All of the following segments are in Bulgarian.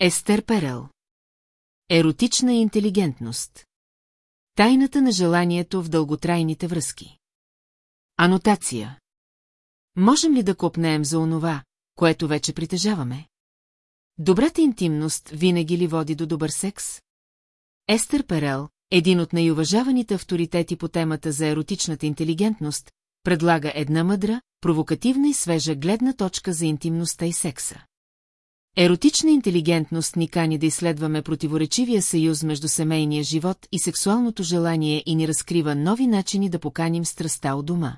Естер Перел. Еротична интелигентност. Тайната на желанието в дълготрайните връзки. Анотация. Можем ли да копнеем за онова, което вече притежаваме? Добрата интимност винаги ли води до добър секс? Естер Перел, един от най-уважаваните авторитети по темата за еротичната интелигентност, предлага една мъдра, провокативна и свежа гледна точка за интимността и секса. Еротична интелигентност ни кани да изследваме противоречивия съюз между семейния живот и сексуалното желание и ни разкрива нови начини да поканим страста от дома.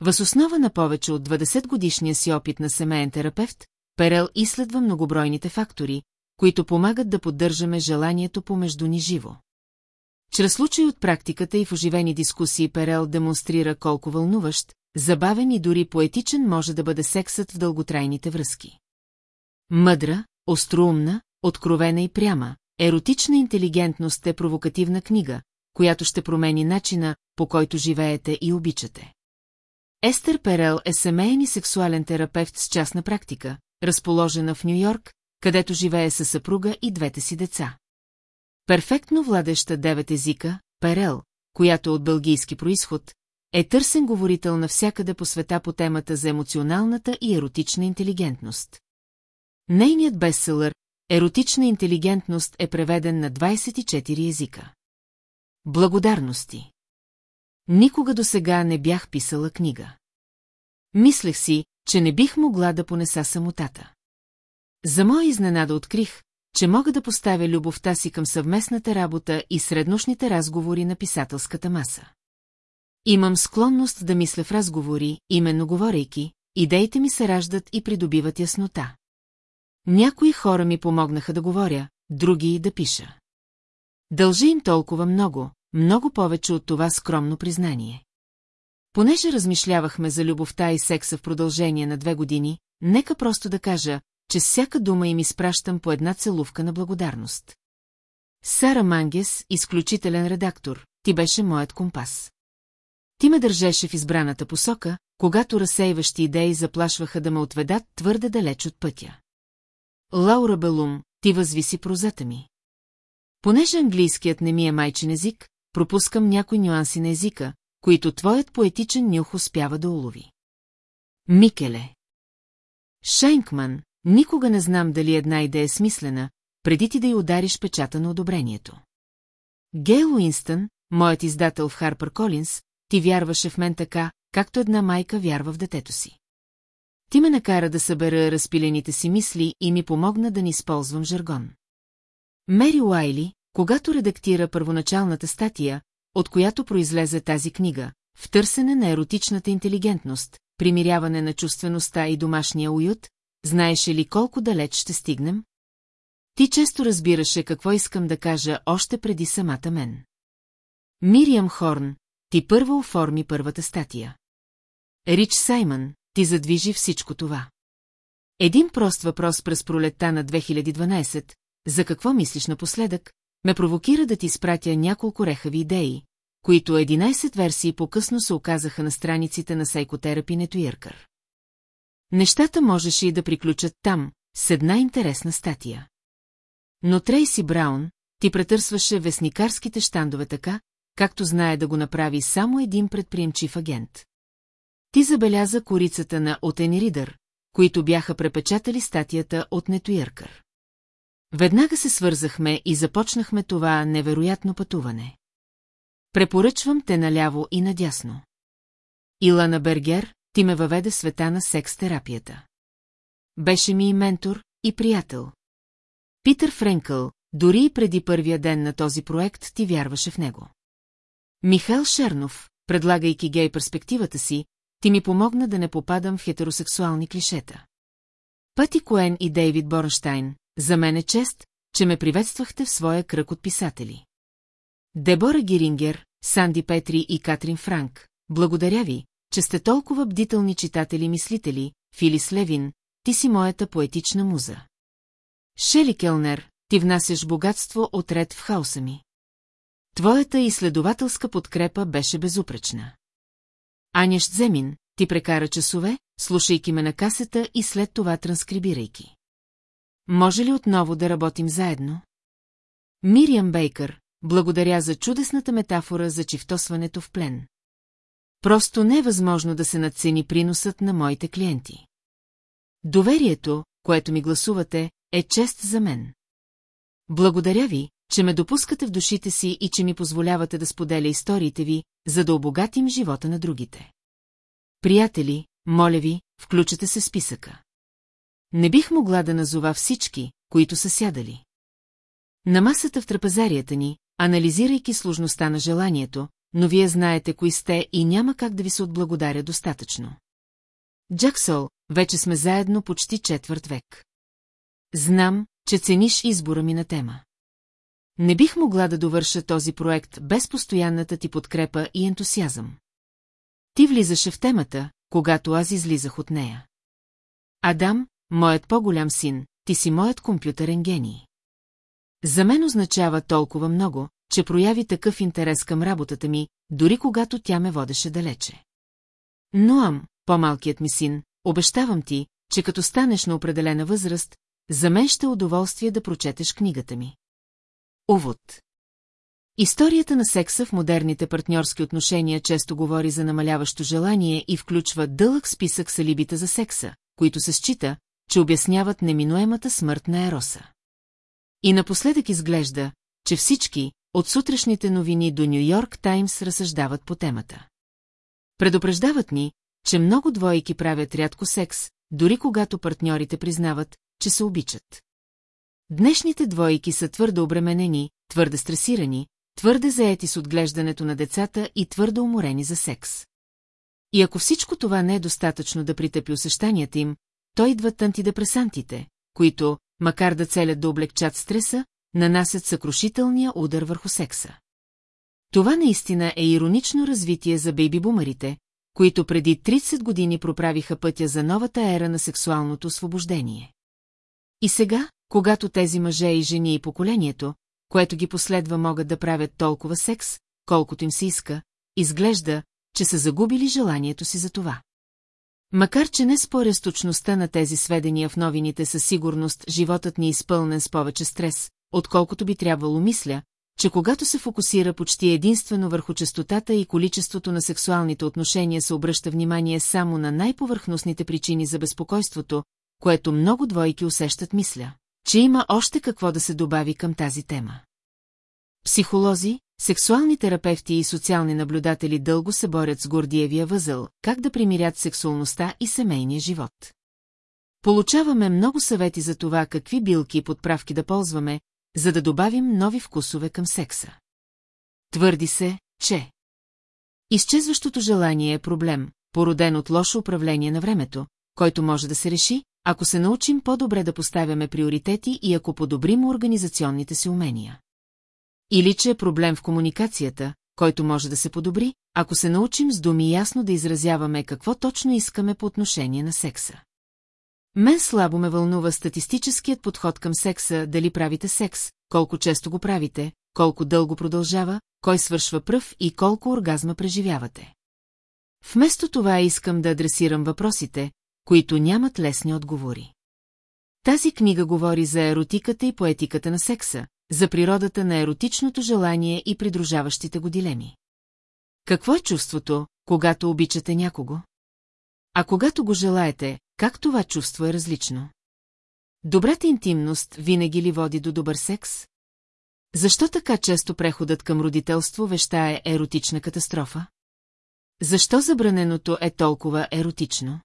Въз основа на повече от 20 годишния си опит на семейен терапевт, Перел изследва многобройните фактори, които помагат да поддържаме желанието помежду ни живо. Чрез случай от практиката и в оживени дискусии Перел демонстрира колко вълнуващ, забавен и дори поетичен може да бъде сексът в дълготрайните връзки. Мъдра, остроумна, откровена и пряма, еротична интелигентност е провокативна книга, която ще промени начина, по който живеете и обичате. Естер Перел е семейен и сексуален терапевт с частна практика, разположена в Нью-Йорк, където живее със съпруга и двете си деца. Перфектно владеща девет езика, Перел, която е от бългийски происход, е търсен говорител навсякъде по света по темата за емоционалната и еротична интелигентност. Нейният бестселър «Еротична интелигентност» е преведен на 24 езика. Благодарности Никога до сега не бях писала книга. Мислех си, че не бих могла да понеса самотата. За моя изненада открих, че мога да поставя любовта си към съвместната работа и среднощните разговори на писателската маса. Имам склонност да мисля в разговори, именно говорейки, идеите ми се раждат и придобиват яснота. Някои хора ми помогнаха да говоря, други да пиша. Дължи им толкова много, много повече от това скромно признание. Понеже размишлявахме за любовта и секса в продължение на две години, нека просто да кажа, че всяка дума им изпращам по една целувка на благодарност. Сара Мангес, изключителен редактор, ти беше моят компас. Ти ме държеше в избраната посока, когато разсейващи идеи заплашваха да ме отведат твърде далеч от пътя. Лаура Белум, ти възвиси прозата ми. Понеже английският не ми е майчин език, пропускам някои нюанси на езика, които твоят поетичен нюх успява да улови. Микеле Шенкман, никога не знам дали една идея е смислена, преди ти да й удариш печата на одобрението. Гейл Уинстън, моят издател в Харпер Колинс, ти вярваше в мен така, както една майка вярва в детето си. Ти ме накара да събера разпилените си мисли и ми помогна да не използвам жаргон. Мери Уайли, когато редактира първоначалната статия, от която произлезе тази книга, в търсене на еротичната интелигентност, примиряване на чувствеността и домашния уют, знаеше ли колко далеч ще стигнем? Ти често разбираше какво искам да кажа още преди самата мен. Мириам Хорн, ти първо оформи първата статия. Рич Саймън, ти задвижи всичко това. Един прост въпрос през пролетта на 2012, за какво мислиш напоследък, ме провокира да ти спратя няколко рехави идеи, които 11 версии по-късно се оказаха на страниците на Сайкотерапи Нетуиркър. Нещата можеше и да приключат там, с една интересна статия. Но Трейси Браун ти претърсваше вестникарските щандове така, както знае да го направи само един предприемчив агент. Ти забеляза корицата на Отени Ридър, които бяха препечатали статията от Нетуиркър. Веднага се свързахме и започнахме това невероятно пътуване. Препоръчвам те наляво и надясно. Илана Бергер, ти ме въведе света на секс-терапията. Беше ми и ментор, и приятел. Питър Френкъл, дори и преди първия ден на този проект ти вярваше в него. Михаил Шернов, предлагайки гей перспективата си, ти ми помогна да не попадам в хетеросексуални клишета. Пъти Коен и Дейвид Борнштайн, за мен е чест, че ме приветствахте в своя кръг от писатели. Дебора Гирингер, Санди Петри и Катрин Франк, благодаря ви, че сте толкова бдителни читатели-мислители, Филис Левин, ти си моята поетична муза. Шели Келнер, ти внасяш богатство от ред в хаоса ми. Твоята изследователска подкрепа беше безупречна. Аняш Земин, ти прекара часове, слушайки ме на касета и след това транскрибирайки. може ли отново да работим заедно? Мириам Бейкър, благодаря за чудесната метафора за чифтосването в плен. Просто не е възможно да се надцени приносът на моите клиенти. Доверието, което ми гласувате, е чест за мен. Благодаря ви, че ме допускате в душите си и че ми позволявате да споделя историите ви, за да обогатим живота на другите. Приятели, моля ви, включете се в списъка. Не бих могла да назова всички, които са сядали. На масата в трапезарията ни, анализирайки сложността на желанието, но вие знаете кои сте и няма как да ви се отблагодаря достатъчно. Джаксол, вече сме заедно почти четвърт век. Знам, че цениш избора ми на тема. Не бих могла да довърша този проект без постоянната ти подкрепа и ентусиазъм. Ти влизаше в темата, когато аз излизах от нея. Адам, моят по-голям син, ти си моят компютърен гений. За мен означава толкова много, че прояви такъв интерес към работата ми, дори когато тя ме водеше далече. Но ам, по-малкият ми син, обещавам ти, че като станеш на определена възраст, за мен ще е удоволствие да прочетеш книгата ми. Увод Историята на секса в модерните партньорски отношения често говори за намаляващо желание и включва дълъг списък с алибита за секса, които се счита, че обясняват неминуемата смърт на Ероса. И напоследък изглежда, че всички, от сутрешните новини до Нью-Йорк Таймс разсъждават по темата. Предупреждават ни, че много двойки правят рядко секс, дори когато партньорите признават, че се обичат. Днешните двойки са твърде обременени, твърде стресирани, твърде заети с отглеждането на децата и твърде уморени за секс. И ако всичко това не е достатъчно да притъпи усещанията им, то идват антидепресантите, които, макар да целят да облегчат стреса, нанасят съкрушителния удар върху секса. Това наистина е иронично развитие за бейби-бумарите, които преди 30 години проправиха пътя за новата ера на сексуалното освобождение. И сега, когато тези мъже и жени и поколението, което ги последва могат да правят толкова секс, колкото им се иска, изглежда, че са загубили желанието си за това. Макар че не споря с точността на тези сведения в новините със сигурност, животът ни е изпълнен с повече стрес, отколкото би трябвало мисля, че когато се фокусира почти единствено върху частотата и количеството на сексуалните отношения се обръща внимание само на най-повърхностните причини за безпокойството, което много двойки усещат мисля, че има още какво да се добави към тази тема. Психолози, сексуални терапевти и социални наблюдатели дълго се борят с гордиевия възъл, как да примирят сексуалността и семейния живот. Получаваме много съвети за това какви билки и подправки да ползваме, за да добавим нови вкусове към секса. Твърди се, че изчезващото желание е проблем, породен от лошо управление на времето, който може да се реши, ако се научим по-добре да поставяме приоритети и ако подобрим организационните си умения. Или че е проблем в комуникацията, който може да се подобри, ако се научим с думи ясно да изразяваме какво точно искаме по отношение на секса. Мен слабо ме вълнува статистическият подход към секса, дали правите секс, колко често го правите, колко дълго продължава, кой свършва пръв и колко оргазма преживявате. Вместо това искам да адресирам въпросите, които нямат лесни отговори. Тази книга говори за еротиката и поетиката на секса, за природата на еротичното желание и придружаващите го дилеми. Какво е чувството, когато обичате някого? А когато го желаете, как това чувство е различно? Добрата интимност винаги ли води до добър секс? Защо така често преходът към родителство вещае еротична катастрофа? Защо забраненото е толкова еротично?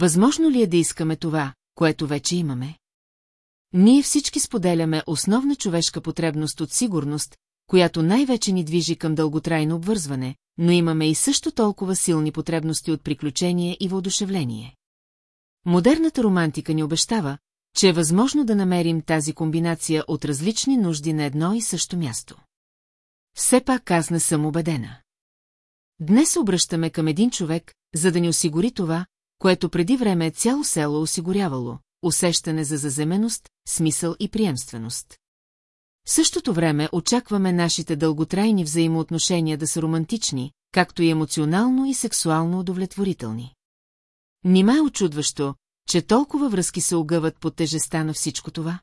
Възможно ли е да искаме това, което вече имаме? Ние всички споделяме основна човешка потребност от сигурност, която най-вече ни движи към дълготрайно обвързване, но имаме и също толкова силни потребности от приключение и въодушевление. Модерната романтика ни обещава, че е възможно да намерим тази комбинация от различни нужди на едно и също място. Все пак аз не съм убедена. Днес обръщаме към един човек, за да ни осигури това, което преди време е цяло село осигурявало – усещане за заземеност, смисъл и приемственост. В същото време очакваме нашите дълготрайни взаимоотношения да са романтични, както и емоционално и сексуално удовлетворителни. Нима е очудващо, че толкова връзки се огъват под тежеста на всичко това?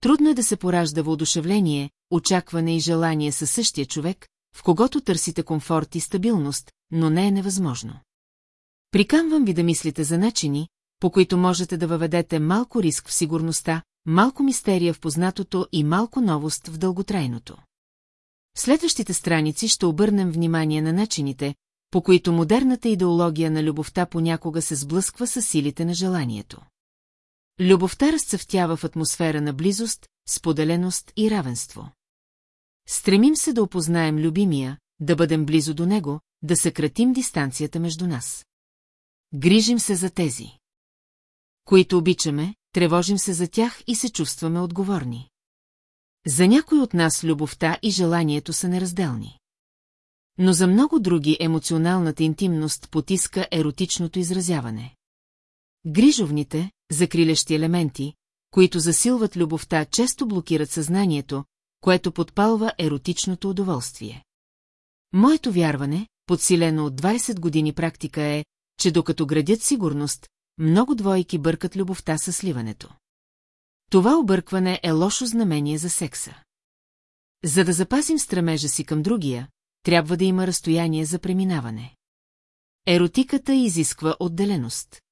Трудно е да се поражда въодушевление, очакване и желание със същия човек, в когото търсите комфорт и стабилност, но не е невъзможно. Приканвам ви да мислите за начини, по които можете да въведете малко риск в сигурността, малко мистерия в познатото и малко новост в дълготрайното. В следващите страници ще обърнем внимание на начините, по които модерната идеология на любовта понякога се сблъсква с силите на желанието. Любовта разцъфтява в атмосфера на близост, споделеност и равенство. Стремим се да опознаем любимия, да бъдем близо до него, да съкратим дистанцията между нас. Грижим се за тези. Които обичаме, тревожим се за тях и се чувстваме отговорни. За някой от нас любовта и желанието са неразделни. Но за много други емоционалната интимност потиска еротичното изразяване. Грижовните, закрилящи елементи, които засилват любовта, често блокират съзнанието, което подпалва еротичното удоволствие. Моето вярване, подсилено от 20 години практика е, че докато градят сигурност, много двойки бъркат любовта със сливането. Това объркване е лошо знамение за секса. За да запазим стремежа си към другия, трябва да има разстояние за преминаване. Еротиката изисква отделеност.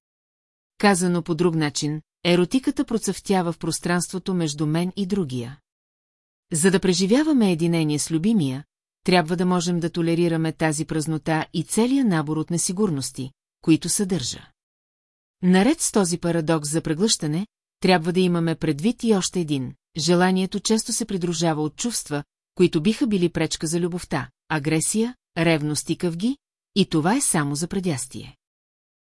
Казано по друг начин, еротиката процъфтява в пространството между мен и другия. За да преживяваме единение с любимия, трябва да можем да толерираме тази празнота и целия набор от несигурности, които съдържа. Наред с този парадокс за преглъщане, трябва да имаме предвид и още един. Желанието често се придружава от чувства, които биха били пречка за любовта, агресия, ревност и къвги, и това е само за предястие.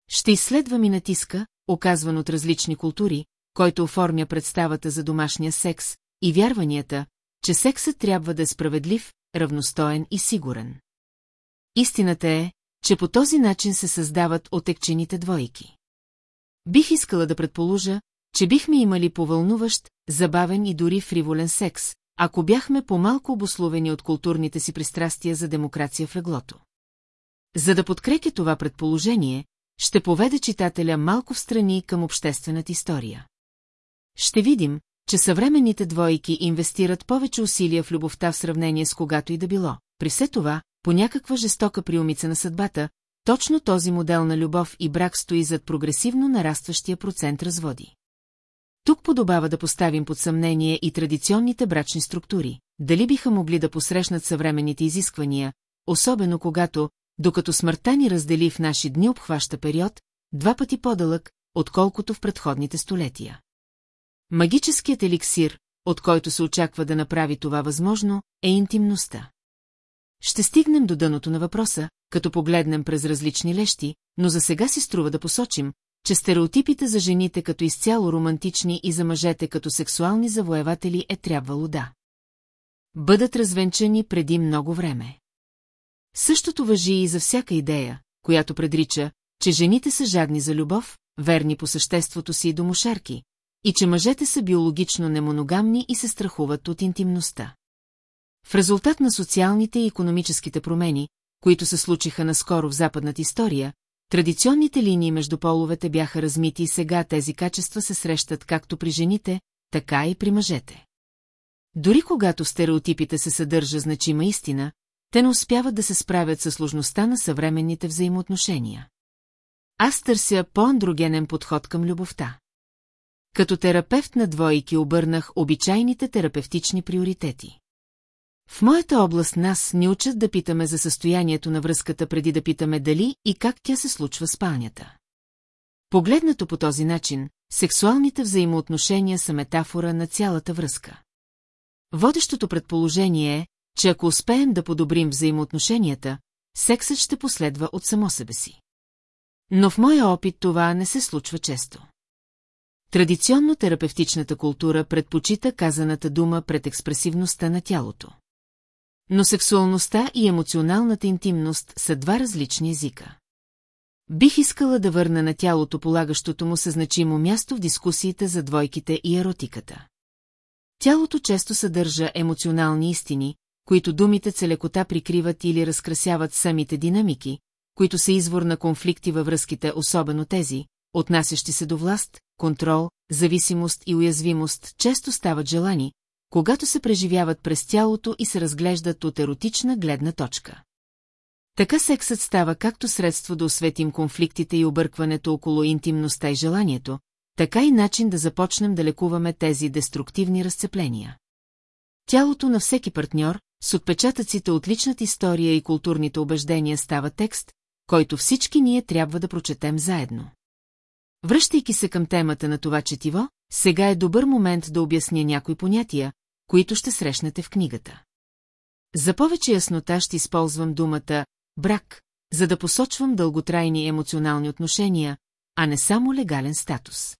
Ще изследвам и натиска, оказван от различни култури, който оформя представата за домашния секс, и вярванията, че сексът трябва да е справедлив, равностоен и сигурен. Истината е, че по този начин се създават отекчените двойки. Бих искала да предположа, че бихме имали повълнуващ, забавен и дори фриволен секс, ако бяхме по-малко обословени от културните си пристрастия за демокрация в леглото. За да подкрепя това предположение, ще поведа читателя малко в страни към обществената история. Ще видим, че съвременните двойки инвестират повече усилия в любовта в сравнение с когато и да било. При все това, по някаква жестока приумица на съдбата, точно този модел на любов и брак стои зад прогресивно нарастващия процент разводи. Тук подобава да поставим под съмнение и традиционните брачни структури, дали биха могли да посрещнат съвременните изисквания, особено когато, докато смъртта ни раздели в наши дни обхваща период, два пъти по-дълъг, отколкото в предходните столетия. Магическият еликсир, от който се очаква да направи това възможно, е интимността. Ще стигнем до дъното на въпроса, като погледнем през различни лещи, но за сега си струва да посочим, че стереотипите за жените като изцяло романтични и за мъжете като сексуални завоеватели е трябвало да. Бъдат развенчани преди много време. Същото въжи и за всяка идея, която предрича, че жените са жадни за любов, верни по съществото си и домошарки, и че мъжете са биологично немоногамни и се страхуват от интимността. В резултат на социалните и економическите промени, които се случиха наскоро в западната история, традиционните линии между половете бяха размити и сега тези качества се срещат както при жените, така и при мъжете. Дори когато стереотипите се съдържа значима истина, те не успяват да се справят със сложността на съвременните взаимоотношения. Аз търся по-андрогенен подход към любовта. Като терапевт на двойки обърнах обичайните терапевтични приоритети. В моята област нас ни учат да питаме за състоянието на връзката преди да питаме дали и как тя се случва в спалнята. Погледнато по този начин, сексуалните взаимоотношения са метафора на цялата връзка. Водещото предположение е, че ако успеем да подобрим взаимоотношенията, сексът ще последва от само себе си. Но в моя опит това не се случва често. Традиционно терапевтичната култура предпочита казаната дума пред експресивността на тялото. Но сексуалността и емоционалната интимност са два различни езика. Бих искала да върна на тялото полагащото му се значимо място в дискусиите за двойките и еротиката. Тялото често съдържа емоционални истини, които думите целекота прикриват или разкрасяват самите динамики, които са извор на конфликти във връзките, особено тези, отнасящи се до власт, контрол, зависимост и уязвимост, често стават желани, когато се преживяват през тялото и се разглеждат от еротична гледна точка. Така сексът става както средство да осветим конфликтите и объркването около интимността и желанието, така и начин да започнем да лекуваме тези деструктивни разцепления. Тялото на всеки партньор, с отпечатъците от личната история и културните убеждения става текст, който всички ние трябва да прочетем заедно. Връщайки се към темата на това четиво, сега е добър момент да обясня някои понятия, които ще срещнете в книгата. За повече яснота ще използвам думата брак, за да посочвам дълготрайни емоционални отношения, а не само легален статус.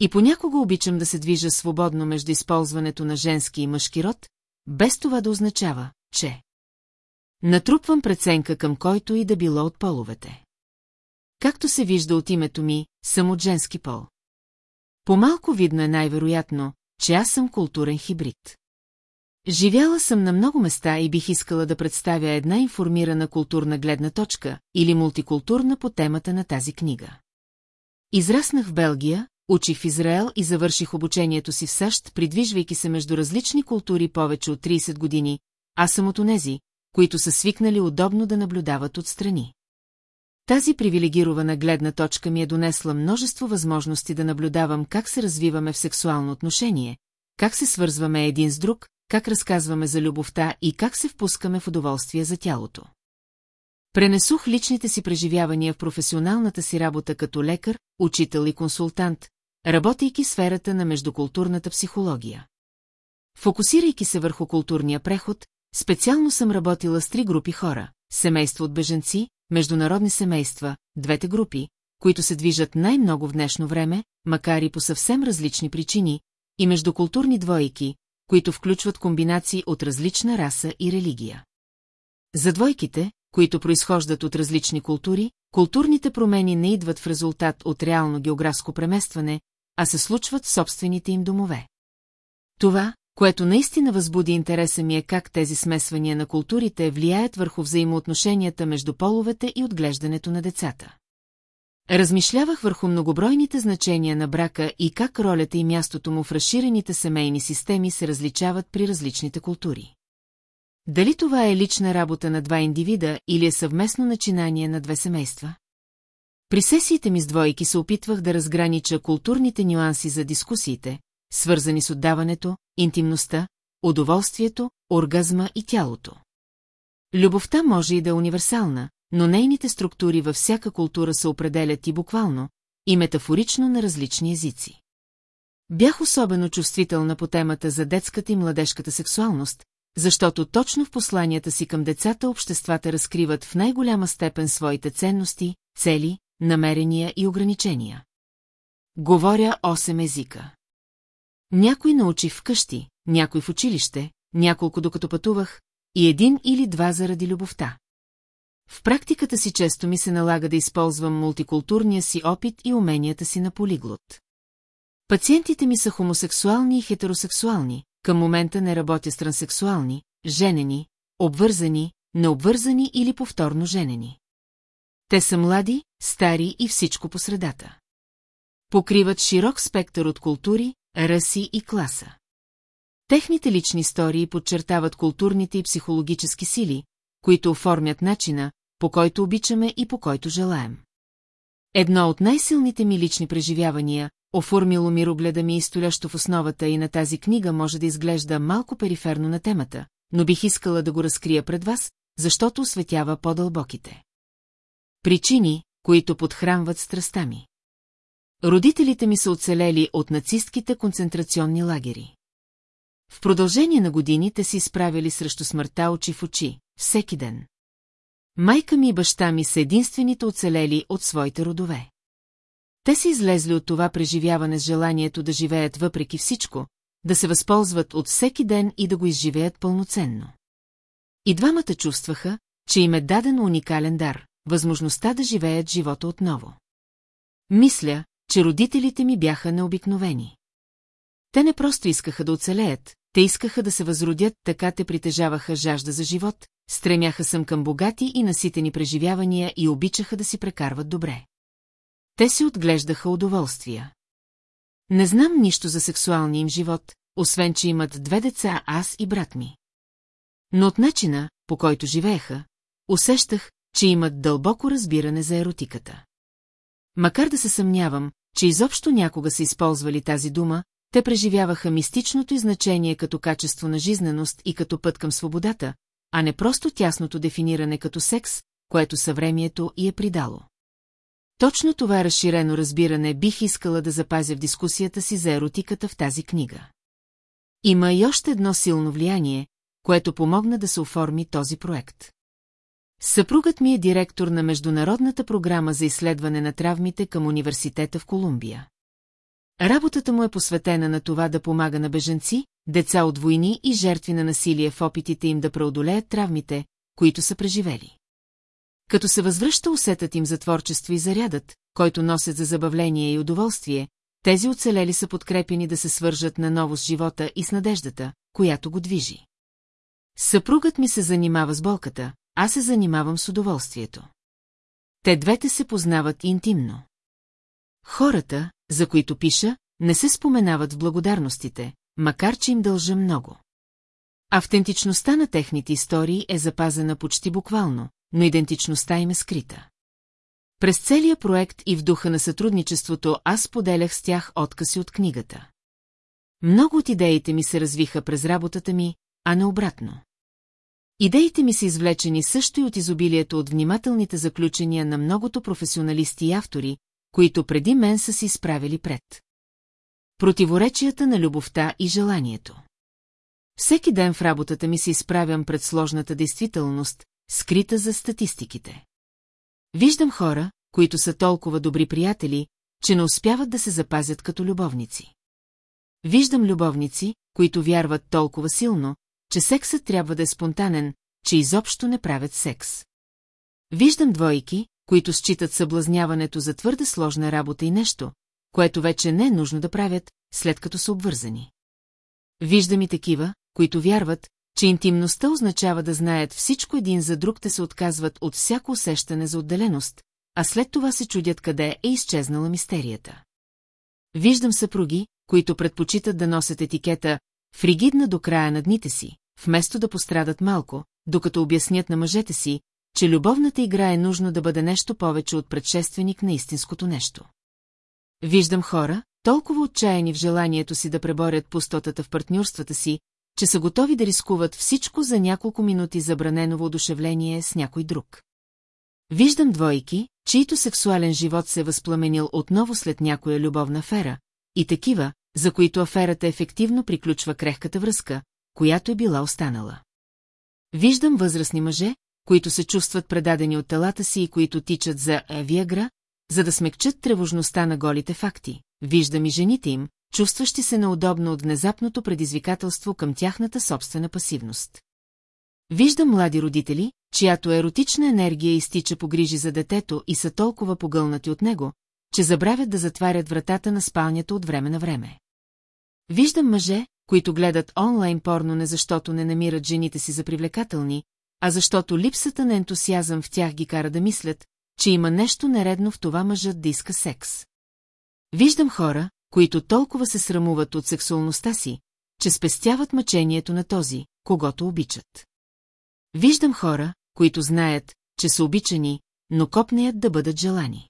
И понякога обичам да се движа свободно между използването на женски и мъжки род, без това да означава, че натрупвам преценка към който и да било от половете. Както се вижда от името ми, съм от женски пол. По-малко видно е най-вероятно, че аз съм културен хибрид. Живяла съм на много места и бих искала да представя една информирана културна гледна точка или мултикултурна по темата на тази книга. Израснах в Белгия, учих в Израел и завърших обучението си в САЩ, придвижвайки се между различни култури повече от 30 години, аз съм от онези, които са свикнали удобно да наблюдават отстрани. Тази привилегирована гледна точка ми е донесла множество възможности да наблюдавам как се развиваме в сексуално отношение, как се свързваме един с друг, как разказваме за любовта и как се впускаме в удоволствие за тялото. Пренесох личните си преживявания в професионалната си работа като лекар, учител и консултант, работейки сферата на междукултурната психология. Фокусирайки се върху културния преход, специално съм работила с три групи хора – семейство от бежанци, международни семейства, двете групи, които се движат най-много в днешно време, макар и по съвсем различни причини, и междукултурни двойки, които включват комбинации от различна раса и религия. За двойките, които произхождат от различни култури, културните промени не идват в резултат от реално географско преместване, а се случват в собствените им домове. Това, което наистина възбуди интереса ми е как тези смесвания на културите влияят върху взаимоотношенията между половете и отглеждането на децата. Размишлявах върху многобройните значения на брака и как ролята и мястото му в разширените семейни системи се различават при различните култури. Дали това е лична работа на два индивида или е съвместно начинание на две семейства? При сесиите ми с двойки се опитвах да разгранича културните нюанси за дискусиите, свързани с отдаването, интимността, удоволствието, оргазма и тялото. Любовта може и да е универсална, но нейните структури във всяка култура се определят и буквално, и метафорично на различни езици. Бях особено чувствителна по темата за детската и младежката сексуалност, защото точно в посланията си към децата обществата разкриват в най-голяма степен своите ценности, цели, намерения и ограничения. Говоря 8 езика. Някой научих вкъщи, някой в училище, няколко докато пътувах, и един или два заради любовта. В практиката си често ми се налага да използвам мултикултурния си опит и уменията си на полиглот. Пациентите ми са хомосексуални и хетеросексуални, към момента не работя с транссексуални, женени, обвързани, необвързани или повторно женени. Те са млади, стари и всичко по средата. Покриват широк спектър от култури, раси и класа. Техните лични истории подчертават културните и психологически сили, които оформят начина, по който обичаме и по който желаем. Едно от най-силните ми лични преживявания, оформило мирогледа ми и столящо в основата и на тази книга може да изглежда малко периферно на темата, но бих искала да го разкрия пред вас, защото осветява по-дълбоките. Причини, които подхранват страста ми. Родителите ми са оцелели от нацистките концентрационни лагери. В продължение на години те си изправили срещу смъртта очи в очи, всеки ден. Майка ми и баща ми са единствените оцелели от своите родове. Те са излезли от това преживяване с желанието да живеят въпреки всичко, да се възползват от всеки ден и да го изживеят пълноценно. И двамата чувстваха, че им е даден уникален дар, възможността да живеят живота отново. Мисля, че родителите ми бяха необикновени. Те не просто искаха да оцелеят, те искаха да се възродят, така те притежаваха жажда за живот, стремяха съм към богати и наситени преживявания и обичаха да си прекарват добре. те си отглеждаха удоволствия. Не знам нищо за сексуалния им живот, освен че имат две деца аз и брат ми. Но от начина, по който живееха, усещах, че имат дълбоко разбиране за еротиката. Макар да се съмнявам, че изобщо някога са използвали тази дума, те преживяваха мистичното и значение като качество на жизненост и като път към свободата, а не просто тясното дефиниране като секс, което съвремието и е придало. Точно това разширено разбиране бих искала да запазя в дискусията си за еротиката в тази книга. Има и още едно силно влияние, което помогна да се оформи този проект. Съпругът ми е директор на Международната програма за изследване на травмите към университета в Колумбия. Работата му е посветена на това да помага на беженци, деца от войни и жертви на насилие в опитите им да преодолеят травмите, които са преживели. Като се възвръща усетът им за творчество и зарядът, който носят за забавление и удоволствие, тези оцелели са подкрепени да се свържат наново с живота и с надеждата, която го движи. Съпругът ми се занимава с болката, аз се занимавам с удоволствието. Те двете се познават интимно. Хората, за които пиша, не се споменават в благодарностите, макар че им дължа много. Автентичността на техните истории е запазена почти буквално, но идентичността им е скрита. През целия проект и в духа на сътрудничеството аз поделях с тях откази от книгата. Много от идеите ми се развиха през работата ми, а не обратно. Идеите ми са извлечени също и от изобилието от внимателните заключения на многото професионалисти и автори, които преди мен са си изправили пред. Противоречията на любовта и желанието. Всеки ден в работата ми се изправям пред сложната действителност, скрита за статистиките. Виждам хора, които са толкова добри приятели, че не успяват да се запазят като любовници. Виждам любовници, които вярват толкова силно, че сексът трябва да е спонтанен, че изобщо не правят секс. Виждам двойки, които считат съблазняването за твърде сложна работа и нещо, което вече не е нужно да правят, след като са обвързани. Виждам и такива, които вярват, че интимността означава да знаят всичко един за друг, те се отказват от всяко усещане за отделеност, а след това се чудят къде е изчезнала мистерията. Виждам съпруги, които предпочитат да носят етикета фригидна до края на дните си, вместо да пострадат малко, докато обяснят на мъжете си, че любовната игра е нужно да бъде нещо повече от предшественик на истинското нещо. Виждам хора, толкова отчаяни в желанието си да преборят пустотата в партньорствата си, че са готови да рискуват всичко за няколко минути забранено воодушевление с някой друг. Виждам двойки, чието сексуален живот се е възпламенил отново след някоя любовна афера, и такива, за които аферата ефективно приключва крехката връзка, която е била останала. Виждам възрастни мъже, които се чувстват предадени от телата си и които тичат за Виагра, за да смекчат тревожността на голите факти. Виждам и жените им, чувстващи се неудобно от внезапното предизвикателство към тяхната собствена пасивност. Виждам млади родители, чиято еротична енергия изтича по грижи за детето и са толкова погълнати от него, че забравят да затварят вратата на спалнята от време на време. Виждам мъже, които гледат онлайн порно не защото не намират жените си за привлекателни, а защото липсата на ентусиазъм в тях ги кара да мислят, че има нещо нередно в това мъжът да иска секс. Виждам хора, които толкова се срамуват от сексуалността си, че спестяват мъчението на този, когато обичат. Виждам хора, които знаят, че са обичани, но копнеят да бъдат желани.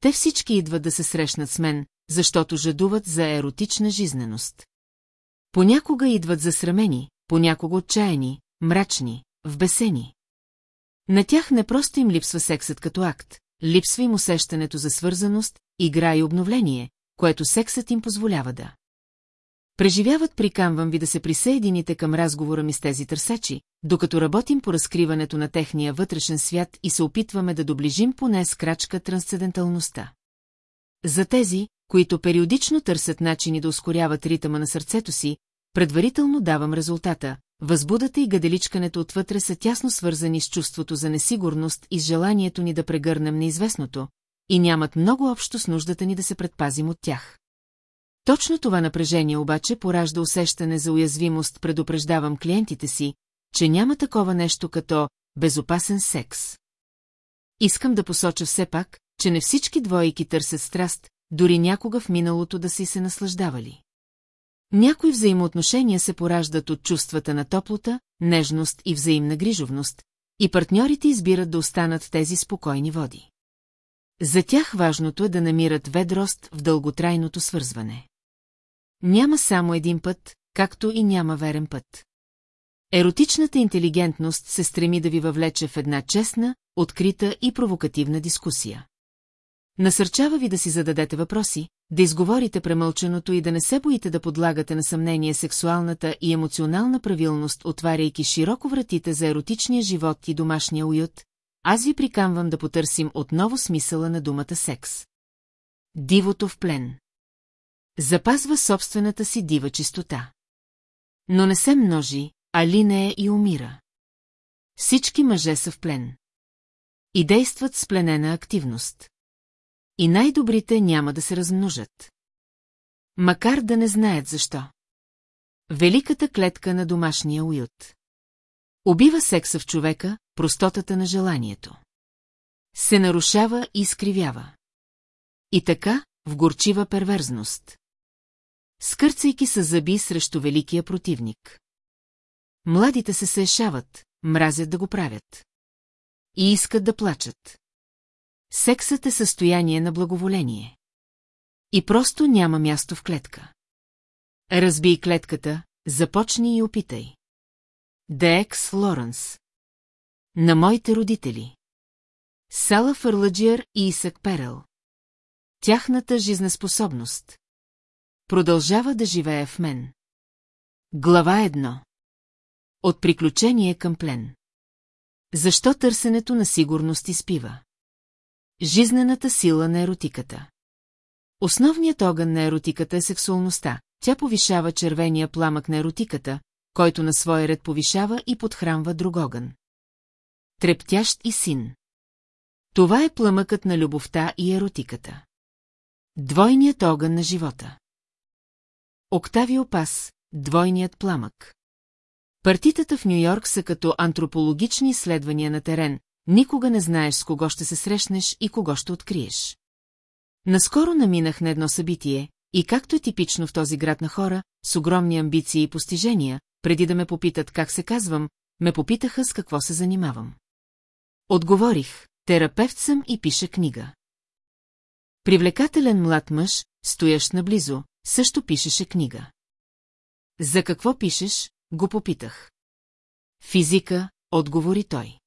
Те всички идват да се срещнат с мен, защото жадуват за еротична жизненост. Понякога идват засрамени, понякога отчаяни, мрачни, вбесени. На тях не просто им липсва сексът като акт, липсва им усещането за свързаност, игра и обновление, което сексът им позволява да. Преживяват приканвам ви да се присъедините към разговора ми с тези търсачи, докато работим по разкриването на техния вътрешен свят и се опитваме да доближим поне с крачка трансценденталността. За тези, които периодично търсят начини да ускоряват ритъма на сърцето си, предварително давам резултата. Възбудата и гаделичкането отвътре са тясно свързани с чувството за несигурност и с желанието ни да прегърнем неизвестното, и нямат много общо с нуждата ни да се предпазим от тях. Точно това напрежение обаче поражда усещане за уязвимост предупреждавам клиентите си, че няма такова нещо като безопасен секс. Искам да посоча все пак, че не всички двойки търсят страст, дори някога в миналото да си се наслаждавали. Някои взаимоотношения се пораждат от чувствата на топлота, нежност и взаимна грижовност, и партньорите избират да останат тези спокойни води. За тях важното е да намират ведрост в дълготрайното свързване. Няма само един път, както и няма верен път. Еротичната интелигентност се стреми да ви въвлече в една честна, открита и провокативна дискусия. Насърчава ви да си зададете въпроси, да изговорите премълченото и да не се боите да подлагате на съмнение сексуалната и емоционална правилност, отваряйки широко вратите за еротичния живот и домашния уют, аз ви приканвам да потърсим отново смисъла на думата секс. Дивото в плен. Запазва собствената си дива чистота. Но не се множи, а линее и умира. Всички мъже са в плен. И действат с пленена активност. И най-добрите няма да се размножат. Макар да не знаят защо. Великата клетка на домашния уют. Убива секса в човека, простотата на желанието. Се нарушава и изкривява. И така, в горчива перверзност. Скърцайки са зъби срещу великия противник. Младите се сешават, мразят да го правят. И искат да плачат. Сексът е състояние на благоволение. И просто няма място в клетка. Разбий клетката, започни и опитай. Декс Лоренс. На моите родители. Сала Фърладжиер и Исък Перел. Тяхната жизнеспособност. Продължава да живее в мен. Глава едно. От приключение към плен. Защо търсенето на сигурност изпива? Жизнената сила на еротиката. Основният огън на еротиката е сексуалността. Тя повишава червения пламък на еротиката, който на своя ред повишава и подхранва друг огън. Трептящ и син. Това е пламъкът на любовта и еротиката. Двойният огън на живота. Октавио Пас, двойният пламък. Партитата в Нью-Йорк са като антропологични изследвания на терен, никога не знаеш с кого ще се срещнеш и кого ще откриеш. Наскоро наминах на едно събитие, и както е типично в този град на хора, с огромни амбиции и постижения, преди да ме попитат как се казвам, ме попитаха с какво се занимавам. Отговорих, терапевт съм и пиша книга. Привлекателен млад мъж, стоящ наблизо, също пишеше книга. За какво пишеш, го попитах. Физика, отговори той.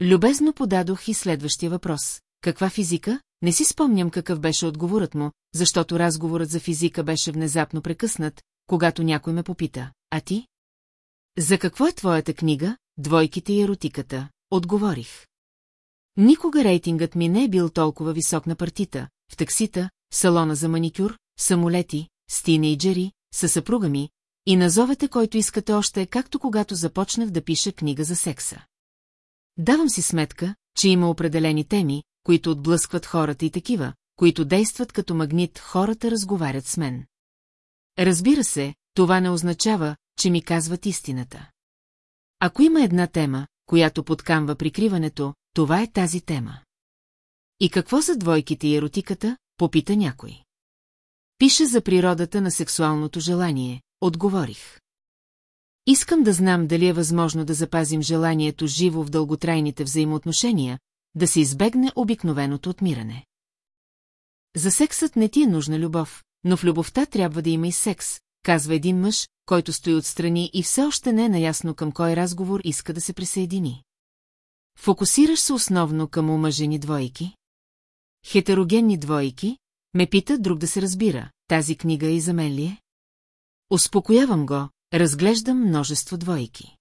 Любезно подадох и следващия въпрос. Каква физика? Не си спомням какъв беше отговорът му, защото разговорът за физика беше внезапно прекъснат, когато някой ме попита. А ти? За какво е твоята книга, двойките и еротиката? Отговорих. Никога рейтингът ми не е бил толкова висок на партита, в таксита, в салона за маникюр, самолети, с тинейджери, със съпруга ми, и назовете който искате още, както когато започнах да пиша книга за секса. Давам си сметка, че има определени теми, които отблъскват хората и такива, които действат като магнит, хората разговарят с мен. Разбира се, това не означава, че ми казват истината. Ако има една тема, която подкамва прикриването, това е тази тема. И какво за двойките и еротиката, попита някой. Пише за природата на сексуалното желание, отговорих. Искам да знам дали е възможно да запазим желанието живо в дълготрайните взаимоотношения, да се избегне обикновеното отмиране. За сексът не ти е нужна любов, но в любовта трябва да има и секс, казва един мъж, който стои отстрани и все още не е наясно към кой разговор иска да се присъедини. Фокусираш се основно към омъжени двойки? Хетерогенни двойки? Ме пита друг да се разбира, тази книга и за мен ли е? Успокоявам го, разглеждам множество двойки.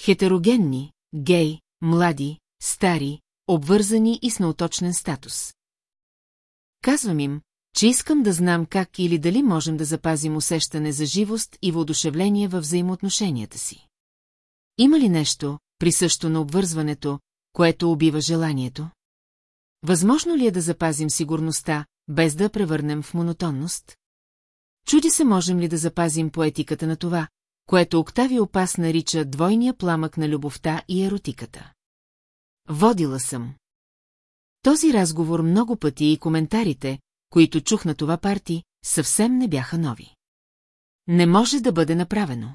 Хетерогенни, гей, млади, стари, обвързани и с науточнен статус. Казвам им, че искам да знам как или дали можем да запазим усещане за живост и въодушевление във взаимоотношенията си. Има ли нещо, присъщо на обвързването, което убива желанието? Възможно ли е да запазим сигурността, без да превърнем в монотонност? Чуди се можем ли да запазим поетиката на това, което Октави Опас нарича двойния пламък на любовта и еротиката. Водила съм. Този разговор много пъти и коментарите, които чух на това парти, съвсем не бяха нови. Не може да бъде направено.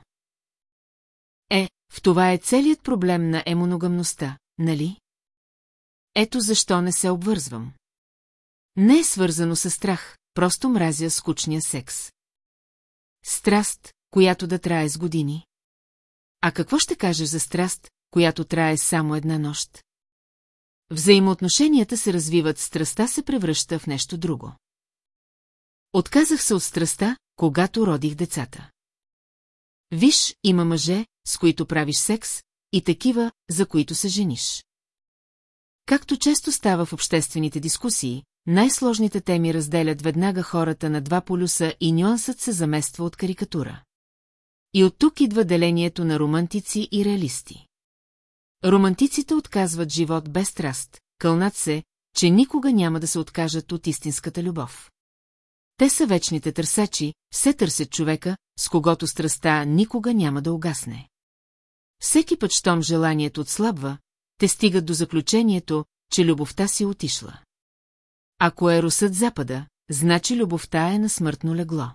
Е, в това е целият проблем на емоногамността, нали? Ето защо не се обвързвам. Не е свързано с страх, просто мразя скучния секс. Страст, която да трае с години. А какво ще кажеш за страст, която трае само една нощ? Взаимоотношенията се развиват, страста се превръща в нещо друго. Отказах се от страста, когато родих децата. Виж, има мъже, с които правиш секс, и такива, за които се жениш. Както често става в обществените дискусии, най-сложните теми разделят веднага хората на два полюса и нюансът се замества от карикатура. И от тук идва делението на романтици и реалисти. Романтиците отказват живот без страст, кълнат се, че никога няма да се откажат от истинската любов. Те са вечните търсачи, все търсят човека, с когото страстта никога няма да угасне. Всеки път, щом желанието отслабва, те стигат до заключението, че любовта си отишла. Ако е русът запада, значи любовта е на смъртно легло.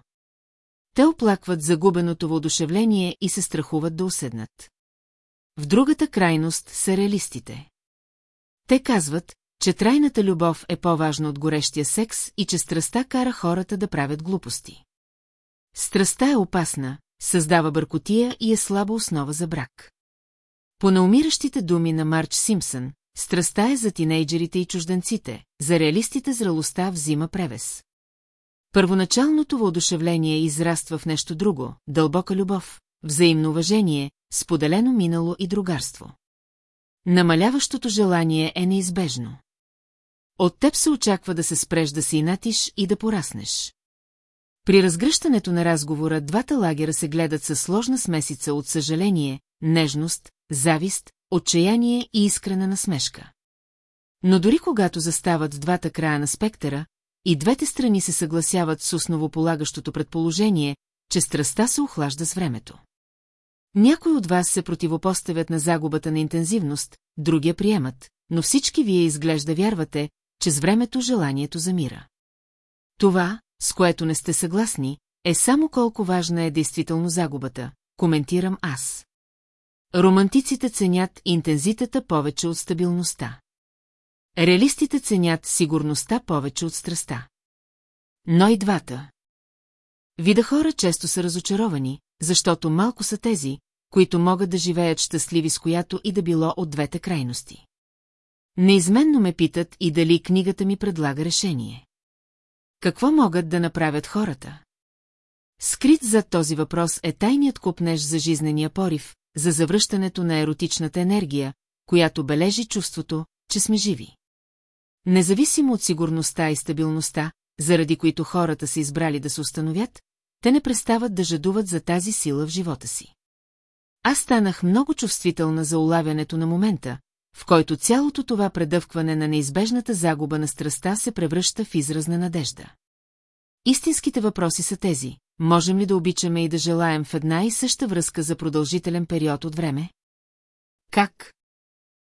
Те оплакват загубеното въодушевление и се страхуват да уседнат. В другата крайност са реалистите. Те казват, че трайната любов е по-важна от горещия секс и че страста кара хората да правят глупости. Страста е опасна, създава бъркотия и е слаба основа за брак. По наумиращите думи на Марч Симпсън, страста е за тинейджерите и чужденците, за реалистите зрелостта взима превес. Първоначалното въодушевление израства в нещо друго, дълбока любов, взаимно уважение, споделено минало и другарство. Намаляващото желание е неизбежно. От теб се очаква да се спреш да си инатиш и да пораснеш. При разгръщането на разговора двата лагера се гледат със сложна смесица от съжаление, нежност, завист, отчаяние и искрена насмешка. Но дори когато застават в двата края на спектъра, и двете страни се съгласяват с основополагащото предположение, че страста се охлажда с времето. Някои от вас се противопоставят на загубата на интензивност, другия приемат, но всички вие изглежда вярвате, че с времето желанието замира. Това, с което не сте съгласни, е само колко важна е действително загубата, коментирам аз. Романтиците ценят интензитета повече от стабилността. Реалистите ценят сигурността повече от страста. Но и двата. Вида хора често са разочаровани, защото малко са тези, които могат да живеят щастливи с която и да било от двете крайности. Неизменно ме питат и дали книгата ми предлага решение. Какво могат да направят хората? Скрит зад този въпрос е тайният купнеж за жизнения порив, за завръщането на еротичната енергия, която бележи чувството, че сме живи. Независимо от сигурността и стабилността, заради които хората са избрали да се установят, те не престават да жадуват за тази сила в живота си. Аз станах много чувствителна за улавянето на момента, в който цялото това предъвкване на неизбежната загуба на страста се превръща в изразна надежда. Истинските въпроси са тези, можем ли да обичаме и да желаем в една и съща връзка за продължителен период от време? Как?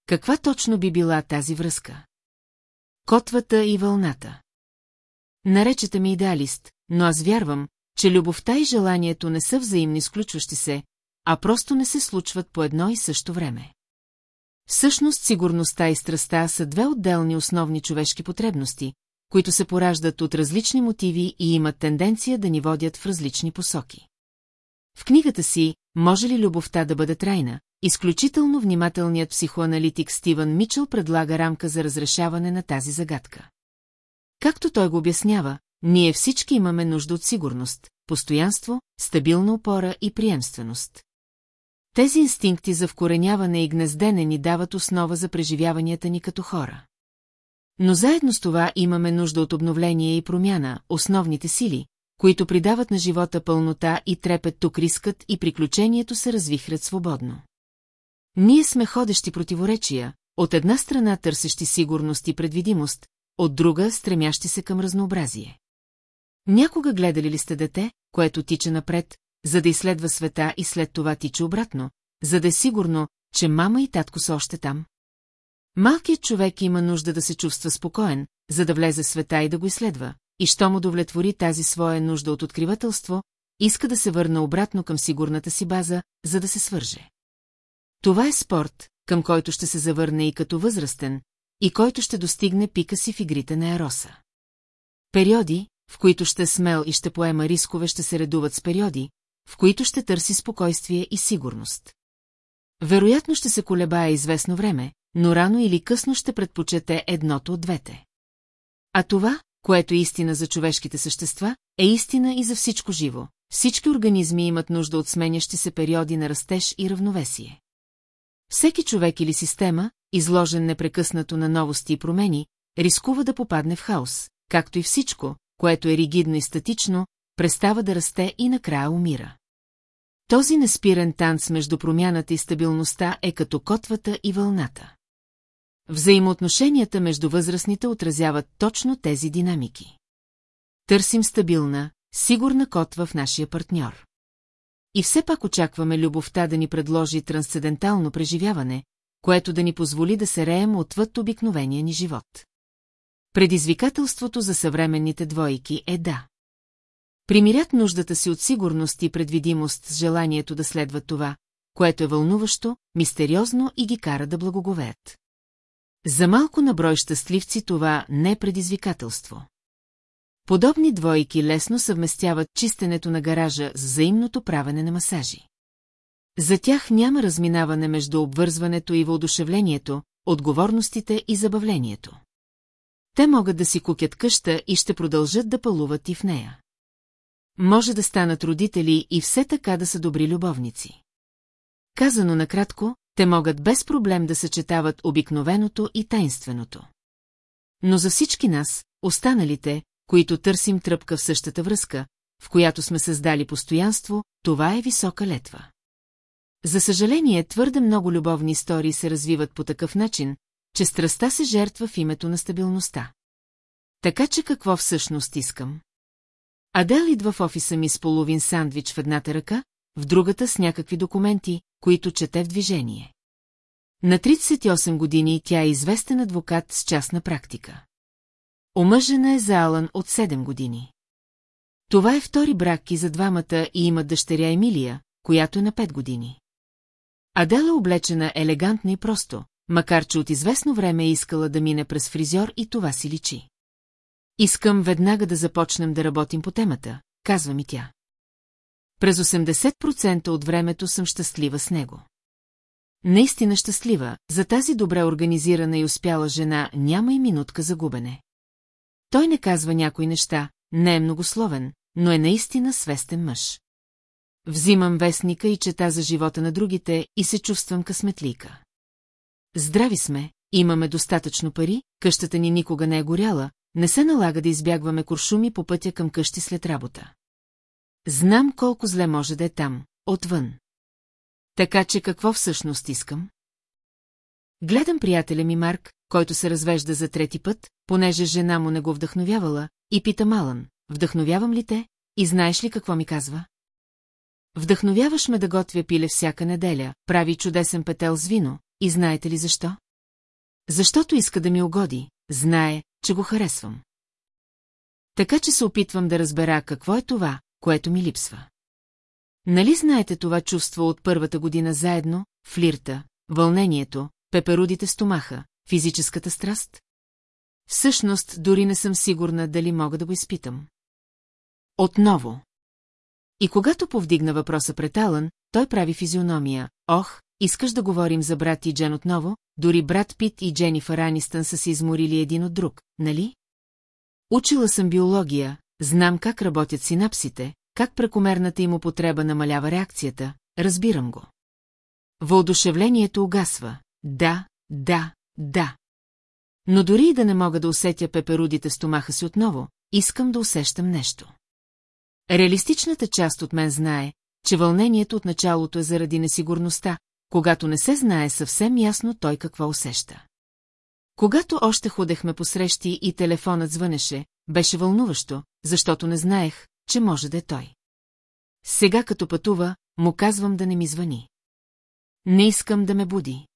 Каква точно би била тази връзка? Котвата и вълната. Наречете ми идеалист, но аз вярвам, че любовта и желанието не са взаимни сключващи се, а просто не се случват по едно и също време. Всъщност сигурността и страста са две отделни основни човешки потребности, които се пораждат от различни мотиви и имат тенденция да ни водят в различни посоки. В книгата си «Може ли любовта да бъде трайна?» изключително внимателният психоаналитик Стивън Мичел предлага рамка за разрешаване на тази загадка. Както той го обяснява, ние всички имаме нужда от сигурност, постоянство, стабилна опора и приемственост. Тези инстинкти за вкореняване и гнездене ни дават основа за преживяванията ни като хора. Но заедно с това имаме нужда от обновление и промяна, основните сили, които придават на живота пълнота и трепет тук рискът и приключението се развихрят свободно. Ние сме ходещи противоречия, от една страна търсещи сигурност и предвидимост, от друга стремящи се към разнообразие. Някога гледали ли сте дете, което тича напред, за да изследва света и след това тича обратно, за да е сигурно, че мама и татко са още там? Малкият човек има нужда да се чувства спокоен, за да влезе в света и да го изследва, и що му удовлетвори тази своя нужда от откривателство, иска да се върне обратно към сигурната си база, за да се свърже. Това е спорт, към който ще се завърне и като възрастен, и който ще достигне пика си в игрите на Ероса. Периоди, в които ще смел и ще поема рискове, ще се редуват с периоди, в които ще търси спокойствие и сигурност. Вероятно ще се колебае известно време, но рано или късно ще предпочете едното от двете. А това, което е истина за човешките същества, е истина и за всичко живо. Всички организми имат нужда от сменящи се периоди на растеж и равновесие. Всеки човек или система, изложен непрекъснато на новости и промени, рискува да попадне в хаос, както и всичко, което е ригидно и статично, престава да расте и накрая умира. Този неспирен танц между промяната и стабилността е като котвата и вълната. Взаимоотношенията между възрастните отразяват точно тези динамики. Търсим стабилна, сигурна котва в нашия партньор. И все пак очакваме любовта да ни предложи трансцендентално преживяване, което да ни позволи да се реем отвъд обикновения ни живот. Предизвикателството за съвременните двойки е да. Примирят нуждата си от сигурност и предвидимост с желанието да следват това, което е вълнуващо, мистериозно и ги кара да благоговеят. За малко наброй щастливци това не е предизвикателство. Подобни двойки лесно съвместяват чистенето на гаража с взаимното правене на масажи. За тях няма разминаване между обвързването и въодушевлението, отговорностите и забавлението. Те могат да си кукят къща и ще продължат да пълуват и в нея. Може да станат родители и все така да са добри любовници. Казано накратко, те могат без проблем да съчетават обикновеното и тайнственото. Но за всички нас, останалите, които търсим тръпка в същата връзка, в която сме създали постоянство, това е висока летва. За съжаление, твърде много любовни истории се развиват по такъв начин, че страста се жертва в името на стабилността. Така че какво всъщност искам? Адел идва в офиса ми с половин сандвич в едната ръка, в другата с някакви документи, които чете в движение. На 38 години тя е известен адвокат с частна практика. Омъжена е за Алън от 7 години. Това е втори брак и за двамата и има дъщеря Емилия, която е на 5 години. Адела облечена елегантно и просто, макар че от известно време е искала да мине през фризьор и това си личи. Искам веднага да започнем да работим по темата, казва ми тя. През 80% от времето съм щастлива с него. Наистина щастлива, за тази добре организирана и успяла жена няма и минутка за губене. Той не казва някои неща, не е многословен, но е наистина свестен мъж. Взимам вестника и чета за живота на другите и се чувствам късметлика. Здрави сме, имаме достатъчно пари, къщата ни никога не е горяла, не се налага да избягваме куршуми по пътя към къщи след работа. Знам колко зле може да е там, отвън. Така че какво всъщност искам? Гледам приятеля ми Марк, който се развежда за трети път, понеже жена му не го вдъхновявала, и пита Малън, вдъхновявам ли те, и знаеш ли какво ми казва? Вдъхновяваш ме да готвя пиле всяка неделя, прави чудесен петел с вино, и знаете ли защо? Защото иска да ми угоди, знае, че го харесвам. Така че се опитвам да разбера какво е това, което ми липсва. Нали знаете това чувство от първата година заедно, флирта, вълнението, пеперудите стомаха, физическата страст? Всъщност, дори не съм сигурна дали мога да го изпитам. Отново. И когато повдигна въпроса пред Алън, той прави физиономия. Ох, искаш да говорим за брат и Джен отново? Дори брат Пит и Дженифър Анистън са се изморили един от друг, нали? Учила съм биология, знам как работят синапсите, как прекомерната им употреба намалява реакцията, разбирам го. Въодушевлението угасва. Да, да, да. Но дори и да не мога да усетя пеперудите стомаха си отново, искам да усещам нещо. Реалистичната част от мен знае, че вълнението от началото е заради несигурността, когато не се знае съвсем ясно той какво усеща. Когато още ходехме по срещи и телефонът звънеше, беше вълнуващо, защото не знаех, че може да е той. Сега като пътува, му казвам да не ми звъни. Не искам да ме буди.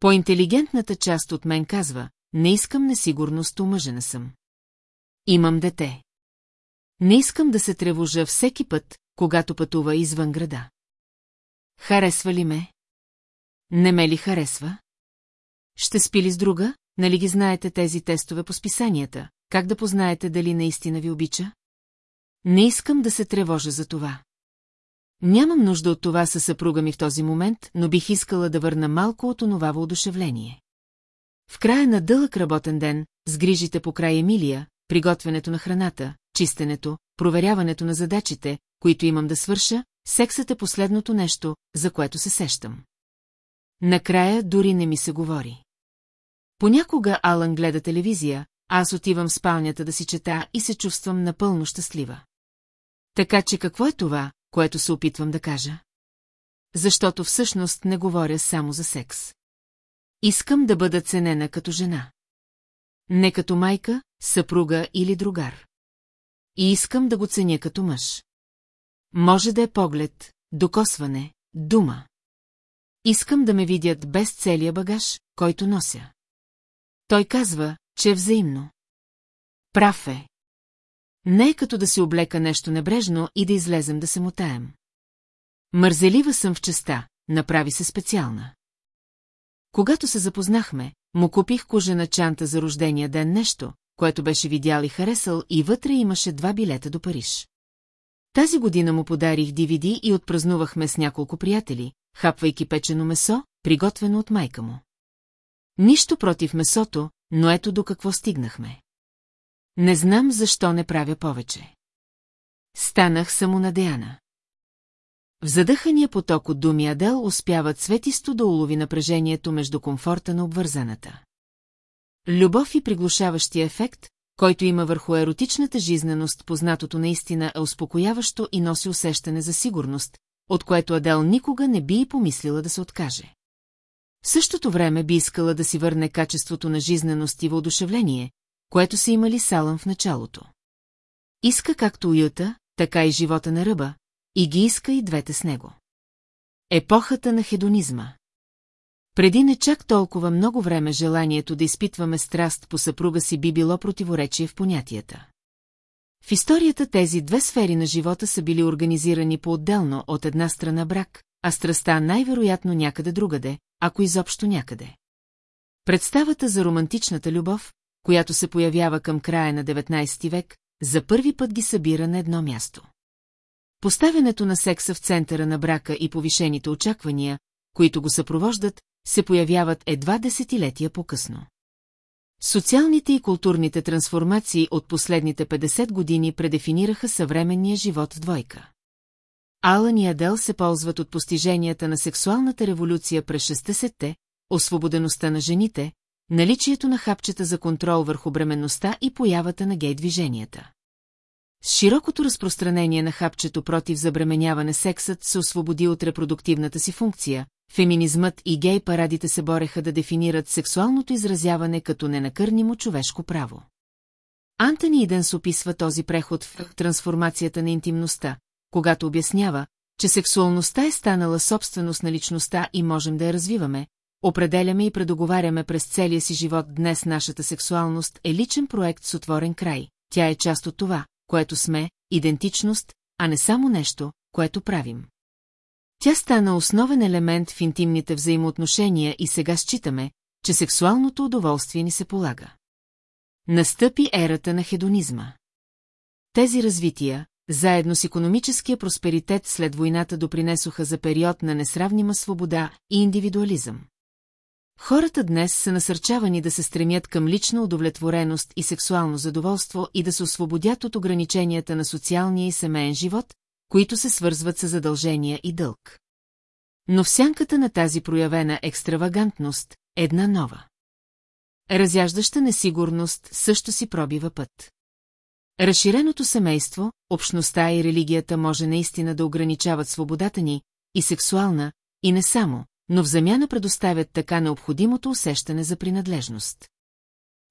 По-интелигентната част от мен казва, не искам несигурност, омъжена съм. Имам дете. Не искам да се тревожа всеки път, когато пътува извън града. Харесва ли ме? Не ме ли харесва? Ще спи ли с друга? Нали ги знаете тези тестове по списанията? Как да познаете дали наистина ви обича? Не искам да се тревожа за това. Нямам нужда от това със съпруга ми в този момент, но бих искала да върна малко от онова воодушевление. В края на дълъг работен ден, с грижите по край Емилия, приготвянето на храната, чистенето, проверяването на задачите, които имам да свърша, сексът е последното нещо, за което се сещам. Накрая дори не ми се говори. Понякога Алън гледа телевизия, аз отивам в спалнята да си чета и се чувствам напълно щастлива. Така че какво е това, което се опитвам да кажа? Защото всъщност не говоря само за секс. Искам да бъда ценена като жена. Не като майка, съпруга или другар. И искам да го ценя като мъж. Може да е поглед, докосване, дума. Искам да ме видят без целия багаж, който нося. Той казва, че е взаимно. Прав е. Не е като да си облека нещо небрежно и да излезем да се мутаем. Мързелива съм в честа, направи се специална. Когато се запознахме, му купих кожена чанта за рождения ден нещо, което беше видял и харесал и вътре имаше два билета до Париж. Тази година му подарих DVD и отпразнувахме с няколко приятели, хапвайки печено месо, приготвено от майка му. Нищо против месото, но ето до какво стигнахме. Не знам защо не правя повече. Станах самонадеяна. В задъхания поток от думи Адел успява цветисто да улови напрежението между комфорта на обвързаната. Любов и приглушаващия ефект, който има върху еротичната жизненост, познатото наистина е успокояващо и носи усещане за сигурност, от което Адел никога не би и помислила да се откаже. В същото време би искала да си върне качеството на жизненост и въодушевление, което са имали Салън в началото. Иска както уюта, така и живота на ръба, и ги иска и двете с него. Епохата на хедонизма Преди не чак толкова много време желанието да изпитваме страст по съпруга си би било противоречие в понятията. В историята тези две сфери на живота са били организирани по-отделно от една страна брак, а страста най-вероятно някъде другаде, ако изобщо някъде. Представата за романтичната любов, която се появява към края на 19 век, за първи път ги събира на едно място. Поставянето на секса в центъра на брака и повишените очаквания, които го съпровождат, се появяват едва десетилетия по-късно. Социалните и културните трансформации от последните 50 години предефинираха съвременния живот в двойка. Алън и Адел се ползват от постиженията на сексуалната революция през 60-те, освободеността на жените, наличието на хапчета за контрол върху бременността и появата на гей-движенията. С широкото разпространение на хапчето против забременяване сексът се освободи от репродуктивната си функция, феминизмът и гей-парадите се бореха да дефинират сексуалното изразяване като ненакърнимо човешко право. Антони Иденс описва този преход в трансформацията на интимността, когато обяснява, че сексуалността е станала собственост на личността и можем да я развиваме, определяме и предоговаряме през целия си живот днес нашата сексуалност е личен проект с отворен край, тя е част от това, което сме, идентичност, а не само нещо, което правим. Тя стана основен елемент в интимните взаимоотношения и сега считаме, че сексуалното удоволствие ни се полага. Настъпи ерата на хедонизма. Тези развития, заедно с економическия просперитет след войната допринесоха за период на несравнима свобода и индивидуализъм. Хората днес са насърчавани да се стремят към лична удовлетвореност и сексуално задоволство и да се освободят от ограниченията на социалния и семейен живот, които се свързват с задължения и дълг. Но в сянката на тази проявена екстравагантност, една нова. Разяждаща несигурност също си пробива път. Разширеното семейство, общността и религията може наистина да ограничават свободата ни, и сексуална, и не само, но в замяна предоставят така необходимото усещане за принадлежност.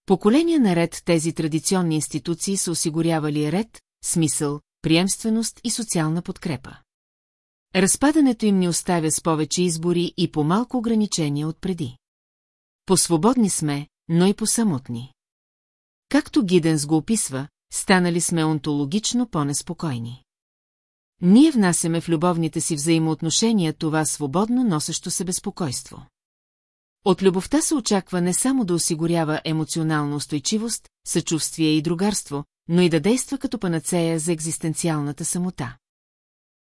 Поколения наред тези традиционни институции са осигурявали ред, смисъл, приемственост и социална подкрепа. Разпадането им ни оставя с повече избори и по-малко ограничения от преди. Посвободни сме, но и посамотни. Както Гиденс го описва, станали сме онтологично по-неспокойни. Ние внасяме в любовните си взаимоотношения това свободно носещо се безпокойство. От любовта се очаква не само да осигурява емоционална устойчивост, съчувствие и другарство, но и да действа като панацея за екзистенциалната самота.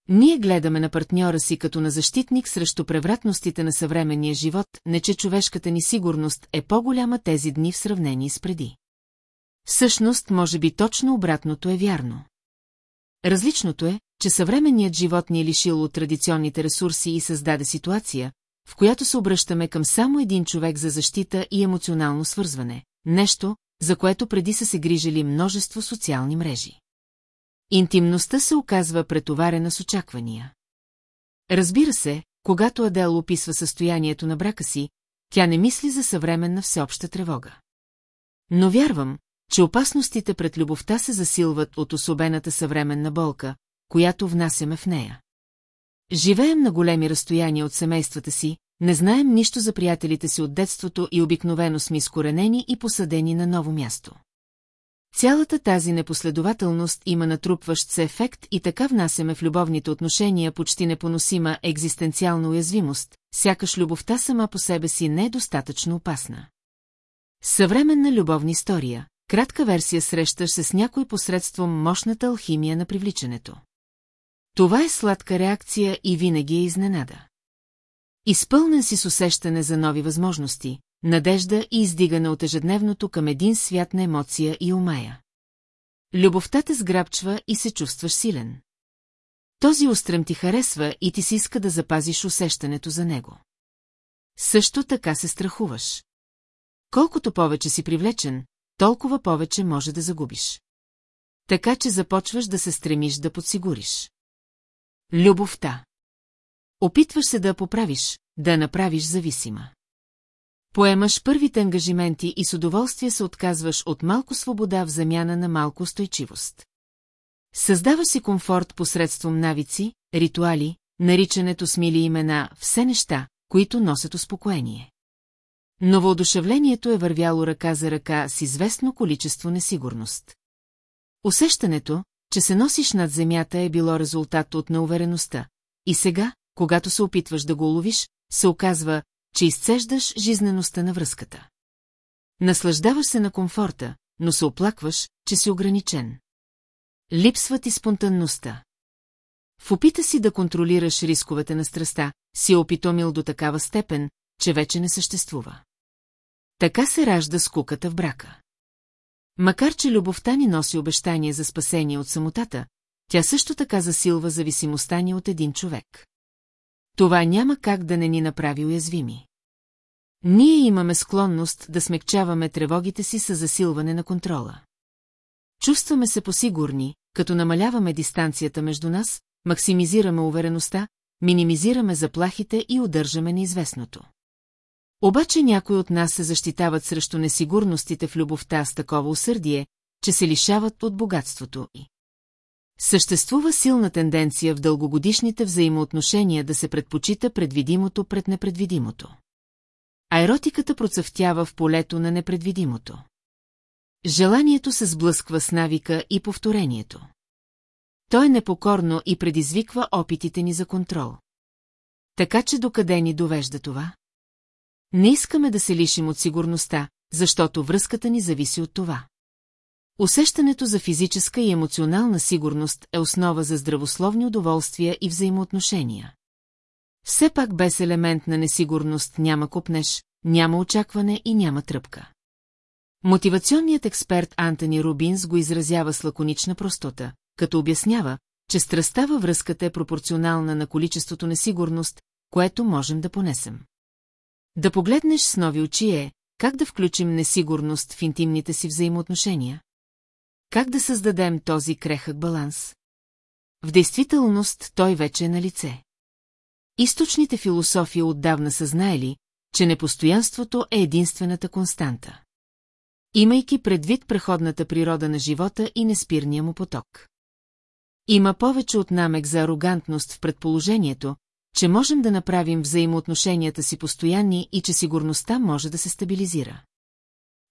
Ние гледаме на партньора си като на защитник срещу превратностите на съвременния живот, не че човешката ни сигурност е по-голяма тези дни в сравнение с преди. Всъщност, може би точно обратното е вярно. Различното е, че съвременният живот ни е лишил от традиционните ресурси и създаде ситуация, в която се обръщаме към само един човек за защита и емоционално свързване, нещо, за което преди са се грижили множество социални мрежи. Интимността се оказва претоварена с очаквания. Разбира се, когато Адел описва състоянието на брака си, тя не мисли за съвременна всеобща тревога. Но вярвам, че опасностите пред любовта се засилват от особената съвременна болка, която внасяме в нея. Живеем на големи разстояния от семействата си, не знаем нищо за приятелите си от детството и обикновено сме изкоренени и посадени на ново място. Цялата тази непоследователност има натрупващ се ефект и така внасяме в любовните отношения почти непоносима екзистенциална уязвимост, сякаш любовта сама по себе си не е достатъчно опасна. Съвременна любовна история, кратка версия срещаш се с някой посредством мощната алхимия на привличането. Това е сладка реакция и винаги е изненада. Изпълнен си с усещане за нови възможности, надежда и издигане от ежедневното към един свят на емоция и умая. Любовта те сграбчва и се чувстваш силен. Този устрем ти харесва и ти си иска да запазиш усещането за него. Също така се страхуваш. Колкото повече си привлечен, толкова повече може да загубиш. Така че започваш да се стремиш да подсигуриш. Любовта. Опитваш се да я поправиш, да направиш зависима. Поемаш първите ангажименти и с удоволствие се отказваш от малко свобода в замяна на малко устойчивост. Създаваш си комфорт посредством навици, ритуали, наричането с мили имена, все неща, които носят успокоение. Но въодушевлението е вървяло ръка за ръка с известно количество несигурност. Усещането, че се носиш над земята е било резултат от неувереността. И сега, когато се опитваш да го уловиш, се оказва, че изцеждаш жизнеността на връзката. Наслаждаваш се на комфорта, но се оплакваш, че си ограничен. Липсва ти спонтанността. В опита си да контролираш рисковете на страста, си е опитомил до такава степен, че вече не съществува. Така се ражда скуката в брака. Макар че любовта ни носи обещание за спасение от самотата, тя също така засилва зависимостта ни от един човек. Това няма как да не ни направи уязвими. Ние имаме склонност да смекчаваме тревогите си с засилване на контрола. Чувстваме се посигурни, като намаляваме дистанцията между нас, максимизираме увереността, минимизираме заплахите и удържаме неизвестното. Обаче някои от нас се защитават срещу несигурностите в любовта с такова усърдие, че се лишават от богатството и. Съществува силна тенденция в дългогодишните взаимоотношения да се предпочита предвидимото пред непредвидимото. А еротиката процъфтява в полето на непредвидимото. Желанието се сблъсква с навика и повторението. То е непокорно и предизвиква опитите ни за контрол. Така че докъде ни довежда това? Не искаме да се лишим от сигурността, защото връзката ни зависи от това. Усещането за физическа и емоционална сигурност е основа за здравословни удоволствия и взаимоотношения. Все пак без елемент на несигурност няма купнеш, няма очакване и няма тръпка. Мотивационният експерт Антони Рубинс го изразява с лаконична простота, като обяснява, че страстта във връзката е пропорционална на количеството несигурност, което можем да понесем. Да погледнеш с нови очи е, как да включим несигурност в интимните си взаимоотношения? Как да създадем този крехък баланс? В действителност той вече е на лице. Източните философии отдавна са знаели, че непостоянството е единствената константа. Имайки предвид преходната природа на живота и неспирния му поток. Има повече от намек за арогантност в предположението, че можем да направим взаимоотношенията си постоянни и че сигурността може да се стабилизира.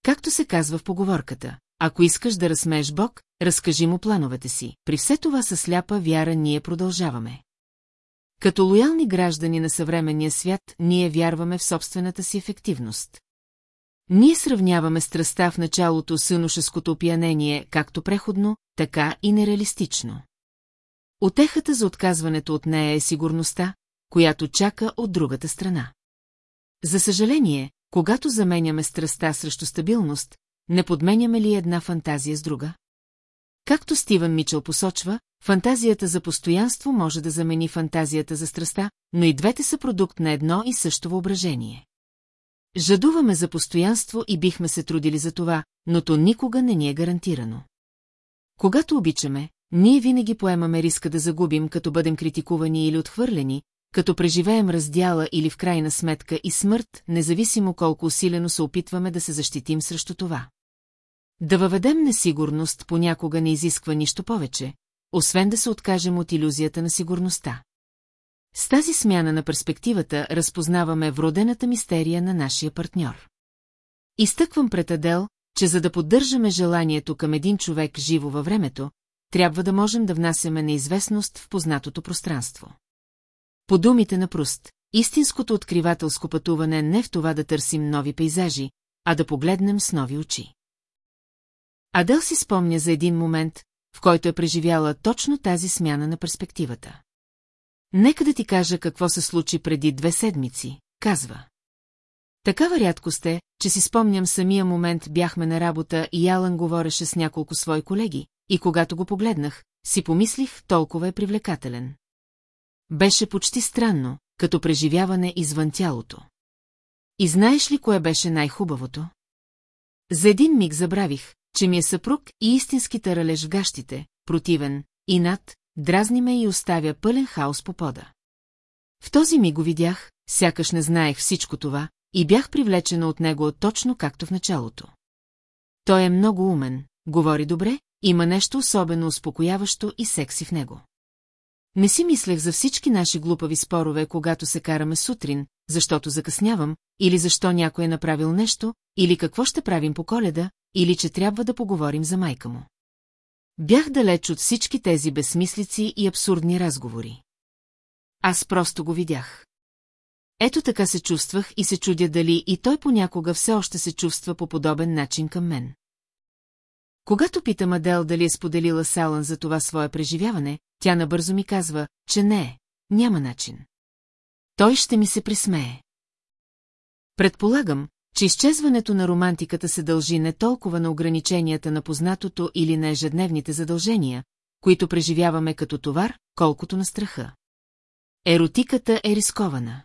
Както се казва в поговорката, ако искаш да разсмееш Бог, разкажи му плановете си. При все това със сляпа вяра ние продължаваме. Като лоялни граждани на съвременния свят, ние вярваме в собствената си ефективност. Ние сравняваме страста в началото с юношеското опиянение както преходно, така и нереалистично. Отехата за отказването от нея е сигурността, която чака от другата страна. За съжаление, когато заменяме страста срещу стабилност, не подменяме ли една фантазия с друга? Както Стивън Мичел посочва, фантазията за постоянство може да замени фантазията за страста, но и двете са продукт на едно и също въображение. Жадуваме за постоянство и бихме се трудили за това, но то никога не ни е гарантирано. Когато обичаме, ние винаги поемаме риска да загубим, като бъдем критикувани или отхвърлени, като преживеем раздяла или в крайна сметка и смърт, независимо колко усилено се опитваме да се защитим срещу това. Да въведем несигурност понякога не изисква нищо повече, освен да се откажем от иллюзията на сигурността. С тази смяна на перспективата разпознаваме вродената мистерия на нашия партньор. Изтъквам пред Адел, че за да поддържаме желанието към един човек живо във времето, трябва да можем да внасяме неизвестност в познатото пространство. По думите на Пруст, истинското откривателско пътуване не в това да търсим нови пейзажи, а да погледнем с нови очи. Адел си спомня за един момент, в който е преживяла точно тази смяна на перспективата. Нека да ти кажа какво се случи преди две седмици, казва. Такава рядкост е, че си спомням самия момент бяхме на работа и Алън говореше с няколко свои колеги, и когато го погледнах, си помислих, толкова е привлекателен. Беше почти странно, като преживяване извън тялото. И знаеш ли кое беше най-хубавото? За един миг забравих, че ми е съпруг и истински таралеж в гащите, противен, и над, дразни ме и оставя пълен хаос по пода. В този миг го видях, сякаш не знаех всичко това, и бях привлечена от него точно както в началото. Той е много умен, говори добре, има нещо особено успокояващо и секси в него. Не си мислех за всички наши глупави спорове, когато се караме сутрин, защото закъснявам, или защо някой е направил нещо, или какво ще правим по коледа, или че трябва да поговорим за майка му. Бях далеч от всички тези безсмислици и абсурдни разговори. Аз просто го видях. Ето така се чувствах и се чудя дали и той понякога все още се чувства по подобен начин към мен. Когато питам Адел дали е споделила Салан за това свое преживяване, тя набързо ми казва, че не е, няма начин. Той ще ми се присмее. Предполагам, че изчезването на романтиката се дължи не толкова на ограниченията на познатото или на ежедневните задължения, които преживяваме като товар, колкото на страха. Еротиката е рискована.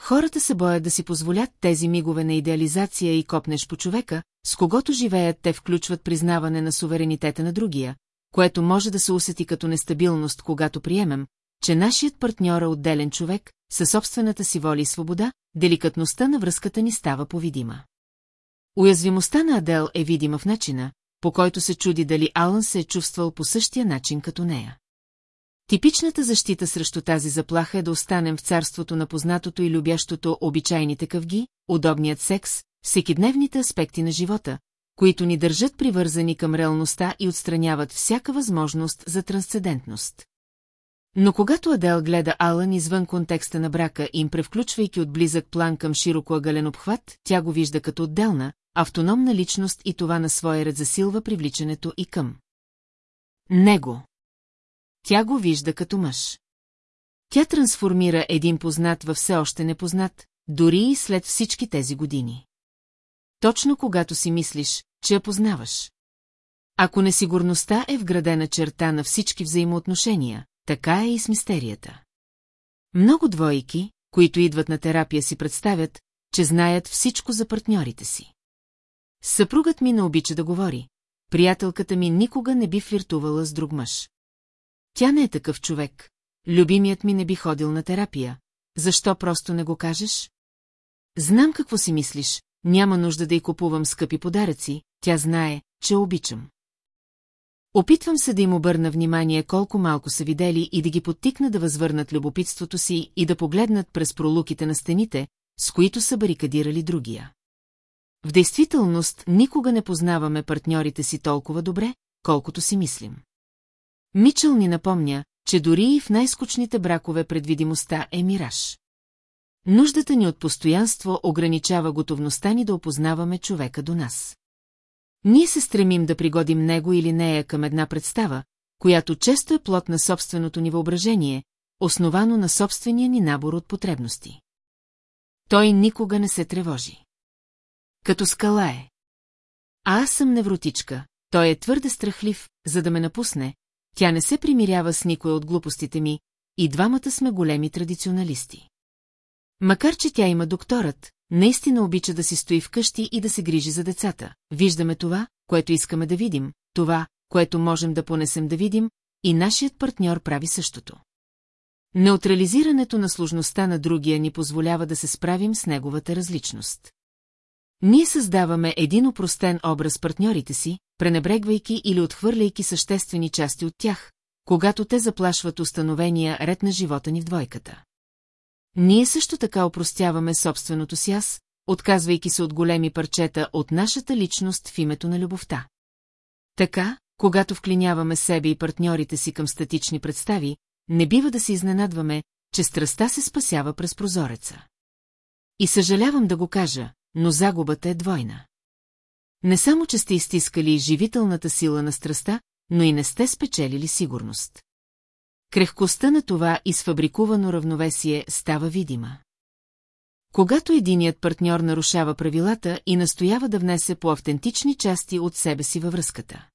Хората се боят да си позволят тези мигове на идеализация и копнеш по човека, с когото живеят те включват признаване на суверенитета на другия, което може да се усети като нестабилност, когато приемем, че нашият партньор е отделен човек, със собствената си воля и свобода, деликатността на връзката ни става повидима. Уязвимостта на Адел е видима в начина, по който се чуди дали Алън се е чувствал по същия начин като нея. Типичната защита срещу тази заплаха е да останем в царството на познатото и любящото обичайните къвги, удобният секс, всекидневните аспекти на живота, които ни държат привързани към реалността и отстраняват всяка възможност за трансцендентност. Но когато Адел гледа Алън извън контекста на брака им превключвайки от близък план към широко агален обхват, тя го вижда като отделна, автономна личност и това на своя ред засилва привличането и към. Него. Тя го вижда като мъж. Тя трансформира един познат във все още непознат, дори и след всички тези години. Точно когато си мислиш, че я познаваш. Ако несигурността е вградена черта на всички взаимоотношения, така е и с мистерията. Много двойки, които идват на терапия си представят, че знаят всичко за партньорите си. Съпругът ми не обича да говори. Приятелката ми никога не би флиртувала с друг мъж. Тя не е такъв човек. Любимият ми не би ходил на терапия. Защо просто не го кажеш? Знам какво си мислиш, няма нужда да й купувам скъпи подаръци, тя знае, че обичам. Опитвам се да им обърна внимание колко малко са видели и да ги подтикна да възвърнат любопитството си и да погледнат през пролуките на стените, с които са барикадирали другия. В действителност никога не познаваме партньорите си толкова добре, колкото си мислим. Мичъл ни напомня, че дори и в най-скучните бракове предвидимостта е мираж. Нуждата ни от постоянство ограничава готовността ни да опознаваме човека до нас. Ние се стремим да пригодим него или нея към една представа, която често е плод на собственото ни въображение, основано на собствения ни набор от потребности. Той никога не се тревожи. Като скала е. А аз съм невротичка, той е твърде страхлив, за да ме напусне, тя не се примирява с никой от глупостите ми, и двамата сме големи традиционалисти. Макар, че тя има докторът, наистина обича да си стои вкъщи и да се грижи за децата. Виждаме това, което искаме да видим, това, което можем да понесем да видим, и нашият партньор прави същото. Неутрализирането на сложността на другия ни позволява да се справим с неговата различност. Ние създаваме един упростен образ партньорите си, пренебрегвайки или отхвърляйки съществени части от тях, когато те заплашват установения ред на живота ни в двойката. Ние също така опростяваме собственото си аз, отказвайки се от големи парчета от нашата личност в името на любовта. Така, когато вклиняваме себе и партньорите си към статични представи, не бива да се изненадваме, че страста се спасява през прозореца. И съжалявам да го кажа, но загубата е двойна. Не само, че сте изтискали живителната сила на страста, но и не сте спечелили сигурност. Крехкостта на това изфабрикувано равновесие става видима. Когато единият партньор нарушава правилата и настоява да внесе по автентични части от себе си във връзката.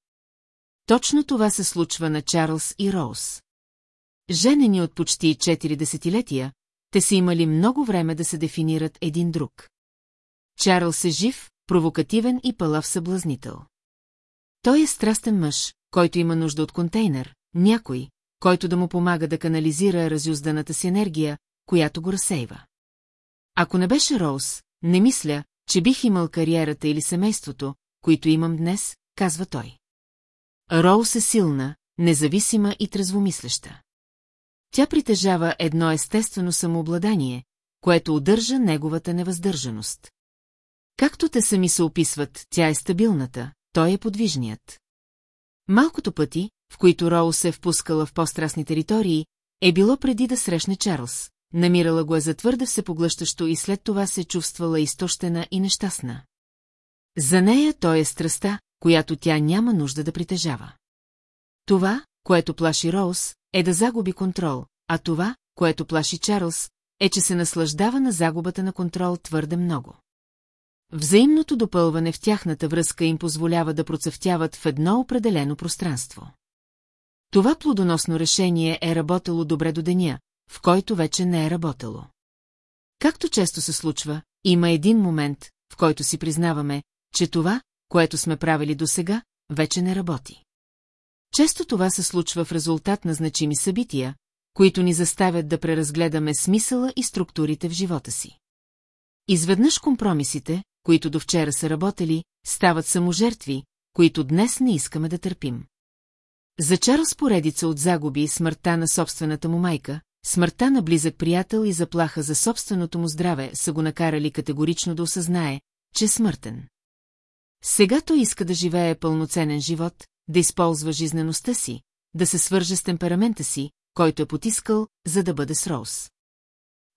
Точно това се случва на Чарлз и Роуз. Женени от почти 4 десетилетия, те са имали много време да се дефинират един друг. Чарлз е жив, провокативен и пълав съблазнител. Той е страстен мъж, който има нужда от контейнер, някой, който да му помага да канализира разюзданата си енергия, която го разсейва. Ако не беше Роуз, не мисля, че бих имал кариерата или семейството, които имам днес, казва той. Роуз е силна, независима и трезвомислеща. Тя притежава едно естествено самообладание, което удържа неговата невъздържаност. Както те сами се описват, тя е стабилната, той е подвижният. Малкото пъти, в които Роу се е впускала в по-страстни територии, е било преди да срещне Чарлз. Намирала го е за твърде всепоглъщащо и след това се чувствала изтощена и нещастна. За нея той е страста, която тя няма нужда да притежава. Това, което плаши Роуз, е да загуби контрол, а това, което плаши Чарлз, е, че се наслаждава на загубата на контрол твърде много. Взаимното допълване в тяхната връзка им позволява да процъфтяват в едно определено пространство. Това плодоносно решение е работело добре до деня, в който вече не е работело. Както често се случва, има един момент, в който си признаваме, че това, което сме правили досега, вече не работи. Често това се случва в резултат на значими събития, които ни заставят да преразгледаме смисъла и структурите в живота си. Изведнъж компромисите, които до вчера са работели, стават саможертви, които днес не искаме да търпим. За Чарлз поредица от загуби смъртта на собствената му майка, смъртта на близък приятел и заплаха за собственото му здраве са го накарали категорично да осъзнае, че е смъртен. Сега той иска да живее пълноценен живот, да използва жизнеността си, да се свърже с темперамента си, който е потискал, за да бъде с Роуз.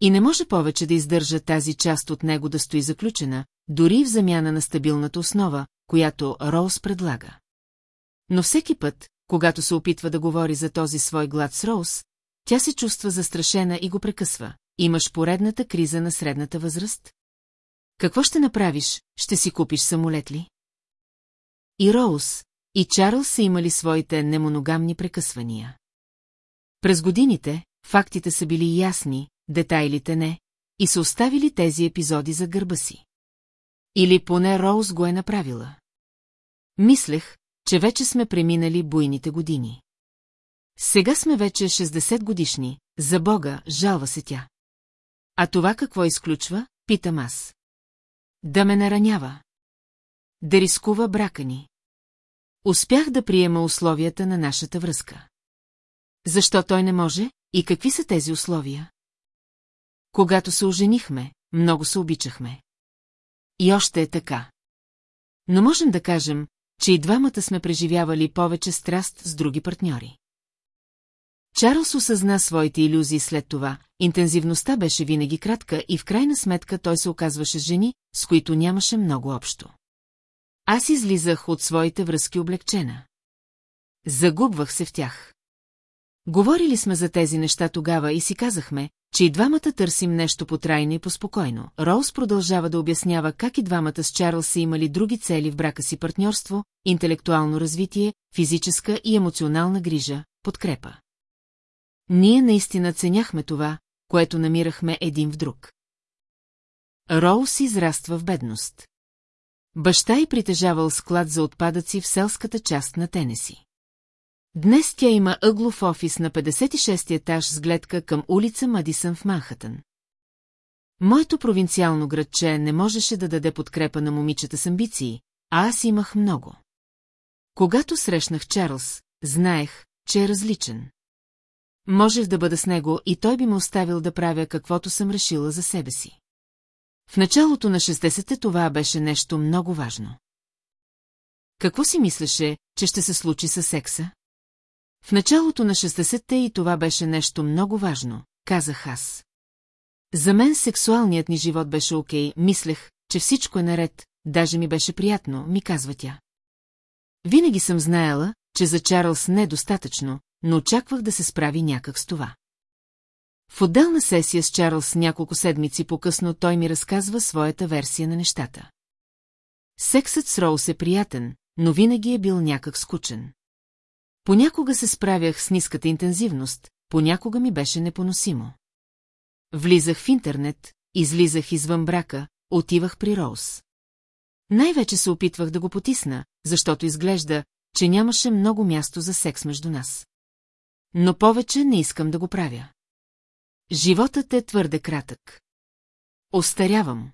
И не може повече да издържа тази част от него да стои заключена, дори в замяна на стабилната основа, която Роуз предлага. Но всеки път, когато се опитва да говори за този свой глад с Роуз, тя се чувства застрашена и го прекъсва. Имаш поредната криза на средната възраст? Какво ще направиш, ще си купиш самолет ли? И Роуз, и Чарлз са имали своите немоногамни прекъсвания. През годините, фактите са били ясни, детайлите не, и са оставили тези епизоди за гърба си. Или поне Роуз го е направила. Мислех, че вече сме преминали буйните години. Сега сме вече 60 годишни, за Бога, жалва се тя. А това какво изключва, питам аз. Да ме наранява. Да рискува брака ни. Успях да приема условията на нашата връзка. Защо той не може и какви са тези условия? Когато се оженихме, много се обичахме. И още е така. Но можем да кажем, че и двамата сме преживявали повече страст с други партньори. Чарлз осъзна своите иллюзии след това, интензивността беше винаги кратка и в крайна сметка той се оказваше с жени, с които нямаше много общо. Аз излизах от своите връзки облегчена. Загубвах се в тях. Говорили сме за тези неща тогава и си казахме, че и двамата търсим нещо потрайно и поспокойно. Роуз продължава да обяснява как и двамата с Чарлз са имали други цели в брака си партньорство, интелектуално развитие, физическа и емоционална грижа, подкрепа. Ние наистина ценяхме това, което намирахме един в друг. Роуз израства в бедност. Баща й притежавал склад за отпадъци в селската част на Тенеси. Днес тя има ъглов офис на 56 етаж с гледка към улица Мадисън в Манхатън. Моето провинциално градче не можеше да даде подкрепа на момичета с амбиции, а аз имах много. Когато срещнах Чарлз, знаех, че е различен. Можех да бъда с него и той би ме оставил да правя каквото съм решила за себе си. В началото на 60-те това беше нещо много важно. Какво си мислеше, че ще се случи със секса? В началото на 60-те и това беше нещо много важно, казах аз. За мен сексуалният ни живот беше окей, мислех, че всичко е наред, даже ми беше приятно, ми казва тя. Винаги съм знаела, че за Чарлз не е достатъчно, но очаквах да се справи някак с това. В отделна сесия с Чарлз няколко седмици по-късно той ми разказва своята версия на нещата. Сексът с Роуз е приятен, но винаги е бил някак скучен. Понякога се справях с ниската интензивност, понякога ми беше непоносимо. Влизах в интернет, излизах извън брака, отивах при Роуз. Най-вече се опитвах да го потисна, защото изглежда, че нямаше много място за секс между нас. Но повече не искам да го правя. Животът е твърде кратък. Остарявам.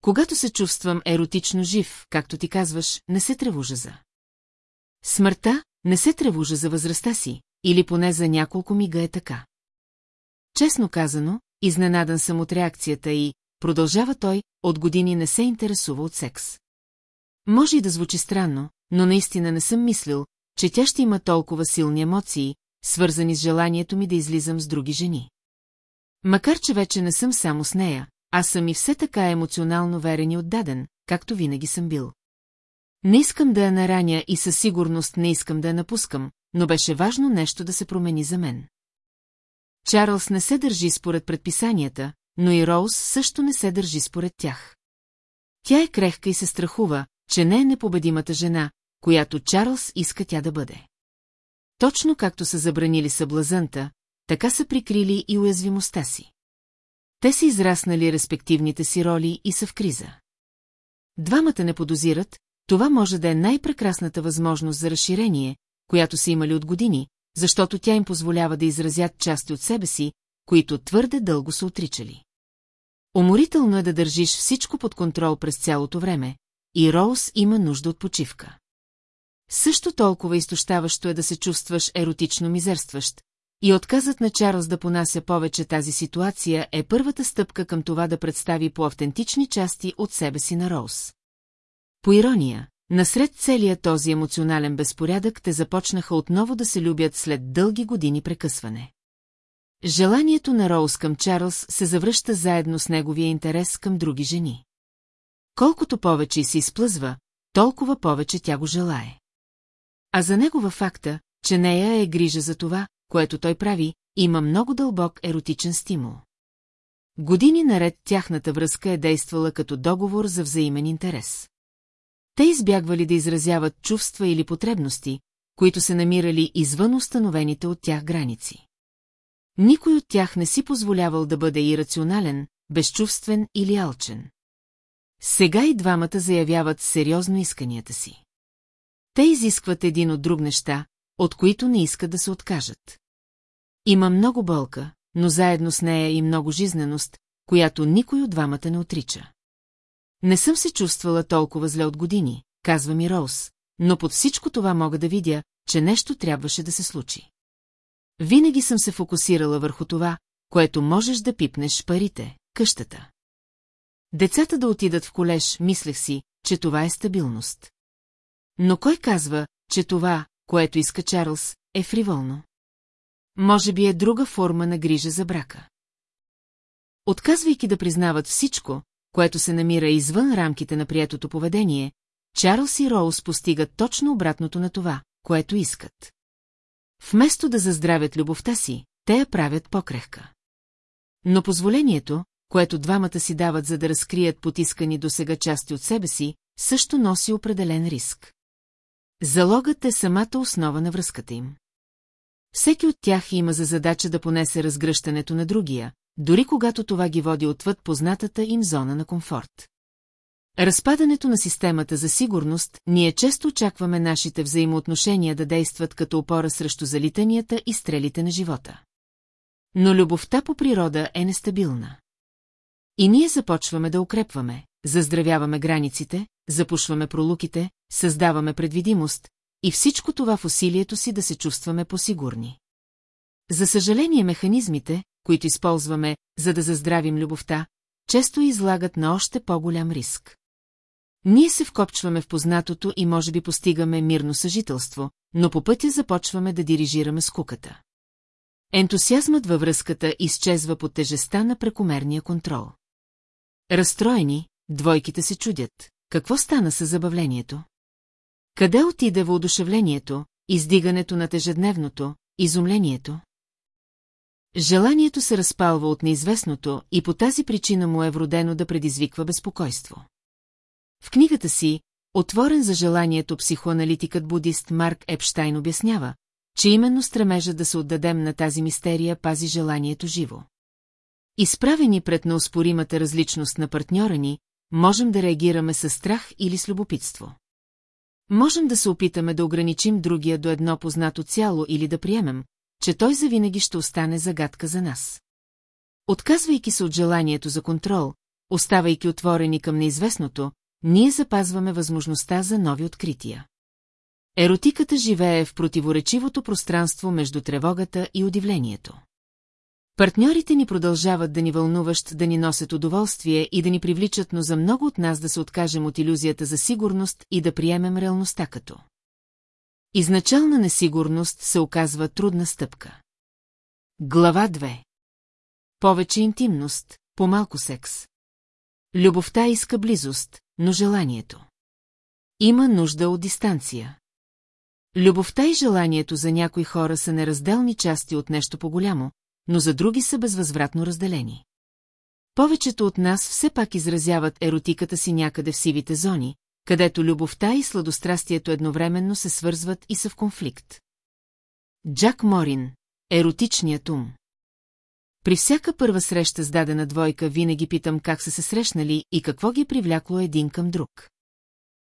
Когато се чувствам еротично жив, както ти казваш, не се тревожа за. Смъртта не се тревожа за възрастта си, или поне за няколко мига е така. Честно казано, изненадан съм от реакцията и, продължава той, от години не се интересува от секс. Може и да звучи странно, но наистина не съм мислил, че тя ще има толкова силни емоции, свързани с желанието ми да излизам с други жени. Макар, че вече не съм само с нея, аз съм и все така емоционално верен и отдаден, както винаги съм бил. Не искам да я нараня и със сигурност не искам да я напускам, но беше важно нещо да се промени за мен. Чарлз не се държи според предписанията, но и Роуз също не се държи според тях. Тя е крехка и се страхува, че не е непобедимата жена, която Чарлз иска тя да бъде. Точно както са забранили съблазънта, така са прикрили и уязвимостта си. Те са израснали респективните си роли и са в криза. Двамата не подозират, това може да е най-прекрасната възможност за разширение, която са имали от години, защото тя им позволява да изразят части от себе си, които твърде дълго са отричали. Уморително е да държиш всичко под контрол през цялото време, и Роуз има нужда от почивка. Също толкова изтощаващо е да се чувстваш еротично мизерстващ, и отказът на Чарлз да понася повече тази ситуация е първата стъпка към това да представи по автентични части от себе си на Роуз. По ирония, насред целия този емоционален безпорядък те започнаха отново да се любят след дълги години прекъсване. Желанието на Роуз към Чарлз се завръща заедно с неговия интерес към други жени. Колкото повече се изплъзва, толкова повече тя го желае. А за него във факта, че нея е грижа за това, което той прави, има много дълбок еротичен стимул. Години наред тяхната връзка е действала като договор за взаимен интерес. Те избягвали да изразяват чувства или потребности, които се намирали извън установените от тях граници. Никой от тях не си позволявал да бъде ирационален, безчувствен или алчен. Сега и двамата заявяват сериозно исканията си. Те изискват един от друг неща, от които не искат да се откажат. Има много болка, но заедно с нея и много жизненост, която никой от двамата не отрича. Не съм се чувствала толкова зле от години, казва ми Роуз, но под всичко това мога да видя, че нещо трябваше да се случи. Винаги съм се фокусирала върху това, което можеш да пипнеш парите, къщата. Децата да отидат в колеж, мислех си, че това е стабилност. Но кой казва, че това, което иска Чарлз, е фриволно? Може би е друга форма на грижа за брака. Отказвайки да признават всичко, което се намира извън рамките на приетото поведение, Чарлз и Роуз постигат точно обратното на това, което искат. Вместо да заздравят любовта си, те я правят по-крехка. Но позволението, което двамата си дават за да разкрият потискани до сега части от себе си, също носи определен риск. Залогът е самата основа на връзката им. Всеки от тях има за задача да понесе разгръщането на другия, дори когато това ги води отвъд познатата им зона на комфорт. Разпадането на системата за сигурност, ние често очакваме нашите взаимоотношения да действат като опора срещу залитанията и стрелите на живота. Но любовта по природа е нестабилна. И ние започваме да укрепваме, заздравяваме границите, запушваме пролуките, създаваме предвидимост, и всичко това в усилието си да се чувстваме посигурни. За съжаление механизмите, които използваме, за да заздравим любовта, често излагат на още по-голям риск. Ние се вкопчваме в познатото и може би постигаме мирно съжителство, но по пътя започваме да дирижираме скуката. Ентусиазмът във връзката изчезва под тежеста на прекомерния контрол. Разстроени, двойките се чудят. Какво стана с забавлението? Къде отиде въодушевлението, издигането на тежедневното, изумлението? Желанието се разпалва от неизвестното и по тази причина му е вродено да предизвиква безпокойство. В книгата си, отворен за желанието психоаналитикът будист Марк Епштайн обяснява, че именно стремежа да се отдадем на тази мистерия пази желанието живо. Изправени пред неоспоримата различност на партньора ни, можем да реагираме с страх или с любопитство. Можем да се опитаме да ограничим другия до едно познато цяло или да приемем, че той завинаги ще остане загадка за нас. Отказвайки се от желанието за контрол, оставайки отворени към неизвестното, ние запазваме възможността за нови открития. Еротиката живее в противоречивото пространство между тревогата и удивлението. Партньорите ни продължават да ни вълнуващ, да ни носят удоволствие и да ни привличат, но за много от нас да се откажем от иллюзията за сигурност и да приемем реалността като. Изначална несигурност се оказва трудна стъпка. Глава 2 Повече интимност, по-малко секс. Любовта иска близост, но желанието. Има нужда от дистанция. Любовта и желанието за някои хора са неразделни части от нещо по-голямо, но за други са безвъзвратно разделени. Повечето от нас все пак изразяват еротиката си някъде в сивите зони, където любовта и сладострастието едновременно се свързват и са в конфликт. Джак Морин, еротичният ум. При всяка първа среща с дадена двойка винаги питам как са се срещнали и какво ги е привлякло един към друг.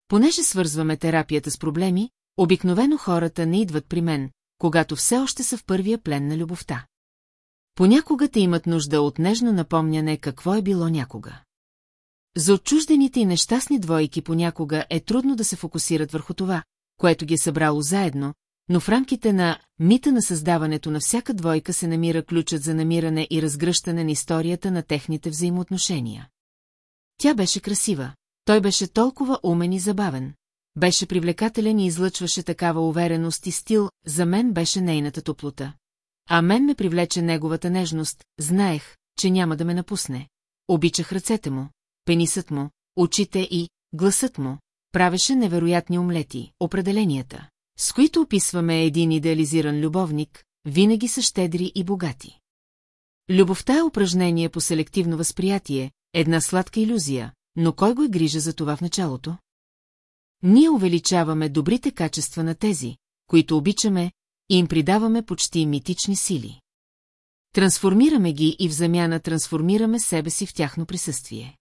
Понеже свързваме терапията с проблеми, обикновено хората не идват при мен, когато все още са в първия плен на любовта. Понякога те имат нужда от нежно напомняне какво е било някога. За отчуждените и нещастни двойки понякога е трудно да се фокусират върху това, което ги е събрало заедно, но в рамките на мита на създаването на всяка двойка се намира ключът за намиране и разгръщане на историята на техните взаимоотношения. Тя беше красива, той беше толкова умен и забавен, беше привлекателен и излъчваше такава увереност и стил, за мен беше нейната топлота. А мен ме привлече неговата нежност, знаех, че няма да ме напусне. Обичах ръцете му, пенисът му, очите и гласът му, правеше невероятни омлети, определенията, с които описваме един идеализиран любовник, винаги са щедри и богати. Любовта е упражнение по селективно възприятие, една сладка иллюзия, но кой го е грижа за това в началото? Ние увеличаваме добрите качества на тези, които обичаме, и им придаваме почти митични сили. Трансформираме ги и в замяна трансформираме себе си в тяхно присъствие.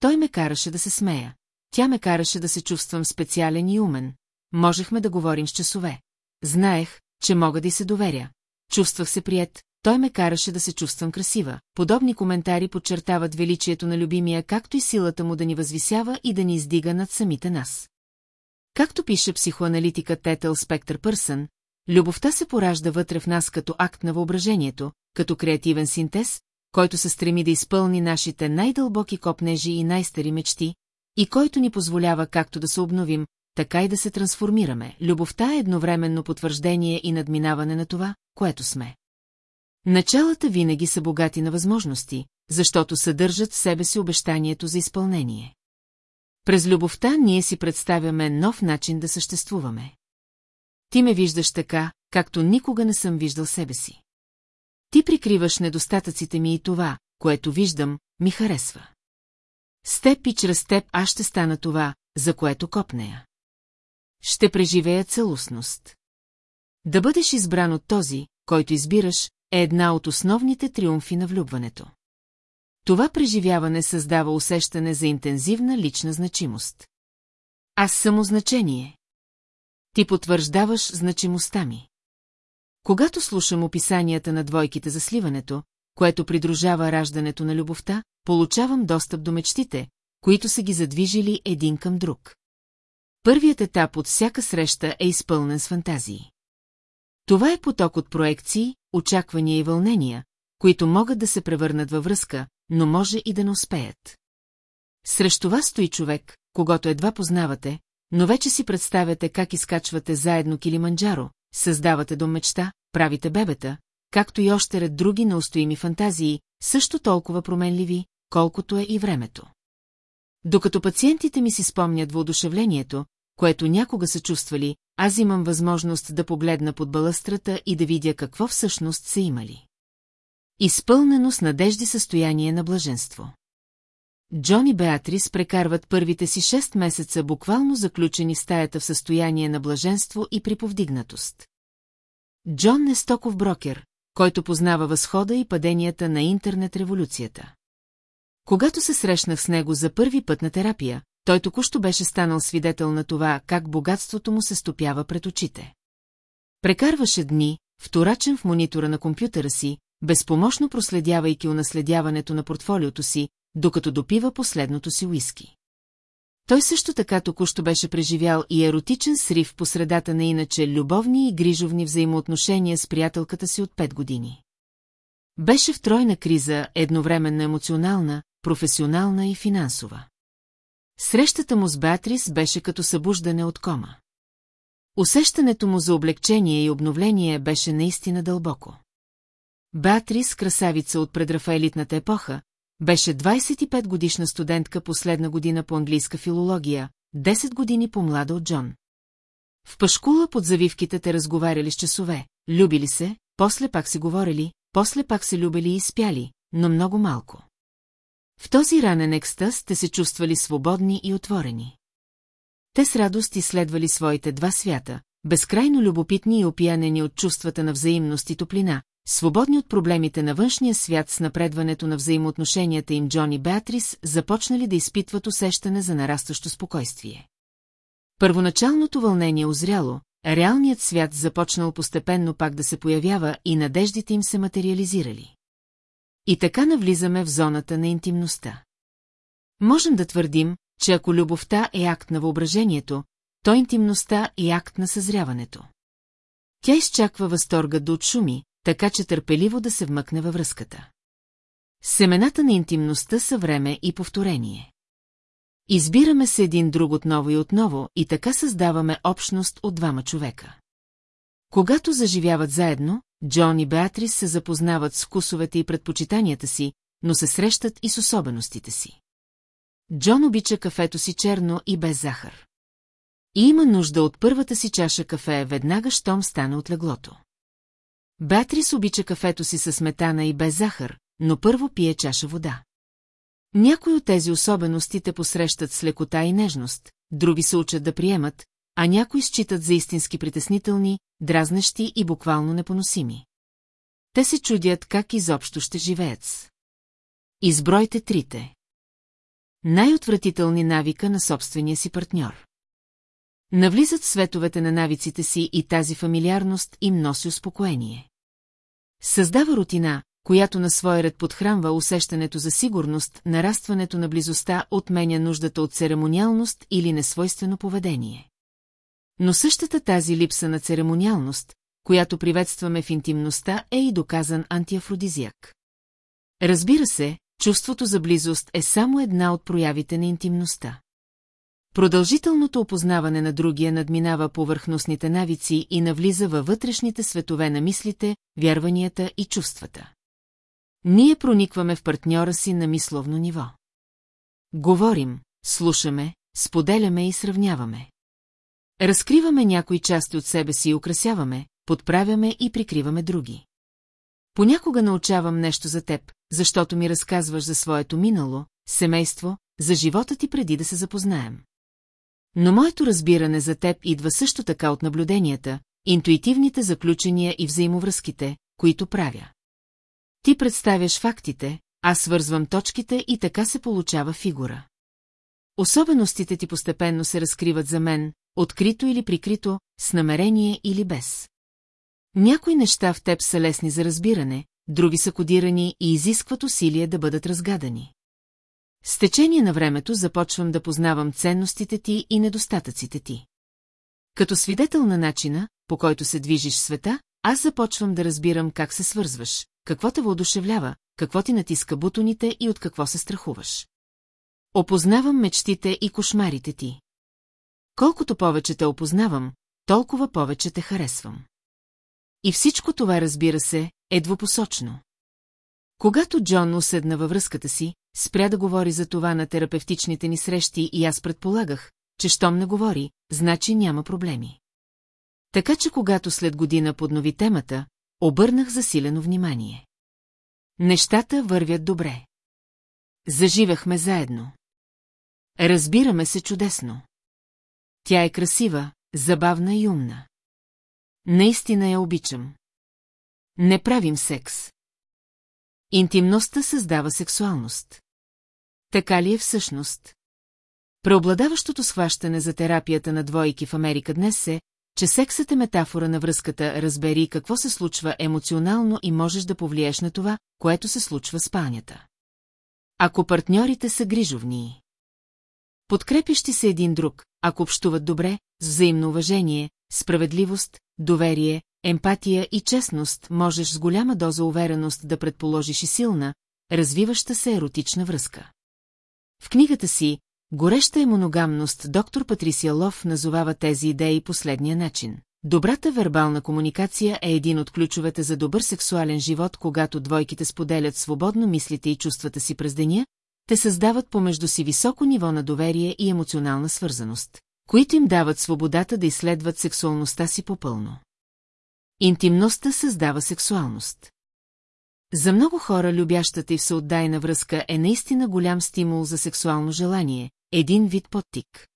Той ме караше да се смея. Тя ме караше да се чувствам специален и умен. Можехме да говорим с часове. Знаех, че мога да й се доверя. Чувствах се прият, той ме караше да се чувствам красива. Подобни коментари подчертават величието на любимия, както и силата му да ни възвисява и да ни издига над самите нас. Както пише психоаналитика Тетъл Спектър Пърсън, любовта се поражда вътре в нас като акт на въображението, като креативен синтез, който се стреми да изпълни нашите най-дълбоки копнежи и най-стари мечти, и който ни позволява както да се обновим, така и да се трансформираме. Любовта е едновременно потвърждение и надминаване на това, което сме. Началата винаги са богати на възможности, защото съдържат в себе си обещанието за изпълнение. През любовта ние си представяме нов начин да съществуваме. Ти ме виждаш така, както никога не съм виждал себе си. Ти прикриваш недостатъците ми и това, което виждам, ми харесва. С теб и чрез теб аз ще стана това, за което копнея. Ще преживея целостност. Да бъдеш избран от този, който избираш, е една от основните триумфи на влюбването. Това преживяване създава усещане за интензивна лична значимост. Аз само значение. Ти потвърждаваш значимостта ми. Когато слушам описанията на двойките за сливането, което придружава раждането на любовта, получавам достъп до мечтите, които са ги задвижили един към друг. Първият етап от всяка среща е изпълнен с фантазии. Това е поток от проекции, очаквания и вълнения, които могат да се превърнат във връзка, но може и да не успеят. Срещу вас стои човек, когато едва познавате, но вече си представяте как изкачвате заедно килиманджаро, създавате дом мечта, правите бебета, както и още ред други неустоими фантазии, също толкова променливи, колкото е и времето. Докато пациентите ми си спомнят въодушевлението, което някога са чувствали, аз имам възможност да погледна под балъстрата и да видя какво всъщност са имали. Изпълнено с надежди състояние на блаженство. Джон и Беатрис прекарват първите си 6 месеца буквално заключени в стаята в състояние на блаженство и приповдигнатост. Джон е стоков брокер, който познава възхода и паденията на интернет-революцията. Когато се срещнах с него за първи път на терапия, той току-що беше станал свидетел на това, как богатството му се стопява пред очите. Прекарваше дни, вторачен в монитора на компютъра си, безпомощно проследявайки унаследяването на портфолиото си, докато допива последното си уиски. Той също така току-що беше преживял и еротичен срив по средата на иначе любовни и грижовни взаимоотношения с приятелката си от пет години. Беше в тройна криза, едновременно емоционална, професионална и финансова. Срещата му с Беатрис беше като събуждане от кома. Усещането му за облегчение и обновление беше наистина дълбоко. Беатрис, красавица от предрафаелитната епоха, беше 25 годишна студентка последна година по английска филология, 10 години по-млада от Джон. В пашкула под завивките те разговаряли с часове, любили се, после пак си говорили, после пак се любили и спяли, но много малко. В този ранен екстаз те се чувствали свободни и отворени. Те с радост изследвали своите два свята, безкрайно любопитни и опиянени от чувствата на взаимност и топлина, свободни от проблемите на външния свят с напредването на взаимоотношенията им Джон и Беатрис, започнали да изпитват усещане за нарастващо спокойствие. Първоначалното вълнение озряло, реалният свят започнал постепенно пак да се появява и надеждите им се материализирали. И така навлизаме в зоната на интимността. Можем да твърдим, че ако любовта е акт на въображението, то интимността е акт на съзряването. Тя изчаква възторга да отшуми, така че търпеливо да се вмъкне във връзката. Семената на интимността са време и повторение. Избираме се един друг отново и отново и така създаваме общност от двама човека. Когато заживяват заедно, Джон и Беатрис се запознават с вкусовете и предпочитанията си, но се срещат и с особеностите си. Джон обича кафето си черно и без захар. И има нужда от първата си чаша кафе веднага, щом стане от леглото. Беатрис обича кафето си със сметана и без захар, но първо пие чаша вода. Някои от тези особености те посрещат с лекота и нежност, други се учат да приемат, а някои считат за истински притеснителни, дразнещи и буквално непоносими. Те се чудят как изобщо ще живеят. Избройте трите. Най-отвратителни навика на собствения си партньор. Навлизат световете на навиците си и тази фамилиарност им носи успокоение. Създава рутина, която на своя ред подхранва усещането за сигурност, нарастването на близостта отменя нуждата от церемониалност или несвойствено поведение. Но същата тази липса на церемониалност, която приветстваме в интимността, е и доказан антиафродизиак. Разбира се, чувството за близост е само една от проявите на интимността. Продължителното опознаване на другия надминава повърхностните навици и навлиза във вътрешните светове на мислите, вярванията и чувствата. Ние проникваме в партньора си на мисловно ниво. Говорим, слушаме, споделяме и сравняваме. Разкриваме някои части от себе си и украсяваме, подправяме и прикриваме други. Понякога научавам нещо за теб, защото ми разказваш за своето минало, семейство, за живота ти преди да се запознаем. Но моето разбиране за теб идва също така от наблюденията, интуитивните заключения и взаимовръзките, които правя. Ти представяш фактите, аз свързвам точките и така се получава фигура. Особеностите ти постепенно се разкриват за мен, открито или прикрито, с намерение или без. Някои неща в теб са лесни за разбиране, други са кодирани и изискват усилие да бъдат разгадани. С течение на времето започвам да познавам ценностите ти и недостатъците ти. Като свидетел на начина, по който се движиш в света, аз започвам да разбирам как се свързваш, какво те въодушевлява, какво ти натиска бутоните и от какво се страхуваш. Опознавам мечтите и кошмарите ти. Колкото повече те опознавам, толкова повече те харесвам. И всичко това, разбира се, е двупосочно. Когато Джон уседна във връзката си, спря да говори за това на терапевтичните ни срещи и аз предполагах, че щом не говори, значи няма проблеми. Така че когато след година поднови темата, обърнах засилено внимание. Нещата вървят добре. Заживахме заедно. Разбираме се чудесно. Тя е красива, забавна и умна. Наистина я обичам. Не правим секс. Интимността създава сексуалност. Така ли е всъщност? Преобладаващото схващане за терапията на двойки в Америка днес е, че сексът е метафора на връзката, разбери какво се случва емоционално и можеш да повлиеш на това, което се случва в спалнята. Ако партньорите са грижовни. Подкрепящи се един друг, ако общуват добре, с взаимно уважение, справедливост, доверие, емпатия и честност, можеш с голяма доза увереност да предположиш и силна, развиваща се еротична връзка. В книгата си Гореща е моногамност доктор Патрисия Лов назовава тези идеи последния начин. Добрата вербална комуникация е един от ключовете за добър сексуален живот, когато двойките споделят свободно мислите и чувствата си през деня, те създават помежду си високо ниво на доверие и емоционална свързаност, които им дават свободата да изследват сексуалността си попълно. Интимността създава сексуалност. За много хора любящата и всеотдайна връзка е наистина голям стимул за сексуално желание, един вид подтик.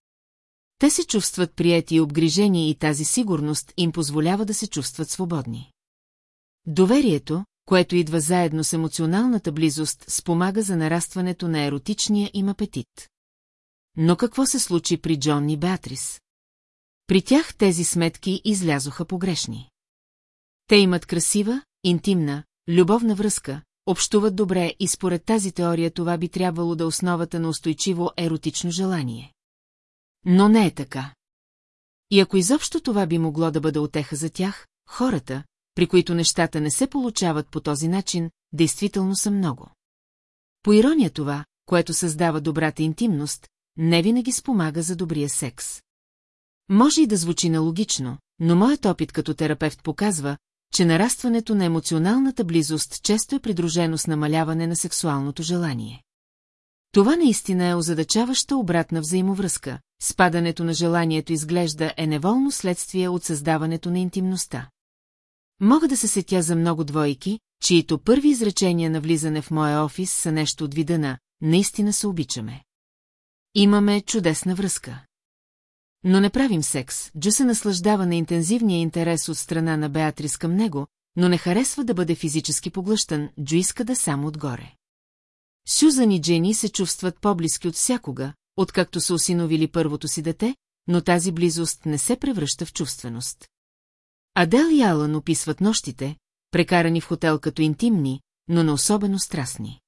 Те се чувстват прияти и обгрижени и тази сигурност им позволява да се чувстват свободни. Доверието, което идва заедно с емоционалната близост, спомага за нарастването на еротичния им апетит. Но какво се случи при Джон и Беатрис? При тях тези сметки излязоха погрешни. Те имат красива, интимна, любовна връзка, общуват добре и според тази теория това би трябвало да е основата на устойчиво еротично желание. Но не е така. И ако изобщо това би могло да бъде отеха за тях, хората, при които нещата не се получават по този начин, действително са много. По ирония това, което създава добрата интимност, не винаги спомага за добрия секс. Може и да звучи нелогично, но моят опит като терапевт показва, че нарастването на емоционалната близост често е придружено с намаляване на сексуалното желание. Това наистина е озадачаваща обратна взаимовръзка. Спадането на желанието изглежда е неволно следствие от създаването на интимността. Мога да се сетя за много двойки, чието първи изречения на влизане в моя офис са нещо от вида на «наистина се обичаме». Имаме чудесна връзка. Но не правим секс, Джо се наслаждава на интензивния интерес от страна на Беатрис към него, но не харесва да бъде физически поглъщан, Джо иска да само отгоре. Сюзан и Джени се чувстват по-близки от всякога, откакто са осиновили първото си дете, но тази близост не се превръща в чувственост. Адел и Алън описват нощите, прекарани в хотел като интимни, но не особено страстни.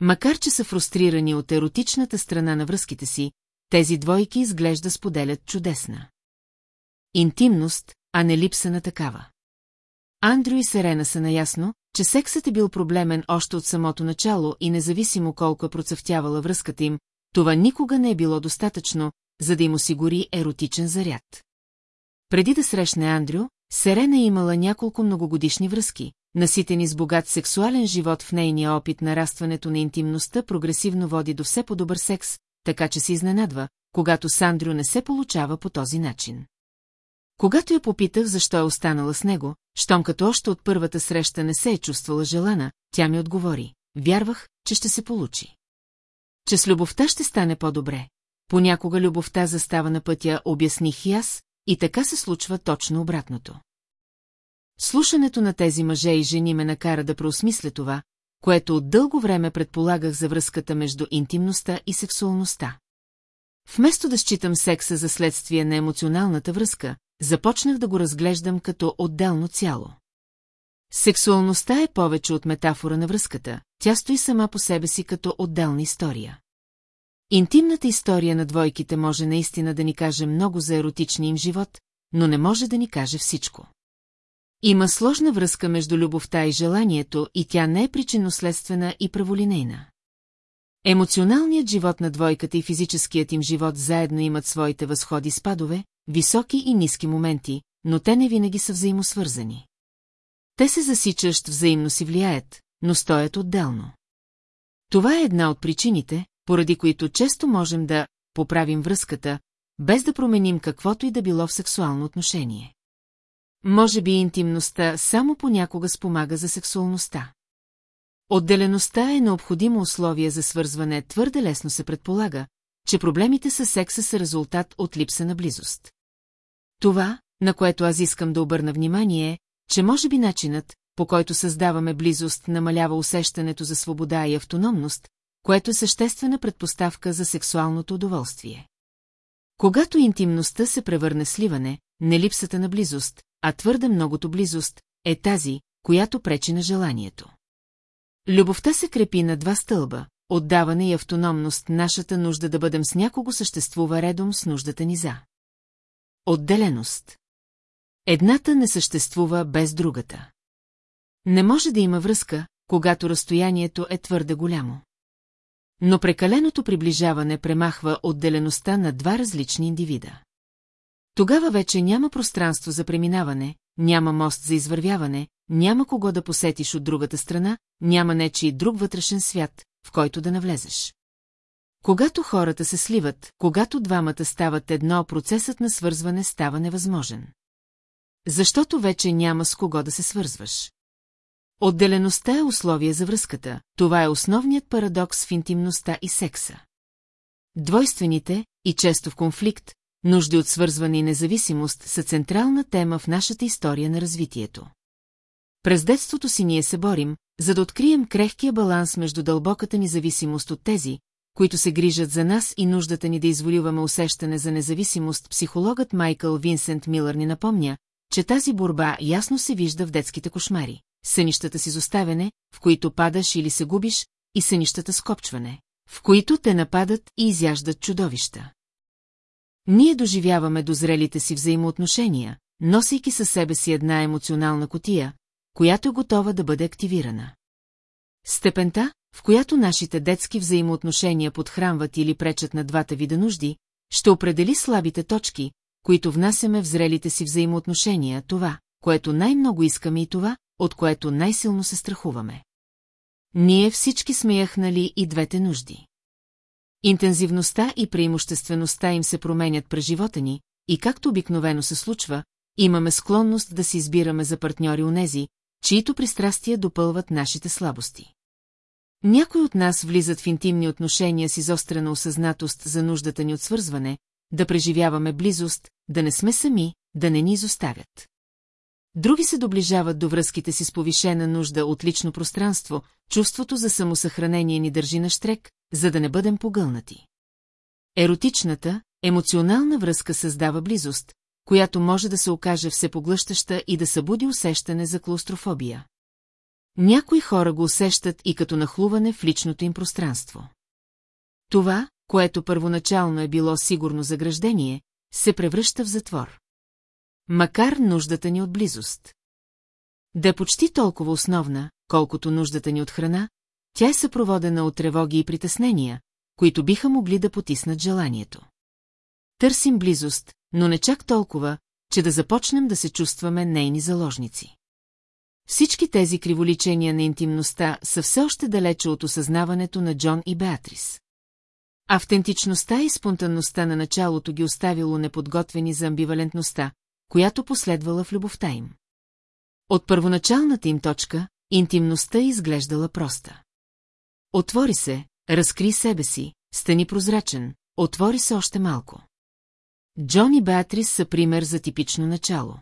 Макар, че са фрустрирани от еротичната страна на връзките си, тези двойки изглежда споделят чудесна. интимност, а не липса на такава. Андрю и Серена са наясно, че сексът е бил проблемен още от самото начало и независимо колко е процъфтявала връзката им, това никога не е било достатъчно, за да им осигури еротичен заряд. Преди да срещне Андрю, Серена е имала няколко многогодишни връзки, наситени с богат сексуален живот в нейния опит нарастването на интимността прогресивно води до все по-добър секс, така че се изненадва, когато с Андрю не се получава по този начин. Когато я попитах защо е останала с него, щом като още от първата среща не се е чувствала желана, тя ми отговори. Вярвах, че ще се получи. Че с любовта ще стане по-добре. Понякога любовта застава на пътя, обясних и аз, и така се случва точно обратното. Слушането на тези мъже и жени ме накара да преосмисля това, което от дълго време предполагах за връзката между интимността и сексуалността. Вместо да считам секса за следствие на емоционалната връзка, започнах да го разглеждам като отделно цяло. Сексуалността е повече от метафора на връзката, тя стои сама по себе си като отделна история. Интимната история на двойките може наистина да ни каже много за еротичния им живот, но не може да ни каже всичко. Има сложна връзка между любовта и желанието и тя не е причинно-следствена и праволинейна. Емоционалният живот на двойката и физическият им живот заедно имат своите възходи-спадове, високи и ниски моменти, но те не винаги са взаимосвързани. Те се засичащ взаимно си влияят, но стоят отделно. Това е една от причините, поради които често можем да поправим връзката, без да променим каквото и да било в сексуално отношение. Може би интимността само понякога спомага за сексуалността. Отделеността е необходимо условие за свързване, твърде лесно се предполага, че проблемите с секса са резултат от липса на близост. Това, на което аз искам да обърна внимание е, че може би начинът, по който създаваме близост, намалява усещането за свобода и автономност, което е съществена предпоставка за сексуалното удоволствие. Когато интимността се превърне сливане, не липсата на близост, а твърде многото близост, е тази, която пречи на желанието. Любовта се крепи на два стълба – отдаване и автономност, нашата нужда да бъдем с някого съществува редом с нуждата ни за. Отделеност. Едната не съществува без другата. Не може да има връзка, когато разстоянието е твърде голямо. Но прекаленото приближаване премахва отделеността на два различни индивида. Тогава вече няма пространство за преминаване, няма мост за извървяване, няма кого да посетиш от другата страна, няма нечи друг вътрешен свят, в който да навлезеш. Когато хората се сливат, когато двамата стават едно, процесът на свързване става невъзможен. Защото вече няма с кого да се свързваш. Отделеността е условие за връзката, това е основният парадокс в интимността и секса. Двойствените, и често в конфликт, нужди от свързване и независимост са централна тема в нашата история на развитието. През детството си ние се борим, за да открием крехкия баланс между дълбоката ни зависимост от тези, които се грижат за нас и нуждата ни да изволюваме усещане за независимост, психологът Майкъл Винсент Милър ни напомня, че тази борба ясно се вижда в детските кошмари. Сънищата с изоставяне, в които падаш или се губиш, и сънищата с копчване, в които те нападат и изяждат чудовища. Ние доживяваме до зрелите си взаимоотношения, носейки със себе си една емоционална котия, която е готова да бъде активирана. Степента, в която нашите детски взаимоотношения подхранват или пречат на двата вида нужди, ще определи слабите точки, които внасяме в зрелите си взаимоотношения, това, което най-много искаме и това, от което най-силно се страхуваме. Ние всички сме яхнали и двете нужди. Интензивността и преимуществеността им се променят през живота ни, и както обикновено се случва, имаме склонност да си избираме за партньори унези, чието пристрастия допълват нашите слабости. Някои от нас влизат в интимни отношения с изострена осъзнатост за нуждата ни от свързване, да преживяваме близост, да не сме сами, да не ни изоставят. Други се доближават до връзките си с повишена нужда от лично пространство, чувството за самосъхранение ни държи на штрек, за да не бъдем погълнати. Еротичната, емоционална връзка създава близост, която може да се окаже всепоглъщаща и да събуди усещане за клаустрофобия. Някои хора го усещат и като нахлуване в личното им пространство. Това, което първоначално е било сигурно заграждение, се превръща в затвор. Макар нуждата ни от близост. Да е почти толкова основна, колкото нуждата ни от храна, тя е съпроводена от тревоги и притеснения, които биха могли да потиснат желанието. Търсим близост, но не чак толкова, че да започнем да се чувстваме нейни заложници. Всички тези криволичения на интимността са все още далече от осъзнаването на Джон и Беатрис. Автентичността и спонтанността на началото ги оставило неподготвени за амбивалентността, която последвала в любовта им. От първоначалната им точка, интимността изглеждала проста. Отвори се, разкри себе си, стани прозрачен, отвори се още малко. Джон и Беатрис са пример за типично начало.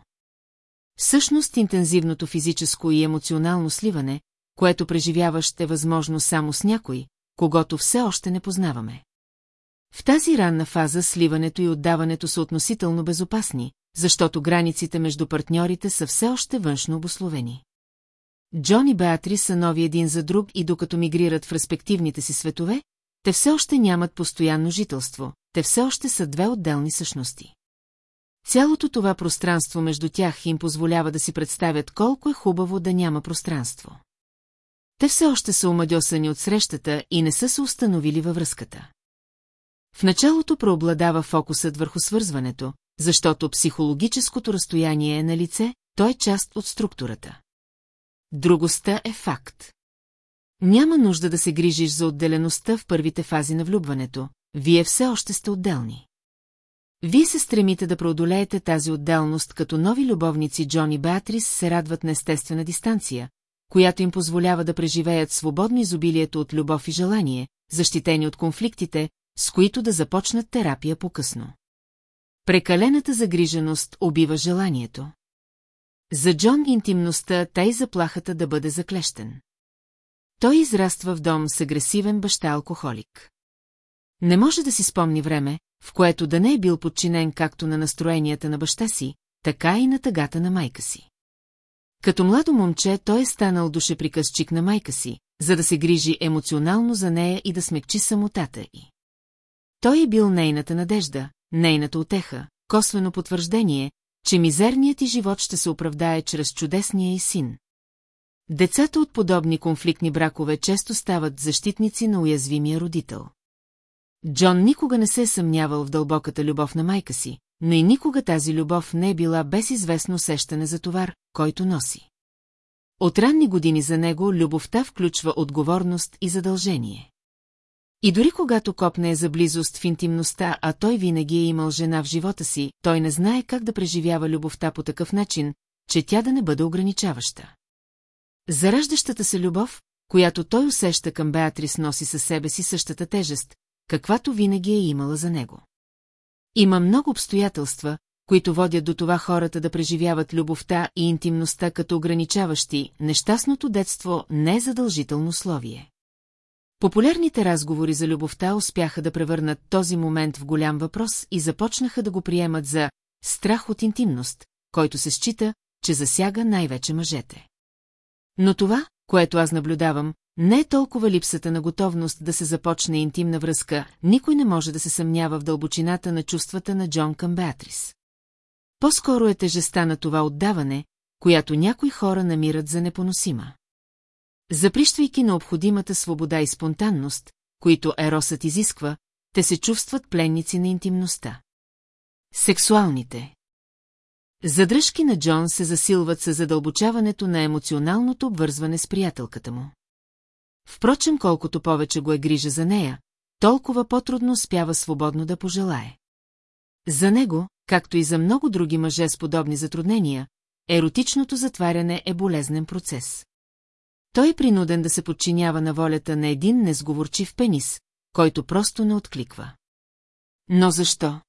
Всъщност интензивното физическо и емоционално сливане, което преживяваш е възможно само с някой, когато все още не познаваме. В тази ранна фаза сливането и отдаването са относително безопасни, защото границите между партньорите са все още външно обословени. Джон и Беатри са нови един за друг и докато мигрират в респективните си светове, те все още нямат постоянно жителство, те все още са две отделни същности. Цялото това пространство между тях им позволява да си представят колко е хубаво да няма пространство. Те все още са омадьосани от срещата и не са се установили във връзката. В началото преобладава фокусът върху свързването, защото психологическото разстояние е на лице, то е част от структурата. Другостта е факт. Няма нужда да се грижиш за отделеността в първите фази на влюбването, вие все още сте отделни. Вие се стремите да преодолеете тази отделност, като нови любовници Джон и Беатрис се радват на естествена дистанция, която им позволява да преживеят свободно изобилието от любов и желание, защитени от конфликтите, с които да започнат терапия по-късно. Прекалената загриженост убива желанието. За Джон интимността тай заплахата да бъде заклещен. Той израства в дом с агресивен баща-алкохолик. Не може да си спомни време, в което да не е бил подчинен както на настроенията на баща си, така и на тъгата на майка си. Като младо момче той е станал душеприказчик на майка си, за да се грижи емоционално за нея и да смекчи самотата й. Той е бил нейната надежда, нейната отеха, косвено потвърждение, че мизерният и живот ще се оправдае чрез чудесния и син. Децата от подобни конфликтни бракове често стават защитници на уязвимия родител. Джон никога не се е съмнявал в дълбоката любов на майка си, но и никога тази любов не е била без известно усещане за товар, който носи. От ранни години за него любовта включва отговорност и задължение. И дори когато копне е за близост в интимността, а той винаги е имал жена в живота си, той не знае как да преживява любовта по такъв начин, че тя да не бъде ограничаваща. Зараждащата се любов, която той усеща към Беатрис носи със себе си същата тежест, каквато винаги е имала за него. Има много обстоятелства, които водят до това хората да преживяват любовта и интимността като ограничаващи, нещастното детство не е задължително условие. Популярните разговори за любовта успяха да превърнат този момент в голям въпрос и започнаха да го приемат за страх от интимност, който се счита, че засяга най-вече мъжете. Но това, което аз наблюдавам, не е толкова липсата на готовност да се започне интимна връзка, никой не може да се съмнява в дълбочината на чувствата на Джон към Беатрис. По-скоро е тежеста на това отдаване, която някои хора намират за непоносима. Заприщвайки необходимата свобода и спонтанност, които еросът изисква, те се чувстват пленници на интимността. Сексуалните Задръжки на Джон се засилват с задълбочаването на емоционалното обвързване с приятелката му. Впрочем, колкото повече го е грижа за нея, толкова по-трудно спява свободно да пожелае. За него, както и за много други мъже с подобни затруднения, еротичното затваряне е болезнен процес. Той е принуден да се подчинява на волята на един несговорчив пенис, който просто не откликва. Но защо?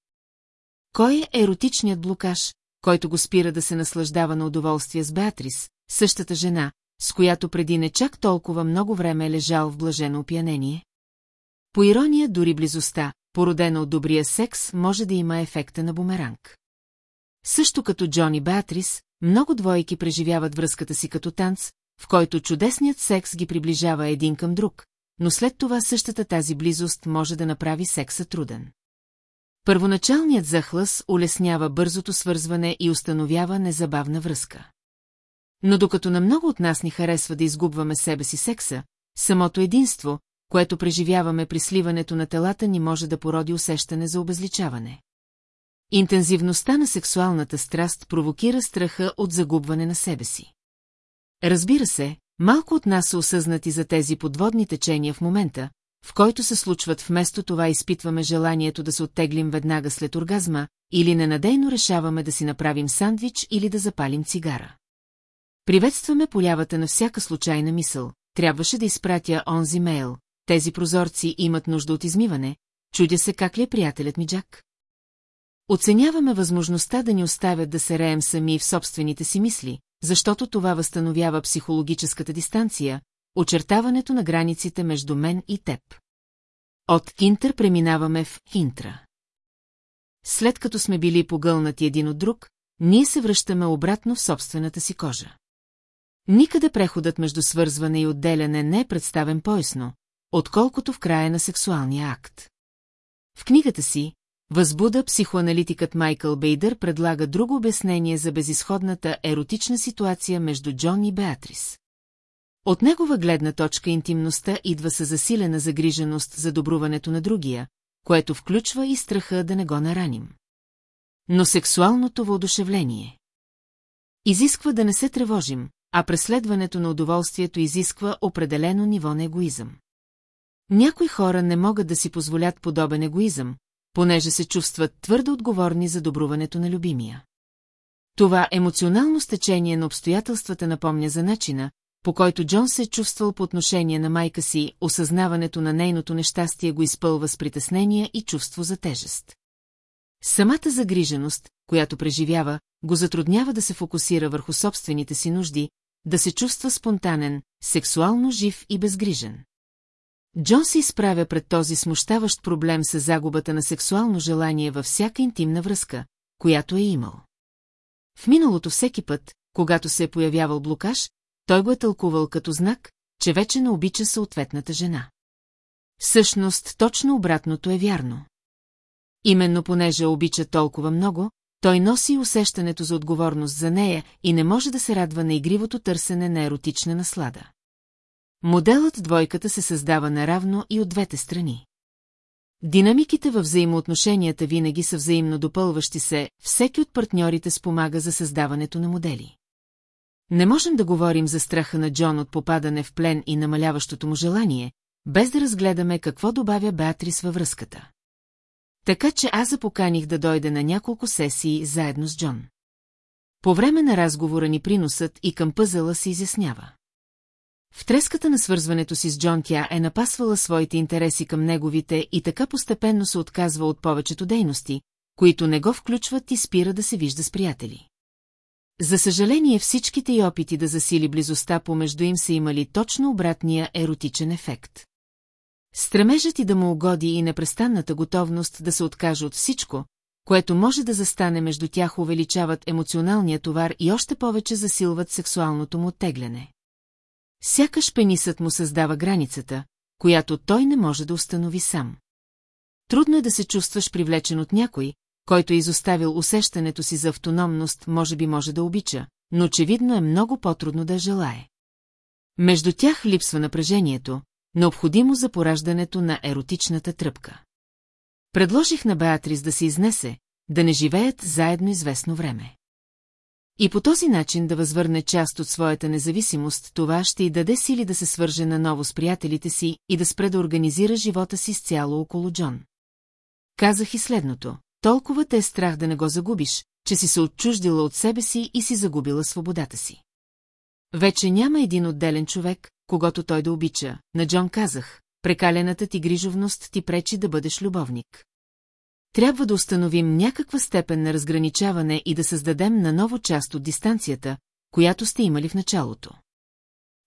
Кой е еротичният блокаж, който го спира да се наслаждава на удоволствие с Беатрис, същата жена, с която преди не чак толкова много време е лежал в блажено опиянение? По ирония, дори близостта, породена от добрия секс, може да има ефекта на бумеранг. Също като Джони Беатрис, много двойки преживяват връзката си като танц, в който чудесният секс ги приближава един към друг, но след това същата тази близост може да направи секса труден. Първоначалният захлъс улеснява бързото свързване и установява незабавна връзка. Но докато на много от нас ни харесва да изгубваме себе си секса, самото единство, което преживяваме при сливането на телата ни може да породи усещане за обезличаване. Интензивността на сексуалната страст провокира страха от загубване на себе си. Разбира се, малко от нас са осъзнати за тези подводни течения в момента, в който се случват вместо това изпитваме желанието да се оттеглим веднага след оргазма, или ненадейно решаваме да си направим сандвич или да запалим цигара. Приветстваме полявата на всяка случайна мисъл, трябваше да изпратя онзи мейл, тези прозорци имат нужда от измиване, чудя се как ли е приятелят ми Джак. Оценяваме възможността да ни оставят да се реем сами в собствените си мисли, защото това възстановява психологическата дистанция, очертаването на границите между мен и теб. От Кинтър преминаваме в Интра. След като сме били погълнати един от друг, ние се връщаме обратно в собствената си кожа. Никъде преходът между свързване и отделяне не е представен поясно, отколкото в края на сексуалния акт. В книгата си Възбуда психоаналитикът Майкъл Бейдър предлага друго обяснение за безисходната еротична ситуация между Джон и Беатрис. От негова гледна точка интимността идва със засилена загриженост за добруването на другия, което включва и страха да не го нараним. Но сексуалното въодушевление изисква да не се тревожим, а преследването на удоволствието изисква определено ниво на егоизъм. Някои хора не могат да си позволят подобен егоизъм, понеже се чувстват твърдо отговорни за добруването на любимия. Това емоционално стечение на обстоятелствата напомня за начина, по който Джон се е чувствал по отношение на майка си, осъзнаването на нейното нещастие го изпълва с притеснения и чувство за тежест. Самата загриженост, която преживява, го затруднява да се фокусира върху собствените си нужди, да се чувства спонтанен, сексуално жив и безгрижен. Джон се изправя пред този смущаващ проблем с загубата на сексуално желание във всяка интимна връзка, която е имал. В миналото всеки път, когато се е появявал блокаж, той го е тълкувал като знак, че вече не обича съответната жена. Всъщност, точно обратното е вярно. Именно понеже обича толкова много, той носи усещането за отговорност за нея и не може да се радва на игривото търсене на еротична наслада. Моделът двойката се създава наравно и от двете страни. Динамиките във взаимоотношенията винаги са взаимно допълващи се, всеки от партньорите спомага за създаването на модели. Не можем да говорим за страха на Джон от попадане в плен и намаляващото му желание, без да разгледаме какво добавя Беатрис във връзката. Така че аз запоканих да дойде на няколко сесии заедно с Джон. По време на разговора ни приносът и към пъзела се изяснява. В треската на свързването си с Джон тя е напасвала своите интереси към неговите и така постепенно се отказва от повечето дейности, които не го включват и спира да се вижда с приятели. За съжаление всичките й опити да засили близостта помежду им са имали точно обратния еротичен ефект. Стремежът и да му угоди и непрестанната готовност да се откаже от всичко, което може да застане между тях увеличават емоционалния товар и още повече засилват сексуалното му оттегляне. Сякаш пенисът му създава границата, която той не може да установи сам. Трудно е да се чувстваш привлечен от някой, който е изоставил усещането си за автономност, може би може да обича, но очевидно е много по-трудно да желае. Между тях липсва напрежението, необходимо за пораждането на еротичната тръпка. Предложих на Беатрис да се изнесе, да не живеят заедно известно време. И по този начин да възвърне част от своята независимост, това ще й даде сили да се свърже наново с приятелите си и да спре да организира живота си с цяло около Джон. Казах и следното. Толкова те е страх да не го загубиш, че си се отчуждила от себе си и си загубила свободата си. Вече няма един отделен човек, когато той да обича. На Джон казах, прекалената ти грижовност ти пречи да бъдеш любовник. Трябва да установим някаква степен на разграничаване и да създадем на ново част от дистанцията, която сте имали в началото.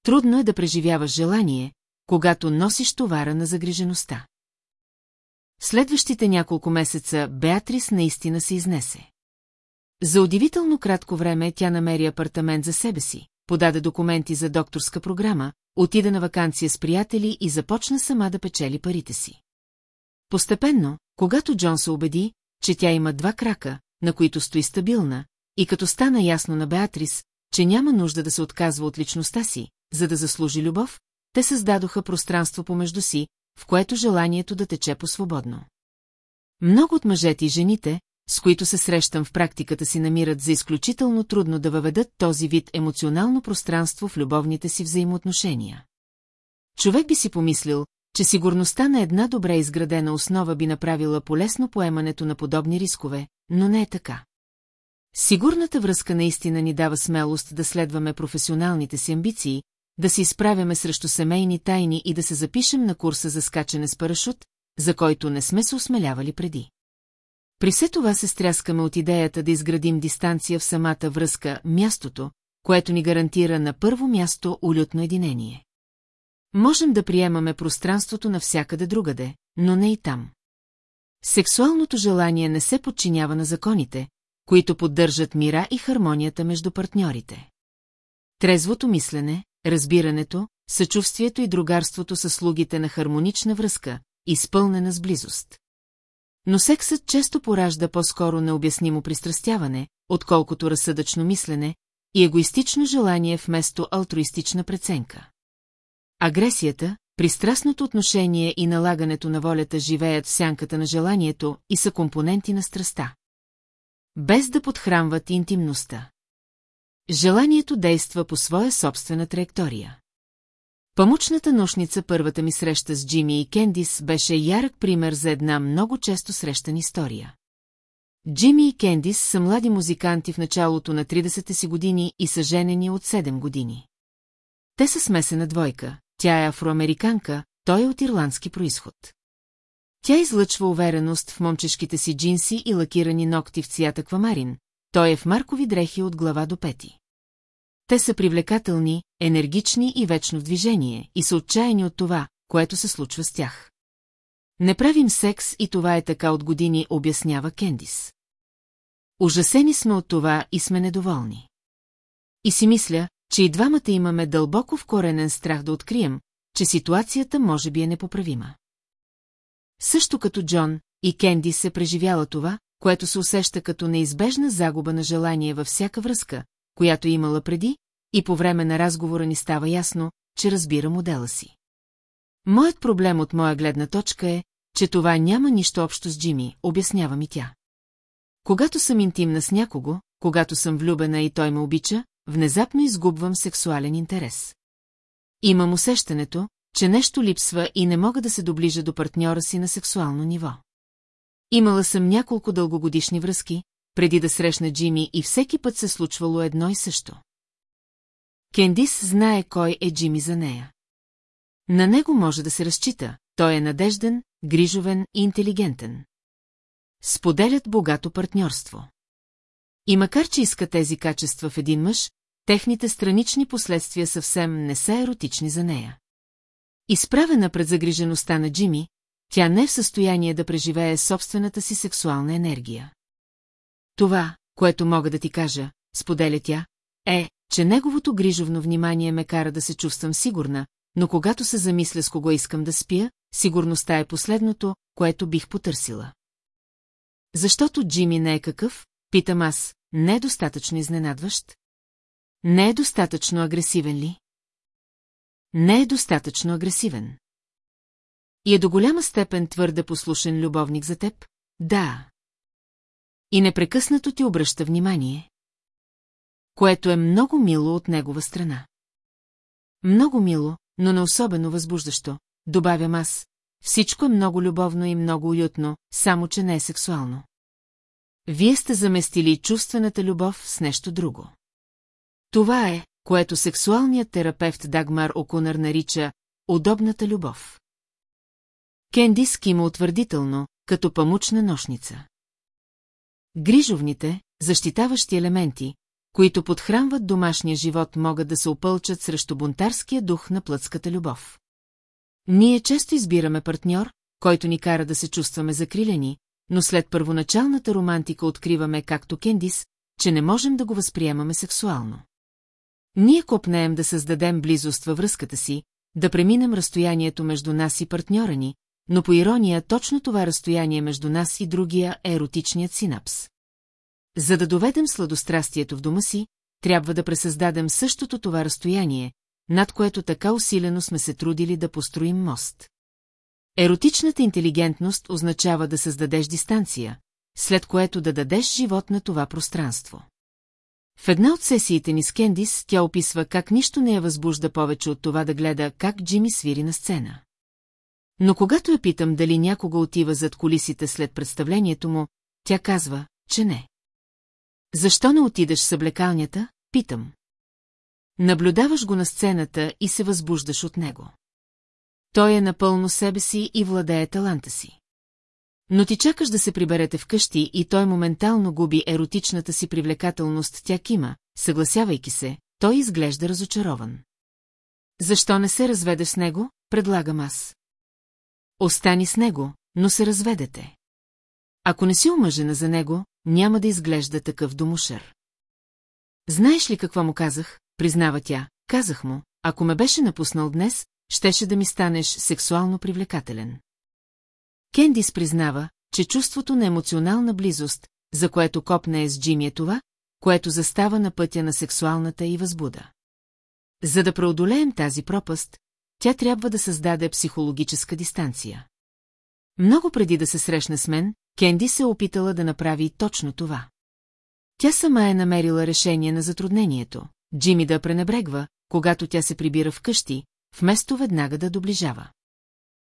Трудно е да преживяваш желание, когато носиш товара на загрижеността. Следващите няколко месеца Беатрис наистина се изнесе. За удивително кратко време тя намери апартамент за себе си, подаде документи за докторска програма, отида на вакансия с приятели и започна сама да печели парите си. Постепенно, когато Джон се убеди, че тя има два крака, на които стои стабилна, и като стана ясно на Беатрис, че няма нужда да се отказва от личността си, за да заслужи любов, те създадоха пространство помежду си, в което желанието да тече по-свободно. Много от мъжете и жените, с които се срещам в практиката си намират за изключително трудно да въведат този вид емоционално пространство в любовните си взаимоотношения. Човек би си помислил, че сигурността на една добре изградена основа би направила полезно поемането на подобни рискове, но не е така. Сигурната връзка наистина ни дава смелост да следваме професионалните си амбиции, да се изправяме срещу семейни тайни и да се запишем на курса за скачане с парашут, за който не сме се осмелявали преди. При все това се стряскаме от идеята да изградим дистанция в самата връзка, мястото, което ни гарантира на първо място улютно единение. Можем да приемаме пространството навсякъде другаде, но не и там. Сексуалното желание не се подчинява на законите, които поддържат мира и хармонията между партньорите. Трезвото мислене, разбирането, съчувствието и другарството са слугите на хармонична връзка, изпълнена с близост. Но сексът често поражда по-скоро необяснимо пристрастяване, отколкото разсъдъчно мислене и егоистично желание вместо алтруистична преценка. Агресията, пристрастното отношение и налагането на волята живеят в сянката на желанието и са компоненти на страста. Без да подхранват интимността. Желанието действа по своя собствена траектория. Памучната нощница първата ми среща с Джими и Кендис беше ярък пример за една много често срещана история. Джими и Кендис са млади музиканти в началото на 30-те си години и са женени от 7 години. Те са смесена двойка, тя е афроамериканка, той е от ирландски происход. Тя излъчва увереност в момчешките си джинси и лакирани ногти в цвят аквамарин, той е в маркови дрехи от глава до пети. Те са привлекателни, енергични и вечно в движение, и са отчаяни от това, което се случва с тях. Не правим секс и това е така от години, обяснява Кендис. Ужасени сме от това и сме недоволни. И си мисля, че и двамата имаме дълбоко вкоренен страх да открием, че ситуацията може би е непоправима. Също като Джон, и Кенди се преживяла това, което се усеща като неизбежна загуба на желание във всяка връзка, която имала преди, и по време на разговора ни става ясно, че разбира модела си. Моят проблем от моя гледна точка е, че това няма нищо общо с Джими, обяснява ми тя. Когато съм интимна с някого, когато съм влюбена и той ме обича, внезапно изгубвам сексуален интерес. Имам усещането, че нещо липсва и не мога да се доближа до партньора си на сексуално ниво. Имала съм няколко дългогодишни връзки, преди да срещна Джими и всеки път се случвало едно и също. Кендис знае кой е Джими за нея. На него може да се разчита, той е надежден, грижовен и интелигентен. Споделят богато партньорство. И макар, че иска тези качества в един мъж, техните странични последствия съвсем не са еротични за нея. Изправена пред загрижеността на Джими, тя не е в състояние да преживее собствената си сексуална енергия. Това, което мога да ти кажа, споделя тя, е, че неговото грижовно внимание ме кара да се чувствам сигурна, но когато се замисля с кого искам да спя, сигурността е последното, което бих потърсила. Защото Джими не е какъв, питам аз, не е достатъчно изненадващ? Не е достатъчно агресивен ли? Не е достатъчно агресивен. И е до голяма степен твърде послушен любовник за теб? Да. И непрекъснато ти обръща внимание. Което е много мило от негова страна. Много мило, но не особено възбуждащо, добавям аз. Всичко е много любовно и много уютно, само че не е сексуално. Вие сте заместили чувствената любов с нещо друго. Това е, което сексуалният терапевт Дагмар Окунър нарича «удобната любов». Кенди скима утвърдително, като памучна нощница. Грижовните, защитаващи елементи, които подхранват домашния живот, могат да се опълчат срещу бунтарския дух на плътската любов. Ние често избираме партньор, който ни кара да се чувстваме закрилени, но след първоначалната романтика откриваме, както Кендис, че не можем да го възприемаме сексуално. Ние копнеем да създадем близост във връзката си, да преминем разстоянието между нас и партньора ни, но по ирония точно това разстояние между нас и другия е еротичният синапс. За да доведем сладострастието в дома си, трябва да пресъздадем същото това разстояние, над което така усилено сме се трудили да построим мост. Еротичната интелигентност означава да създадеш дистанция, след което да дадеш живот на това пространство. В една от сесиите ни с Кендис тя описва как нищо не я възбужда повече от това да гледа как Джими свири на сцена. Но когато я питам дали някога отива зад колисите след представлението му, тя казва, че не. Защо не отидеш с съблекалнята? Питам. Наблюдаваш го на сцената и се възбуждаш от него. Той е напълно себе си и владее таланта си. Но ти чакаш да се приберете вкъщи и той моментално губи еротичната си привлекателност, тя кима, съгласявайки се, той изглежда разочарован. Защо не се разведеш с него, предлагам аз. Остани с него, но се разведете. Ако не си омъжена за него, няма да изглежда такъв домушър. Знаеш ли какво му казах, признава тя, казах му, ако ме беше напуснал днес, щеше да ми станеш сексуално привлекателен. Кендис признава, че чувството на емоционална близост, за което копне е с Джими е това, което застава на пътя на сексуалната и възбуда. За да преодолеем тази пропаст, тя трябва да създаде психологическа дистанция. Много преди да се срещне с мен, Кенди се е опитала да направи точно това. Тя сама е намерила решение на затруднението, Джими да пренебрегва, когато тя се прибира вкъщи, вместо веднага да доближава.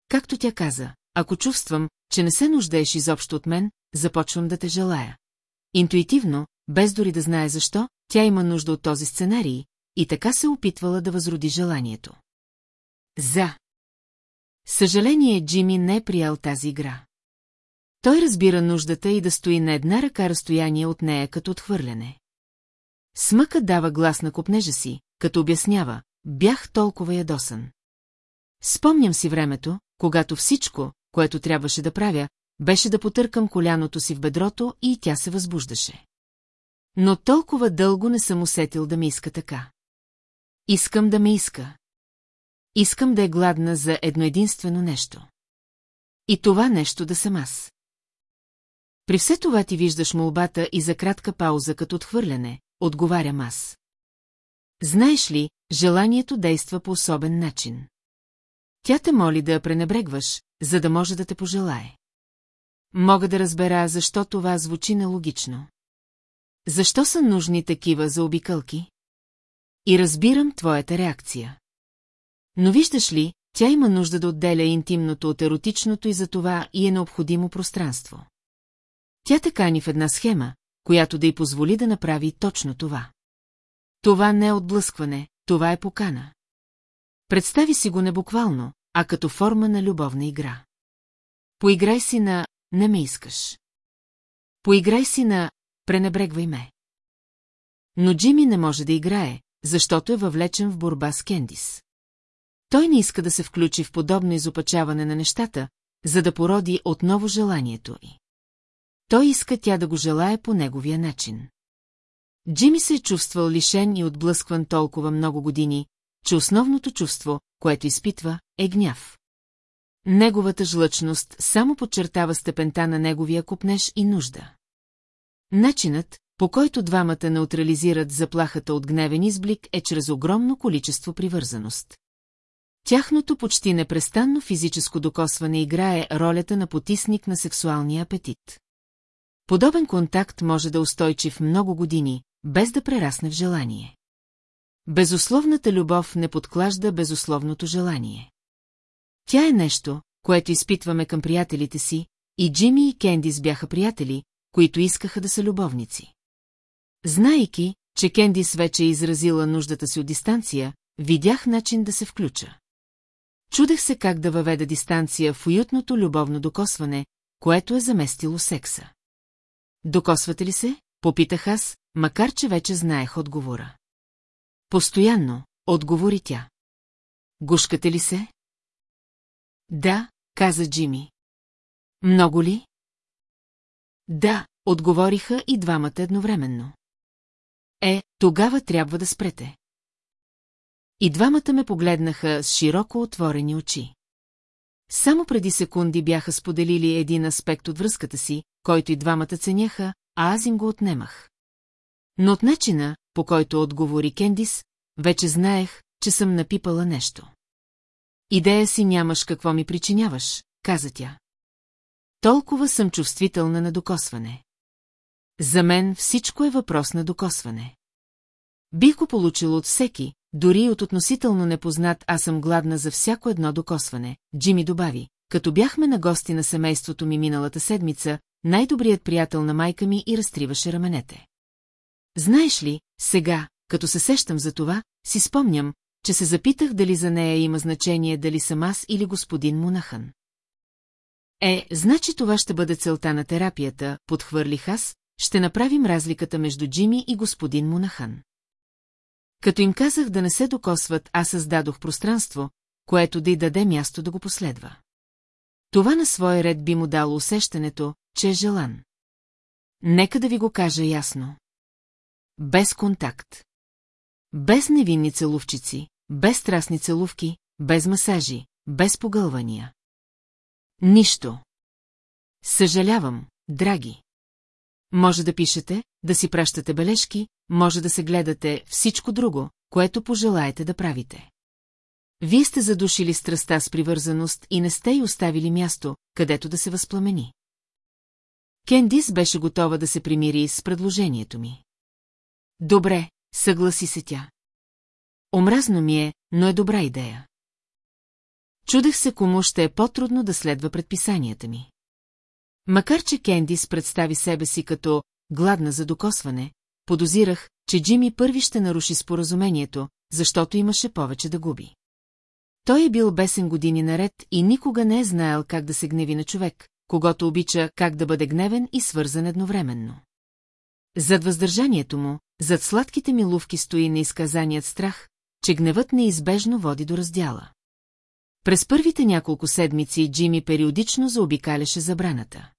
Както тя каза, ако чувствам, че не се нуждаеш изобщо от мен, започвам да те желая. Интуитивно, без дори да знае защо, тя има нужда от този сценарий и така се опитвала да възроди желанието. За. Съжаление, Джими не е приял тази игра. Той разбира нуждата и да стои на една ръка разстояние от нея като отхвърляне. Смъка дава глас на копнежа си, като обяснява, бях толкова ядосан. Спомням си времето, когато всичко, което трябваше да правя, беше да потъркам коляното си в бедрото и тя се възбуждаше. Но толкова дълго не съм усетил да ми иска така. Искам да ме иска. Искам да е гладна за едно единствено нещо. И това нещо да съм аз. При все това ти виждаш молбата и за кратка пауза като отхвърляне, отговарям аз. Знаеш ли, желанието действа по особен начин. Тя те моли да я пренебрегваш, за да може да те пожелае. Мога да разбера, защо това звучи нелогично. Защо са нужни такива за обикълки? И разбирам твоята реакция. Но виждаш ли, тя има нужда да отделя интимното от еротичното и за това и е необходимо пространство. Тя те кани в една схема, която да й позволи да направи точно това. Това не е отблъскване, това е покана. Представи си го не буквално, а като форма на любовна игра. Поиграй си на «не ме искаш». Поиграй си на «пренебрегвай ме». Но Джими не може да играе, защото е въвлечен в борба с Кендис. Той не иска да се включи в подобно изопачаване на нещата, за да породи отново желанието й. Той иска тя да го желая по неговия начин. Джими се е чувствал лишен и отблъскван толкова много години, че основното чувство, което изпитва, е гняв. Неговата жлъчност само подчертава степента на неговия купнеж и нужда. Начинът, по който двамата неутрализират заплахата от гневен изблик е чрез огромно количество привързаност. Тяхното почти непрестанно физическо докосване играе ролята на потисник на сексуалния апетит. Подобен контакт може да е устойчив много години, без да прерасне в желание. Безусловната любов не подклажда безусловното желание. Тя е нещо, което изпитваме към приятелите си, и Джими и Кендис бяха приятели, които искаха да са любовници. Знайки, че Кендис вече е изразила нуждата си от дистанция, видях начин да се включа. Чудех се как да въведа дистанция в уютното любовно докосване, което е заместило секса. Докосвате ли се? Попитах аз, макар че вече знаех отговора. Постоянно, отговори тя. Гушкате ли се? Да, каза Джими. Много ли? Да, отговориха и двамата едновременно. Е, тогава трябва да спрете. И двамата ме погледнаха с широко отворени очи. Само преди секунди бяха споделили един аспект от връзката си, който и двамата ценяха, а аз им го отнемах. Но от начина, по който отговори Кендис, вече знаех, че съм напипала нещо. Идея си нямаш какво ми причиняваш, каза тя. Толкова съм чувствителна на докосване. За мен всичко е въпрос на докосване. Бих го получил от всеки, дори от относително непознат, аз съм гладна за всяко едно докосване, Джими добави. Като бяхме на гости на семейството ми миналата седмица, най-добрият приятел на майка ми и разтриваше раменете. Знаеш ли, сега, като се сещам за това, си спомням, че се запитах дали за нея има значение дали съм аз или господин Мунахан. Е, значи това ще бъде целта на терапията, подхвърлих аз, ще направим разликата между Джими и господин Мунахан. Като им казах да не се докосват, аз създадох пространство, което да й даде място да го последва. Това на свой ред би му дало усещането, че е желан. Нека да ви го кажа ясно. Без контакт. Без невинни целувчици, без страстни целувки, без масажи, без погълвания. Нищо. Съжалявам, драги. Може да пишете, да си пращате бележки, може да се гледате всичко друго, което пожелаете да правите. Вие сте задушили страста с привързаност и не сте й оставили място, където да се възпламени. Кендис беше готова да се примири с предложението ми. Добре, съгласи се тя. Омразно ми е, но е добра идея. Чудех се кому ще е по-трудно да следва предписанията ми. Макар че Кендис представи себе си като гладна за докосване, подозирах, че Джими първи ще наруши споразумението, защото имаше повече да губи. Той е бил бесен години наред и никога не е знаел как да се гневи на човек, когато обича как да бъде гневен и свързан едновременно. Зад въздържанието му, зад сладките ми лувки стои неизказаният страх, че гневът неизбежно води до раздяла. През първите няколко седмици Джими периодично заобикаляше забраната.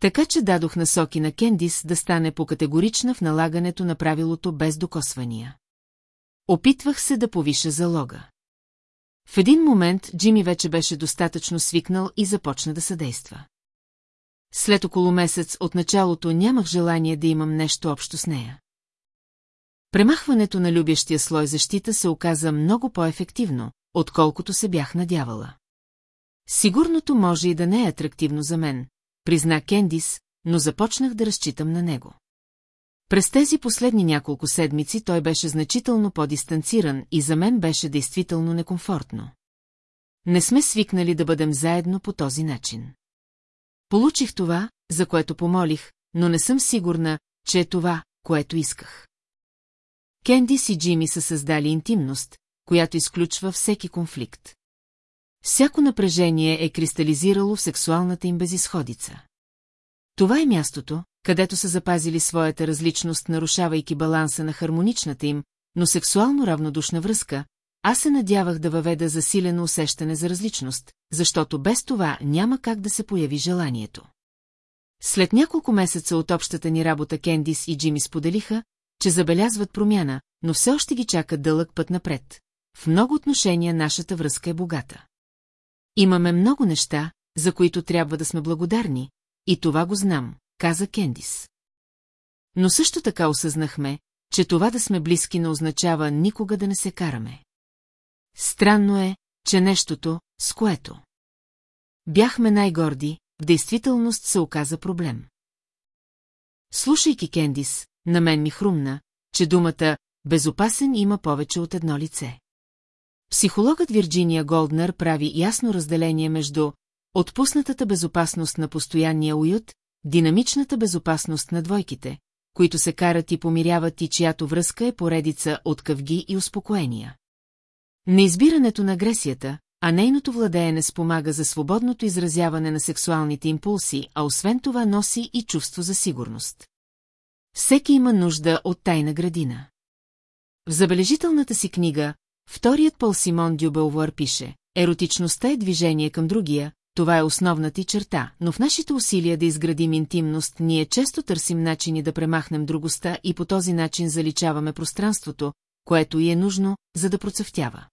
Така че дадох насоки на Кендис да стане по-категорична в налагането на правилото без докосвания. Опитвах се да повиша залога. В един момент Джими вече беше достатъчно свикнал и започна да съдейства. След около месец от началото нямах желание да имам нещо общо с нея. Премахването на любящия слой защита се оказа много по-ефективно, отколкото се бях надявала. Сигурното може и да не е атрактивно за мен, призна Кендис, но започнах да разчитам на него. През тези последни няколко седмици той беше значително по-дистанциран и за мен беше действително некомфортно. Не сме свикнали да бъдем заедно по този начин. Получих това, за което помолих, но не съм сигурна, че е това, което исках. Кендис и Джими са създали интимност, която изключва всеки конфликт. Всяко напрежение е кристализирало в сексуалната им безисходица. Това е мястото, където са запазили своята различност, нарушавайки баланса на хармоничната им, но сексуално равнодушна връзка, аз се надявах да въведа засилено усещане за различност, защото без това няма как да се появи желанието. След няколко месеца от общата ни работа Кендис и Джими споделиха, че забелязват промяна, но все още ги чака дълъг път напред. В много отношения нашата връзка е богата. Имаме много неща, за които трябва да сме благодарни, и това го знам, каза Кендис. Но също така осъзнахме, че това да сме близки не означава никога да не се караме. Странно е, че нещото, с което бяхме най-горди, в действителност се оказа проблем. Слушайки Кендис, на мен ми хрумна, че думата «безопасен» има повече от едно лице. Психологът Вирджиния Голднер прави ясно разделение между отпуснатата безопасност на постоянния уют, динамичната безопасност на двойките, които се карат и помиряват и чиято връзка е поредица от къвги и успокоения. Неизбирането на агресията, а нейното владеене спомага за свободното изразяване на сексуалните импулси, а освен това носи и чувство за сигурност. Всеки има нужда от тайна градина. В забележителната си книга Вторият Пол Симон Дюбелвуар пише, еротичността е движение към другия, това е основната ти черта, но в нашите усилия да изградим интимност ние често търсим начини да премахнем другостта и по този начин заличаваме пространството, което и е нужно, за да процъфтява.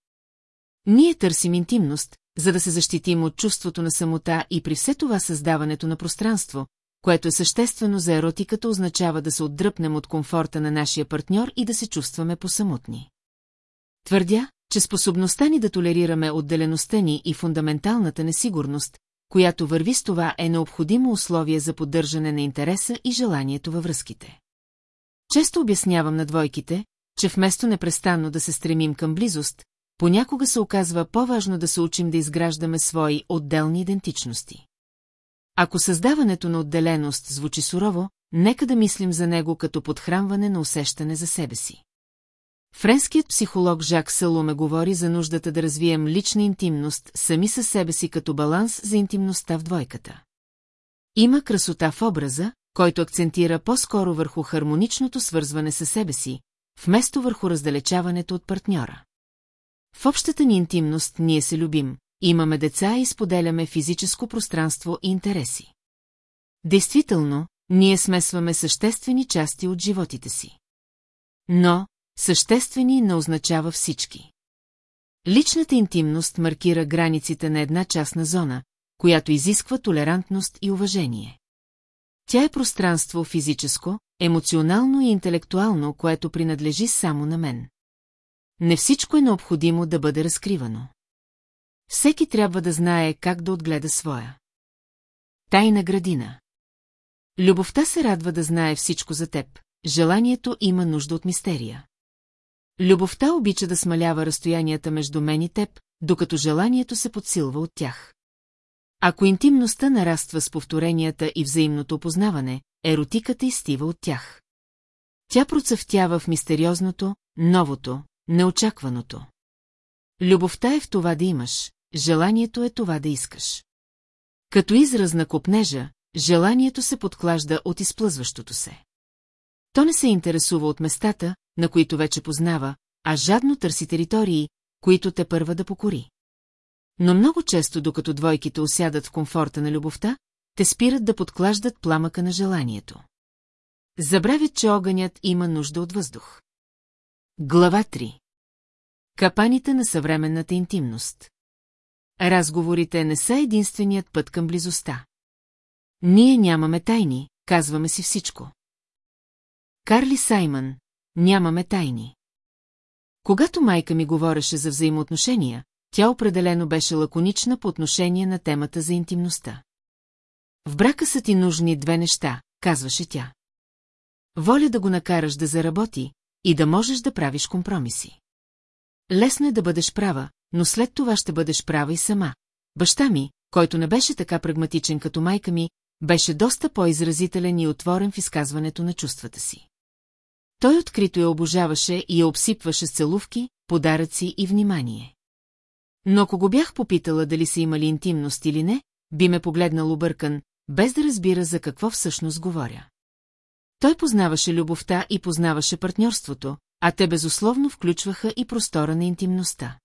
Ние търсим интимност, за да се защитим от чувството на самота и при все това създаването на пространство, което е съществено за еротиката означава да се отдръпнем от комфорта на нашия партньор и да се чувстваме посамотни. Твърдя, че способността ни да толерираме отделеността ни и фундаменталната несигурност, която върви с това е необходимо условие за поддържане на интереса и желанието във връзките. Често обяснявам на двойките, че вместо непрестанно да се стремим към близост, понякога се оказва по-важно да се учим да изграждаме свои отделни идентичности. Ако създаването на отделеност звучи сурово, нека да мислим за него като подхранване на усещане за себе си. Френският психолог Жак Салуме говори за нуждата да развием лична интимност сами със себе си като баланс за интимността в двойката. Има красота в образа, който акцентира по-скоро върху хармоничното свързване със себе си, вместо върху раздалечаването от партньора. В общата ни интимност ние се любим, имаме деца и споделяме физическо пространство и интереси. Действително, ние смесваме съществени части от животите си. Но, съществени не означава всички. Личната интимност маркира границите на една частна зона, която изисква толерантност и уважение. Тя е пространство физическо, емоционално и интелектуално, което принадлежи само на мен. Не всичко е необходимо да бъде разкривано. Всеки трябва да знае как да отгледа своя. Тайна градина. Любовта се радва да знае всичко за теб, желанието има нужда от мистерия. Любовта обича да смалява разстоянията между мен и теб, докато желанието се подсилва от тях. Ако интимността нараства с повторенията и взаимното опознаване, еротиката изстива от тях. Тя процъфтява в мистериозното, новото, неочакваното. Любовта е в това да имаш, желанието е това да искаш. Като израз на копнежа, желанието се подклажда от изплъзващото се. То не се интересува от местата, на които вече познава, а жадно търси територии, които те първа да покори. Но много често, докато двойките осядат в комфорта на любовта, те спират да подклаждат пламъка на желанието. Забравят, че огънят има нужда от въздух. Глава 3 Капаните на съвременната интимност Разговорите не са единственият път към близостта. Ние нямаме тайни, казваме си всичко. Карли Саймън, нямаме тайни. Когато майка ми говореше за взаимоотношения, тя определено беше лаконична по отношение на темата за интимността. В брака са ти нужни две неща, казваше тя. Воля да го накараш да заработи и да можеш да правиш компромиси. Лесно е да бъдеш права, но след това ще бъдеш права и сама. Баща ми, който не беше така прагматичен като майка ми, беше доста по-изразителен и отворен в изказването на чувствата си. Той открито я обожаваше и я обсипваше с целувки, подаръци и внимание. Но ако го бях попитала дали са имали интимност или не, би ме погледнал объркан, без да разбира за какво всъщност говоря. Той познаваше любовта и познаваше партньорството, а те безусловно включваха и простора на интимността.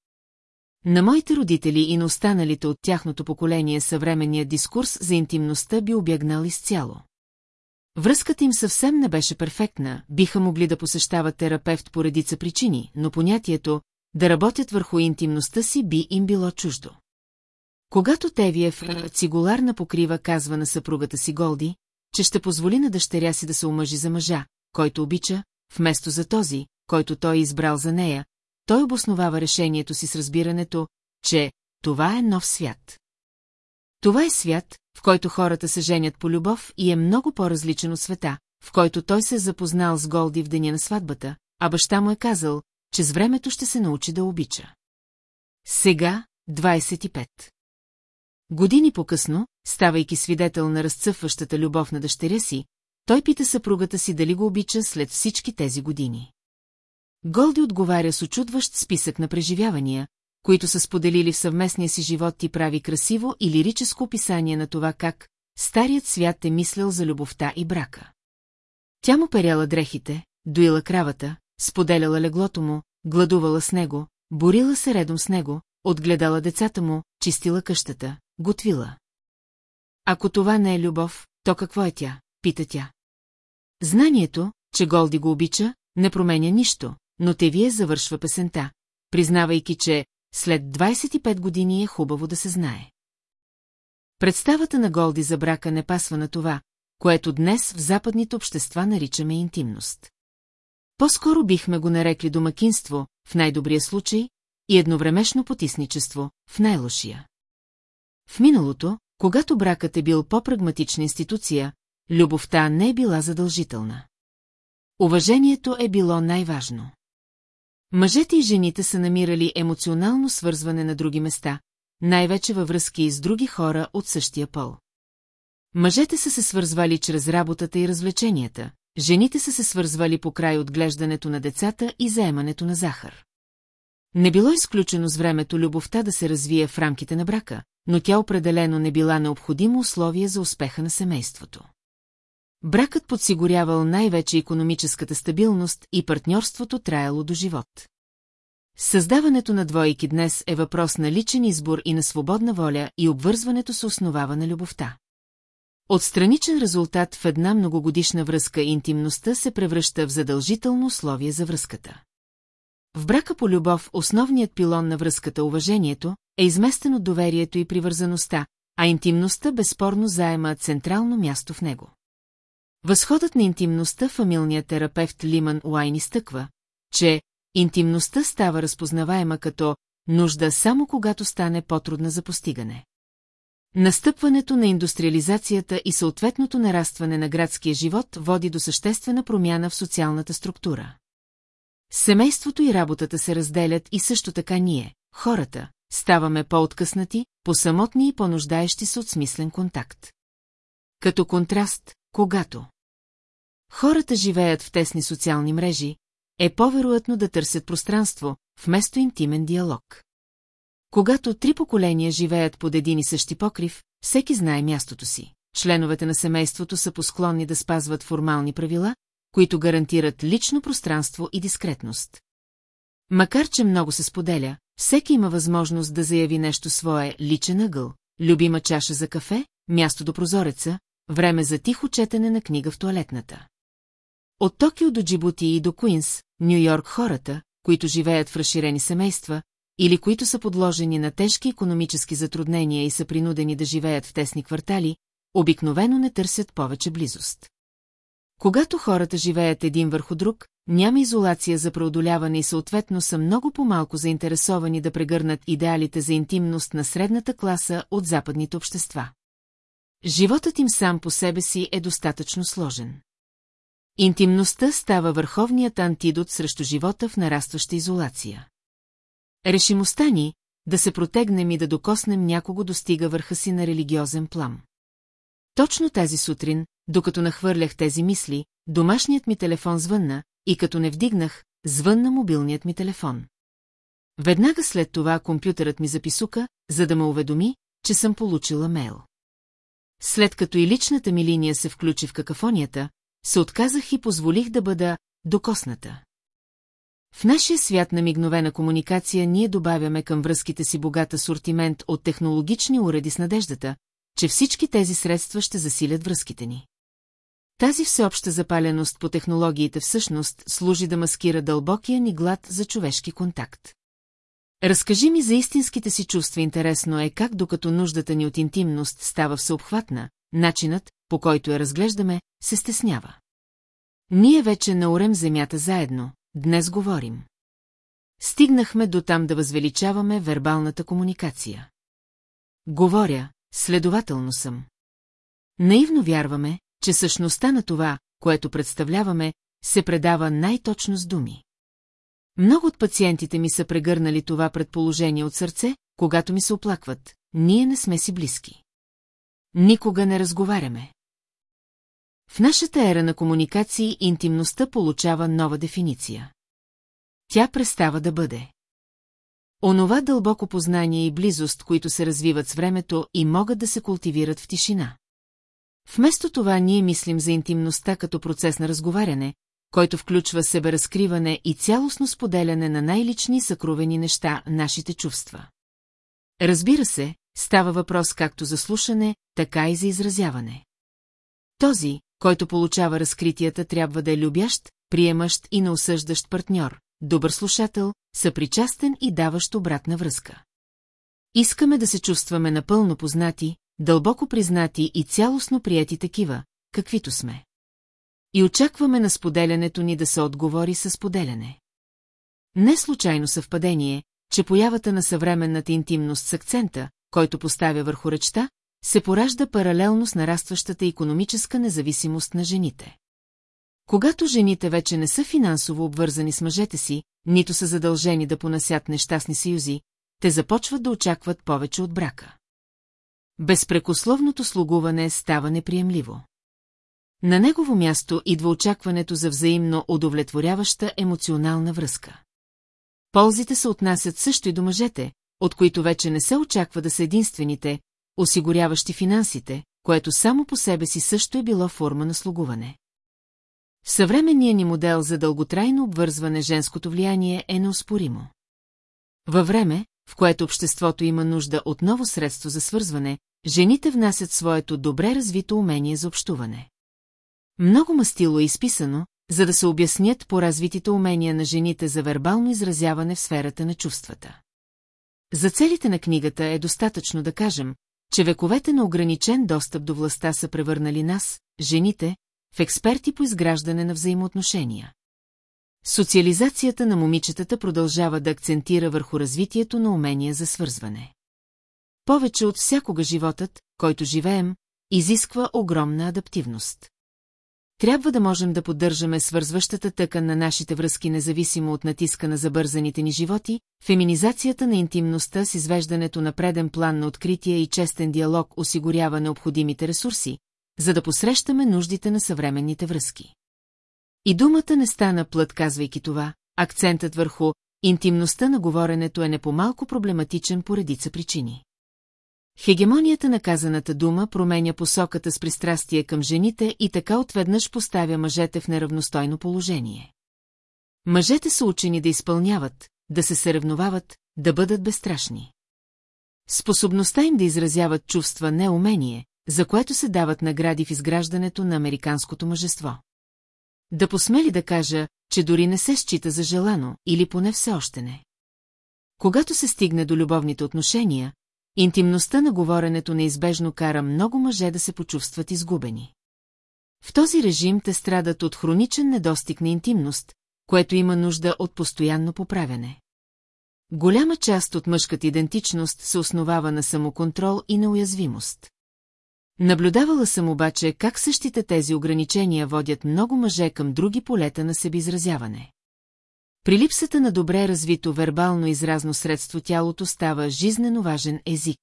На моите родители и на останалите от тяхното поколение съвременният дискурс за интимността би обягнал изцяло. Връзката им съвсем не беше перфектна, биха могли да посещават терапевт по редица причини, но понятието да работят върху интимността си би им било чуждо. Когато Тевиев цигуларна покрива казва на съпругата си Голди, че ще позволи на дъщеря си да се омъжи за мъжа, който обича, вместо за този, който той е избрал за нея, той обосновава решението си с разбирането, че това е нов свят. Това е свят, в който хората се женят по любов и е много по-различен от света, в който той се е запознал с Голди в деня на сватбата, а баща му е казал, че с времето ще се научи да обича. Сега, 25. Години по-късно, ставайки свидетел на разцъфващата любов на дъщеря си, той пита съпругата си дали го обича след всички тези години. Голди отговаря с очудващ списък на преживявания, които са споделили в съвместния си живот и прави красиво и лирическо описание на това как старият свят е мислял за любовта и брака. Тя му перяла дрехите, доила кравата, споделяла леглото му, гладувала с него, борила се редом с него, отгледала децата му, чистила къщата, готвила. Ако това не е любов, то какво е тя, пита тя. Знанието, че Голди го обича, не променя нищо, но те вие завършва песента, признавайки, че след 25 години е хубаво да се знае. Представата на Голди за брака не пасва на това, което днес в западните общества наричаме интимност. По-скоро бихме го нарекли домакинство, в най-добрия случай, и едновремешно потисничество, в най-лошия. В миналото, когато бракът е бил по-прагматична институция, любовта не е била задължителна. Уважението е било най-важно. Мъжете и жените са намирали емоционално свързване на други места, най-вече във връзки с други хора от същия пол. Мъжете са се свързвали чрез работата и развлеченията, жените са се свързвали по край отглеждането на децата и заемането на захар. Не било изключено с времето любовта да се развие в рамките на брака, но тя определено не била необходимо условие за успеха на семейството. Бракът подсигурявал най-вече економическата стабилност и партньорството траяло до живот. Създаването на двойки днес е въпрос на личен избор и на свободна воля и обвързването се основава на любовта. От страничен резултат в една многогодишна връзка интимността се превръща в задължително условие за връзката. В брака по любов основният пилон на връзката уважението е изместен от доверието и привързаността, а интимността безспорно заема централно място в него. Възходът на интимността фамилният терапевт Лиман Уайн изтъква, че интимността става разпознаваема като нужда само когато стане по-трудна за постигане. Настъпването на индустриализацията и съответното нарастване на градския живот води до съществена промяна в социалната структура. Семейството и работата се разделят и също така ние, хората, ставаме по-откъснати, по-самотни и по-нуждаещи се от смислен контакт. Като контраст, когато хората живеят в тесни социални мрежи, е по-вероятно да търсят пространство, вместо интимен диалог. Когато три поколения живеят под един и същи покрив, всеки знае мястото си. Членовете на семейството са посклонни да спазват формални правила, които гарантират лично пространство и дискретност. Макар, че много се споделя, всеки има възможност да заяви нещо свое личен ъгъл, любима чаша за кафе, място до прозореца, време за тихо четене на книга в туалетната. От Токио до Джибути и до Куинс, Нью-Йорк хората, които живеят в разширени семейства, или които са подложени на тежки економически затруднения и са принудени да живеят в тесни квартали, обикновено не търсят повече близост. Когато хората живеят един върху друг, няма изолация за преодоляване и съответно са много по-малко заинтересовани да прегърнат идеалите за интимност на средната класа от западните общества. Животът им сам по себе си е достатъчно сложен. Интимността става върховният антидот срещу живота в нарастваща изолация. Решимостта ни да се протегнем и да докоснем някого достига върха си на религиозен плам. Точно тази сутрин, докато нахвърлях тези мисли, домашният ми телефон звънна и като не вдигнах, звънна мобилният ми телефон. Веднага след това компютърът ми записука, за да ме уведоми, че съм получила мейл. След като и личната ми линия се включи в какафонията, се отказах и позволих да бъда докосната. В нашия свят на мигновена комуникация ние добавяме към връзките си богат асортимент от технологични уреди с надеждата, че всички тези средства ще засилят връзките ни. Тази всеобща запаленост по технологиите всъщност служи да маскира дълбокия ни глад за човешки контакт. Разкажи ми за истинските си чувства. Интересно е как докато нуждата ни от интимност става всеобхватна, начинът, по който я разглеждаме, се стеснява. Ние вече наурем земята заедно, днес говорим. Стигнахме до там да възвеличаваме вербалната комуникация. Говоря, следователно съм. Наивно вярваме, че същността на това, което представляваме, се предава най-точно с думи. Много от пациентите ми са прегърнали това предположение от сърце, когато ми се оплакват. Ние не сме си близки. Никога не разговаряме. В нашата ера на комуникации интимността получава нова дефиниция. Тя престава да бъде. Онова дълбоко познание и близост, които се развиват с времето и могат да се култивират в тишина. Вместо това ние мислим за интимността като процес на разговаряне, който включва себеразкриване и цялостно споделяне на най-лични съкровени неща, нашите чувства. Разбира се, става въпрос както за слушане, така и за изразяване. Този, който получава разкритията, трябва да е любящ, приемащ и неосъждащ партньор, добър слушател, съпричастен и даващ обратна връзка. Искаме да се чувстваме напълно познати, дълбоко признати и цялостно прияти такива, каквито сме. И очакваме на споделянето ни да се отговори с споделяне. Не случайно съвпадение, че появата на съвременната интимност с акцента, който поставя върху речта, се поражда паралелно с нарастващата економическа независимост на жените. Когато жените вече не са финансово обвързани с мъжете си, нито са задължени да понасят нещастни съюзи, те започват да очакват повече от брака. Безпрекословното слугуване става неприемливо. На негово място идва очакването за взаимно удовлетворяваща емоционална връзка. Ползите се отнасят също и до мъжете, от които вече не се очаква да са единствените, осигуряващи финансите, което само по себе си също е било форма на слугуване. В съвременния ни модел за дълготрайно обвързване женското влияние е неоспоримо. Във време, в което обществото има нужда от ново средство за свързване, жените внасят своето добре развито умение за общуване. Много мастило е изписано, за да се обяснят по развитите умения на жените за вербално изразяване в сферата на чувствата. За целите на книгата е достатъчно да кажем, че вековете на ограничен достъп до властта са превърнали нас, жените, в експерти по изграждане на взаимоотношения. Социализацията на момичетата продължава да акцентира върху развитието на умения за свързване. Повече от всякога животът, който живеем, изисква огромна адаптивност. Трябва да можем да поддържаме свързващата тъкан на нашите връзки независимо от натиска на забързаните ни животи, феминизацията на интимността с извеждането на преден план на открития и честен диалог осигурява необходимите ресурси, за да посрещаме нуждите на съвременните връзки. И думата не стана плът, казвайки това, акцентът върху интимността на говоренето е не по-малко проблематичен по редица причини. Хегемонията на казаната дума променя посоката с пристрастие към жените и така отведнъж поставя мъжете в неравностойно положение. Мъжете са учени да изпълняват, да се съревновават, да бъдат безстрашни. Способността им да изразяват чувства не умение, за което се дават награди в изграждането на американското мъжество. Да посмели да кажа, че дори не се счита за желано, или поне все още не. Когато се стигне до любовните отношения, интимността на говоренето неизбежно кара много мъже да се почувстват изгубени. В този режим те страдат от хроничен недостиг на интимност, което има нужда от постоянно поправяне. Голяма част от мъжката идентичност се основава на самоконтрол и на уязвимост. Наблюдавала съм обаче как същите тези ограничения водят много мъже към други полета на себеизразяване. При липсата на добре развито вербално изразно средство тялото става жизнено важен език.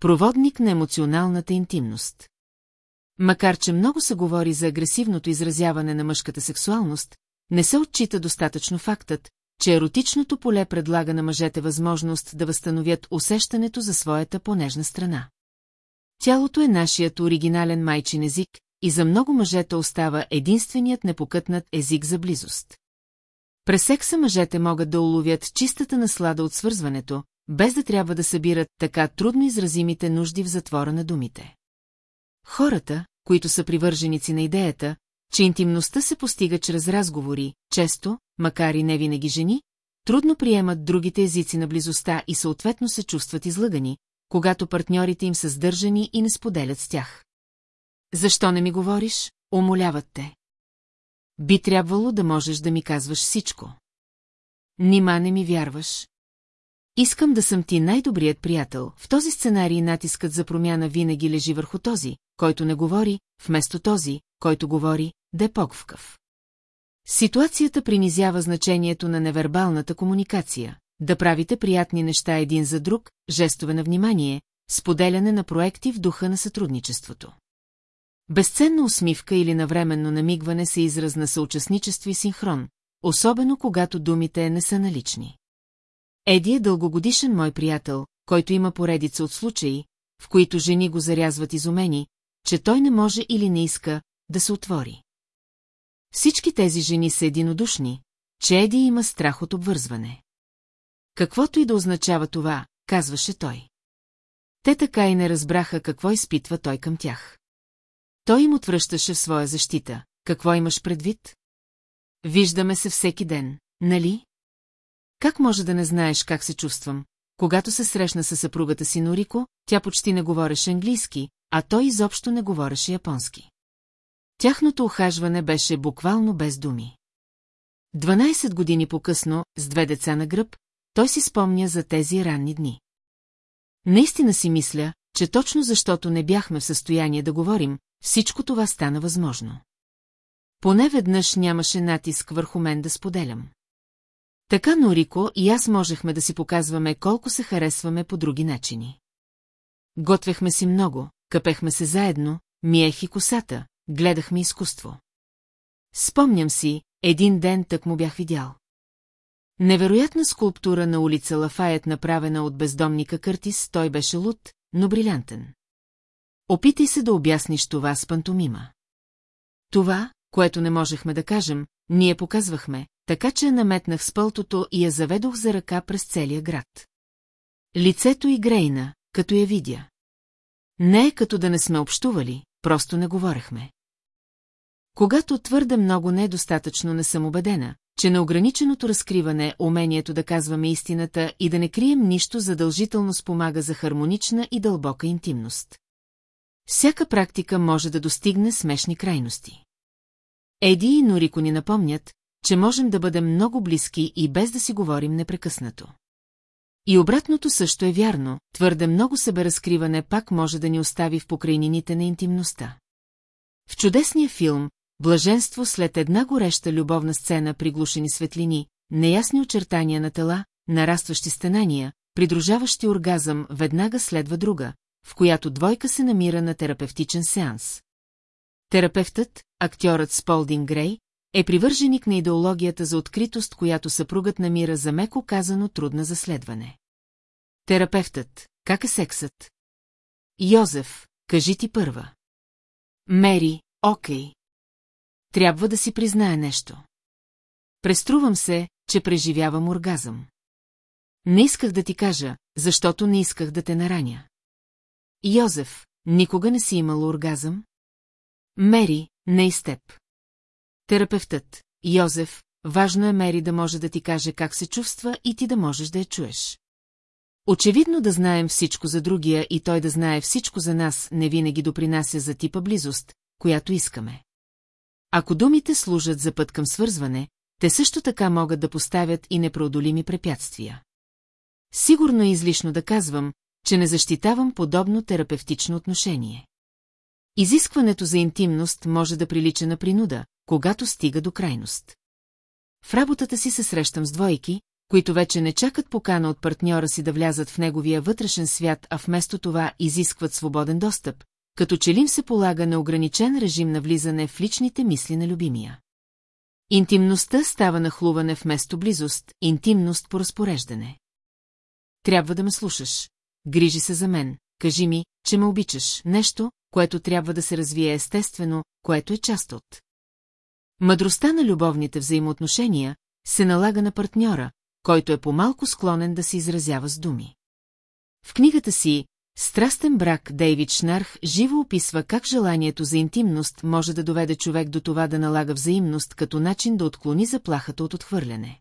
Проводник на емоционалната интимност. Макар че много се говори за агресивното изразяване на мъжката сексуалност, не се отчита достатъчно фактът, че еротичното поле предлага на мъжете възможност да възстановят усещането за своята понежна страна. Тялото е нашият оригинален майчин език и за много мъжета остава единственият непокътнат език за близост. През секса мъжете могат да уловят чистата наслада от свързването, без да трябва да събират така трудно изразимите нужди в затвора на думите. Хората, които са привърженици на идеята, че интимността се постига чрез разговори, често, макар и не винаги жени, трудно приемат другите езици на близостта и съответно се чувстват излъгани, когато партньорите им са сдържани и не споделят с тях. Защо не ми говориш? Умоляват те. Би трябвало да можеш да ми казваш всичко. Нима не ми вярваш. Искам да съм ти най-добрият приятел. В този сценарий натискът за промяна винаги лежи върху този, който не говори, вместо този, който говори, да е погвкав. Ситуацията принизява значението на невербалната комуникация, да правите приятни неща един за друг, жестове на внимание, споделяне на проекти в духа на сътрудничеството. Безценна усмивка или навременно намигване се израз на съучастничество и синхрон, особено когато думите не са налични. Еди е дългогодишен мой приятел, който има поредица от случаи, в които жени го зарязват изумени, че той не може или не иска да се отвори. Всички тези жени са единодушни, че Еди има страх от обвързване. Каквото и да означава това, казваше той. Те така и не разбраха какво изпитва той към тях. Той им отвръщаше в своя защита. Какво имаш предвид? Виждаме се всеки ден, нали? Как може да не знаеш как се чувствам? Когато се срещна с съпругата си Норико, тя почти не говореше английски, а той изобщо не говореше японски. Тяхното охажване беше буквално без думи. 12 години по-късно, с две деца на гръб, той си спомня за тези ранни дни. Наистина си мисля, че точно защото не бяхме в състояние да говорим, всичко това стана възможно. Поне веднъж нямаше натиск върху мен да споделям. Така Норико и аз можехме да си показваме колко се харесваме по други начини. Готвехме си много, къпехме се заедно, миех и косата, гледахме изкуство. Спомням си, един ден тък му бях видял. Невероятна скулптура на улица Лафаят, направена от бездомника Къртис, той беше луд, но брилянтен. Опитай се да обясниш това с пантомима. Това, което не можехме да кажем, ние показвахме, така че я наметнах с пълтото и я заведох за ръка през целия град. Лицето и грейна, като я видя. Не е като да не сме общували, просто не говорехме. Когато твърде много недостатъчно не съм убедена, че на ограниченото разкриване умението да казваме истината и да не крием нищо задължително спомага за хармонична и дълбока интимност. Всяка практика може да достигне смешни крайности. Еди и Норико ни напомнят, че можем да бъдем много близки и без да си говорим непрекъснато. И обратното също е вярно, твърде много себеразкриване пак може да ни остави в покрайнините на интимността. В чудесния филм Блаженство след една гореща любовна сцена приглушени светлини, неясни очертания на тела, нарастващи стенания, придружаващи оргазъм веднага следва друга, в която двойка се намира на терапевтичен сеанс. Терапевтът, актьорът Сполдин Грей, е привърженик на идеологията за откритост, която съпругът намира за меко казано трудна за следване. Терапевтът, как е сексът? Йозеф, кажи ти първа. Мери, окей. Трябва да си признае нещо. Преструвам се, че преживявам оргазъм. Не исках да ти кажа, защото не исках да те нараня. Йозеф, никога не си имал оргазъм? Мери, не и теб. Терапевтът, Йозеф, важно е Мери да може да ти каже как се чувства и ти да можеш да я чуеш. Очевидно да знаем всичко за другия и той да знае всичко за нас не винаги допринася за типа близост, която искаме. Ако думите служат за път към свързване, те също така могат да поставят и непреодолими препятствия. Сигурно е излишно да казвам, че не защитавам подобно терапевтично отношение. Изискването за интимност може да прилича на принуда, когато стига до крайност. В работата си се срещам с двойки, които вече не чакат покана от партньора си да влязат в неговия вътрешен свят, а вместо това изискват свободен достъп, като че лим се полага на ограничен режим на влизане в личните мисли на любимия. Интимността става нахлуване вместо близост, интимност по разпореждане. Трябва да ме слушаш. Грижи се за мен, кажи ми, че ме обичаш, нещо, което трябва да се развие естествено, което е част от. Мъдростта на любовните взаимоотношения се налага на партньора, който е по-малко склонен да се изразява с думи. В книгата си Страстен брак Дейвид Шнарх живо описва как желанието за интимност може да доведе човек до това да налага взаимност като начин да отклони заплахата от отхвърляне.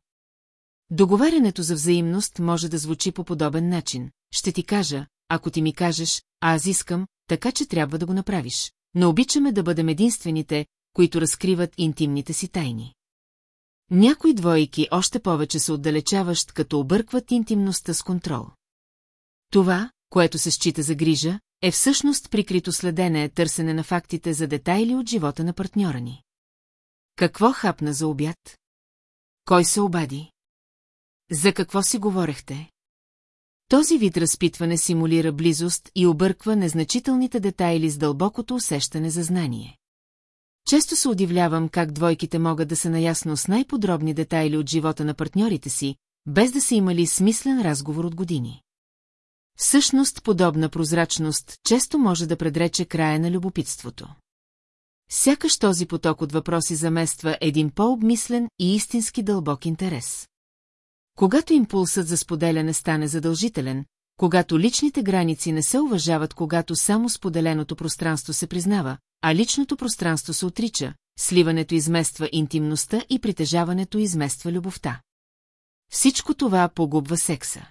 Договарянето за взаимност може да звучи по подобен начин. Ще ти кажа, ако ти ми кажеш, а аз искам, така че трябва да го направиш. Но обичаме да бъдем единствените, които разкриват интимните си тайни. Някои двойки още повече се отдалечаващ, като объркват интимността с контрол. Това, което се счита за грижа, е всъщност прикрито следене, търсене на фактите за детайли от живота на партньора ни. Какво хапна за обяд? Кой се обади? За какво си говорехте? Този вид разпитване симулира близост и обърква незначителните детайли с дълбокото усещане за знание. Често се удивлявам как двойките могат да са наясно с най-подробни детайли от живота на партньорите си, без да са имали смислен разговор от години. Всъщност подобна прозрачност често може да предрече края на любопитството. Сякаш този поток от въпроси замества един по-обмислен и истински дълбок интерес. Когато импулсът за споделяне стане задължителен, когато личните граници не се уважават, когато само споделеното пространство се признава, а личното пространство се отрича, сливането измества интимността и притежаването измества любовта. Всичко това погубва секса.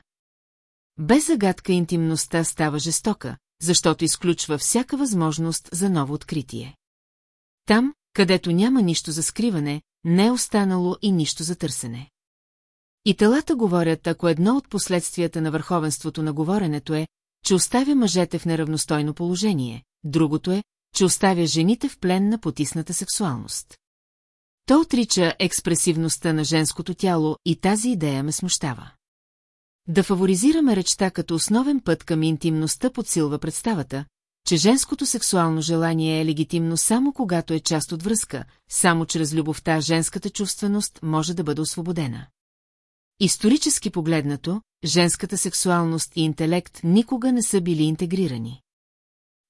Без загадка интимността става жестока, защото изключва всяка възможност за ново откритие. Там, където няма нищо за скриване, не е останало и нищо за търсене. И телата говорят, ако едно от последствията на върховенството на говоренето е, че оставя мъжете в неравностойно положение, другото е, че оставя жените в плен на потисната сексуалност. То отрича експресивността на женското тяло и тази идея ме смущава. Да фаворизираме речта като основен път към интимността подсилва представата, че женското сексуално желание е легитимно само когато е част от връзка, само чрез любовта женската чувственост може да бъде освободена. Исторически погледнато, женската сексуалност и интелект никога не са били интегрирани.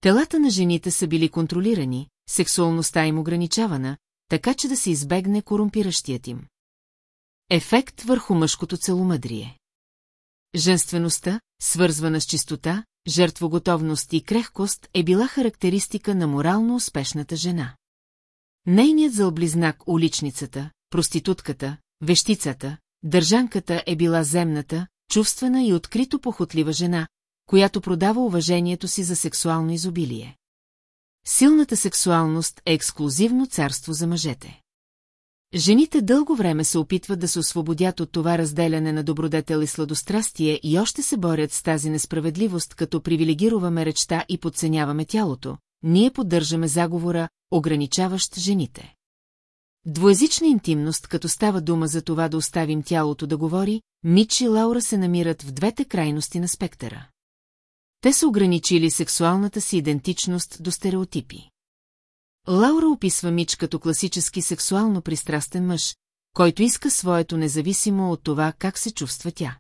Телата на жените са били контролирани, сексуалността им ограничавана, така че да се избегне корумпиращият им. Ефект върху мъжкото целомъдрие. Женствеността, свързвана с чистота, жертвоготовност и крехкост е била характеристика на морално успешната жена. Нейният зълблизнак уличницата, проститутката, вещицата, държанката е била земната, чувствена и открито похотлива жена, която продава уважението си за сексуално изобилие. Силната сексуалност е ексклюзивно царство за мъжете. Жените дълго време се опитват да се освободят от това разделяне на добродетел и сладострастие и още се борят с тази несправедливост, като привилегируваме речта и подценяваме тялото, ние поддържаме заговора, ограничаващ жените. Двоязична интимност, като става дума за това да оставим тялото да говори, Мич и Лаура се намират в двете крайности на спектъра. Те са ограничили сексуалната си идентичност до стереотипи. Лаура описва Мич като класически сексуално пристрастен мъж, който иска своето независимо от това как се чувства тя.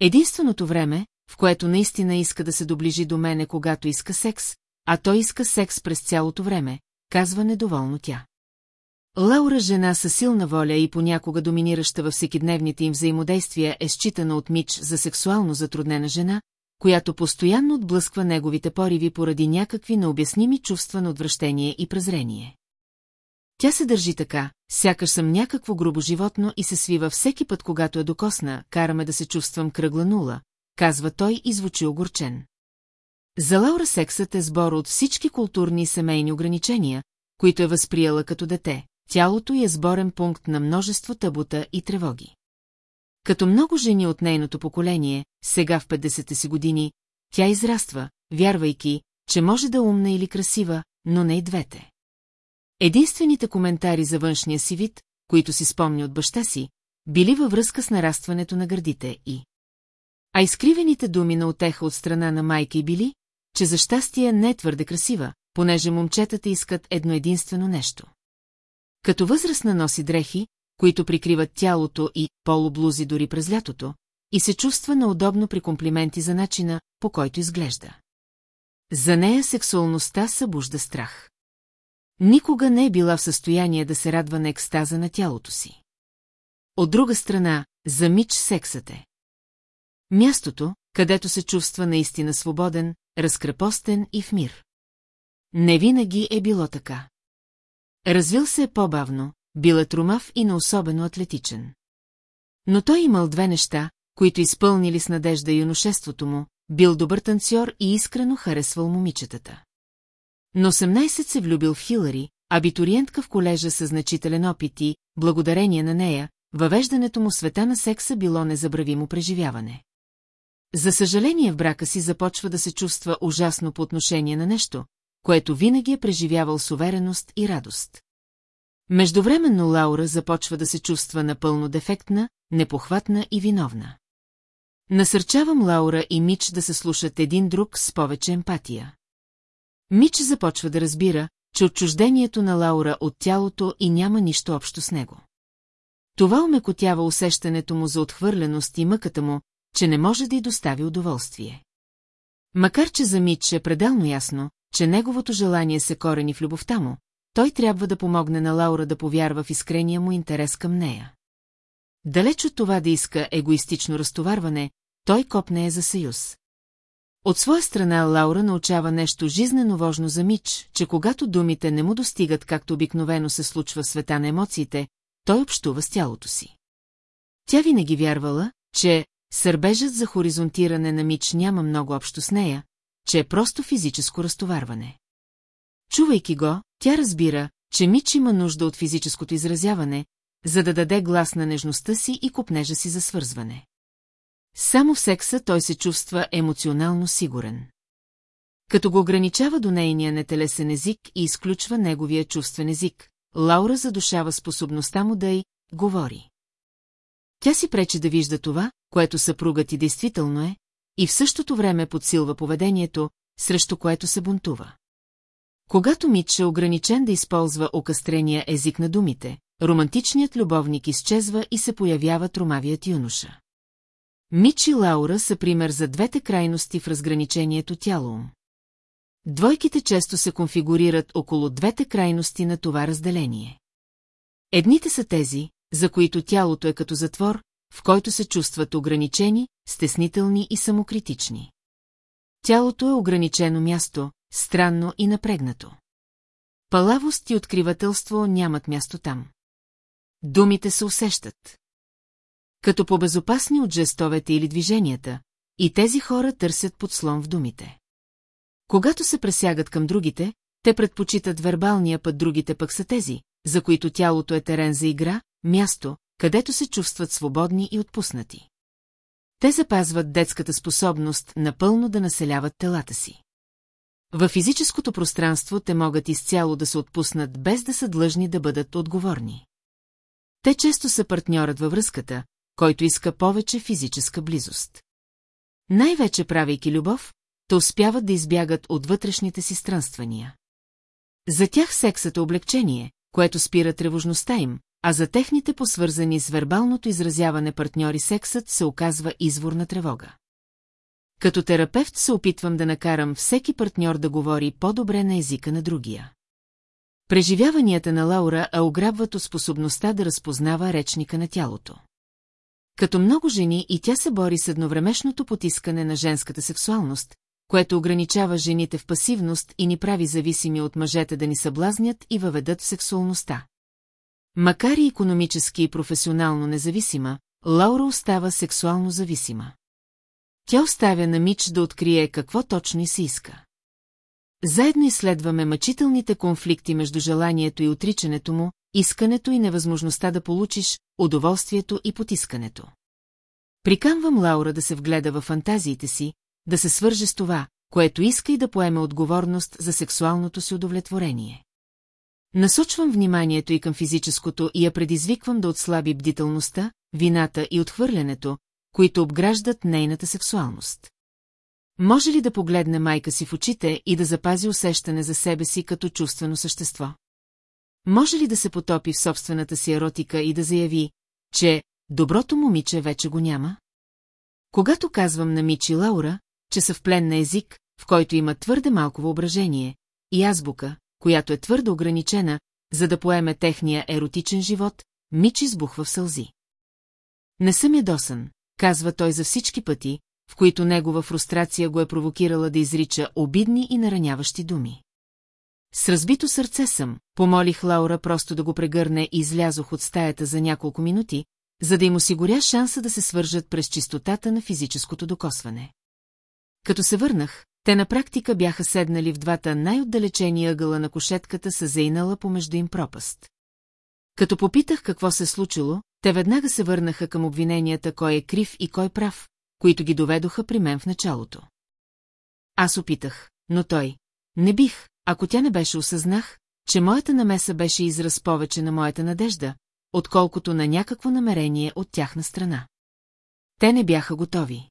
Единственото време, в което наистина иска да се доближи до мене, когато иска секс, а той иска секс през цялото време, казва недоволно тя. Лаура жена със силна воля и понякога доминираща във всекидневните им взаимодействия е считана от Мич за сексуално затруднена жена, която постоянно отблъсква неговите пориви поради някакви необясними чувства на отвращение и презрение. Тя се държи така, сякаш съм някакво грубо животно и се свива всеки път, когато е докосна, караме да се чувствам кръгла нула, казва той и звучи огорчен. За Лаура сексът е сбор от всички културни и семейни ограничения, които е възприела като дете, тялото й е сборен пункт на множество табута и тревоги. Като много жени от нейното поколение, сега в 50-те си години, тя израства, вярвайки, че може да умна или красива, но не и двете. Единствените коментари за външния си вид, които си спомни от баща си, били във връзка с нарастването на гърдите и... А изкривените думи на отеха от страна на майка и били, че за щастие не е твърде красива, понеже момчетата искат едно единствено нещо. Като възрастна носи дрехи, които прикриват тялото и полублузи дори през лятото, и се чувства неудобно при комплименти за начина, по който изглежда. За нея сексуалността събужда страх. Никога не е била в състояние да се радва на екстаза на тялото си. От друга страна, за мич сексът е. Мястото, където се чувства наистина свободен, разкрепостен и в мир. Не винаги е било така. Развил се е по-бавно, бил е трумав и на особено атлетичен. Но той имал две неща, които изпълнили с надежда юношеството му, бил добър танцор и искрено харесвал момичетата. Но 18 се влюбил в Хилари, абитуриентка в колежа със значителен опит и, благодарение на нея, въвеждането му света на секса било незабравимо преживяване. За съжаление в брака си започва да се чувства ужасно по отношение на нещо, което винаги е преживявал с увереност и радост. Междувременно Лаура започва да се чувства напълно дефектна, непохватна и виновна. Насърчавам Лаура и Мич да се слушат един друг с повече емпатия. Мич започва да разбира, че отчуждението на Лаура от тялото и няма нищо общо с него. Това умекотява усещането му за отхвърленост и мъката му, че не може да й достави удоволствие. Макар че за Мич е пределно ясно, че неговото желание се корени в любовта му, той трябва да помогне на Лаура да повярва в искрения му интерес към нея. Далеч от това да иска егоистично разтоварване, той копне е за съюз. От своя страна Лаура научава нещо жизнено важно за Мич, че когато думите не му достигат както обикновено се случва в света на емоциите, той общува с тялото си. Тя винаги вярвала, че сърбежът за хоризонтиране на Мич няма много общо с нея, че е просто физическо разтоварване. Чувайки го, тя разбира, че Мич има нужда от физическото изразяване, за да даде глас на нежността си и купнежа си за свързване. Само в секса той се чувства емоционално сигурен. Като го ограничава до нейния нетелесен език и изключва неговия чувствен език, Лаура задушава способността му да й говори. Тя си пречи да вижда това, което съпругът и действително е, и в същото време подсилва поведението, срещу което се бунтува. Когато Митч е ограничен да използва окастрения език на думите, романтичният любовник изчезва и се появява тромавият юноша. Мич и Лаура са пример за двете крайности в разграничението тяло-ум. Двойките често се конфигурират около двете крайности на това разделение. Едните са тези, за които тялото е като затвор, в който се чувстват ограничени, стеснителни и самокритични. Тялото е ограничено място, странно и напрегнато. Палавост и откривателство нямат място там. Думите се усещат. Като по-безопасни от жестовете или движенията, и тези хора търсят подслон в думите. Когато се пресягат към другите, те предпочитат вербалния път, другите пък са тези, за които тялото е терен за игра, място, където се чувстват свободни и отпуснати. Те запазват детската способност напълно да населяват телата си. Във физическото пространство те могат изцяло да се отпуснат без да са длъжни да бъдат отговорни. Те често са партньорът във връзката, който иска повече физическа близост. Най-вече правейки любов, те успяват да избягат от вътрешните си странствания. За тях сексът е облегчение, което спира тревожността им, а за техните посвързани с вербалното изразяване партньори сексът се оказва извор на тревога. Като терапевт се опитвам да накарам всеки партньор да говори по-добре на езика на другия. Преживяванията на Лаура а ограбват от способността да разпознава речника на тялото. Като много жени и тя се бори с едновремешното потискане на женската сексуалност, което ограничава жените в пасивност и ни прави зависими от мъжете да ни съблазнят и въведат в сексуалността. Макар и економически и професионално независима, Лаура остава сексуално зависима. Тя оставя на Мич да открие какво точно и се иска. Заедно изследваме мъчителните конфликти между желанието и отричането му, искането и невъзможността да получиш, удоволствието и потискането. Приканвам Лаура да се вгледа в фантазиите си, да се свърже с това, което иска и да поеме отговорност за сексуалното си удовлетворение. Насочвам вниманието и към физическото и я предизвиквам да отслаби бдителността, вината и отхвърлянето, които обграждат нейната сексуалност. Може ли да погледне майка си в очите и да запази усещане за себе си като чувствено същество? Може ли да се потопи в собствената си еротика и да заяви, че доброто момиче вече го няма? Когато казвам на Мичи Лаура, че са в плен на език, в който има твърде малко въображение, и азбука, която е твърде ограничена, за да поеме техния еротичен живот, Мичи избухва в сълзи. Не съм ядосан, казва той за всички пъти, в които негова фрустрация го е провокирала да изрича обидни и нараняващи думи. С разбито сърце съм, помолих Лаура просто да го прегърне и излязох от стаята за няколко минути, за да им осигуря шанса да се свържат през чистотата на физическото докосване. Като се върнах, те на практика бяха седнали в двата най-отдалечени ъгъла на кошетката с зейнала помежду им пропаст. Като попитах какво се случило, те веднага се върнаха към обвиненията кой е крив и кой прав, които ги доведоха при мен в началото. Аз опитах, но той. Не бих, ако тя не беше осъзнах, че моята намеса беше израз повече на моята надежда, отколкото на някакво намерение от тяхна страна. Те не бяха готови.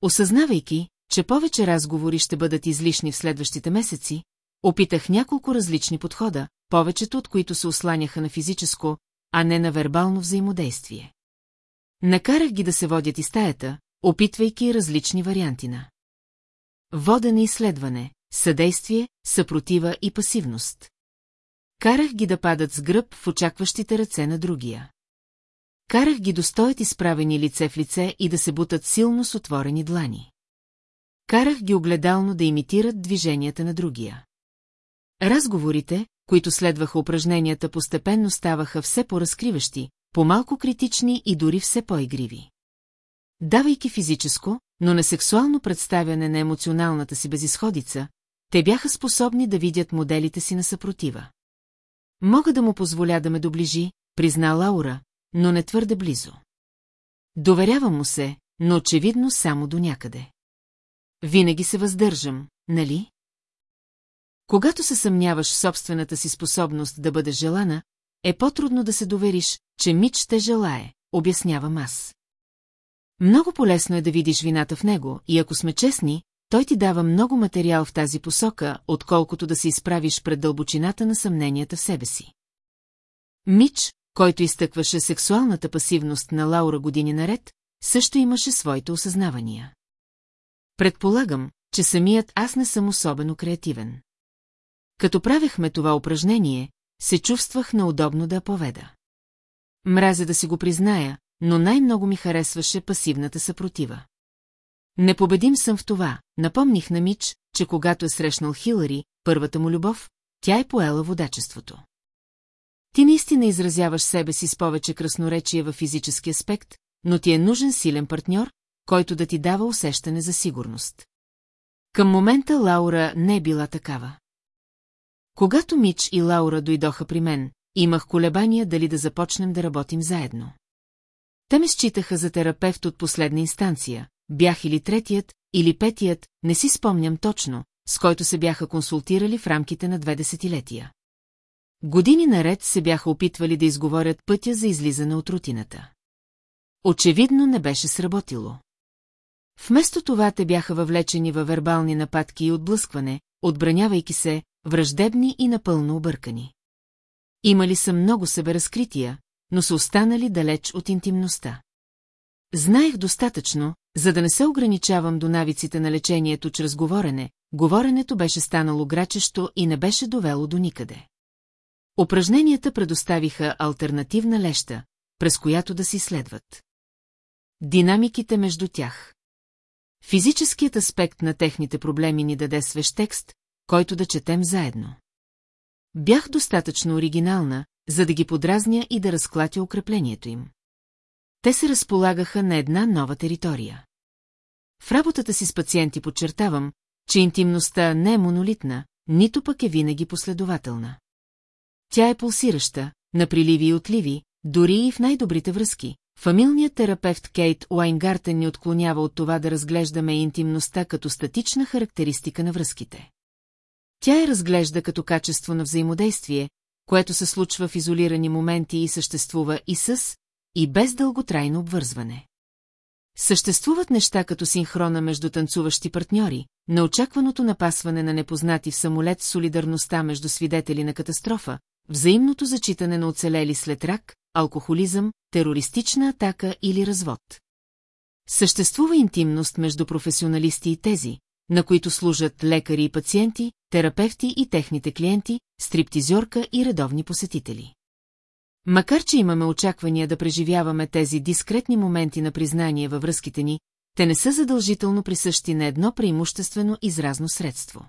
Осъзнавайки, че повече разговори ще бъдат излишни в следващите месеци, опитах няколко различни подхода, повечето от които се осланяха на физическо, а не на вербално взаимодействие. Накарах ги да се водят из стаята, опитвайки различни варианти на водене изследване, съдействие, съпротива и пасивност. Карах ги да падат с гръб в очакващите ръце на другия. Карах ги да стоят изправени лице в лице и да се бутат силно с отворени длани. карах ги огледално да имитират движенията на другия. Разговорите, които следваха упражненията, постепенно ставаха все по-разкриващи, по-малко критични и дори все по-игриви. Давайки физическо, но не сексуално представяне на емоционалната си безисходица, те бяха способни да видят моделите си на съпротива. Мога да му позволя да ме доближи, призна Лаура, но не твърде близо. Доверявам му се, но очевидно само до някъде. Винаги се въздържам, нали? Когато се съмняваш в собствената си способност да бъде желана, е по-трудно да се довериш, че Мич те желае, обяснявам аз. Много полезно е да видиш вината в него и ако сме честни, той ти дава много материал в тази посока, отколкото да се изправиш пред дълбочината на съмненията в себе си. Мич, който изтъкваше сексуалната пасивност на Лаура години наред, също имаше своите осъзнавания. Предполагам, че самият аз не съм особено креативен. Като правехме това упражнение, се чувствах неудобно да поведа. Мразя да си го призная, но най-много ми харесваше пасивната съпротива. Непобедим съм в това, напомних на Мич, че когато е срещнал Хилари, първата му любов, тя е поела водачеството. Ти наистина изразяваш себе си с повече красноречие във физически аспект, но ти е нужен силен партньор, който да ти дава усещане за сигурност. Към момента Лаура не е била такава. Когато Мич и Лаура дойдоха при мен, имах колебания дали да започнем да работим заедно. Те ме считаха за терапевт от последна инстанция, бях или третият, или петият, не си спомням точно, с който се бяха консултирали в рамките на две десетилетия. Години наред се бяха опитвали да изговорят пътя за излизане от рутината. Очевидно не беше сработило. Вместо това те бяха въвлечени във вербални нападки и отблъскване, отбранявайки се, враждебни и напълно объркани. Имали са много себеразкрития, но са останали далеч от интимността. Знаех достатъчно, за да не се ограничавам до навиците на лечението чрез говорене, говоренето беше станало грачещо и не беше довело до никъде. Упражненията предоставиха альтернативна леща, през която да си следват. Динамиките между тях. Физическият аспект на техните проблеми ни даде свещ текст, който да четем заедно. Бях достатъчно оригинална, за да ги подразня и да разклатя укреплението им. Те се разполагаха на една нова територия. В работата си с пациенти подчертавам, че интимността не е монолитна, нито пък е винаги последователна. Тя е пулсираща, на приливи и отливи, дори и в най-добрите връзки. Фамилният терапевт Кейт Уайнгартен ни отклонява от това да разглеждаме интимността като статична характеристика на връзките. Тя я разглежда като качество на взаимодействие, което се случва в изолирани моменти и съществува и с, и без дълготрайно обвързване. Съществуват неща като синхрона между танцуващи партньори, неочакваното напасване на непознати в самолет солидарността между свидетели на катастрофа, взаимното зачитане на оцелели след рак, алкохолизъм, терористична атака или развод. Съществува интимност между професионалисти и тези, на които служат лекари и пациенти, терапевти и техните клиенти, стриптизорка и редовни посетители. Макар, че имаме очаквания да преживяваме тези дискретни моменти на признание във връзките ни, те не са задължително присъщи на едно преимуществено изразно средство.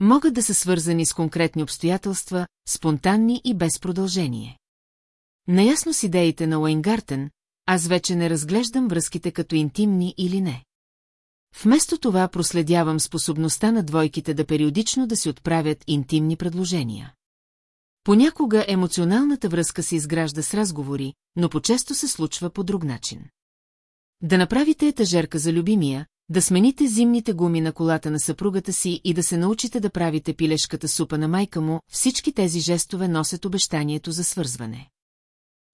Могат да са свързани с конкретни обстоятелства, спонтанни и без продължение. Наясно с идеите на Уейнгартен, аз вече не разглеждам връзките като интимни или не. Вместо това проследявам способността на двойките да периодично да си отправят интимни предложения. Понякога емоционалната връзка се изгражда с разговори, но по-често се случва по друг начин. Да направите етажерка за любимия, да смените зимните гуми на колата на съпругата си и да се научите да правите пилешката супа на майка му, всички тези жестове носят обещанието за свързване.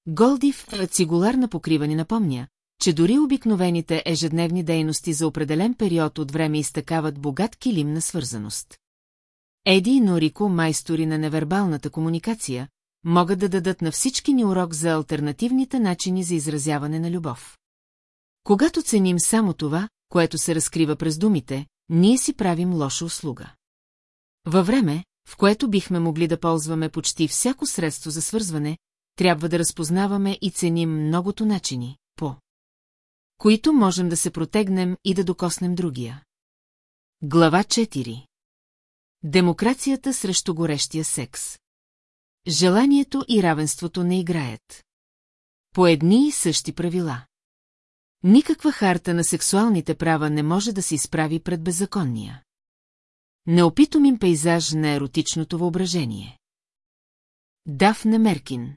Голдив, цигулар на покриване напомня, че дори обикновените ежедневни дейности за определен период от време изтъкават богат килим на свързаност. Еди и Норико, майстори на невербалната комуникация, могат да дадат на всички ни урок за альтернативните начини за изразяване на любов. Когато ценим само това, което се разкрива през думите, ние си правим лоша услуга. Във време, в което бихме могли да ползваме почти всяко средство за свързване, трябва да разпознаваме и ценим многото начини, по които можем да се протегнем и да докоснем другия. Глава 4 Демокрацията срещу горещия секс Желанието и равенството не играят. По едни и същи правила. Никаква харта на сексуалните права не може да се изправи пред беззаконния. Неопитомим пейзаж на еротичното въображение. Дафне Меркин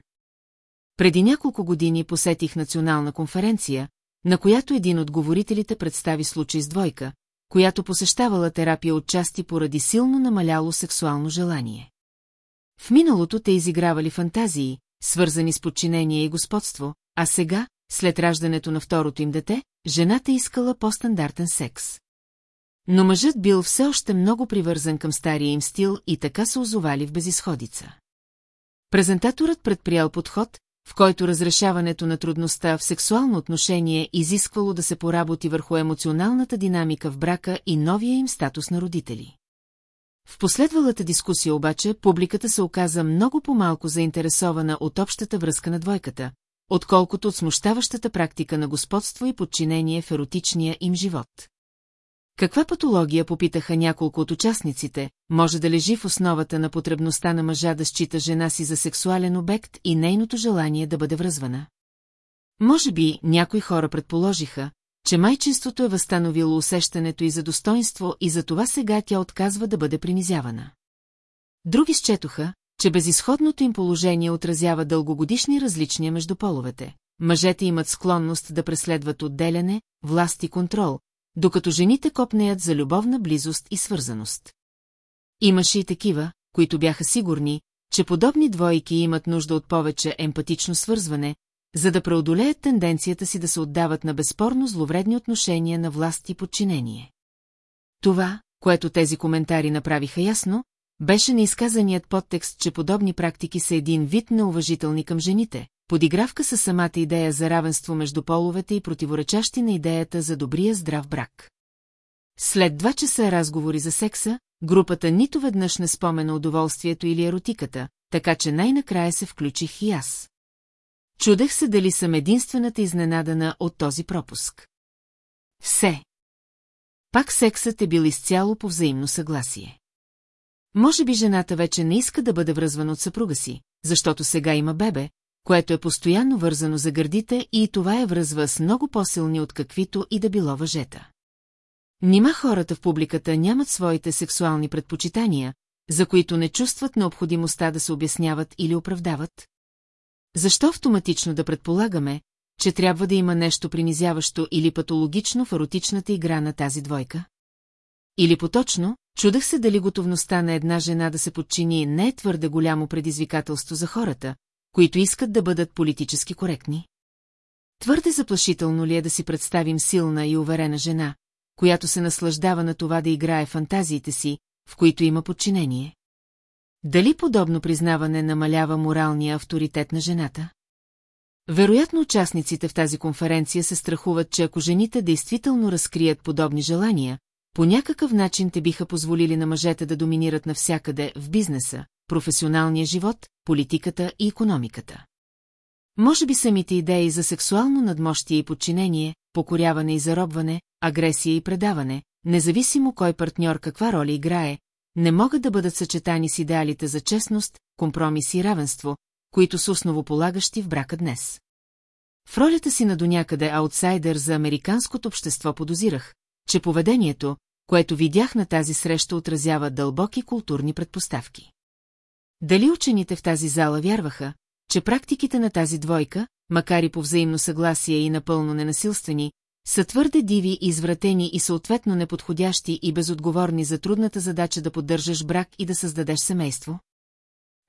Преди няколко години посетих национална конференция, на която един от говорителите представи случай с двойка, която посещавала терапия от части поради силно намаляло сексуално желание. В миналото те изигравали фантазии, свързани с подчинение и господство, а сега, след раждането на второто им дете, жената искала по-стандартен секс. Но мъжът бил все още много привързан към стария им стил и така се озовали в безисходица. Презентаторът предприял подход, в който разрешаването на трудността в сексуално отношение изисквало да се поработи върху емоционалната динамика в брака и новия им статус на родители. В последвалата дискусия обаче публиката се оказа много по-малко заинтересована от общата връзка на двойката, отколкото от смущаващата практика на господство и подчинение в еротичния им живот. Каква патология, попитаха няколко от участниците, може да лежи в основата на потребността на мъжа да счита жена си за сексуален обект и нейното желание да бъде връзвана? Може би някои хора предположиха, че майчинството е възстановило усещането и за достоинство и за това сега тя отказва да бъде принизявана. Други счетоха, че безисходното им положение отразява дългогодишни различия между половете. Мъжете имат склонност да преследват отделяне, власт и контрол, докато жените копнеят за любовна близост и свързаност. Имаше и такива, които бяха сигурни, че подобни двойки имат нужда от повече емпатично свързване, за да преодолеят тенденцията си да се отдават на безспорно зловредни отношения на власт и подчинение. Това, което тези коментари направиха ясно, беше неизказаният подтекст, че подобни практики са един вид неуважителни към жените, подигравка със самата идея за равенство между половете и противоречащи на идеята за добрия здрав брак. След два часа разговори за секса, групата нито веднъж не спомена удоволствието или еротиката, така че най-накрая се включих и аз. Чудех се дали съм единствената изненадана от този пропуск. Все. Пак сексът е бил изцяло по взаимно съгласие. Може би жената вече не иска да бъде връзвана от съпруга си, защото сега има бебе, което е постоянно вързано за гърдите и това я връзва с много по-силни от каквито и да било въжета. Нима хората в публиката нямат своите сексуални предпочитания, за които не чувстват необходимостта да се обясняват или оправдават? Защо автоматично да предполагаме, че трябва да има нещо принизяващо или патологично в еротичната игра на тази двойка? Или поточно, чудах се дали готовността на една жена да се подчини не е твърде голямо предизвикателство за хората, които искат да бъдат политически коректни. Твърде заплашително ли е да си представим силна и уверена жена, която се наслаждава на това да играе фантазиите си, в които има подчинение? Дали подобно признаване намалява моралния авторитет на жената? Вероятно участниците в тази конференция се страхуват, че ако жените действително разкрият подобни желания, по някакъв начин те биха позволили на мъжете да доминират навсякъде в бизнеса, професионалния живот, политиката и економиката. Може би самите идеи за сексуално надмощие и подчинение, покоряване и заробване, агресия и предаване, независимо кой партньор каква роля играе, не могат да бъдат съчетани с идеалите за честност, компромис и равенство, които са основополагащи в брака днес. В ролята си на донякъде аутсайдер за американското общество подозирах, че поведението, което видях на тази среща отразява дълбоки културни предпоставки. Дали учените в тази зала вярваха, че практиките на тази двойка, макар и по взаимно съгласие и напълно ненасилствени, са твърде диви, извратени и съответно неподходящи и безотговорни за трудната задача да поддържаш брак и да създадеш семейство?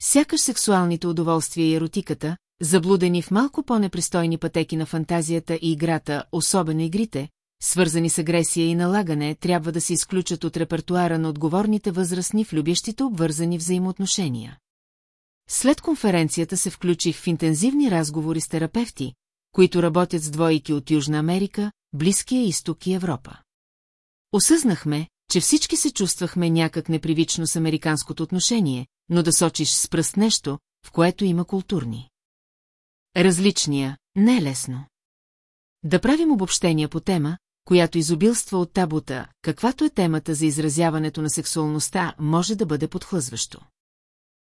Сякаш сексуалните удоволствия и еротиката, заблудени в малко по-непристойни пътеки на фантазията и играта, особено игрите, свързани с агресия и налагане, трябва да се изключат от репертуара на отговорните възрастни в любящите обвързани взаимоотношения. След конференцията се включих в интензивни разговори с терапевти, които работят с двойки от Южна Америка, Близкия изток и Европа. Осъзнахме, че всички се чувствахме някак непривично с американското отношение, но да сочиш с пръст нещо, в което има културни. Различния, не е лесно. Да правим обобщения по тема, която изобилства от табута, каквато е темата за изразяването на сексуалността, може да бъде подхлъзващо.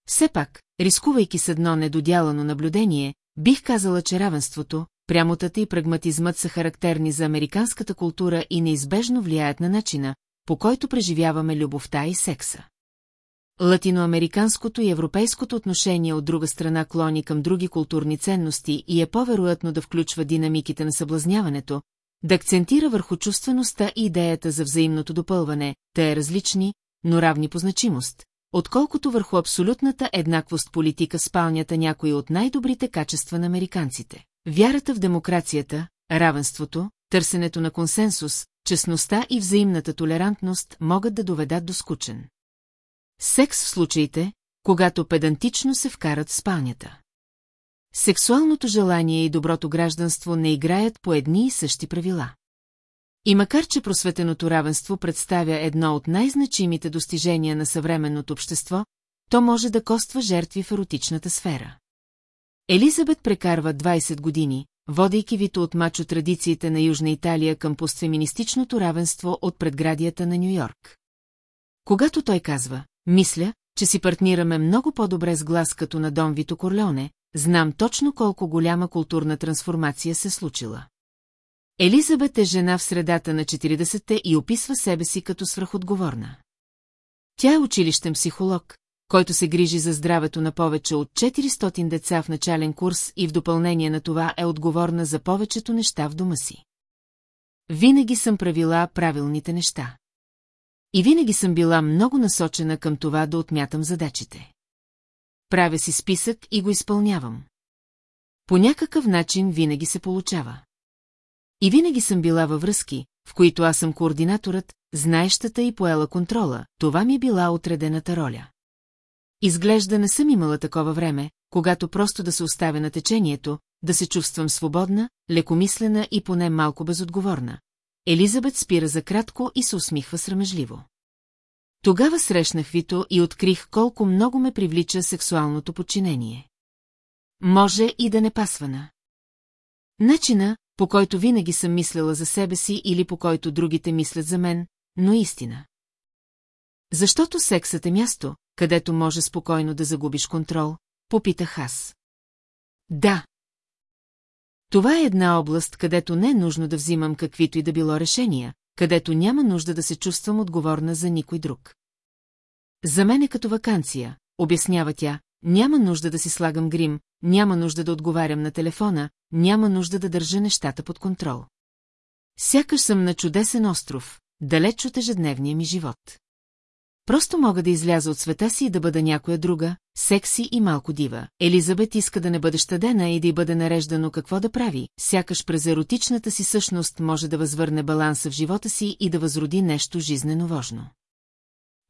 Все пак, рискувайки с едно недодялано наблюдение, бих казала, че равенството, прямотата и прагматизмът са характерни за американската култура и неизбежно влияят на начина, по който преживяваме любовта и секса. Латиноамериканското и европейското отношение от друга страна клони към други културни ценности и е по-вероятно да включва динамиките на съблазняването, да акцентира върху чувствеността и идеята за взаимното допълване, те е различни, но равни по значимост, отколкото върху абсолютната еднаквост политика спалнята някои от най-добрите качества на американците. Вярата в демокрацията, равенството, търсенето на консенсус, честността и взаимната толерантност могат да доведат до скучен. Секс в случаите, когато педантично се вкарат в спалнята. Сексуалното желание и доброто гражданство не играят по едни и същи правила. И макар, че просветеното равенство представя едно от най-значимите достижения на съвременното общество, то може да коства жертви в еротичната сфера. Елизабет прекарва 20 години, водейки вито от мачо традициите на Южна Италия към постфеминистичното равенство от предградията на Нью-Йорк. Когато той казва, мисля, че си партнираме много по-добре с глас като на Дон Вито Корлеоне, знам точно колко голяма културна трансформация се случила. Елизабет е жена в средата на 40-те и описва себе си като свръхотговорна. Тя е училищен психолог, който се грижи за здравето на повече от 400 деца в начален курс и в допълнение на това е отговорна за повечето неща в дома си. Винаги съм правила правилните неща. И винаги съм била много насочена към това да отмятам задачите. Правя си списък и го изпълнявам. По някакъв начин винаги се получава. И винаги съм била във връзки, в които аз съм координаторът, знаещата и поела контрола, това ми е била отредената роля. Изглежда не съм имала такова време, когато просто да се оставя на течението, да се чувствам свободна, лекомислена и поне малко безотговорна. Елизабет спира за кратко и се усмихва срамежливо. Тогава срещнах Вито и открих колко много ме привлича сексуалното подчинение. Може и да не пасвана. Начина, по който винаги съм мислела за себе си или по който другите мислят за мен, но истина. Защото сексът е място, където може спокойно да загубиш контрол, попитах аз. Да. Това е една област, където не е нужно да взимам каквито и да било решения, където няма нужда да се чувствам отговорна за никой друг. За мен е като вакансия, обяснява тя, няма нужда да си слагам грим, няма нужда да отговарям на телефона, няма нужда да държа нещата под контрол. Сякаш съм на чудесен остров, далеч от ежедневния ми живот. Просто мога да изляза от света си и да бъда някоя друга, секси и малко дива. Елизабет иска да не бъде щадена и да й бъде нареждано какво да прави, сякаш през еротичната си същност може да възвърне баланса в живота си и да възроди нещо жизнено важно.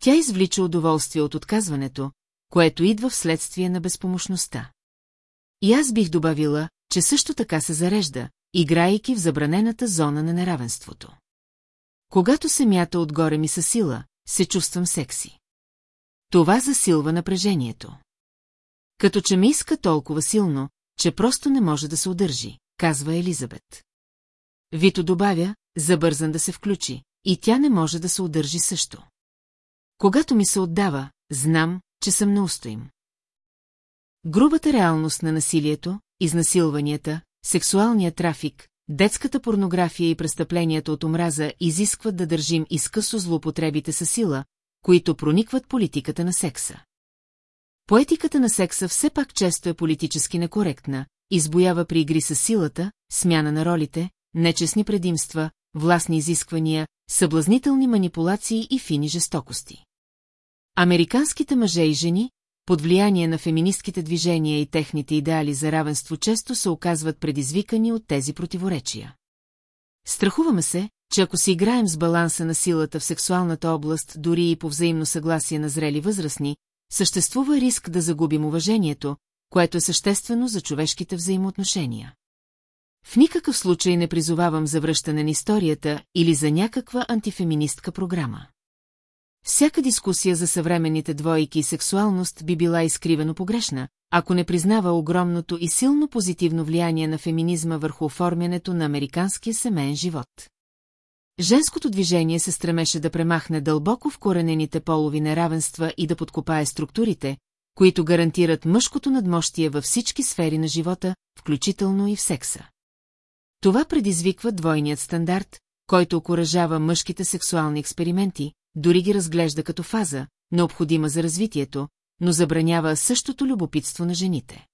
Тя извлича удоволствие от отказването, което идва вследствие на безпомощността. И аз бих добавила, че също така се зарежда, играйки в забранената зона на неравенството. Когато се мята отгоре ми със сила, се чувствам секси. Това засилва напрежението. Като че ме иска толкова силно, че просто не може да се удържи, казва Елизабет. Вито добавя, забързан да се включи, и тя не може да се удържи също. Когато ми се отдава, знам, че съм неустоим. Грубата реалност на насилието, изнасилванията, сексуалния трафик, детската порнография и престъпленията от омраза изискват да държим изкъсо злоупотребите със сила, които проникват политиката на секса. Поетиката на секса все пак често е политически некоректна, избоява при игри с силата, смяна на ролите, нечестни предимства, властни изисквания, съблазнителни манипулации и фини жестокости. Американските мъже и жени, под влияние на феминистките движения и техните идеали за равенство често се оказват предизвикани от тези противоречия. Страхуваме се, че ако си играем с баланса на силата в сексуалната област, дори и по взаимно съгласие на зрели възрастни, съществува риск да загубим уважението, което е съществено за човешките взаимоотношения. В никакъв случай не призовавам за връщане на историята или за някаква антифеминистка програма. Всяка дискусия за съвременните двойки и сексуалност би била изкривено погрешна, ако не признава огромното и силно позитивно влияние на феминизма върху оформянето на американския семейен живот. Женското движение се стремеше да премахне дълбоко вкоренените полови неравенства и да подкопае структурите, които гарантират мъжкото надмощие във всички сфери на живота, включително и в секса. Това предизвиква двойният стандарт, който окоръжава мъжките сексуални експерименти, дори ги разглежда като фаза, необходима за развитието, но забранява същото любопитство на жените.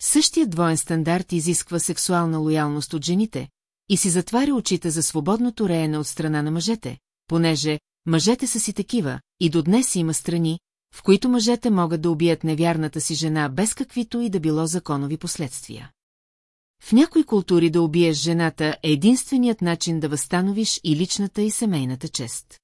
Същият двоен стандарт изисква сексуална лоялност от жените и си затваря очите за свободното реене от страна на мъжете, понеже мъжете са си такива и до днес има страни, в които мъжете могат да убият невярната си жена без каквито и да било законови последствия. В някои култури да убиеш жената е единственият начин да възстановиш и личната и семейната чест.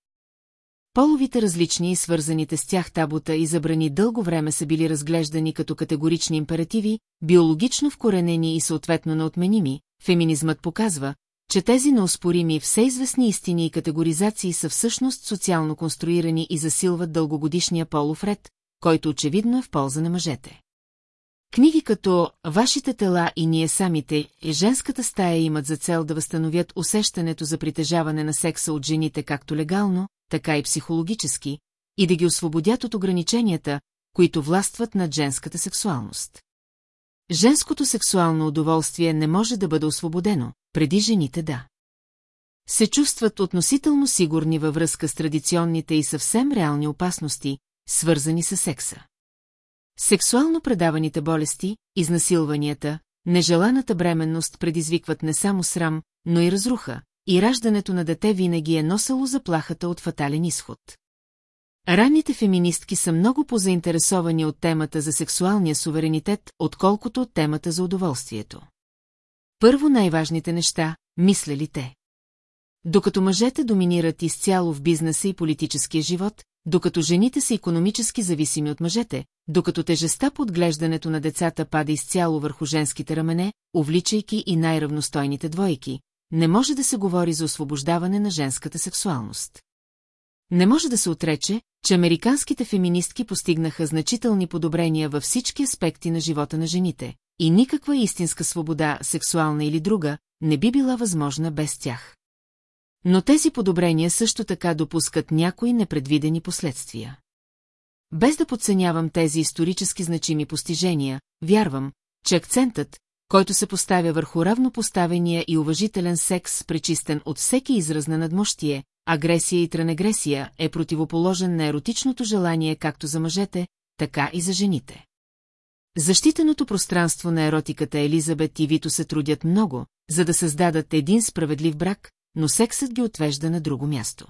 Половите различни и свързаните с тях табута и забрани дълго време са били разглеждани като категорични императиви, биологично вкоренени и съответно неотменими, феминизмът показва, че тези неоспорими всеизвестни истини и категоризации са всъщност социално конструирани и засилват дългогодишния полов ред, който очевидно е в полза на мъжете. Книги като «Вашите тела и ние самите» и «Женската стая» имат за цел да възстановят усещането за притежаване на секса от жените както легално, така и психологически, и да ги освободят от ограниченията, които властват над женската сексуалност. Женското сексуално удоволствие не може да бъде освободено, преди жените да. Се чувстват относително сигурни във връзка с традиционните и съвсем реални опасности, свързани с секса. Сексуално предаваните болести, изнасилванията, нежеланата бременност предизвикват не само срам, но и разруха, и раждането на дете винаги е носало заплахата от фатален изход. Ранните феминистки са много позаинтересовани от темата за сексуалния суверенитет, отколкото от темата за удоволствието. Първо най-важните неща, мисля ли те? Докато мъжете доминират изцяло в бизнеса и политическия живот, докато жените са економически зависими от мъжете, докато тежеста по отглеждането на децата пада изцяло върху женските рамене, увличайки и най-равностойните двойки, не може да се говори за освобождаване на женската сексуалност. Не може да се отрече, че американските феминистки постигнаха значителни подобрения във всички аспекти на живота на жените, и никаква истинска свобода, сексуална или друга, не би била възможна без тях. Но тези подобрения също така допускат някои непредвидени последствия. Без да подценявам тези исторически значими постижения, вярвам, че акцентът, който се поставя върху равнопоставения и уважителен секс, пречистен от всеки израз на надмощие, агресия и транегресия, е противоположен на еротичното желание както за мъжете, така и за жените. Защитеното пространство на еротиката Елизабет и Вито се трудят много, за да създадат един справедлив брак, но сексът ги отвежда на друго място.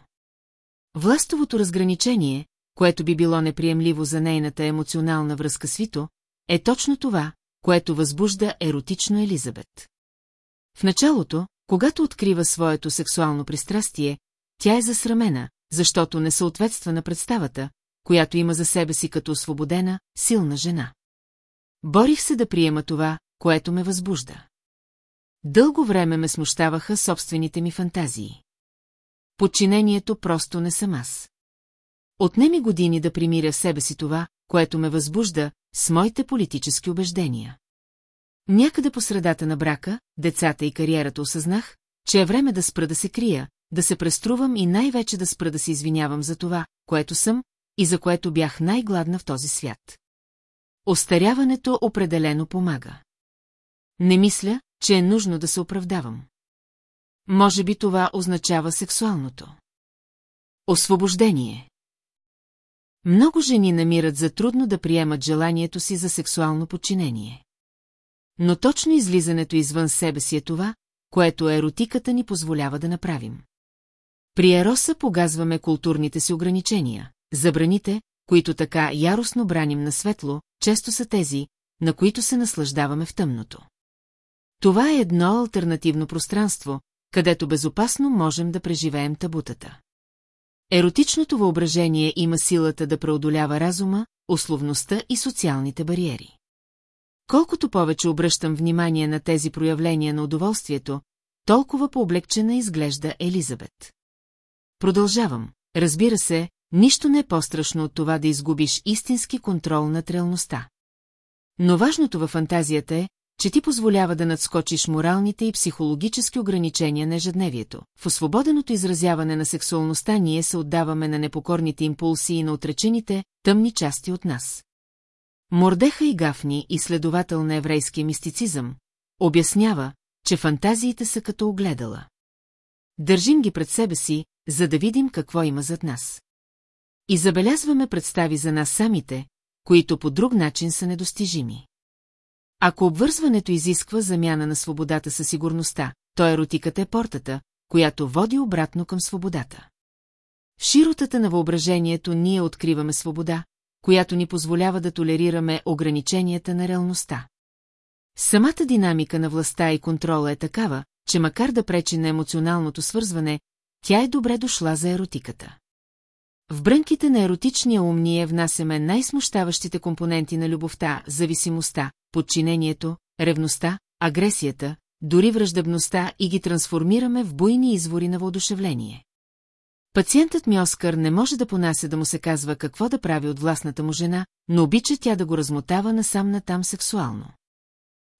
Властовото разграничение, което би било неприемливо за нейната емоционална връзка с Вито, е точно това, което възбужда еротично Елизабет. В началото, когато открива своето сексуално пристрастие, тя е засрамена, защото не съответства на представата, която има за себе си като освободена, силна жена. Борих се да приема това, което ме възбужда. Дълго време ме смущаваха собствените ми фантазии. Подчинението просто не съм аз. Отнеми години да примиря в себе си това, което ме възбужда, с моите политически убеждения. Някъде по средата на брака, децата и кариерата осъзнах, че е време да спра да се крия, да се преструвам и най-вече да спра да се извинявам за това, което съм и за което бях най-гладна в този свят. Остаряването определено помага. Не мисля, че е нужно да се оправдавам. Може би това означава сексуалното. Освобождение. Много жени намират за трудно да приемат желанието си за сексуално подчинение. Но точно излизането извън себе си е това, което еротиката ни позволява да направим. При Ероса погазваме културните си ограничения, забраните, които така яростно браним на светло, често са тези, на които се наслаждаваме в тъмното. Това е едно альтернативно пространство, където безопасно можем да преживеем табутата. Еротичното въображение има силата да преодолява разума, условността и социалните бариери. Колкото повече обръщам внимание на тези проявления на удоволствието, толкова пооблегчена изглежда Елизабет. Продължавам. Разбира се, нищо не е по-страшно от това да изгубиш истински контрол над реалността. Но важното във фантазията е, че ти позволява да надскочиш моралните и психологически ограничения на ежедневието. В освободеното изразяване на сексуалността ние се отдаваме на непокорните импулси и на отречените, тъмни части от нас. Мордеха и Гафни, изследовател на еврейския мистицизъм, обяснява, че фантазиите са като огледала. Държим ги пред себе си, за да видим какво има зад нас. И забелязваме представи за нас самите, които по друг начин са недостижими. Ако обвързването изисква замяна на свободата със сигурността, то еротиката е портата, която води обратно към свободата. В широтата на въображението ние откриваме свобода, която ни позволява да толерираме ограниченията на реалността. Самата динамика на властта и контрола е такава, че макар да пречи на емоционалното свързване, тя е добре дошла за еротиката. В брънките на еротичния ум ние внасяме най-смущаващите компоненти на любовта, зависимостта, подчинението, ревността, агресията, дори враждебността и ги трансформираме в буйни извори на въодушевление. Пациентът ми Оскар не може да понася да му се казва какво да прави от властната му жена, но обича тя да го размотава насам натам сексуално.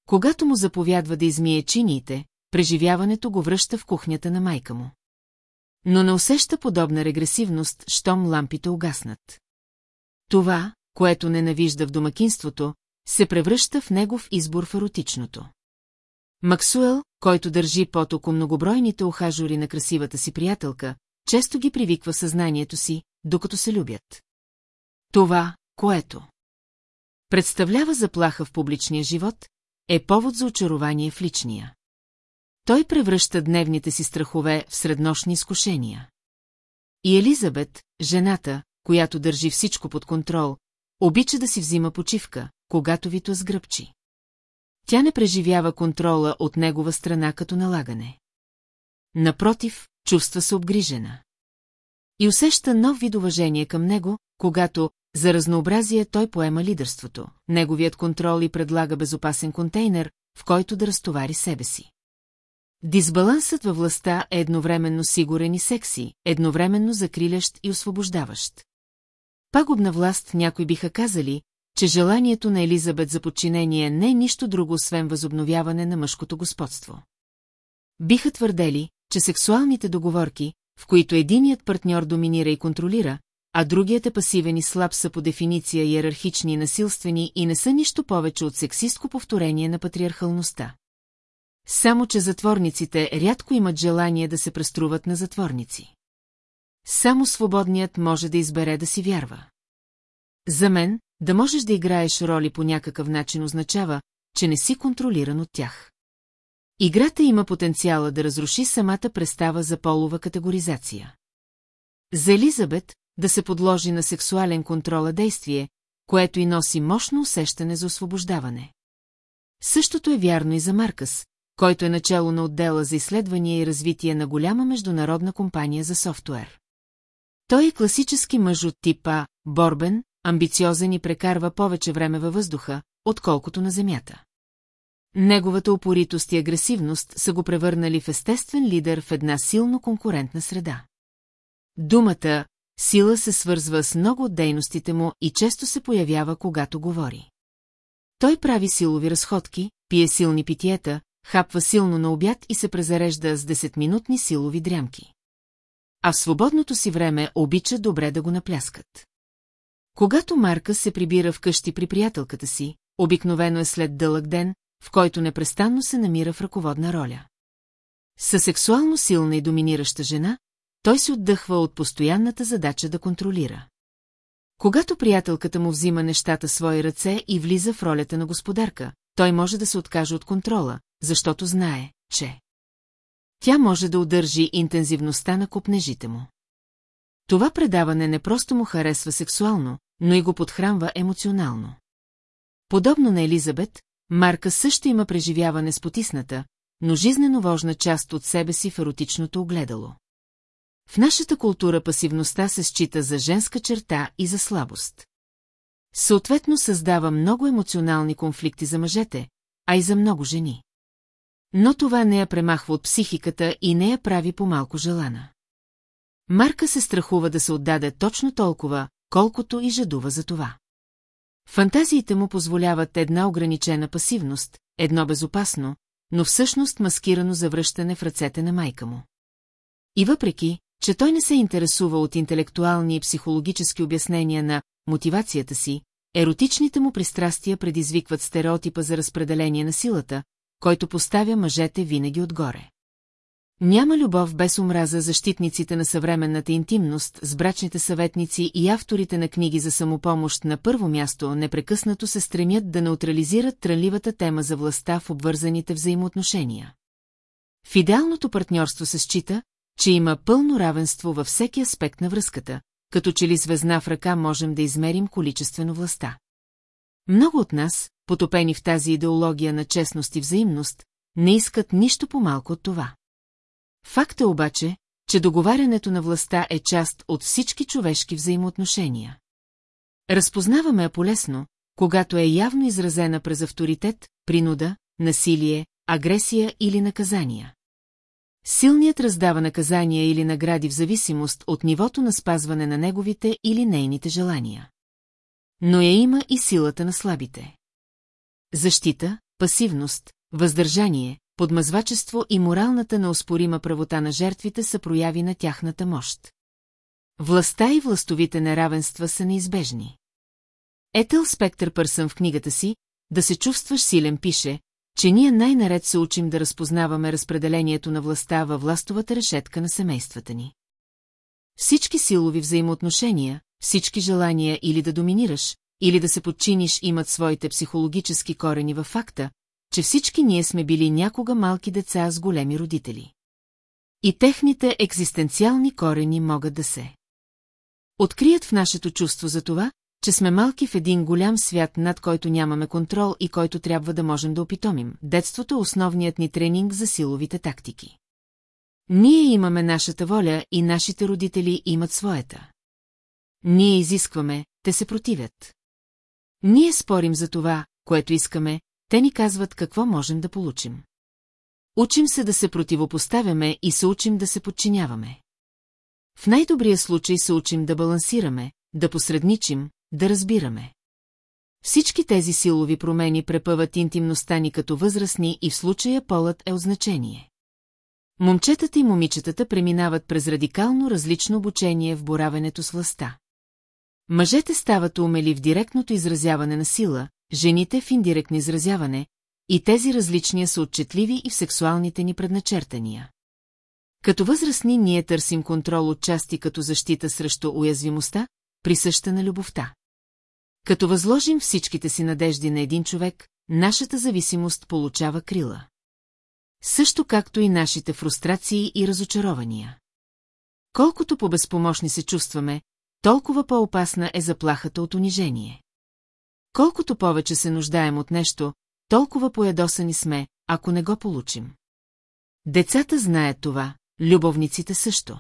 Когато му заповядва да измие чиниите, преживяването го връща в кухнята на майка му. Но не усеща подобна регресивност, щом лампите угаснат. Това, което ненавижда в домакинството, се превръща в негов избор в еротичното. Максуел, който държи под око многобройните ухажори на красивата си приятелка, често ги привиква съзнанието си, докато се любят. Това, което представлява заплаха в публичния живот, е повод за очарование в личния. Той превръща дневните си страхове в среднощни изкушения. И Елизабет, жената, която държи всичко под контрол, обича да си взима почивка, когато Вито сгръбчи. Тя не преживява контрола от негова страна като налагане. Напротив, чувства се обгрижена. И усеща нов вид уважение към него, когато, за разнообразие, той поема лидерството. Неговият контрол и предлага безопасен контейнер, в който да разтовари себе си. Дисбалансът във властта е едновременно сигурен и секси, едновременно закрилящ и освобождаващ. Пагубна власт някои биха казали, че желанието на Елизабет за подчинение не е нищо друго, освен възобновяване на мъжкото господство. Биха твърдели, че сексуалните договорки, в които единият партньор доминира и контролира, а другият е пасивен и слаб са по дефиниция иерархични и насилствени и не са нищо повече от сексистко повторение на патриархалността. Само, че затворниците рядко имат желание да се преструват на затворници. Само свободният може да избере да си вярва. За мен, да можеш да играеш роли по някакъв начин означава, че не си контролиран от тях. Играта има потенциала да разруши самата представа за полова категоризация. За Елизабет да се подложи на сексуален контрол е действие, което и носи мощно усещане за освобождаване. Същото е вярно и за Маркъс, който е начало на отдела за изследвания и развитие на голяма международна компания за софтуер. Той е класически мъж от типа борбен, амбициозен и прекарва повече време във въздуха, отколкото на земята. Неговата упоритост и агресивност са го превърнали в естествен лидер в една силно конкурентна среда. Думата «сила» се свързва с много от дейностите му и често се появява, когато говори. Той прави силови разходки, пие силни питиета, хапва силно на обяд и се презарежда с 10-минутни силови дрямки. А в свободното си време обича добре да го напляскат. Когато Марка се прибира вкъщи при приятелката си, обикновено е след дълъг ден, в който непрестанно се намира в ръководна роля. Със сексуално силна и доминираща жена, той се отдъхва от постоянната задача да контролира. Когато приятелката му взима нещата свои ръце и влиза в ролята на господарка, той може да се откаже от контрола, защото знае, че тя може да удържи интензивността на купнежите му. Това предаване не просто му харесва сексуално, но и го подхранва емоционално. Подобно на Елизабет, Марка също има преживяване с потисната, но жизнено важна част от себе си в еротичното огледало. В нашата култура пасивността се счита за женска черта и за слабост. Съответно създава много емоционални конфликти за мъжете, а и за много жени. Но това не я премахва от психиката и не я прави по-малко желана. Марка се страхува да се отдаде точно толкова, колкото и жадува за това. Фантазиите му позволяват една ограничена пасивност, едно безопасно, но всъщност маскирано завръщане в ръцете на майка му. И въпреки, че той не се интересува от интелектуални и психологически обяснения на мотивацията си, еротичните му пристрастия предизвикват стереотипа за разпределение на силата, който поставя мъжете винаги отгоре. Няма любов без омраза защитниците на съвременната интимност с брачните съветници и авторите на книги за самопомощ на първо място непрекъснато се стремят да неутрализират трънливата тема за властта в обвързаните взаимоотношения. В идеалното партньорство се счита, че има пълно равенство във всеки аспект на връзката, като че ли с везна в ръка можем да измерим количествено властта. Много от нас, потопени в тази идеология на честност и взаимност, не искат нищо по-малко от това. Факт е обаче, че договарянето на властта е част от всички човешки взаимоотношения. Разпознаваме я полесно, когато е явно изразена през авторитет, принуда, насилие, агресия или наказания. Силният раздава наказания или награди в зависимост от нивото на спазване на неговите или нейните желания. Но я има и силата на слабите. Защита, пасивност, въздържание, подмазвачество и моралната неоспорима правота на жертвите са прояви на тяхната мощ. Властта и властовите неравенства са неизбежни. Етел Спектър Пърсън в книгата си «Да се чувстваш силен» пише, че ние най-наред се учим да разпознаваме разпределението на властта във властовата решетка на семействата ни. Всички силови взаимоотношения, всички желания или да доминираш, или да се подчиниш имат своите психологически корени във факта, че всички ние сме били някога малки деца с големи родители. И техните екзистенциални корени могат да се открият в нашето чувство за това, че сме малки в един голям свят, над който нямаме контрол и който трябва да можем да опитомим. Детството е основният ни тренинг за силовите тактики. Ние имаме нашата воля и нашите родители имат своята. Ние изискваме, те се противят. Ние спорим за това, което искаме, те ни казват какво можем да получим. Учим се да се противопоставяме и се учим да се подчиняваме. В най-добрия случай се учим да балансираме, да посредничим, да разбираме. Всички тези силови промени препъват интимността ни като възрастни и в случая полът е означение. Момчетата и момичетата преминават през радикално различно обучение в боравенето с властта. Мъжете стават умели в директното изразяване на сила, жените в индиректно изразяване, и тези различния са отчетливи и в сексуалните ни предначертания. Като възрастни ние търсим контрол от части като защита срещу уязвимостта, присъща на любовта. Като възложим всичките си надежди на един човек, нашата зависимост получава крила. Също както и нашите фрустрации и разочарования. Колкото по-безпомощни се чувстваме, толкова по-опасна е заплахата от унижение. Колкото повече се нуждаем от нещо, толкова поядосани сме, ако не го получим. Децата знаят това, любовниците също.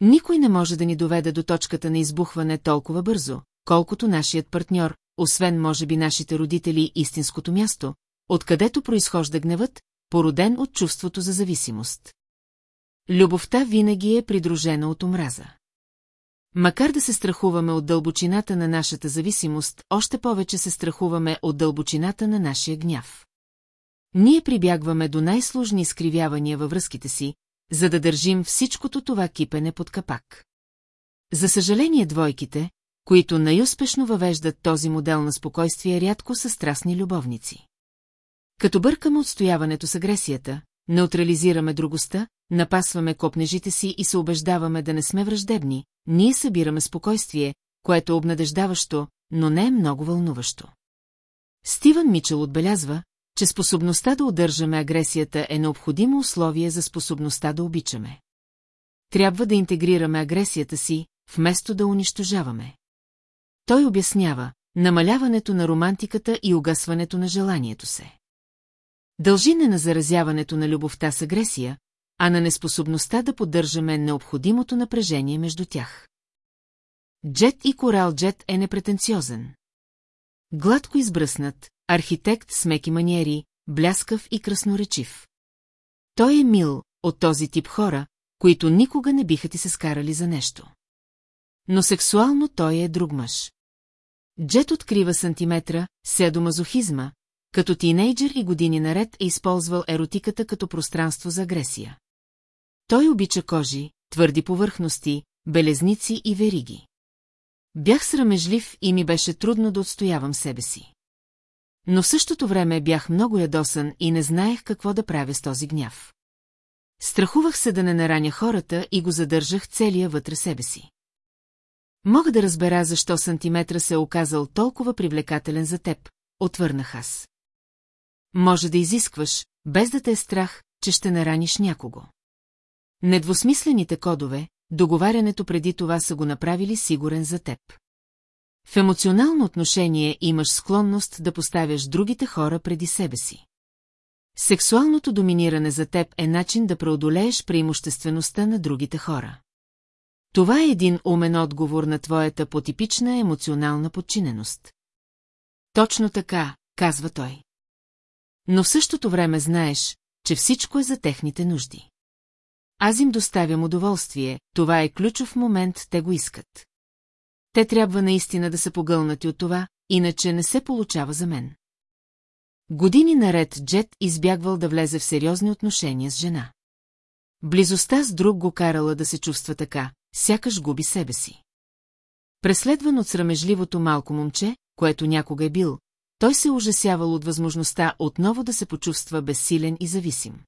Никой не може да ни доведе до точката на избухване толкова бързо, колкото нашият партньор, освен може би нашите родители истинското място, откъдето произхожда гневът, породен от чувството за зависимост. Любовта винаги е придружена от омраза. Макар да се страхуваме от дълбочината на нашата зависимост, още повече се страхуваме от дълбочината на нашия гняв. Ние прибягваме до най-сложни изкривявания във връзките си, за да държим всичкото това кипене под капак. За съжаление двойките, които най-успешно въвеждат този модел на спокойствие, рядко са страстни любовници. Като бъркаме отстояването с агресията, неутрализираме другостта, напасваме копнежите си и се убеждаваме да не сме враждебни, ние събираме спокойствие, което е обнадеждаващо, но не е много вълнуващо. Стивън Мичел отбелязва, че способността да удържаме агресията е необходимо условие за способността да обичаме. Трябва да интегрираме агресията си, вместо да унищожаваме. Той обяснява намаляването на романтиката и угасването на желанието се. Дължи не на заразяването на любовта с агресия, а на неспособността да поддържаме необходимото напрежение между тях. Джет и Корал Джет е непретенциозен. Гладко избръснат, архитект с меки маниери, бляскав и красноречив. Той е мил от този тип хора, които никога не биха ти се скарали за нещо. Но сексуално той е друг мъж. Джет открива сантиметра, седомазохизма, като тинейджър и години наред е използвал еротиката като пространство за агресия. Той обича кожи, твърди повърхности, белезници и вериги. Бях срамежлив и ми беше трудно да отстоявам себе си. Но в същото време бях много ядосан и не знаех какво да правя с този гняв. Страхувах се да не нараня хората и го задържах целия вътре себе си. Мога да разбера защо сантиметра се е оказал толкова привлекателен за теб, отвърнах аз. Може да изискваш, без да те е страх, че ще нараниш някого. Недвусмислените кодове, договарянето преди това са го направили сигурен за теб. В емоционално отношение имаш склонност да поставяш другите хора преди себе си. Сексуалното доминиране за теб е начин да преодолееш преимуществеността на другите хора. Това е един умен отговор на твоята потипична емоционална подчиненост. Точно така, казва той. Но в същото време знаеш, че всичко е за техните нужди. Аз им доставям удоволствие, това е ключов момент, те го искат. Те трябва наистина да са погълнати от това, иначе не се получава за мен. Години наред Джет избягвал да влезе в сериозни отношения с жена. Близостта с друг го карала да се чувства така, сякаш губи себе си. Преследван от срамежливото малко момче, което някога е бил, той се ужасявал от възможността отново да се почувства безсилен и зависим.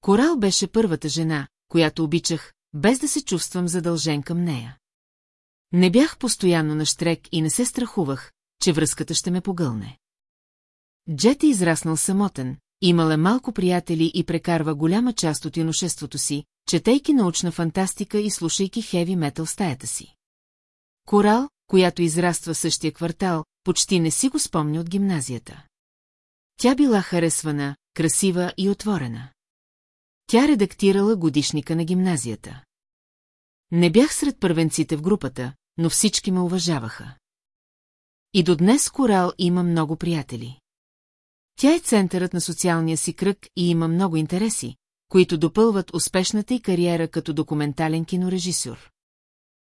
Корал беше първата жена, която обичах, без да се чувствам задължен към нея. Не бях постоянно на штрек и не се страхувах, че връзката ще ме погълне. Джет е израснал самотен, имал е малко приятели и прекарва голяма част от юношеството си, четейки научна фантастика и слушайки хеви метал стаята си. Корал, която израства същия квартал, почти не си го спомня от гимназията. Тя била харесвана, красива и отворена. Тя редактирала годишника на гимназията. Не бях сред първенците в групата, но всички ме уважаваха. И до днес Корал има много приятели. Тя е центърът на социалния си кръг и има много интереси, които допълват успешната й кариера като документален кинорежисьор.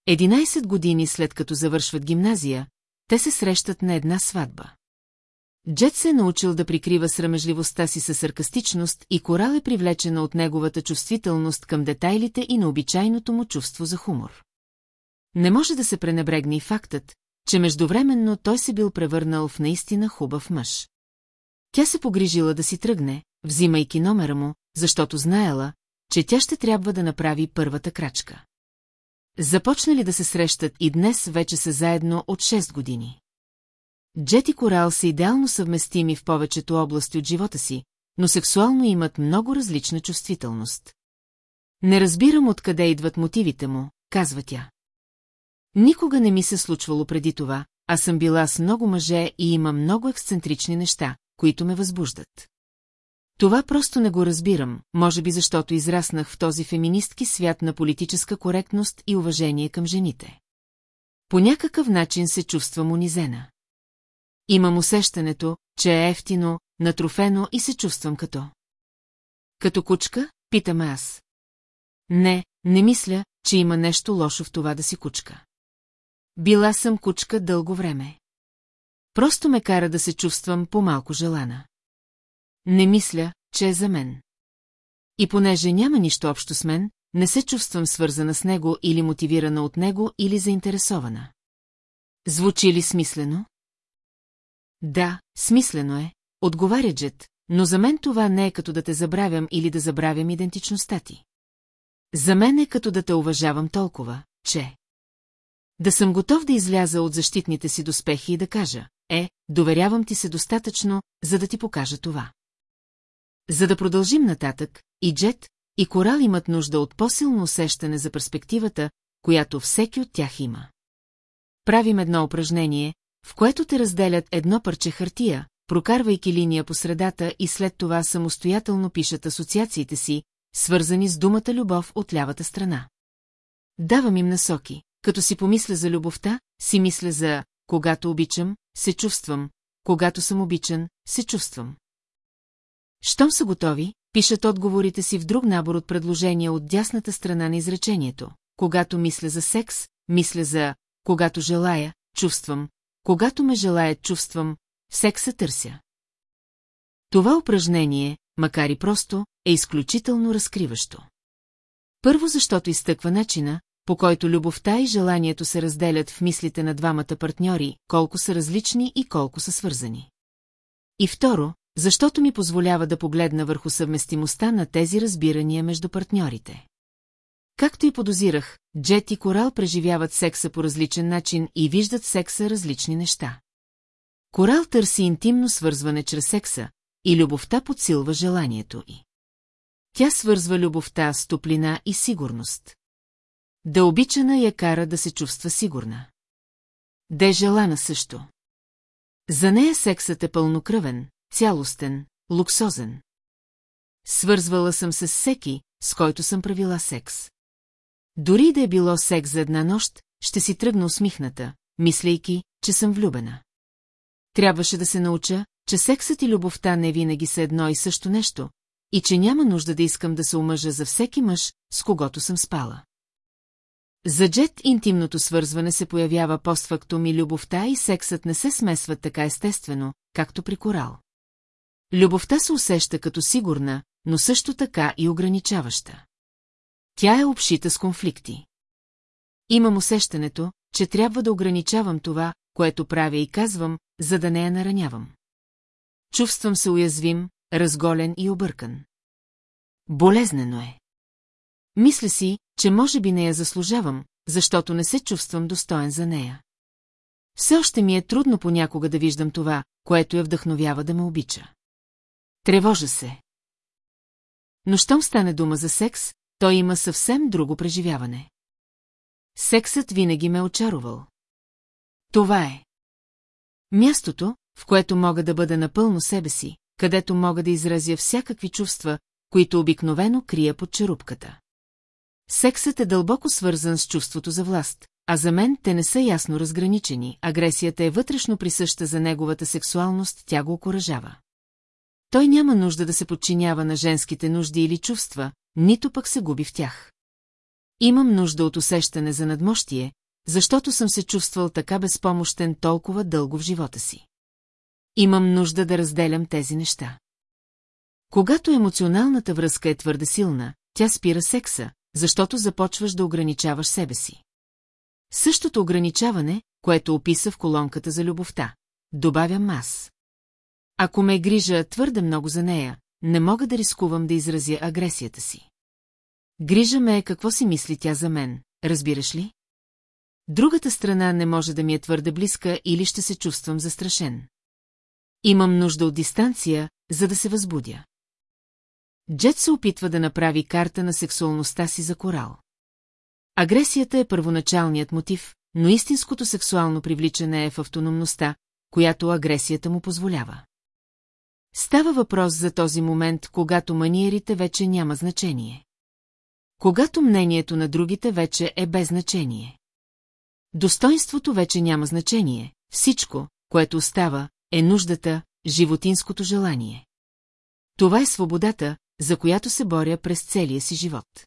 11 години след като завършват гимназия, те се срещат на една сватба. Джет се е научил да прикрива срамежливостта си със саркастичност и Корал е привлечена от неговата чувствителност към детайлите и на обичайното му чувство за хумор. Не може да се пренебрегне и фактът, че междувременно той се бил превърнал в наистина хубав мъж. Тя се погрижила да си тръгне, взимайки номера му, защото знаела, че тя ще трябва да направи първата крачка. Започнали да се срещат и днес вече са заедно от 6 години. Джет и Корал са идеално съвместими в повечето области от живота си, но сексуално имат много различна чувствителност. Не разбирам откъде идват мотивите му, казва тя. Никога не ми се случвало преди това, а съм била с много мъже и има много ексцентрични неща, които ме възбуждат. Това просто не го разбирам, може би защото израснах в този феминистки свят на политическа коректност и уважение към жените. По някакъв начин се чувствам унизена. Имам усещането, че е ефтино, натрофено и се чувствам като... Като кучка, питам аз. Не, не мисля, че има нещо лошо в това да си кучка. Била съм кучка дълго време. Просто ме кара да се чувствам по-малко желана. Не мисля, че е за мен. И понеже няма нищо общо с мен, не се чувствам свързана с него или мотивирана от него или заинтересована. Звучи ли смислено? Да, смислено е, отговаря Джет, но за мен това не е като да те забравям или да забравям идентичността ти. За мен е като да те уважавам толкова, че... Да съм готов да изляза от защитните си доспехи и да кажа, е, доверявам ти се достатъчно, за да ти покажа това. За да продължим нататък, и Джет, и Корал имат нужда от по-силно усещане за перспективата, която всеки от тях има. Правим едно упражнение, в което те разделят едно парче хартия, прокарвайки линия по средата и след това самостоятелно пишат асоциациите си, свързани с думата любов от лявата страна. Давам им насоки, като си помисля за любовта, си мисля за «когато обичам, се чувствам», «когато съм обичан, се чувствам». Щом са готови, пишат отговорите си в друг набор от предложения от дясната страна на изречението. Когато мисля за секс, мисля за «когато желая, чувствам», «когато ме желаят, чувствам», «секса търся». Това упражнение, макар и просто, е изключително разкриващо. Първо, защото изтъква начина, по който любовта и желанието се разделят в мислите на двамата партньори, колко са различни и колко са свързани. И второ, защото ми позволява да погледна върху съвместимостта на тези разбирания между партньорите. Както и подозирах, Джет и Корал преживяват секса по различен начин и виждат секса различни неща. Корал търси интимно свързване чрез секса, и любовта подсилва желанието й. Тя свързва любовта с топлина и сигурност. Да обичана я кара да се чувства сигурна. Да е желана също. За нея сексът е пълнокръвен, цялостен, луксозен. Свързвала съм с всеки, с който съм правила секс. Дори да е било секс за една нощ, ще си тръгна усмихната, мислейки, че съм влюбена. Трябваше да се науча, че сексът и любовта не винаги са едно и също нещо, и че няма нужда да искам да се омъжа за всеки мъж, с когото съм спала. За Джет интимното свързване се появява постфактум и любовта и сексът не се смесват така естествено, както при корал. Любовта се усеща като сигурна, но също така и ограничаваща. Тя е обшита с конфликти. Имам усещането, че трябва да ограничавам това, което правя и казвам, за да не я наранявам. Чувствам се уязвим, разголен и объркан. Болезнено е. Мисля си, че може би не я заслужавам, защото не се чувствам достоен за нея. Все още ми е трудно понякога да виждам това, което я вдъхновява да ме обича. Тревожа се. Но щом стане дума за секс, той има съвсем друго преживяване. Сексът винаги ме е очарувал. Това е. Мястото, в което мога да бъда напълно себе си, където мога да изразя всякакви чувства, които обикновено крия под черупката. Сексът е дълбоко свързан с чувството за власт, а за мен те не са ясно разграничени, агресията е вътрешно присъща за неговата сексуалност, тя го окоръжава. Той няма нужда да се подчинява на женските нужди или чувства, нито пък се губи в тях. Имам нужда от усещане за надмощие, защото съм се чувствал така безпомощен толкова дълго в живота си. Имам нужда да разделям тези неща. Когато емоционалната връзка е твърде силна, тя спира секса, защото започваш да ограничаваш себе си. Същото ограничаване, което описа в колонката за любовта. Добавям аз. Ако ме грижа твърде много за нея, не мога да рискувам да изразя агресията си. Грижа ме е какво си мисли тя за мен, разбираш ли? Другата страна не може да ми е твърде близка или ще се чувствам застрашен. Имам нужда от дистанция, за да се възбудя. Джет се опитва да направи карта на сексуалността си за корал. Агресията е първоначалният мотив, но истинското сексуално привличане е в автономността, която агресията му позволява. Става въпрос за този момент, когато маниерите вече няма значение. Когато мнението на другите вече е без значение. Достоинството вече няма значение, всичко, което остава, е нуждата, животинското желание. Това е свободата, за която се боря през целия си живот.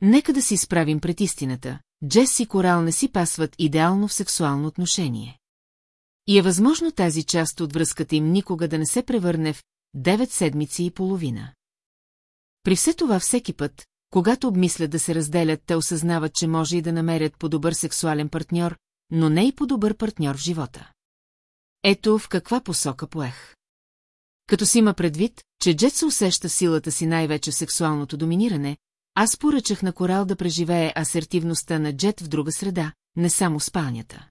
Нека да си изправим пред истината. Джес и Корал не си пасват идеално в сексуално отношение. И е възможно тази част от връзката им никога да не се превърне в девет седмици и половина. При все това всеки път, когато обмислят да се разделят, те осъзнават, че може и да намерят по-добър сексуален партньор, но не и по-добър партньор в живота. Ето в каква посока поех. Като си има предвид, че Джет се усеща силата си най-вече в сексуалното доминиране, аз поръчах на Корал да преживее асертивността на Джет в друга среда, не само спалнята.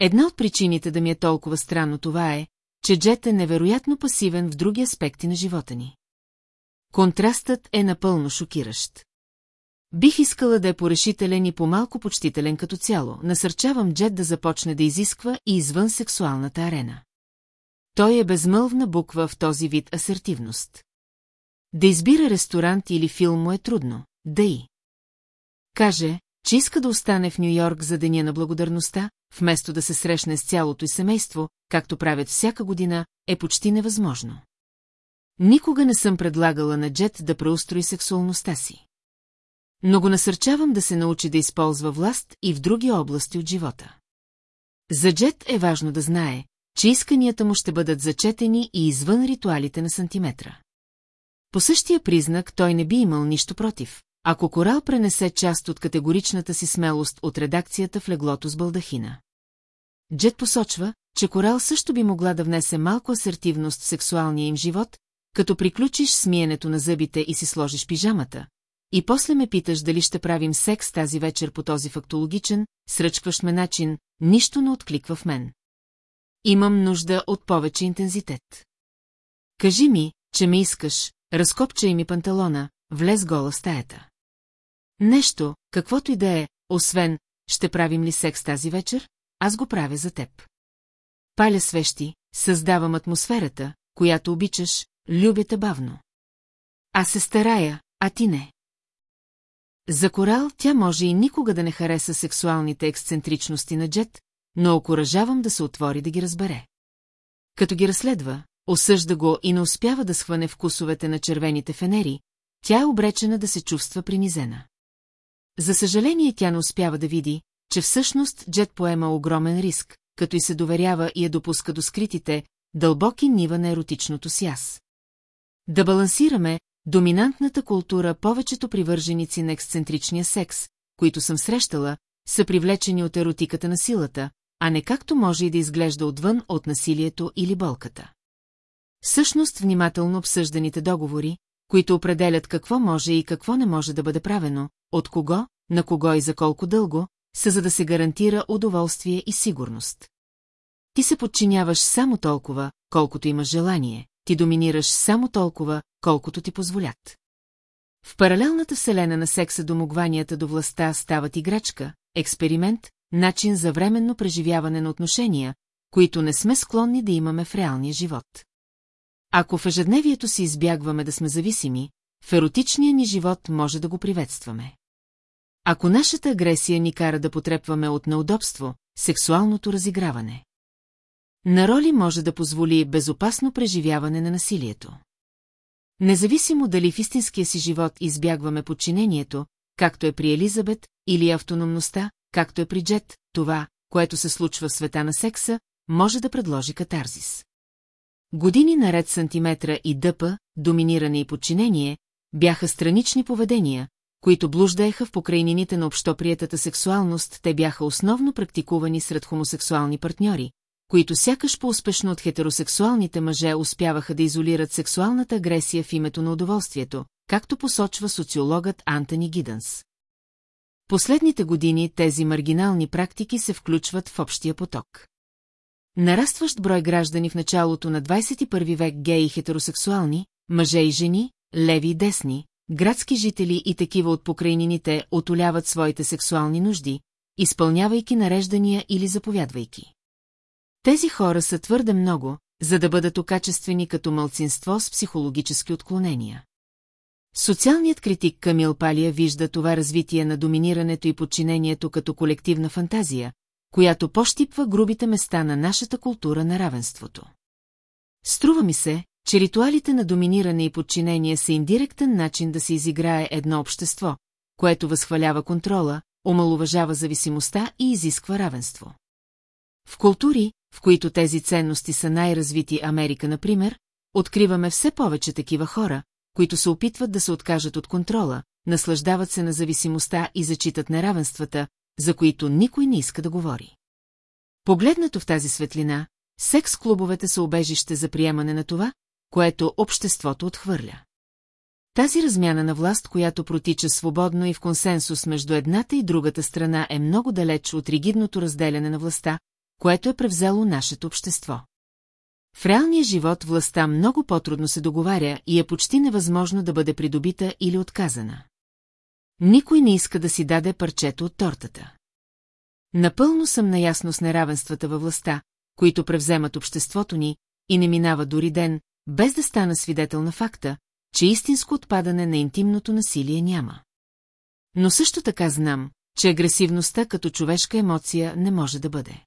Една от причините да ми е толкова странно това е, че Джет е невероятно пасивен в други аспекти на живота ни. Контрастът е напълно шокиращ. Бих искала да е порешителен и по-малко почтителен като цяло, насърчавам Джет да започне да изисква и извън сексуалната арена. Той е безмълвна буква в този вид асертивност. Да избира ресторант или филм му е трудно, да и. Каже, че иска да остане в Нью-Йорк за Деня на благодарността, вместо да се срещне с цялото й семейство, както правят всяка година, е почти невъзможно. Никога не съм предлагала на Джет да преустрои сексуалността си. Но го насърчавам да се научи да използва власт и в други области от живота. За Джет е важно да знае, че исканията му ще бъдат зачетени и извън ритуалите на сантиметра. По същия признак той не би имал нищо против, ако Корал пренесе част от категоричната си смелост от редакцията в леглото с балдахина. Джет посочва, че Корал също би могла да внесе малко асертивност в сексуалния им живот, като приключиш смиенето на зъбите и си сложиш пижамата, и после ме питаш дали ще правим секс тази вечер по този фактологичен, сръчкващ ме начин, нищо не откликва в мен. Имам нужда от повече интензитет. Кажи ми, че ме искаш, разкопчай ми панталона, влез гола в стаята. Нещо, каквото и да е, освен, ще правим ли секс тази вечер, аз го правя за теб. Паля свещи, създавам атмосферата, която обичаш, любя те бавно. Аз се старая, а ти не. За Корал тя може и никога да не хареса сексуалните ексцентричности на Джет, но окоръжавам да се отвори да ги разбере. Като ги разследва, осъжда го и не успява да схване вкусовете на червените фенери, тя е обречена да се чувства принизена. За съжаление тя не успява да види, че всъщност Джет поема огромен риск, като и се доверява и я допуска до скритите, дълбоки нива на еротичното си аз. Да балансираме, доминантната култура повечето привърженици на ексцентричния секс, които съм срещала, са привлечени от еротиката на силата, а не както може и да изглежда отвън от насилието или болката. Всъщност внимателно обсъжданите договори, които определят какво може и какво не може да бъде правено, от кого, на кого и за колко дълго, са за да се гарантира удоволствие и сигурност. Ти се подчиняваш само толкова, колкото имаш желание, ти доминираш само толкова, колкото ти позволят. В паралелната вселена на секса домогванията до властта стават играчка, експеримент, начин за временно преживяване на отношения, които не сме склонни да имаме в реалния живот. Ако в ежедневието си избягваме да сме зависими, в еротичния ни живот може да го приветстваме. Ако нашата агресия ни кара да потрепваме от неудобство, сексуалното разиграване. На роли може да позволи безопасно преживяване на насилието. Независимо дали в истинския си живот избягваме подчинението, както е при Елизабет, или автономността, както е при Джет, това, което се случва в света на секса, може да предложи катарзис. Години наред сантиметра и дъпа, доминиране и подчинение, бяха странични поведения, които блуждаеха в покрайнините на общоприетата сексуалност, те бяха основно практикувани сред хомосексуални партньори, които сякаш по-успешно от хетеросексуалните мъже успяваха да изолират сексуалната агресия в името на удоволствието, както посочва социологът Антони Гидънс. Последните години тези маргинални практики се включват в общия поток. Нарастващ брой граждани в началото на 21 век геи и хетеросексуални, мъже и жени, леви и десни, градски жители и такива от покрайнините отоляват своите сексуални нужди, изпълнявайки нареждания или заповядвайки. Тези хора са твърде много, за да бъдат окачествени като мълцинство с психологически отклонения. Социалният критик Камил Палия вижда това развитие на доминирането и подчинението като колективна фантазия, която пощипва грубите места на нашата култура на равенството. Струва ми се, че ритуалите на доминиране и подчинение са индиректен начин да се изиграе едно общество, което възхвалява контрола, омалуважава зависимостта и изисква равенство. В култури, в които тези ценности са най-развити Америка, например, откриваме все повече такива хора, които се опитват да се откажат от контрола, наслаждават се на зависимостта и зачитат неравенствата, за които никой не иска да говори. Погледнато в тази светлина, секс-клубовете са обежище за приемане на това, което обществото отхвърля. Тази размяна на власт, която протича свободно и в консенсус между едната и другата страна е много далеч от ригидното разделяне на властта, което е превзело нашето общество. В реалния живот властта много по-трудно се договаря и е почти невъзможно да бъде придобита или отказана. Никой не иска да си даде парчето от тортата. Напълно съм наясно с неравенствата във властта, които превземат обществото ни, и не минава дори ден, без да стана свидетел на факта, че истинско отпадане на интимното насилие няма. Но също така знам, че агресивността като човешка емоция не може да бъде.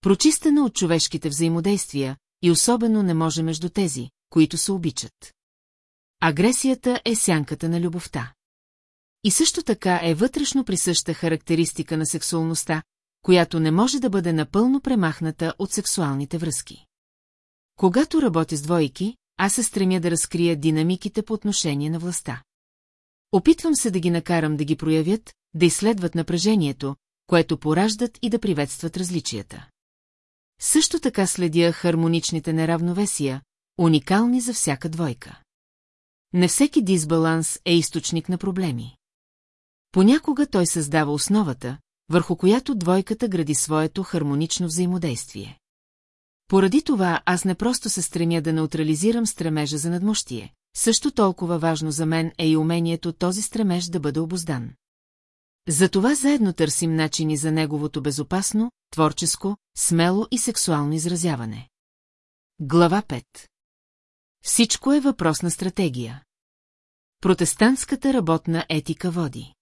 Прочистена от човешките взаимодействия и особено не може между тези, които се обичат. Агресията е сянката на любовта. И също така е вътрешно присъща характеристика на сексуалността, която не може да бъде напълно премахната от сексуалните връзки. Когато работя с двойки, аз се стремя да разкрия динамиките по отношение на властта. Опитвам се да ги накарам да ги проявят, да изследват напрежението, което пораждат и да приветстват различията. Също така следя хармоничните неравновесия, уникални за всяка двойка. Не всеки дисбаланс е източник на проблеми. Понякога той създава основата, върху която двойката гради своето хармонично взаимодействие. Поради това аз не просто се стремя да неутрализирам стремежа за надмощие. Също толкова важно за мен е и умението този стремеж да бъде обоздан. Затова заедно търсим начини за неговото безопасно, творческо, смело и сексуално изразяване. Глава 5 Всичко е въпрос на стратегия. Протестантската работна етика води.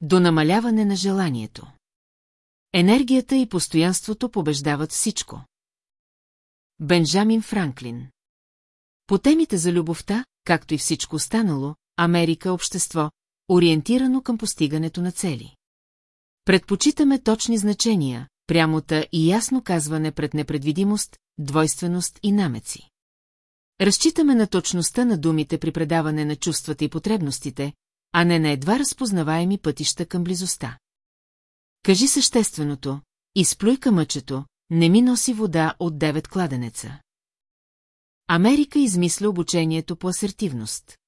До намаляване на желанието. Енергията и постоянството побеждават всичко. Бенджамин Франклин По темите за любовта, както и всичко останало, Америка – общество, ориентирано към постигането на цели. Предпочитаме точни значения, прямота и ясно казване пред непредвидимост, двойственост и намеци. Разчитаме на точността на думите при предаване на чувствата и потребностите, а не на едва разпознаваеми пътища към близостта. Кажи същественото, изплюй мъчето, не ми носи вода от девет кладенеца. Америка измисля обучението по асертивност.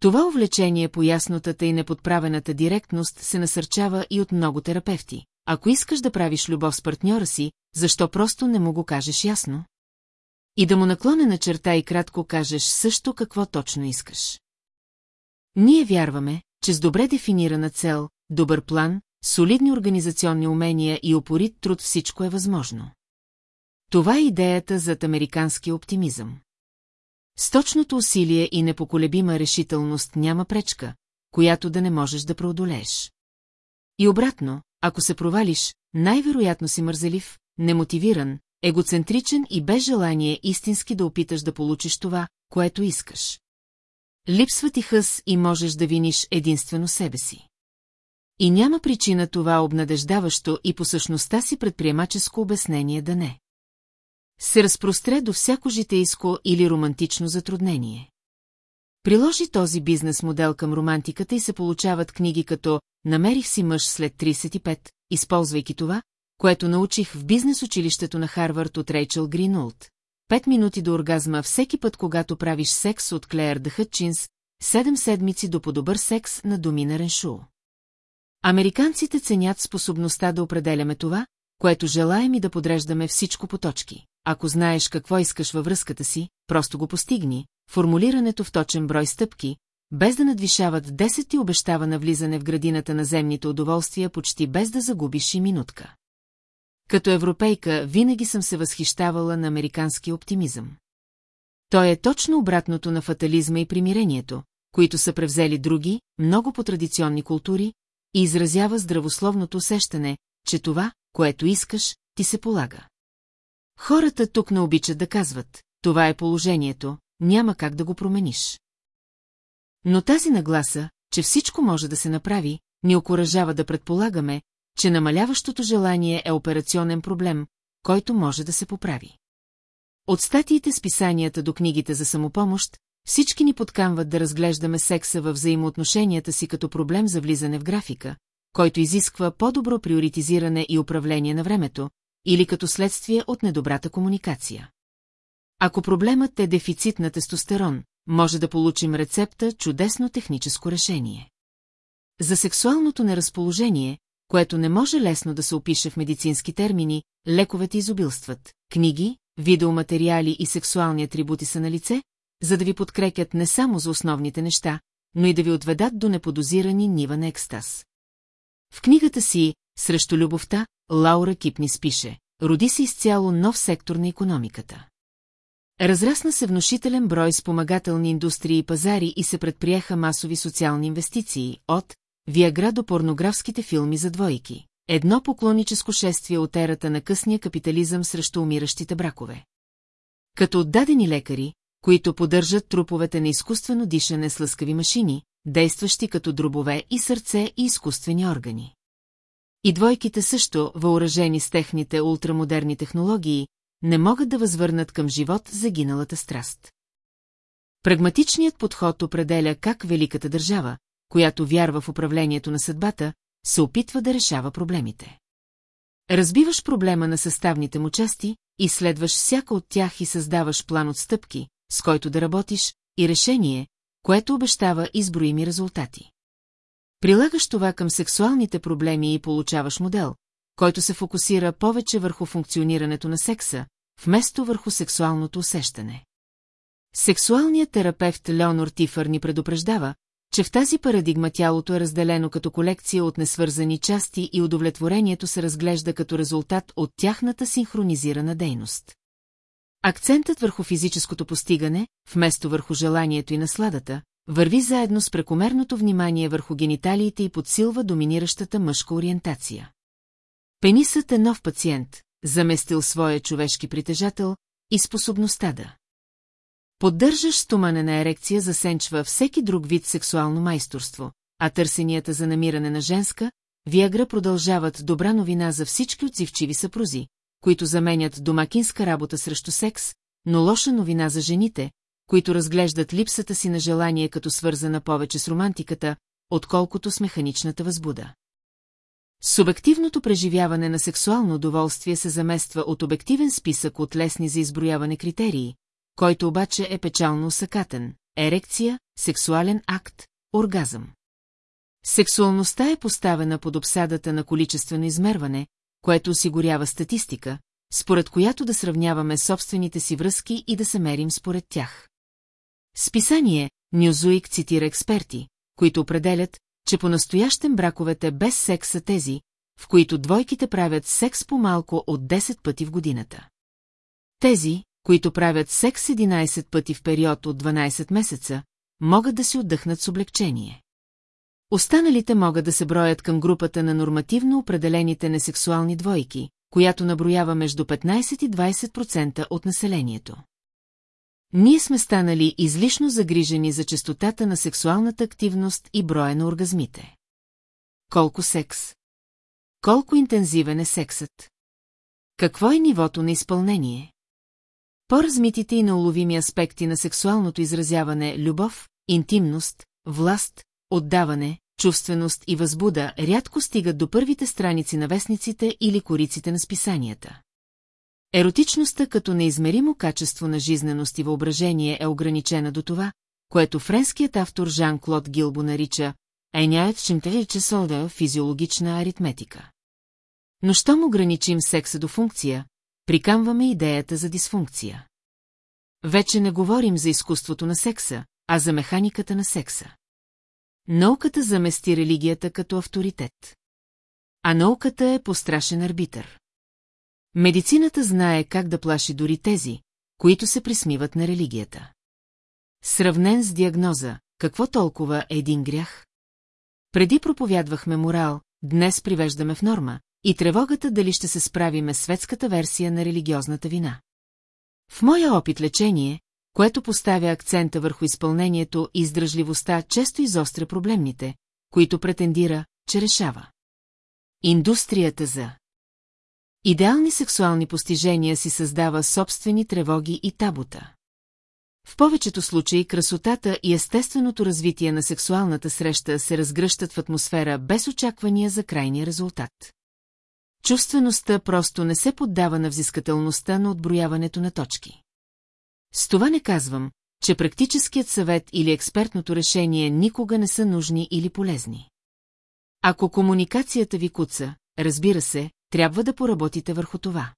Това увлечение по яснотата и неподправената директност се насърчава и от много терапевти. Ако искаш да правиш любов с партньора си, защо просто не му го кажеш ясно? И да му наклоне на черта и кратко кажеш също какво точно искаш. Ние вярваме, че с добре дефинирана цел, добър план, солидни организационни умения и опорит труд всичко е възможно. Това е идеята зад американски оптимизъм. С точното усилие и непоколебима решителност няма пречка, която да не можеш да преодолееш. И обратно, ако се провалиш, най-вероятно си мързелив, немотивиран, егоцентричен и без желание истински да опиташ да получиш това, което искаш. Липсва ти хъс и можеш да виниш единствено себе си. И няма причина това обнадеждаващо и по същността си предприемаческо обяснение да не. Се разпростре до всяко житейско или романтично затруднение. Приложи този бизнес модел към романтиката и се получават книги като «Намерих си мъж след 35», използвайки това, което научих в бизнес училището на Харвард от Рейчел Гринулт. Пет минути до оргазма всеки път, когато правиш секс от Клеер да Хътчинс, седем седмици до по-добър секс на Домина Реншу. Американците ценят способността да определяме това, което желаем и да подреждаме всичко по точки. Ако знаеш какво искаш във връзката си, просто го постигни, формулирането в точен брой стъпки, без да надвишават 10 ти обещава на влизане в градината на земните удоволствия почти без да загубиш и минутка. Като европейка винаги съм се възхищавала на американски оптимизъм. Той е точно обратното на фатализма и примирението, които са превзели други, много по-традиционни култури, и изразява здравословното усещане, че това, което искаш, ти се полага. Хората тук не обичат да казват, това е положението, няма как да го промениш. Но тази нагласа, че всичко може да се направи, ни окоръжава да предполагаме, че намаляващото желание е операционен проблем, който може да се поправи. От статиите с писанията до книгите за самопомощ, всички ни подкамват да разглеждаме секса във взаимоотношенията си като проблем за влизане в графика, който изисква по-добро приоритизиране и управление на времето, или като следствие от недобрата комуникация. Ако проблемът е дефицит на тестостерон, може да получим рецепта чудесно техническо решение. За сексуалното неразположение, което не може лесно да се опише в медицински термини, лековете изобилстват, книги, видеоматериали и сексуални атрибути са на лице, за да ви подкрепят не само за основните неща, но и да ви отведат до неподозирани нива на екстаз. В книгата си «Срещу любовта» Лаура Кипнис пише «Роди се изцяло нов сектор на економиката». Разрасна се внушителен брой спомагателни индустрии и пазари и се предприеха масови социални инвестиции от Виагра до порнографските филми за двойки. Едно поклоническо шествие от ерата на късния капитализъм срещу умиращите бракове. Като отдадени лекари, които поддържат труповете на изкуствено дишане с лъскави машини, действащи като дробове и сърце и изкуствени органи. И двойките също, въоръжени с техните ултрамодерни технологии, не могат да възвърнат към живот загиналата страст. Прагматичният подход определя как великата държава, която вярва в управлението на съдбата, се опитва да решава проблемите. Разбиваш проблема на съставните му части, изследваш всяка от тях и създаваш план от стъпки, с който да работиш, и решение, което обещава изброими резултати. Прилагаш това към сексуалните проблеми и получаваш модел, който се фокусира повече върху функционирането на секса, вместо върху сексуалното усещане. Сексуалният терапевт Леонор Тифър ни предупреждава, че в тази парадигма тялото е разделено като колекция от несвързани части и удовлетворението се разглежда като резултат от тяхната синхронизирана дейност. Акцентът върху физическото постигане, вместо върху желанието и насладата, върви заедно с прекомерното внимание върху гениталиите и подсилва доминиращата мъжка ориентация. Пенисът е нов пациент, заместил своя човешки притежател и способността да. Поддържаш стоманена ерекция засенчва всеки друг вид сексуално майсторство, а търсенията за намиране на женска, Виагра продължават добра новина за всички отзивчиви съпрузи, които заменят домакинска работа срещу секс, но лоша новина за жените, които разглеждат липсата си на желание като свързана повече с романтиката, отколкото с механичната възбуда. Субективното преживяване на сексуално удоволствие се замества от обективен списък от лесни за изброяване критерии, който обаче е печално усъкатен – ерекция, сексуален акт, оргазъм. Сексуалността е поставена под обсадата на количествено измерване, което осигурява статистика, според която да сравняваме собствените си връзки и да се мерим според тях. Списание Нюзуик цитира експерти, които определят, че по-настоящем браковете без секс са тези, в които двойките правят секс по-малко от 10 пъти в годината. Тези, които правят секс 11 пъти в период от 12 месеца, могат да си отдъхнат с облегчение. Останалите могат да се броят към групата на нормативно определените несексуални двойки, която наброява между 15 и 20% от населението. Ние сме станали излишно загрижени за частотата на сексуалната активност и броя на оргазмите. Колко секс? Колко интензивен е сексът? Какво е нивото на изпълнение? По-размитите и неуловими аспекти на сексуалното изразяване – любов, интимност, власт, отдаване, чувственост и възбуда рядко стигат до първите страници на вестниците или кориците на списанията. Еротичността като неизмеримо качество на жизненост и въображение е ограничена до това, което френският автор Жан-Клод Гилбо нарича «Еняет чесолда физиологична аритметика». Но щом ограничим секса до функция, прикамваме идеята за дисфункция. Вече не говорим за изкуството на секса, а за механиката на секса. Науката замести религията като авторитет. А науката е пострашен арбитър. Медицината знае как да плаши дори тези, които се присмиват на религията. Сравнен с диагноза, какво толкова е един грях? Преди проповядвахме морал, днес привеждаме в норма, и тревогата дали ще се справиме светската версия на религиозната вина. В моя опит лечение, което поставя акцента върху изпълнението и издръжливостта, често изостря проблемните, които претендира, че решава. Индустрията за Идеални сексуални постижения си създава собствени тревоги и табута. В повечето случаи красотата и естественото развитие на сексуалната среща се разгръщат в атмосфера без очаквания за крайния резултат. Чувствеността просто не се поддава на взискателността на отброяването на точки. С това не казвам, че практическият съвет или експертното решение никога не са нужни или полезни. Ако комуникацията ви куца, разбира се, трябва да поработите върху това.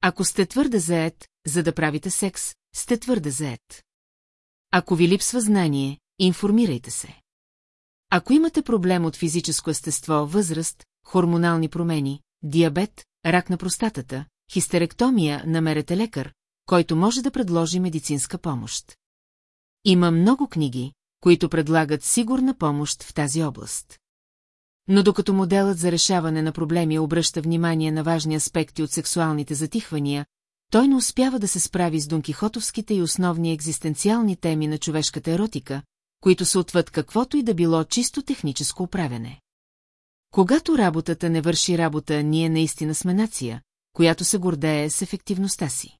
Ако сте твърде заед, за да правите секс, сте твърде заед. Ако ви липсва знание, информирайте се. Ако имате проблем от физическо естество, възраст, хормонални промени, диабет, рак на простатата, хистеректомия, намерете лекар, който може да предложи медицинска помощ. Има много книги, които предлагат сигурна помощ в тази област. Но докато моделът за решаване на проблеми обръща внимание на важни аспекти от сексуалните затихвания, той не успява да се справи с донкихотовските и основни екзистенциални теми на човешката еротика, които са отвъд каквото и да било чисто техническо управене. Когато работата не върши работа, ние наистина сме нация, която се гордее с ефективността си.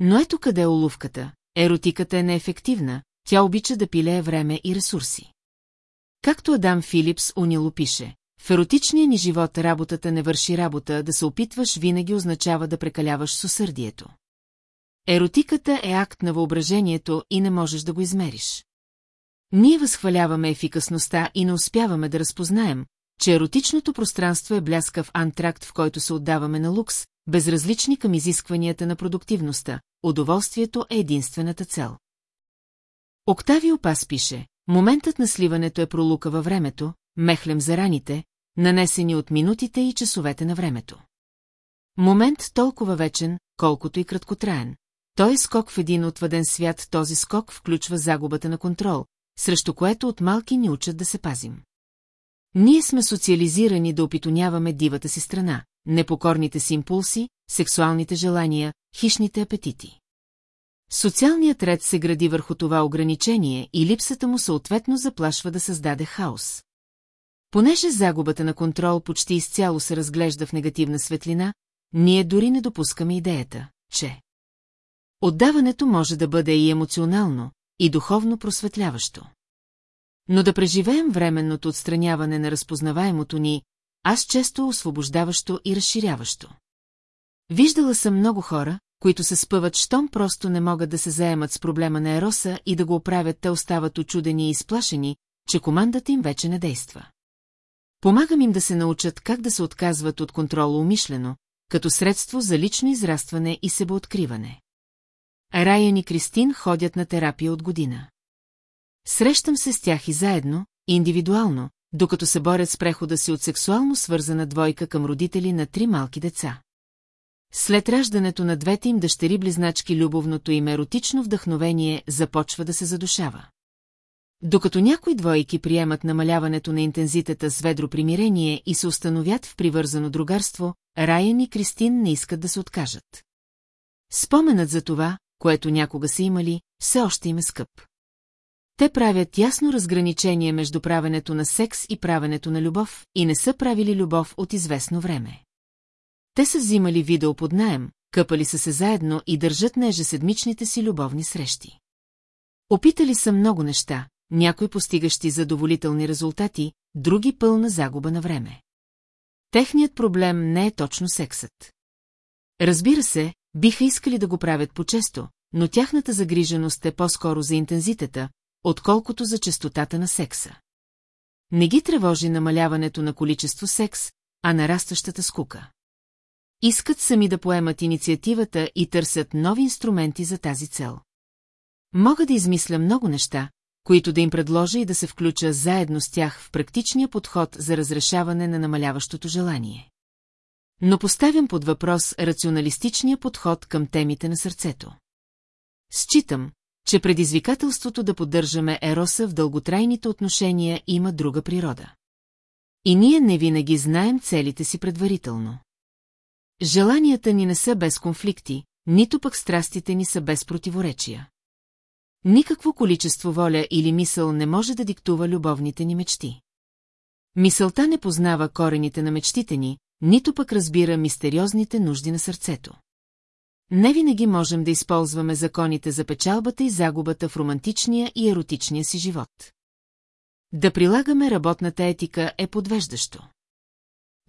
Но ето къде е уловката. Еротиката е неефективна, тя обича да пилее време и ресурси. Както Адам Филипс унило пише, в еротичния ни живот работата не върши работа, да се опитваш винаги означава да прекаляваш с усърдието. Еротиката е акт на въображението и не можеш да го измериш. Ние възхваляваме ефикасността и не успяваме да разпознаем, че еротичното пространство е бляскав антракт, в който се отдаваме на лукс, безразлични към изискванията на продуктивността, удоволствието е единствената цел. Октавио Пас пише, моментът на сливането е пролука във времето, мехлем за раните, нанесени от минутите и часовете на времето. Момент толкова вечен, колкото и краткотраен. Той е скок в един отвъден свят, този скок включва загубата на контрол, срещу което от малки ни учат да се пазим. Ние сме социализирани да опитоняваме дивата си страна, непокорните си импулси, сексуалните желания, хищните апетити. Социалният ред се гради върху това ограничение и липсата му съответно заплашва да създаде хаос. Понеже загубата на контрол почти изцяло се разглежда в негативна светлина, ние дори не допускаме идеята, че отдаването може да бъде и емоционално, и духовно просветляващо. Но да преживеем временното отстраняване на разпознаваемото ни, аз често освобождаващо и разширяващо. Виждала съм много хора, които се спъват, щом просто не могат да се заемат с проблема на Ероса и да го оправят, те остават очудени и изплашени, че командата им вече не действа. Помагам им да се научат как да се отказват от контрола умишлено, като средство за лично израстване и себеоткриване. Райан и Кристин ходят на терапия от година. Срещам се с тях и заедно, индивидуално, докато се борят с прехода си от сексуално свързана двойка към родители на три малки деца. След раждането на двете им дъщери-близначки любовното им еротично вдъхновение започва да се задушава. Докато някои двойки приемат намаляването на интензитета с ведро примирение и се установят в привързано другарство, Райан и Кристин не искат да се откажат. Споменът за това, което някога са имали, все още им е скъп. Те правят ясно разграничение между правенето на секс и правенето на любов и не са правили любов от известно време. Те са взимали видео под наем, къпали са се заедно и държат на ежеседмичните си любовни срещи. Опитали са много неща, някои постигащи задоволителни резултати, други пълна загуба на време. Техният проблем не е точно сексът. Разбира се, биха искали да го правят по-често, но тяхната загриженост е по-скоро за интензитета, отколкото за честотата на секса. Не ги тревожи намаляването на количество секс, а нарастващата скука. Искат сами да поемат инициативата и търсят нови инструменти за тази цел. Мога да измисля много неща, които да им предложа и да се включа заедно с тях в практичния подход за разрешаване на намаляващото желание. Но поставям под въпрос рационалистичния подход към темите на сърцето. Считам, че предизвикателството да поддържаме Ероса в дълготрайните отношения има друга природа. И ние не винаги знаем целите си предварително. Желанията ни не са без конфликти, нито пък страстите ни са без противоречия. Никакво количество воля или мисъл не може да диктува любовните ни мечти. Мисълта не познава корените на мечтите ни, нито пък разбира мистериозните нужди на сърцето. Не винаги можем да използваме законите за печалбата и загубата в романтичния и еротичния си живот. Да прилагаме работната етика е подвеждащо.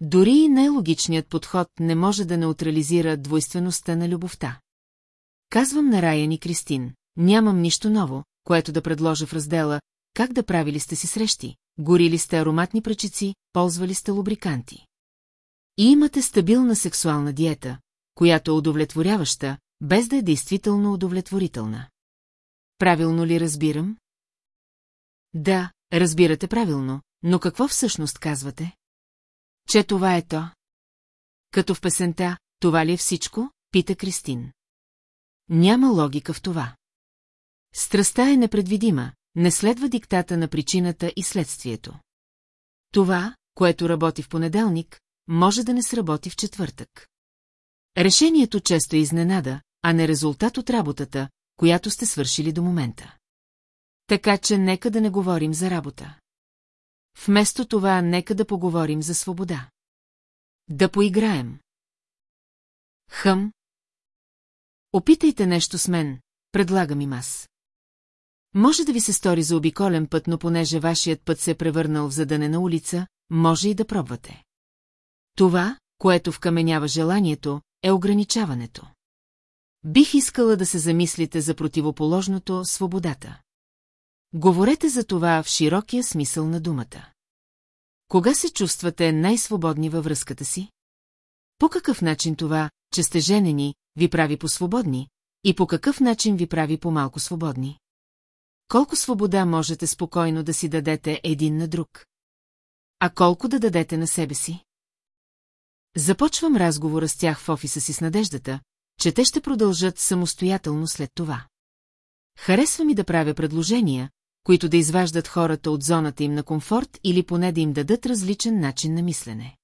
Дори и най-логичният подход не може да неутрализира двойствеността на любовта. Казвам на Райан и Кристин, нямам нищо ново, което да предложа в раздела «Как да правили сте си срещи», горили сте ароматни пръчици, ползвали сте лубриканти. И имате стабилна сексуална диета, която е удовлетворяваща, без да е действително удовлетворителна. Правилно ли разбирам? Да, разбирате правилно, но какво всъщност казвате? Че това е то. Като в песента, това ли е всичко? Пита Кристин. Няма логика в това. Страстта е непредвидима, не следва диктата на причината и следствието. Това, което работи в понеделник, може да не сработи в четвъртък. Решението често е изненада, а не резултат от работата, която сте свършили до момента. Така че нека да не говорим за работа. Вместо това, нека да поговорим за свобода. Да поиграем. Хъм. Опитайте нещо с мен, предлагам им аз. Може да ви се стори за обиколен път, но понеже вашият път се е превърнал в задънена улица, може и да пробвате. Това, което вкаменява желанието, е ограничаването. Бих искала да се замислите за противоположното – свободата. Говорете за това в широкия смисъл на думата. Кога се чувствате най-свободни във връзката си? По какъв начин това, че сте женени, ви прави по-свободни, и по какъв начин ви прави по-малко свободни? Колко свобода можете спокойно да си дадете един на друг? А колко да дадете на себе си? Започвам разговора с тях в офиса си с надеждата, че те ще продължат самостоятелно след това. Харесва ми да правя предложения, които да изваждат хората от зоната им на комфорт или поне да им дадат различен начин на мислене.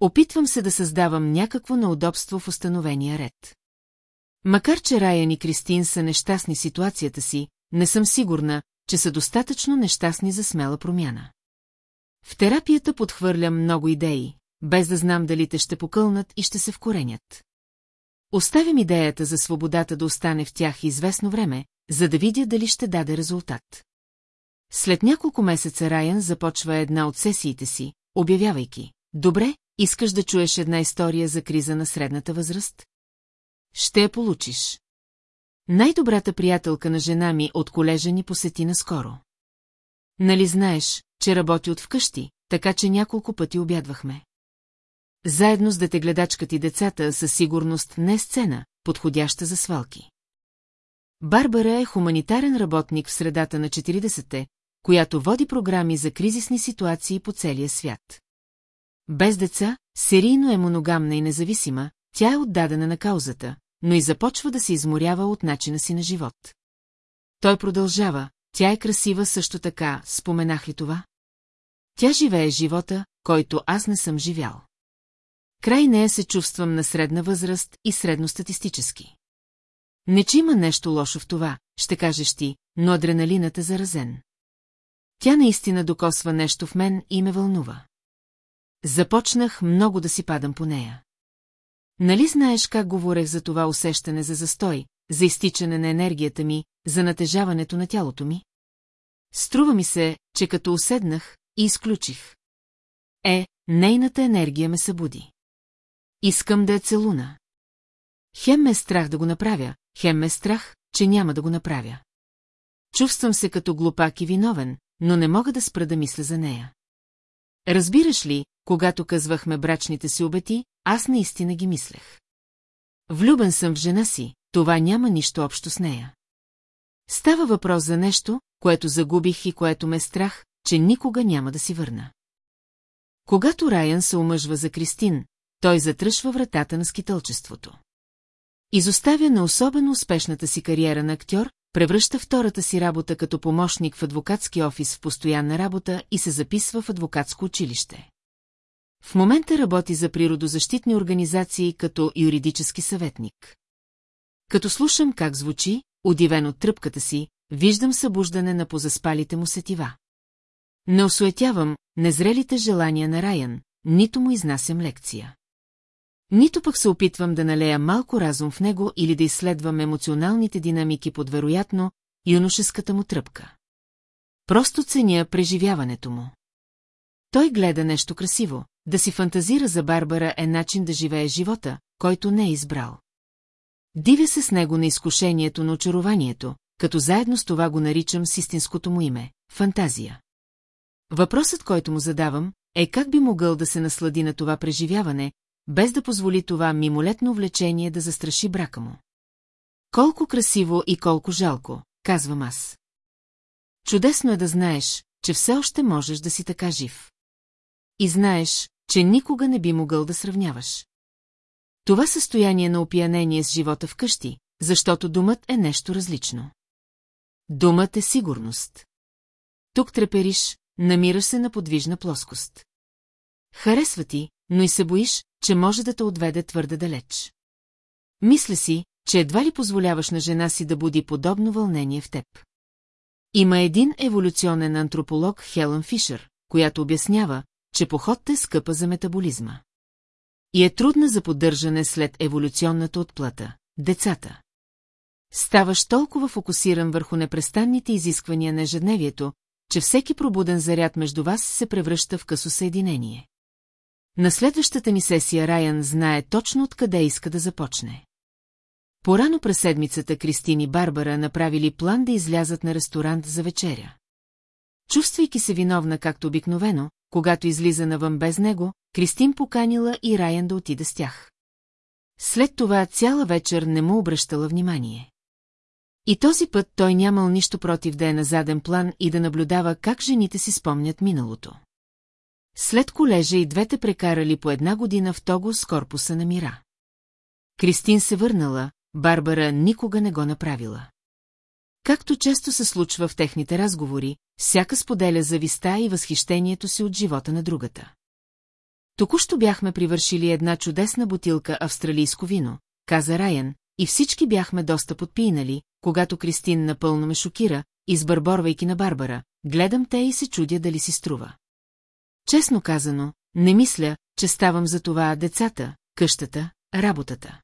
Опитвам се да създавам някакво неудобство в установения ред. Макар че Райан и Кристин са нещастни ситуацията си, не съм сигурна, че са достатъчно нещастни за смела промяна. В терапията подхвърлям много идеи, без да знам дали те ще покълнат и ще се вкоренят. Оставям идеята за свободата да остане в тях известно време, за да видя дали ще даде резултат. След няколко месеца Райан започва една от сесиите си, обявявайки. Добре, искаш да чуеш една история за криза на средната възраст? Ще я получиш. Най-добрата приятелка на жена ми от колежа ни посети наскоро. Нали знаеш, че работи от вкъщи, така че няколко пъти обядвахме. Заедно с детегледачката и децата със сигурност не сцена, подходяща за свалки. Барбара е хуманитарен работник в средата на 40-те, която води програми за кризисни ситуации по целия свят. Без деца, серийно е моногамна и независима, тя е отдадена на каузата, но и започва да се изморява от начина си на живот. Той продължава, тя е красива също така, споменах ли това? Тя живее живота, който аз не съм живял. Край нея се чувствам на средна възраст и средностатистически. Не че има нещо лошо в това, ще кажеш ти, но адреналинът е заразен. Тя наистина докосва нещо в мен и ме вълнува. Започнах много да си падам по нея. Нали знаеш как говорех за това усещане за застой, за изтичане на енергията ми, за натежаването на тялото ми? Струва ми се, че като уседнах и изключих. Е, нейната енергия ме събуди. Искам да е целуна. Хем ме е страх да го направя, хем ме е страх, че няма да го направя. Чувствам се като глупак и виновен, но не мога да спра да мисля за нея. Разбираш ли, когато казвахме брачните си обети, аз наистина ги мислех. Влюбен съм в жена си, това няма нищо общо с нея. Става въпрос за нещо, което загубих и което ме страх, че никога няма да си върна. Когато Райан се омъжва за Кристин, той затръшва вратата на скитълчеството. Изоставя на особено успешната си кариера на актьор, превръща втората си работа като помощник в адвокатски офис в постоянна работа и се записва в адвокатско училище. В момента работи за природозащитни организации като юридически съветник. Като слушам как звучи, удивен от тръпката си, виждам събуждане на позаспалите му сетива. Не осуетявам незрелите желания на Райан, нито му изнасям лекция. Нито пък се опитвам да налея малко разум в него или да изследвам емоционалните динамики под вероятно юношеската му тръпка. Просто ценя преживяването му. Той гледа нещо красиво, да си фантазира за Барбара е начин да живее живота, който не е избрал. Дивя се с него на изкушението на очарованието, като заедно с това го наричам с истинското му име – фантазия. Въпросът, който му задавам, е как би могъл да се наслади на това преживяване, без да позволи това мимолетно влечение да застраши брака му. Колко красиво и колко жалко, казвам аз. Чудесно е да знаеш, че все още можеш да си така жив. И знаеш, че никога не би могъл да сравняваш. Това състояние на опиянение с живота вкъщи, защото думът е нещо различно. Думът е сигурност. Тук трепериш, намираш се на подвижна плоскост. Харесва ти, но и се боиш, че може да те отведе твърде далеч. Мисля си, че едва ли позволяваш на жена си да буди подобно вълнение в теб. Има един еволюционен антрополог Хелън Фишер, която обяснява, че походта е скъпа за метаболизма. И е трудна за поддържане след еволюционната отплата – децата. Ставаш толкова фокусиран върху непрестанните изисквания на ежедневието, че всеки пробуден заряд между вас се превръща в късо съединение. На следващата ни сесия Райан знае точно откъде иска да започне. Порано през седмицата Кристини и Барбара направили план да излязат на ресторант за вечеря. Чувствайки се виновна както обикновено, когато излиза навън без него, Кристин поканила и Райан да отида с тях. След това цяла вечер не му обръщала внимание. И този път той нямал нищо против да е на заден план и да наблюдава как жените си спомнят миналото. След колежа и двете прекарали по една година в Того с корпуса на мира. Кристин се върнала, Барбара никога не го направила. Както често се случва в техните разговори, всяка споделя зависта и възхищението си от живота на другата. Току-що бяхме привършили една чудесна бутилка австралийско вино, каза Райан, и всички бяхме доста подпинали, когато Кристин напълно ме шокира, избърборвайки на Барбара, гледам те и се чудя дали си струва. Честно казано, не мисля, че ставам за това децата, къщата, работата.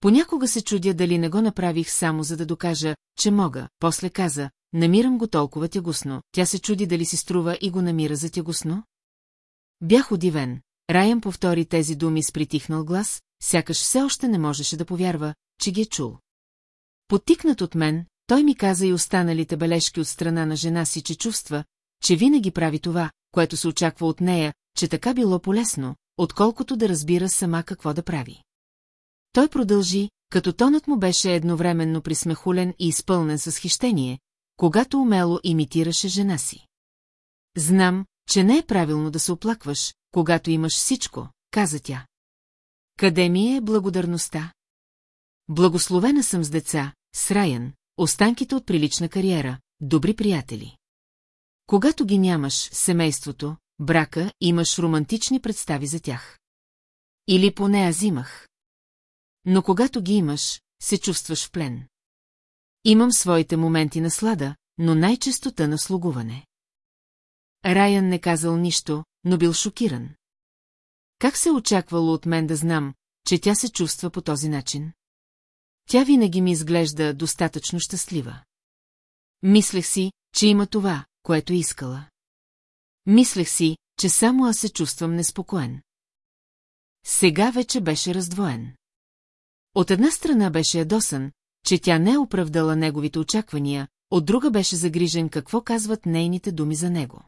Понякога се чудя дали не го направих само за да докажа, че мога, после каза, намирам го толкова тягусно, тя се чуди дали си струва и го намира за тягусно? Бях удивен. Райан повтори тези думи с притихнал глас, сякаш все още не можеше да повярва, че ги е чул. Потикнат от мен, той ми каза и останалите бележки от страна на жена си, че чувства, че винаги прави това, което се очаква от нея, че така било полезно, отколкото да разбира сама какво да прави. Той продължи, като тонът му беше едновременно присмехулен и изпълнен с хищение, когато умело имитираше жена си. Знам, че не е правилно да се оплакваш, когато имаш всичко, каза тя. Къде ми е благодарността? Благословена съм с деца, с Райан, останките от прилична кариера, добри приятели. Когато ги нямаш, семейството, брака, имаш романтични представи за тях. Или поне аз имах. Но когато ги имаш, се чувстваш в плен. Имам своите моменти на слада, но най-честота на слугуване. Райан не казал нищо, но бил шокиран. Как се очаквало от мен да знам, че тя се чувства по този начин? Тя винаги ми изглежда достатъчно щастлива. Мислех си, че има това, което искала. Мислех си, че само аз се чувствам неспокоен. Сега вече беше раздвоен. От една страна беше ядосан, че тя не е оправдала неговите очаквания, от друга беше загрижен какво казват нейните думи за него.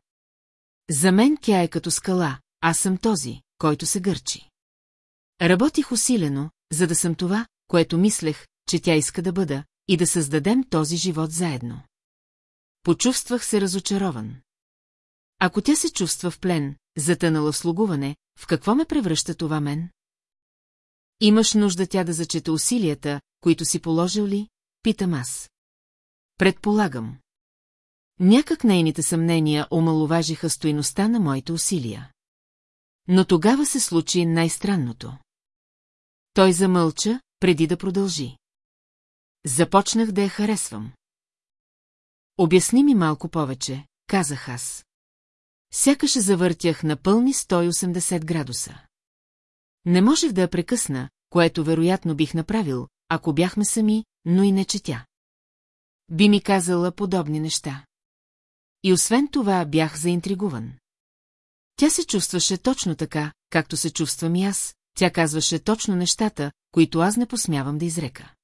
За мен тя е като скала, аз съм този, който се гърчи. Работих усилено, за да съм това, което мислех, че тя иска да бъда, и да създадем този живот заедно. Почувствах се разочарован. Ако тя се чувства в плен, затънала в слугуване, в какво ме превръща това мен? Имаш нужда тя да зачете усилията, които си положил ли? Питам аз. Предполагам. Някак нейните съмнения омалуважиха стоиността на моите усилия. Но тогава се случи най-странното. Той замълча, преди да продължи. Започнах да я харесвам. Обясни ми малко повече, казах аз. Сякаш завъртях на пълни 180 градуса. Не можех да я прекъсна, което вероятно бих направил, ако бяхме сами, но и не четя. Би ми казала подобни неща. И освен това бях заинтригуван. Тя се чувстваше точно така, както се чувствам и аз, тя казваше точно нещата, които аз не посмявам да изрека.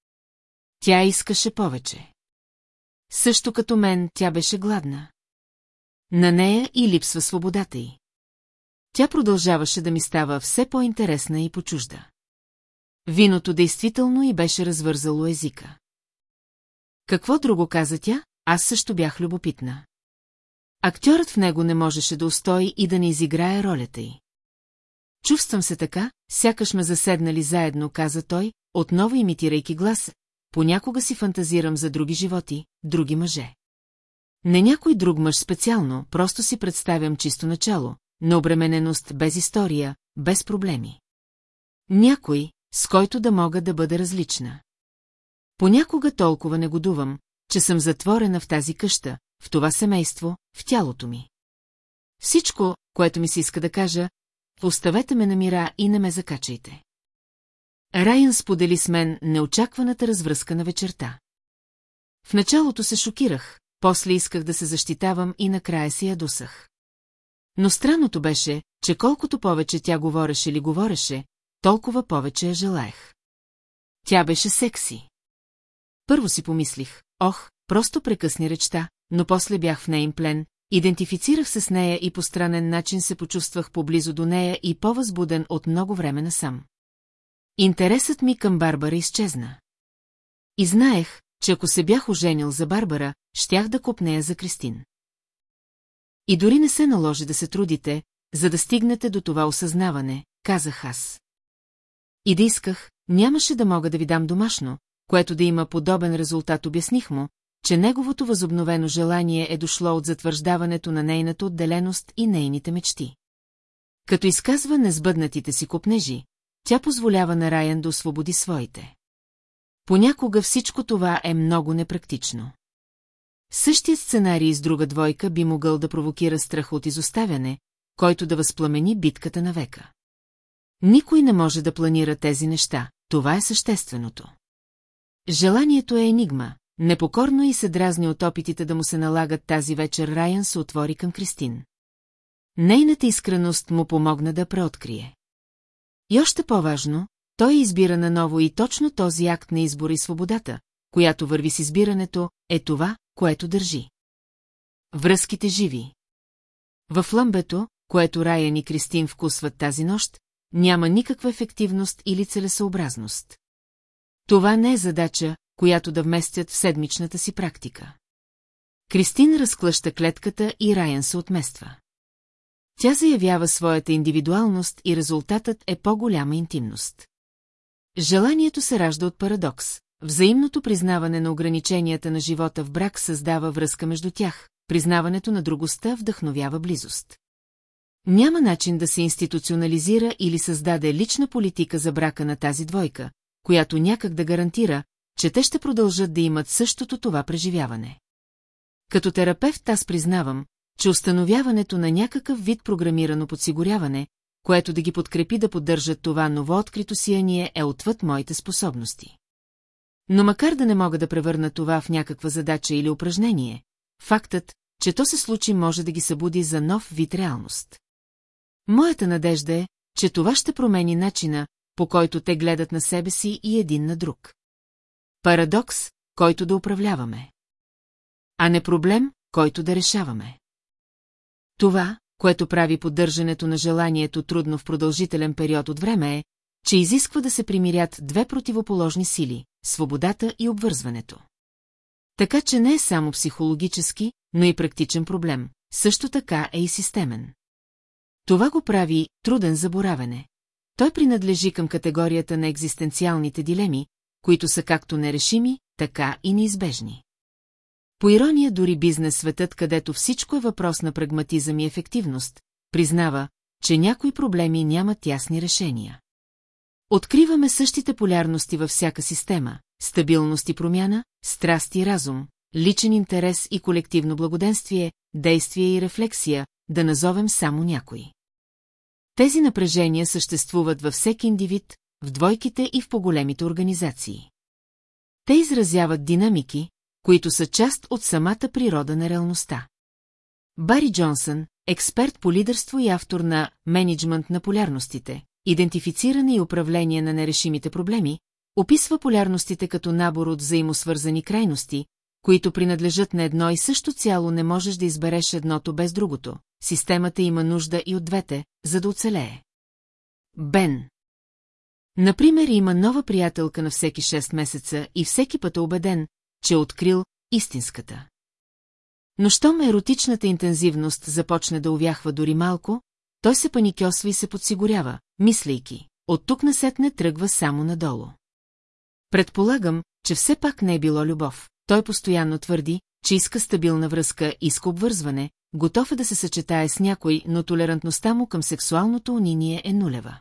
Тя искаше повече. Също като мен, тя беше гладна. На нея и липсва свободата й. Тя продължаваше да ми става все по-интересна и почужда. Виното действително и беше развързало езика. Какво друго каза тя, аз също бях любопитна. Актьорът в него не можеше да устои и да не изиграе ролята й. Чувствам се така, сякаш ме заседнали заедно, каза той, отново имитирайки глас, понякога си фантазирам за други животи, други мъже. Не някой друг мъж специално, просто си представям чисто начало, на обремененост без история, без проблеми. Някой, с който да мога да бъда различна. Понякога толкова негодувам, че съм затворена в тази къща, в това семейство, в тялото ми. Всичко, което ми се иска да кажа, оставете ме на мира и не ме закачайте. Райан сподели с мен неочакваната развръзка на вечерта. В началото се шокирах, после исках да се защитавам и накрая си ядусах. Но странното беше, че колкото повече тя говореше ли говореше, толкова повече я желаях. Тя беше секси. Първо си помислих, ох, просто прекъсни речта, но после бях в нейн плен, идентифицирах се с нея и по странен начин се почувствах поблизо до нея и по-възбуден от много време насам. Интересът ми към Барбара изчезна. И знаех, че ако се бях оженил за Барбара, щях да копнея за Кристин. И дори не се наложи да се трудите, за да стигнете до това осъзнаване, казах аз. И да исках, нямаше да мога да ви дам домашно, което да има подобен резултат, обясних му, че неговото възобновено желание е дошло от затвърждаването на нейната отделеност и нейните мечти. Като изказва несбъднатите си купнежи, тя позволява на Райан да освободи своите. Понякога всичко това е много непрактично. Същият сценарий с друга двойка би могъл да провокира страх от изоставяне, който да възпламени битката на века. Никой не може да планира тези неща, това е същественото. Желанието е енигма, непокорно и се дразни от опитите да му се налагат тази вечер Райан се отвори към Кристин. Нейната искреност му помогна да преоткрие. И още по-важно, той избира наново и точно този акт на избора и свободата, която върви с избирането, е това, което държи. Връзките живи. В ламбето, което Райан и Кристин вкусват тази нощ, няма никаква ефективност или целесъобразност. Това не е задача, която да вместят в седмичната си практика. Кристин разклъща клетката и Райан се отмества. Тя заявява своята индивидуалност и резултатът е по-голяма интимност. Желанието се ражда от парадокс. Взаимното признаване на ограниченията на живота в брак създава връзка между тях, признаването на другостта вдъхновява близост. Няма начин да се институционализира или създаде лична политика за брака на тази двойка, която някак да гарантира, че те ще продължат да имат същото това преживяване. Като терапевт аз признавам, че установяването на някакъв вид програмирано подсигуряване, което да ги подкрепи да поддържат това новооткрито сияние е отвъд моите способности. Но макар да не мога да превърна това в някаква задача или упражнение, фактът, че то се случи може да ги събуди за нов вид реалност. Моята надежда е, че това ще промени начина, по който те гледат на себе си и един на друг. Парадокс, който да управляваме. А не проблем, който да решаваме. Това, което прави поддържането на желанието трудно в продължителен период от време е, че изисква да се примирят две противоположни сили – свободата и обвързването. Така че не е само психологически, но и практичен проблем, също така е и системен. Това го прави труден за боравене. Той принадлежи към категорията на екзистенциалните дилеми, които са както нерешими, така и неизбежни. По ирония дори бизнес светът, където всичко е въпрос на прагматизъм и ефективност, признава, че някои проблеми нямат ясни решения. Откриваме същите полярности във всяка система – стабилност и промяна, страст и разум, личен интерес и колективно благоденствие, действие и рефлексия, да назовем само някои. Тези напрежения съществуват във всеки индивид, в двойките и в по-големите организации. Те изразяват динамики, които са част от самата природа на реалността. Бари Джонсън, експерт по лидерство и автор на «Менеджмент на полярностите», идентифициране и управление на нерешимите проблеми, описва полярностите като набор от взаимосвързани крайности, които принадлежат на едно и също цяло не можеш да избереш едното без другото. Системата има нужда и от двете, за да оцелее. Бен Например, има нова приятелка на всеки 6 месеца и всеки път е убеден, че е открил истинската. Но щом еротичната интензивност започне да увяхва дори малко, той се паникьосва и се подсигурява, мислейки, от тук насетне тръгва само надолу. Предполагам, че все пак не е било любов. Той постоянно твърди, че иска стабилна връзка, иска обвързване, готов е да се съчетае с някой, но толерантността му към сексуалното униние е нулева.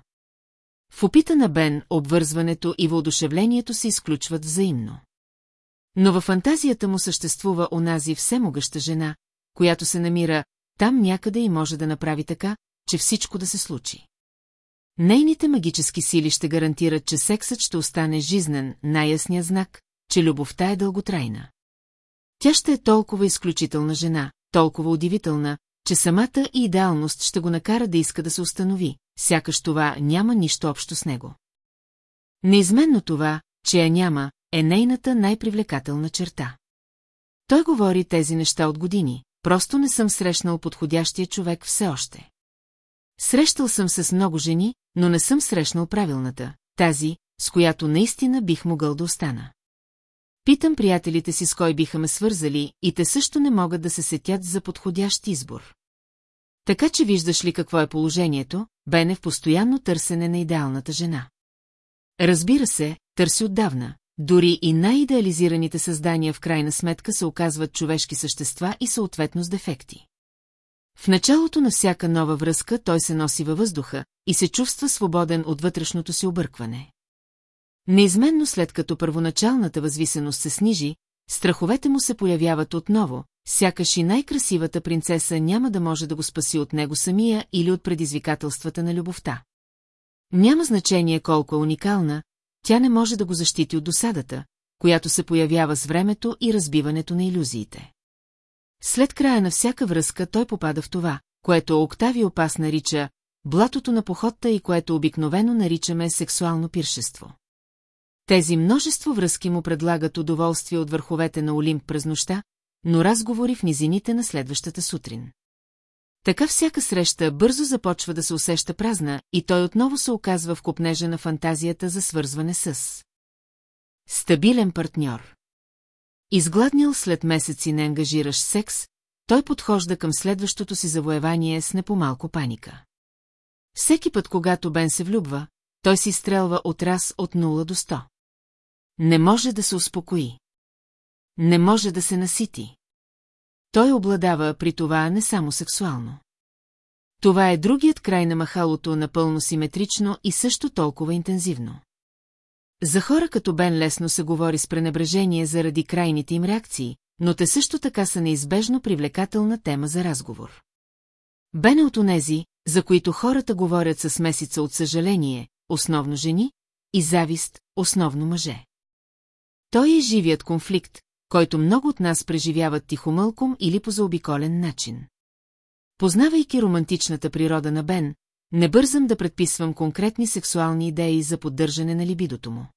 В опита на Бен обвързването и въодушевлението се изключват взаимно. Но във фантазията му съществува онази всемогъща жена, която се намира там някъде и може да направи така, че всичко да се случи. Нейните магически сили ще гарантират, че сексът ще остане жизнен, най-ясният знак, че любовта е дълготрайна. Тя ще е толкова изключителна жена, толкова удивителна, че самата и идеалност ще го накара да иска да се установи, сякаш това няма нищо общо с него. Неизменно това, че я няма, е нейната най-привлекателна черта. Той говори тези неща от години, просто не съм срещнал подходящия човек все още. Срещал съм се с много жени, но не съм срещнал правилната, тази, с която наистина бих могъл да остана. Питам приятелите си с кой биха ме свързали и те също не могат да се сетят за подходящ избор. Така че виждаш ли какво е положението, Бене в постоянно търсене на идеалната жена. Разбира се, търси отдавна. Дори и най-идеализираните създания в крайна сметка се оказват човешки същества и съответно с дефекти. В началото на всяка нова връзка той се носи във въздуха и се чувства свободен от вътрешното си объркване. Неизменно след като първоначалната възвисеност се снижи, страховете му се появяват отново, сякаш и най-красивата принцеса няма да може да го спаси от него самия или от предизвикателствата на любовта. Няма значение колко е уникална, тя не може да го защити от досадата, която се появява с времето и разбиването на иллюзиите. След края на всяка връзка той попада в това, което Октави Опас нарича блатото на походта и което обикновено наричаме сексуално пиршество. Тези множество връзки му предлагат удоволствие от върховете на Олимп през нощта, но разговори в низините на следващата сутрин. Така всяка среща бързо започва да се усеща празна и той отново се оказва в копнежа на фантазията за свързване с стабилен партньор. Изгладнял след месеци не ангажираш секс, той подхожда към следващото си завоевание с непомалко паника. Всеки път, когато Бен се влюбва, той си стрелва от раз от 0 до 100. Не може да се успокои. Не може да се насити. Той обладава при това не само сексуално. Това е другият край на махалото напълно симетрично и също толкова интензивно. За хора като Бен лесно се говори с пренебрежение заради крайните им реакции, но те също така са неизбежно привлекателна тема за разговор. Бен е от онези, за които хората говорят с месеца от съжаление, основно жени, и завист, основно мъже. Той е живият конфликт, който много от нас преживяват тихомълком или по заобиколен начин. Познавайки романтичната природа на Бен, не бързам да предписвам конкретни сексуални идеи за поддържане на либидото му.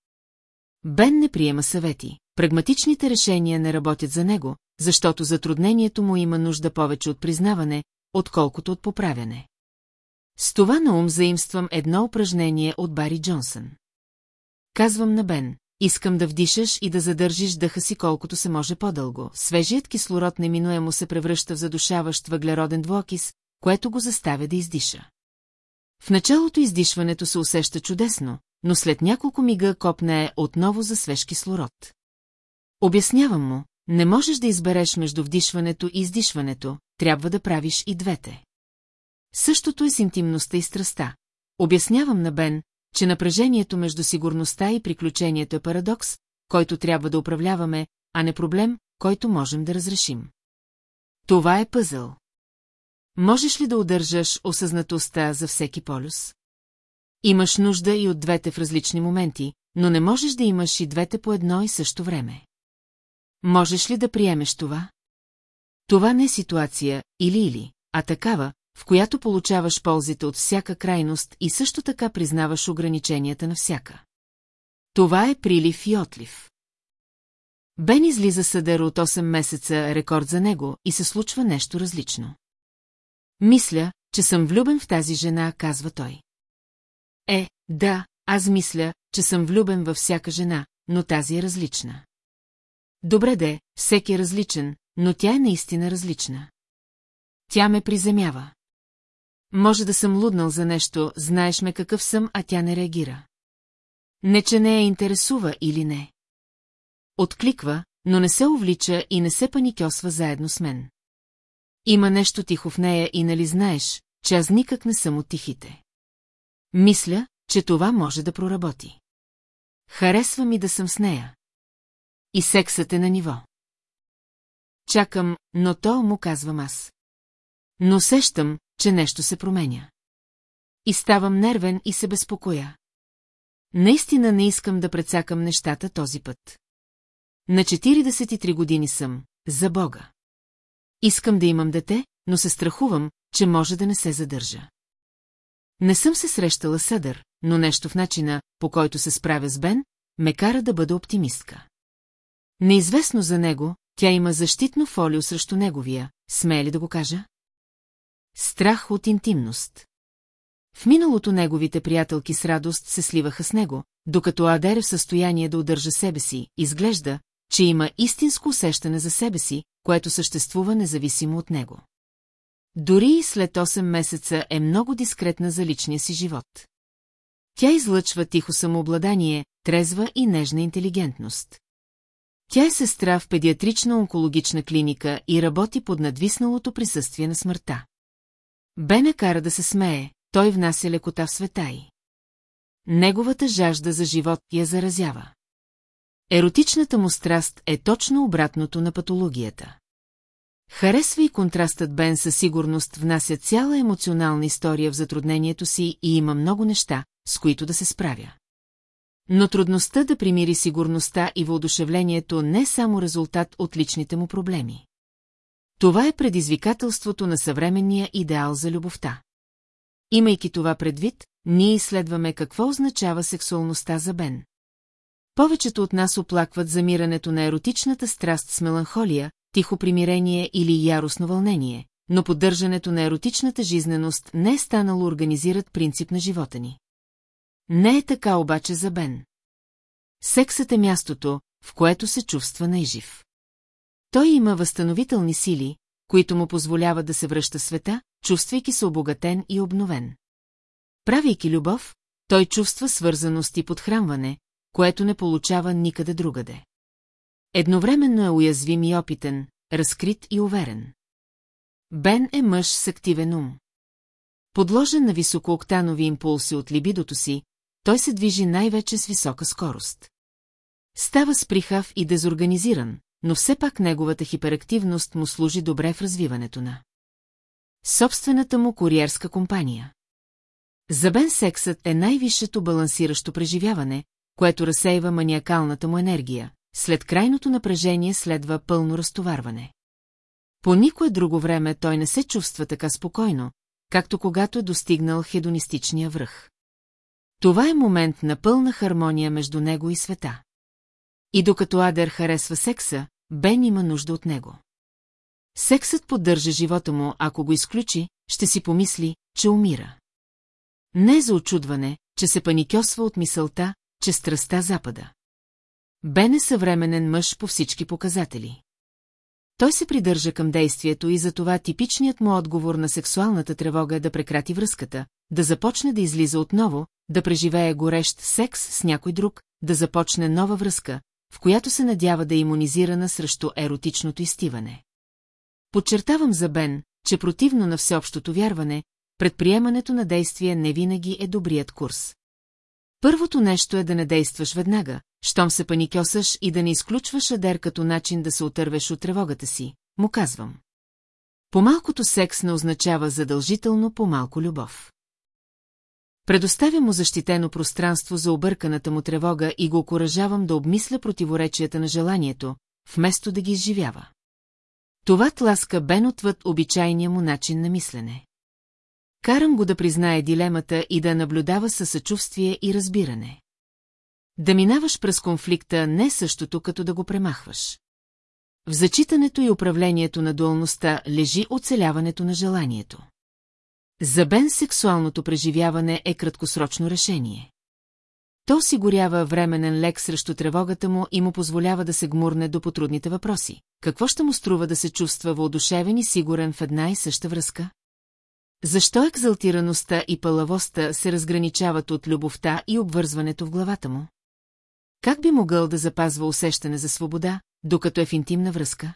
Бен не приема съвети. Прагматичните решения не работят за него, защото затруднението му има нужда повече от признаване, отколкото от поправяне. С това на ум заимствам едно упражнение от Бари Джонсън. Казвам на Бен, искам да вдишаш и да задържиш дъха си колкото се може по-дълго. Свежият кислород неминуемо се превръща в задушаващ въглероден двуокис, което го заставя да издиша. В началото издишването се усеща чудесно, но след няколко мига копне отново за свеж кислород. Обяснявам му, не можеш да избереш между вдишването и издишването, трябва да правиш и двете. Същото е с интимността и страста. Обяснявам на Бен, че напрежението между сигурността и приключението е парадокс, който трябва да управляваме, а не проблем, който можем да разрешим. Това е пъзъл. Можеш ли да удържаш осъзнатостта за всеки полюс? Имаш нужда и от двете в различни моменти, но не можеш да имаш и двете по едно и също време. Можеш ли да приемеш това? Това не е ситуация или-или, а такава, в която получаваш ползите от всяка крайност и също така признаваш ограниченията на всяка. Това е прилив и отлив. Бен излиза съдер от 8 месеца рекорд за него и се случва нещо различно. Мисля, че съм влюбен в тази жена, казва той. Е, да, аз мисля, че съм влюбен във всяка жена, но тази е различна. Добре де, всеки е различен, но тя е наистина различна. Тя ме приземява. Може да съм луднал за нещо, знаеш ме какъв съм, а тя не реагира. Не, че не я интересува или не. Откликва, но не се увлича и не се паникьосва заедно с мен. Има нещо тихо в нея и нали знаеш, че аз никак не съм от тихите. Мисля, че това може да проработи. Харесва ми да съм с нея. И сексът е на ниво. Чакам, но то му казвам аз. Но усещам, че нещо се променя. И ставам нервен и се безпокоя. Наистина не искам да прецакам нещата този път. На 43 години съм, за Бога. Искам да имам дете, но се страхувам, че може да не се задържа. Не съм се срещала съдър, но нещо в начина, по който се справя с Бен, ме кара да бъда оптимистка. Неизвестно за него, тя има защитно фолио срещу неговия, смее ли да го кажа? Страх от интимност. В миналото неговите приятелки с радост се сливаха с него, докато Адер е в състояние да удържа себе си, изглежда, че има истинско усещане за себе си, което съществува независимо от него. Дори и след 8 месеца е много дискретна за личния си живот. Тя излъчва тихо самообладание, трезва и нежна интелигентност. Тя е сестра в педиатрична онкологична клиника и работи под надвисналото присъствие на смъртта. Бене кара да се смее, той внася лекота в света й. Неговата жажда за живот я заразява. Еротичната му страст е точно обратното на патологията. Харесва и контрастът Бен със сигурност внася цяла емоционална история в затруднението си и има много неща, с които да се справя. Но трудността да примири сигурността и въодушевлението не е само резултат от личните му проблеми. Това е предизвикателството на съвременния идеал за любовта. Имайки това предвид, ние изследваме какво означава сексуалността за Бен. Повечето от нас оплакват замирането на еротичната страст с меланхолия, тихо примирение или яростно вълнение, но поддържането на еротичната жизненост не е станало организират принцип на живота ни. Не е така обаче за Бен. Сексът е мястото, в което се чувства най-жив. Той има възстановителни сили, които му позволяват да се връща света, чувствайки се обогатен и обновен. Правейки любов, той чувства свързаност и подхранване, което не получава никъде другаде. Едновременно е уязвим и опитен, разкрит и уверен. Бен е мъж с активен ум. Подложен на високооктанови импулси от либидото си, той се движи най-вече с висока скорост. Става сприхав и дезорганизиран, но все пак неговата хиперактивност му служи добре в развиването на собствената му куриерска компания. За Бен сексът е най-висшето балансиращо преживяване, което разсейва маниакалната му енергия. След крайното напрежение следва пълно разтоварване. По никое друго време той не се чувства така спокойно, както когато е достигнал хедонистичния връх. Това е момент на пълна хармония между него и света. И докато Адер харесва секса, Бен има нужда от него. Сексът поддържа живота му, ако го изключи, ще си помисли, че умира. Не е за очудване, че се паникьосва от мисълта, че страста запада. Бен е съвременен мъж по всички показатели. Той се придържа към действието и затова типичният му отговор на сексуалната тревога е да прекрати връзката, да започне да излиза отново, да преживее горещ секс с някой друг, да започне нова връзка, в която се надява да е иммунизирана срещу еротичното изтиване. Подчертавам за Бен, че противно на всеобщото вярване, предприемането на действие не винаги е добрият курс. Първото нещо е да не действаш веднага, щом се паникьосаш и да не изключваш Адер като начин да се отървеш от тревогата си, му казвам. По-малкото секс не означава задължително по-малко любов. Предоставя му защитено пространство за обърканата му тревога и го окоръжавам да обмисля противоречията на желанието, вместо да ги изживява. Това тласка Бен отвъд обичайния му начин на мислене. Карам го да признае дилемата и да наблюдава със съчувствие и разбиране. Да минаваш през конфликта не същото, като да го премахваш. В зачитането и управлението на дуалността лежи оцеляването на желанието. За Бен сексуалното преживяване е краткосрочно решение. То осигурява временен лек срещу тревогата му и му позволява да се гмурне до потрудните въпроси. Какво ще му струва да се чувства въодушевен и сигурен в една и съща връзка? Защо екзалтираността и палавостта се разграничават от любовта и обвързването в главата му? Как би могъл да запазва усещане за свобода, докато е в интимна връзка?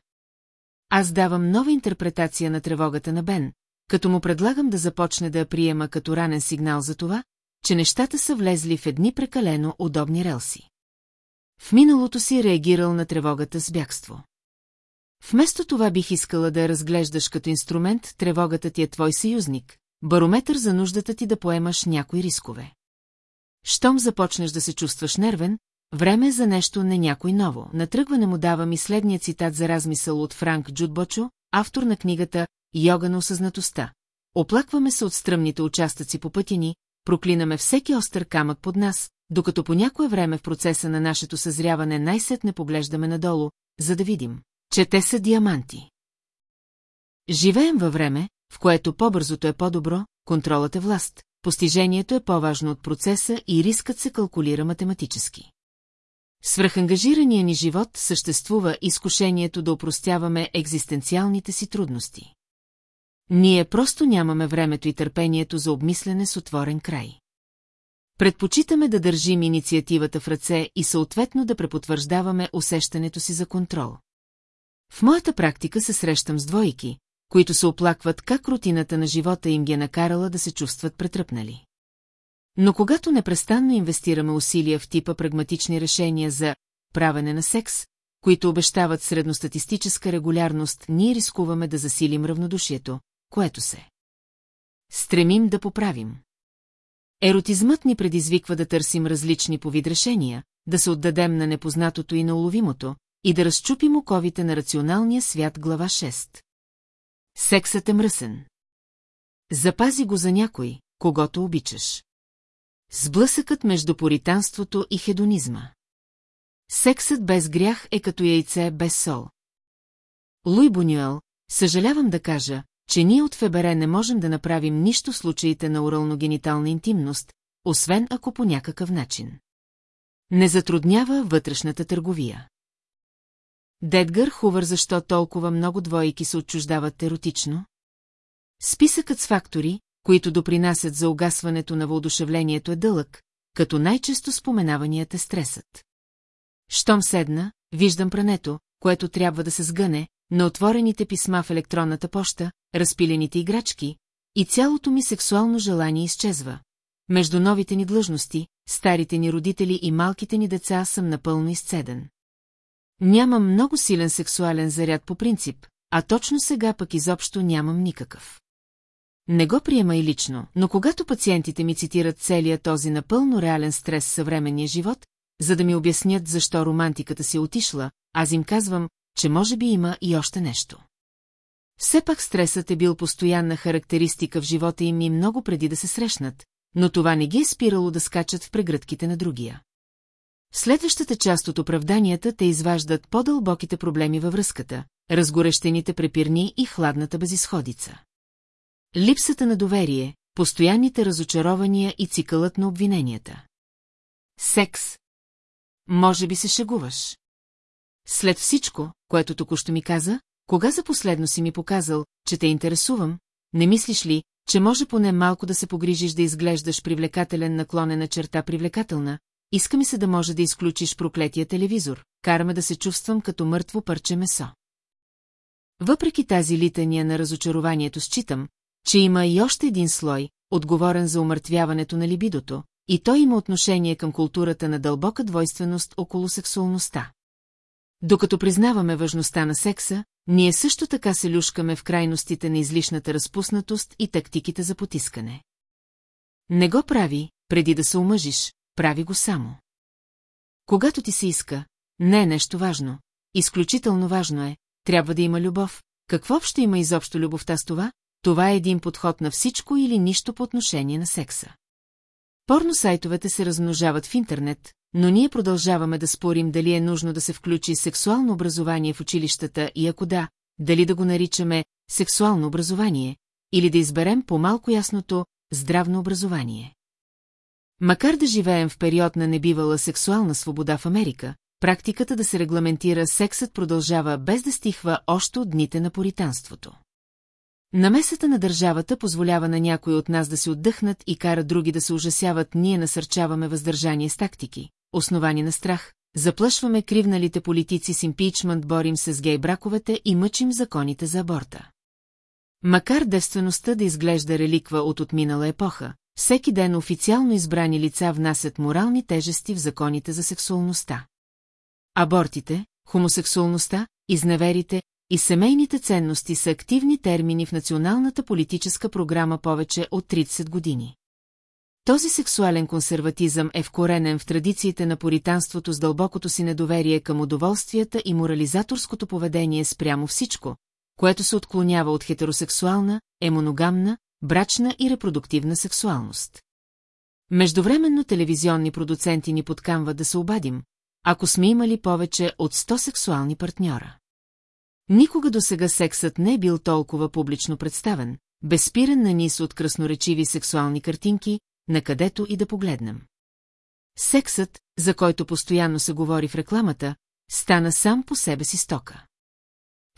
Аз давам нова интерпретация на тревогата на Бен, като му предлагам да започне да я приема като ранен сигнал за това, че нещата са влезли в едни прекалено удобни релси. В миналото си реагирал на тревогата с бягство. Вместо това бих искала да я разглеждаш като инструмент, тревогата ти е твой съюзник, барометър за нуждата ти да поемаш някои рискове. Щом започнеш да се чувстваш нервен, време е за нещо не някой ново. Натръгване му давам и следния цитат за размисъл от Франк Джудбочо, автор на книгата «Йога на осъзнатостта». Оплакваме се от стръмните участъци по пътя ни, проклинаме всеки остър камък под нас, докато по някое време в процеса на нашето съзряване най-сетне поглеждаме надолу, за да видим, че те са диаманти. Живеем във време, в което по-бързото е по-добро, контролът е власт, постижението е по-важно от процеса и рискът се калкулира математически. Свръхангажирания ни живот съществува изкушението да упростяваме екзистенциалните си трудности. Ние просто нямаме времето и търпението за обмислене с отворен край. Предпочитаме да държим инициативата в ръце и съответно да препотвърждаваме усещането си за контрол. В моята практика се срещам с двойки, които се оплакват как рутината на живота им ги е накарала да се чувстват претръпнали. Но когато непрестанно инвестираме усилия в типа прагматични решения за правене на секс, които обещават средностатистическа регулярност, ние рискуваме да засилим равнодушието, което се. Стремим да поправим. Еротизмът ни предизвиква да търсим различни по решения, да се отдадем на непознатото и на уловимото, и да разчупим оковите на рационалния свят глава 6. Сексът е мръсен. Запази го за някой, когато обичаш. Сблъсъкът между поританството и хедонизма. Сексът без грях е като яйце без сол. Луи Бунюел, съжалявам да кажа, че ние от Фебере не можем да направим нищо в случаите на урално-генитална интимност, освен ако по някакъв начин. Не затруднява вътрешната търговия. Дедгър Хувър защо толкова много двойки се отчуждават еротично? Списъкът с фактори, които допринасят за угасването на въодушевлението е дълъг, като най-често споменаваният е стресът. Щом седна, виждам прането, което трябва да се сгъне, на отворените писма в електронната поща, разпилените играчки, и цялото ми сексуално желание изчезва. Между новите ни длъжности, старите ни родители и малките ни деца съм напълно изцеден. Нямам много силен сексуален заряд по принцип, а точно сега пък изобщо нямам никакъв. Не го приема и лично, но когато пациентите ми цитират целия този напълно реален стрес съвременния живот, за да ми обяснят защо романтиката си е отишла, аз им казвам, че може би има и още нещо. Все пак стресът е бил постоянна характеристика в живота им и много преди да се срещнат, но това не ги е спирало да скачат в прегръдките на другия. Следващата част от оправданията те изваждат по-дълбоките проблеми във връзката, разгорещените препирни и хладната безисходица. Липсата на доверие, постоянните разочарования и цикълът на обвиненията. Секс. Може би се шегуваш. След всичко, което току-що ми каза, кога за последно си ми показал, че те интересувам, не мислиш ли, че може поне малко да се погрижиш да изглеждаш привлекателен наклонена черта привлекателна, иска ми се да може да изключиш проклетия телевизор, караме да се чувствам като мъртво парче месо. Въпреки тази литания на разочарованието считам, че има и още един слой, отговорен за умъртвяването на либидото, и той има отношение към културата на дълбока двойственост около сексуалността. Докато признаваме важността на секса, ние също така се люшкаме в крайностите на излишната разпуснатост и тактиките за потискане. Не го прави, преди да се омъжиш, прави го само. Когато ти се иска, не е нещо важно, изключително важно е, трябва да има любов. Какво общо има изобщо любовта с това? Това е един подход на всичко или нищо по отношение на секса. Порно сайтовете се размножават в интернет, но ние продължаваме да спорим дали е нужно да се включи сексуално образование в училищата и ако да, дали да го наричаме сексуално образование, или да изберем по-малко ясното здравно образование. Макар да живеем в период на небивала сексуална свобода в Америка, практиката да се регламентира сексът продължава без да стихва още от дните на поританството. Намесата на държавата позволява на някои от нас да се отдъхнат и кара други да се ужасяват, ние насърчаваме въздържание с тактики, основани на страх, заплашваме кривналите политици с импичмент, борим се с гей браковете и мъчим законите за аборта. Макар девствеността да изглежда реликва от отминала епоха, всеки ден официално избрани лица внасят морални тежести в законите за сексуалността. Абортите, хомосексуалността, изневерите, и семейните ценности са активни термини в националната политическа програма повече от 30 години. Този сексуален консерватизъм е вкоренен в традициите на поританството с дълбокото си недоверие към удоволствията и морализаторското поведение спрямо всичко, което се отклонява от хетеросексуална, емоногамна, брачна и репродуктивна сексуалност. Междувременно телевизионни продуценти ни подкамват да се обадим, ако сме имали повече от 100 сексуални партньора. Никога до сега сексът не е бил толкова публично представен, безспирен на низ от красноречиви сексуални картинки, накъдето и да погледнем. Сексът, за който постоянно се говори в рекламата, стана сам по себе си стока.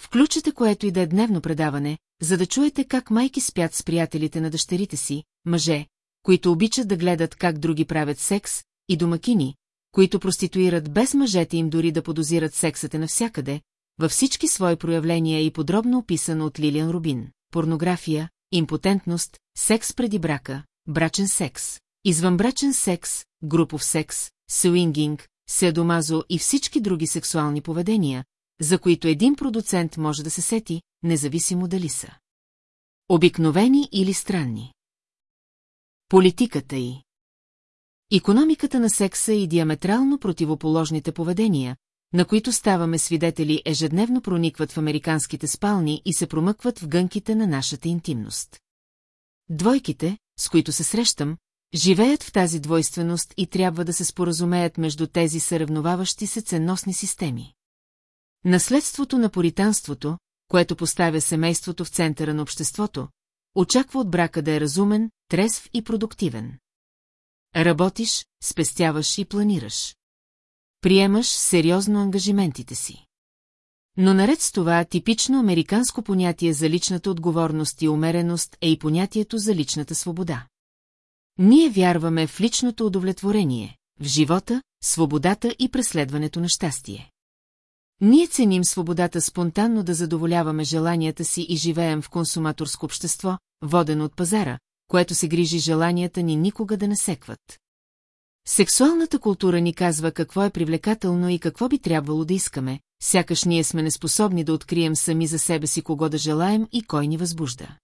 Включете което и да е дневно предаване, за да чуете как майки спят с приятелите на дъщерите си, мъже, които обичат да гледат как други правят секс, и домакини, които проституират без мъжете им дори да подозират сексът е навсякъде, във всички свои проявления и подробно описано от Лилиан Рубин. Порнография, импотентност, секс преди брака, брачен секс, извънбрачен секс, групов секс, суингинг, седомазо и всички други сексуални поведения, за които един продуцент може да се сети, независимо дали са. Обикновени или странни. Политиката й. Икономиката на секса и диаметрално противоположните поведения, на които ставаме свидетели ежедневно проникват в американските спални и се промъкват в гънките на нашата интимност. Двойките, с които се срещам, живеят в тази двойственост и трябва да се споразумеят между тези съревноваващи се ценностни системи. Наследството на поританството, което поставя семейството в центъра на обществото, очаква от брака да е разумен, трезв и продуктивен. Работиш, спестяваш и планираш. Приемаш сериозно ангажиментите си. Но наред с това типично американско понятие за личната отговорност и умереност е и понятието за личната свобода. Ние вярваме в личното удовлетворение, в живота, свободата и преследването на щастие. Ние ценим свободата спонтанно да задоволяваме желанията си и живеем в консуматорско общество, водено от пазара, което се грижи желанията ни никога да не секват. Сексуалната култура ни казва какво е привлекателно и какво би трябвало да искаме, сякаш ние сме неспособни да открием сами за себе си кого да желаем и кой ни възбужда.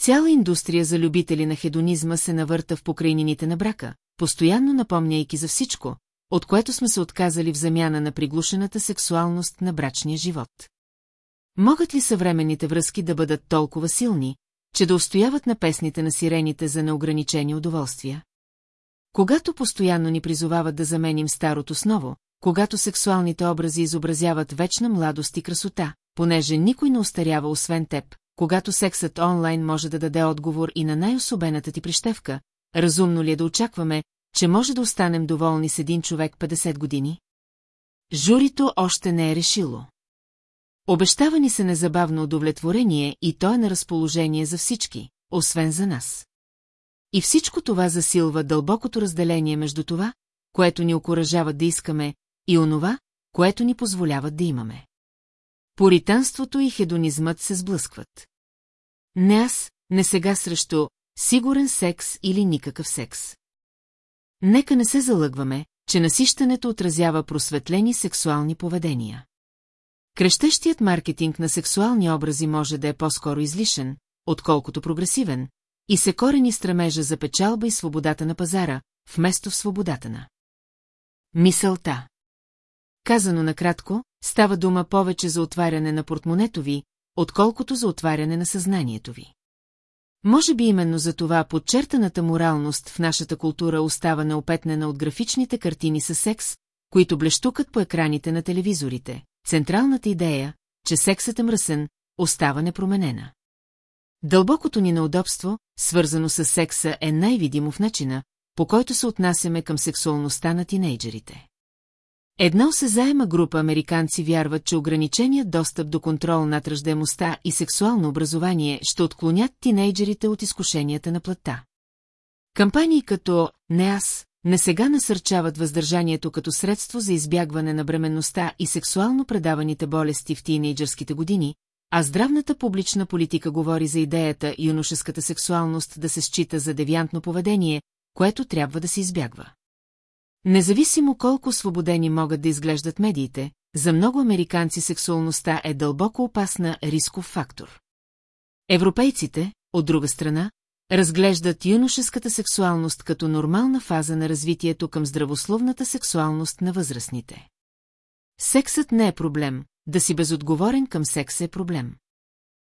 Цяла индустрия за любители на хедонизма се навърта в покрайнините на брака, постоянно напомняйки за всичко, от което сме се отказали в замяна на приглушената сексуалност на брачния живот. Могат ли съвременните връзки да бъдат толкова силни, че да устояват на песните на сирените за неограничени удоволствия? Когато постоянно ни призовават да заменим старото с ново, когато сексуалните образи изобразяват вечна младост и красота, понеже никой не устарява освен теб, когато сексът онлайн може да даде отговор и на най-особената ти прищевка, разумно ли е да очакваме, че може да останем доволни с един човек 50 години? Журито още не е решило. Обещава ни се незабавно удовлетворение и то е на разположение за всички, освен за нас. И всичко това засилва дълбокото разделение между това, което ни окоръжават да искаме, и онова, което ни позволяват да имаме. Поританството и хедонизмът се сблъскват. Не аз, не сега срещу сигурен секс или никакъв секс. Нека не се залъгваме, че насищането отразява просветлени сексуални поведения. Крещещият маркетинг на сексуални образи може да е по-скоро излишен, отколкото прогресивен, и се корени стремежа за печалба и свободата на пазара, вместо в свободата на. Мисълта. Казано накратко, става дума повече за отваряне на портмонето ви, отколкото за отваряне на съзнанието ви. Може би именно за това подчертаната моралност в нашата култура остава неопетнена от графичните картини със секс, които блещукат по екраните на телевизорите. Централната идея, че сексът е мръсен, остава непроменена. Дълбокото ни неудобство, свързано с секса, е най-видимо в начина, по който се отнасяме към сексуалността на тинейджерите. Една осезаема група американци вярват, че ограниченият достъп до контрол над ръждаемостта и сексуално образование ще отклонят тинейджерите от изкушенията на плътта. Кампании като «Не аз» не сега насърчават въздържанието като средство за избягване на бременността и сексуално предаваните болести в тинейджърските години, а здравната публична политика говори за идеята юношеската сексуалност да се счита за девиантно поведение, което трябва да се избягва. Независимо колко свободени могат да изглеждат медиите, за много американци сексуалността е дълбоко опасна рисков фактор. Европейците, от друга страна, разглеждат юношеската сексуалност като нормална фаза на развитието към здравословната сексуалност на възрастните. Сексът не е проблем, да си безотговорен към секса е проблем.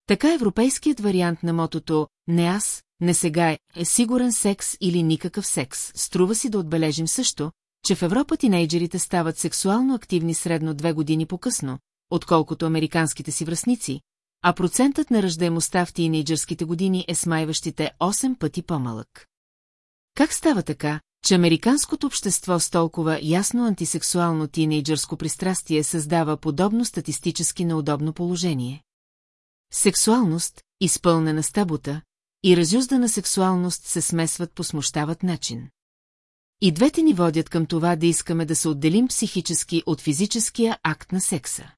Така европейският вариант на мотото «Не аз, не сега е, е сигурен секс или никакъв секс» струва си да отбележим също, че в Европа тинейджерите стават сексуално активни средно две години по-късно, отколкото американските си връзници, а процентът на ръждаемостта в тинейджърските години е смайващите 8 пъти по-малък. Как става така, че американското общество с толкова ясно антисексуално тинейджърско пристрастие създава подобно статистически неудобно положение? Сексуалност, изпълнена с табута, и разюздана сексуалност се смесват по смущават начин. И двете ни водят към това да искаме да се отделим психически от физическия акт на секса.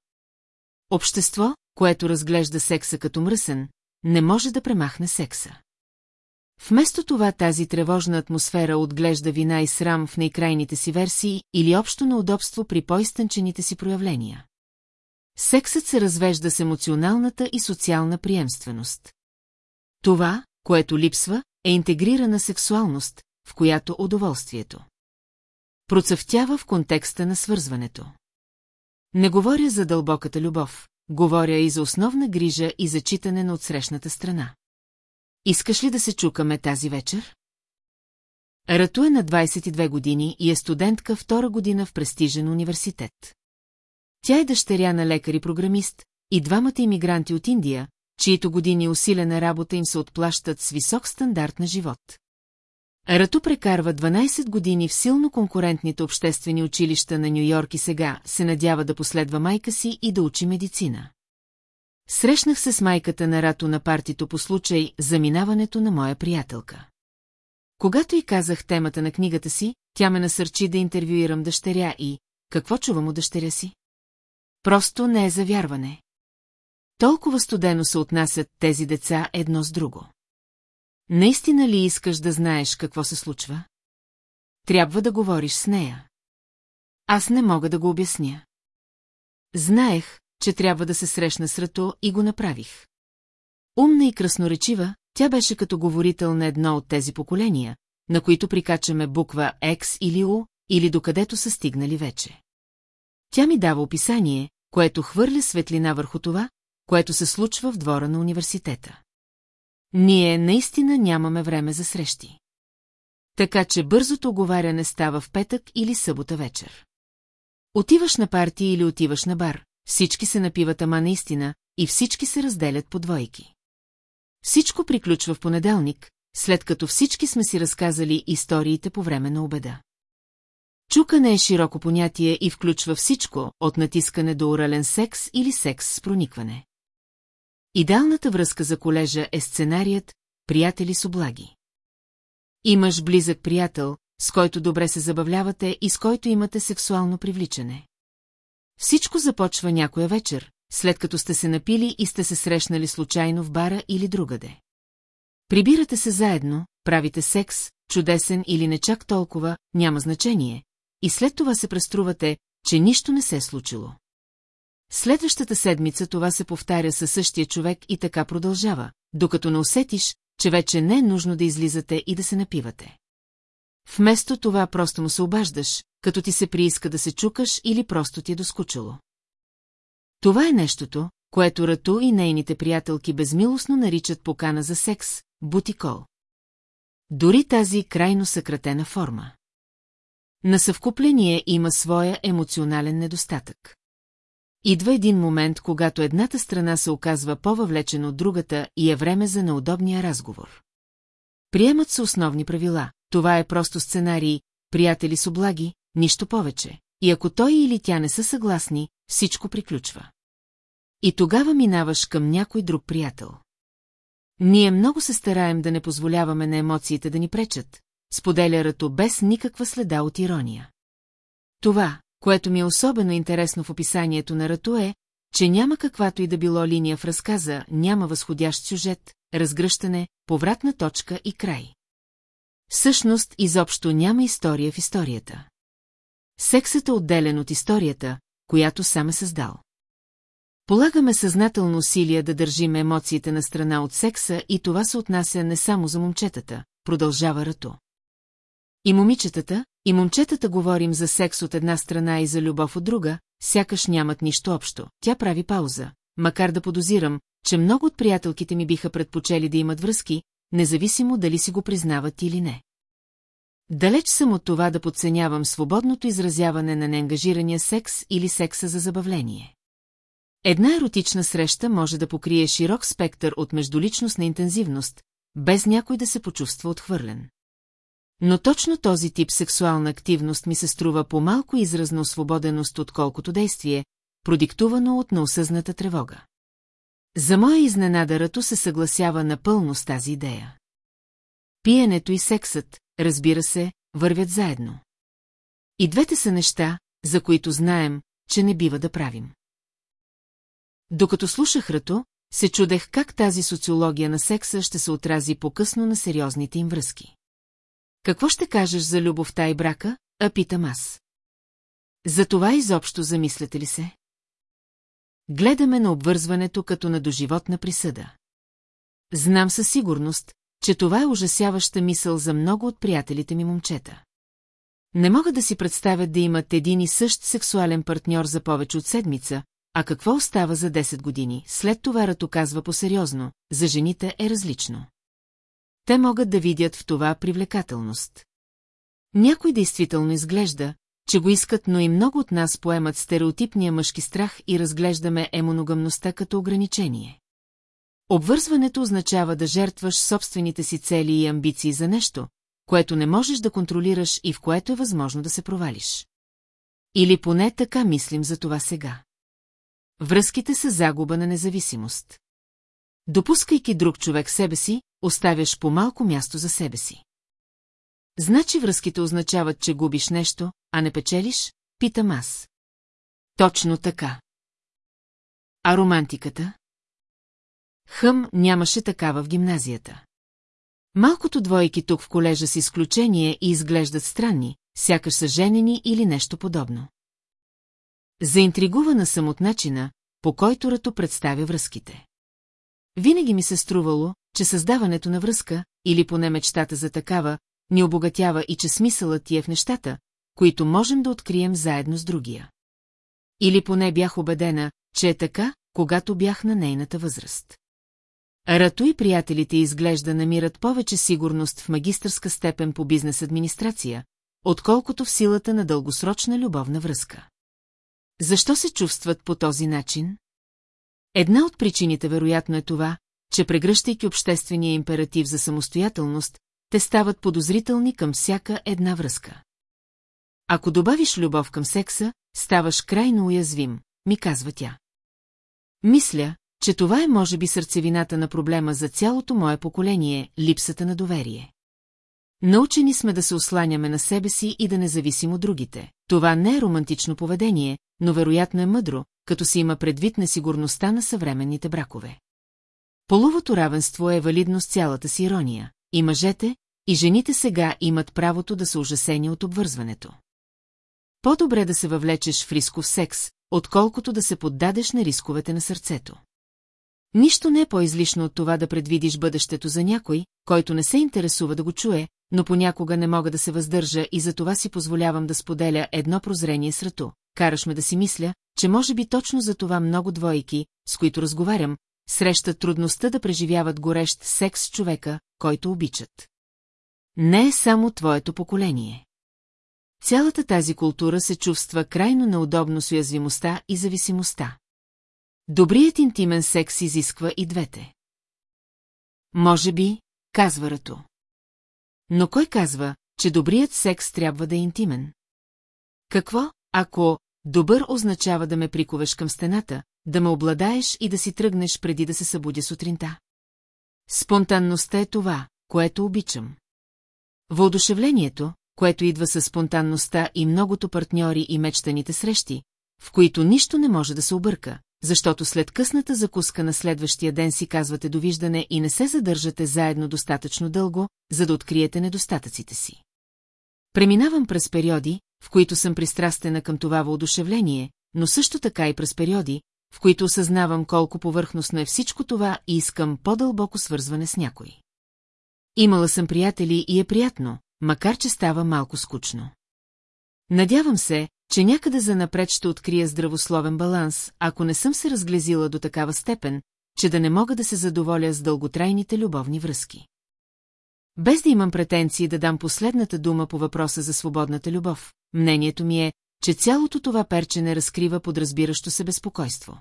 Общество, което разглежда секса като мръсен, не може да премахне секса. Вместо това тази тревожна атмосфера отглежда вина и срам в най-крайните си версии или общо неудобство при по-изтънчените си проявления. Сексът се развежда с емоционалната и социална приемственост. Това, което липсва, е интегрирана сексуалност, в която удоволствието. Процъфтява в контекста на свързването. Не говоря за дълбоката любов, говоря и за основна грижа и зачитане на отсрещната страна. Искаш ли да се чукаме тази вечер? Рату е на 22 години и е студентка втора година в престижен университет. Тя е дъщеря на лекар и програмист, и двамата иммигранти от Индия, чието години усилена работа им се отплащат с висок стандарт на живот. Рату прекарва 12 години в силно конкурентните обществени училища на Нью-Йорк и сега се надява да последва майка си и да учи медицина. Срещнах се с майката на Рато на партито по случай заминаването на моя приятелка. Когато й казах темата на книгата си, тя ме насърчи да интервюирам дъщеря и... Какво чувам от дъщеря си? Просто не е завярване. Толкова студено се отнасят тези деца едно с друго. Наистина ли искаш да знаеш какво се случва? Трябва да говориш с нея. Аз не мога да го обясня. Знаех, че трябва да се срещна с Рато и го направих. Умна и красноречива, тя беше като говорител на едно от тези поколения, на които прикачаме буква X или U, или докъдето са стигнали вече. Тя ми дава описание, което хвърля светлина върху това, което се случва в двора на университета. Ние наистина нямаме време за срещи. Така че бързото оговаряне става в петък или събота вечер. Отиваш на партия или отиваш на бар, всички се напиват ама наистина и всички се разделят по двойки. Всичко приключва в понеделник, след като всички сме си разказали историите по време на обеда. Чукане е широко понятие и включва всичко, от натискане до орален секс или секс с проникване. Идеалната връзка за колежа е сценарият «Приятели с облаги». Имаш близък приятел, с който добре се забавлявате и с който имате сексуално привличане. Всичко започва някоя вечер, след като сте се напили и сте се срещнали случайно в бара или другаде. Прибирате се заедно, правите секс, чудесен или не чак толкова, няма значение, и след това се преструвате, че нищо не се е случило. Следващата седмица това се повтаря със същия човек и така продължава, докато не усетиш, че вече не е нужно да излизате и да се напивате. Вместо това просто му се обаждаш, като ти се прииска да се чукаш или просто ти е доскучало. Това е нещото, което Рату и нейните приятелки безмилостно наричат покана за секс, бутикол. Дори тази крайно съкратена форма. На съвкупление има своя емоционален недостатък. Идва един момент, когато едната страна се оказва по-въвлечена от другата и е време за неудобния разговор. Приемат се основни правила. Това е просто сценарий, приятели с облаги, нищо повече. И ако той или тя не са съгласни, всичко приключва. И тогава минаваш към някой друг приятел. Ние много се стараем да не позволяваме на емоциите да ни пречат, споделя Рато без никаква следа от ирония. Това, което ми е особено интересно в описанието на Рато е, че няма каквато и да било линия в разказа, няма възходящ сюжет, разгръщане, повратна точка и край. Всъщност, изобщо няма история в историята. Сексът е отделен от историята, която сам е създал. Полагаме съзнателно усилия да държим емоциите на страна от секса и това се отнася не само за момчетата, продължава Рато. И момичетата, и момчетата говорим за секс от една страна и за любов от друга, сякаш нямат нищо общо. Тя прави пауза, макар да подозирам, че много от приятелките ми биха предпочели да имат връзки, независимо дали си го признават или не. Далеч съм от това да подценявам свободното изразяване на неангажирания секс или секса за забавление. Една еротична среща може да покрие широк спектър от междуличностна интензивност, без някой да се почувства отхвърлен. Но точно този тип сексуална активност ми се струва по-малко изразна освободеност, отколкото действие, продиктувано от неосъзната тревога. За моя изненада Рато се съгласява напълно с тази идея. Пиенето и сексът, разбира се, вървят заедно. И двете са неща, за които знаем, че не бива да правим. Докато слушах Рато, се чудех как тази социология на секса ще се отрази по-късно на сериозните им връзки. Какво ще кажеш за любовта и брака, а питам аз. За това изобщо замисляте ли се? Гледаме на обвързването като на доживотна присъда. Знам със сигурност, че това е ужасяваща мисъл за много от приятелите ми момчета. Не могат да си представят да имат един и същ сексуален партньор за повече от седмица, а какво остава за 10 години, след това Рато казва по-сериозно, за жените е различно. Те могат да видят в това привлекателност. Някой действително изглежда, че го искат, но и много от нас поемат стереотипния мъжки страх и разглеждаме емоногамността като ограничение. Обвързването означава да жертваш собствените си цели и амбиции за нещо, което не можеш да контролираш и в което е възможно да се провалиш. Или поне така мислим за това сега. Връзките са загуба на независимост. Допускайки друг човек себе си, оставяш по-малко място за себе си. Значи връзките означават, че губиш нещо, а не печелиш? Питам аз. Точно така. А романтиката? Хъм нямаше такава в гимназията. Малкото двойки тук в колежа с изключение и изглеждат странни, сякаш са женени или нещо подобно. Заинтригувана съм от начина, по който Рато представя връзките. Винаги ми се струвало, че създаването на връзка, или поне мечтата за такава, ни обогатява и че смисълът ти е в нещата, които можем да открием заедно с другия. Или поне бях убедена, че е така, когато бях на нейната възраст. Рато и приятелите изглежда намират повече сигурност в магистърска степен по бизнес администрация, отколкото в силата на дългосрочна любовна връзка. Защо се чувстват по този начин? Една от причините вероятно е това, че прегръщайки обществения императив за самостоятелност, те стават подозрителни към всяка една връзка. Ако добавиш любов към секса, ставаш крайно уязвим, ми казва тя. Мисля, че това е може би сърцевината на проблема за цялото мое поколение – липсата на доверие. Научени сме да се осланяме на себе си и да не зависим от другите. Това не е романтично поведение, но вероятно е мъдро, като се има предвид несигурността на съвременните бракове. Половото равенство е валидно с цялата си ирония. И мъжете, и жените сега имат правото да са ужасени от обвързването. По-добре да се въвлечеш в рисков секс, отколкото да се поддадеш на рисковете на сърцето. Нищо не е по-излишно от това да предвидиш бъдещето за някой, който не се интересува да го чуе, но понякога не мога да се въздържа и за това си позволявам да споделя едно прозрение с Рато. Караш ме да си мисля, че може би точно за това много двойки, с които разговарям, срещат трудността да преживяват горещ секс с човека, който обичат. Не е само твоето поколение. Цялата тази култура се чувства крайно неудобно с уязвимостта и зависимостта. Добрият интимен секс изисква и двете. Може би, казва Рато. Но кой казва, че добрият секс трябва да е интимен? Какво, ако добър означава да ме приковеш към стената, да ме обладаеш и да си тръгнеш преди да се събудя сутринта? Спонтанността е това, което обичам. Въодушевлението, което идва със спонтанността и многото партньори и мечтаните срещи, в които нищо не може да се обърка, защото след късната закуска на следващия ден си казвате довиждане и не се задържате заедно достатъчно дълго, за да откриете недостатъците си. Преминавам през периоди, в които съм пристрастена към това въодушевление, но също така и през периоди, в които осъзнавам колко повърхностно е всичко това и искам по-дълбоко свързване с някой. Имала съм приятели и е приятно, макар че става малко скучно. Надявам се, че някъде за напред ще открия здравословен баланс, ако не съм се разглезила до такава степен, че да не мога да се задоволя с дълготрайните любовни връзки. Без да имам претенции да дам последната дума по въпроса за свободната любов, мнението ми е, че цялото това перчене разкрива подразбиращо се безпокойство.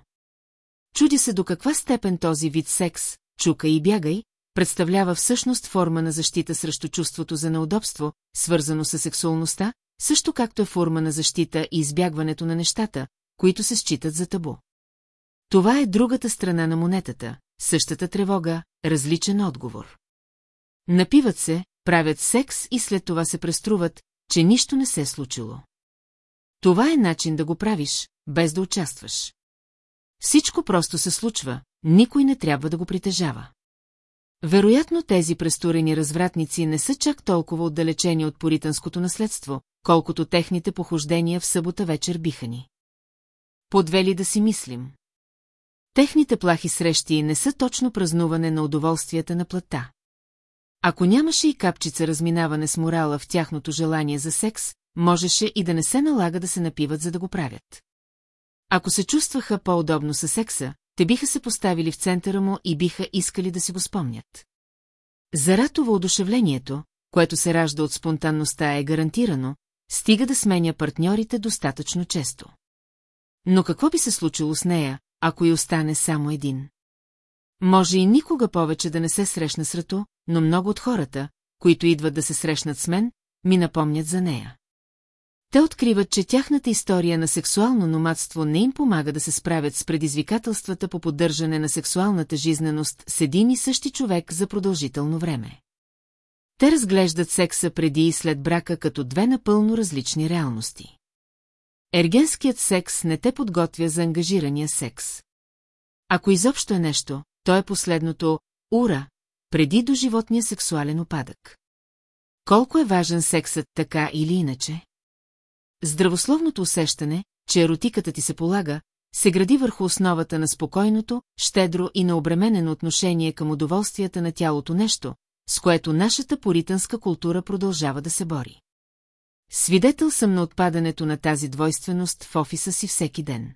Чуди се до каква степен този вид секс, чука и бягай, представлява всъщност форма на защита срещу чувството за неудобство, свързано с сексуалността, също както е форма на защита и избягването на нещата, които се считат за табу. Това е другата страна на монетата, същата тревога, различен отговор. Напиват се, правят секс и след това се преструват, че нищо не се е случило. Това е начин да го правиш, без да участваш. Всичко просто се случва, никой не трябва да го притежава. Вероятно тези престорени развратници не са чак толкова отдалечени от поританското наследство, колкото техните похождения в събота вечер биха ни. Подвели да си мислим. Техните плахи срещи не са точно празнуване на удоволствията на плата. Ако нямаше и капчица разминаване с морала в тяхното желание за секс, можеше и да не се налага да се напиват, за да го правят. Ако се чувстваха по-удобно със секса, те биха се поставили в центъра му и биха искали да си го спомнят. Заратова одушевлението, което се ражда от спонтанността е гарантирано, стига да сменя партньорите достатъчно често. Но какво би се случило с нея, ако и остане само един? Може и никога повече да не се срещна с Рато, но много от хората, които идват да се срещнат с мен, ми напомнят за нея. Те откриват, че тяхната история на сексуално номадство не им помага да се справят с предизвикателствата по поддържане на сексуалната жизненост с един и същи човек за продължително време. Те разглеждат секса преди и след брака като две напълно различни реалности. Ергенският секс не те подготвя за ангажирания секс. Ако изобщо е нещо, то е последното «ура», преди до животния сексуален опадък. Колко е важен сексът така или иначе? Здравословното усещане, че еротиката ти се полага, се гради върху основата на спокойното, щедро и необременено отношение към удоволствията на тялото нещо, с което нашата поританска култура продължава да се бори. Свидетел съм на отпадането на тази двойственост в офиса си всеки ден.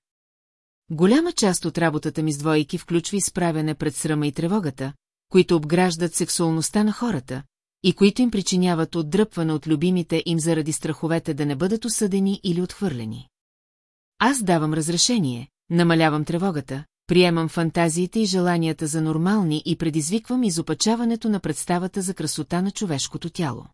Голяма част от работата ми с двойки включва изправяне пред срама и тревогата, които обграждат сексуалността на хората, и които им причиняват отдръпване от любимите им заради страховете да не бъдат осъдени или отхвърлени. Аз давам разрешение, намалявам тревогата, приемам фантазиите и желанията за нормални и предизвиквам изопачаването на представата за красота на човешкото тяло.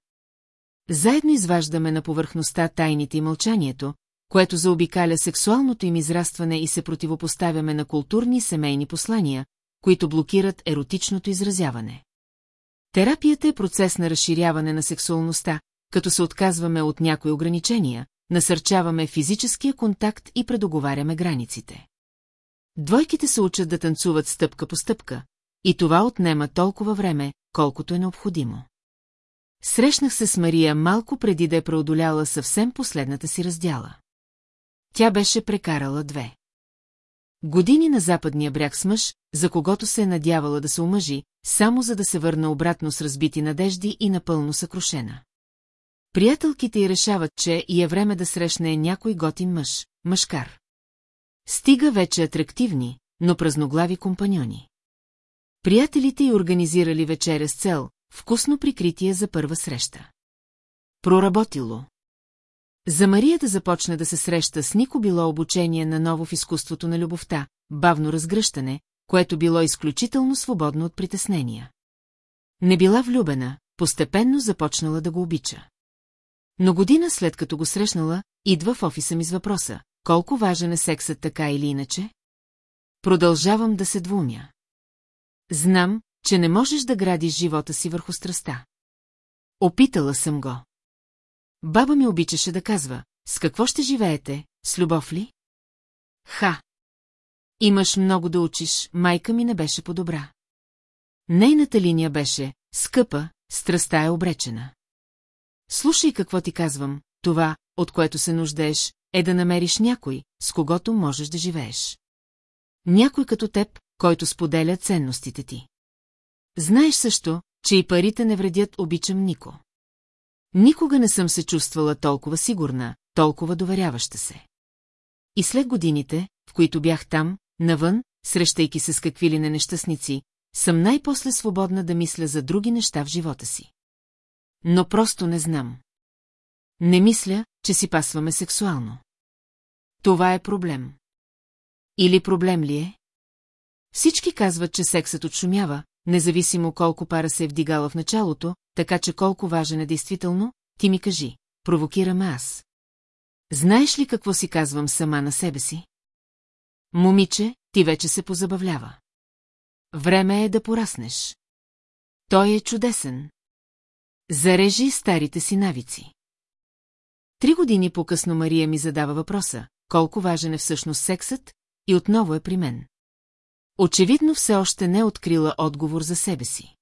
Заедно изваждаме на повърхността тайните и мълчанието, което заобикаля сексуалното им израстване и се противопоставяме на културни и семейни послания, които блокират еротичното изразяване. Терапията е процес на разширяване на сексуалността, като се отказваме от някои ограничения, насърчаваме физическия контакт и предоговаряме границите. Двойките се учат да танцуват стъпка по стъпка, и това отнема толкова време, колкото е необходимо. Срещнах се с Мария малко преди да е преодоляла съвсем последната си раздяла. Тя беше прекарала две. Години на западния бряг с мъж, за когото се е надявала да се омъжи, само за да се върна обратно с разбити надежди и напълно съкрушена. Приятелките й решават, че и е време да срещне някой готин мъж, мъжкар. Стига вече атрактивни, но празноглави компаньони. Приятелите й организирали вечеря с цел, вкусно прикритие за първа среща. Проработило. За Мария да започне да се среща с Нико било обучение на ново в изкуството на любовта, бавно разгръщане, което било изключително свободно от притеснения. Не била влюбена, постепенно започнала да го обича. Но година след като го срещнала, идва в офиса ми с въпроса, колко важен е сексът така или иначе? Продължавам да се двумя. Знам, че не можеш да градиш живота си върху страста. Опитала съм го. Баба ми обичаше да казва, с какво ще живеете, с любов ли? Ха! Имаш много да учиш, майка ми не беше по-добра. Нейната линия беше, скъпа, страста е обречена. Слушай какво ти казвам, това, от което се нуждаеш, е да намериш някой, с когото можеш да живееш. Някой като теб, който споделя ценностите ти. Знаеш също, че и парите не вредят обичам Нико. Никога не съм се чувствала толкова сигурна, толкова доверяваща се. И след годините, в които бях там, навън, срещайки се с какви ли не нещастници, съм най-после свободна да мисля за други неща в живота си. Но просто не знам. Не мисля, че си пасваме сексуално. Това е проблем. Или проблем ли е? Всички казват, че сексът отшумява, независимо колко пара се е вдигала в началото, така че колко важен е действително, ти ми кажи, провокираме аз. Знаеш ли какво си казвам сама на себе си? Момиче, ти вече се позабавлява. Време е да пораснеш. Той е чудесен. Зарежи старите си навици. Три години по-късно Мария ми задава въпроса, колко важен е всъщност сексът, и отново е при мен. Очевидно все още не е открила отговор за себе си.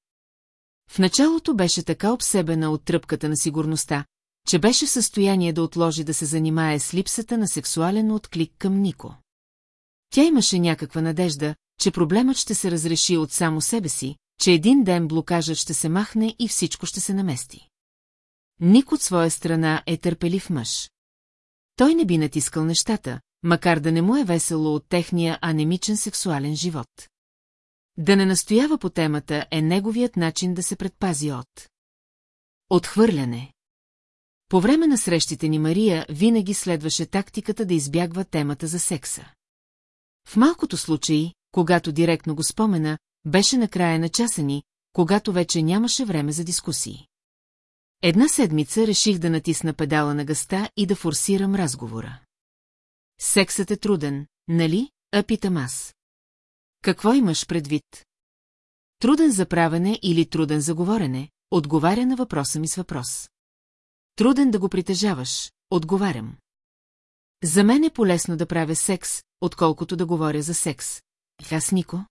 В началото беше така обсебена от тръпката на сигурността, че беше в състояние да отложи да се занимае с липсата на сексуален отклик към Нико. Тя имаше някаква надежда, че проблемът ще се разреши от само себе си, че един ден блокажът ще се махне и всичко ще се намести. Ник от своя страна е търпелив мъж. Той не би натискал нещата, макар да не му е весело от техния анемичен сексуален живот. Да не настоява по темата е неговият начин да се предпази от. Отхвърляне. По време на срещите ни Мария винаги следваше тактиката да избягва темата за секса. В малкото случаи, когато директно го спомена, беше на края на часа ни, когато вече нямаше време за дискусии. Една седмица реших да натисна педала на гъста и да форсирам разговора. Сексът е труден, нали? А питам аз. Какво имаш предвид? Труден за правене или труден за говорене, отговаря на въпроса ми с въпрос. Труден да го притежаваш, отговарям. За мен е полезно да правя секс, отколкото да говоря за секс. А с Нико?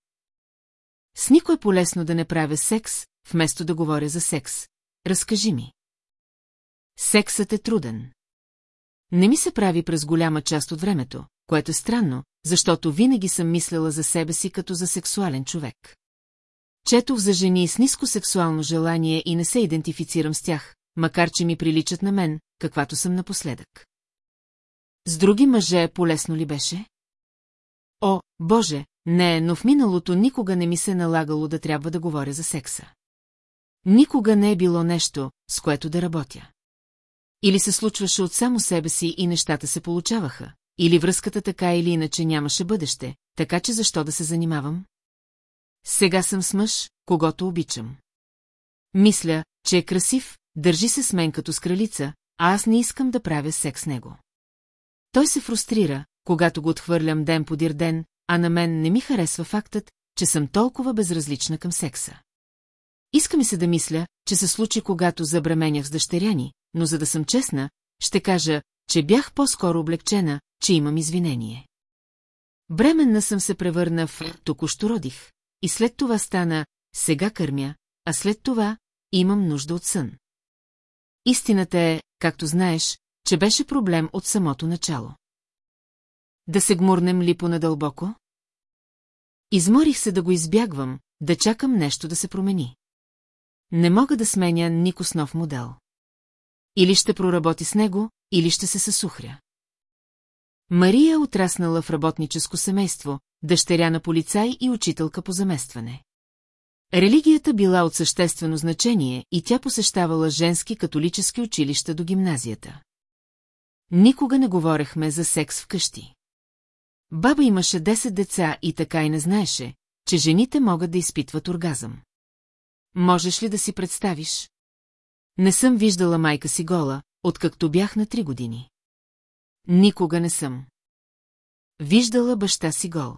С Нико е полезно да не правя секс, вместо да говоря за секс. Разкажи ми. Сексът е труден. Не ми се прави през голяма част от времето, което е странно, защото винаги съм мисlela за себе си като за сексуален човек. Четох за жени с ниско сексуално желание и не се идентифицирам с тях, макар че ми приличат на мен, каквато съм напоследък. С други мъже полезно ли беше? О, Боже, не, но в миналото никога не ми се налагало да трябва да говоря за секса. Никога не е било нещо, с което да работя. Или се случваше от само себе си и нещата се получаваха, или връзката така или иначе нямаше бъдеще, така че защо да се занимавам? Сега съм с мъж, когато обичам. Мисля, че е красив, държи се с мен като с кралица, а аз не искам да правя секс с него. Той се фрустрира, когато го отхвърлям ден подир ден, а на мен не ми харесва фактът, че съм толкова безразлична към секса. Иска ми се да мисля, че се случи когато забременях с дъщеряни, но за да съм честна, ще кажа, че бях по-скоро облегчена, че имам извинение. Бременна съм се превърна в «току-що родих», и след това стана «сега кърмя», а след това имам нужда от сън. Истината е, както знаеш, че беше проблем от самото начало. Да се гмурнем ли понадълбоко? Изморих се да го избягвам, да чакам нещо да се промени. Не мога да сменя нико с нов модел. Или ще проработи с него, или ще се съсухря. Мария е отраснала в работническо семейство, дъщеря на полицай и учителка по заместване. Религията била от съществено значение и тя посещавала женски католически училища до гимназията. Никога не говорехме за секс вкъщи. Баба имаше 10 деца и така и не знаеше, че жените могат да изпитват оргазъм. Можеш ли да си представиш? Не съм виждала майка си гола, откакто бях на три години. Никога не съм. Виждала баща си гол.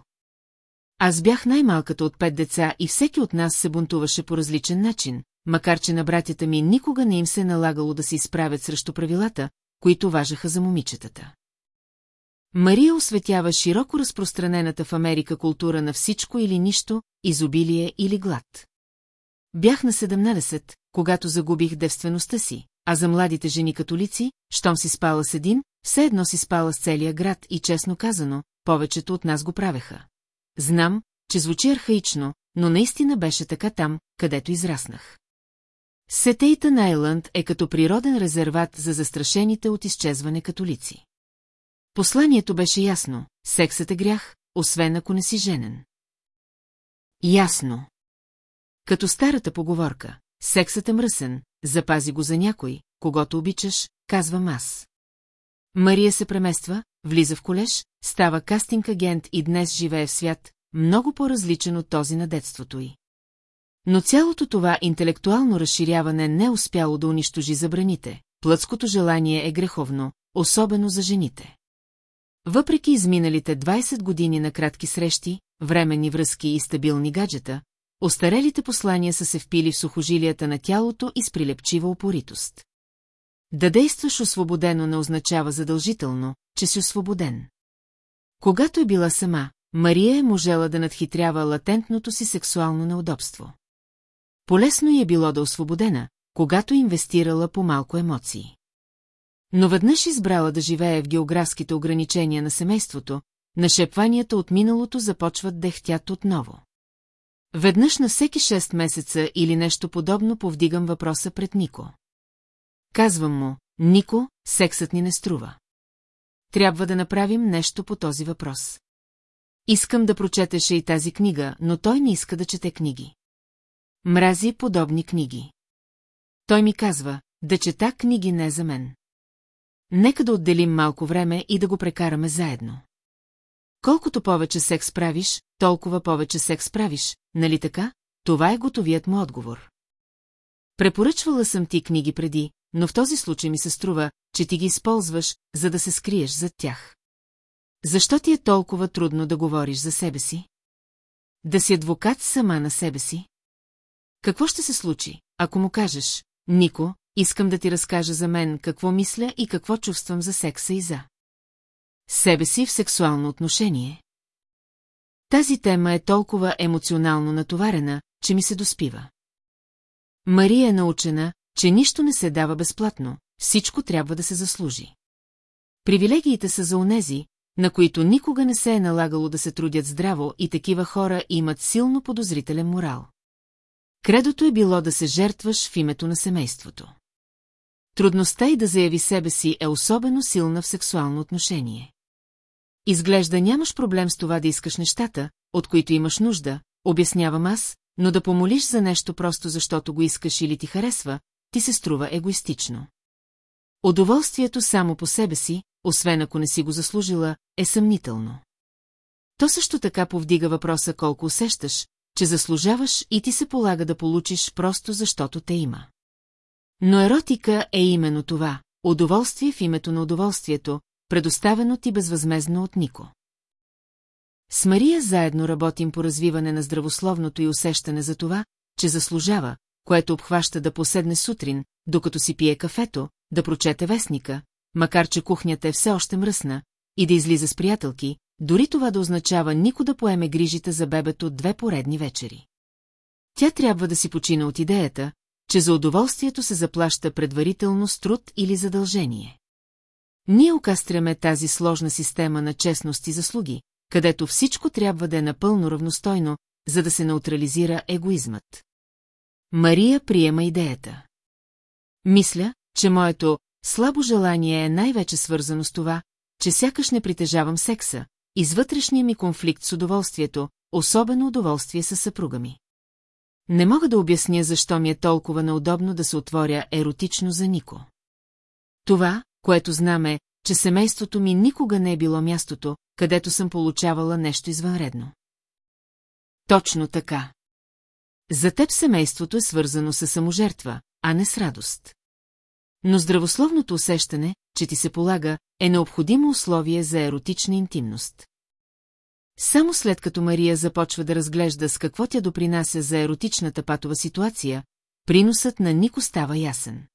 Аз бях най-малката от пет деца и всеки от нас се бунтуваше по различен начин, макар че на братята ми никога не им се е налагало да се изправят срещу правилата, които важаха за момичетата. Мария осветява широко разпространената в Америка култура на всичко или нищо, изобилие или глад. Бях на 17, когато загубих девствеността си, а за младите жени католици, щом си спала с един, все едно си спала с целия град и честно казано, повечето от нас го правеха. Знам, че звучи архаично, но наистина беше така там, където израснах. Сетейтън Айланд е като природен резерват за застрашените от изчезване католици. Посланието беше ясно – сексът е грях, освен ако не си женен. Ясно. Като старата поговорка, сексът е мръсен, запази го за някой, когато обичаш, казвам аз. Мария се премества, влиза в колеж, става кастинг агент и днес живее в свят, много по-различен от този на детството й. Но цялото това интелектуално разширяване не успяло да унищожи забраните. Плътското желание е греховно, особено за жените. Въпреки изминалите 20 години на кратки срещи, временни връзки и стабилни гаджета, остарелите послания са се впили в сухожилията на тялото и с прилепчива упоритост. Да действаш освободено не означава задължително, че си освободен. Когато е била сама, Мария е можела да надхитрява латентното си сексуално неудобство. Полесно й е било да освободена, когато инвестирала по малко емоции. Но веднъж избрала да живее в географските ограничения на семейството, нашепванията от миналото започват да ехтят отново. Веднъж на всеки 6 месеца или нещо подобно повдигам въпроса пред Нико. Казвам му, Нико, сексът ни не струва. Трябва да направим нещо по този въпрос. Искам да прочетеше и тази книга, но той не иска да чете книги. Мрази подобни книги. Той ми казва, да чета книги не за мен. Нека да отделим малко време и да го прекараме заедно. Колкото повече секс правиш, толкова повече секс правиш, нали така? Това е готовият му отговор. Препоръчвала съм ти книги преди, но в този случай ми се струва, че ти ги използваш, за да се скриеш зад тях. Защо ти е толкова трудно да говориш за себе си? Да си адвокат сама на себе си? Какво ще се случи, ако му кажеш, Нико, искам да ти разкажа за мен какво мисля и какво чувствам за секса и за себе си в сексуално отношение? Тази тема е толкова емоционално натоварена, че ми се доспива. Мария е научена, че нищо не се дава безплатно, всичко трябва да се заслужи. Привилегиите са за онези, на които никога не се е налагало да се трудят здраво и такива хора имат силно подозрителен морал. Кредото е било да се жертваш в името на семейството. Трудността и да заяви себе си е особено силна в сексуално отношение. Изглежда нямаш проблем с това да искаш нещата, от които имаш нужда, обяснявам аз, но да помолиш за нещо просто защото го искаш или ти харесва, ти се струва егоистично. Удоволствието само по себе си, освен ако не си го заслужила, е съмнително. То също така повдига въпроса колко усещаш, че заслужаваш и ти се полага да получиш просто защото те има. Но еротика е именно това – удоволствие в името на удоволствието, предоставено ти безвъзмезно от Нико. С Мария заедно работим по развиване на здравословното и усещане за това, че заслужава, което обхваща да поседне сутрин, докато си пие кафето, да прочете вестника, макар че кухнята е все още мръсна, и да излиза с приятелки, дори това да означава нико да поеме грижите за бебето две поредни вечери. Тя трябва да си почина от идеята, че за удоволствието се заплаща предварително с труд или задължение. Ние окастряме тази сложна система на честност и заслуги, където всичко трябва да е напълно равностойно, за да се неутрализира егоизмът. Мария приема идеята. Мисля, че моето слабо желание е най-вече свързано с това, че сякаш не притежавам секса, извътрешния ми конфликт с удоволствието, особено удоволствие с съпруга ми. Не мога да обясня защо ми е толкова неудобно да се отворя еротично за Нико. Това, което знаме, че семейството ми никога не е било мястото, където съм получавала нещо извънредно. Точно така. За теб семейството е свързано с саможертва, а не с радост. Но здравословното усещане, че ти се полага, е необходимо условие за еротична интимност. Само след като Мария започва да разглежда с какво тя допринася за еротичната патова ситуация, приносът на Нико става ясен.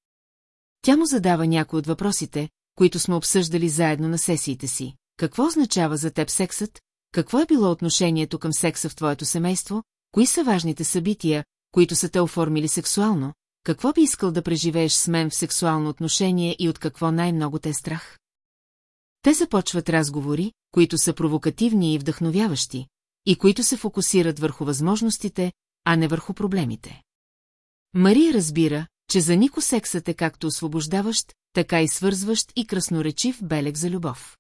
Тя му задава някои от въпросите, които сме обсъждали заедно на сесиите си. Какво означава за теб сексът? Какво е било отношението към секса в твоето семейство? Кои са важните събития, които са те оформили сексуално? какво би искал да преживееш с мен в сексуално отношение и от какво най-много те е страх? Те започват разговори, които са провокативни и вдъхновяващи, и които се фокусират върху възможностите, а не върху проблемите. Мария разбира, че за Нико сексът е както освобождаващ, така и свързващ и красноречив белег за любов.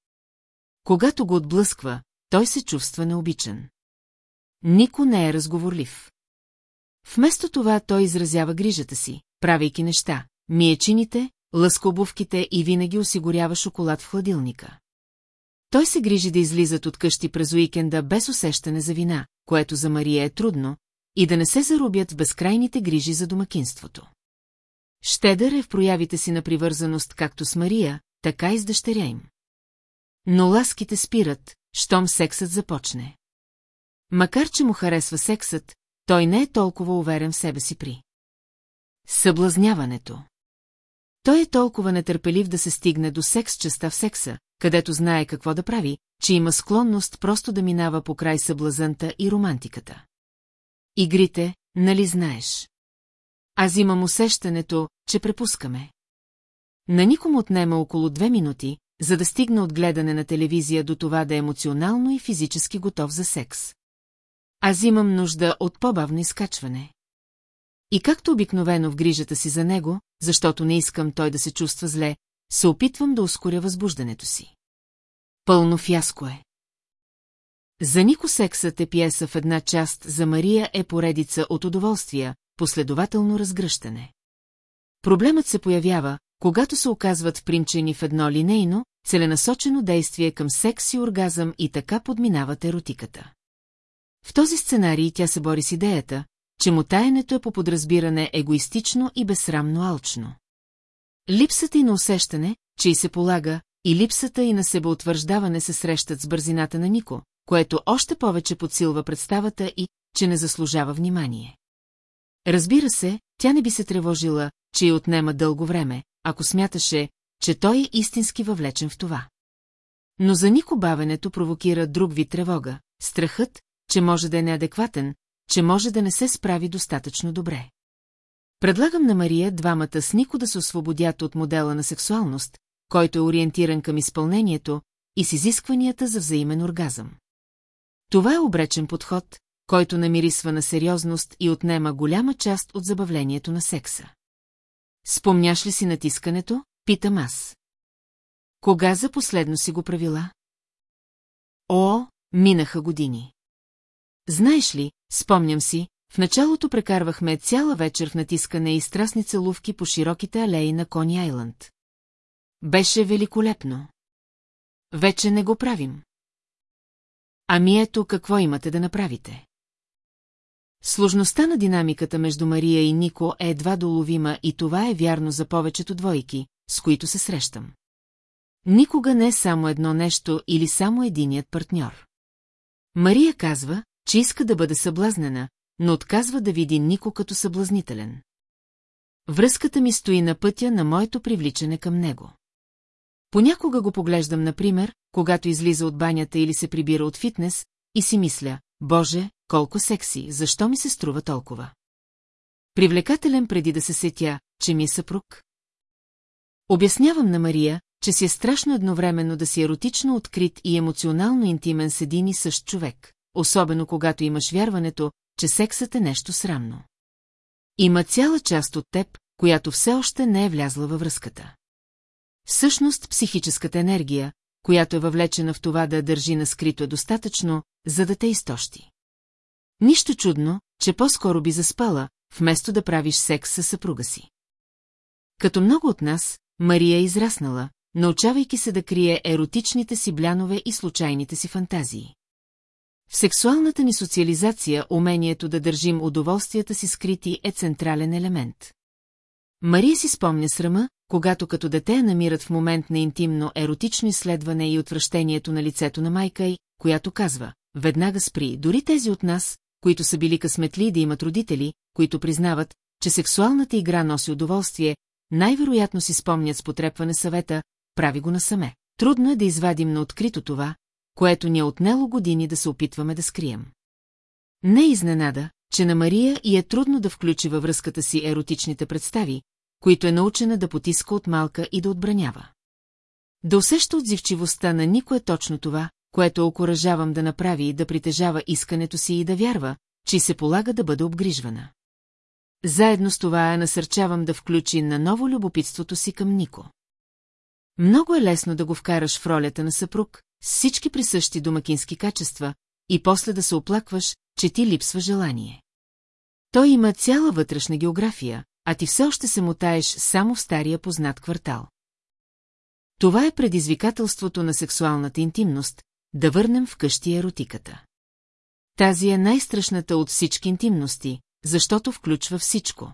Когато го отблъсква, той се чувства необичан. Нико не е разговорлив. Вместо това той изразява грижата си, правейки неща, мие чините, лъска обувките и винаги осигурява шоколад в хладилника. Той се грижи да излизат от къщи през уикенда без усещане за вина, което за Мария е трудно, и да не се зарубят в безкрайните грижи за домакинството. Щедър е в проявите си на привързаност както с Мария, така и с дъщеря им. Но ласките спират, щом сексът започне. Макар, че му харесва сексът, той не е толкова уверен в себе си при. Съблазняването. Той е толкова нетърпелив да се стигне до секс частта в секса, където знае какво да прави, че има склонност просто да минава по край съблазънта и романтиката. Игрите, нали знаеш? Аз имам усещането, че препускаме. На никому отнема около две минути, за да стигне от гледане на телевизия до това да е емоционално и физически готов за секс. Аз имам нужда от по-бавно изкачване. И както обикновено в грижата си за него, защото не искам той да се чувства зле, се опитвам да ускоря възбуждането си. Пълно фяско е. За Нико сексът е пиеса в една част, за Мария е поредица от удоволствия, последователно разгръщане. Проблемът се появява, когато се оказват впринчени в едно линейно, целенасочено действие към секс и оргазъм и така подминават еротиката. В този сценарий тя се бори с идеята, че мутаенето е по подразбиране егоистично и безсрамно алчно. Липсата и на усещане, че й се полага, и липсата и на себеутвърждаване се срещат с бързината на Нико, което още повече подсилва представата и, че не заслужава внимание. Разбира се, тя не би се тревожила, че й отнема дълго време, ако смяташе, че той е истински въвлечен в това. Но за Нико бавенето провокира друг вид тревога, страхът, че може да е неадекватен, че може да не се справи достатъчно добре. Предлагам на Мария двамата с Нико да се освободят от модела на сексуалност, който е ориентиран към изпълнението и с изискванията за взаимен оргазъм. Това е обречен подход, който намирисва на сериозност и отнема голяма част от забавлението на секса. Спомняш ли си натискането? Питам аз. Кога за последно си го правила? О, минаха години. Знаеш ли, спомням си, в началото прекарвахме цяла вечер в натискане и страстни целувки по широките алеи на Кони Айланд. Беше великолепно. Вече не го правим. Ами ето какво имате да направите. Сложността на динамиката между Мария и Нико е едва доловима и това е вярно за повечето двойки, с които се срещам. Никога не е само едно нещо или само единият партньор. Мария казва, че иска да бъде съблазнена, но отказва да види Нико като съблазнителен. Връзката ми стои на пътя на моето привличане към него. Понякога го поглеждам, например, когато излиза от банята или се прибира от фитнес, и си мисля, Боже, колко секси, защо ми се струва толкова? Привлекателен преди да се сетя, че ми е съпруг? Обяснявам на Мария, че си е страшно едновременно да си еротично открит и емоционално интимен с един и същ човек, особено когато имаш вярването, че сексът е нещо срамно. Има цяла част от теб, която все още не е влязла във връзката. Всъщност психическата енергия, която е въвлечена в това да държи на скрито е достатъчно, за да те изтощи. Нищо чудно, че по-скоро би заспала, вместо да правиш секс със съпруга си. Като много от нас, Мария е израснала, научавайки се да крие еротичните си блянове и случайните си фантазии. В сексуалната ни социализация умението да държим удоволствията си скрити е централен елемент. Мария си спомня срама, когато като дете я намират в момент на интимно еротично изследване и отвращението на лицето на майка й, която казва, веднага спри, дори тези от нас, които са били късметли да имат родители, които признават, че сексуалната игра носи удоволствие, най-вероятно си спомнят с потрепване съвета, прави го насаме. Трудно е да извадим на открито това, което ни е отнело години да се опитваме да скрием. Не изненада, че на Мария и е трудно да включи във връзката си еротичните представи, които е научена да потиска от малка и да отбранява. Да усеща отзивчивостта на никое точно това, което окоръжавам да направи и да притежава искането си и да вярва, че се полага да бъде обгрижвана. Заедно с това я насърчавам да включи на ново любопитството си към Нико. Много е лесно да го вкараш в ролята на съпруг, всички присъщи домакински качества, и после да се оплакваш, че ти липсва желание. Той има цяла вътрешна география, а ти все още се мутаеш само в стария познат квартал. Това е предизвикателството на сексуалната интимност, да върнем вкъщи еротиката. Тази е най-страшната от всички интимности, защото включва всичко.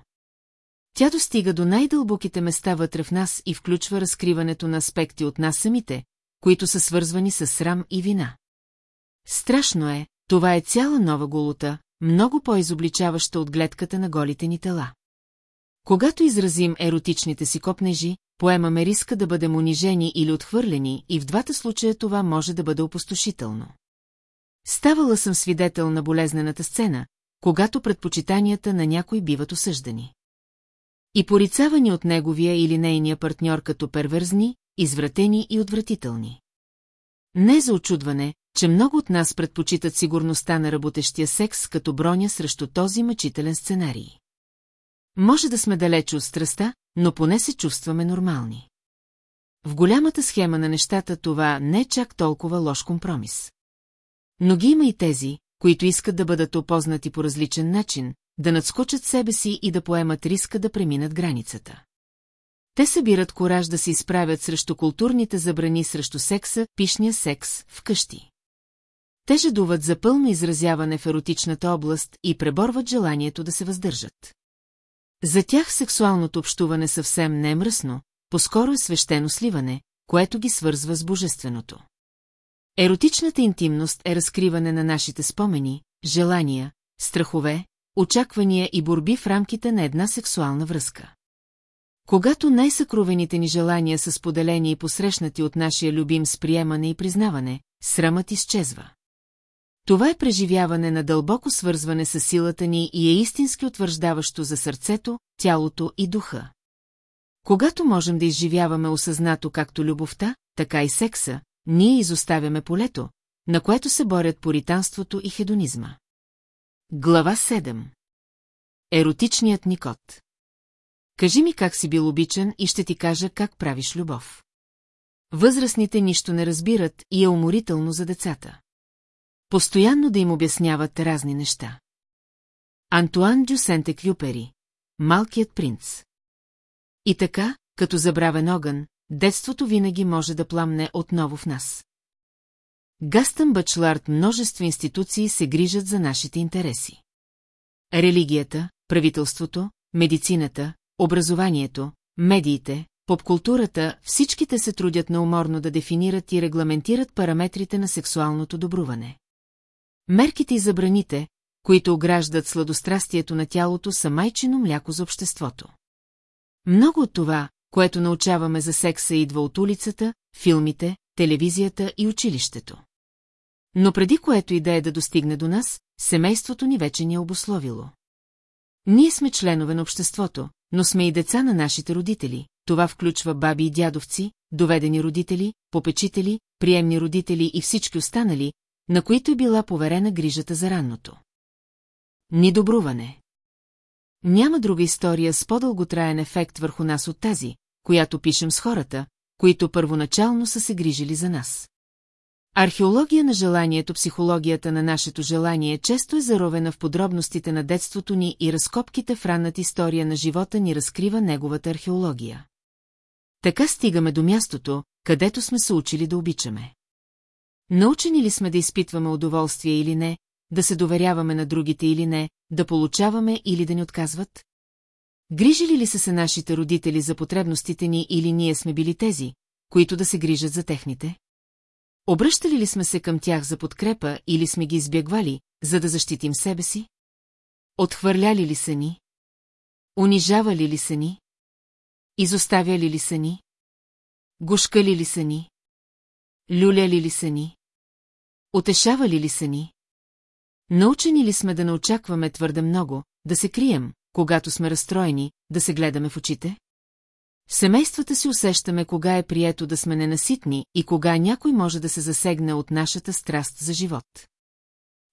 Тя достига до най-дълбоките места вътре в нас и включва разкриването на аспекти от нас самите, които са свързвани с срам и вина. Страшно е, това е цяла нова голота, много по-изобличаваща от гледката на голите ни тела. Когато изразим еротичните си копнежи, поемаме риска да бъдем унижени или отхвърлени и в двата случая това може да бъде опустошително. Ставала съм свидетел на болезнената сцена, когато предпочитанията на някой биват осъждани. И порицавани от неговия или нейния партньор като перверзни, извратени и отвратителни. Не за очудване, че много от нас предпочитат сигурността на работещия секс като броня срещу този мъчителен сценарий. Може да сме далече от страста, но поне се чувстваме нормални. В голямата схема на нещата това не е чак толкова лош компромис. Но ги има и тези, които искат да бъдат опознати по различен начин, да надскочат себе си и да поемат риска да преминат границата. Те събират кораж да се изправят срещу културните забрани срещу секса, пишния секс, вкъщи. Те жадуват за пълно изразяване в еротичната област и преборват желанието да се въздържат. За тях сексуалното общуване съвсем не е мръсно, по-скоро е свещено сливане, което ги свързва с божественото. Еротичната интимност е разкриване на нашите спомени, желания, страхове, очаквания и борби в рамките на една сексуална връзка. Когато най-съкровените ни желания са споделени и посрещнати от нашия любим с приемане и признаване, срамът изчезва. Това е преживяване на дълбоко свързване с силата ни и е истински утвърждаващо за сърцето, тялото и духа. Когато можем да изживяваме осъзнато както любовта, така и секса, ние изоставяме полето, на което се борят поританството и хедонизма. Глава 7 Еротичният ни кот Кажи ми как си бил обичан и ще ти кажа как правиш любов. Възрастните нищо не разбират и е уморително за децата. Постоянно да им обясняват разни неща. Антуан Дюсенте Кюпери, Малкият принц. И така, като забравен огън, детството винаги може да пламне отново в нас. Гастън Бачлард множество институции се грижат за нашите интереси. Религията, правителството, медицината, образованието, медиите, попкултурата, всичките се трудят науморно да дефинират и регламентират параметрите на сексуалното добруване. Мерките и забраните, които ограждат сладострастието на тялото, са майчино мляко за обществото. Много от това, което научаваме за секса, идва от улицата, филмите, телевизията и училището. Но преди което и да е да достигне до нас, семейството ни вече ни е обословило. Ние сме членове на обществото, но сме и деца на нашите родители. Това включва баби и дядовци, доведени родители, попечители, приемни родители и всички останали, на които е била поверена грижата за ранното. Ни добруване. Няма друга история с по-дълготраен ефект върху нас от тази, която пишем с хората, които първоначално са се грижили за нас. Археология на желанието, психологията на нашето желание често е заровена в подробностите на детството ни и разкопките в ранната история на живота ни разкрива неговата археология. Така стигаме до мястото, където сме се учили да обичаме. Научени ли сме да изпитваме удоволствие или не, да се доверяваме на другите или не, да получаваме или да ни отказват? Грижили ли са се нашите родители за потребностите ни или ние сме били тези, които да се грижат за техните? Обръщали ли сме се към тях за подкрепа или сме ги избягвали, за да защитим себе си? Отхвърляли ли са ни? Унижавали ли са ни? Изоставяли ли са ни? Гушкали ли са ни? Люляли ли са ни? Отешавали ли са ни? Научени ли сме да не очакваме твърде много, да се крием, когато сме разстроени, да се гледаме в очите? Семействата си усещаме кога е прието да сме ненаситни и кога някой може да се засегне от нашата страст за живот.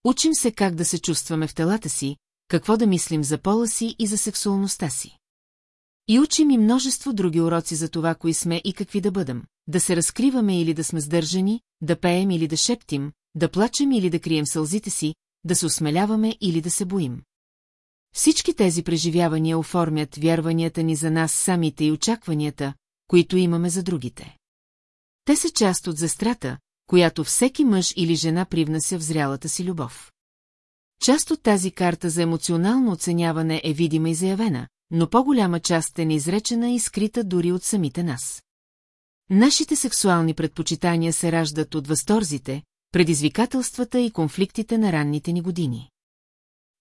Учим се как да се чувстваме в телата си, какво да мислим за пола си и за сексуалността си. И учим и множество други уроци за това, кои сме и какви да бъдем. Да се разкриваме или да сме сдържани, да пеем или да шептим, да плачем или да крием сълзите си, да се осмеляваме или да се боим. Всички тези преживявания оформят вярванията ни за нас самите и очакванията, които имаме за другите. Те са част от зестрата, която всеки мъж или жена привнася в зрялата си любов. Част от тази карта за емоционално оценяване е видима и заявена, но по-голяма част е неизречена и скрита дори от самите нас. Нашите сексуални предпочитания се раждат от възторзите, предизвикателствата и конфликтите на ранните ни години.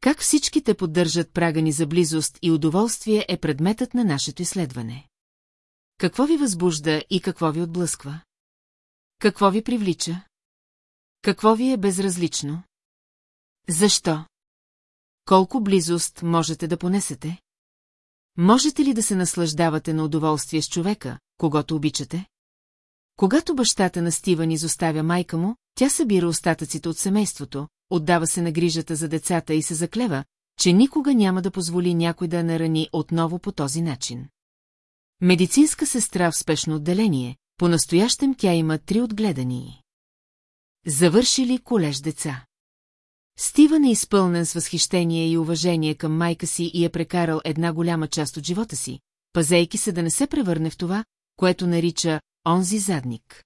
Как всички те поддържат прага ни за близост и удоволствие е предметът на нашето изследване. Какво ви възбужда и какво ви отблъсква? Какво ви привлича? Какво ви е безразлично? Защо? Колко близост можете да понесете? Можете ли да се наслаждавате на удоволствие с човека, когато обичате? Когато бащата на Стивън изоставя майка му, тя събира остатъците от семейството, отдава се на грижата за децата и се заклева, че никога няма да позволи някой да нарани отново по този начин. Медицинска сестра в спешно отделение, по-настоящем тя има три отгледани. Завършили колеж деца. Стивън е изпълнен с възхищение и уважение към майка си и е прекарал една голяма част от живота си, пазейки се да не се превърне в това, което нарича онзи задник.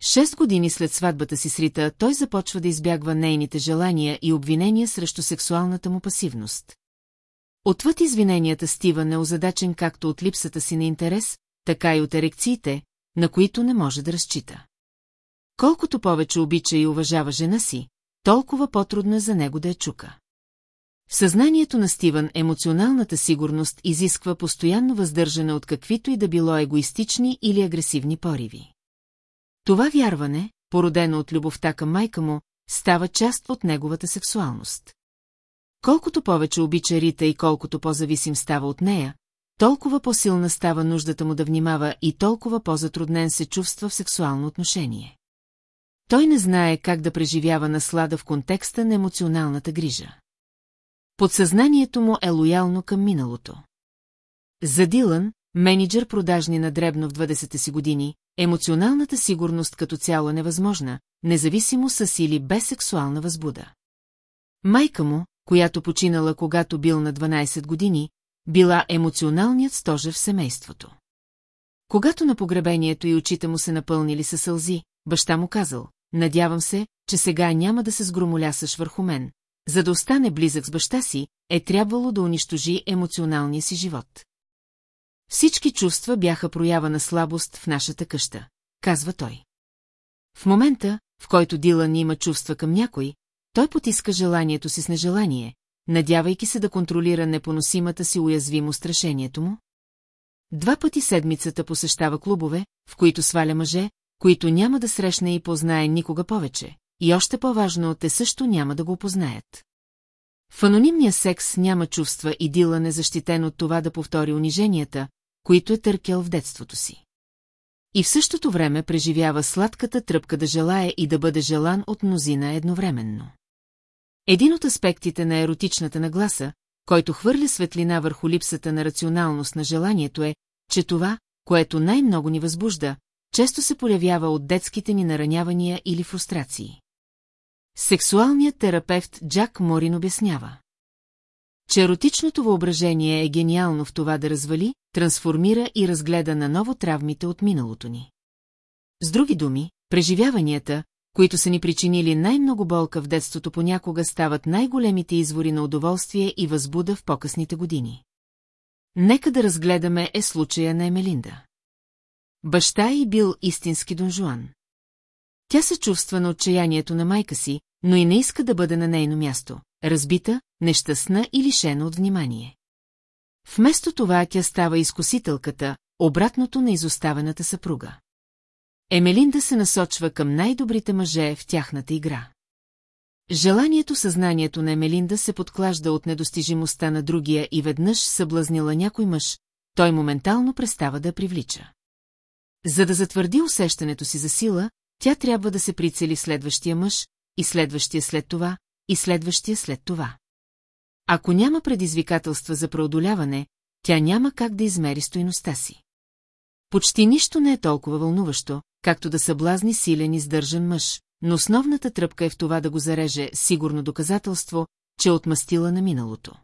Шест години след сватбата си с Рита, той започва да избягва нейните желания и обвинения срещу сексуалната му пасивност. Отвъд извиненията Стивън е озадачен както от липсата си на интерес, така и от ерекциите, на които не може да разчита. Колкото повече обича и уважава жена си, толкова по-трудно е за него да я чука. В съзнанието на Стивън емоционалната сигурност изисква постоянно въздържане от каквито и да било егоистични или агресивни пориви. Това вярване, породено от любовта към майка му, става част от неговата сексуалност. Колкото повече обича Рита и колкото по-зависим става от нея, толкова по-силна става нуждата му да внимава и толкова по-затруднен се чувства в сексуално отношение. Той не знае как да преживява наслада в контекста на емоционалната грижа. Подсъзнанието му е лоялно към миналото. За Дилан, менеджер продажни на дребно в 20-те си години, емоционалната сигурност като цяло е невъзможна, независимо с или без сексуална възбуда. Майка му, която починала когато бил на 12 години, била емоционалният стожер в семейството. Когато на погребението и очите му се напълнили със сълзи, баща му казал, надявам се, че сега няма да се сгромолясаш върху мен. За да остане близък с баща си, е трябвало да унищожи емоционалния си живот. Всички чувства бяха проява на слабост в нашата къща, казва той. В момента, в който Дилан има чувства към някой, той потиска желанието си с нежелание, надявайки се да контролира непоносимата си уязвимост решението му. Два пъти седмицата посещава клубове, в които сваля мъже, които няма да срещне и познае никога повече, и още по-важно, те също няма да го познаят. В анонимния секс няма чувства и Дилан е защитен от това да повтори униженията, които е търкел в детството си. И в същото време преживява сладката тръпка да желая и да бъде желан от мнозина едновременно. Един от аспектите на еротичната нагласа, който хвърля светлина върху липсата на рационалност на желанието е, че това, което най-много ни възбужда, често се появява от детските ни наранявания или фрустрации. Сексуалният терапевт Джак Морин обяснява че еротичното въображение е гениално в това да развали, трансформира и разгледа на ново травмите от миналото ни. С други думи, преживяванията, които са ни причинили най-много болка в детството понякога стават най-големите извори на удоволствие и възбуда в по-късните години. Нека да разгледаме е случая на Емелинда. Баща й бил истински донжуан. Тя се чувства на отчаянието на майка си, но и не иска да бъде на нейно място, разбита, нещастна и лишена от внимание. Вместо това тя става изкусителката, обратното на изоставената съпруга. Емелинда се насочва към най-добрите мъже в тяхната игра. Желанието съзнанието на Емелинда се подклажда от недостижимостта на другия и веднъж съблазнила някой мъж, той моментално престава да привлича. За да затвърди усещането си за сила, тя трябва да се прицели следващия мъж, и следващия след това, и следващия след това. Ако няма предизвикателства за преодоляване, тя няма как да измери стоиността си. Почти нищо не е толкова вълнуващо, както да съблазни силен и сдържан мъж, но основната тръпка е в това да го зареже сигурно доказателство, че е отмъстила на миналото.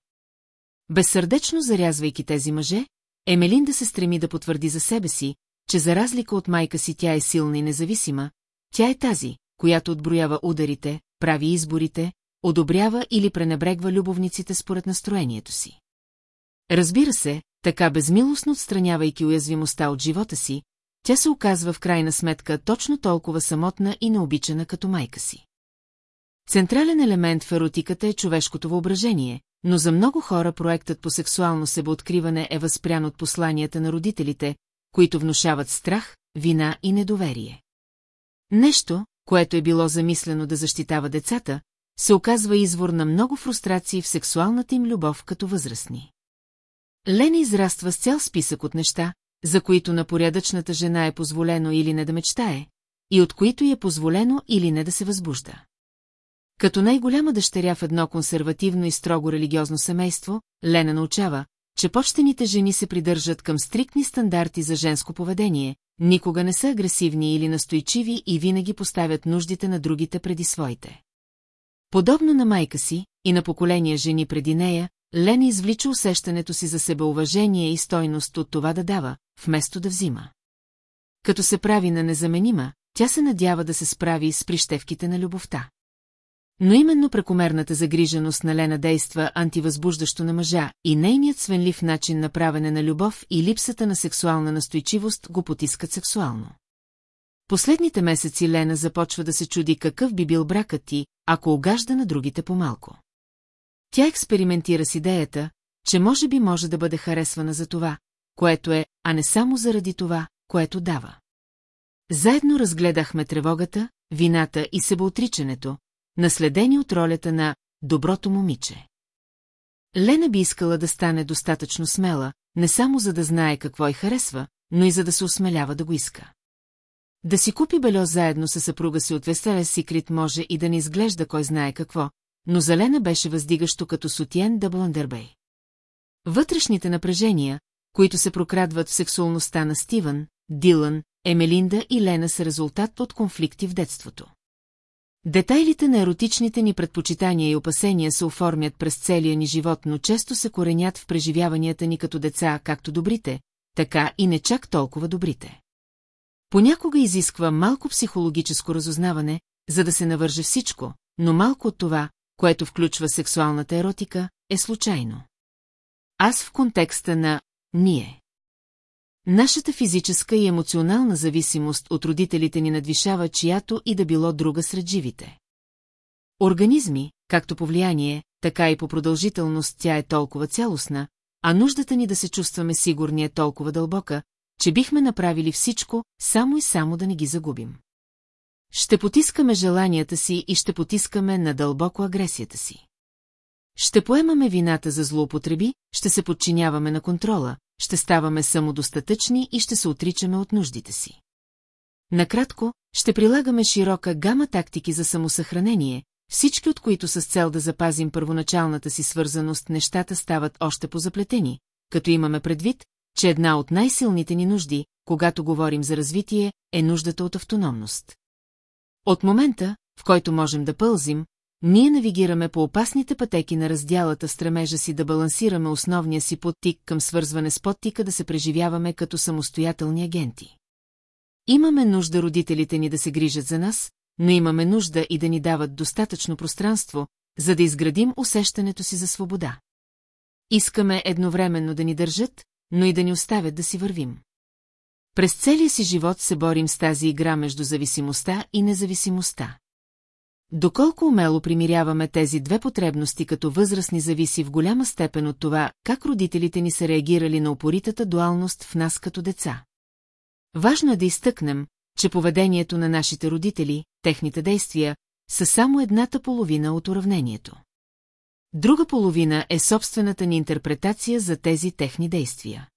Безсърдечно зарязвайки тези мъже, Емелин да се стреми да потвърди за себе си, че за разлика от майка си тя е силна и независима, тя е тази, която отброява ударите, прави изборите, одобрява или пренебрегва любовниците според настроението си. Разбира се, така безмилостно отстранявайки уязвимостта от живота си, тя се оказва в крайна сметка точно толкова самотна и необичана като майка си. Централен елемент в еротиката е човешкото въображение, но за много хора проектът по сексуално себеоткриване е възпрян от посланията на родителите, които внушават страх, вина и недоверие. Нещо, което е било замислено да защитава децата, се оказва извор на много фрустрации в сексуалната им любов като възрастни. Лена израства с цял списък от неща, за които на порядъчната жена е позволено или не да мечтае, и от които е позволено или не да се възбужда. Като най-голяма дъщеря в едно консервативно и строго религиозно семейство, Лена научава, че почтените жени се придържат към стриктни стандарти за женско поведение, никога не са агресивни или настойчиви и винаги поставят нуждите на другите преди своите. Подобно на майка си и на поколения жени преди нея, Лена извлича усещането си за себеуважение и стойност от това да дава, вместо да взима. Като се прави на незаменима, тя се надява да се справи с прищевките на любовта. Но именно прекомерната загриженост на Лена действа антивъзбуждащо на мъжа и нейният свенлив начин на правене на любов и липсата на сексуална настойчивост го потискат сексуално. Последните месеци Лена започва да се чуди какъв би бил бракът ти, ако огажда на другите по-малко. Тя експериментира с идеята, че може би може да бъде харесвана за това, което е, а не само заради това, което дава. Заедно разгледахме тревогата, вината и себеотричането, наследени от ролята на доброто момиче. Лена би искала да стане достатъчно смела, не само за да знае какво й харесва, но и за да се осмелява да го иска. Да си купи бельо заедно с съпруга си от Веселя Сикрит може и да не изглежда кой знае какво, но за Лена беше въздигащо като сутиен да Бландербей. Вътрешните напрежения, които се прокрадват в сексуалността на Стивън, Дилан, Емелинда и Лена са резултат от конфликти в детството. Детайлите на еротичните ни предпочитания и опасения се оформят през целия ни живот, но често се коренят в преживяванията ни като деца, както добрите, така и не чак толкова добрите. Понякога изисква малко психологическо разузнаване, за да се навърже всичко, но малко от това, което включва сексуалната еротика, е случайно. Аз в контекста на «ние». Нашата физическа и емоционална зависимост от родителите ни надвишава чиято и да било друга сред живите. Организми, както по влияние, така и по продължителност тя е толкова цялостна, а нуждата ни да се чувстваме сигурни е толкова дълбока, че бихме направили всичко, само и само да не ги загубим. Ще потискаме желанията си и ще потискаме надълбоко агресията си. Ще поемаме вината за злоупотреби, ще се подчиняваме на контрола, ще ставаме самодостатъчни и ще се отричаме от нуждите си. Накратко, ще прилагаме широка гама тактики за самосъхранение, всички от които с цел да запазим първоначалната си свързаност нещата стават още позаплетени, като имаме предвид, че една от най-силните ни нужди, когато говорим за развитие, е нуждата от автономност. От момента, в който можем да пълзим, ние навигираме по опасните пътеки на разделата, стремежа си да балансираме основния си подтик към свързване с подтика да се преживяваме като самостоятелни агенти. Имаме нужда родителите ни да се грижат за нас, но имаме нужда и да ни дават достатъчно пространство, за да изградим усещането си за свобода. Искаме едновременно да ни държат, но и да ни оставят да си вървим. През целия си живот се борим с тази игра между зависимостта и независимостта. Доколко умело примиряваме тези две потребности като възрастни зависи в голяма степен от това, как родителите ни са реагирали на упоритата дуалност в нас като деца. Важно е да изтъкнем, че поведението на нашите родители, техните действия, са само едната половина от уравнението. Друга половина е собствената ни интерпретация за тези техни действия.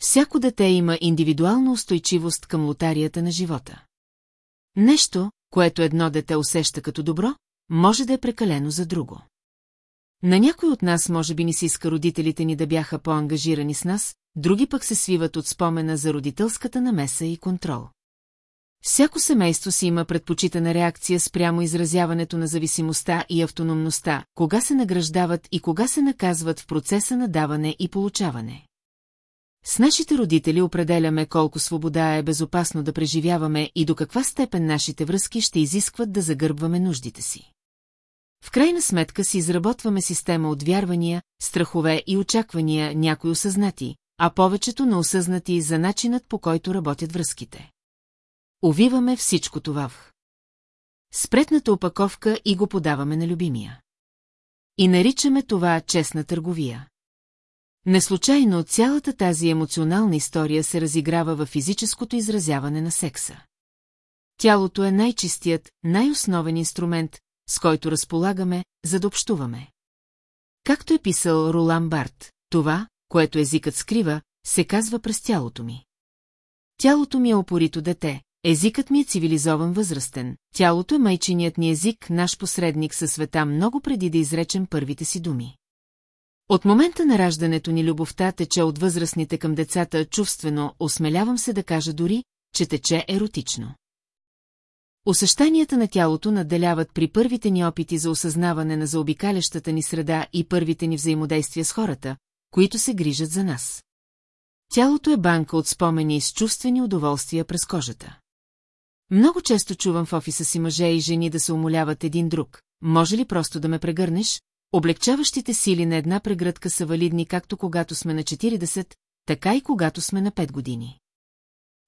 Всяко дете има индивидуална устойчивост към лотарията на живота. Нещо, което едно дете усеща като добро, може да е прекалено за друго. На някой от нас може би ни се иска родителите ни да бяха по-ангажирани с нас, други пък се свиват от спомена за родителската намеса и контрол. Всяко семейство си има предпочитана реакция спрямо изразяването на зависимостта и автономността, кога се награждават и кога се наказват в процеса на даване и получаване. С нашите родители определяме колко свобода е безопасно да преживяваме и до каква степен нашите връзки ще изискват да загърбваме нуждите си. В крайна сметка си изработваме система от вярвания, страхове и очаквания, някои осъзнати, а повечето неосъзнати за начинът по който работят връзките. Увиваме всичко това в спретната опаковка и го подаваме на любимия. И наричаме това честна търговия. Неслучайно цялата тази емоционална история се разиграва във физическото изразяване на секса. Тялото е най-чистият, най-основен инструмент, с който разполагаме, за да общуваме. Както е писал Ролан Барт, това, което езикът скрива, се казва през тялото ми. Тялото ми е опорито дете, езикът ми е цивилизован възрастен, тялото е майчиният ни език, наш посредник със света много преди да изречем първите си думи. От момента на раждането ни любовта тече от възрастните към децата чувствено, осмелявам се да кажа дори, че тече еротично. Усещанията на тялото наделяват при първите ни опити за осъзнаване на заобикалящата ни среда и първите ни взаимодействия с хората, които се грижат за нас. Тялото е банка от спомени с чувствени удоволствия през кожата. Много често чувам в офиса си мъже и жени да се умоляват един друг. Може ли просто да ме прегърнеш? Облегчаващите сили на една прегръдка са валидни както когато сме на 40, така и когато сме на 5 години.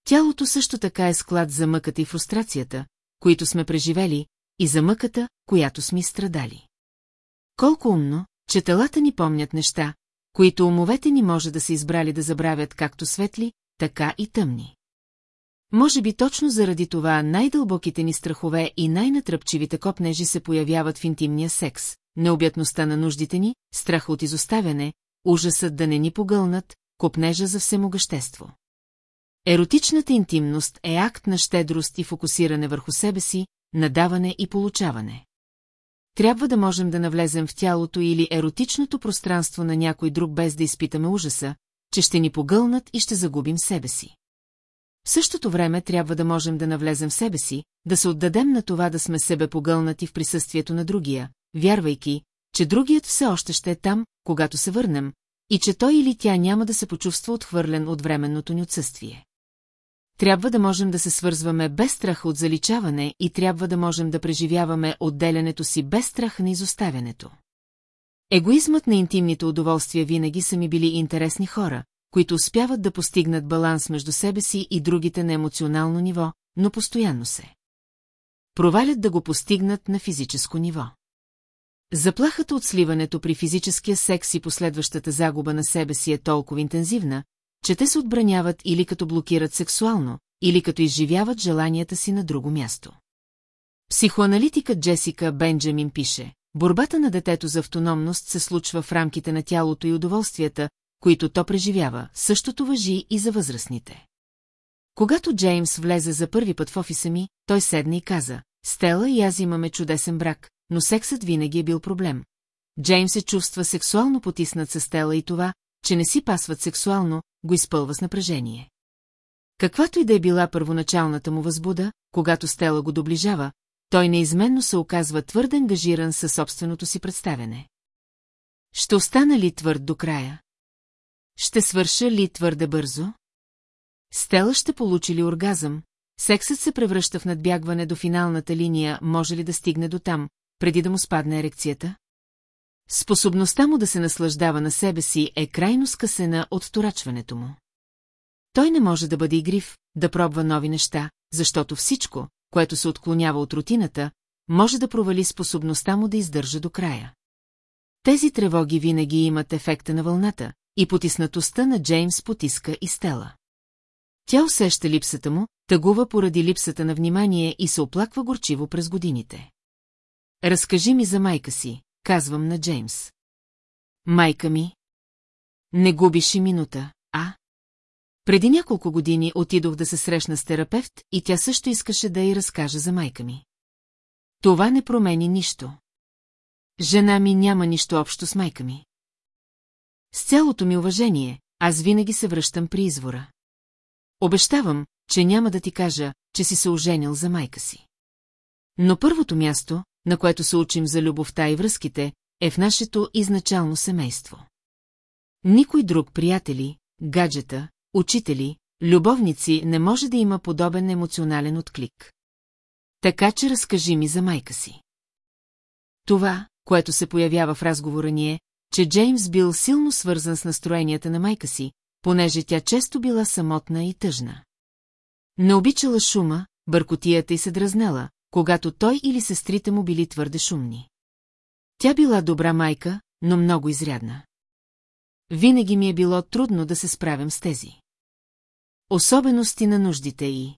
Тялото също така е склад за мъката и фрустрацията, които сме преживели, и за мъката, която сме страдали. Колко умно, че телата ни помнят неща, които умовете ни може да се избрали да забравят както светли, така и тъмни. Може би точно заради това най-дълбоките ни страхове и най-натръпчивите копнежи се появяват в интимния секс, необятността на нуждите ни, страха от изоставяне, ужасът да не ни погълнат, копнежа за всемогъщество. Еротичната интимност е акт на щедрост и фокусиране върху себе си, надаване и получаване. Трябва да можем да навлезем в тялото или еротичното пространство на някой друг без да изпитаме ужаса, че ще ни погълнат и ще загубим себе си. В същото време трябва да можем да навлезем в себе си, да се отдадем на това да сме себе погълнати в присъствието на другия, вярвайки, че другият все още ще е там, когато се върнем, и че той или тя няма да се почувства отхвърлен от временното ни отсъствие. Трябва да можем да се свързваме без страх от заличаване и трябва да можем да преживяваме отделянето си без страх на изоставянето. Егоизмът на интимните удоволствия винаги са ми били интересни хора, които успяват да постигнат баланс между себе си и другите на емоционално ниво, но постоянно се. Провалят да го постигнат на физическо ниво. Заплахата от сливането при физическия секс и последващата загуба на себе си е толкова интензивна, че те се отбраняват или като блокират сексуално, или като изживяват желанията си на друго място. Психоаналитикът Джесика Бенджамин пише, борбата на детето за автономност се случва в рамките на тялото и удоволствията, които то преживява, същото въжи и за възрастните. Когато Джеймс влезе за първи път в офиса ми, той седна и каза, Стела и аз имаме чудесен брак, но сексът винаги е бил проблем. Джеймс се чувства сексуално потиснат с Стела и това, че не си пасват сексуално, го изпълва с напрежение. Каквато и да е била първоначалната му възбуда, когато Стела го доближава, той неизменно се оказва твърде ангажиран със собственото си представене. Ще остана ли твърд до края? Ще свърша ли твърде бързо? Стела ще получи ли оргазъм? Сексът се превръща в надбягване до финалната линия, може ли да стигне до там, преди да му спадне ерекцията? Способността му да се наслаждава на себе си е крайно скъсена от вторачването му. Той не може да бъде игрив, да пробва нови неща, защото всичко, което се отклонява от рутината, може да провали способността му да издържа до края. Тези тревоги винаги имат ефекта на вълната, и потиснатостта на Джеймс потиска и Стела. Тя усеща липсата му, тъгува поради липсата на внимание и се оплаква горчиво през годините. разкажи ми за майка си, казвам на Джеймс. Майка ми? Не губиш и минута, а? Преди няколко години отидох да се срещна с терапевт и тя също искаше да й разкаже за майка ми. Това не промени нищо. Жена ми няма нищо общо с майка ми. С цялото ми уважение, аз винаги се връщам при извора. Обещавам, че няма да ти кажа, че си се оженил за майка си. Но първото място, на което се учим за любовта и връзките, е в нашето изначално семейство. Никой друг приятели, гаджета, учители, любовници не може да има подобен емоционален отклик. Така че разкажи ми за майка си. Това, което се появява в разговора ни е, че Джеймс бил силно свързан с настроенията на майка си, понеже тя често била самотна и тъжна. Не обичала шума, бъркотията и се дразнела, когато той или сестрите му били твърде шумни. Тя била добра майка, но много изрядна. Винаги ми е било трудно да се справям с тези. Особености на нуждите й.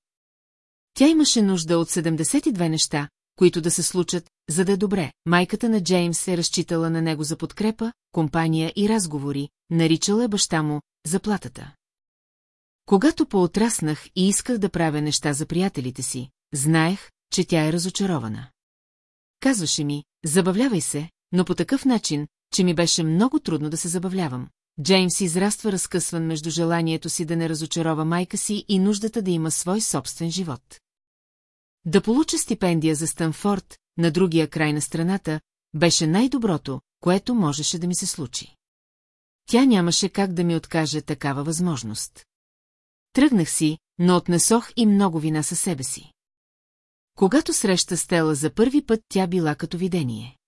Тя имаше нужда от 72 неща, които да се случат, за да е добре. Майката на Джеймс е разчитала на него за подкрепа, компания и разговори, наричала е баща му заплатата. Когато поотраснах и исках да правя неща за приятелите си, знаех, че тя е разочарована. Казваше ми, забавлявай се, но по такъв начин, че ми беше много трудно да се забавлявам. Джеймс израства разкъсван между желанието си да не разочарова майка си и нуждата да има свой собствен живот. Да получа стипендия за Станфорд, на другия край на страната, беше най-доброто, което можеше да ми се случи. Тя нямаше как да ми откаже такава възможност. Тръгнах си, но отнесох и много вина със себе си. Когато среща Стела за първи път, тя била като видение.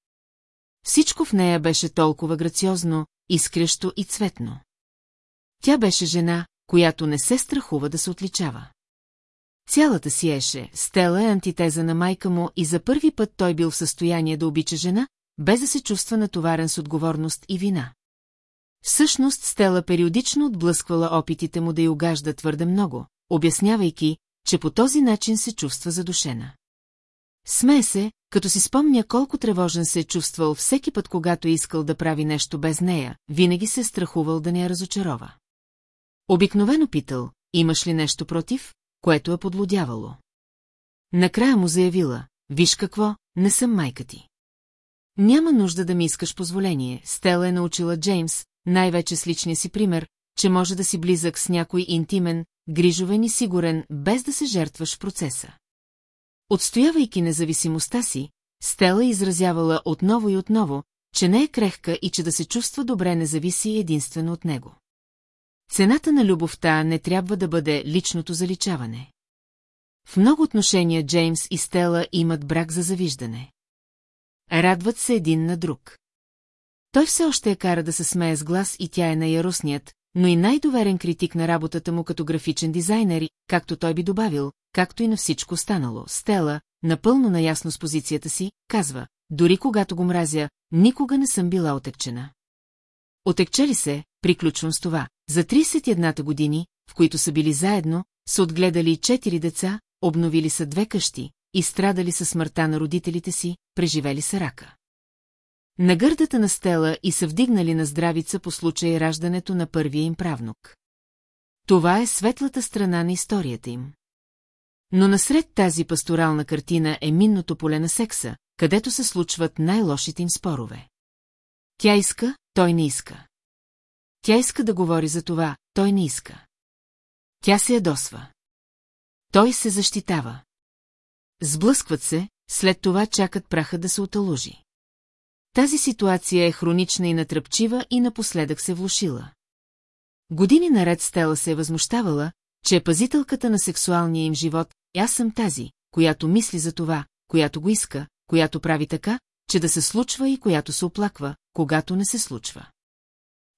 Всичко в нея беше толкова грациозно, изкрещо и цветно. Тя беше жена, която не се страхува да се отличава. Цялата си еше, Стела е антитеза на майка му и за първи път той бил в състояние да обича жена, без да се чувства натоварен с отговорност и вина. Всъщност Стела периодично отблъсквала опитите му да й угажда твърде много, обяснявайки, че по този начин се чувства задушена. Смее се, като си спомня колко тревожен се е чувствал всеки път, когато е искал да прави нещо без нея, винаги се е страхувал да не я разочарова. Обикновено питал, имаш ли нещо против, което е подлодявало. Накрая му заявила, виж какво, не съм майка ти. Няма нужда да ми искаш позволение, Стела е научила Джеймс, най-вече с личния си пример, че може да си близък с някой интимен, грижовен и сигурен, без да се жертваш в процеса. Отстоявайки независимостта си, Стела изразявала отново и отново, че не е крехка и че да се чувства добре не зависи единствено от него. Цената на любовта не трябва да бъде личното заличаване. В много отношения Джеймс и Стела имат брак за завиждане. Радват се един на друг. Той все още я кара да се смее с глас и тя е най-яростният, но и най-доверен критик на работата му като графичен дизайнер, както той би добавил, както и на всичко останало. Стела, напълно наясно с позицията си, казва, дори когато го мразя, никога не съм била отекчена. Отекчели се, приключвам с това, за 31-та години, в които са били заедно, са отгледали четири деца, обновили са две къщи, и страдали със смъртта на родителите си, преживели са рака. На гърдата на стела и са вдигнали на здравица по случай раждането на първия им правнук. Това е светлата страна на историята им. Но насред тази пасторална картина е минното поле на секса, където се случват най-лошите им спорове. Тя иска, той не иска. Тя иска да говори за това, той не иска. Тя се ядосва. Той се защитава. Сблъскват се, след това чакат праха да се оталожи. Тази ситуация е хронична и натръпчива и напоследък се влушила. Години наред Стела се е възмущавала, че е пазителката на сексуалния им живот, аз съм тази, която мисли за това, която го иска, която прави така, че да се случва и която се оплаква, когато не се случва.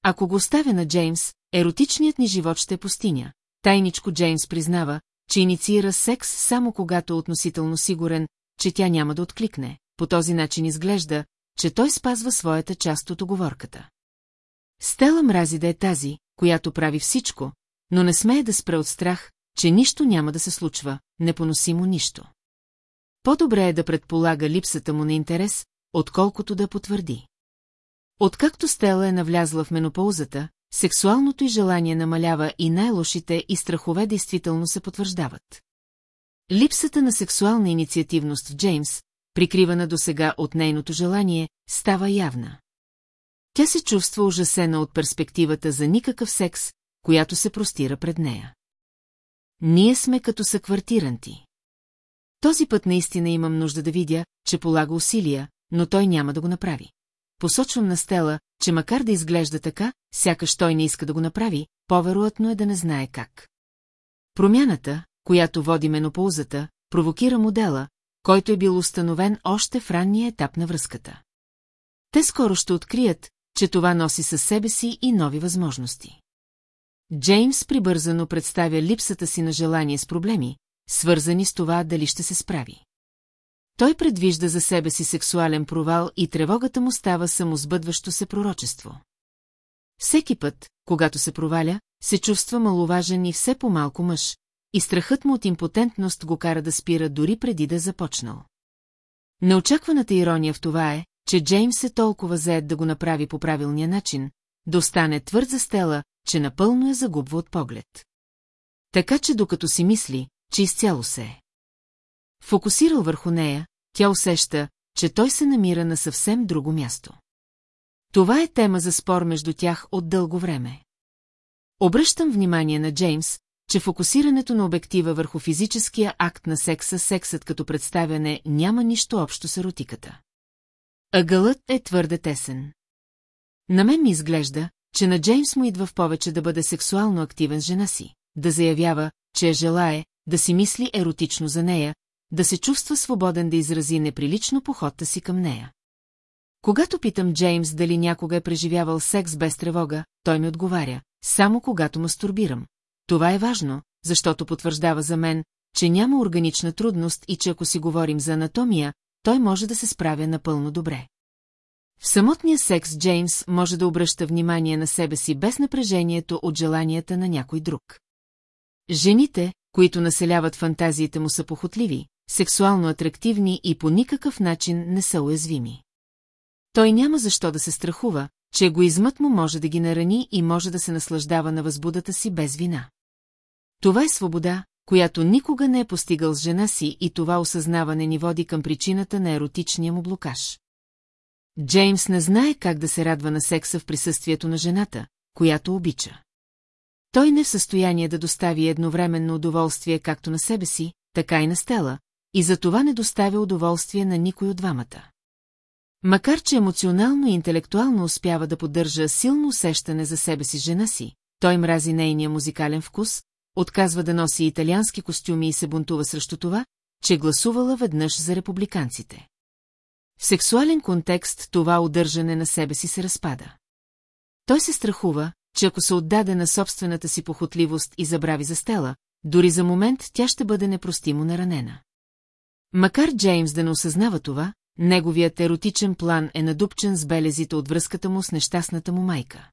Ако го оставя на Джеймс, еротичният ни живот ще е пустиня. Тайничко Джеймс признава, че инициира секс само когато е относително сигурен, че тя няма да откликне. По този начин изглежда, че той спазва своята част от оговорката. Стела мрази да е тази, която прави всичко, но не смее да спре от страх, че нищо няма да се случва, непоносимо нищо. По-добре е да предполага липсата му на интерес, отколкото да потвърди. Откакто Стела е навлязла в менопаузата, сексуалното й желание намалява и най-лошите и страхове действително се потвърждават. Липсата на сексуална инициативност в Джеймс, прикривана досега от нейното желание, става явна. Тя се чувства ужасена от перспективата за никакъв секс, която се простира пред нея. Ние сме като съквартиранти. Този път наистина имам нужда да видя, че полага усилия, но той няма да го направи. Посочвам на Стела, че макар да изглежда така, сякаш той не иска да го направи, по-вероятно е да не знае как. Промяната, която води менопаузата, провокира модела, който е бил установен още в ранния етап на връзката. Те скоро ще открият, че това носи със себе си и нови възможности. Джеймс прибързано представя липсата си на желание с проблеми, свързани с това дали ще се справи. Той предвижда за себе си сексуален провал и тревогата му става самосбъдващо се пророчество. Всеки път, когато се проваля, се чувства маловажен и все по-малко мъж, и страхът му от импотентност го кара да спира дори преди да е започнал. Неочакваната ирония в това е, че Джеймс е толкова заед да го направи по правилния начин, да остане твърд за стела, че напълно е загубва от поглед. Така че докато си мисли, че изцяло се е. Фокусирал върху нея, тя усеща, че той се намира на съвсем друго място. Това е тема за спор между тях от дълго време. Обръщам внимание на Джеймс, че фокусирането на обектива върху физическия акт на секса, сексът като представяне, няма нищо общо с еротиката. Ъгълът е твърде тесен. На мен ми изглежда, че на Джеймс му идва в повече да бъде сексуално активен с жена си, да заявява, че я желае, да си мисли еротично за нея, да се чувства свободен да изрази неприлично походта си към нея. Когато питам Джеймс дали някога е преживявал секс без тревога, той ми отговаря, само когато мастурбирам. Това е важно, защото потвърждава за мен, че няма органична трудност и че ако си говорим за анатомия, той може да се справя напълно добре. В самотния секс Джеймс може да обръща внимание на себе си без напрежението от желанията на някой друг. Жените, които населяват фантазиите му са похотливи, сексуално атрактивни и по никакъв начин не са уязвими. Той няма защо да се страхува, че егоизмът му може да ги нарани и може да се наслаждава на възбудата си без вина. Това е свобода, която никога не е постигал с жена си и това осъзнаване ни води към причината на еротичния му блокаж. Джеймс не знае как да се радва на секса в присъствието на жената, която обича. Той не е в състояние да достави едновременно удоволствие както на себе си, така и на Стела, и за това не доставя удоволствие на никой от двамата. Макар че емоционално и интелектуално успява да поддържа силно усещане за себе си жена си, той мрази нейния музикален вкус, отказва да носи италиански костюми и се бунтува срещу това, че гласувала веднъж за републиканците. В сексуален контекст това удържане на себе си се разпада. Той се страхува, че ако се отдаде на собствената си похотливост и забрави за Стела, дори за момент тя ще бъде непростимо наранена. Макар Джеймс да не осъзнава това, неговият еротичен план е надупчен с белезите от връзката му с нещастната му майка.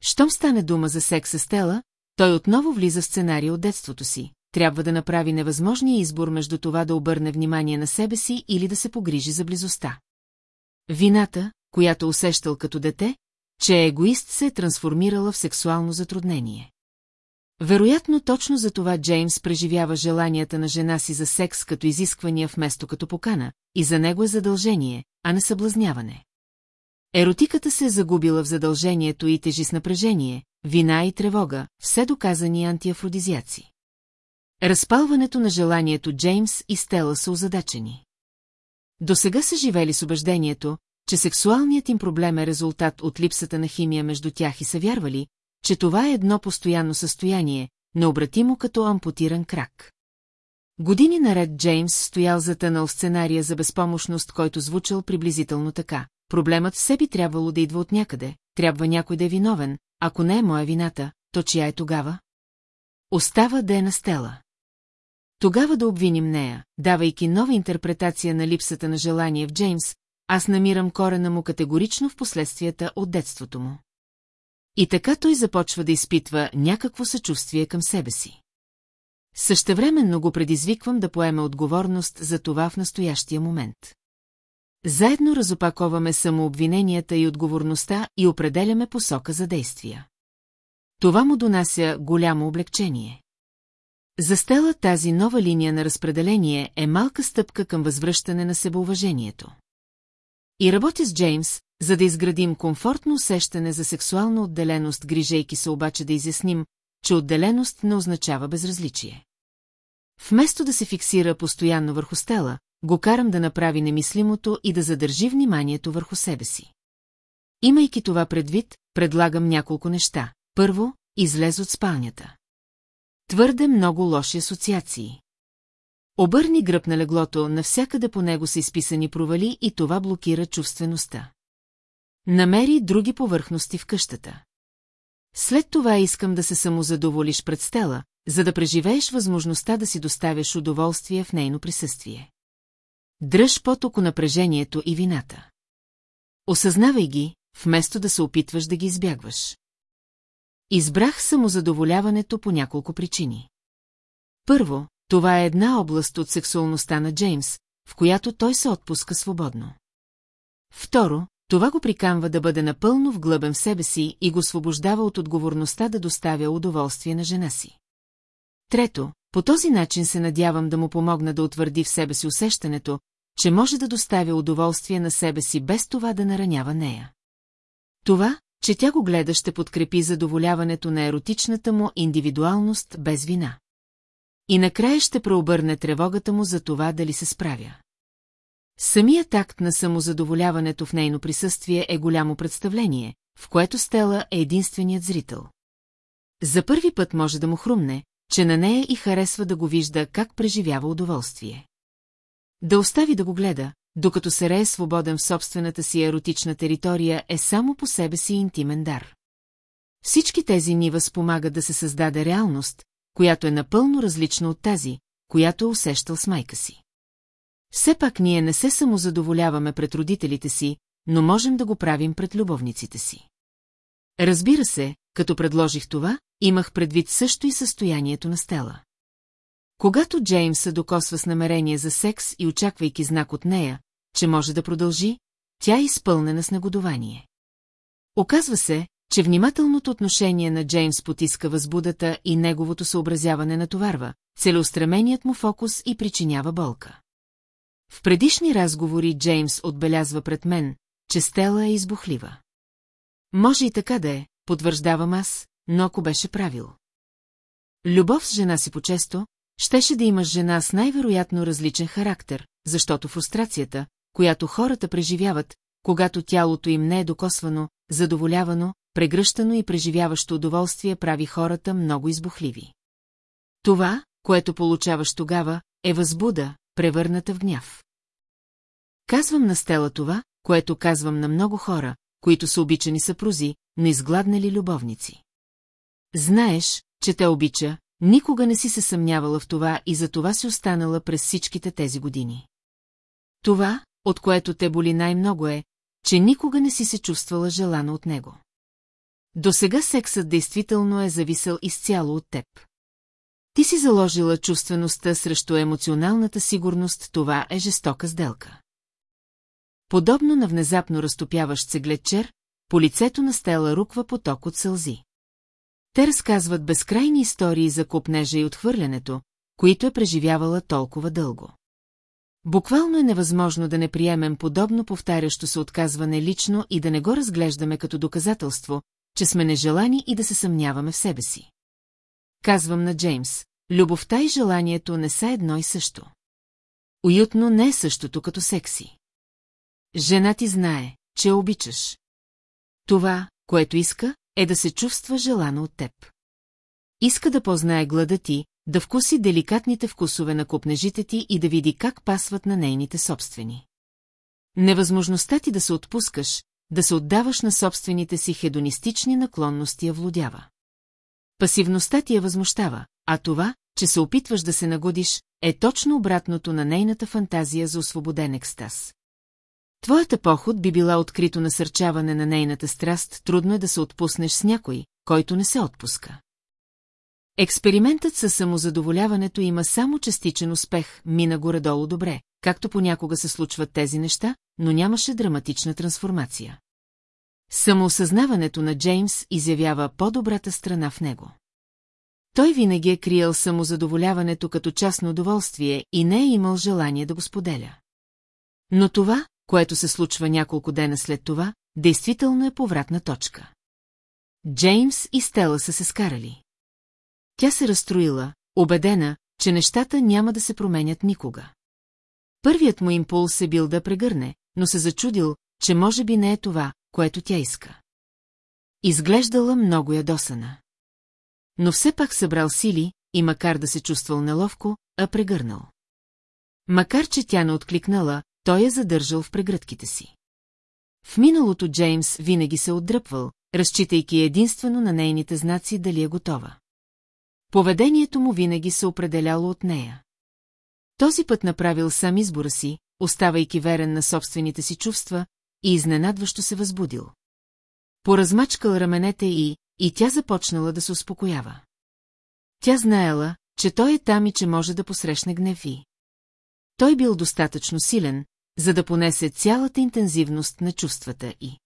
Щом стане дума за секса Стела, той отново влиза в сценария от детството си. Трябва да направи невъзможния избор между това да обърне внимание на себе си или да се погрижи за близостта. Вината, която усещал като дете, че егоист се е трансформирала в сексуално затруднение. Вероятно точно за това Джеймс преживява желанията на жена си за секс като изисквания вместо като покана, и за него е задължение, а не съблазняване. Еротиката се е загубила в задължението и тежи с напрежение, вина и тревога, все доказани антиафродизиаци. Разпалването на желанието Джеймс и Стела са озадачени. До сега са живели с убеждението, че сексуалният им проблем е резултат от липсата на химия между тях и са вярвали, че това е едно постоянно състояние, необратимо като ампутиран крак. Години наред Джеймс стоял затънал сценария за безпомощност, който звучал приблизително така. Проблемът все би трябвало да идва от някъде, трябва някой да е виновен, ако не е моя вината, то чия е тогава? Остава да е на стела. Тогава да обвиним нея, давайки нова интерпретация на липсата на желание в Джеймс, аз намирам корена му категорично в последствията от детството му. И така той започва да изпитва някакво съчувствие към себе си. Същевременно го предизвиквам да поеме отговорност за това в настоящия момент. Заедно разопаковаме самообвиненията и отговорността и определяме посока за действия. Това му донася голямо облегчение. За Стела тази нова линия на разпределение е малка стъпка към възвръщане на себеуважението. И работя с Джеймс, за да изградим комфортно усещане за сексуална отделеност, грижейки се обаче да изясним, че отделеност не означава безразличие. Вместо да се фиксира постоянно върху Стела, го карам да направи немислимото и да задържи вниманието върху себе си. Имайки това предвид, предлагам няколко неща. Първо, излез от спалнята. Твърде много лоши асоциации. Обърни гръб на леглото, навсякъде по него са изписани провали и това блокира чувствеността. Намери други повърхности в къщата. След това искам да се самозадоволиш пред стела, за да преживееш възможността да си доставяш удоволствие в нейно присъствие. Дръж потоко напрежението и вината. Осъзнавай ги, вместо да се опитваш да ги избягваш. Избрах самозадоволяването по няколко причини. Първо, това е една област от сексуалността на Джеймс, в която той се отпуска свободно. Второ, това го прикамва да бъде напълно вглъбен в себе си и го освобождава от отговорността да доставя удоволствие на жена си. Трето, по този начин се надявам да му помогна да утвърди в себе си усещането, че може да доставя удоволствие на себе си без това да наранява нея. Това, че тя го гледа, ще подкрепи задоволяването на еротичната му индивидуалност без вина. И накрая ще преобърне тревогата му за това дали се справя. Самият акт на самозадоволяването в нейно присъствие е голямо представление, в което Стела е единственият зрител. За първи път може да му хрумне, че на нея и харесва да го вижда как преживява удоволствие. Да остави да го гледа, докато се рее свободен в собствената си еротична територия е само по себе си интимен дар. Всички тези нива спомагат да се създаде реалност, която е напълно различна от тази, която е усещал с майка си. Все пак ние не се самозадоволяваме пред родителите си, но можем да го правим пред любовниците си. Разбира се, като предложих това, имах предвид също и състоянието на Стела. Когато Джеймс се докосва с намерение за секс и очаквайки знак от нея, че може да продължи, тя е изпълнена с негодование. Оказва се, че внимателното отношение на Джеймс потиска възбудата и неговото съобразяване натоварва, целеустременият му фокус и причинява болка. В предишни разговори Джеймс отбелязва пред мен, че Стела е избухлива. Може и така да е, потвърждавам аз, но ако беше правил. Любов с жена си по-често, щеше да имаш жена с най-вероятно различен характер, защото фрустрацията, която хората преживяват, когато тялото им не е докосвано, задоволявано, прегръщано и преживяващо удоволствие прави хората много избухливи. Това, което получаваш тогава, е възбуда, превърната в гняв. Казвам на Стела това, което казвам на много хора, които са обичани съпрузи, но изгладнали любовници. Знаеш, че те обича, никога не си се съмнявала в това и за това си останала през всичките тези години. Това, от което те боли най-много е, че никога не си се чувствала желана от него. До сега сексът действително е зависел изцяло от теб. Ти си заложила чувствеността срещу емоционалната сигурност, това е жестока сделка. Подобно на внезапно разтопяващ се гледчер, по лицето на Стела руква поток от сълзи. Те разказват безкрайни истории за купнежа и отхвърлянето, които е преживявала толкова дълго. Буквално е невъзможно да не приемем подобно повтарящо се отказване лично и да не го разглеждаме като доказателство, че сме нежелани и да се съмняваме в себе си. Казвам на Джеймс, любовта и желанието не са едно и също. Уютно не е същото като секси. Жена ти знае, че обичаш. Това, което иска, е да се чувства желано от теб. Иска да познае глада ти, да вкуси деликатните вкусове на купнежите ти и да види как пасват на нейните собствени. Невъзможността ти да се отпускаш, да се отдаваш на собствените си хедонистични наклонности я влудява. Пасивността ти я възмущава, а това, че се опитваш да се нагодиш, е точно обратното на нейната фантазия за освободен екстаз. Твоята поход би била открито насърчаване на нейната страст, трудно е да се отпуснеш с някой, който не се отпуска. Експериментът със самозадоволяването има само частичен успех, мина горе-долу добре, както понякога се случват тези неща, но нямаше драматична трансформация. Самоосъзнаването на Джеймс изявява по-добрата страна в него. Той винаги е криел самозадоволяването като частно удоволствие и не е имал желание да го споделя. Но това, което се случва няколко дена след това, действително е повратна точка. Джеймс и Стела са се скарали. Тя се разстроила, убедена, че нещата няма да се променят никога. Първият му импулс е бил да прегърне, но се зачудил, че може би не е това, което тя иска. Изглеждала много ядосана. Но все пак събрал сили и макар да се чувствал неловко, а прегърнал. Макар, че тя не откликнала, той е задържал в прегръдките си. В миналото Джеймс винаги се отдръпвал, разчитайки единствено на нейните знаци дали е готова. Поведението му винаги се определяло от нея. Този път направил сам избора си, оставайки верен на собствените си чувства, и изненадващо се възбудил. Поразмачкал раменете и, и тя започнала да се успокоява. Тя знаела, че той е там и че може да посрещне гневи. Той бил достатъчно силен, за да понесе цялата интензивност на чувствата и.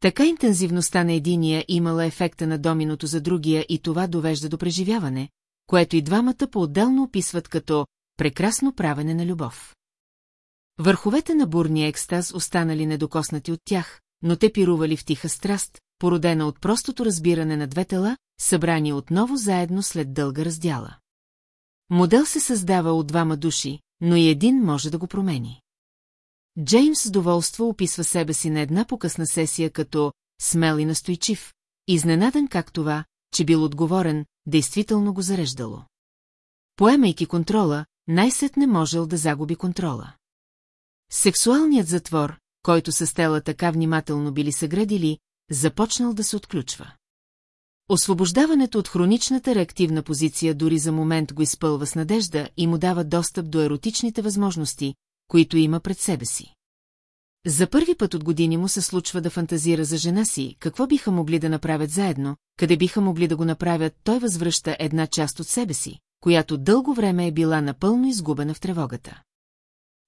Така интензивността на единия имала ефекта на доминото за другия и това довежда до преживяване, което и двамата по-отделно описват като прекрасно правене на любов. Върховете на бурния екстаз останали недокоснати от тях, но те пирували в тиха страст, породена от простото разбиране на две тела, събрани отново заедно след дълга раздяла. Модел се създава от двама души, но и един може да го промени. Джеймс с доволство описва себе си на една покъсна сесия като смел и настойчив, изненадан как това, че бил отговорен, действително го зареждало. Поемайки контрола, най-сетне можел да загуби контрола. Сексуалният затвор, който с Стела така внимателно били съградили, започнал да се отключва. Освобождаването от хроничната реактивна позиция дори за момент го изпълва с надежда и му дава достъп до еротичните възможности, които има пред себе си. За първи път от години му се случва да фантазира за жена си, какво биха могли да направят заедно, къде биха могли да го направят, той възвръща една част от себе си, която дълго време е била напълно изгубена в тревогата.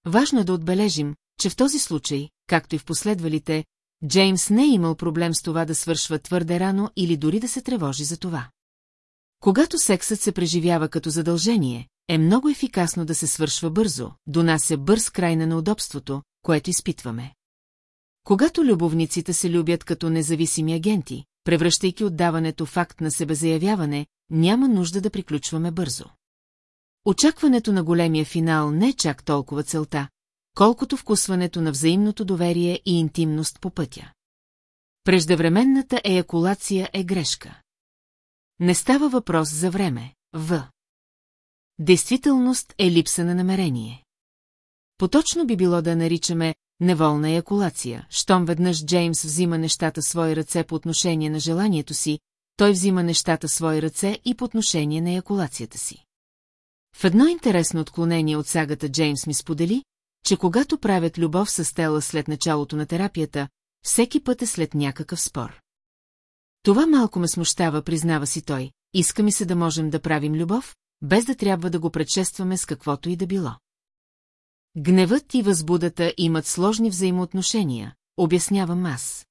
Важно е да отбележим, че в този случай, както и в последвалите, Джеймс не е имал проблем с това да свършва твърде рано или дори да се тревожи за това. Когато сексът се преживява като задължение, е много ефикасно да се свършва бързо, донася бърз край на неудобството, което изпитваме. Когато любовниците се любят като независими агенти, превръщайки отдаването факт на себезаявяване, няма нужда да приключваме бързо. Очакването на големия финал не е чак толкова целта, колкото вкусването на взаимното доверие и интимност по пътя. Преждевременната еякулация е грешка. Не става въпрос за време, в. Действителност е липса на намерение. Поточно би било да наричаме неволна еякулация, щом веднъж Джеймс взима нещата свои ръце по отношение на желанието си, той взима нещата свои ръце и по отношение на еякулацията си. В едно интересно отклонение от сагата Джеймс ми сподели, че когато правят любов с Стела след началото на терапията, всеки път е след някакъв спор. Това малко ме смущава, признава си той. Иска ми се да можем да правим любов, без да трябва да го предшестваме с каквото и да било. Гневът и възбудата имат сложни взаимоотношения, обяснявам аз.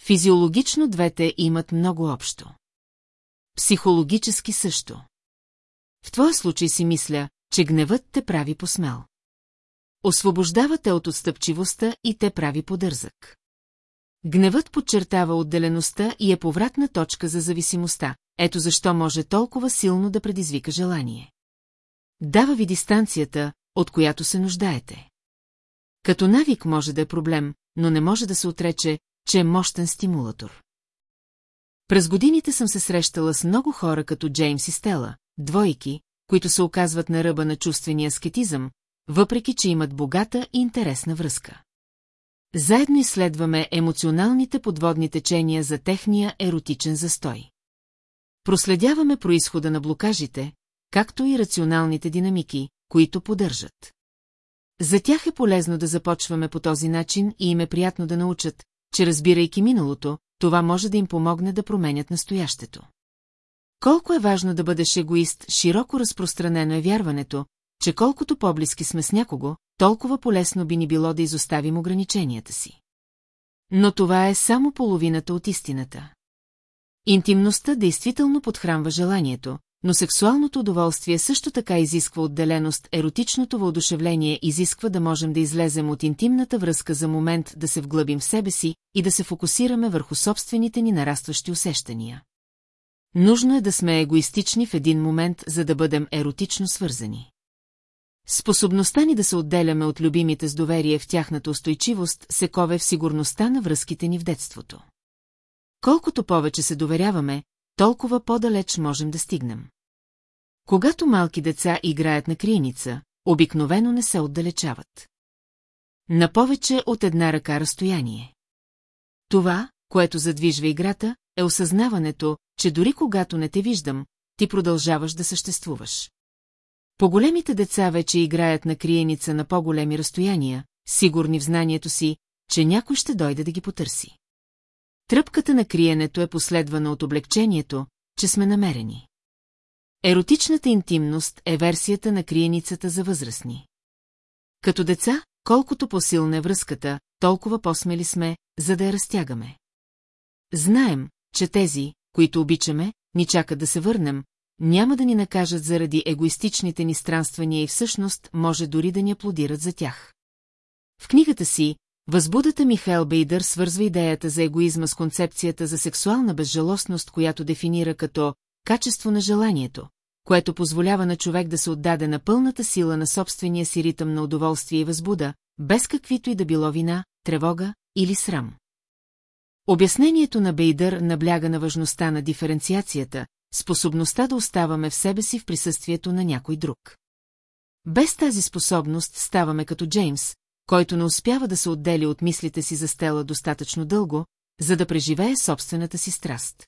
Физиологично двете имат много общо. Психологически също. В твоя случай си мисля, че гневът те прави посмел. Освобождава те от отстъпчивостта и те прави подързък. Гневът подчертава отделеността и е повратна точка за зависимостта, ето защо може толкова силно да предизвика желание. Дава ви дистанцията, от която се нуждаете. Като навик може да е проблем, но не може да се отрече, че е мощен стимулатор. През годините съм се срещала с много хора като Джеймс и Стела, двойки, които се оказват на ръба на чувствения аскетизъм, въпреки че имат богата и интересна връзка. Заедно изследваме емоционалните подводни течения за техния еротичен застой. Проследяваме происхода на блокажите, както и рационалните динамики, които поддържат. За тях е полезно да започваме по този начин и им е приятно да научат, че разбирайки миналото, това може да им помогне да променят настоящето. Колко е важно да бъдеш егоист, широко разпространено е вярването, че колкото по-близки сме с някого, толкова полезно би ни било да изоставим ограниченията си. Но това е само половината от истината. Интимността действително подхранва желанието, но сексуалното удоволствие също така изисква отделеност, еротичното въодушевление изисква да можем да излезем от интимната връзка за момент да се вглъбим в себе си и да се фокусираме върху собствените ни нарастващи усещания. Нужно е да сме егоистични в един момент, за да бъдем еротично свързани. Способността ни да се отделяме от любимите с доверие в тяхната устойчивост се кове в сигурността на връзките ни в детството. Колкото повече се доверяваме, толкова по-далеч можем да стигнем. Когато малки деца играят на криеница, обикновено не се отдалечават. На повече от една ръка разстояние. Това, което задвижва играта, е осъзнаването, че дори когато не те виждам, ти продължаваш да съществуваш. По-големите деца вече играят на криеница на по-големи разстояния, сигурни в знанието си, че някой ще дойде да ги потърси. Тръпката на криенето е последвана от облегчението, че сме намерени. Еротичната интимност е версията на криеницата за възрастни. Като деца, колкото по-силна е връзката, толкова по-смели сме, за да я разтягаме. Знаем, че тези, които обичаме, ни чакат да се върнем, няма да ни накажат заради егоистичните ни странствания и всъщност може дори да ни аплодират за тях. В книгата си Възбудата Михаил Бейдър свързва идеята за егоизма с концепцията за сексуална безжалостност, която дефинира като качество на желанието, което позволява на човек да се отдаде на пълната сила на собствения си ритъм на удоволствие и възбуда, без каквито и да било вина, тревога или срам. Обяснението на Бейдър набляга на важността на диференциацията, способността да оставаме в себе си в присъствието на някой друг. Без тази способност ставаме като Джеймс, който не успява да се отдели от мислите си за Стела достатъчно дълго, за да преживее собствената си страст.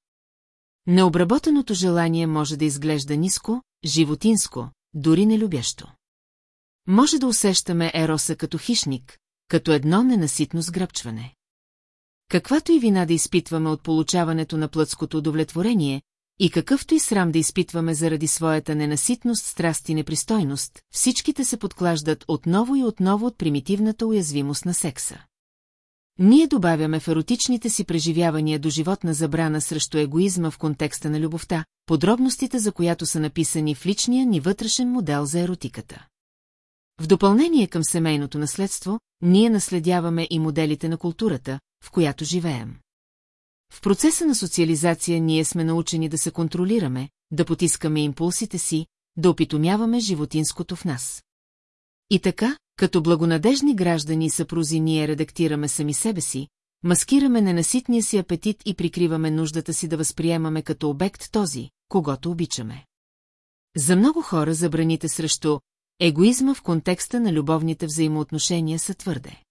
Необработеното желание може да изглежда ниско, животинско, дори нелюбящо. Може да усещаме ероса като хищник, като едно ненаситно сгръбчване. Каквато и вина да изпитваме от получаването на плътското удовлетворение, и какъвто и срам да изпитваме заради своята ненаситност, страст и непристойност, всичките се подклаждат отново и отново от примитивната уязвимост на секса. Ние добавяме в еротичните си преживявания до животна забрана срещу егоизма в контекста на любовта, подробностите за която са написани в личния ни вътрешен модел за еротиката. В допълнение към семейното наследство, ние наследяваме и моделите на културата, в която живеем. В процеса на социализация ние сме научени да се контролираме, да потискаме импулсите си, да опитомяваме животинското в нас. И така, като благонадежни граждани и съпрузи ние редактираме сами себе си, маскираме ненаситния си апетит и прикриваме нуждата си да възприемаме като обект този, когато обичаме. За много хора забраните срещу егоизма в контекста на любовните взаимоотношения са твърде.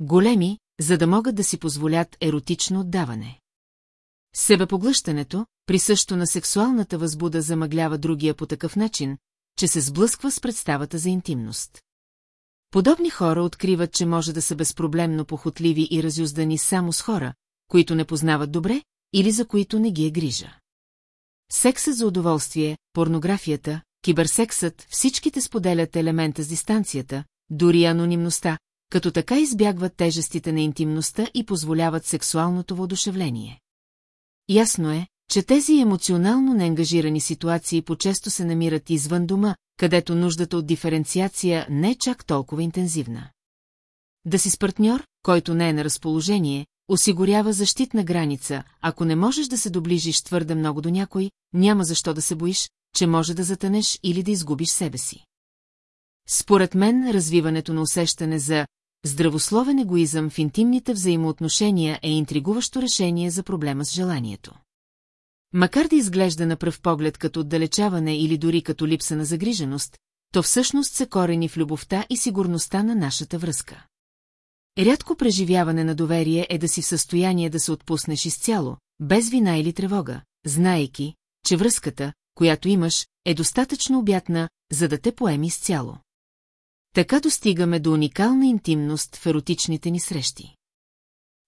Големи, за да могат да си позволят еротично отдаване. Себепоглъщането, присъщо на сексуалната възбуда замъглява другия по такъв начин, че се сблъсква с представата за интимност. Подобни хора откриват, че може да са безпроблемно похотливи и разюздани само с хора, които не познават добре или за които не ги е грижа. Сексът за удоволствие, порнографията, киберсексът, всичките споделят елемента с дистанцията, дори анонимността, като така избягват тежестите на интимността и позволяват сексуалното воодушевление. Ясно е, че тези емоционално неангажирани ситуации по-често се намират извън дома, където нуждата от диференциация не е чак толкова интензивна. Да си с партньор, който не е на разположение, осигурява защитна граница, ако не можеш да се доближиш твърде много до някой, няма защо да се боиш, че може да затънеш или да изгубиш себе си. Според мен, развиването на усещане за Здравословен егоизъм в интимните взаимоотношения е интригуващо решение за проблема с желанието. Макар да изглежда на пръв поглед като отдалечаване или дори като липса на загриженост, то всъщност се корени в любовта и сигурността на нашата връзка. Рядко преживяване на доверие е да си в състояние да се отпуснеш изцяло, без вина или тревога, знаейки, че връзката, която имаш, е достатъчно обятна, за да те поеми изцяло. Така достигаме до уникална интимност в еротичните ни срещи.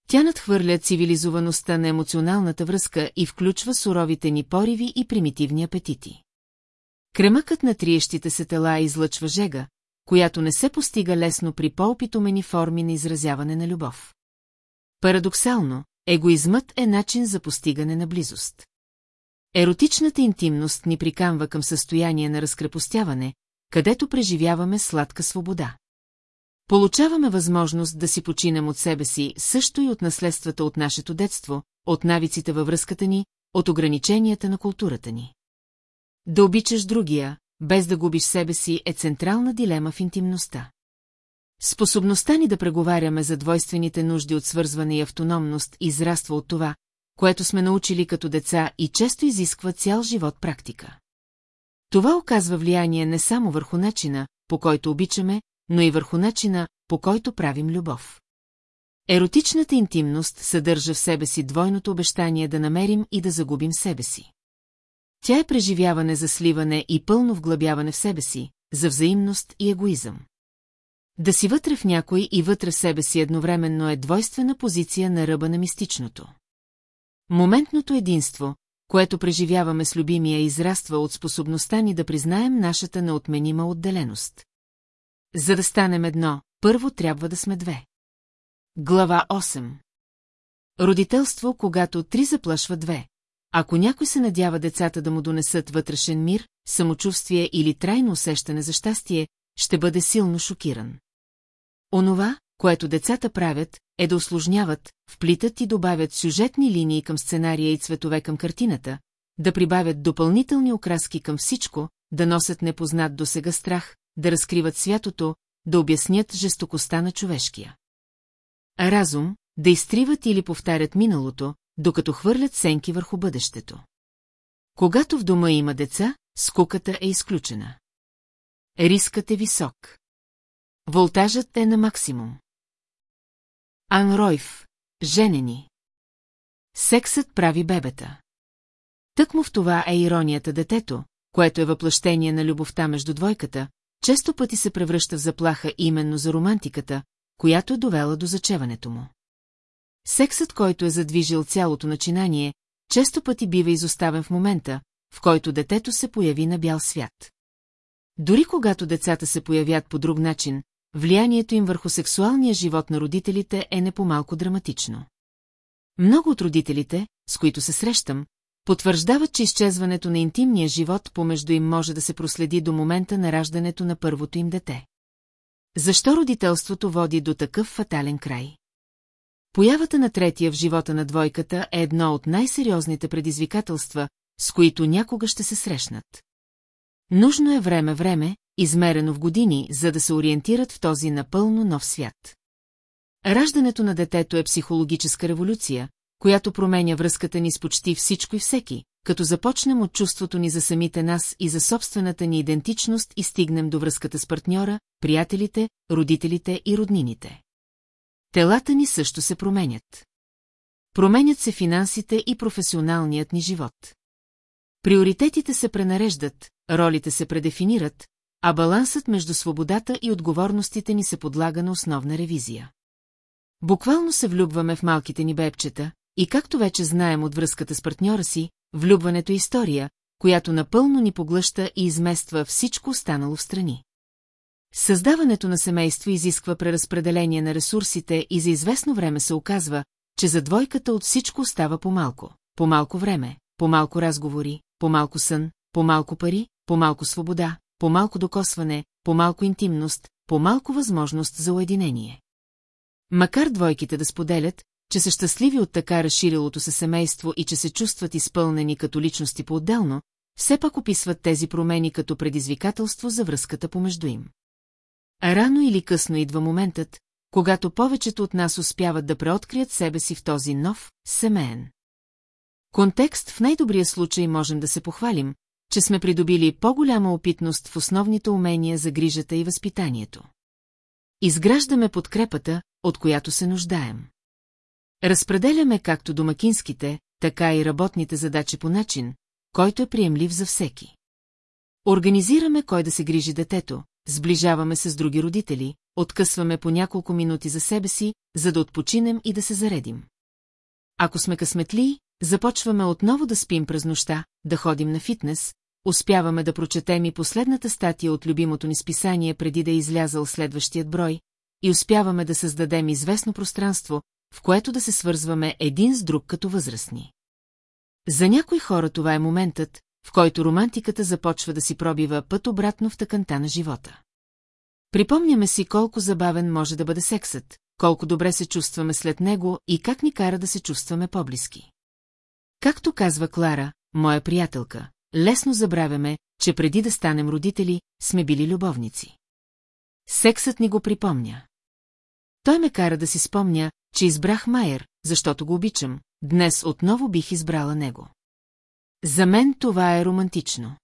Тя надхвърля цивилизоваността на емоционалната връзка и включва суровите ни пориви и примитивни апетити. Кремъкът на триещите се тела излъчва жега, която не се постига лесно при по-опитомени форми на изразяване на любов. Парадоксално, егоизмът е начин за постигане на близост. Еротичната интимност ни прикамва към състояние на разкрепостяване, където преживяваме сладка свобода. Получаваме възможност да си починем от себе си, също и от наследствата от нашето детство, от навиците във връзката ни, от ограниченията на културата ни. Да обичаш другия, без да губиш себе си, е централна дилема в интимността. Способността ни да преговаряме за двойствените нужди от свързване и автономност израства от това, което сме научили като деца и често изисква цял живот практика. Това оказва влияние не само върху начина, по който обичаме, но и върху начина, по който правим любов. Еротичната интимност съдържа в себе си двойното обещание да намерим и да загубим себе си. Тя е преживяване за сливане и пълно вглъбяване в себе си, за взаимност и егоизъм. Да си вътре в някой и вътре в себе си едновременно е двойствена позиция на ръба на мистичното. Моментното единство, което преживяваме с любимия, израства от способността ни да признаем нашата неотменима отделеност. За да станем едно, първо трябва да сме две. Глава 8 Родителство, когато три заплашва две. Ако някой се надява децата да му донесат вътрешен мир, самочувствие или трайно усещане за щастие, ще бъде силно шокиран. Онова, което децата правят, е да осложняват, вплитат и добавят сюжетни линии към сценария и цветове към картината, да прибавят допълнителни окраски към всичко, да носят непознат до сега страх, да разкриват святото, да обяснят жестокостта на човешкия. Разум, да изтриват или повтарят миналото, докато хвърлят сенки върху бъдещето. Когато в дома има деца, скуката е изключена. Рискът е висок. Волтажът е на максимум. Анройф, женени. Сексът прави бебета. Тъкмо в това е иронията детето, което е въплъщение на любовта между двойката, често пъти се превръща в заплаха именно за романтиката, която е довела до зачеването му. Сексът, който е задвижил цялото начинание, често пъти бива изоставен в момента, в който детето се появи на бял свят. Дори когато децата се появят по друг начин, влиянието им върху сексуалния живот на родителите е не по-малко драматично. Много от родителите, с които се срещам, потвърждават, че изчезването на интимния живот помежду им може да се проследи до момента на раждането на първото им дете. Защо родителството води до такъв фатален край? Появата на третия в живота на двойката е едно от най-сериозните предизвикателства, с които някога ще се срещнат. Нужно е време-време, измерено в години, за да се ориентират в този напълно нов свят. Раждането на детето е психологическа революция, която променя връзката ни с почти всичко и всеки, като започнем от чувството ни за самите нас и за собствената ни идентичност и стигнем до връзката с партньора, приятелите, родителите и роднините. Телата ни също се променят. Променят се финансите и професионалният ни живот. Приоритетите се пренареждат, ролите се предефинират, а балансът между свободата и отговорностите ни се подлага на основна ревизия. Буквално се влюбваме в малките ни бебчета, и както вече знаем от връзката с партньора си, влюбването е история, която напълно ни поглъща и измества всичко останало в страни. Създаването на семейство изисква преразпределение на ресурсите и за известно време се оказва, че за двойката от всичко остава по-малко. По-малко време, по-малко разговори, по-малко сън, по-малко пари, по-малко свобода, по-малко докосване, по-малко интимност, по-малко възможност за уединение. Макар двойките да споделят, че са щастливи от така разширилото се семейство и че се чувстват изпълнени като личности по-отделно, все пак описват тези промени като предизвикателство за връзката помежду им. Рано или късно идва моментът, когато повечето от нас успяват да преоткрият себе си в този нов, семейен. Контекст в най-добрия случай можем да се похвалим, че сме придобили по-голяма опитност в основните умения за грижата и възпитанието. Изграждаме подкрепата, от която се нуждаем. Разпределяме както домакинските, така и работните задачи по начин, който е приемлив за всеки. Организираме кой да се грижи детето, сближаваме се с други родители, откъсваме по няколко минути за себе си, за да отпочинем и да се заредим. Ако сме късметли, започваме отново да спим през нощта, да ходим на фитнес, успяваме да прочетем и последната статия от любимото ни списание преди да е излязал следващият брой, и успяваме да създадем известно пространство, в което да се свързваме един с друг като възрастни. За някои хора това е моментът, в който романтиката започва да си пробива път обратно в тъканта на живота. Припомняме си колко забавен може да бъде сексът, колко добре се чувстваме след него и как ни кара да се чувстваме по-близки. Както казва Клара, моя приятелка, лесно забравяме, че преди да станем родители, сме били любовници. Сексът ни го припомня. Той ме кара да си спомня, че избрах Майер, защото го обичам, днес отново бих избрала него. За мен това е романтично.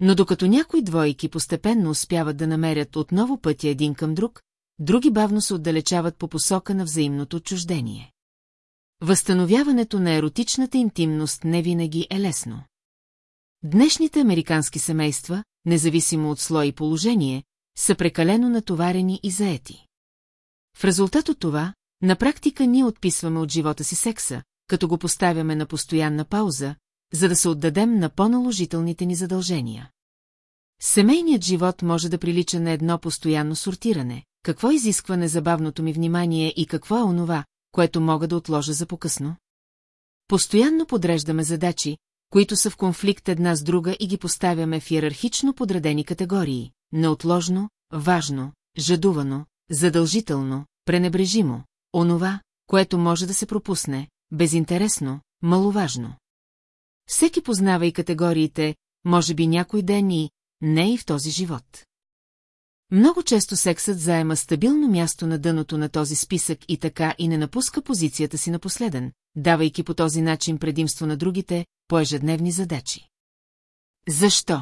Но докато някои двойки постепенно успяват да намерят отново пътя един към друг, други бавно се отдалечават по посока на взаимното отчуждение. Възстановяването на еротичната интимност не винаги е лесно. Днешните американски семейства, независимо от слой и положение, са прекалено натоварени и заети. В резултат от това, на практика ние отписваме от живота си секса, като го поставяме на постоянна пауза, за да се отдадем на по-наложителните ни задължения. Семейният живот може да прилича на едно постоянно сортиране, какво изисква незабавното ми внимание и какво е онова, което мога да отложа за покъсно. Постоянно подреждаме задачи, които са в конфликт една с друга и ги поставяме в иерархично подредени категории – неотложно, важно, жадувано, задължително, пренебрежимо, онова, което може да се пропусне, безинтересно, маловажно. Всеки познава и категориите, може би някой ден и не и в този живот. Много често сексът заема стабилно място на дъното на този списък и така и не напуска позицията си на последен, давайки по този начин предимство на другите по ежедневни задачи. Защо?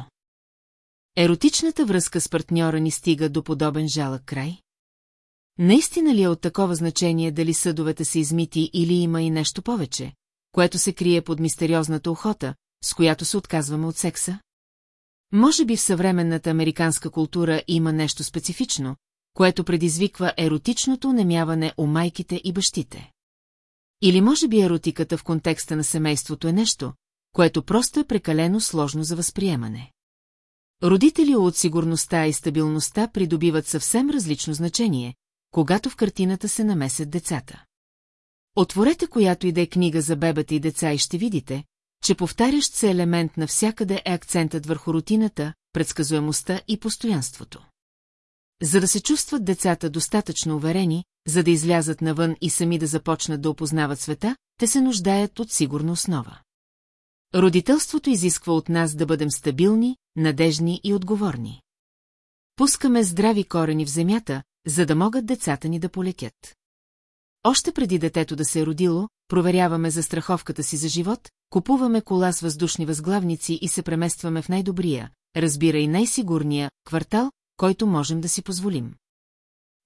Еротичната връзка с партньора ни стига до подобен жалък край? Наистина ли е от такова значение дали съдовете са измити или има и нещо повече, което се крие под мистериозната охота, с която се отказваме от секса? Може би в съвременната американска култура има нещо специфично, което предизвиква еротичното немяване у майките и бащите. Или може би еротиката в контекста на семейството е нещо, което просто е прекалено сложно за възприемане. Родители от сигурността и стабилността придобиват съвсем различно значение, когато в картината се намесят децата. Отворете която и да е книга за бебета и деца и ще видите, че повтарящ се елемент навсякъде е акцентът върху рутината, предсказуемостта и постоянството. За да се чувстват децата достатъчно уверени, за да излязат навън и сами да започнат да опознават света, те се нуждаят от сигурна основа. Родителството изисква от нас да бъдем стабилни, надежни и отговорни. Пускаме здрави корени в земята, за да могат децата ни да полетят. Още преди детето да се е родило, проверяваме за страховката си за живот, купуваме кола с въздушни възглавници и се преместваме в най-добрия, разбира и най-сигурния, квартал, който можем да си позволим.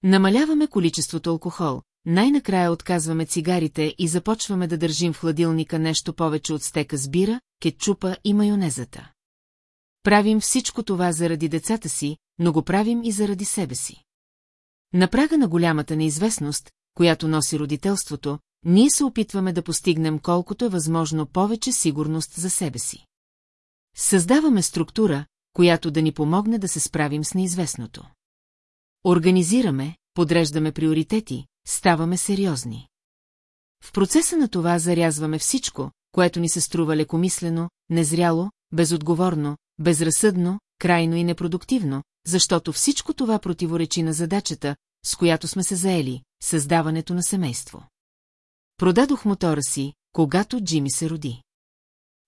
Намаляваме количеството алкохол, най-накрая отказваме цигарите и започваме да държим в хладилника нещо повече от стека с бира, кетчупа и майонезата. Правим всичко това заради децата си, но го правим и заради себе си. На прага на голямата неизвестност, която носи родителството, ние се опитваме да постигнем колкото е възможно повече сигурност за себе си. Създаваме структура, която да ни помогне да се справим с неизвестното. Организираме, подреждаме приоритети, ставаме сериозни. В процеса на това зарязваме всичко, което ни се струва лекомислено, незряло, безотговорно, безразсъдно, крайно и непродуктивно, защото всичко това противоречи на задачата, с която сме се заели – създаването на семейство. Продадох мотора си, когато Джими се роди.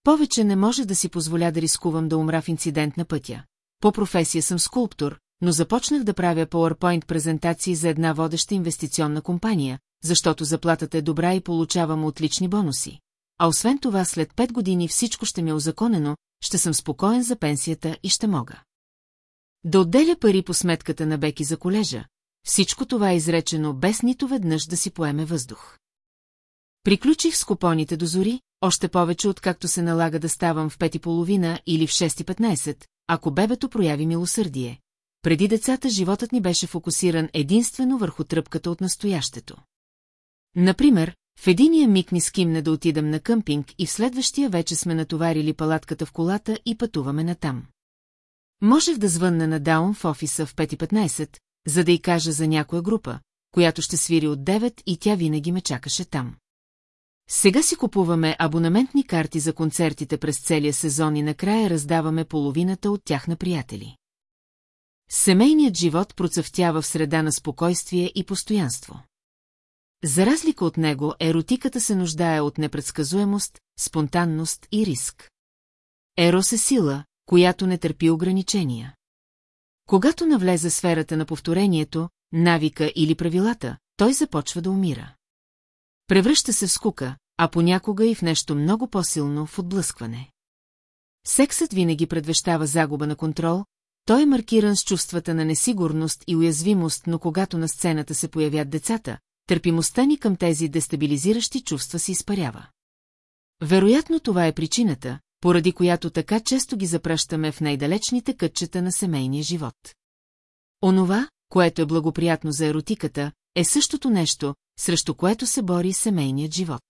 Повече не може да си позволя да рискувам да умра в инцидент на пътя. По професия съм скулптор, но започнах да правя PowerPoint презентации за една водеща инвестиционна компания, защото заплатата е добра и получавам отлични бонуси. А освен това, след пет години всичко ще ми е озаконено, ще съм спокоен за пенсията и ще мога. Да отделя пари по сметката на Беки за колежа, всичко това е изречено без нито веднъж да си поеме въздух. Приключих с купоните до зори, още повече откакто се налага да ставам в пет и половина или в 6.15, ако бебето прояви милосърдие. преди децата животът ни беше фокусиран единствено върху тръпката от настоящето. Например, в единия миг ни скимне да отидем на къмпинг и в следващия вече сме натоварили палатката в колата и пътуваме натам. Можех да звънна на Даун в офиса в 5.15, за да й кажа за някоя група, която ще свири от 9 и тя винаги ме чакаше там. Сега си купуваме абонаментни карти за концертите през целия сезон и накрая раздаваме половината от тях на приятели. Семейният живот процъфтява в среда на спокойствие и постоянство. За разлика от него, еротиката се нуждае от непредсказуемост, спонтанност и риск. Ерос е сила, която не търпи ограничения. Когато навлезе сферата на повторението, навика или правилата, той започва да умира. Превръща се в скука, а понякога и в нещо много по-силно в отблъскване. Сексът винаги предвещава загуба на контрол, той е маркиран с чувствата на несигурност и уязвимост, но когато на сцената се появят децата, търпимостта ни към тези дестабилизиращи чувства се изпарява. Вероятно това е причината, поради която така често ги запращаме в най-далечните кътчета на семейния живот. Онова, което е благоприятно за еротиката, е същото нещо, срещу което се бори семейният живот.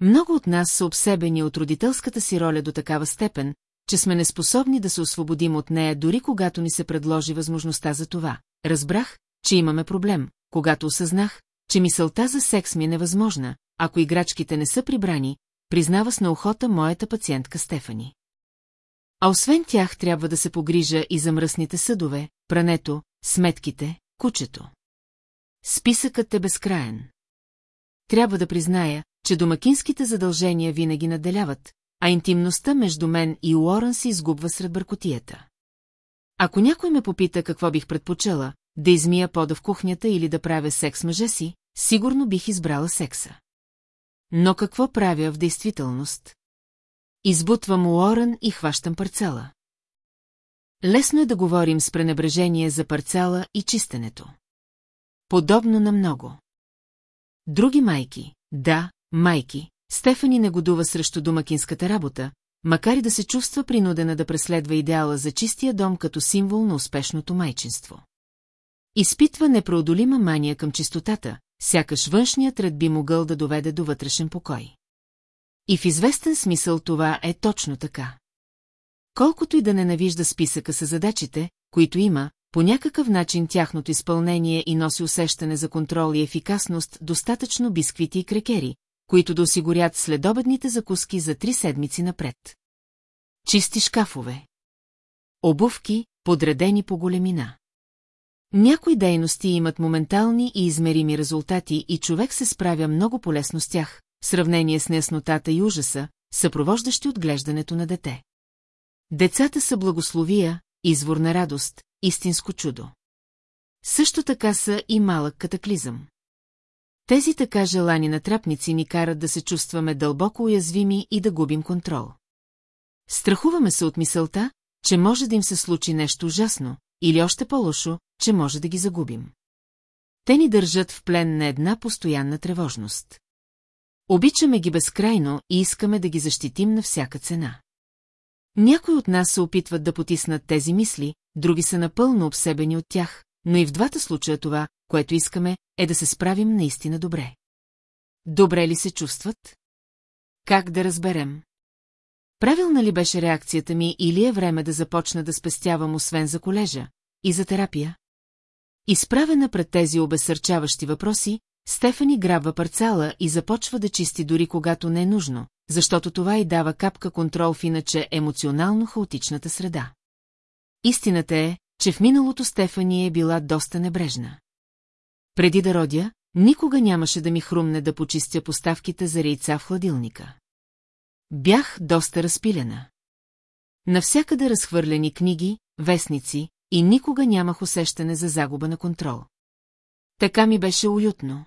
Много от нас са обсебени от родителската си роля до такава степен, че сме неспособни да се освободим от нея дори когато ни се предложи възможността за това. Разбрах, че имаме проблем, когато осъзнах, че мисълта за секс ми е невъзможна, ако играчките не са прибрани, признава с наухота моята пациентка Стефани. А освен тях трябва да се погрижа и за мръсните съдове, прането, сметките, кучето. Списъкът е безкраен. Трябва да призная, че домакинските задължения винаги наделяват, а интимността между мен и Уорън се изгубва сред бъркотията. Ако някой ме попита какво бих предпочела, да измия пода в кухнята или да правя секс мъжа си, сигурно бих избрала секса. Но какво правя в действителност? Избутвам Уорън и хващам парцела. Лесно е да говорим с пренебрежение за парцела и чистенето. Подобно на много. Други майки, да, майки, Стефани негодува срещу домакинската работа, макар и да се чувства принудена да преследва идеала за чистия дом като символ на успешното майчинство. Изпитва непроодолима мания към чистотата, сякаш външният ред би могъл да доведе до вътрешен покой. И в известен смисъл това е точно така. Колкото и да ненавижда списъка с задачите, които има, по някакъв начин тяхното изпълнение и носи усещане за контрол и ефикасност достатъчно бисквити и крекери, които да осигурят следобедните закуски за три седмици напред. Чисти шкафове. Обувки, подредени по големина. Някои дейности имат моментални и измерими резултати и човек се справя много полезно с тях, в сравнение с неяснотата и ужаса, съпровождащи отглеждането на дете. Децата са благословия, извор на радост, истинско чудо. Също така са и малък катаклизъм. Тези така желани натрапници ни карат да се чувстваме дълбоко уязвими и да губим контрол. Страхуваме се от мисълта, че може да им се случи нещо ужасно, или още по-лошо, че може да ги загубим. Те ни държат в плен на една постоянна тревожност. Обичаме ги безкрайно и искаме да ги защитим на всяка цена. Някои от нас се опитват да потиснат тези мисли, други са напълно обсебени от тях, но и в двата случая това, което искаме, е да се справим наистина добре. Добре ли се чувстват? Как да разберем? Правилна ли беше реакцията ми или е време да започна да спестявам освен за колежа и за терапия? Изправена пред тези обесърчаващи въпроси, Стефани грабва парцала и започва да чисти дори когато не е нужно, защото това й дава капка контрол в иначе емоционално хаотичната среда. Истината е, че в миналото Стефани е била доста небрежна. Преди да родя, никога нямаше да ми хрумне да почистя поставките за рейца в хладилника. Бях доста разпилена. Навсякъде разхвърлени книги, вестници и никога нямах усещане за загуба на контрол. Така ми беше уютно.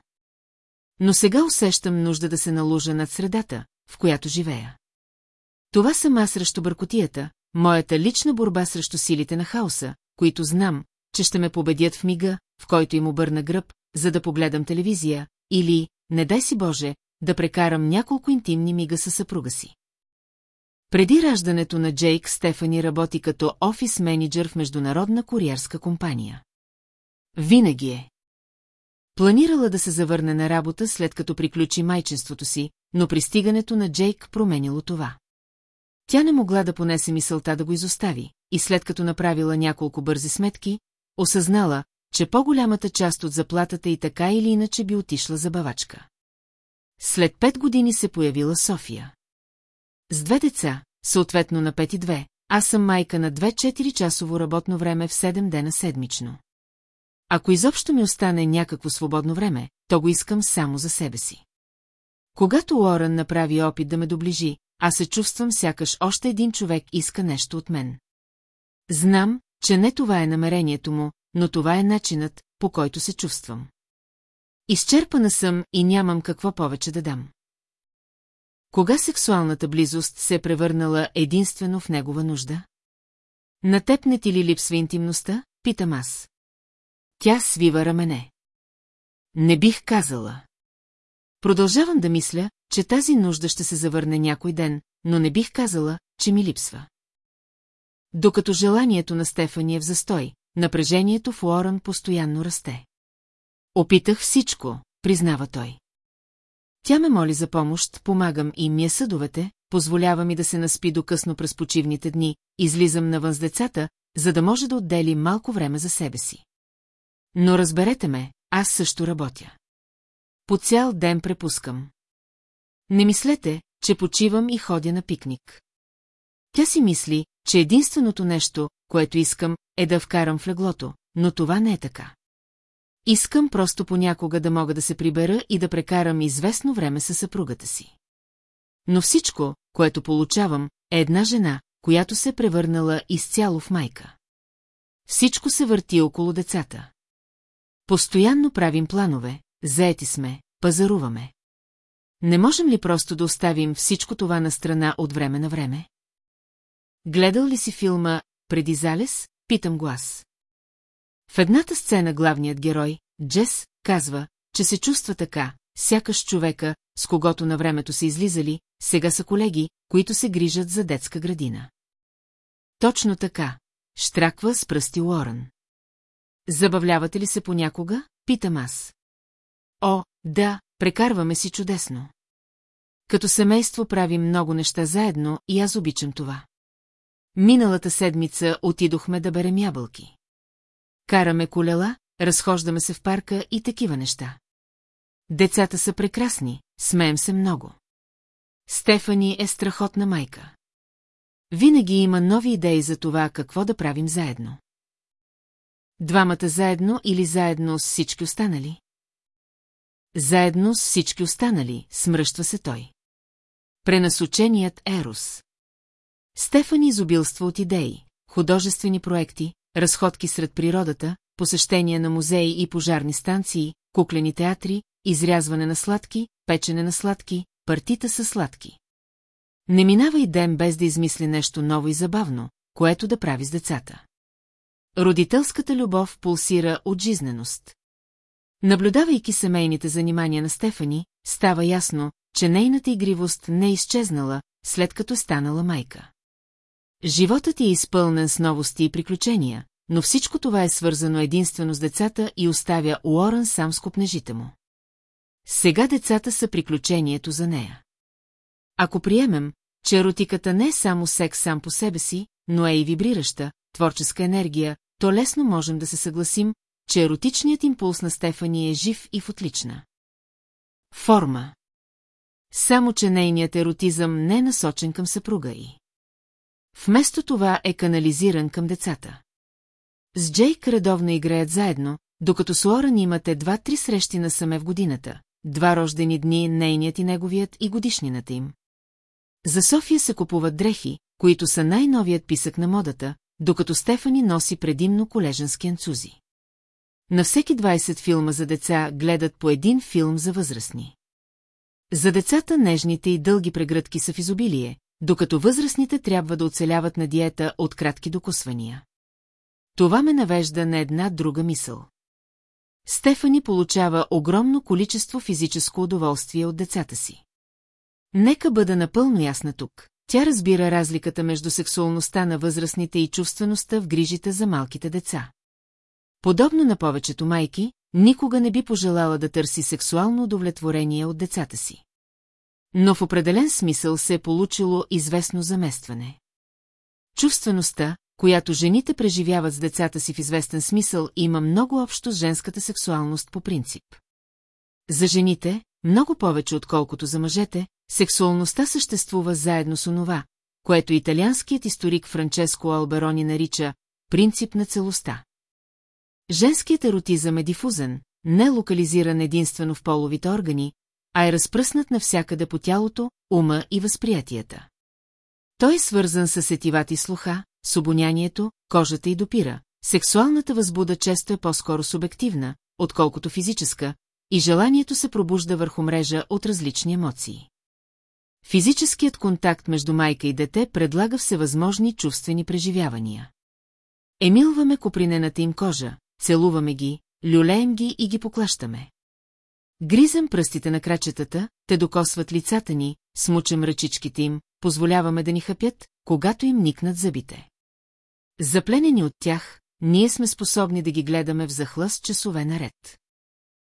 Но сега усещам нужда да се наложа над средата, в която живея. Това съм аз срещу бъркотията, моята лична борба срещу силите на хаоса, които знам, че ще ме победят в мига, в който им обърна гръб, за да погледам телевизия, или, не дай си Боже, да прекарам няколко интимни мига със съпруга си. Преди раждането на Джейк, Стефани работи като офис менеджер в международна куриерска компания. Винаги е. Планирала да се завърне на работа след като приключи майчинството си, но пристигането на Джейк променило това. Тя не могла да понесе мисълта да го изостави, и след като направила няколко бързи сметки, осъзнала, че по-голямата част от заплатата и така или иначе би отишла за бавачка. След пет години се появила София. С две деца, съответно на пет и две, аз съм майка на две 4 часово работно време в 7 дена седмично. Ако изобщо ми остане някакво свободно време, то го искам само за себе си. Когато Уорън направи опит да ме доближи, аз се чувствам сякаш още един човек иска нещо от мен. Знам, че не това е намерението му, но това е начинът, по който се чувствам. Изчерпана съм и нямам какво повече да дам. Кога сексуалната близост се е превърнала единствено в негова нужда? На теб не ти ли липсва интимността? Питам аз. Тя свива рамене. Не бих казала. Продължавам да мисля, че тази нужда ще се завърне някой ден, но не бих казала, че ми липсва. Докато желанието на Стефани е в застой, напрежението в Уорън постоянно расте. Опитах всичко, признава той. Тя ме моли за помощ, помагам и ми е съдовете, позволява ми да се наспи до късно през почивните дни, излизам навън с децата, за да може да отдели малко време за себе си. Но разберете ме, аз също работя. По цял ден препускам. Не мислете, че почивам и ходя на пикник. Тя си мисли, че единственото нещо, което искам, е да вкарам в леглото, но това не е така. Искам просто понякога да мога да се прибера и да прекарам известно време със съпругата си. Но всичко, което получавам, е една жена, която се е превърнала изцяло в майка. Всичко се върти около децата. Постоянно правим планове, заети сме, пазаруваме. Не можем ли просто да оставим всичко това на страна от време на време? Гледал ли си филма «Преди залез?» Питам глас. В едната сцена главният герой, Джес, казва, че се чувства така, сякаш човека, с когото на времето са излизали, сега са колеги, които се грижат за детска градина. Точно така, штраква с пръсти Уорън. Забавлявате ли се понякога? Питам аз. О, да, прекарваме си чудесно. Като семейство правим много неща заедно и аз обичам това. Миналата седмица отидохме да берем ябълки. Караме колела, разхождаме се в парка и такива неща. Децата са прекрасни, смеем се много. Стефани е страхотна майка. Винаги има нови идеи за това какво да правим заедно. Двамата заедно или заедно с всички останали? Заедно с всички останали, смръщва се той. Пренасоченият Ерос. Стефани изобилства от идеи, художествени проекти, разходки сред природата, посещения на музеи и пожарни станции, куклени театри, изрязване на сладки, печене на сладки, партита с сладки. Не минава и ден без да измисли нещо ново и забавно, което да прави с децата. Родителската любов пулсира от жизненост. Наблюдавайки семейните занимания на Стефани, става ясно, че нейната игривост не е изчезнала, след като станала майка. Животът е изпълнен с новости и приключения, но всичко това е свързано единствено с децата и оставя Уорън сам с купнежите му. Сега децата са приключението за нея. Ако приемем, че еротиката не е само секс сам по себе си, но е и вибрираща, творческа енергия, то лесно можем да се съгласим, че еротичният импулс на Стефани е жив и в отлична. Форма. Само, че нейният еротизъм не е насочен към съпруга й. Вместо това е канализиран към децата. С Джейк редовно играят заедно, докато с Лоран имат едва-три срещи насаме в годината, два рождени дни, нейният и неговият и годишнината им. За София се купуват дрехи, които са най-новият писък на модата, докато Стефани носи предимно колеженски анцузи. На всеки 20 филма за деца гледат по един филм за възрастни. За децата нежните и дълги прегръдки са в изобилие, докато възрастните трябва да оцеляват на диета от кратки докусвания. Това ме навежда на една друга мисъл. Стефани получава огромно количество физическо удоволствие от децата си. Нека бъда напълно ясна тук. Тя разбира разликата между сексуалността на възрастните и чувствеността в грижите за малките деца. Подобно на повечето майки, никога не би пожелала да търси сексуално удовлетворение от децата си. Но в определен смисъл се е получило известно заместване. Чувствеността, която жените преживяват с децата си в известен смисъл, има много общо с женската сексуалност по принцип. За жените, много повече отколкото за мъжете, сексуалността съществува заедно с онова, което италианският историк Франческо Алберони нарича принцип на целостта. Женският еротизъм е дифузен, не локализиран единствено в половите органи, а е разпръснат навсякъде по тялото, ума и възприятията. Той е свързан с сетивата и слуха, с обонянието, кожата и допира. Сексуалната възбуда често е по-скоро субективна, отколкото физическа, и желанието се пробужда върху мрежа от различни емоции. Физическият контакт между майка и дете предлага всевъзможни чувствени преживявания. Емилваме копринената им кожа, целуваме ги, люлеем ги и ги поклащаме. Гризем пръстите на крачетата, те докосват лицата ни, смучем ръчичките им, позволяваме да ни хъпят, когато им никнат зъбите. Запленени от тях, ние сме способни да ги гледаме в захлъс часове наред.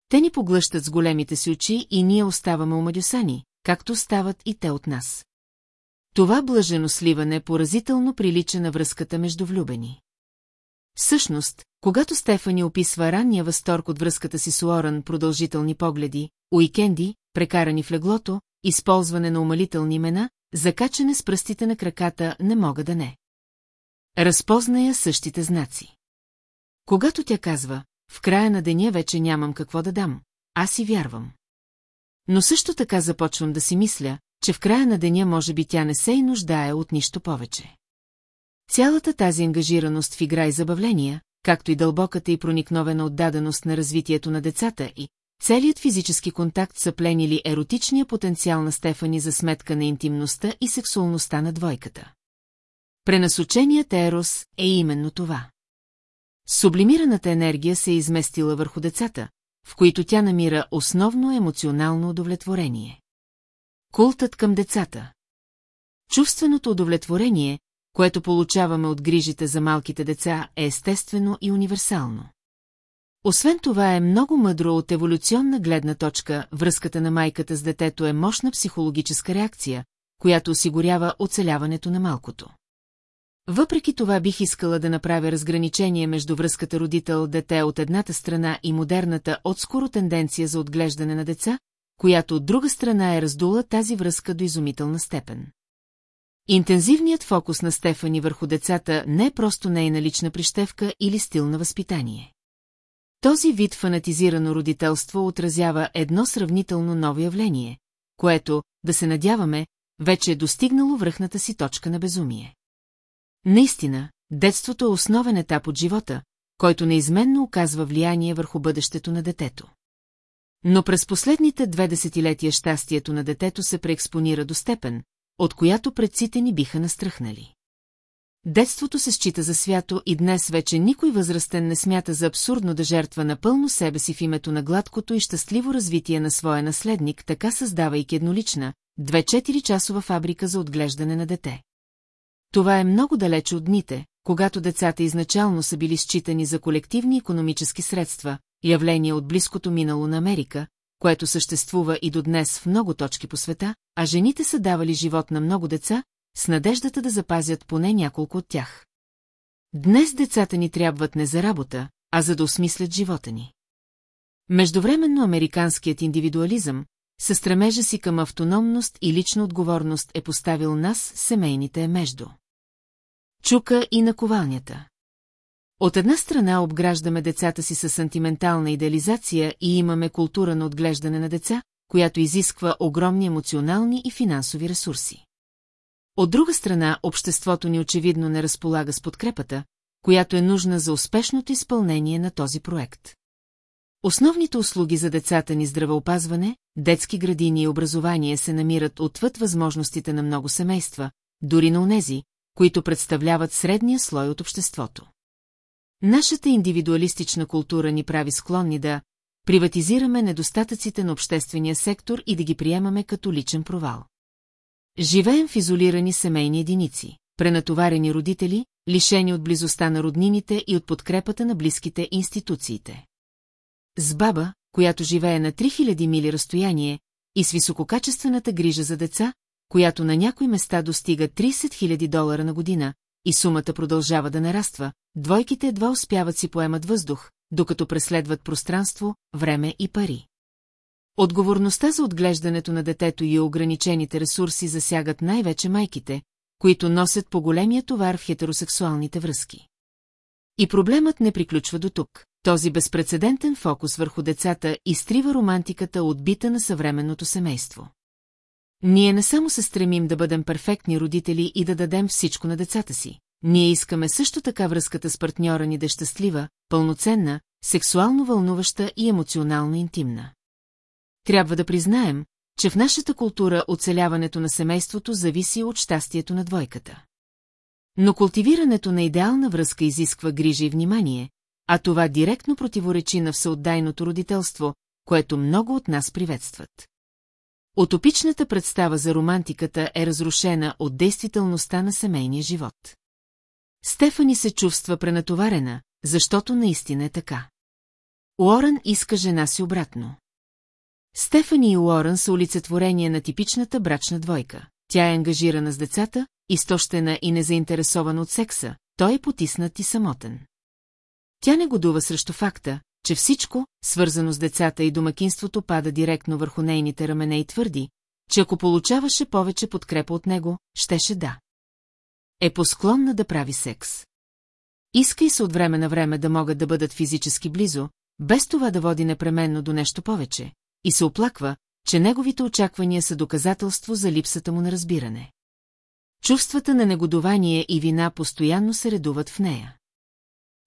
Те ни поглъщат с големите си очи и ние оставаме омадюсани, както стават и те от нас. Това блажено сливане поразително прилича на връзката между влюбени. Всъщност, когато Стефани описва ранния възторг от връзката си с Уорън продължителни погледи, уикенди, прекарани в леглото, използване на умалителни имена, закачане с пръстите на краката не мога да не. Разпозная същите знаци. Когато тя казва, в края на деня вече нямам какво да дам, аз и вярвам. Но също така започвам да си мисля, че в края на деня може би тя не се и нуждае от нищо повече. Цялата тази ангажираност в игра и забавления, както и дълбоката и проникновена отдаденост на развитието на децата и целият физически контакт са пленили еротичния потенциал на Стефани за сметка на интимността и сексуалността на двойката. Пренасоченият ерос е именно това. Сублимираната енергия се е изместила върху децата, в които тя намира основно емоционално удовлетворение. Култът към децата Чувственото удовлетворение, което получаваме от грижите за малките деца, е естествено и универсално. Освен това е много мъдро от еволюционна гледна точка, връзката на майката с детето е мощна психологическа реакция, която осигурява оцеляването на малкото. Въпреки това бих искала да направя разграничение между връзката родител-дете от едната страна и модерната отскоро тенденция за отглеждане на деца, която от друга страна е раздула тази връзка до изумителна степен. Интензивният фокус на Стефани върху децата не е просто нейна лична прищевка или стил на възпитание. Този вид фанатизирано родителство отразява едно сравнително ново явление, което, да се надяваме, вече е достигнало връхната си точка на безумие. Наистина, детството е основен етап от живота, който неизменно оказва влияние върху бъдещето на детето. Но през последните две десетилетия щастието на детето се преекспонира до степен, от която предците ни биха настръхнали. Детството се счита за свято и днес вече никой възрастен не смята за абсурдно да жертва напълно себе си в името на гладкото и щастливо развитие на своя наследник, така създавайки еднолична, две-четири часова фабрика за отглеждане на дете. Това е много далече от дните, когато децата изначално са били считани за колективни економически средства, явление от близкото минало на Америка, което съществува и до днес в много точки по света, а жените са давали живот на много деца, с надеждата да запазят поне няколко от тях. Днес децата ни трябват не за работа, а за да осмислят живота ни. Междувременно американският индивидуализъм, със стремежа си към автономност и лична отговорност е поставил нас, семейните, между. Чука и наковалнята. От една страна обграждаме децата си със сантиментална идеализация и имаме култура на отглеждане на деца, която изисква огромни емоционални и финансови ресурси. От друга страна, обществото ни очевидно не разполага с подкрепата, която е нужна за успешното изпълнение на този проект. Основните услуги за децата ни здравеопазване, детски градини и образование се намират отвъд възможностите на много семейства, дори на унези, които представляват средния слой от обществото. Нашата индивидуалистична култура ни прави склонни да приватизираме недостатъците на обществения сектор и да ги приемаме като личен провал. Живеем в изолирани семейни единици, пренатоварени родители, лишени от близостта на роднините и от подкрепата на близките институциите. С баба, която живее на 3000 мили разстояние, и с висококачествената грижа за деца, която на някои места достига 30 000 долара на година, и сумата продължава да нараства, двойките едва успяват си поемат въздух, докато преследват пространство, време и пари. Отговорността за отглеждането на детето и ограничените ресурси засягат най-вече майките, които носят по големия товар в хетеросексуалните връзки. И проблемът не приключва до тук. Този безпредседентен фокус върху децата изтрива романтиката от бита на съвременното семейство. Ние не само се стремим да бъдем перфектни родители и да дадем всичко на децата си. Ние искаме също така връзката с партньора ни да е щастлива, пълноценна, сексуално вълнуваща и емоционално интимна. Трябва да признаем, че в нашата култура оцеляването на семейството зависи от щастието на двойката. Но култивирането на идеална връзка изисква грижа и внимание, а това директно противоречи на всеотдайното родителство, което много от нас приветстват. Утопичната представа за романтиката е разрушена от действителността на семейния живот. Стефани се чувства пренатоварена, защото наистина е така. Уорън иска жена си обратно. Стефани и Уорън са олицетворение на типичната брачна двойка. Тя е ангажирана с децата, изтощена и незаинтересована от секса, той е потиснат и самотен. Тя не годува срещу факта, че всичко, свързано с децата и домакинството, пада директно върху нейните рамене и твърди, че ако получаваше повече подкрепа от него, щеше да. Е посклонна да прави секс. Иска и се от време на време да могат да бъдат физически близо, без това да води непременно до нещо повече, и се оплаква, че неговите очаквания са доказателство за липсата му на разбиране. Чувствата на негодование и вина постоянно се редуват в нея.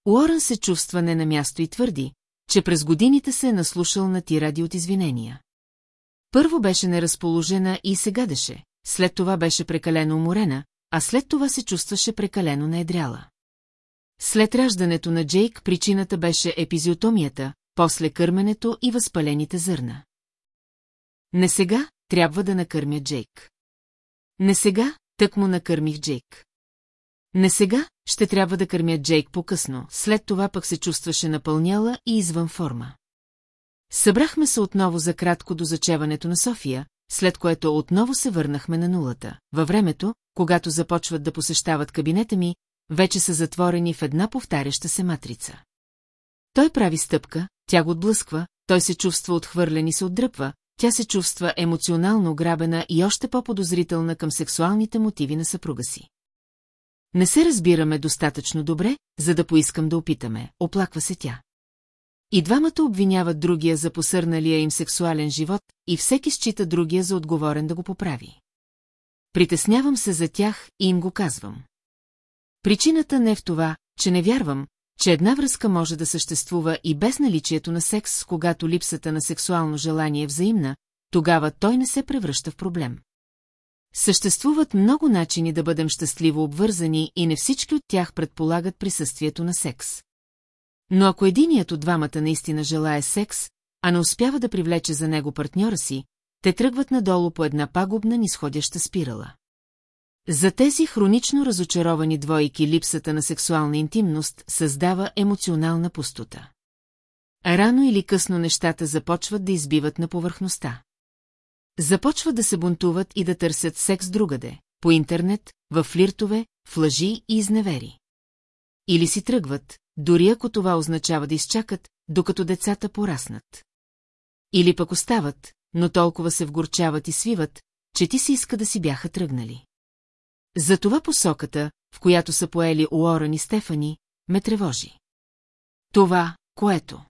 Уорън се чувства не на място и твърди, че през годините се е наслушал на тиради от извинения. Първо беше неразположена и се гадеше, след това беше прекалено уморена, а след това се чувстваше прекалено наедряла. След раждането на Джейк причината беше епизиотомията, после кърменето и възпалените зърна. Не сега, трябва да накърмя Джейк. Не сега, тък му накърмих Джейк. Не сега, ще трябва да кърмя Джейк по-късно, след това пък се чувстваше напълняла и извън форма. Събрахме се отново за кратко до зачеването на София, след което отново се върнахме на нулата. Във времето, когато започват да посещават кабинета ми, вече са затворени в една повтаряща се матрица. Той прави стъпка, тя го отблъсква, той се чувства отхвърлен и се отдръпва, тя се чувства емоционално ограбена и още по-подозрителна към сексуалните мотиви на съпруга си. Не се разбираме достатъчно добре, за да поискам да опитаме, оплаква се тя. И двамата обвиняват другия за посърналия им сексуален живот, и всеки счита другия за отговорен да го поправи. Притеснявам се за тях и им го казвам. Причината не е в това, че не вярвам, че една връзка може да съществува и без наличието на секс, когато липсата на сексуално желание е взаимна, тогава той не се превръща в проблем. Съществуват много начини да бъдем щастливо обвързани и не всички от тях предполагат присъствието на секс. Но ако единият от двамата наистина желая секс, а не успява да привлече за него партньора си, те тръгват надолу по една пагубна нисходяща спирала. За тези хронично разочаровани двойки липсата на сексуална интимност създава емоционална пустота. Рано или късно нещата започват да избиват на повърхността. Започват да се бунтуват и да търсят секс другаде, по интернет, в флиртове, в лъжи и изневери. Или си тръгват, дори ако това означава да изчакат, докато децата пораснат. Или пък остават, но толкова се вгорчават и свиват, че ти си иска да си бяха тръгнали. Затова посоката, в която са поели Уорън и Стефани, ме тревожи. Това, което...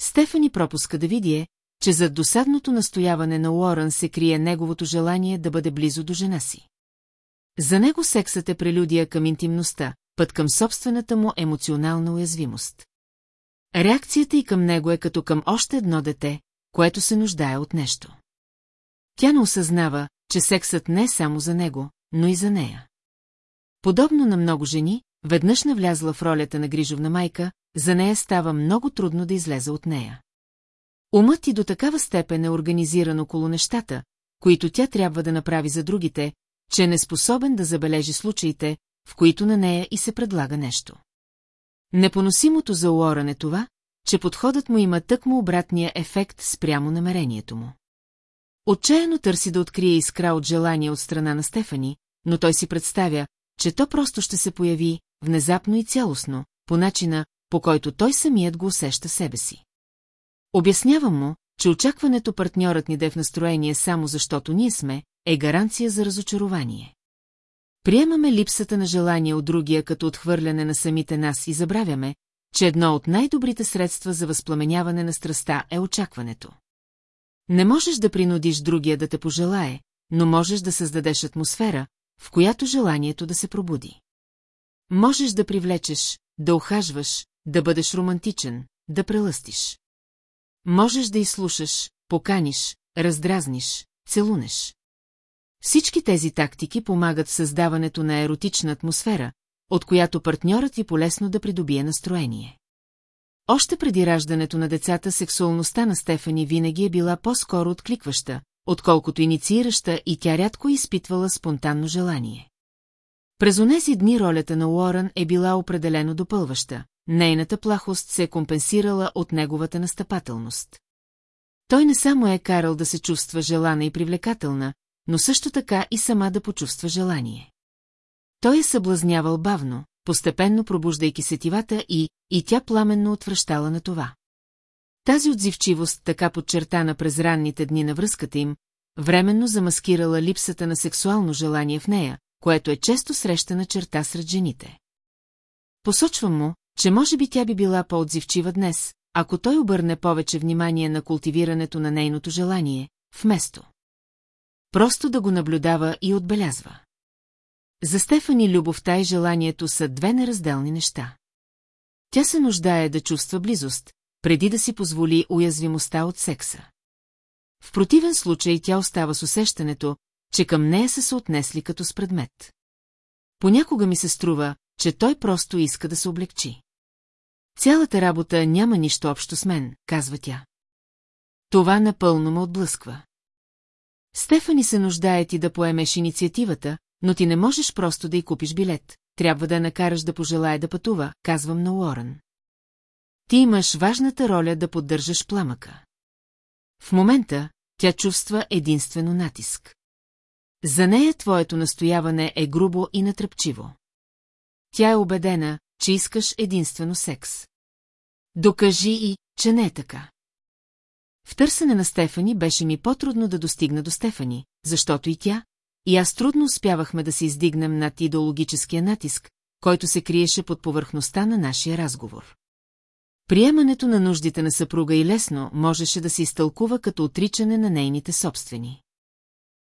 Стефани пропуска да види е, че зад досадното настояване на Уорън се крие неговото желание да бъде близо до жена си. За него сексът е прелюдия към интимността, път към собствената му емоционална уязвимост. Реакцията и към него е като към още едно дете, което се нуждае от нещо. Тя не осъзнава, че сексът не е само за него, но и за нея. Подобно на много жени, веднъж навлязла в ролята на грижовна майка, за нея става много трудно да излезе от нея. Умът и до такава степен е организиран около нещата, които тя трябва да направи за другите, че е неспособен да забележи случаите, в които на нея и се предлага нещо. Непоносимото за Уорън е това, че подходът му има тъкмо обратния ефект спрямо намерението му. Отчаяно търси да открие искра от желание от страна на Стефани, но той си представя, че то просто ще се появи, внезапно и цялостно, по начина, по който той самият го усеща себе си. Обяснявам му, че очакването партньорът ни да е в настроение само защото ние сме, е гаранция за разочарование. Приемаме липсата на желание от другия като отхвърляне на самите нас и забравяме, че едно от най-добрите средства за възпламеняване на страста е очакването. Не можеш да принудиш другия да те пожелае, но можеш да създадеш атмосфера, в която желанието да се пробуди. Можеш да привлечеш, да охажваш, да бъдеш романтичен, да прелъстиш. Можеш да изслушаш, поканиш, раздразниш, целунеш. Всички тези тактики помагат в създаването на еротична атмосфера, от която партньорът ви полесно да придобие настроение. Още преди раждането на децата сексуалността на Стефани винаги е била по-скоро откликваща, отколкото инициираща и тя рядко изпитвала спонтанно желание. През онези дни ролята на Уорън е била определено допълваща, нейната плахост се е компенсирала от неговата настъпателност. Той не само е карал да се чувства желана и привлекателна, но също така и сама да почувства желание. Той е съблазнявал бавно, постепенно пробуждайки сетивата и, и тя пламенно отвръщала на това. Тази отзивчивост, така подчертана през ранните дни на връзката им, временно замаскирала липсата на сексуално желание в нея, което е често срещана черта сред жените. Посочвам му, че може би тя би била по-отзивчива днес, ако той обърне повече внимание на култивирането на нейното желание, вместо. Просто да го наблюдава и отбелязва. За Стефани любовта и желанието са две неразделни неща. Тя се нуждае да чувства близост, преди да си позволи уязвимостта от секса. В противен случай тя остава с усещането, че към нея са се отнесли като с предмет. Понякога ми се струва, че той просто иска да се облегчи. Цялата работа няма нищо общо с мен, казва тя. Това напълно ме отблъсква. Стефани се нуждае ти да поемеш инициативата, но ти не можеш просто да й купиш билет, трябва да я накараш да пожелая да пътува, казвам на Уорън. Ти имаш важната роля да поддържаш пламъка. В момента тя чувства единствено натиск. За нея твоето настояване е грубо и натръпчиво. Тя е убедена, че искаш единствено секс. Докажи и, че не е така. В търсене на Стефани беше ми по-трудно да достигна до Стефани, защото и тя, и аз трудно успявахме да се издигнем над идеологическия натиск, който се криеше под повърхността на нашия разговор. Приемането на нуждите на съпруга и лесно можеше да се изтълкува като отричане на нейните собствени.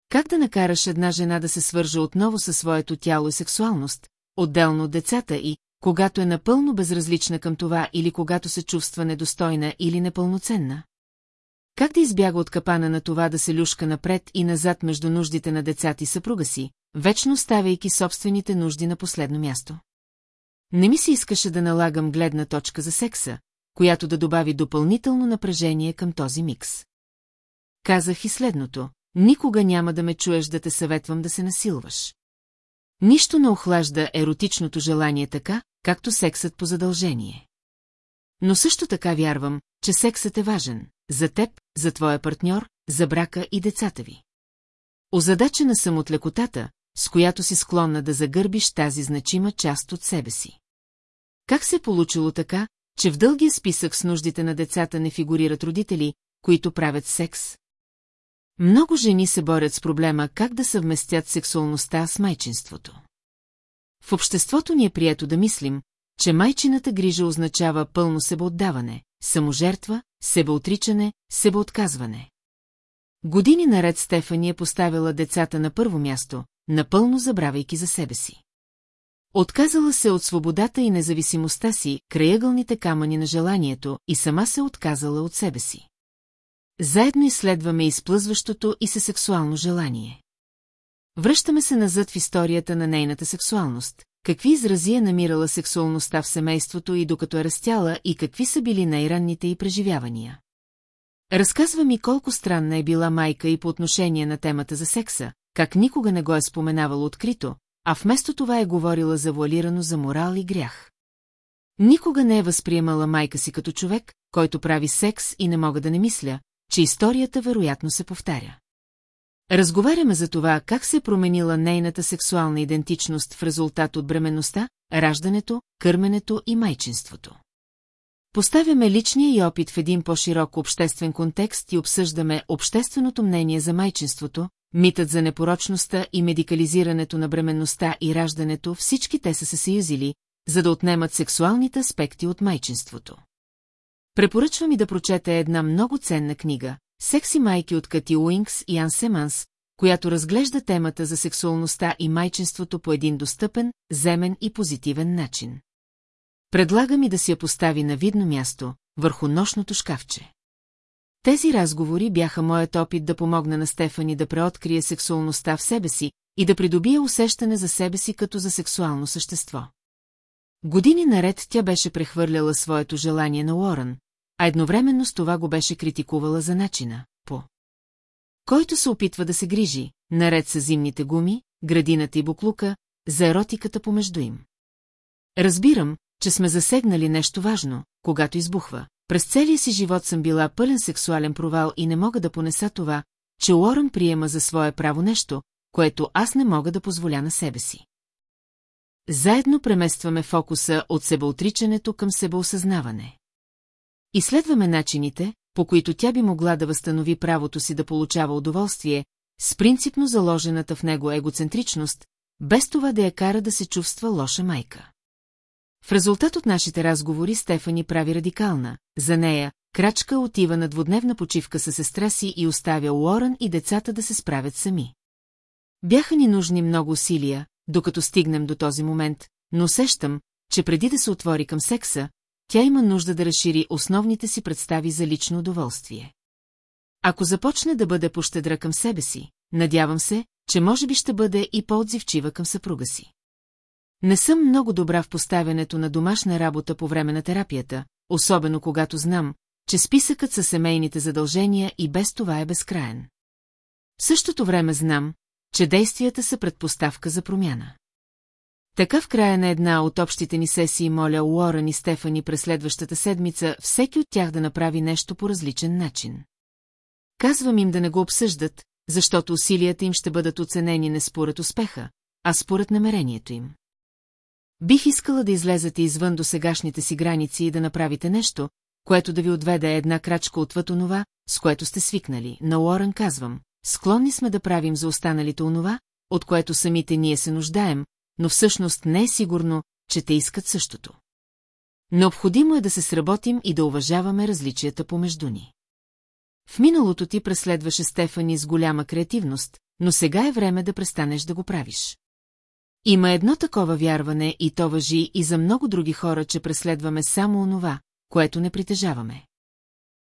Как да накараш една жена да се свържа отново със своето тяло и сексуалност, отделно от децата и, когато е напълно безразлична към това или когато се чувства недостойна или непълноценна? Как да избяга от капана на това да се люшка напред и назад между нуждите на децата и съпруга си, вечно ставайки собствените нужди на последно място? Не ми се искаше да налагам гледна точка за секса, която да добави допълнително напрежение към този микс. Казах и следното, никога няма да ме чуеш да те съветвам да се насилваш. Нищо не охлажда еротичното желание така, както сексът по задължение. Но също така вярвам, че сексът е важен, за теб, за твоя партньор, за брака и децата ви. Озадачена съм от лекотата, с която си склонна да загърбиш тази значима част от себе си. Как се е получило така, че в дългия списък с нуждите на децата не фигурират родители, които правят секс? Много жени се борят с проблема как да съвместят сексуалността с майчинството. В обществото ни е прието да мислим, че майчината грижа означава пълно себеотдаване, саможертва, себеотричане, себеотказване. Години наред Стефани е поставила децата на първо място, напълно забравяйки за себе си. Отказала се от свободата и независимостта си, краягълните камъни на желанието и сама се отказала от себе си. Заедно изследваме изплъзващото и се сексуално желание. Връщаме се назад в историята на нейната сексуалност, какви изрази е намирала сексуалността в семейството и докато е растяла и какви са били най-ранните й преживявания. Разказва ми колко странна е била майка и по отношение на темата за секса, как никога не го е споменавала открито, а вместо това е говорила завуалирано за морал и грях. Никога не е възприемала майка си като човек, който прави секс и не мога да не мисля, че историята вероятно се повтаря. Разговаряме за това, как се е променила нейната сексуална идентичност в резултат от бременността, раждането, кърменето и майчинството. Поставяме личния и опит в един по-широк обществен контекст и обсъждаме общественото мнение за майчинството, митът за непорочността и медикализирането на бременността и раждането, всички те са се съюзили, за да отнемат сексуалните аспекти от майчинството. Препоръчвам и да прочете една много ценна книга «Секси майки» от Кати Уинкс и Ан Семанс, която разглежда темата за сексуалността и майчинството по един достъпен, земен и позитивен начин. Предлага ми да си я постави на видно място, върху нощното шкафче. Тези разговори бяха моят опит да помогна на Стефани да преоткрие сексуалността в себе си и да придобие усещане за себе си като за сексуално същество. Години наред тя беше прехвърляла своето желание на Уорън, а едновременно с това го беше критикувала за начина, по който се опитва да се грижи, наред с зимните гуми, градината и буклука, за еротиката помежду им. Разбирам, че сме засегнали нещо важно, когато избухва. През целия си живот съм била пълен сексуален провал и не мога да понеса това, че Уорън приема за свое право нещо, което аз не мога да позволя на себе си. Заедно преместваме фокуса от себеотричането към себеосъзнаване. Изследваме начините, по които тя би могла да възстанови правото си да получава удоволствие, с принципно заложената в него егоцентричност, без това да я кара да се чувства лоша майка. В резултат от нашите разговори Стефани прави радикална, за нея, крачка отива на двудневна почивка със сестра си и оставя Уорън и децата да се справят сами. Бяха ни нужни много усилия, докато стигнем до този момент, но усещам, че преди да се отвори към секса, тя има нужда да разшири основните си представи за лично удоволствие. Ако започне да бъде пощедра към себе си, надявам се, че може би ще бъде и по-отзивчива към съпруга си. Не съм много добра в поставянето на домашна работа по време на терапията, особено когато знам, че списъкът със семейните задължения и без това е безкраен. В същото време знам, че действията са предпоставка за промяна. Така в края на една от общите ни сесии моля Уорън и Стефани през следващата седмица всеки от тях да направи нещо по различен начин. Казвам им да не го обсъждат, защото усилията им ще бъдат оценени не според успеха, а според намерението им. Бих искала да излезете извън до сегашните си граници и да направите нещо, което да ви отведе една крачка отвъд онова, с което сте свикнали. На Уорън казвам, склонни сме да правим за останалите онова, от което самите ние се нуждаем, но всъщност не е сигурно, че те искат същото. Необходимо е да се сработим и да уважаваме различията помежду ни. В миналото ти преследваше Стефани с голяма креативност, но сега е време да престанеш да го правиш. Има едно такова вярване и то въжи и за много други хора, че преследваме само онова, което не притежаваме.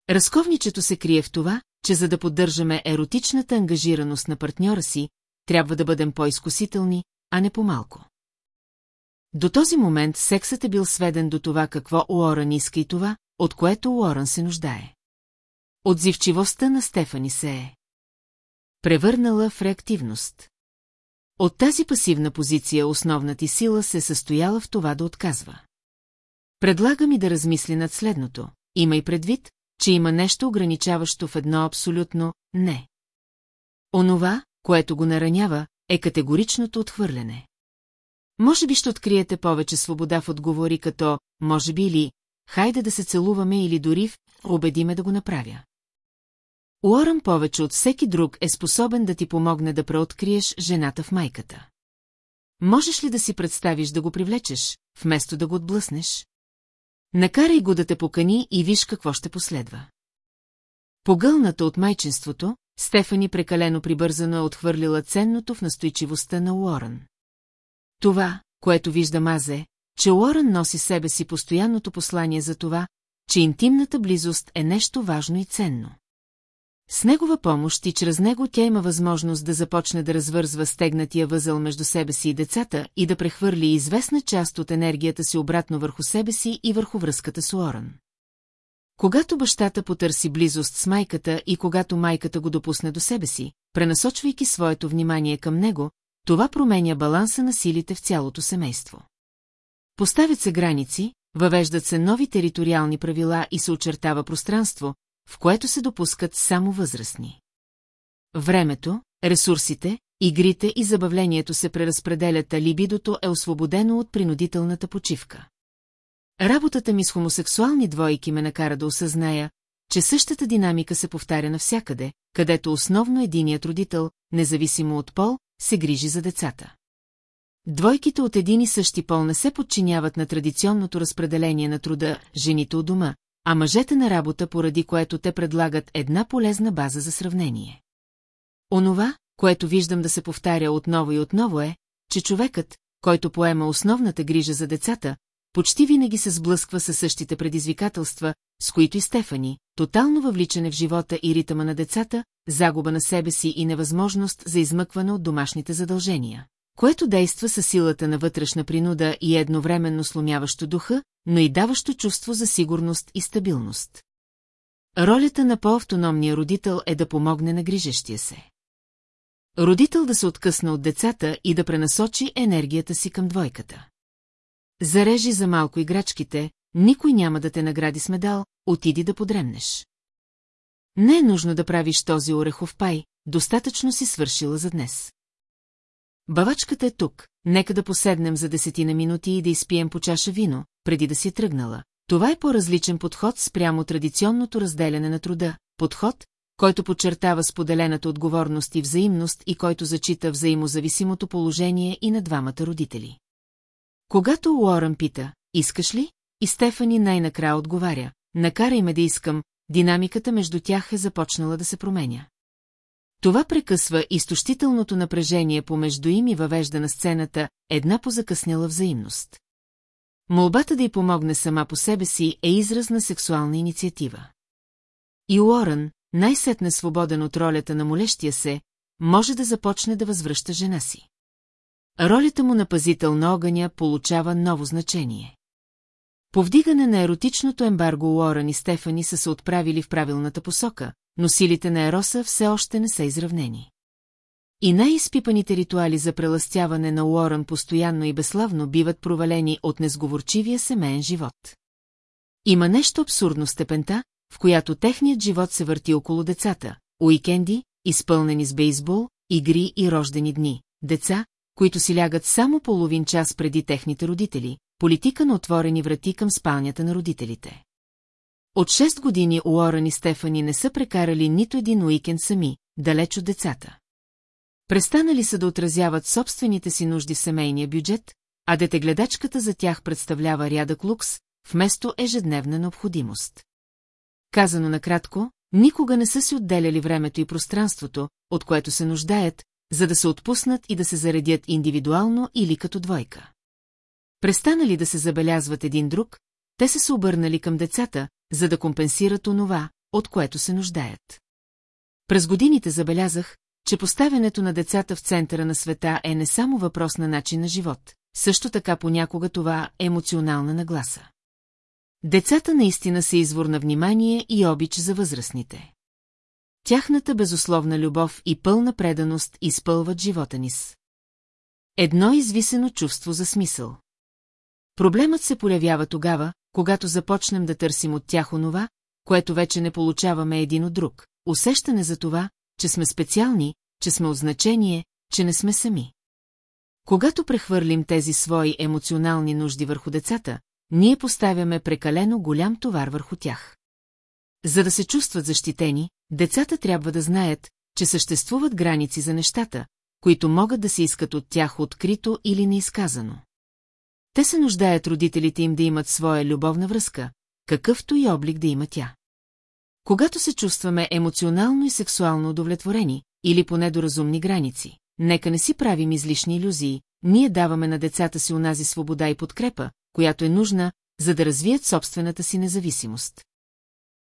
Разковничето се крие в това, че за да поддържаме еротичната ангажираност на партньора си, трябва да бъдем по-изкусителни, а не по-малко. До този момент сексът е бил сведен до това какво Уорън иска и това, от което Уорън се нуждае. Отзивчивостта на Стефани се е превърнала в реактивност. От тази пасивна позиция основната ти сила се състояла в това да отказва. Предлага ми да размисли над следното. Има и предвид, че има нещо ограничаващо в едно абсолютно «не». Онова, което го наранява, е категоричното отхвърляне. Може би ще откриете повече свобода в отговори като «може би» или «хайде да се целуваме» или дори в «убедиме да го направя». Уорън повече от всеки друг е способен да ти помогне да преоткриеш жената в майката. Можеш ли да си представиш да го привлечеш, вместо да го отблъснеш? Накарай го да те покани и виж какво ще последва. Погълната от майчинството, Стефани прекалено прибързано е отхвърлила ценното в настойчивостта на Уорън. Това, което вижда Мазе, че Уорън носи себе си постоянното послание за това, че интимната близост е нещо важно и ценно. С негова помощ и чрез него тя има възможност да започне да развързва стегнатия възъл между себе си и децата и да прехвърли известна част от енергията си обратно върху себе си и върху връзката с Уорън. Когато бащата потърси близост с майката и когато майката го допусне до себе си, пренасочвайки своето внимание към него, това променя баланса на силите в цялото семейство. Поставят се граници, въвеждат се нови териториални правила и се очертава пространство, в което се допускат само възрастни. Времето, ресурсите, игрите и забавлението се преразпределят, а либидото е освободено от принудителната почивка. Работата ми с хомосексуални двойки ме накара да осъзная, че същата динамика се повтаря навсякъде, където основно единият родител, независимо от пол, се грижи за децата. Двойките от един и същи пол не се подчиняват на традиционното разпределение на труда, жените от дома, а мъжете на работа, поради което те предлагат една полезна база за сравнение. Онова, което виждам да се повтаря отново и отново е, че човекът, който поема основната грижа за децата, почти винаги се сблъсква със същите предизвикателства, с които и Стефани, тотално въвличане в живота и ритъма на децата, загуба на себе си и невъзможност за измъкване от домашните задължения, което действа със силата на вътрешна принуда и едновременно сломяващо духа, но и даващо чувство за сигурност и стабилност. Ролята на по-автономния родител е да помогне на грижещия се. Родител да се откъсна от децата и да пренасочи енергията си към двойката. Зарежи за малко играчките, никой няма да те награди с медал, отиди да подремнеш. Не е нужно да правиш този орехов пай, достатъчно си свършила за днес. Бавачката е тук, нека да поседнем за десетина минути и да изпием по чаша вино, преди да си е тръгнала. Това е по-различен подход спрямо традиционното разделяне на труда, подход, който подчертава споделената отговорност и взаимност и който зачита взаимозависимото положение и на двамата родители. Когато Уорън пита, искаш ли? И Стефани най-накрая отговаря, накарай ме да искам, динамиката между тях е започнала да се променя. Това прекъсва изтощителното напрежение помежду им и въвежда на сцената една позакъсняла взаимност. Молбата да й помогне сама по себе си е израз на сексуална инициатива. И Уорън, най-сетне свободен от ролята на молещия се, може да започне да възвръща жена си. Ролята му на пазител на огъня получава ново значение. Повдигане на еротичното ембарго Уорън и Стефани са се отправили в правилната посока, но силите на Ероса все още не са изравнени. И най-изпипаните ритуали за преластяване на Уорън постоянно и безславно биват провалени от несговорчивия семейен живот. Има нещо абсурдно степента, в която техният живот се върти около децата, уикенди, изпълнени с бейсбол, игри и рождени дни, деца, които си лягат само половин час преди техните родители, политика на отворени врати към спалнята на родителите. От 6 години Уорън и Стефани не са прекарали нито един уикенд сами, далеч от децата. Престанали са да отразяват собствените си нужди семейния бюджет, а детегледачката за тях представлява рядък лукс, вместо ежедневна необходимост. Казано накратко, никога не са си отделяли времето и пространството, от което се нуждаят, за да се отпуснат и да се заредят индивидуално или като двойка. Престанали да се забелязват един друг, те са се обърнали към децата, за да компенсират онова, от което се нуждаят. През годините забелязах, че поставянето на децата в центъра на света е не само въпрос на начин на живот, също така понякога това е емоционална нагласа. Децата наистина са извор на внимание и обич за възрастните. Тяхната безусловна любов и пълна преданост изпълват живота ни с. Едно извисено чувство за смисъл. Проблемът се появява тогава, когато започнем да търсим от тях онова, което вече не получаваме един от друг. Усещане за това, че сме специални, че сме от значение, че не сме сами. Когато прехвърлим тези свои емоционални нужди върху децата, ние поставяме прекалено голям товар върху тях. За да се чувстват защитени, децата трябва да знаят, че съществуват граници за нещата, които могат да се искат от тях открито или неизказано. Те се нуждаят родителите им да имат своя любовна връзка, какъвто и облик да има тя. Когато се чувстваме емоционално и сексуално удовлетворени, или поне до разумни граници, нека не си правим излишни иллюзии, ние даваме на децата си унази свобода и подкрепа, която е нужна, за да развият собствената си независимост.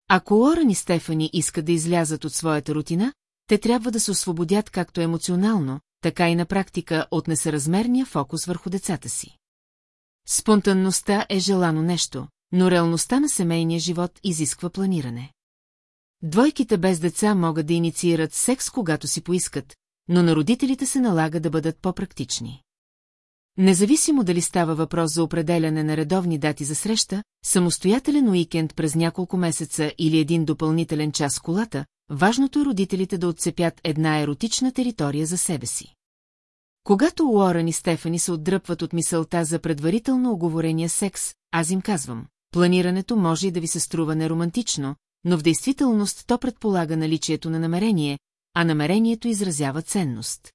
Ако Лоран и Стефани искат да излязат от своята рутина, те трябва да се освободят както емоционално, така и на практика от несъразмерния фокус върху децата си. Спонтанността е желано нещо, но реалността на семейния живот изисква планиране. Двойките без деца могат да инициират секс, когато си поискат, но на родителите се налага да бъдат по-практични. Независимо дали става въпрос за определяне на редовни дати за среща, самостоятелен уикенд през няколко месеца или един допълнителен час с колата, важното е родителите да отцепят една еротична територия за себе си. Когато Уорън и Стефани се отдръпват от мисълта за предварително оговорения секс, аз им казвам, планирането може и да ви се струва неромантично, но в действителност то предполага наличието на намерение, а намерението изразява ценност.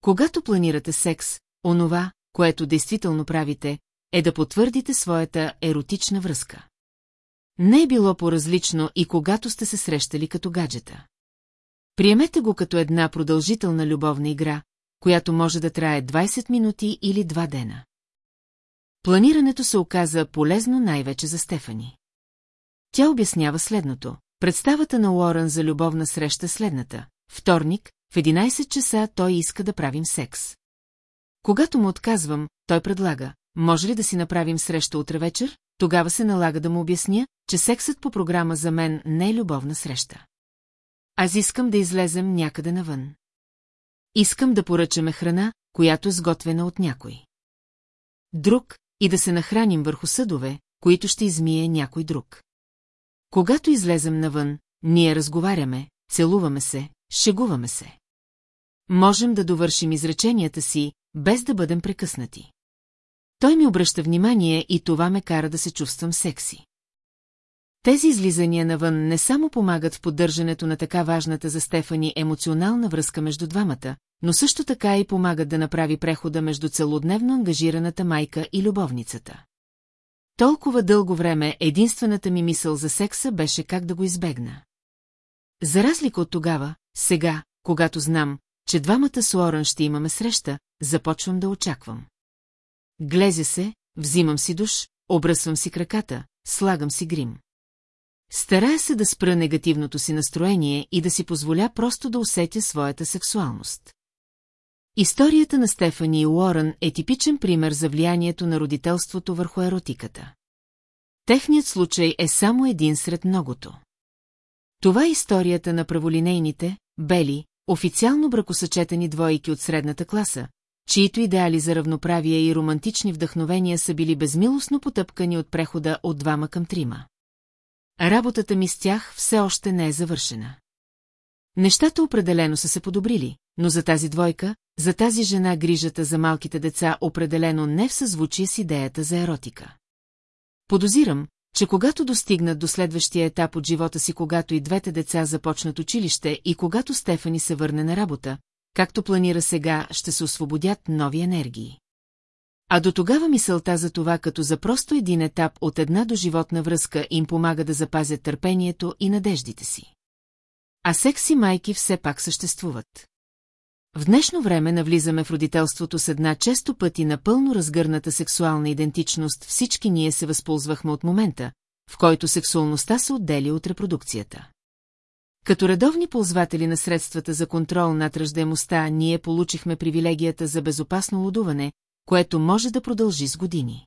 Когато планирате секс, онова, което действително правите, е да потвърдите своята еротична връзка. Не е било по-различно и когато сте се срещали като гаджета. Приемете го като една продължителна любовна игра, която може да трае 20 минути или 2 дена. Планирането се оказа полезно най-вече за Стефани. Тя обяснява следното. Представата на Уорън за любовна среща следната. Вторник, в 11 часа той иска да правим секс. Когато му отказвам, той предлага, може ли да си направим среща утре вечер? Тогава се налага да му обясня, че сексът по програма за мен не е любовна среща. Аз искам да излезем някъде навън. Искам да поръчаме храна, която е сготвена от някой. Друг, и да се нахраним върху съдове, които ще измие някой друг. Когато излезем навън, ние разговаряме, целуваме се, шегуваме се. Можем да довършим изреченията си, без да бъдем прекъснати. Той ми обръща внимание и това ме кара да се чувствам секси. Тези излизания навън не само помагат в поддържането на така важната за Стефани емоционална връзка между двамата, но също така и помагат да направи прехода между целодневно ангажираната майка и любовницата. Толкова дълго време единствената ми мисъл за секса беше как да го избегна. За разлика от тогава, сега, когато знам, че двамата с Лорен ще имаме среща, започвам да очаквам. Глезя се, взимам си душ, обръсвам си краката, слагам си грим. Старая се да спра негативното си настроение и да си позволя просто да усетя своята сексуалност. Историята на Стефани и Уорън е типичен пример за влиянието на родителството върху еротиката. Техният случай е само един сред многото. Това е историята на праволинейните, бели, официално бракосъчетани двойки от средната класа, чието идеали за равноправие и романтични вдъхновения са били безмилостно потъпкани от прехода от двама към трима. Работата ми с тях все още не е завършена. Нещата определено са се подобрили, но за тази двойка, за тази жена грижата за малките деца определено не в съзвучие с идеята за еротика. Подозирам, че когато достигнат до следващия етап от живота си, когато и двете деца започнат училище и когато Стефани се върне на работа, както планира сега, ще се освободят нови енергии. А до тогава мисълта за това като за просто един етап от една до животна връзка им помага да запазят търпението и надеждите си. А секси майки все пак съществуват. В днешно време навлизаме в родителството с една често пъти напълно разгърната сексуална идентичност, всички ние се възползвахме от момента, в който сексуалността се отдели от репродукцията. Като редовни ползватели на средствата за контрол над ръждаемостта, ние получихме привилегията за безопасно лудуване, което може да продължи с години.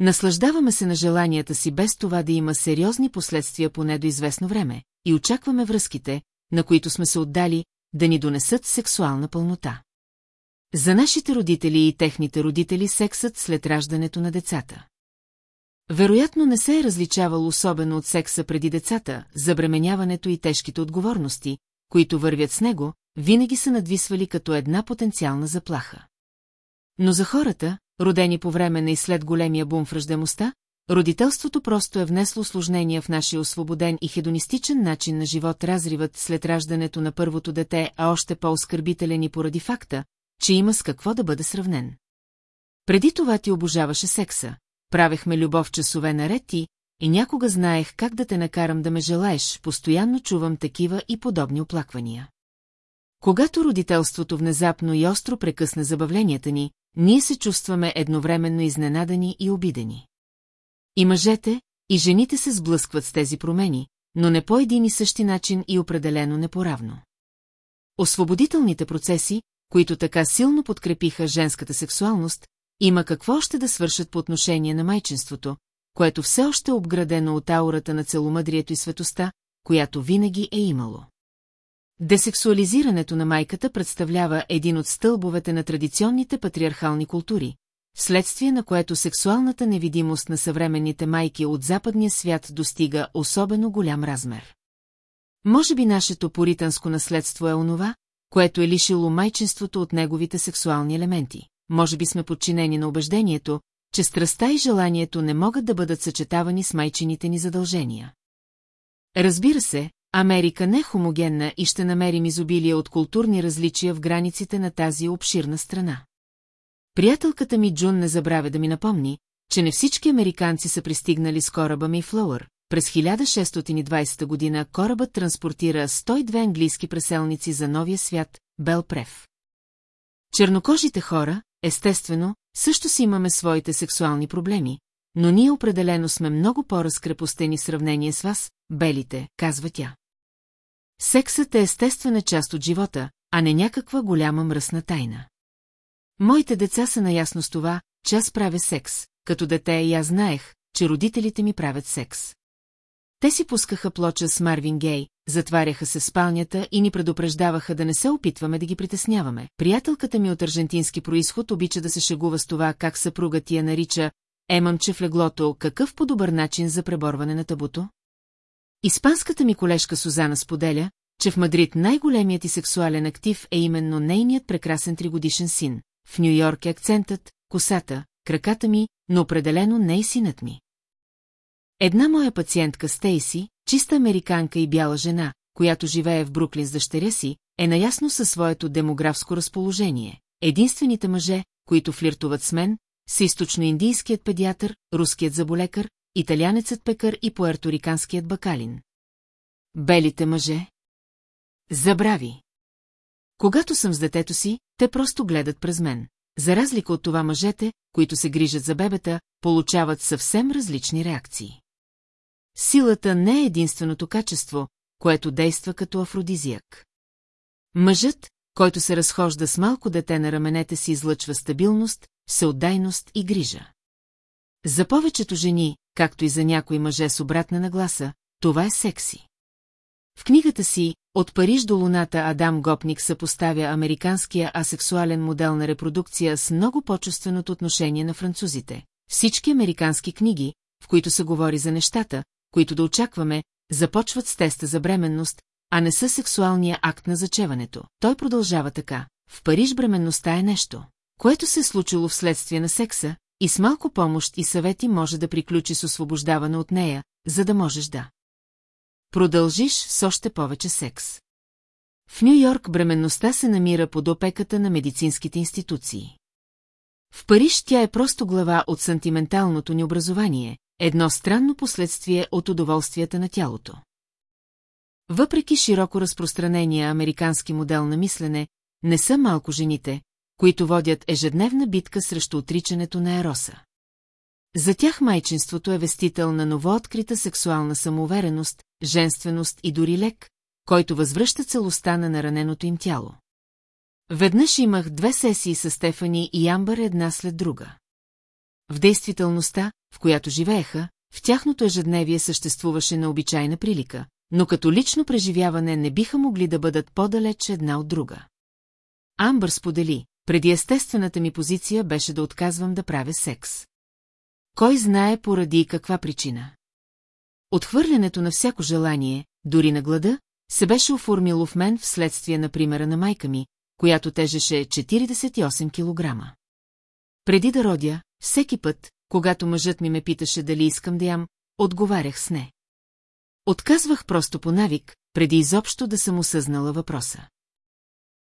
Наслаждаваме се на желанията си без това да има сериозни последствия поне до известно време и очакваме връзките, на които сме се отдали, да ни донесат сексуална пълнота. За нашите родители и техните родители сексът след раждането на децата. Вероятно не се е различавал особено от секса преди децата, забременяването и тежките отговорности, които вървят с него, винаги са надвисвали като една потенциална заплаха. Но за хората, родени по време на и след големия бум в ръждемостта, родителството просто е внесло осложнения в нашия освободен и хедонистичен начин на живот разривът след раждането на първото дете, а още по-оскърбителен и поради факта, че има с какво да бъде сравнен. Преди това ти обожаваше секса, правехме любов часове наред и, и някога знаех как да те накарам да ме желаеш, постоянно чувам такива и подобни оплаквания. Когато родителството внезапно и остро прекъсне забавленията ни, ние се чувстваме едновременно изненадани и обидени. И мъжете, и жените се сблъскват с тези промени, но не по един и същи начин и определено непоравно. Освободителните процеси, които така силно подкрепиха женската сексуалност, има какво още да свършат по отношение на майчинството, което все още е обградено от аурата на целомъдрието и светоста, която винаги е имало. Десексуализирането на майката представлява един от стълбовете на традиционните патриархални култури, вследствие на което сексуалната невидимост на съвременните майки от западния свят достига особено голям размер. Може би нашето поританско наследство е онова, което е лишило майчинството от неговите сексуални елементи. Може би сме подчинени на убеждението, че страста и желанието не могат да бъдат съчетавани с майчините ни задължения. Разбира се, Америка не е хомогенна и ще намерим изобилие от културни различия в границите на тази обширна страна. Приятелката ми Джун не забравя да ми напомни, че не всички американци са пристигнали с кораба Мейфлоуър. През 1620 година корабът транспортира 102 английски преселници за новия свят, Белпрев. Чернокожите хора, естествено, също си имаме своите сексуални проблеми, но ние определено сме много по-разкрепостени в сравнение с вас, белите, казва тя. Сексът е естествена част от живота, а не някаква голяма мръсна тайна. Моите деца са наясно с това, че аз правя секс, като дете и аз знаех, че родителите ми правят секс. Те си пускаха плоча с Марвин Гей, затваряха се спалнята и ни предупреждаваха да не се опитваме да ги притесняваме. Приятелката ми от аржентински происход обича да се шегува с това, как съпруга ти я нарича Емъмче в леглото, какъв по-добър начин за преборване на табуто? Испанската ми колежка Сузана споделя, че в Мадрид най-големият и сексуален актив е именно нейният прекрасен тригодишен син. В Нью-Йорк е акцентът, косата, краката ми, но определено не и синът ми. Една моя пациентка Стейси, чиста американка и бяла жена, която живее в Бруклин с дъщеря си, е наясно със своето демографско разположение. Единствените мъже, които флиртуват с мен, са източноиндийският педиатър, руският заболекар, италянецът пекар и пуерториканският бакалин. Белите мъже? Забрави. Когато съм с детето си, те просто гледат през мен. За разлика от това мъжете, които се грижат за бебета, получават съвсем различни реакции. Силата не е единственото качество, което действа като афродизиак. Мъжът, който се разхожда с малко дете на раменете си, излъчва стабилност, всеотдайност и грижа. За повечето жени, както и за някои мъже с обратна нагласа, това е секси. В книгата си «От Париж до Луната» Адам Гопник съпоставя американския асексуален модел на репродукция с много по-чувственото отношение на французите. Всички американски книги, в които се говори за нещата, които да очакваме, започват с теста за бременност, а не със сексуалния акт на зачеването. Той продължава така. В Париж бременността е нещо, което се е случило вследствие на секса, и с малко помощ и съвети може да приключи с освобождаване от нея, за да можеш да. Продължиш с още повече секс. В Нью-Йорк бременността се намира под опеката на медицинските институции. В Париж тя е просто глава от сантименталното ни образование, едно странно последствие от удоволствията на тялото. Въпреки широко разпространения американски модел на мислене, не са малко жените, които водят ежедневна битка срещу отричането на ероса. За тях майчинството е вестител на новооткрита сексуална самоувереност, женственост и дори лек, който възвръща целостта на нараненото им тяло. Веднъж имах две сесии с Стефани и Амбър една след друга. В действителността, в която живееха, в тяхното ежедневие съществуваше необичайна прилика, но като лично преживяване не биха могли да бъдат по-далеч една от друга. Амбър сподели, преди естествената ми позиция беше да отказвам да правя секс. Кой знае поради каква причина? Отхвърлянето на всяко желание, дори на глада, се беше оформило в мен вследствие на примера на майка ми, която тежеше 48 килограма. Преди да родя, всеки път, когато мъжът ми ме питаше дали искам да ям, отговарях с не. Отказвах просто по навик, преди изобщо да съм осъзнала въпроса.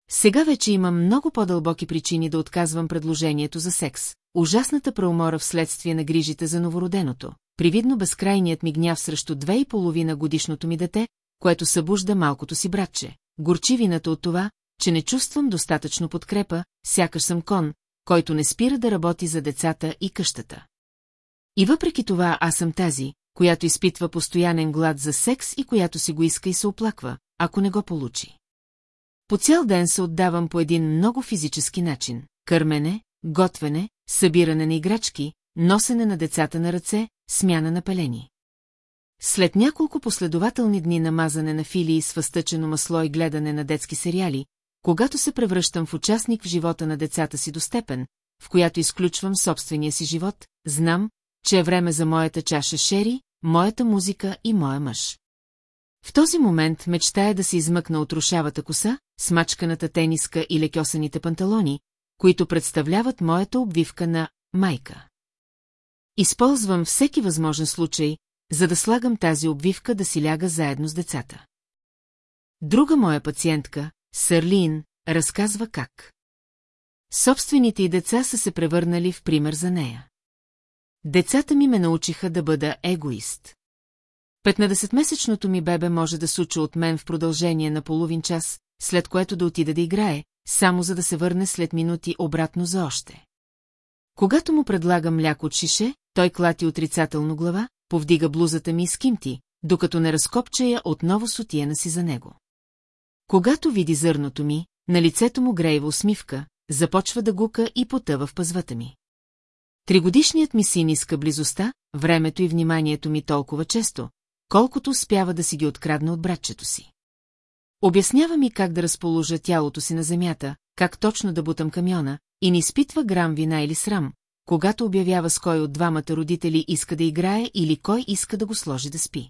Сега вече имам много по-дълбоки причини да отказвам предложението за секс. Ужасната преумора вследствие на грижите за новороденото, привидно безкрайният ми гняв срещу две и половина годишното ми дете, което събужда малкото си братче, горчивината от това, че не чувствам достатъчно подкрепа, сякаш съм кон, който не спира да работи за децата и къщата. И въпреки това аз съм тази, която изпитва постоянен глад за секс и която си го иска и се оплаква, ако не го получи. По цял ден се отдавам по един много физически начин – кърмене, готвене, събиране на играчки, носене на децата на ръце, смяна на пелени. След няколко последователни дни намазане на филии с въстъчено масло и гледане на детски сериали, когато се превръщам в участник в живота на децата си до степен, в която изключвам собствения си живот, знам, че е време за моята чаша шери, моята музика и моя мъж. В този момент мечтая да се измъкна от рушавата коса, смачканата тениска и лекосаните панталони, които представляват моята обвивка на майка. Използвам всеки възможен случай, за да слагам тази обвивка да си ляга заедно с децата. Друга моя пациентка, Сърлин, разказва как. Собствените й деца са се превърнали в пример за нея. Децата ми ме научиха да бъда егоист. 15-месечното ми бебе може да суча от мен в продължение на половин час, след което да отида да играе, само за да се върне след минути обратно за още. Когато му предлагам мляко от шише, той клати отрицателно глава, повдига блузата ми с кимти, докато не разкопча я отново сотиена си за него. Когато види зърното ми, на лицето му греева усмивка, започва да гука и потъва в пъзвата ми. Тригодишният ми син иска близостта, времето и вниманието ми толкова често, колкото успява да си ги открадне от братчето си. Обяснява ми как да разположа тялото си на земята, как точно да бутам камиона, и не изпитва грам вина или срам, когато обявява с кой от двамата родители иска да играе или кой иска да го сложи да спи.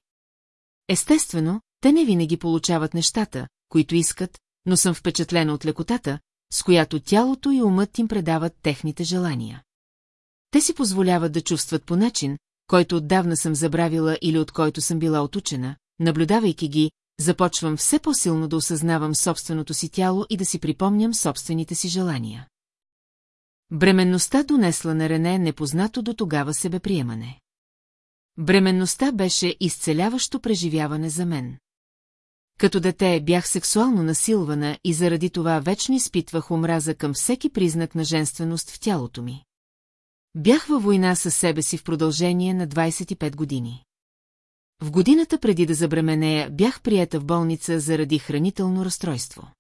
Естествено, те не винаги получават нещата, които искат, но съм впечатлена от лекотата, с която тялото и умът им предават техните желания. Те си позволяват да чувстват по начин, който отдавна съм забравила или от който съм била отучена, наблюдавайки ги, започвам все по-силно да осъзнавам собственото си тяло и да си припомням собствените си желания. Бременността донесла на Рене непознато до тогава себеприемане. Бременността беше изцеляващо преживяване за мен. Като дете бях сексуално насилвана и заради това вечно изпитвах омраза към всеки признак на женственост в тялото ми. Бях във война със себе си в продължение на 25 години. В годината преди да забременея бях приета в болница заради хранително разстройство.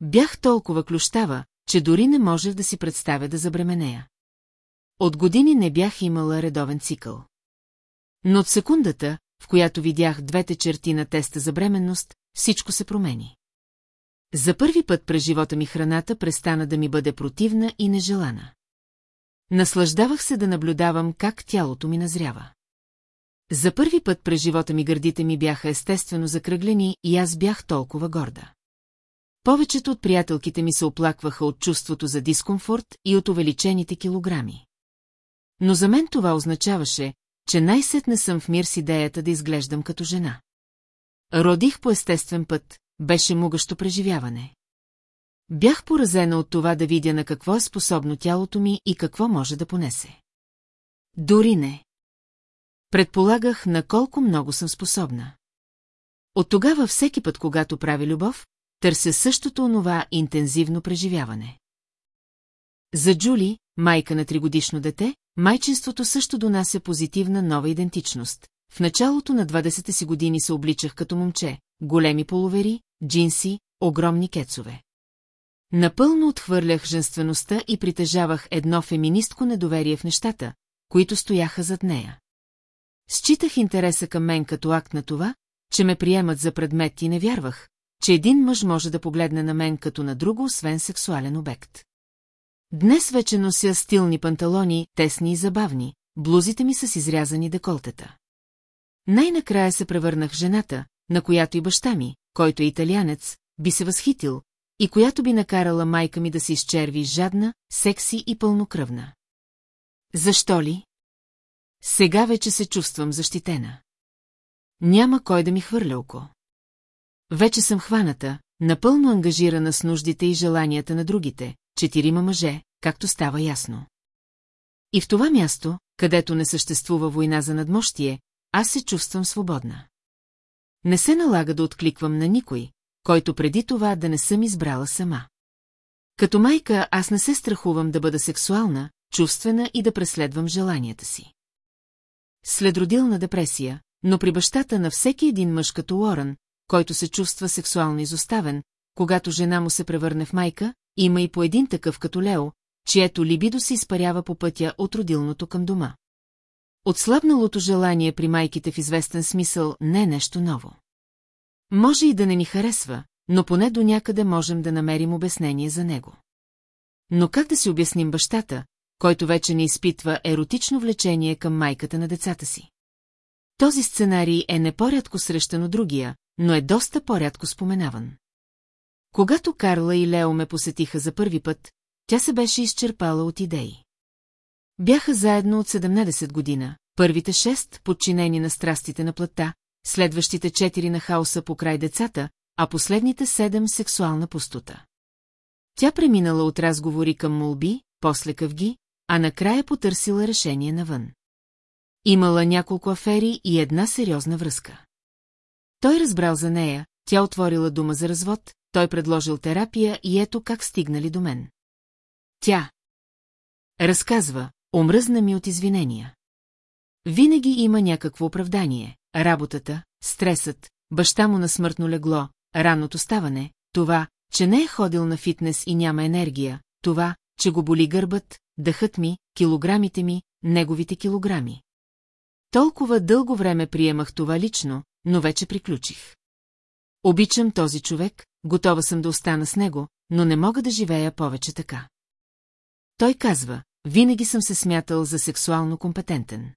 Бях толкова клющава, че дори не можех да си представя да забременея. От години не бях имала редовен цикъл. Но от секундата, в която видях двете черти на теста за бременност, всичко се промени. За първи път през живота ми храната престана да ми бъде противна и нежелана. Наслаждавах се да наблюдавам как тялото ми назрява. За първи път през живота ми гърдите ми бяха естествено закръглени и аз бях толкова горда. Повечето от приятелките ми се оплакваха от чувството за дискомфорт и от увеличените килограми. Но за мен това означаваше, че най-сетне съм в мир с идеята да изглеждам като жена. Родих по естествен път, беше мугащо преживяване. Бях поразена от това да видя на какво е способно тялото ми и какво може да понесе. Дори не. Предполагах на колко много съм способна. От тогава всеки път, когато прави любов, търся същото онова интензивно преживяване. За Джули, майка на тригодишно дете, майчинството също донася позитивна нова идентичност. В началото на 20-те си години се обличах като момче, големи половери, джинси, огромни кецове. Напълно отхвърлях женствеността и притежавах едно феминистко недоверие в нещата, които стояха зад нея. Считах интереса към мен като акт на това, че ме приемат за предмет и не вярвах, че един мъж може да погледне на мен като на друго, освен сексуален обект. Днес вече нося стилни панталони, тесни и забавни, блузите ми с изрязани деколтета. Най-накрая се превърнах жената, на която и баща ми, който е италианец, би се възхитил, и която би накарала майка ми да се изчерви жадна, секси и пълнокръвна. Защо ли? Сега вече се чувствам защитена. Няма кой да ми хвърля око. Вече съм хваната, напълно ангажирана с нуждите и желанията на другите, четирима мъже, както става ясно. И в това място, където не съществува война за надмощие, аз се чувствам свободна. Не се налага да откликвам на никой, който преди това да не съм избрала сама. Като майка аз не се страхувам да бъда сексуална, чувствена и да преследвам желанията си. След родилна депресия, но при бащата на всеки един мъж като Уорън, който се чувства сексуално изоставен, когато жена му се превърне в майка, има и по един такъв като Лео, чието либидо се изпарява по пътя от родилното към дома. Отслабналото желание при майките в известен смисъл не е нещо ново. Може и да не ни харесва, но поне до някъде можем да намерим обяснение за него. Но как да си обясним бащата, който вече не изпитва еротично влечение към майката на децата си? Този сценарий е не по-рядко срещан от другия, но е доста по-рядко споменаван. Когато Карла и Лео ме посетиха за първи път, тя се беше изчерпала от идеи. Бяха заедно от 17 година, първите шест подчинени на страстите на плътта, следващите четири на хаоса по край децата, а последните седем сексуална пустота. Тя преминала от разговори към молби, после къвги, а накрая потърсила решение навън. Имала няколко афери и една сериозна връзка. Той разбрал за нея, тя отворила дума за развод, той предложил терапия и ето как стигнали до мен. Тя разказва, омръзна ми от извинения. Винаги има някакво оправдание. Работата, стресът, баща му на смъртно легло, ранното ставане, това, че не е ходил на фитнес и няма енергия, това, че го боли гърбът, дъхът ми, килограмите ми, неговите килограми. Толкова дълго време приемах това лично, но вече приключих. Обичам този човек, готова съм да остана с него, но не мога да живея повече така. Той казва, винаги съм се смятал за сексуално компетентен.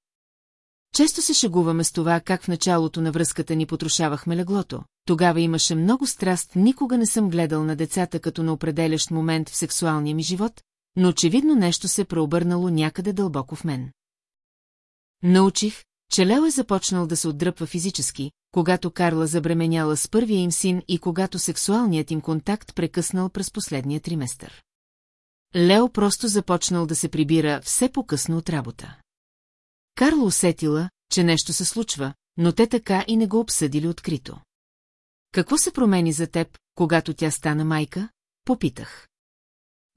Често се шегуваме с това, как в началото на връзката ни потрошавахме леглото. Тогава имаше много страст, никога не съм гледал на децата като на определящ момент в сексуалния ми живот, но очевидно нещо се преобърнало някъде дълбоко в мен. Научих, че Лео е започнал да се отдръпва физически, когато Карла забременяла с първия им син и когато сексуалният им контакт прекъснал през последния триместър. Лео просто започнал да се прибира все по-късно от работа. Карла усетила, че нещо се случва, но те така и не го обсъдили открито. Какво се промени за теб, когато тя стана майка? Попитах.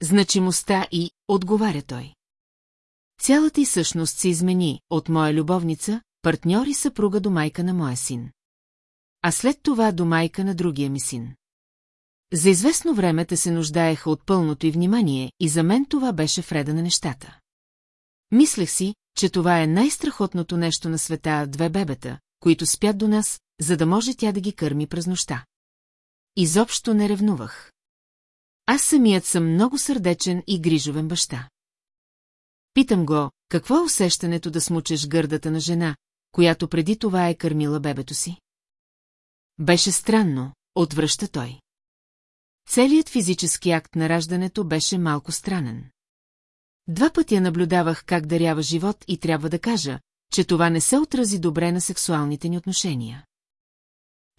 Значимостта и, отговаря той. Цялата й същност се измени от моя любовница, партньор и съпруга до майка на моя син. А след това до майка на другия ми син. За известно време те се нуждаеха от пълното и внимание и за мен това беше вреда на нещата. Мислех си, че това е най-страхотното нещо на света две бебета, които спят до нас, за да може тя да ги кърми през нощта. Изобщо не ревнувах. Аз самият съм много сърдечен и грижовен баща. Питам го, какво е усещането да смучеш гърдата на жена, която преди това е кърмила бебето си? Беше странно, отвръща той. Целият физически акт на раждането беше малко странен. Два пъти я наблюдавах как дарява живот и трябва да кажа, че това не се отрази добре на сексуалните ни отношения.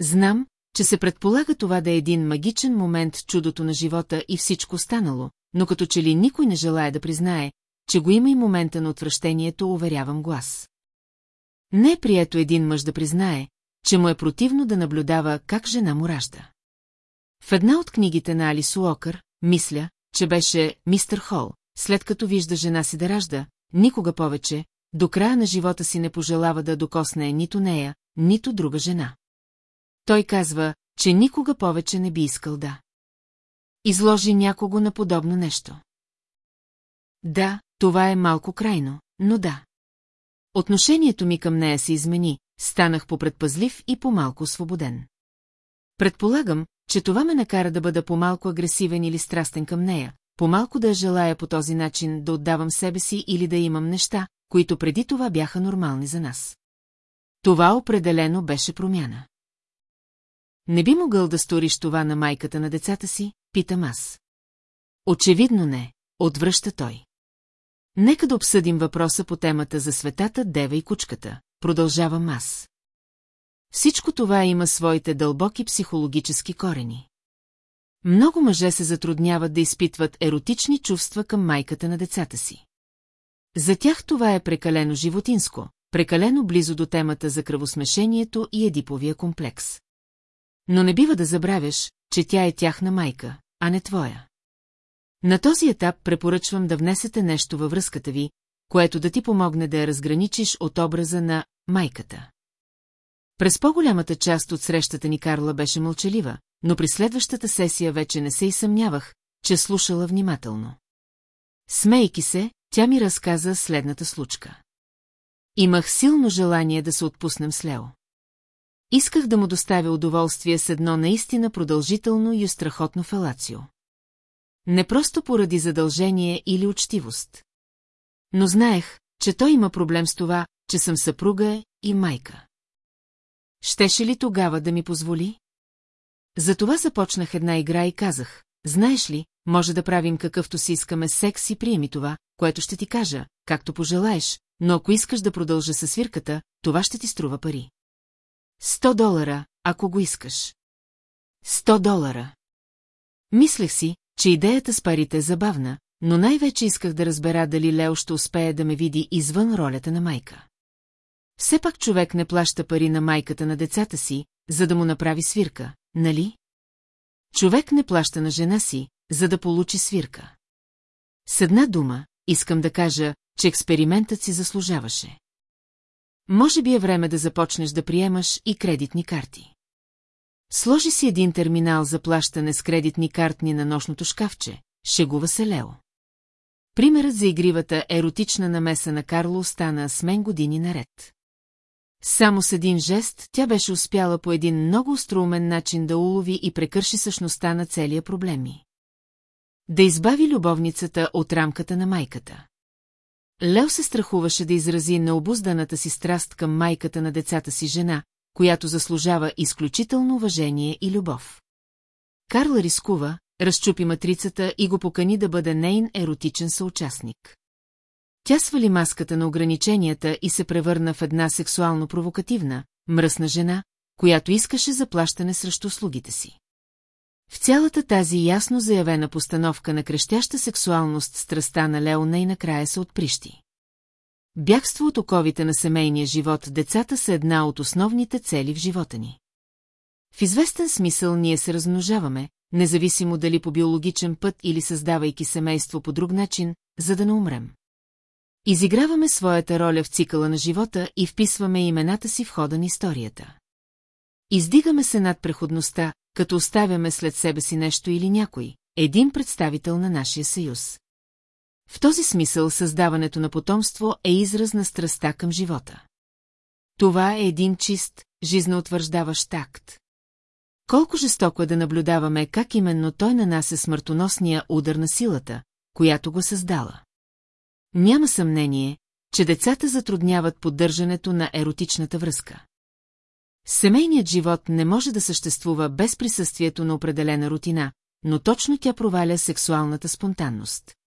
Знам, че се предполага това да е един магичен момент чудото на живота и всичко останало, но като че ли никой не желая да признае, че го има и момента на отвращението, уверявам глас. Не е прието един мъж да признае, че му е противно да наблюдава как жена му ражда. В една от книгите на Алис Уокър, мисля, че беше Мистер Хол, след като вижда жена си да ражда, никога повече, до края на живота си не пожелава да докосне нито нея, нито друга жена. Той казва, че никога повече не би искал да. Изложи някого на подобно нещо. Да, това е малко крайно, но да. Отношението ми към нея се измени, станах попредпазлив и по-малко свободен. Предполагам, че това ме накара да бъда по-малко агресивен или страстен към нея, по-малко да я желая по този начин да отдавам себе си или да имам неща, които преди това бяха нормални за нас. Това определено беше промяна. Не би могъл да сториш това на майката на децата си, питам аз. Очевидно не, отвръща той. Нека да обсъдим въпроса по темата за светата, дева и кучката, продължавам аз. Всичко това има своите дълбоки психологически корени. Много мъже се затрудняват да изпитват еротични чувства към майката на децата си. За тях това е прекалено животинско, прекалено близо до темата за кръвосмешението и едиповия комплекс. Но не бива да забравяш, че тя е тяхна майка, а не твоя. На този етап препоръчвам да внесете нещо във връзката ви, което да ти помогне да я разграничиш от образа на майката. През по-голямата част от срещата ни Карла беше мълчалива, но при следващата сесия вече не се и съмнявах, че слушала внимателно. Смейки се, тя ми разказа следната случка. Имах силно желание да се отпуснем с Лео. Исках да му доставя удоволствие с едно наистина продължително и страхотно фелацио. Не просто поради задължение или учтивост. Но знаех, че той има проблем с това, че съм съпруга и майка. Щеше ли тогава да ми позволи? Затова започнах една игра и казах, знаеш ли, може да правим какъвто си искаме секс и приеми това, което ще ти кажа, както пожелаеш, но ако искаш да продължа със свирката, това ще ти струва пари. Сто долара, ако го искаш. Сто долара. Мислех си, че идеята с парите е забавна, но най-вече исках да разбера дали Лео ще успее да ме види извън ролята на майка. Все пак човек не плаща пари на майката на децата си, за да му направи свирка, нали? Човек не плаща на жена си, за да получи свирка. С една дума, искам да кажа, че експериментът си заслужаваше. Може би е време да започнеш да приемаш и кредитни карти. Сложи си един терминал за плащане с кредитни картни на нощното шкафче, шегува се Лео. Примерът за игривата еротична намеса на Карло остана с мен години наред. Само с един жест тя беше успяла по един много остроумен начин да улови и прекърши същността на целия проблеми. Да избави любовницата от рамката на майката. Лео се страхуваше да изрази необузданата си страст към майката на децата си жена, която заслужава изключително уважение и любов. Карла рискува, разчупи матрицата и го покани да бъде нейн еротичен съучастник. Тя свали маската на ограниченията и се превърна в една сексуално провокативна, мръсна жена, която искаше заплащане срещу услугите си. В цялата тази ясно заявена постановка на крещяща сексуалност страста на Леона и накрая се отприщи. Бягство от оковите на семейния живот децата са една от основните цели в живота ни. В известен смисъл ние се размножаваме, независимо дали по биологичен път или създавайки семейство по друг начин, за да не умрем. Изиграваме своята роля в цикъла на живота и вписваме имената си в хода на историята. Издигаме се над преходността, като оставяме след себе си нещо или някой, един представител на нашия съюз. В този смисъл създаването на потомство е израз на страста към живота. Това е един чист, жизнеутвърждаващ акт. Колко жестоко е да наблюдаваме как именно той нанася смъртоносния удар на силата, която го създала. Няма съмнение, че децата затрудняват поддържането на еротичната връзка. Семейният живот не може да съществува без присъствието на определена рутина, но точно тя проваля сексуалната спонтанност.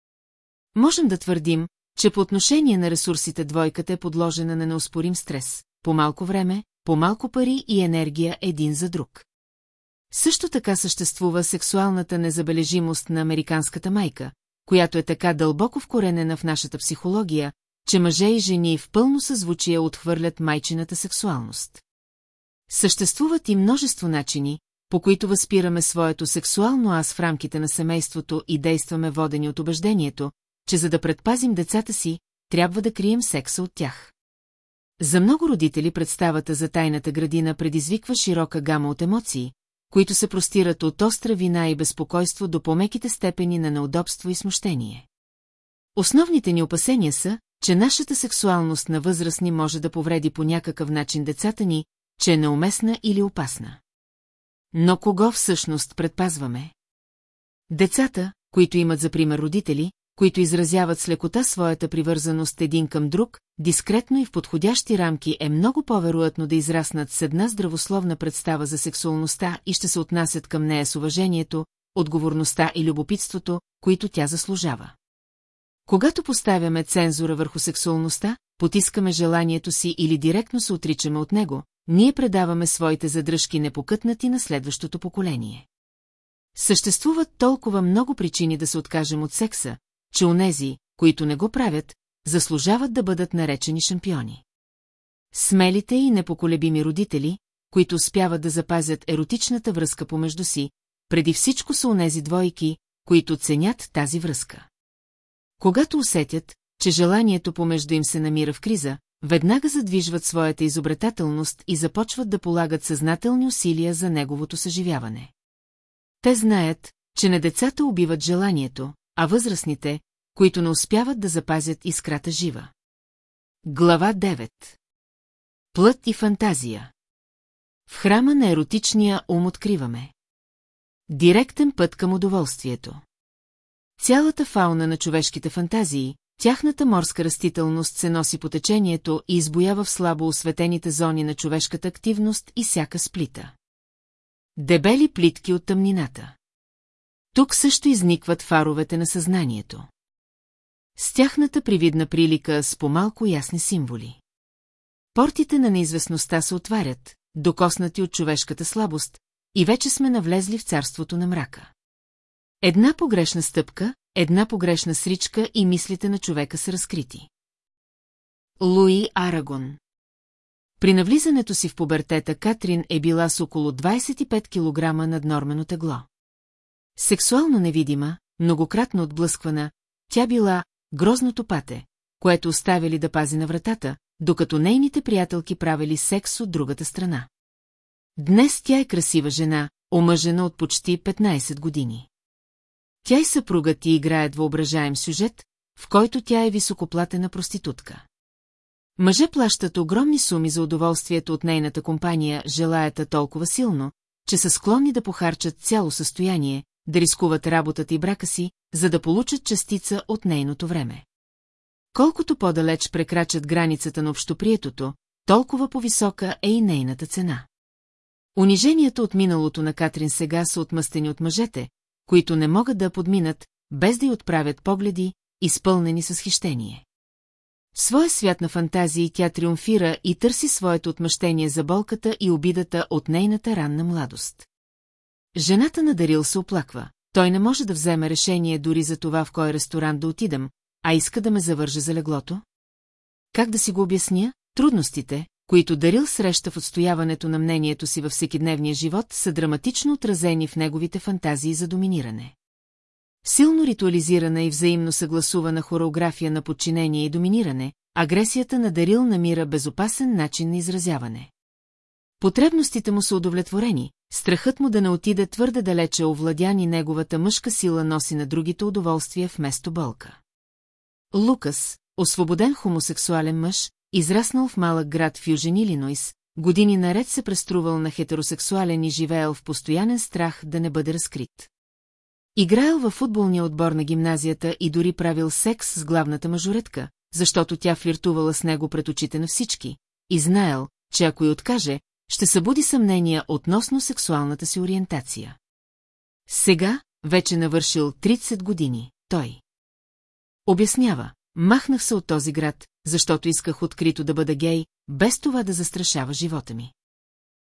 Можем да твърдим, че по отношение на ресурсите двойката е подложена на неоспорим стрес, по малко време, по малко пари и енергия един за друг. Също така съществува сексуалната незабележимост на американската майка, която е така дълбоко вкоренена в нашата психология, че мъже и жени в пълно съзвучие отхвърлят майчината сексуалност. Съществуват и множество начини, по които възпираме своето сексуално аз в рамките на семейството и действаме водени от убеждението, че за да предпазим децата си, трябва да крием секса от тях. За много родители представата за тайната градина предизвиква широка гама от емоции, които се простират от остра вина и безпокойство до помеките степени на неудобство и смущение. Основните ни опасения са, че нашата сексуалност на възрастни може да повреди по някакъв начин децата ни, че е неуместна или опасна. Но кого всъщност предпазваме? Децата, които имат за пример родители, които изразяват с лекота своята привързаност един към друг, дискретно и в подходящи рамки е много по-вероятно да израснат с една здравословна представа за сексуалността и ще се отнасят към нея с уважението, отговорността и любопитството, които тя заслужава. Когато поставяме цензура върху сексуалността, потискаме желанието си или директно се отричаме от него, ние предаваме своите задръжки непокътнати на следващото поколение. Съществуват толкова много причини да се откажем от секса, че онези, които не го правят, заслужават да бъдат наречени шампиони. Смелите и непоколебими родители, които успяват да запазят еротичната връзка помежду си, преди всичко са онези двойки, които ценят тази връзка. Когато усетят, че желанието помежду им се намира в криза, веднага задвижват своята изобретателност и започват да полагат съзнателни усилия за неговото съживяване. Те знаят, че не децата убиват желанието, а възрастните, които не успяват да запазят искрата жива. Глава 9 Плът и фантазия В храма на еротичния ум откриваме. Директен път към удоволствието. Цялата фауна на човешките фантазии, тяхната морска растителност се носи по течението и избоява в слабо осветените зони на човешката активност и всяка сплита. Дебели плитки от тъмнината. Тук също изникват фаровете на съзнанието. С тяхната привидна прилика с по-малко ясни символи. Портите на неизвестността се отварят, докоснати от човешката слабост, и вече сме навлезли в царството на мрака. Една погрешна стъпка, една погрешна сричка и мислите на човека са разкрити. Луи Арагон При навлизането си в пубертета Катрин е била с около 25 кг наднормено тегло. Сексуално невидима, многократно отблъсквана, тя била грозното пате, което оставили да пази на вратата, докато нейните приятелки правили секс от другата страна. Днес тя е красива жена, омъжена от почти 15 години. Тя и съпругът ти играят въображаем сюжет, в който тя е високоплатена проститутка. Мъже плащат огромни суми за удоволствието от нейната компания, желаята толкова силно, че са склонни да похарчат цяло състояние, да рискуват работата и брака си, за да получат частица от нейното време. Колкото по-далеч прекрачат границата на общоприетото, толкова по-висока е и нейната цена. Униженията от миналото на Катрин сега са отмъстени от мъжете, които не могат да подминат, без да й отправят погледи, изпълнени с хищение. В своя свят на фантазии тя триумфира и търси своето отмъщение за болката и обидата от нейната ранна младост. Жената на Дарил се оплаква. Той не може да вземе решение дори за това в кой ресторант да отидам, а иска да ме завърже за леглото? Как да си го обясня? Трудностите, които Дарил среща в отстояването на мнението си във всекидневния живот, са драматично отразени в неговите фантазии за доминиране. Силно ритуализирана и взаимно съгласувана хореография на подчинение и доминиране, агресията на Дарил намира безопасен начин на изразяване. Потребностите му са удовлетворени, страхът му да не отиде твърде далече овладян и неговата мъжка сила носи на другите удоволствия вместо болка. Лукас, освободен хомосексуален мъж, израснал в малък град в Южен Илинойс, години наред се преструвал на хетеросексуален и живеел в постоянен страх да не бъде разкрит. Играел във футболния отбор на гимназията и дори правил секс с главната мажоретка, защото тя флиртувала с него пред очите на всички, и знаел, че ако й откаже, ще събуди съмнения относно сексуалната си ориентация. Сега, вече навършил 30 години, той. Обяснява, махнах се от този град, защото исках открито да бъда гей, без това да застрашава живота ми.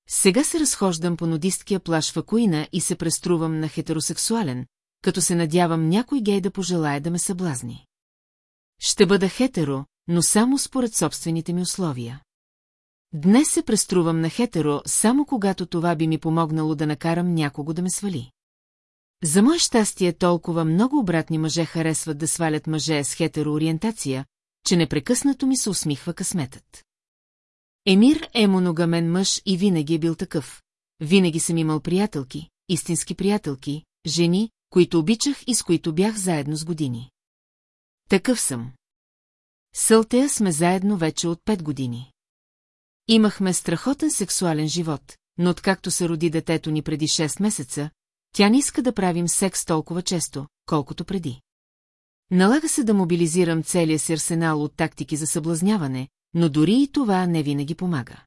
Сега се разхождам по нудисткия плаш в Акуина и се преструвам на хетеросексуален, като се надявам някой гей да пожелая да ме съблазни. Ще бъда хетеро, но само според собствените ми условия. Днес се преструвам на хетеро, само когато това би ми помогнало да накарам някого да ме свали. За мое щастие толкова много обратни мъже харесват да свалят мъже с хетероориентация, че непрекъснато ми се усмихва късметът. Емир е моногамен мъж и винаги е бил такъв. Винаги съм имал приятелки, истински приятелки, жени, които обичах и с които бях заедно с години. Такъв съм. Сълтея сме заедно вече от пет години. Имахме страхотен сексуален живот, но откакто се роди детето ни преди 6 месеца, тя не иска да правим секс толкова често, колкото преди. Налага се да мобилизирам целия си арсенал от тактики за съблазняване, но дори и това не винаги помага.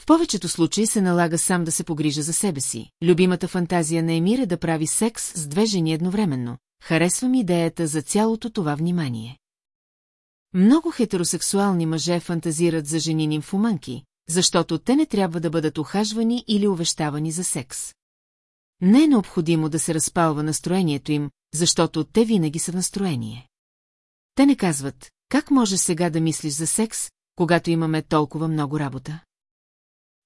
В повечето случаи се налага сам да се погрижа за себе си. Любимата фантазия на Емир е да прави секс с две жени едновременно. Харесвам идеята за цялото това внимание. Много хетеросексуални мъже фантазират за жени нимфоманки, защото те не трябва да бъдат ухажвани или увещавани за секс. Не е необходимо да се разпалва настроението им, защото те винаги са в настроение. Те не казват, как може сега да мислиш за секс, когато имаме толкова много работа?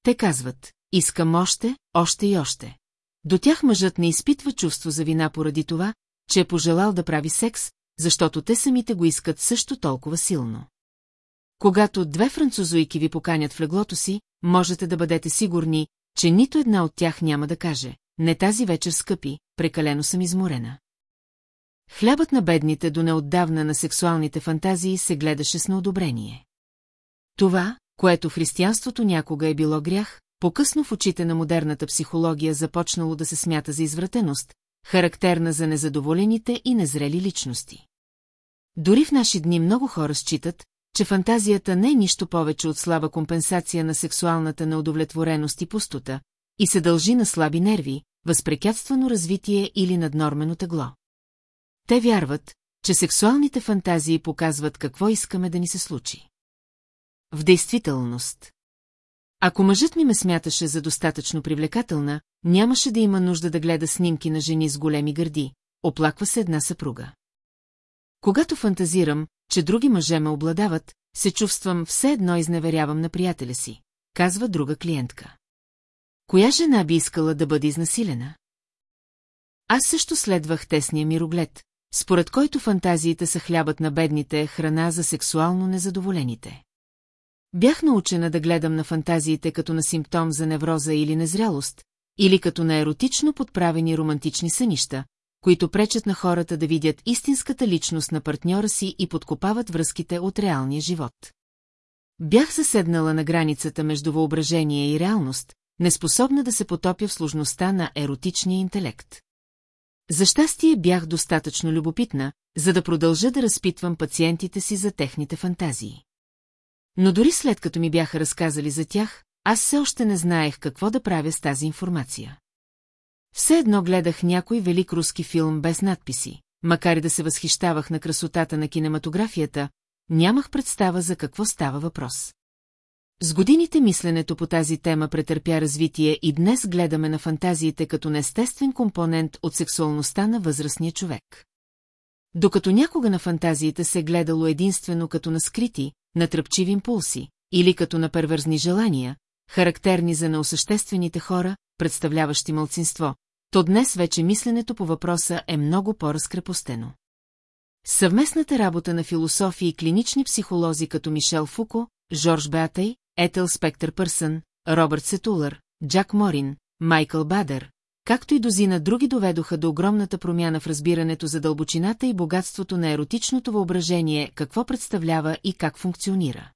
Те казват, искам още, още и още. До тях мъжът не изпитва чувство за вина поради това, че е пожелал да прави секс, защото те самите го искат също толкова силно. Когато две французойки ви поканят в леглото си, можете да бъдете сигурни, че нито една от тях няма да каже, не тази вечер скъпи, прекалено съм изморена. Хлябът на бедните до неотдавна на сексуалните фантазии се гледаше с неодобрение. Това, което християнството някога е било грях, по-късно в очите на модерната психология започнало да се смята за извратеност, характерна за незадоволените и незрели личности. Дори в наши дни много хора считат, че фантазията не е нищо повече от слаба компенсация на сексуалната неудовлетвореност и пустота, и се дължи на слаби нерви, възпрекятствано развитие или наднормено тегло. Те вярват, че сексуалните фантазии показват какво искаме да ни се случи. В действителност. Ако мъжът ми ме смяташе за достатъчно привлекателна, нямаше да има нужда да гледа снимки на жени с големи гърди, оплаква се една съпруга. Когато фантазирам, че други мъже ме обладават, се чувствам все едно изневерявам на приятеля си, казва друга клиентка. Коя жена би искала да бъде изнасилена? Аз също следвах тесния мироглед, според който фантазиите са хлябът на бедните, храна за сексуално незадоволените. Бях научена да гледам на фантазиите като на симптом за невроза или незрялост, или като на еротично подправени романтични сънища, които пречат на хората да видят истинската личност на партньора си и подкопават връзките от реалния живот. Бях заседнала на границата между въображение и реалност, неспособна да се потопя в сложността на еротичния интелект. За щастие бях достатъчно любопитна, за да продължа да разпитвам пациентите си за техните фантазии. Но дори след като ми бяха разказали за тях, аз все още не знаех какво да правя с тази информация. Все едно гледах някой велик руски филм без надписи, макар и да се възхищавах на красотата на кинематографията, нямах представа за какво става въпрос. С годините мисленето по тази тема претърпя развитие и днес гледаме на фантазиите като неестествен компонент от сексуалността на възрастния човек. Докато някога на фантазиите се гледало единствено като на скрити, натръпчиви импулси, или като на перверзни желания, характерни за неосъществените хора, представляващи мълцинство, то днес вече мисленето по въпроса е много по-разкрепостено. Съвместната работа на философи и клинични психолози като Мишел Фуко, Жорж Беатей, Етел Спектър Пърсън, Робърт Сетулър, Джак Морин, Майкъл Бадър, както и дозина други доведоха до огромната промяна в разбирането за дълбочината и богатството на еротичното въображение, какво представлява и как функционира.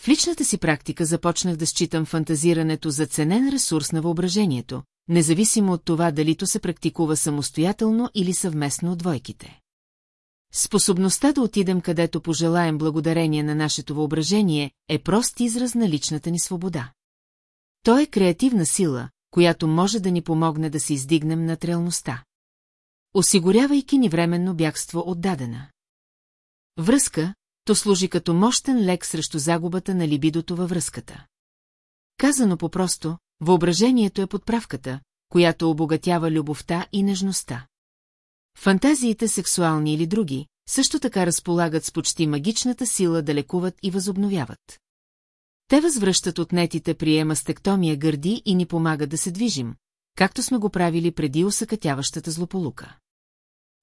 В личната си практика започнах да считам фантазирането за ценен ресурс на въображението, независимо от това дали то се практикува самостоятелно или съвместно от двойките. Способността да отидем където пожелаем благодарение на нашето въображение е прост израз на личната ни свобода. То е креативна сила, която може да ни помогне да се издигнем над реалността. Осигурявайки ни временно бягство от дадена. Връзка, то служи като мощен лек срещу загубата на либидото във връзката. Казано по-просто, въображението е подправката, която обогатява любовта и нежността. Фантазиите, сексуални или други, също така разполагат с почти магичната сила да лекуват и възобновяват. Те възвръщат отнетите при емастектомия гърди и ни помагат да се движим, както сме го правили преди усъкътяващата злополука.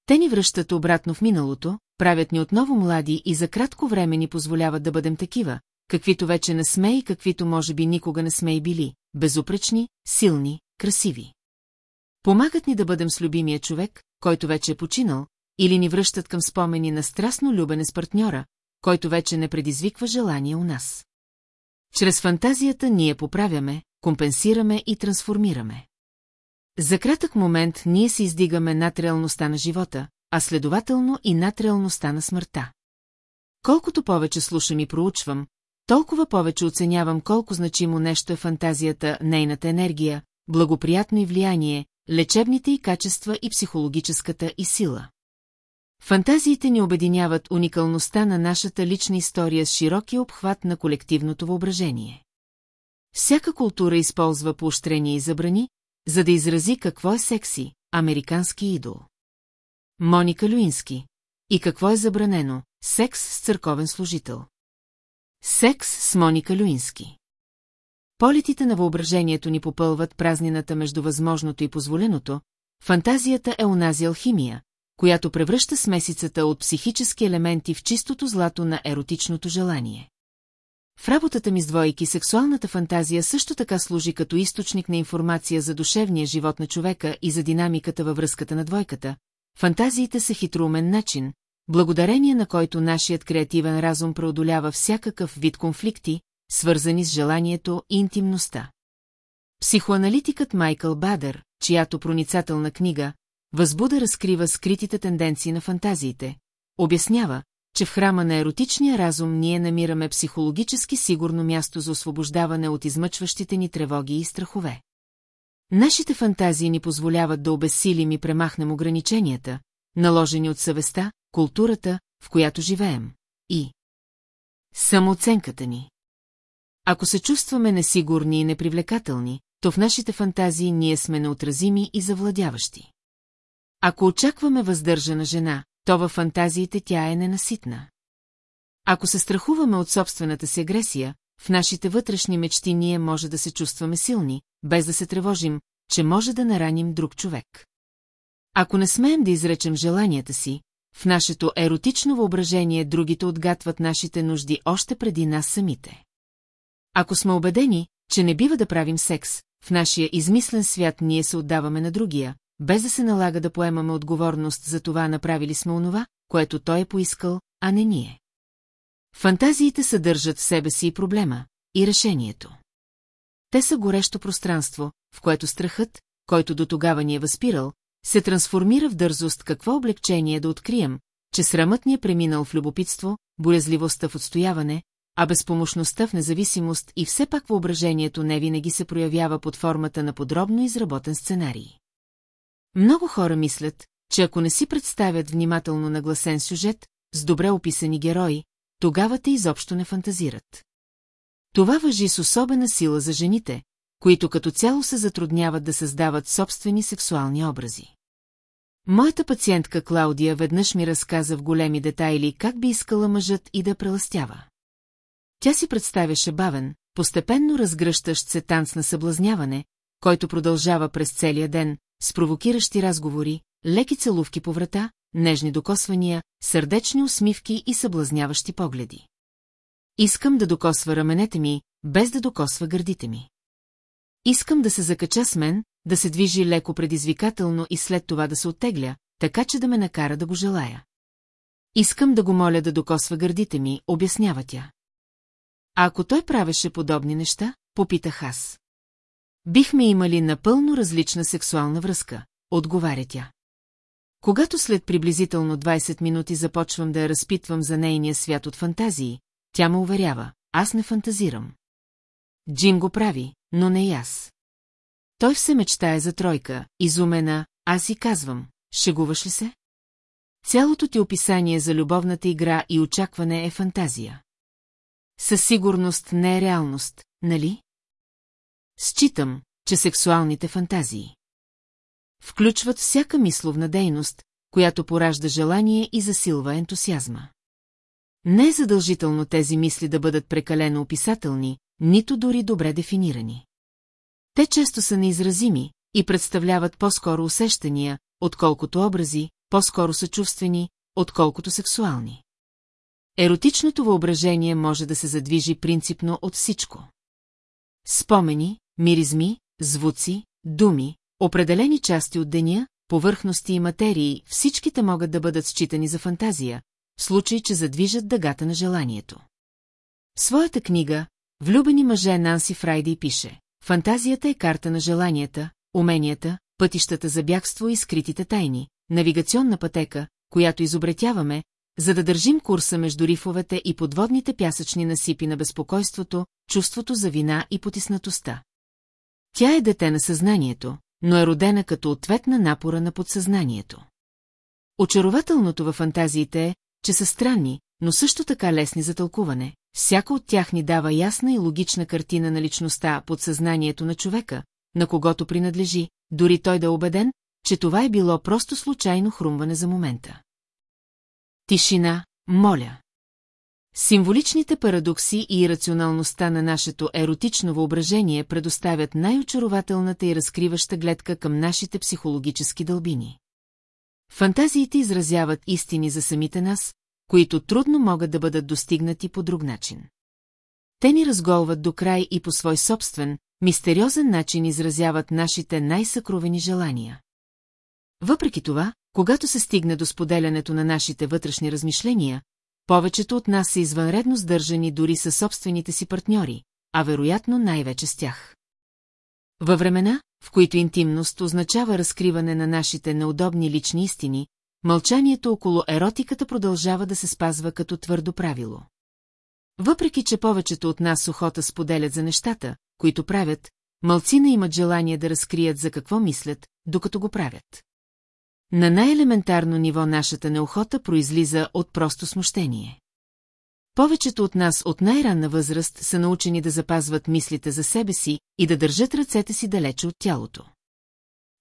Те ни връщат обратно в миналото, правят ни отново млади и за кратко време ни позволяват да бъдем такива, каквито вече не сме и каквито може би никога не сме и били, безупречни, силни, красиви. Помагат ни да бъдем с любимия човек, който вече е починал, или ни връщат към спомени на страстно любене с партньора, който вече не предизвиква желание у нас. Чрез фантазията ние поправяме, компенсираме и трансформираме. За кратък момент ние се издигаме над реалността на живота, а следователно и над реалността на смъртта. Колкото повече слушам и проучвам, толкова повече оценявам колко значимо нещо е фантазията, нейната енергия, благоприятно и влияние, лечебните и качества и психологическата и сила. Фантазиите ни обединяват уникалността на нашата лична история с широкия обхват на колективното въображение. Всяка култура използва поощрение и забрани, за да изрази какво е секси, американски идол. Моника Люински. И какво е забранено? Секс с църковен служител. Секс с Моника Люински. Полетите на въображението ни попълват празнината между възможното и позволеното, фантазията е онази алхимия, която превръща смесицата от психически елементи в чистото злато на еротичното желание. В работата ми с двойки сексуалната фантазия също така служи като източник на информация за душевния живот на човека и за динамиката във връзката на двойката. Фантазиите са хитроумен начин, благодарение на който нашият креативен разум преодолява всякакъв вид конфликти, свързани с желанието и интимността. Психоаналитикът Майкъл Бадър, чиято проницателна книга Възбуда разкрива скритите тенденции на фантазиите, обяснява, че в храма на еротичния разум ние намираме психологически сигурно място за освобождаване от измъчващите ни тревоги и страхове. Нашите фантазии ни позволяват да обесилим и премахнем ограниченията, наложени от съвестта, културата, в която живеем, и самооценката ни. Ако се чувстваме несигурни и непривлекателни, то в нашите фантазии ние сме неотразими и завладяващи. Ако очакваме въздържана жена, то във фантазиите тя е ненаситна. Ако се страхуваме от собствената си агресия, в нашите вътрешни мечти ние може да се чувстваме силни, без да се тревожим, че може да нараним друг човек. Ако не смеем да изречем желанията си, в нашето еротично въображение другите отгатват нашите нужди още преди нас самите. Ако сме убедени, че не бива да правим секс, в нашия измислен свят ние се отдаваме на другия, без да се налага да поемаме отговорност за това направили сме онова, което той е поискал, а не ние. Фантазиите съдържат в себе си и проблема, и решението. Те са горещо пространство, в което страхът, който до тогава ни е възпирал, се трансформира в дързост какво облегчение да открием, че срамът ни е преминал в любопитство, болезливостта в отстояване, а безпомощността в независимост и все пак въображението не винаги се проявява под формата на подробно изработен сценарий. Много хора мислят, че ако не си представят внимателно нагласен сюжет, с добре описани герои, тогава те изобщо не фантазират. Това въжи с особена сила за жените, които като цяло се затрудняват да създават собствени сексуални образи. Моята пациентка Клаудия веднъж ми разказа в големи детайли как би искала мъжът и да преластява. Тя си представяше бавен, постепенно разгръщащ се танц на съблазняване, който продължава през целия ден, с провокиращи разговори, леки целувки по врата, нежни докосвания, сърдечни усмивки и съблазняващи погледи. Искам да докосва раменете ми, без да докосва гърдите ми. Искам да се закача с мен, да се движи леко предизвикателно и след това да се оттегля, така че да ме накара да го желая. Искам да го моля да докосва гърдите ми, обяснява тя. А ако той правеше подобни неща, попитах аз. Бихме имали напълно различна сексуална връзка, отговаря тя. Когато след приблизително 20 минути започвам да я разпитвам за нейния свят от фантазии, тя ме уверява, аз не фантазирам. Джим го прави, но не и аз. Той все мечтае за тройка, изумена, аз си казвам, шегуваш ли се? Цялото ти описание за любовната игра и очакване е фантазия. Със сигурност не е реалност, нали? Считам, че сексуалните фантазии включват всяка мисловна дейност, която поражда желание и засилва ентусиазма. Не е задължително тези мисли да бъдат прекалено описателни, нито дори добре дефинирани. Те често са неизразими и представляват по-скоро усещания, отколкото образи, по-скоро съчувствени, отколкото сексуални. Еротичното въображение може да се задвижи принципно от всичко. Спомени, миризми, звуци, думи, определени части от деня, повърхности и материи, всичките могат да бъдат считани за фантазия, в случай, че задвижат дъгата на желанието. В своята книга «Влюбени мъже» Нанси Фрайдей пише «Фантазията е карта на желанията, уменията, пътищата за бягство и скритите тайни, навигационна пътека, която изобретяваме, за да държим курса между рифовете и подводните пясъчни насипи на безпокойството, чувството за вина и потиснатостта. Тя е дете на съзнанието, но е родена като ответ на напора на подсъзнанието. Очарователното във фантазиите е, че са странни, но също така лесни за тълкуване. Всяка от тях ни дава ясна и логична картина на личността под съзнанието на човека, на когото принадлежи, дори той да е убеден, че това е било просто случайно хрумване за момента. Тишина, моля. Символичните парадокси и ирационалността на нашето еротично въображение предоставят най-очарователната и разкриваща гледка към нашите психологически дълбини. Фантазиите изразяват истини за самите нас, които трудно могат да бъдат достигнати по друг начин. Те ни разголват до край и по свой собствен, мистериозен начин изразяват нашите най-съкровени желания. Въпреки това, когато се стигне до споделянето на нашите вътрешни размишления, повечето от нас са извънредно сдържани дори със собствените си партньори, а вероятно най-вече с тях. Във времена, в които интимност означава разкриване на нашите неудобни лични истини, мълчанието около еротиката продължава да се спазва като твърдо правило. Въпреки, че повечето от нас охота споделят за нещата, които правят, мълцина имат желание да разкрият за какво мислят, докато го правят. На най-елементарно ниво нашата неохота произлиза от просто смущение. Повечето от нас от най-ранна възраст са научени да запазват мислите за себе си и да държат ръцете си далече от тялото.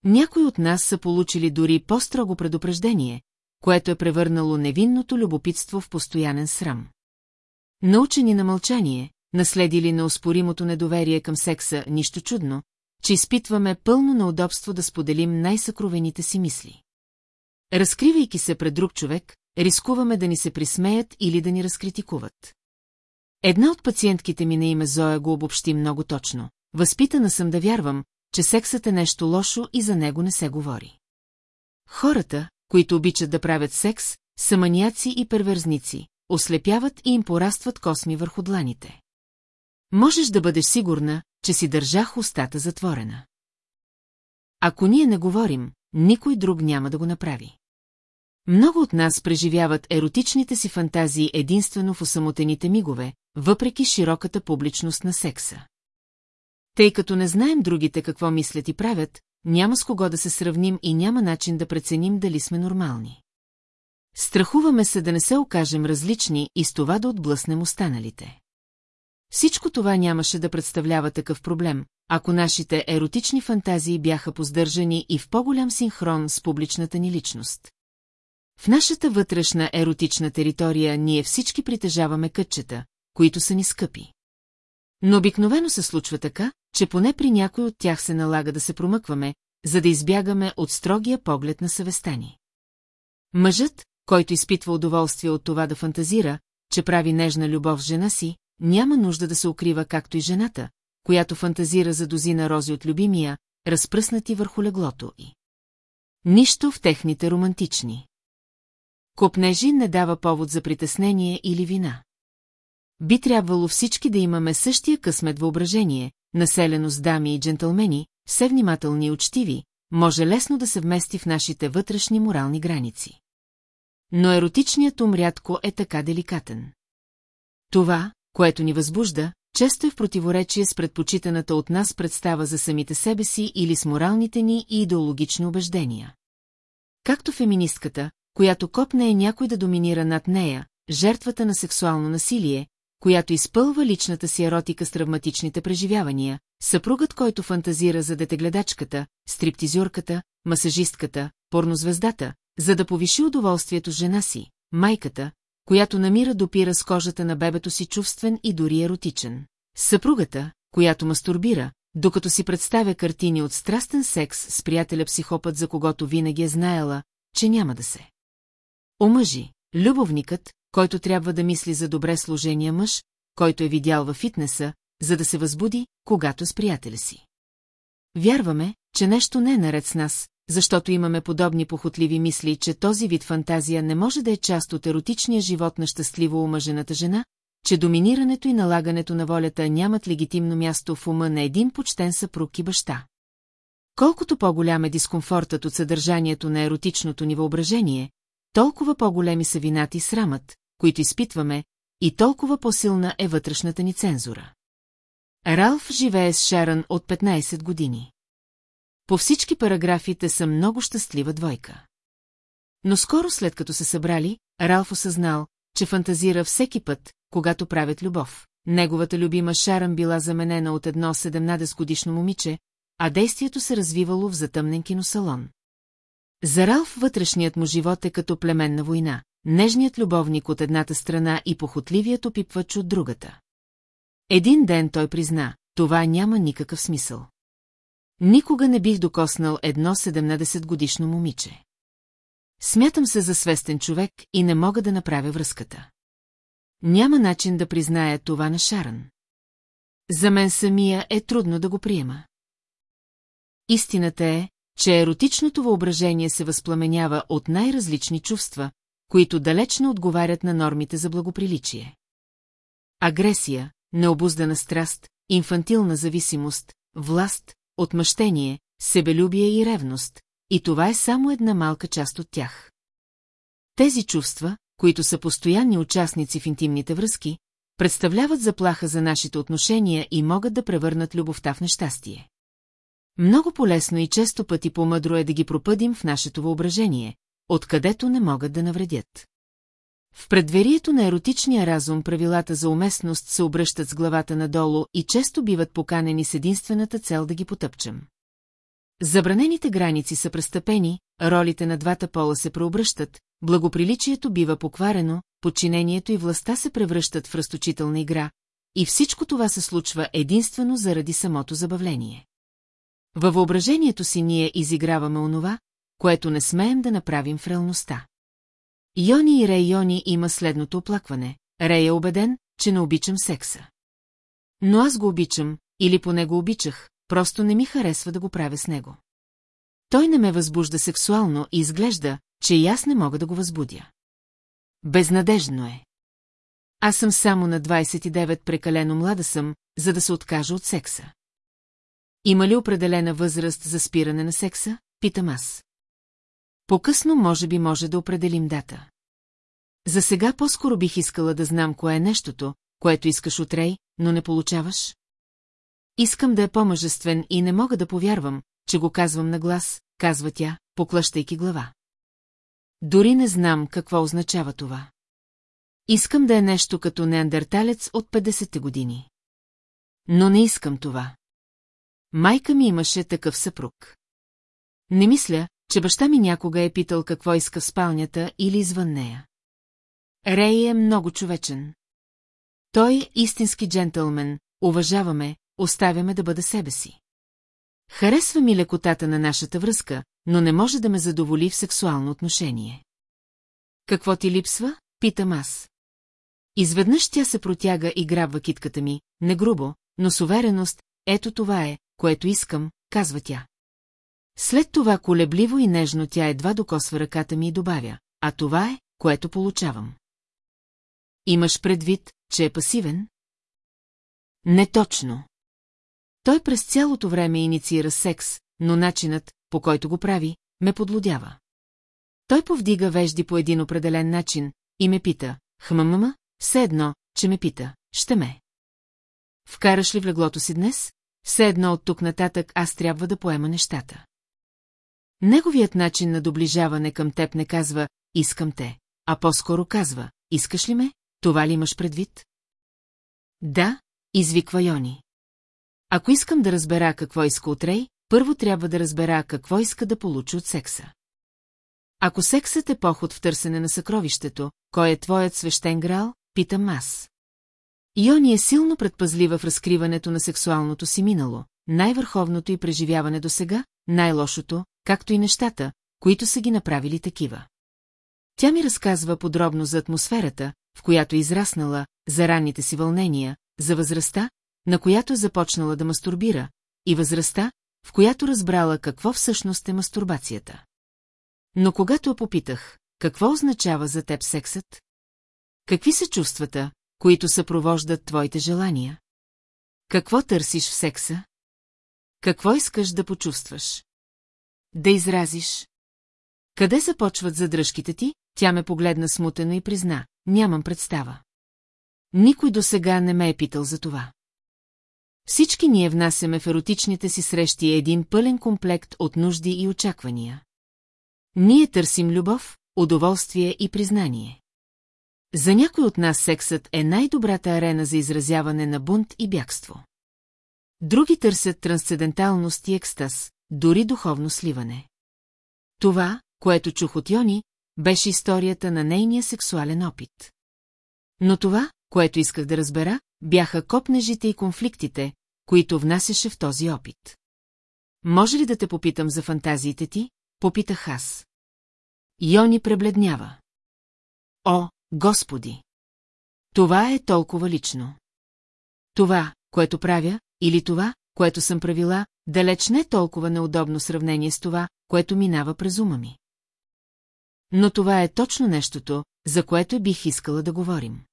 Някои от нас са получили дори по-строго предупреждение, което е превърнало невинното любопитство в постоянен срам. Научени на мълчание, наследили на успоримото недоверие към секса, нищо чудно, че изпитваме пълно неудобство да споделим най-съкровените си мисли. Разкривайки се пред друг човек, рискуваме да ни се присмеят или да ни разкритикуват. Една от пациентките ми на име Зоя го обобщи много точно. Възпитана съм да вярвам, че сексът е нещо лошо и за него не се говори. Хората, които обичат да правят секс, са маняци и перверзници, ослепяват и им порастват косми върху дланите. Можеш да бъдеш сигурна, че си държах устата затворена. Ако ние не говорим, никой друг няма да го направи. Много от нас преживяват еротичните си фантазии единствено в осамотените мигове, въпреки широката публичност на секса. Тъй като не знаем другите какво мислят и правят, няма с кого да се сравним и няма начин да преценим дали сме нормални. Страхуваме се да не се окажем различни и с това да отблъснем останалите. Всичко това нямаше да представлява такъв проблем, ако нашите еротични фантазии бяха поздържани и в по-голям синхрон с публичната ни личност. В нашата вътрешна еротична територия ние всички притежаваме кътчета, които са ни скъпи. Но обикновено се случва така, че поне при някой от тях се налага да се промъкваме, за да избягаме от строгия поглед на съвестта ни. Мъжът, който изпитва удоволствие от това да фантазира, че прави нежна любов с жена си, няма нужда да се укрива както и жената, която фантазира за дозина рози от любимия, разпръснати върху леглото й. Нищо в техните романтични. Копнежи не дава повод за притеснение или вина. Би трябвало всички да имаме същия късмет въображение, населено с дами и джентълмени, все внимателни и учтиви, може лесно да се вмести в нашите вътрешни морални граници. Но еротичният ум рядко е така деликатен. Това, което ни възбужда, често е в противоречие с предпочитаната от нас представа за самите себе си или с моралните ни и идеологични убеждения. Както феминистката, която копне е някой да доминира над нея, жертвата на сексуално насилие, която изпълва личната си еротика с травматичните преживявания, съпругът, който фантазира за детегледачката, стриптизюрката, масажистката, порнозвездата, за да повиши удоволствието с жена си, майката, която намира допира с кожата на бебето си чувствен и дори еротичен. Съпругата, която мастурбира, докато си представя картини от страстен секс с приятеля психопът, за когото винаги е знаела, че няма да се. Омъжи, любовникът, който трябва да мисли за добре служения мъж, който е видял във фитнеса, за да се възбуди, когато с приятеля си. Вярваме, че нещо не е наред с нас, защото имаме подобни похотливи мисли, че този вид фантазия не може да е част от еротичния живот на щастливо омъжената жена, че доминирането и налагането на волята нямат легитимно място в ума на един почтен съпруг и баща. Колкото по-голям е дискомфортът от съдържанието на еротичното ни въображение, толкова по-големи са вината и срамът, които изпитваме, и толкова по-силна е вътрешната ни цензура. Ралф живее с Шарън от 15 години. По всички параграфите са много щастлива двойка. Но скоро след като се събрали, Ралф осъзнал, че фантазира всеки път, когато правят любов. Неговата любима Шарън била заменена от едно 17 годишно момиче, а действието се развивало в затъмнен киносалон. За Ралф вътрешният му живот е като племенна война, нежният любовник от едната страна и похотливият опипвач от другата. Един ден той призна, това няма никакъв смисъл. Никога не бих докоснал едно 17 годишно момиче. Смятам се за свестен човек и не мога да направя връзката. Няма начин да призная това на Шаран. За мен самия е трудно да го приема. Истината е, че еротичното въображение се възпламенява от най-различни чувства, които далеч не отговарят на нормите за благоприличие. Агресия, необуздана страст, инфантилна зависимост, власт, отмъщение, себелюбие и ревност, и това е само една малка част от тях. Тези чувства, които са постоянни участници в интимните връзки, представляват заплаха за нашите отношения и могат да превърнат любовта в нещастие. Много полезно и често пъти по-мъдро е да ги пропъдим в нашето въображение, откъдето не могат да навредят. В предверието на еротичния разум правилата за уместност се обръщат с главата надолу и често биват поканени с единствената цел да ги потъпчем. Забранените граници са престъпени, ролите на двата пола се преобръщат, благоприличието бива покварено, подчинението и властта се превръщат в разточителна игра, и всичко това се случва единствено заради самото забавление. Във въображението си ние изиграваме онова, което не смеем да направим в реалността. Йони и Рей Йони има следното оплакване. Рей е убеден, че не обичам секса. Но аз го обичам, или поне го обичах, просто не ми харесва да го правя с него. Той не ме възбужда сексуално и изглежда, че и аз не мога да го възбудя. Безнадежно е. Аз съм само на 29, прекалено млада съм, за да се откажа от секса. Има ли определена възраст за спиране на секса? Питам аз. По-късно може би може да определим дата. За сега по-скоро бих искала да знам кое е нещото, което искаш от Рей, но не получаваш. Искам да е по-мъжествен и не мога да повярвам, че го казвам на глас, казва тя, поклащайки глава. Дори не знам какво означава това. Искам да е нещо като неандерталец от 50-те години. Но не искам това. Майка ми имаше такъв съпруг. Не мисля, че баща ми някога е питал какво иска в спалнята или извън нея. Рей е много човечен. Той е истински джентълмен, уважаваме, оставяме да бъда себе си. Харесва ми лекотата на нашата връзка, но не може да ме задоволи в сексуално отношение. Какво ти липсва? Питам аз. Изведнъж тя се протяга и грабва китката ми, не грубо, но с увереност, ето това е, което искам, казва тя. След това колебливо и нежно тя едва докосва ръката ми и добавя, а това е, което получавам. Имаш предвид, че е пасивен? Не точно. Той през цялото време инициира секс, но начинът, по който го прави, ме подлодява. Той повдига вежди по един определен начин и ме пита, хмъмъма, все едно, че ме пита, ще ме. Вкараш ли в леглото си днес? Все едно от тук нататък аз трябва да поема нещата. Неговият начин на доближаване към теб не казва «искам те», а по-скоро казва «искаш ли ме? Това ли имаш предвид?» Да, извиква Йони. Ако искам да разбера какво иска от Рей, първо трябва да разбера какво иска да получи от секса. Ако сексът е поход в търсене на съкровището, кой е твоят свещен грал, питам аз. Йони е силно предпазлива в разкриването на сексуалното си минало, най-върховното и преживяване до сега, най-лошото, както и нещата, които са ги направили такива. Тя ми разказва подробно за атмосферата, в която е израснала, за ранните си вълнения, за възрастта, на която е започнала да мастурбира, и възрастта, в която разбрала какво всъщност е мастурбацията. Но когато я попитах, какво означава за теб сексът? Какви са чувствата, които съпровождат твоите желания? Какво търсиш в секса? Какво искаш да почувстваш? Да изразиш. Къде започват задръжките ти? Тя ме погледна смутено и призна. Нямам представа. Никой до сега не ме е питал за това. Всички ние внасяме в еротичните си срещи един пълен комплект от нужди и очаквания. Ние търсим любов, удоволствие и признание. За някой от нас сексът е най-добрата арена за изразяване на бунт и бягство. Други търсят трансценденталност и екстаз, дори духовно сливане. Това, което чух от Йони, беше историята на нейния сексуален опит. Но това, което исках да разбера, бяха копнежите и конфликтите, които внасяше в този опит. Може ли да те попитам за фантазиите ти? Попитах аз. Йони пребледнява. О, Господи! Това е толкова лично. Това, което правя, или това, което съм правила, далеч не толкова неудобно сравнение с това, което минава през ума ми. Но това е точно нещото, за което бих искала да говорим.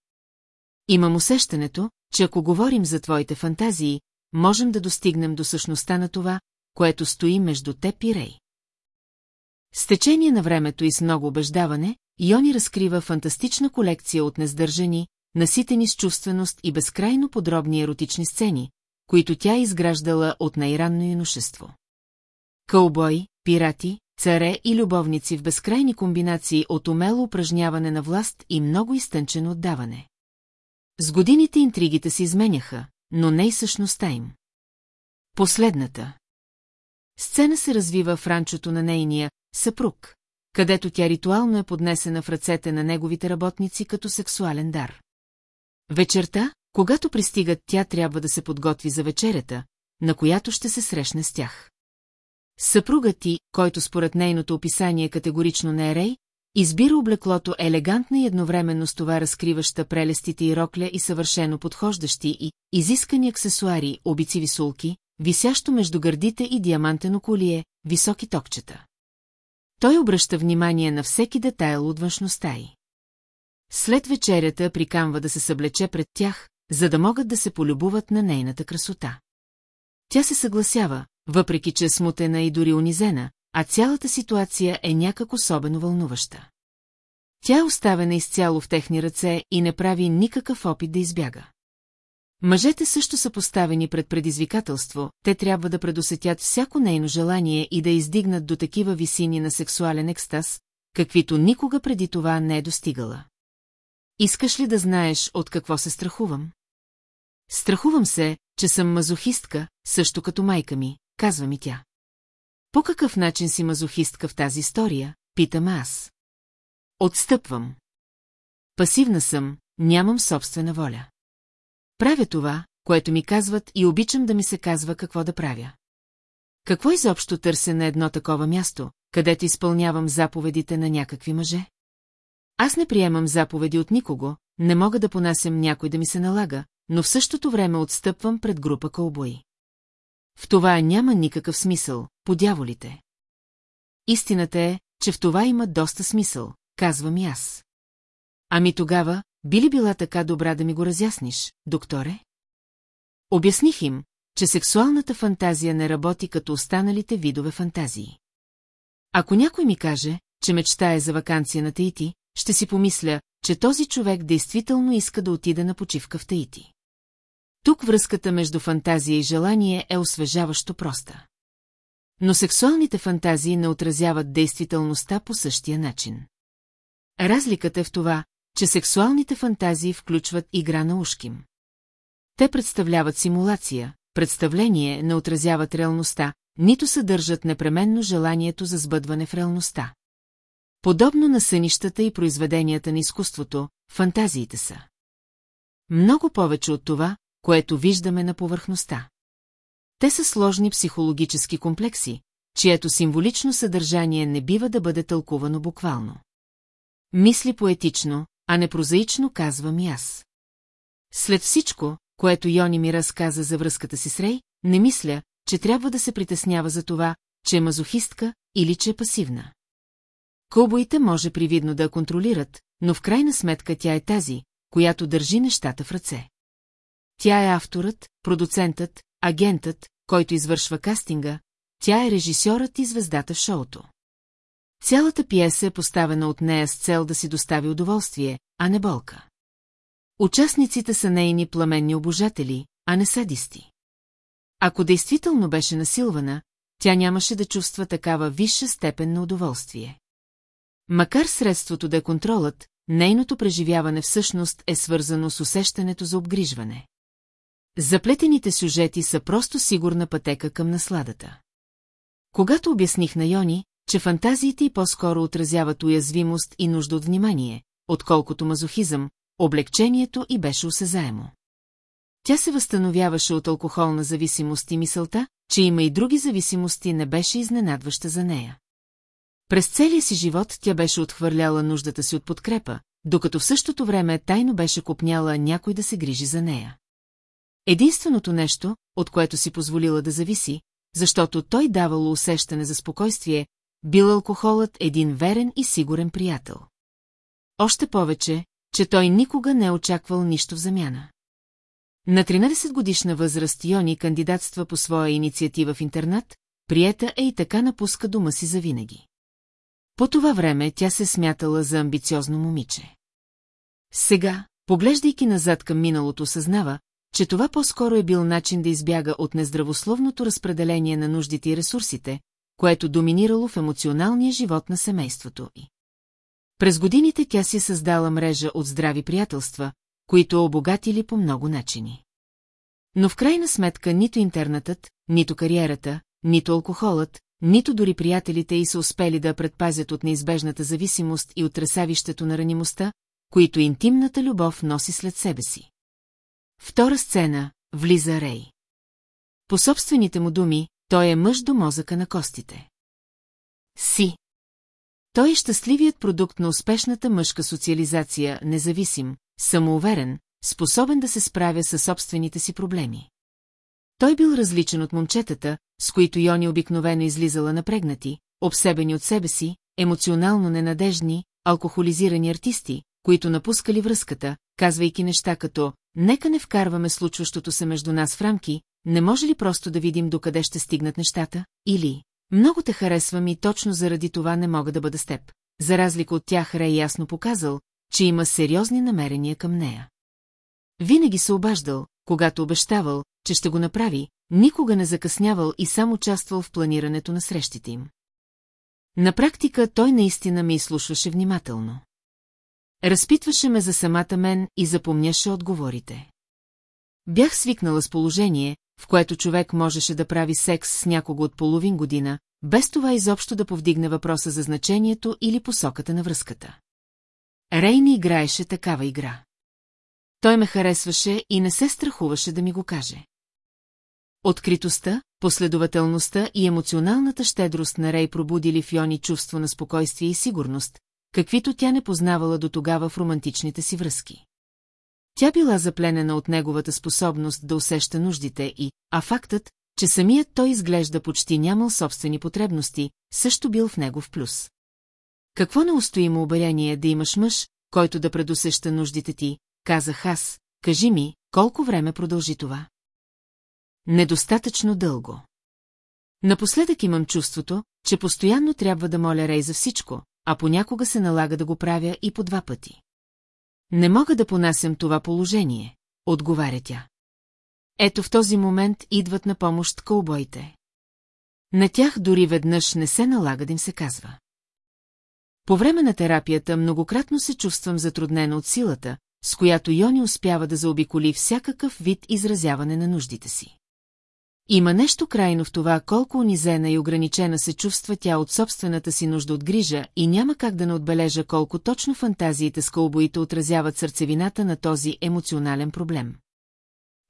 Имам усещането, че ако говорим за твоите фантазии, можем да достигнем до същността на това, което стои между теб и Рей. С течение на времето и с много убеждаване, Йони разкрива фантастична колекция от нездържани, наситени с чувственост и безкрайно подробни еротични сцени, които тя е изграждала от най-ранно юношество. Кълбой, пирати, царе и любовници в безкрайни комбинации от умело упражняване на власт и много изтънчено отдаване. С годините интригите се изменяха, но не и същността им. Последната. Сцена се развива в ранчото на нейния съпруг, където тя ритуално е поднесена в ръцете на неговите работници като сексуален дар. Вечерта, когато пристигат, тя трябва да се подготви за вечерята, на която ще се срещне с тях. Съпругът ти, който според нейното описание категорично не е Рей, избира облеклото елегантна и едновременно с това разкриваща прелестите и рокля и съвършено подхождащи и изискани аксесуари, обици висулки, висящо между гърдите и диамантено колие, високи токчета. Той обръща внимание на всеки детайл от външността й. След вечерята прикамва да се съблече пред тях, за да могат да се полюбуват на нейната красота. Тя се съгласява, въпреки че е смутена и дори унизена, а цялата ситуация е някак особено вълнуваща. Тя е оставена изцяло в техни ръце и не прави никакъв опит да избяга. Мъжете също са поставени пред предизвикателство, те трябва да предусетят всяко нейно желание и да издигнат до такива висини на сексуален екстаз, каквито никога преди това не е достигала. Искаш ли да знаеш от какво се страхувам? Страхувам се, че съм мазохистка, също като майка ми, казва ми тя. По какъв начин си мазохистка в тази история, питам аз. Отстъпвам. Пасивна съм, нямам собствена воля. Правя това, което ми казват и обичам да ми се казва какво да правя. Какво изобщо търся на едно такова място, където изпълнявам заповедите на някакви мъже? Аз не приемам заповеди от никого, не мога да понасям някой да ми се налага, но в същото време отстъпвам пред група кълбои. В това няма никакъв смисъл, подяволите. Истината е, че в това има доста смисъл, казвам и аз. Ами тогава, би ли била така добра да ми го разясниш, докторе? Обясних им, че сексуалната фантазия не работи като останалите видове фантазии. Ако някой ми каже, че мечтае за вакансия на Таити, ще си помисля, че този човек действително иска да отида на почивка в Таити. Тук връзката между фантазия и желание е освежаващо проста. Но сексуалните фантазии не отразяват действителността по същия начин. Разликата е в това, че сексуалните фантазии включват игра на ушким. Те представляват симулация, представление не отразяват реалността, нито съдържат непременно желанието за сбъдване в реалността. Подобно на сънищата и произведенията на изкуството, фантазиите са. Много повече от това, което виждаме на повърхността. Те са сложни психологически комплекси, чието символично съдържание не бива да бъде тълкувано буквално. Мисли поетично, а не прозаично казвам и аз. След всичко, което Йони ми разказа за връзката си с Рей, не мисля, че трябва да се притеснява за това, че е мазохистка или че е пасивна. Кълбоите може привидно да я контролират, но в крайна сметка тя е тази, която държи нещата в ръце. Тя е авторът, продуцентът, агентът, който извършва кастинга, тя е режисьорът и звездата в шоуто. Цялата пиеса е поставена от нея с цел да си достави удоволствие, а не болка. Участниците са нейни пламенни обожатели, а не садисти. Ако действително беше насилвана, тя нямаше да чувства такава висша степен на удоволствие. Макар средството да е контролът, нейното преживяване всъщност е свързано с усещането за обгрижване. Заплетените сюжети са просто сигурна пътека към насладата. Когато обясних на Йони, че фантазиите й по-скоро отразяват уязвимост и нужда от внимание, отколкото мазохизъм, облегчението и беше осезаемо. Тя се възстановяваше от алкохолна зависимост и мисълта, че има и други зависимости, не беше изненадваща за нея. През целия си живот тя беше отхвърляла нуждата си от подкрепа, докато в същото време тайно беше купняла някой да се грижи за нея. Единственото нещо, от което си позволила да зависи, защото той давало усещане за спокойствие, бил алкохолът един верен и сигурен приятел. Още повече, че той никога не е очаквал нищо в замяна. На 13 годишна възраст Йони кандидатства по своя инициатива в интернат, приета е и така напуска дома си завинаги. По това време тя се смятала за амбициозно момиче. Сега, поглеждайки назад към миналото, съзнава, че това по-скоро е бил начин да избяга от нездравословното разпределение на нуждите и ресурсите, което доминирало в емоционалния живот на семейството й. През годините тя си създала мрежа от здрави приятелства, които обогатили по много начини. Но в крайна сметка нито интернатът, нито кариерата, нито алкохолът, нито дори приятелите й са успели да предпазят от неизбежната зависимост и от тресавището на ранимостта, които интимната любов носи след себе си. Втора сцена – влиза Рей. По собствените му думи, той е мъж до мозъка на костите. Си. Той е щастливият продукт на успешната мъжка социализация, независим, самоуверен, способен да се справя със собствените си проблеми. Той бил различен от момчетата, с които Йони обикновено излизала напрегнати, обсебени от себе си, емоционално ненадежни, алкохолизирани артисти, които напускали връзката, казвайки неща като «Нека не вкарваме случващото се между нас в рамки, не може ли просто да видим докъде ще стигнат нещата?» или «Много те харесвам и точно заради това не мога да бъда с теб». За разлика от тях Рей ясно показал, че има сериозни намерения към нея. Винаги се обаждал, когато обещавал, че ще го направи, никога не закъснявал и сам участвал в планирането на срещите им. На практика той наистина ме изслушваше внимателно. Разпитваше ме за самата мен и запомняше отговорите. Бях свикнала с положение, в което човек можеше да прави секс с някого от половин година, без това изобщо да повдигне въпроса за значението или посоката на връзката. Рейни играеше такава игра. Той ме харесваше и не се страхуваше да ми го каже. Откритостта, последователността и емоционалната щедрост на Рей пробудили в Йони чувство на спокойствие и сигурност, каквито тя не познавала до тогава в романтичните си връзки. Тя била запленена от неговата способност да усеща нуждите и, а фактът, че самият той изглежда почти нямал собствени потребности, също бил в него в плюс. Какво неустоимо обаяние да имаш мъж, който да предусеща нуждите ти, казах аз, кажи ми, колко време продължи това? Недостатъчно дълго. Напоследък имам чувството, че постоянно трябва да моля Рей за всичко, а понякога се налага да го правя и по два пъти. Не мога да понасям това положение, отговаря тя. Ето в този момент идват на помощ кълбоите. На тях дори веднъж не се налага да им се казва. По време на терапията многократно се чувствам затруднена от силата, с която Йони успява да заобиколи всякакъв вид изразяване на нуждите си. Има нещо крайно в това колко унизена и ограничена се чувства тя от собствената си нужда от грижа и няма как да не отбележа колко точно фантазиите с кълбоите отразяват сърцевината на този емоционален проблем.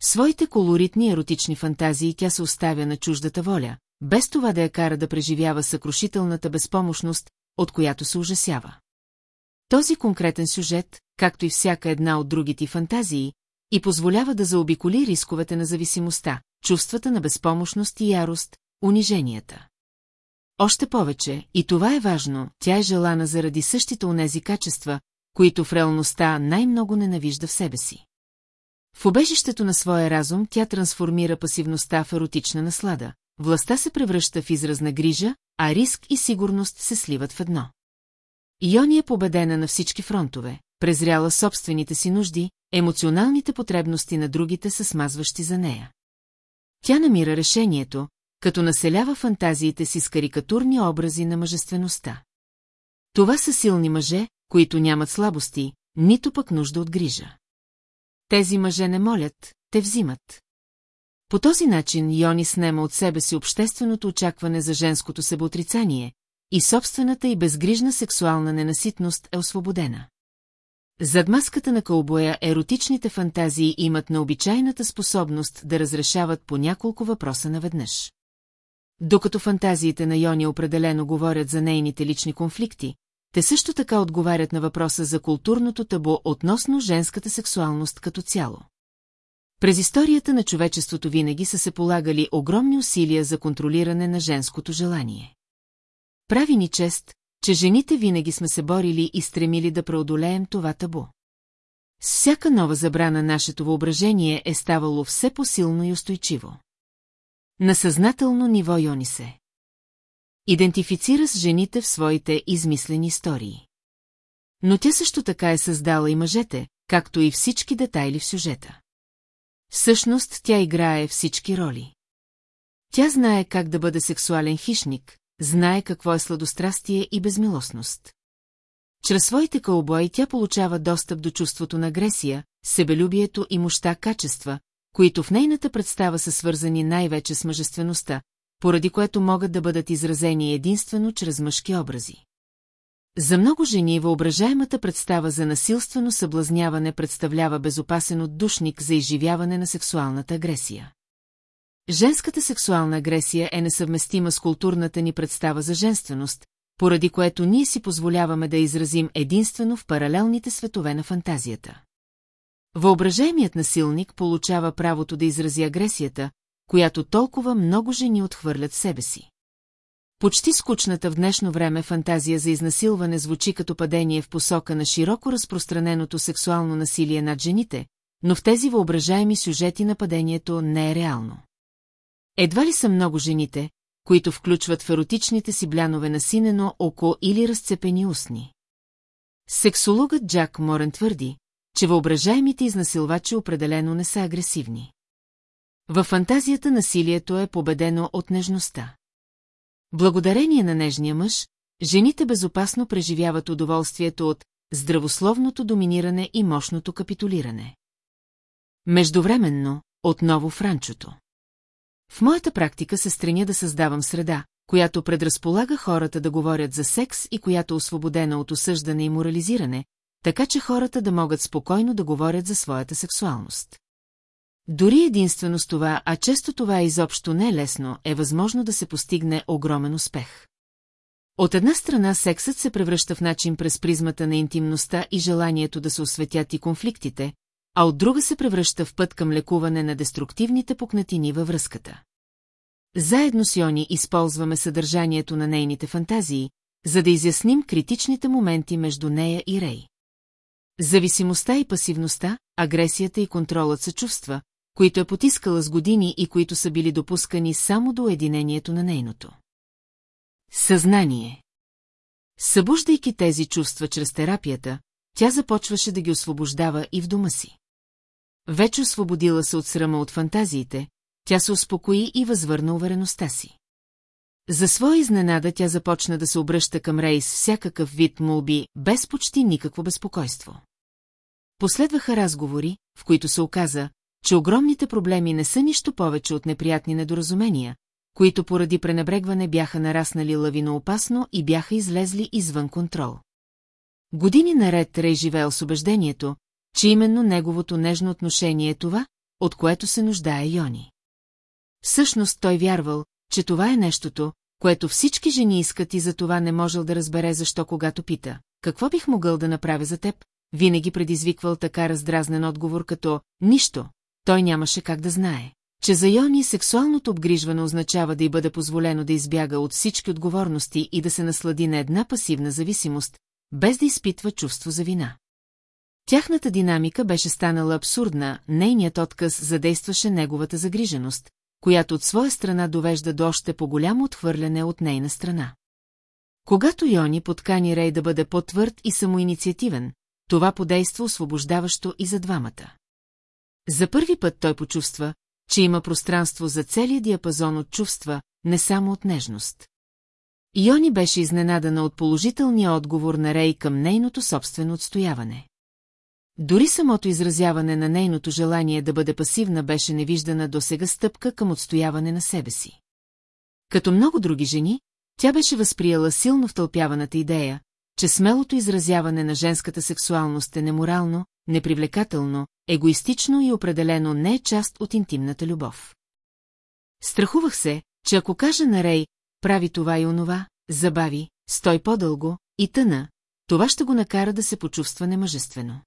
Своите колоритни еротични фантазии тя се оставя на чуждата воля, без това да я кара да преживява съкрушителната безпомощност, от която се ужасява. Този конкретен сюжет, както и всяка една от другите фантазии, и позволява да заобиколи рисковете на зависимостта, чувствата на безпомощност и ярост, униженията. Още повече, и това е важно, тя е желана заради същите онези качества, които в реалността най-много ненавижда в себе си. В обежището на своя разум тя трансформира пасивността в еротична наслада, властта се превръща в израз на грижа, а риск и сигурност се сливат в едно. Йони е победена на всички фронтове, презряла собствените си нужди, емоционалните потребности на другите са смазващи за нея. Тя намира решението, като населява фантазиите си с карикатурни образи на мъжествеността. Това са силни мъже, които нямат слабости, нито пък нужда от грижа. Тези мъже не молят, те взимат. По този начин Йони снема от себе си общественото очакване за женското себеотрицание и собствената и безгрижна сексуална ненаситност е освободена. Зад маската на кълбоя еротичните фантазии имат необичайната способност да разрешават по няколко въпроса наведнъж. Докато фантазиите на Йони определено говорят за нейните лични конфликти, те също така отговарят на въпроса за културното табу относно женската сексуалност като цяло. През историята на човечеството винаги са се полагали огромни усилия за контролиране на женското желание. Прави ни чест, че жените винаги сме се борили и стремили да преодолеем това табу. С всяка нова забрана нашето въображение е ставало все по-силно и устойчиво. На съзнателно ниво Йони се. Идентифицира с жените в своите измислени истории. Но тя също така е създала и мъжете, както и всички детайли в сюжета. Всъщност тя играе всички роли. Тя знае как да бъде сексуален хищник, знае какво е сладострастие и безмилостност. Чрез своите кълбои тя получава достъп до чувството на агресия, себелюбието и мощта качества, които в нейната представа са свързани най-вече с мъжествеността, поради което могат да бъдат изразени единствено чрез мъжки образи. За много жени въображаемата представа за насилствено съблазняване представлява безопасен отдушник за изживяване на сексуалната агресия. Женската сексуална агресия е несъвместима с културната ни представа за женственост, поради което ние си позволяваме да изразим единствено в паралелните светове на фантазията. Въображаемият насилник получава правото да изрази агресията, която толкова много жени отхвърлят себе си. Почти скучната в днешно време фантазия за изнасилване звучи като падение в посока на широко разпространеното сексуално насилие над жените, но в тези въображаеми сюжети нападението не е реално. Едва ли са много жените, които включват в еротичните си блянове на синено око или разцепени устни. Сексологът Джак Морен твърди, че въображаемите изнасилвачи определено не са агресивни. Във фантазията насилието е победено от нежността. Благодарение на нежния мъж, жените безопасно преживяват удоволствието от здравословното доминиране и мощното капитулиране. Междувременно, отново франчото. В моята практика се стреня да създавам среда, която предразполага хората да говорят за секс и която е освободена от осъждане и морализиране, така че хората да могат спокойно да говорят за своята сексуалност. Дори единствено с това, а често това изобщо не е лесно, е възможно да се постигне огромен успех. От една страна сексът се превръща в начин през призмата на интимността и желанието да се осветят и конфликтите, а от друга се превръща в път към лекуване на деструктивните пукнатини във връзката. Заедно с Йони използваме съдържанието на нейните фантазии, за да изясним критичните моменти между нея и Рей. Зависимостта и пасивността, агресията и контролът са чувства, които е потискала с години и които са били допускани само до единението на нейното. Съзнание Събуждайки тези чувства чрез терапията, тя започваше да ги освобождава и в дома си. Вече освободила се от срама от фантазиите, тя се успокои и възвърна увереността си. За своя изненада тя започна да се обръща към Рейс всякакъв вид молби, без почти никакво безпокойство. Последваха разговори, в които се оказа, че огромните проблеми не са нищо повече от неприятни недоразумения, които поради пренебрегване бяха нараснали лавиноопасно и бяха излезли извън контрол. Години наред Рей живеел с убеждението, че именно неговото нежно отношение е това, от което се нуждае Йони. Всъщност той вярвал, че това е нещото, което всички жени искат и за това не можел да разбере защо когато пита, какво бих могъл да направя за теб, винаги предизвиквал така раздразнен отговор като «Нищо», той нямаше как да знае, че за Йони сексуалното обгрижване означава да й бъде позволено да избяга от всички отговорности и да се наслади на една пасивна зависимост, без да изпитва чувство за вина. Тяхната динамика беше станала абсурдна, нейният отказ задействаше неговата загриженост, която от своя страна довежда до още по-голямо отхвърляне от нейна страна. Когато Йони подкани Рей да бъде по-твърд и самоинициативен, това подейства освобождаващо и за двамата. За първи път той почувства, че има пространство за целия диапазон от чувства, не само от нежност. Йони беше изненадана от положителния отговор на Рей към нейното собствено отстояване. Дори самото изразяване на нейното желание да бъде пасивна беше невиждана до сега стъпка към отстояване на себе си. Като много други жени, тя беше възприела силно втълпяваната идея, че смелото изразяване на женската сексуалност е неморално, непривлекателно, егоистично и определено не е част от интимната любов. Страхувах се, че ако кажа на Рей, прави това и онова, забави, стой по-дълго и тъна, това ще го накара да се почувства немъжествено.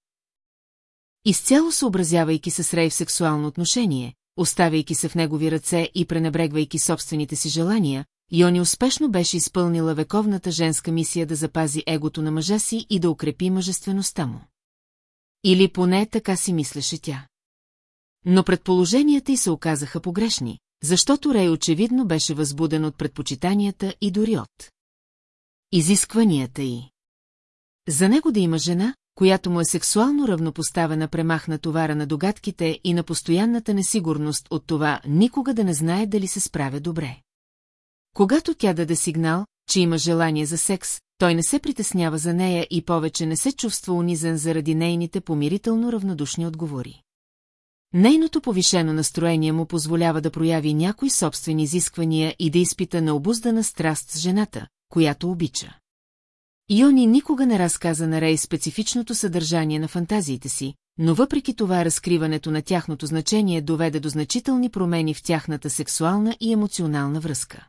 Изцяло съобразявайки се с Рей в сексуално отношение, оставяйки се в негови ръце и пренебрегвайки собствените си желания, Йони успешно беше изпълнила вековната женска мисия да запази егото на мъжа си и да укрепи мъжествеността му. Или поне така си мислеше тя. Но предположенията й се оказаха погрешни, защото Рей очевидно беше възбуден от предпочитанията и дори от изискванията й. За него да има жена, която му е сексуално равнопоставена премахна товара на догадките и на постоянната несигурност от това никога да не знае дали се справя добре. Когато тя даде сигнал, че има желание за секс, той не се притеснява за нея и повече не се чувства унизен заради нейните помирително равнодушни отговори. Нейното повишено настроение му позволява да прояви някои собствени изисквания и да изпита необуздана страст с жената, която обича. Йони никога не разказа на Рей специфичното съдържание на фантазиите си, но въпреки това разкриването на тяхното значение доведе до значителни промени в тяхната сексуална и емоционална връзка.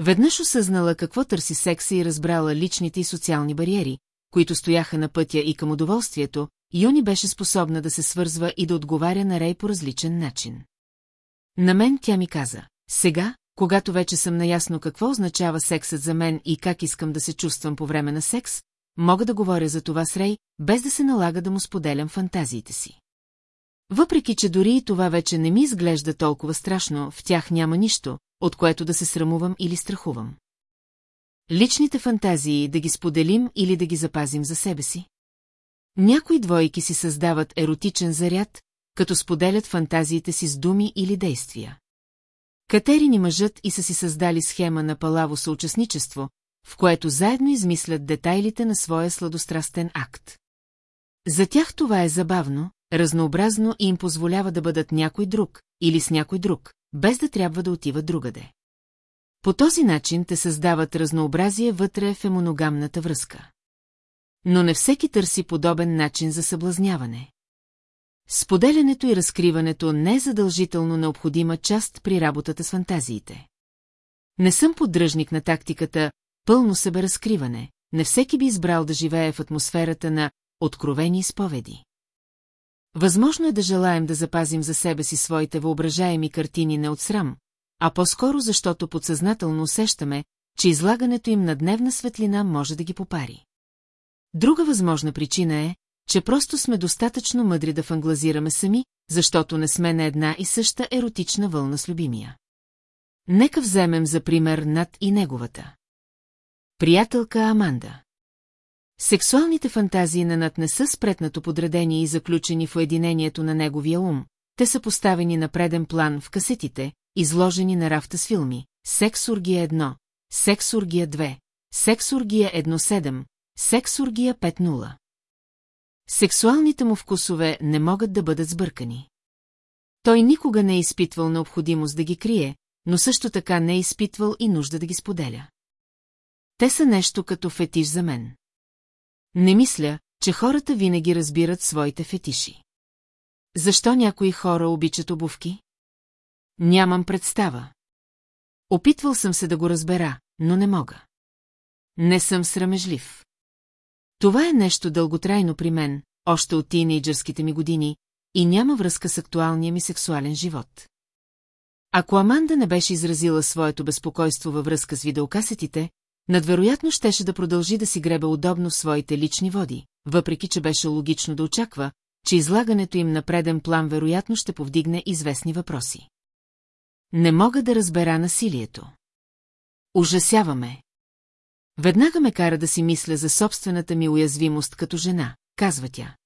Веднъж осъзнала какво търси секса и разбрала личните и социални бариери, които стояха на пътя и към удоволствието, Юни беше способна да се свързва и да отговаря на Рей по различен начин. На мен тя ми каза, сега, когато вече съм наясно какво означава сексът за мен и как искам да се чувствам по време на секс, мога да говоря за това с Рей, без да се налага да му споделям фантазиите си. Въпреки, че дори и това вече не ми изглежда толкова страшно, в тях няма нищо, от което да се срамувам или страхувам. Личните фантазии да ги споделим или да ги запазим за себе си? Някои двойки си създават еротичен заряд, като споделят фантазиите си с думи или действия. Катерини мъжът и са си създали схема на палаво съучастничество, в което заедно измислят детайлите на своя сладострастен акт. За тях това е забавно, разнообразно и им позволява да бъдат някой друг или с някой друг, без да трябва да отиват другаде. По този начин те създават разнообразие вътре в емоногамната връзка. Но не всеки търси подобен начин за съблазняване. Споделянето и разкриването не е задължително необходима част при работата с фантазиите. Не съм поддръжник на тактиката пълно себеразкриване, не всеки би избрал да живее в атмосферата на откровени изповеди. Възможно е да желаем да запазим за себе си своите въображаеми картини не от срам, а по-скоро защото подсъзнателно усещаме, че излагането им на дневна светлина може да ги попари. Друга възможна причина е, че просто сме достатъчно мъдри да фанглазираме сами, защото не сме на една и съща еротична вълна с любимия. Нека вземем за пример над и неговата. Приятелка Аманда. Сексуалните фантазии на Над не са спретнато подредени и заключени в уединението на неговия ум, те са поставени на преден план в касетите, изложени на рафта с филми Сексургия 1, Сексургия 2, Сексургия 1.7, Сексургия 5.0. Сексуалните му вкусове не могат да бъдат сбъркани. Той никога не е изпитвал необходимост да ги крие, но също така не е изпитвал и нужда да ги споделя. Те са нещо като фетиш за мен. Не мисля, че хората винаги разбират своите фетиши. Защо някои хора обичат обувки? Нямам представа. Опитвал съм се да го разбера, но не мога. Не съм срамежлив. Това е нещо дълготрайно при мен, още от тинейджърските ми години, и няма връзка с актуалния ми сексуален живот. Ако Аманда не беше изразила своето безпокойство във връзка с видеокасетите, надвероятно щеше да продължи да си гребе удобно в своите лични води, въпреки че беше логично да очаква, че излагането им на преден план вероятно ще повдигне известни въпроси. Не мога да разбера насилието. Ужасяваме. Веднага ме кара да си мисля за собствената ми уязвимост като жена, казва тя.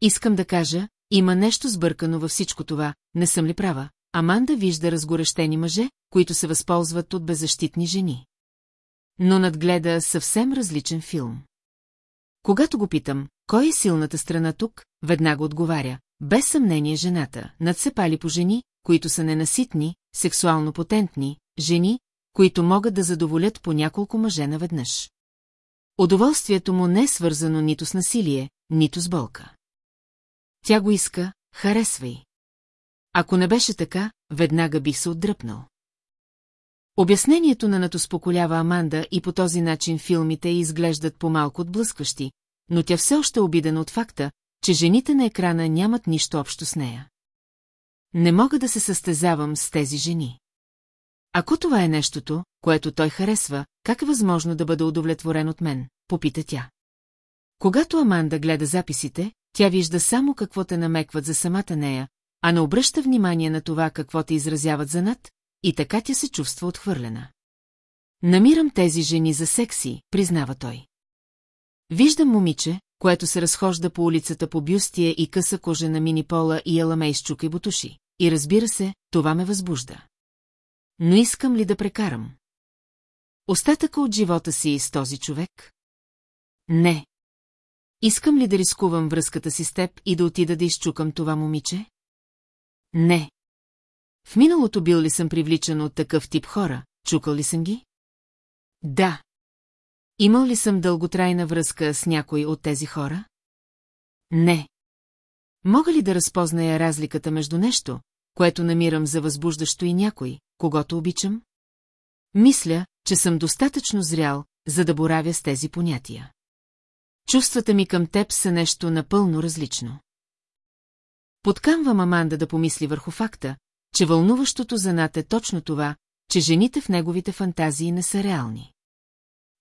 Искам да кажа, има нещо сбъркано във всичко това, не съм ли права? Аманда вижда разгорещени мъже, които се възползват от беззащитни жени. Но надгледа съвсем различен филм. Когато го питам, кой е силната страна тук, веднага отговаря, без съмнение жената, над се пали по жени, които са ненаситни, сексуално потентни, жени, които могат да задоволят по няколко мъже наведнъж. Удоволствието му не е свързано нито с насилие, нито с болка. Тя го иска, харесвай. Ако не беше така, веднага бих се отдръпнал. Обяснението на Нато споколява Аманда и по този начин филмите изглеждат по-малко отблъскващи, но тя все още е обидена от факта, че жените на екрана нямат нищо общо с нея. Не мога да се състезавам с тези жени. Ако това е нещото, което той харесва, как е възможно да бъде удовлетворен от мен, попита тя. Когато Аманда гледа записите, тя вижда само какво те намекват за самата нея, а не обръща внимание на това какво те изразяват за над, и така тя се чувства отхвърлена. Намирам тези жени за секси, признава той. Виждам момиче, което се разхожда по улицата по бюстия и къса кожа на мини-пола и еламей с чука и бутуши. И разбира се, това ме възбужда. Но искам ли да прекарам? Остатъка от живота си с този човек? Не. Искам ли да рискувам връзката си с теб и да отида да изчукам това момиче? Не. В миналото бил ли съм привличан от такъв тип хора, чукал ли съм ги? Да. Имал ли съм дълготрайна връзка с някой от тези хора? Не. Мога ли да разпозная разликата между нещо, което намирам за възбуждащо и някой, когато обичам? Мисля, че съм достатъчно зрял, за да боравя с тези понятия. Чувствата ми към теб са нещо напълно различно. Подкамвам Аманда да помисли върху факта, че вълнуващото за Нат е точно това, че жените в неговите фантазии не са реални.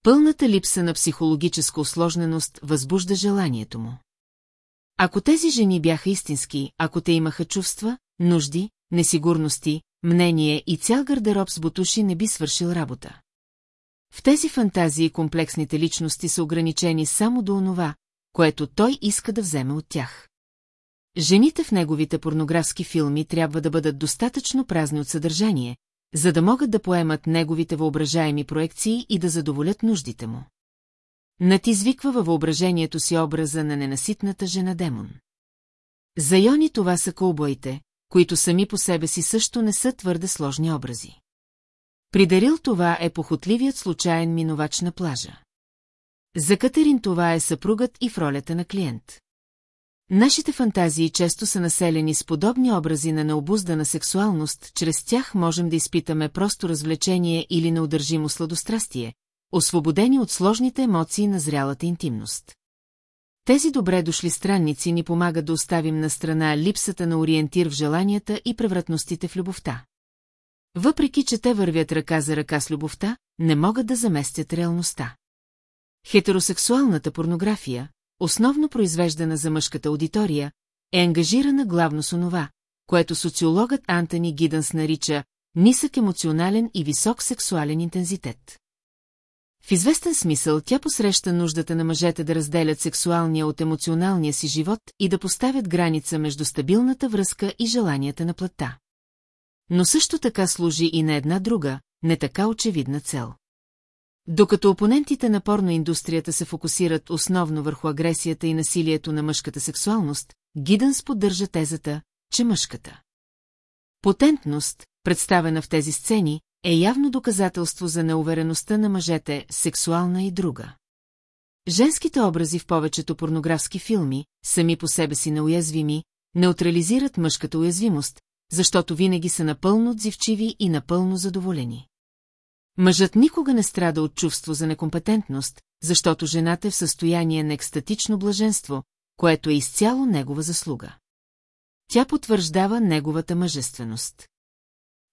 Пълната липса на психологическа осложненост възбужда желанието му. Ако тези жени бяха истински, ако те имаха чувства, нужди, несигурности, мнение и цял гардероб с бутуши не би свършил работа. В тези фантазии комплексните личности са ограничени само до онова, което той иска да вземе от тях. Жените в неговите порнографски филми трябва да бъдат достатъчно празни от съдържание, за да могат да поемат неговите въображаеми проекции и да задоволят нуждите му. Нат извиква във въображението си образа на ненаситната жена демон. За Йони това са кълбоите, които сами по себе си също не са твърде сложни образи. Придарил това е похотливият случайен минувач на плажа. За Катерин това е съпругът и в ролята на клиент. Нашите фантазии често са населени с подобни образи на необуздана сексуалност, чрез тях можем да изпитаме просто развлечение или неудържимо сладострастие, освободени от сложните емоции на зрялата интимност. Тези добре дошли странници ни помагат да оставим на страна липсата на ориентир в желанията и превратностите в любовта. Въпреки, че те вървят ръка за ръка с любовта, не могат да заместят реалността. Хетеросексуалната порнография, основно произвеждана за мъжката аудитория, е ангажирана главно с онова, което социологът Антони Гидънс нарича нисък емоционален и висок сексуален интензитет. В известен смисъл тя посреща нуждата на мъжете да разделят сексуалния от емоционалния си живот и да поставят граница между стабилната връзка и желанията на плътта. Но също така служи и на една друга, не така очевидна цел. Докато опонентите на порноиндустрията се фокусират основно върху агресията и насилието на мъжката сексуалност, Гидънс поддържа тезата, че мъжката потентност, представена в тези сцени, е явно доказателство за неувереността на мъжете, сексуална и друга. Женските образи в повечето порнографски филми, сами по себе си неуязвими, неутрализират мъжката уязвимост, защото винаги са напълно отзивчиви и напълно задоволени. Мъжът никога не страда от чувство за некомпетентност, защото жената е в състояние на екстатично блаженство, което е изцяло негова заслуга. Тя потвърждава неговата мъжественост.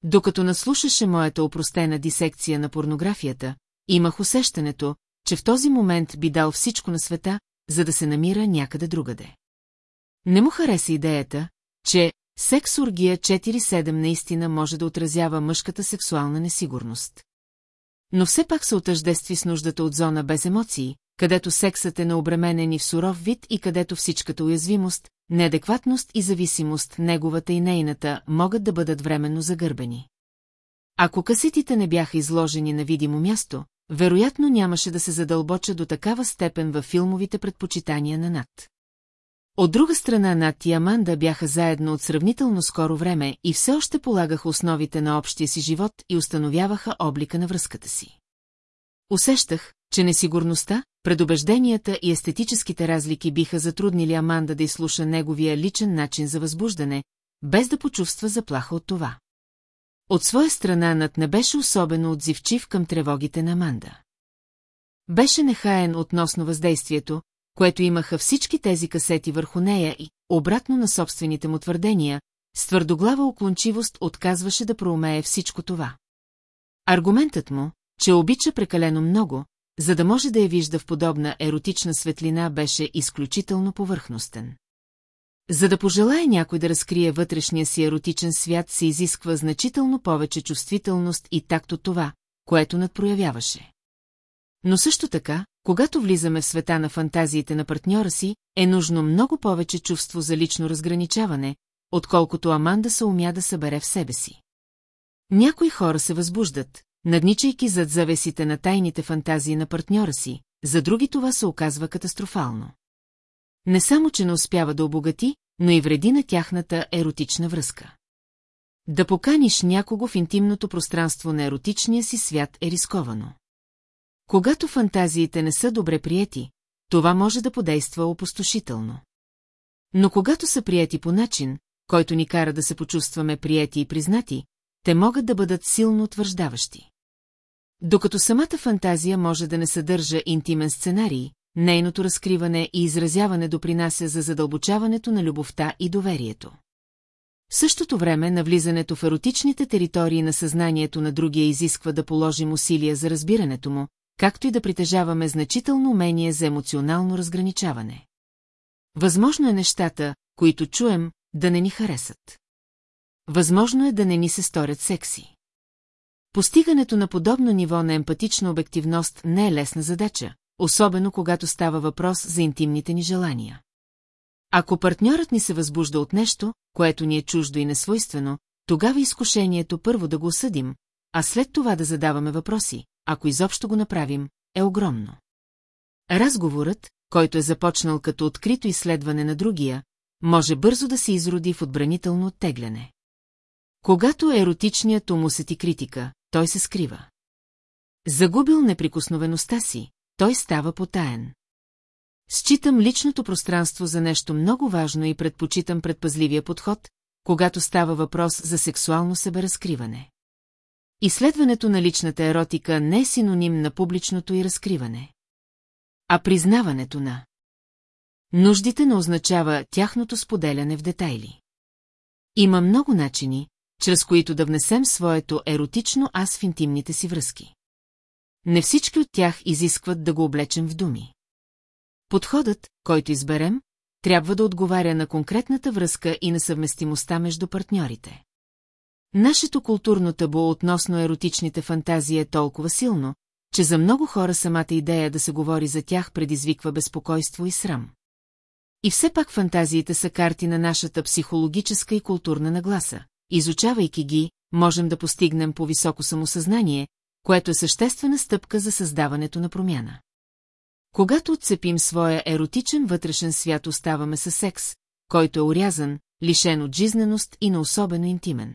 Докато наслушаше моята опростена дисекция на порнографията, имах усещането, че в този момент би дал всичко на света, за да се намира някъде другаде. Не му хареса идеята, че секс-оргия 4-7 наистина може да отразява мъжката сексуална несигурност. Но все пак се отъждестви с нуждата от зона без емоции, където сексът е необременен и в суров вид и където всичката уязвимост, неадекватност и зависимост, неговата и нейната, могат да бъдат временно загърбени. Ако касетите не бяха изложени на видимо място, вероятно нямаше да се задълбоча до такава степен във филмовите предпочитания на Нат. От друга страна Нат и Аманда бяха заедно от сравнително скоро време и все още полагаха основите на общия си живот и установяваха облика на връзката си. Усещах, че несигурността, предубежденията и естетическите разлики биха затруднили Аманда да изслуша неговия личен начин за възбуждане, без да почувства заплаха от това. От своя страна над не беше особено отзивчив към тревогите на Аманда. Беше нехаен относно въздействието, което имаха всички тези касети върху нея и, обратно на собствените му твърдения, с твърдоглава оклончивост отказваше да проумее всичко това. Аргументът му, че обича прекалено много, за да може да я вижда в подобна еротична светлина, беше изключително повърхностен. За да пожелая някой да разкрие вътрешния си еротичен свят, се изисква значително повече чувствителност и такто това, което надпроявяваше. Но също така, когато влизаме в света на фантазиите на партньора си, е нужно много повече чувство за лично разграничаване, отколкото Аманда се умя да събере в себе си. Някои хора се възбуждат, надничайки зад завесите на тайните фантазии на партньора си, за други това се оказва катастрофално. Не само, че не успява да обогати, но и вреди на тяхната еротична връзка. Да поканиш някого в интимното пространство на еротичния си свят е рисковано. Когато фантазиите не са добре приети, това може да подейства опустошително. Но когато са прияти по начин, който ни кара да се почувстваме прияти и признати, те могат да бъдат силно утвърждаващи. Докато самата фантазия може да не съдържа интимен сценарий, нейното разкриване и изразяване допринася за задълбочаването на любовта и доверието. В същото време навлизането в еротичните територии на съзнанието на другия изисква да положим усилия за разбирането му, както и да притежаваме значително умение за емоционално разграничаване. Възможно е нещата, които чуем, да не ни харесат. Възможно е да не ни се сторят секси. Постигането на подобно ниво на емпатична обективност не е лесна задача, особено когато става въпрос за интимните ни желания. Ако партньорът ни се възбужда от нещо, което ни е чуждо и несвойствено, тогава изкушението първо да го осъдим, а след това да задаваме въпроси, ако изобщо го направим, е огромно. Разговорът, който е започнал като открито изследване на другия, може бързо да се изроди в отбранително оттегляне. Когато еротичният ум усети критика, той се скрива. Загубил неприкосновеността си, той става потаен. Считам личното пространство за нещо много важно и предпочитам предпазливия подход, когато става въпрос за сексуално себеразкриване. Изследването на личната еротика не е синоним на публичното и разкриване. А признаването на нуждите не означава тяхното споделяне в детайли. Има много начини, чрез които да внесем своето еротично аз в интимните си връзки. Не всички от тях изискват да го облечем в думи. Подходът, който изберем, трябва да отговаря на конкретната връзка и на съвместимостта между партньорите. Нашето културно табу относно еротичните фантазии е толкова силно, че за много хора самата идея да се говори за тях предизвиква безпокойство и срам. И все пак фантазиите са карти на нашата психологическа и културна нагласа. Изучавайки ги, можем да постигнем по-високо самосъзнание, което е съществена стъпка за създаването на промяна. Когато отцепим своя еротичен вътрешен свят, оставаме със секс, който е урязан, лишен от жизненост и на особено интимен.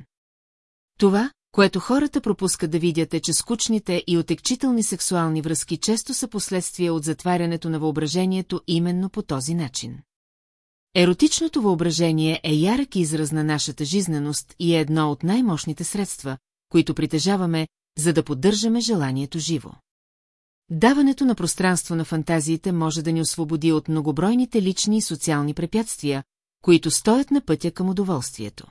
Това, което хората пропускат да видят е, че скучните и отекчителни сексуални връзки често са последствия от затварянето на въображението именно по този начин. Еротичното въображение е ярък израз на нашата жизненост и е едно от най-мощните средства, които притежаваме, за да поддържаме желанието живо. Даването на пространство на фантазиите може да ни освободи от многобройните лични и социални препятствия, които стоят на пътя към удоволствието.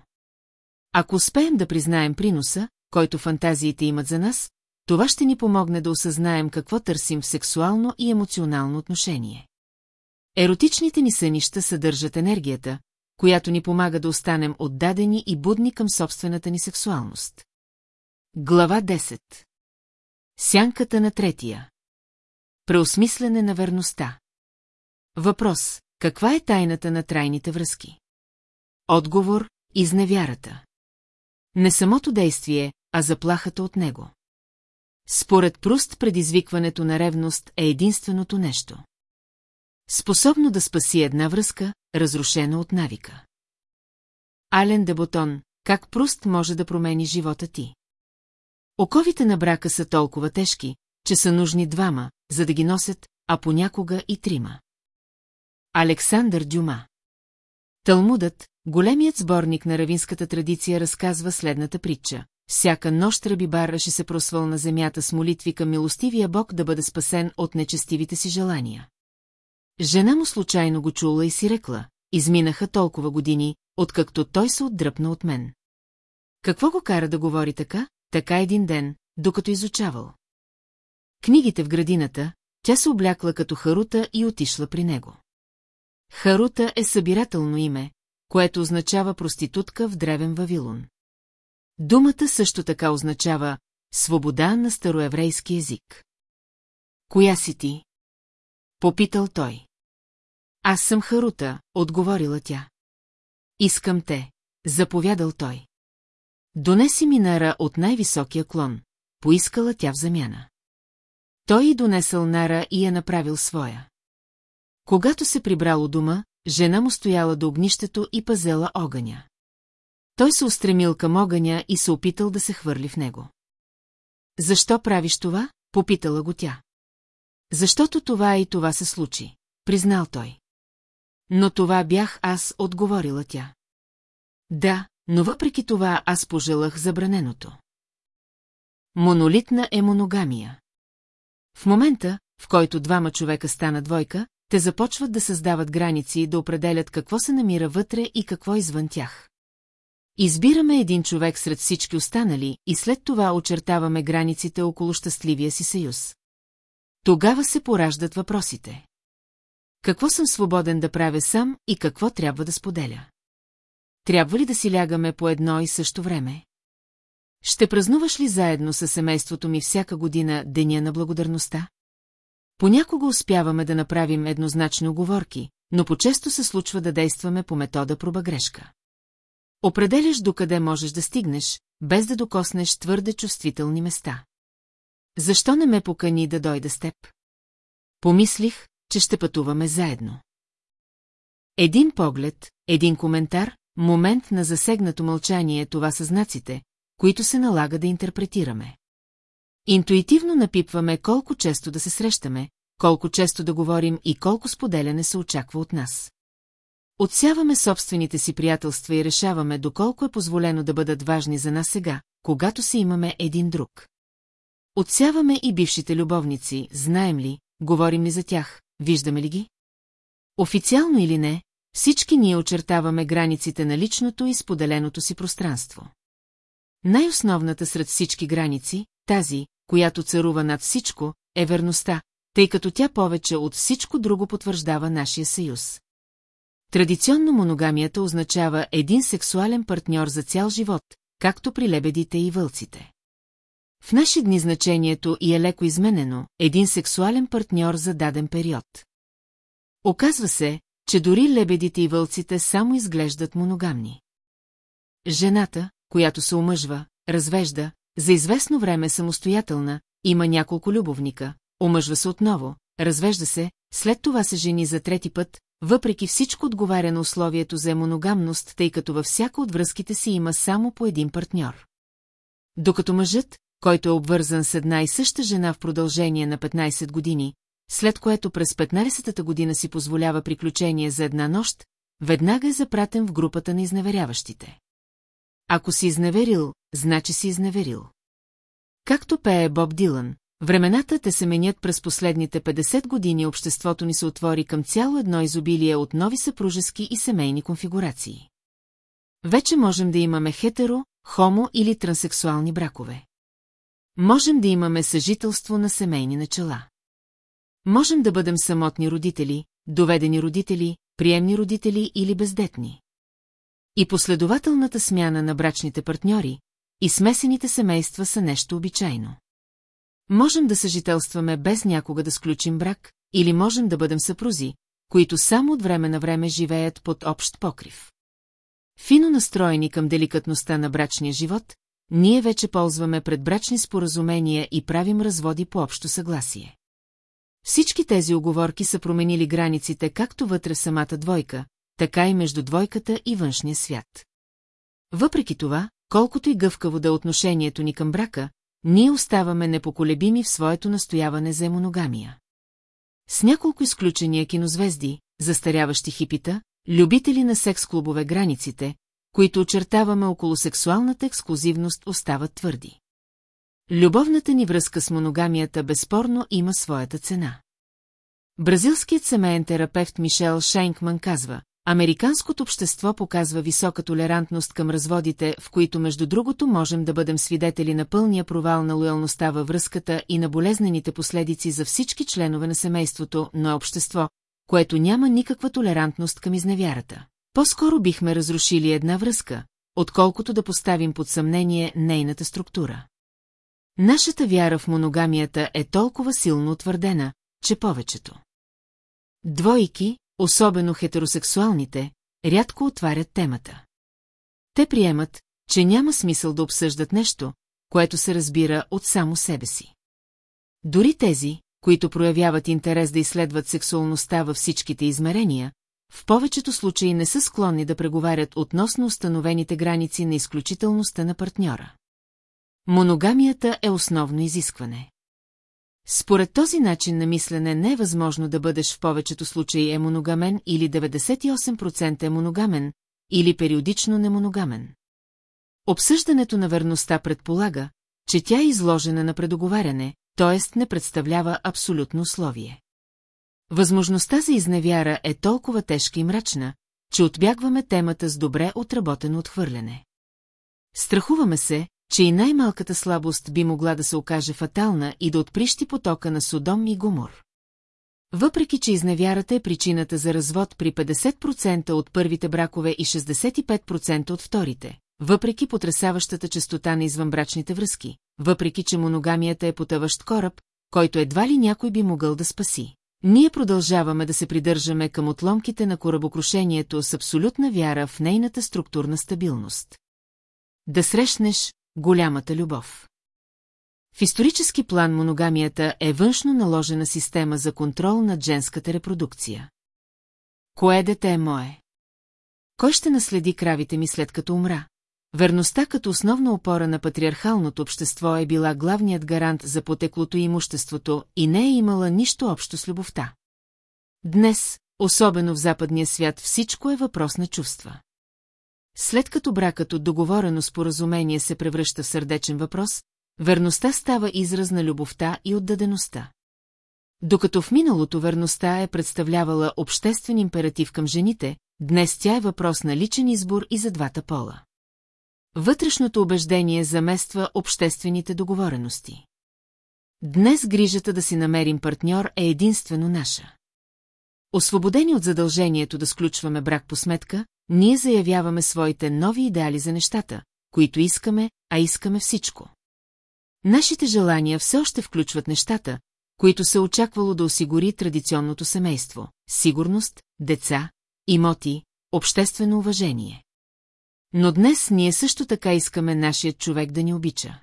Ако успеем да признаем приноса, който фантазиите имат за нас, това ще ни помогне да осъзнаем какво търсим в сексуално и емоционално отношение. Еротичните ни сънища съдържат енергията, която ни помага да останем отдадени и будни към собствената ни сексуалност. Глава 10 Сянката на третия Преосмислене на верността Въпрос Каква е тайната на трайните връзки? Отговор Изневярата Не самото действие, а заплахата от него. Според Пруст предизвикването на ревност е единственото нещо. Способно да спаси една връзка, разрушена от навика. Ален Деботон, как Пруст може да промени живота ти? Оковите на брака са толкова тежки, че са нужни двама, за да ги носят, а понякога и трима. Александър Дюма Талмудът, големият сборник на равинската традиция, разказва следната притча. Всяка нощ Рабибар ще се просвал на земята с молитви към милостивия Бог да бъде спасен от нечестивите си желания. Жена му случайно го чула и си рекла, изминаха толкова години, откакто той се отдръпна от мен. Какво го кара да говори така, така един ден, докато изучавал? Книгите в градината, тя се облякла като Харута и отишла при него. Харута е събирателно име, което означава проститутка в древен Вавилон. Думата също така означава свобода на староеврейски език. Коя си ти? Попитал той. Аз съм Харута, отговорила тя. Искам те, заповядал той. Донеси ми нара от най-високия клон, поискала тя в замяна. Той и донесъл нара и я направил своя. Когато се прибрал у дома, жена му стояла до огнището и пазела огъня. Той се устремил към огъня и се опитал да се хвърли в него. Защо правиш това? Попитала го тя. Защото това и това се случи, признал той. Но това бях аз, отговорила тя. Да, но въпреки това аз пожелах забраненото. Монолитна е моногамия. В момента, в който двама човека стана двойка, те започват да създават граници и да определят какво се намира вътре и какво извън тях. Избираме един човек сред всички останали и след това очертаваме границите около щастливия си съюз. Тогава се пораждат въпросите. Какво съм свободен да правя сам и какво трябва да споделя? Трябва ли да си лягаме по едно и също време? Ще празнуваш ли заедно с семейството ми всяка година Деня на благодарността? Понякога успяваме да направим еднозначни оговорки, но по-често се случва да действаме по метода проба грешка. Определяш докъде можеш да стигнеш, без да докоснеш твърде чувствителни места. Защо не ме покани да дойда с теб? Помислих, че ще пътуваме заедно. Един поглед, един коментар, момент на засегнато мълчание, това са знаците, които се налага да интерпретираме. Интуитивно напипваме колко често да се срещаме, колко често да говорим и колко споделяне се очаква от нас. Отсяваме собствените си приятелства и решаваме доколко е позволено да бъдат важни за нас сега, когато се имаме един друг. Отсяваме и бившите любовници, знаем ли, говорим ли за тях, виждаме ли ги? Официално или не, всички ние очертаваме границите на личното и споделеното си пространство. Най-основната сред всички граници, тази, която царува над всичко, е верността, тъй като тя повече от всичко друго потвърждава нашия съюз. Традиционно моногамията означава един сексуален партньор за цял живот, както при лебедите и вълците. В наши дни значението и е леко изменено, един сексуален партньор за даден период. Оказва се, че дори лебедите и вълците само изглеждат моногамни. Жената, която се омъжва, развежда, за известно време самостоятелна, има няколко любовника, омъжва се отново, развежда се, след това се жени за трети път, въпреки всичко отговаря на условието за моногамност, тъй като във всяка от връзките си има само по един партньор. Докато мъжът, който е обвързан с една и съща жена в продължение на 15 години, след което през 15-та година си позволява приключение за една нощ, веднага е запратен в групата на изневеряващите. Ако си изневерил, значи си изневерил. Както пее Боб Дилан, времената те се менят през последните 50 години обществото ни се отвори към цяло едно изобилие от нови съпружески и семейни конфигурации. Вече можем да имаме хетеро, хомо или транссексуални бракове. Можем да имаме съжителство на семейни начала. Можем да бъдем самотни родители, доведени родители, приемни родители или бездетни. И последователната смяна на брачните партньори, и смесените семейства са нещо обичайно. Можем да съжителстваме без някога да сключим брак, или можем да бъдем съпрузи, които само от време на време живеят под общ покрив. Фино настроени към деликатността на брачния живот, ние вече ползваме предбрачни споразумения и правим разводи по общо съгласие. Всички тези оговорки са променили границите както вътре в самата двойка, така и между двойката и външния свят. Въпреки това, колкото и гъвкаво да е отношението ни към брака, ние оставаме непоколебими в своето настояване за моногамия. С няколко изключения кинозвезди, застаряващи хипита, любители на секс-клубове границите, които очертаваме около сексуалната ексклюзивност, остават твърди. Любовната ни връзка с моногамията безспорно има своята цена. Бразилският семейен терапевт Мишел Шейнкман казва, Американското общество показва висока толерантност към разводите, в които между другото можем да бъдем свидетели на пълния провал на лоялността във връзката и на болезнените последици за всички членове на семейството, но общество, което няма никаква толерантност към изневярата. По-скоро бихме разрушили една връзка, отколкото да поставим под съмнение нейната структура. Нашата вяра в моногамията е толкова силно утвърдена, че повечето. Двойки, особено хетеросексуалните, рядко отварят темата. Те приемат, че няма смисъл да обсъждат нещо, което се разбира от само себе си. Дори тези, които проявяват интерес да изследват сексуалността във всичките измерения, в повечето случаи не са склонни да преговарят относно установените граници на изключителността на партньора. Моногамията е основно изискване. Според този начин на мислене не е възможно да бъдеш в повечето случаи емоногамен или 98% емоногамен, или периодично немоногамен. Обсъждането на верността предполага, че тя е изложена на предоговаряне, т.е. не представлява абсолютно условие. Възможността за изневяра е толкова тежка и мрачна, че отбягваме темата с добре отработено отхвърляне. Страхуваме се, че и най-малката слабост би могла да се окаже фатална и да отприщи потока на Содом и Гумор. Въпреки, че изневярата е причината за развод при 50% от първите бракове и 65% от вторите, въпреки потрясаващата частота на извънбрачните връзки, въпреки, че моногамията е потъващ кораб, който едва ли някой би могъл да спаси. Ние продължаваме да се придържаме към отломките на корабокрушението с абсолютна вяра в нейната структурна стабилност. Да срещнеш голямата любов. В исторически план моногамията е външно наложена система за контрол над женската репродукция. Кое дете е мое? Кой ще наследи кравите ми след като умра? Верността като основна опора на патриархалното общество е била главният гарант за потеклото имуществото и не е имала нищо общо с любовта. Днес, особено в западния свят, всичко е въпрос на чувства. След като бракът от договорено споразумение се превръща в сърдечен въпрос, верността става израз на любовта и отдадеността. Докато в миналото верността е представлявала обществен императив към жените, днес тя е въпрос на личен избор и за двата пола. Вътрешното убеждение замества обществените договорености. Днес грижата да си намерим партньор е единствено наша. Освободени от задължението да сключваме брак по сметка, ние заявяваме своите нови идеали за нещата, които искаме, а искаме всичко. Нашите желания все още включват нещата, които се очаквало да осигури традиционното семейство – сигурност, деца, имоти, обществено уважение. Но днес ние също така искаме нашият човек да ни обича.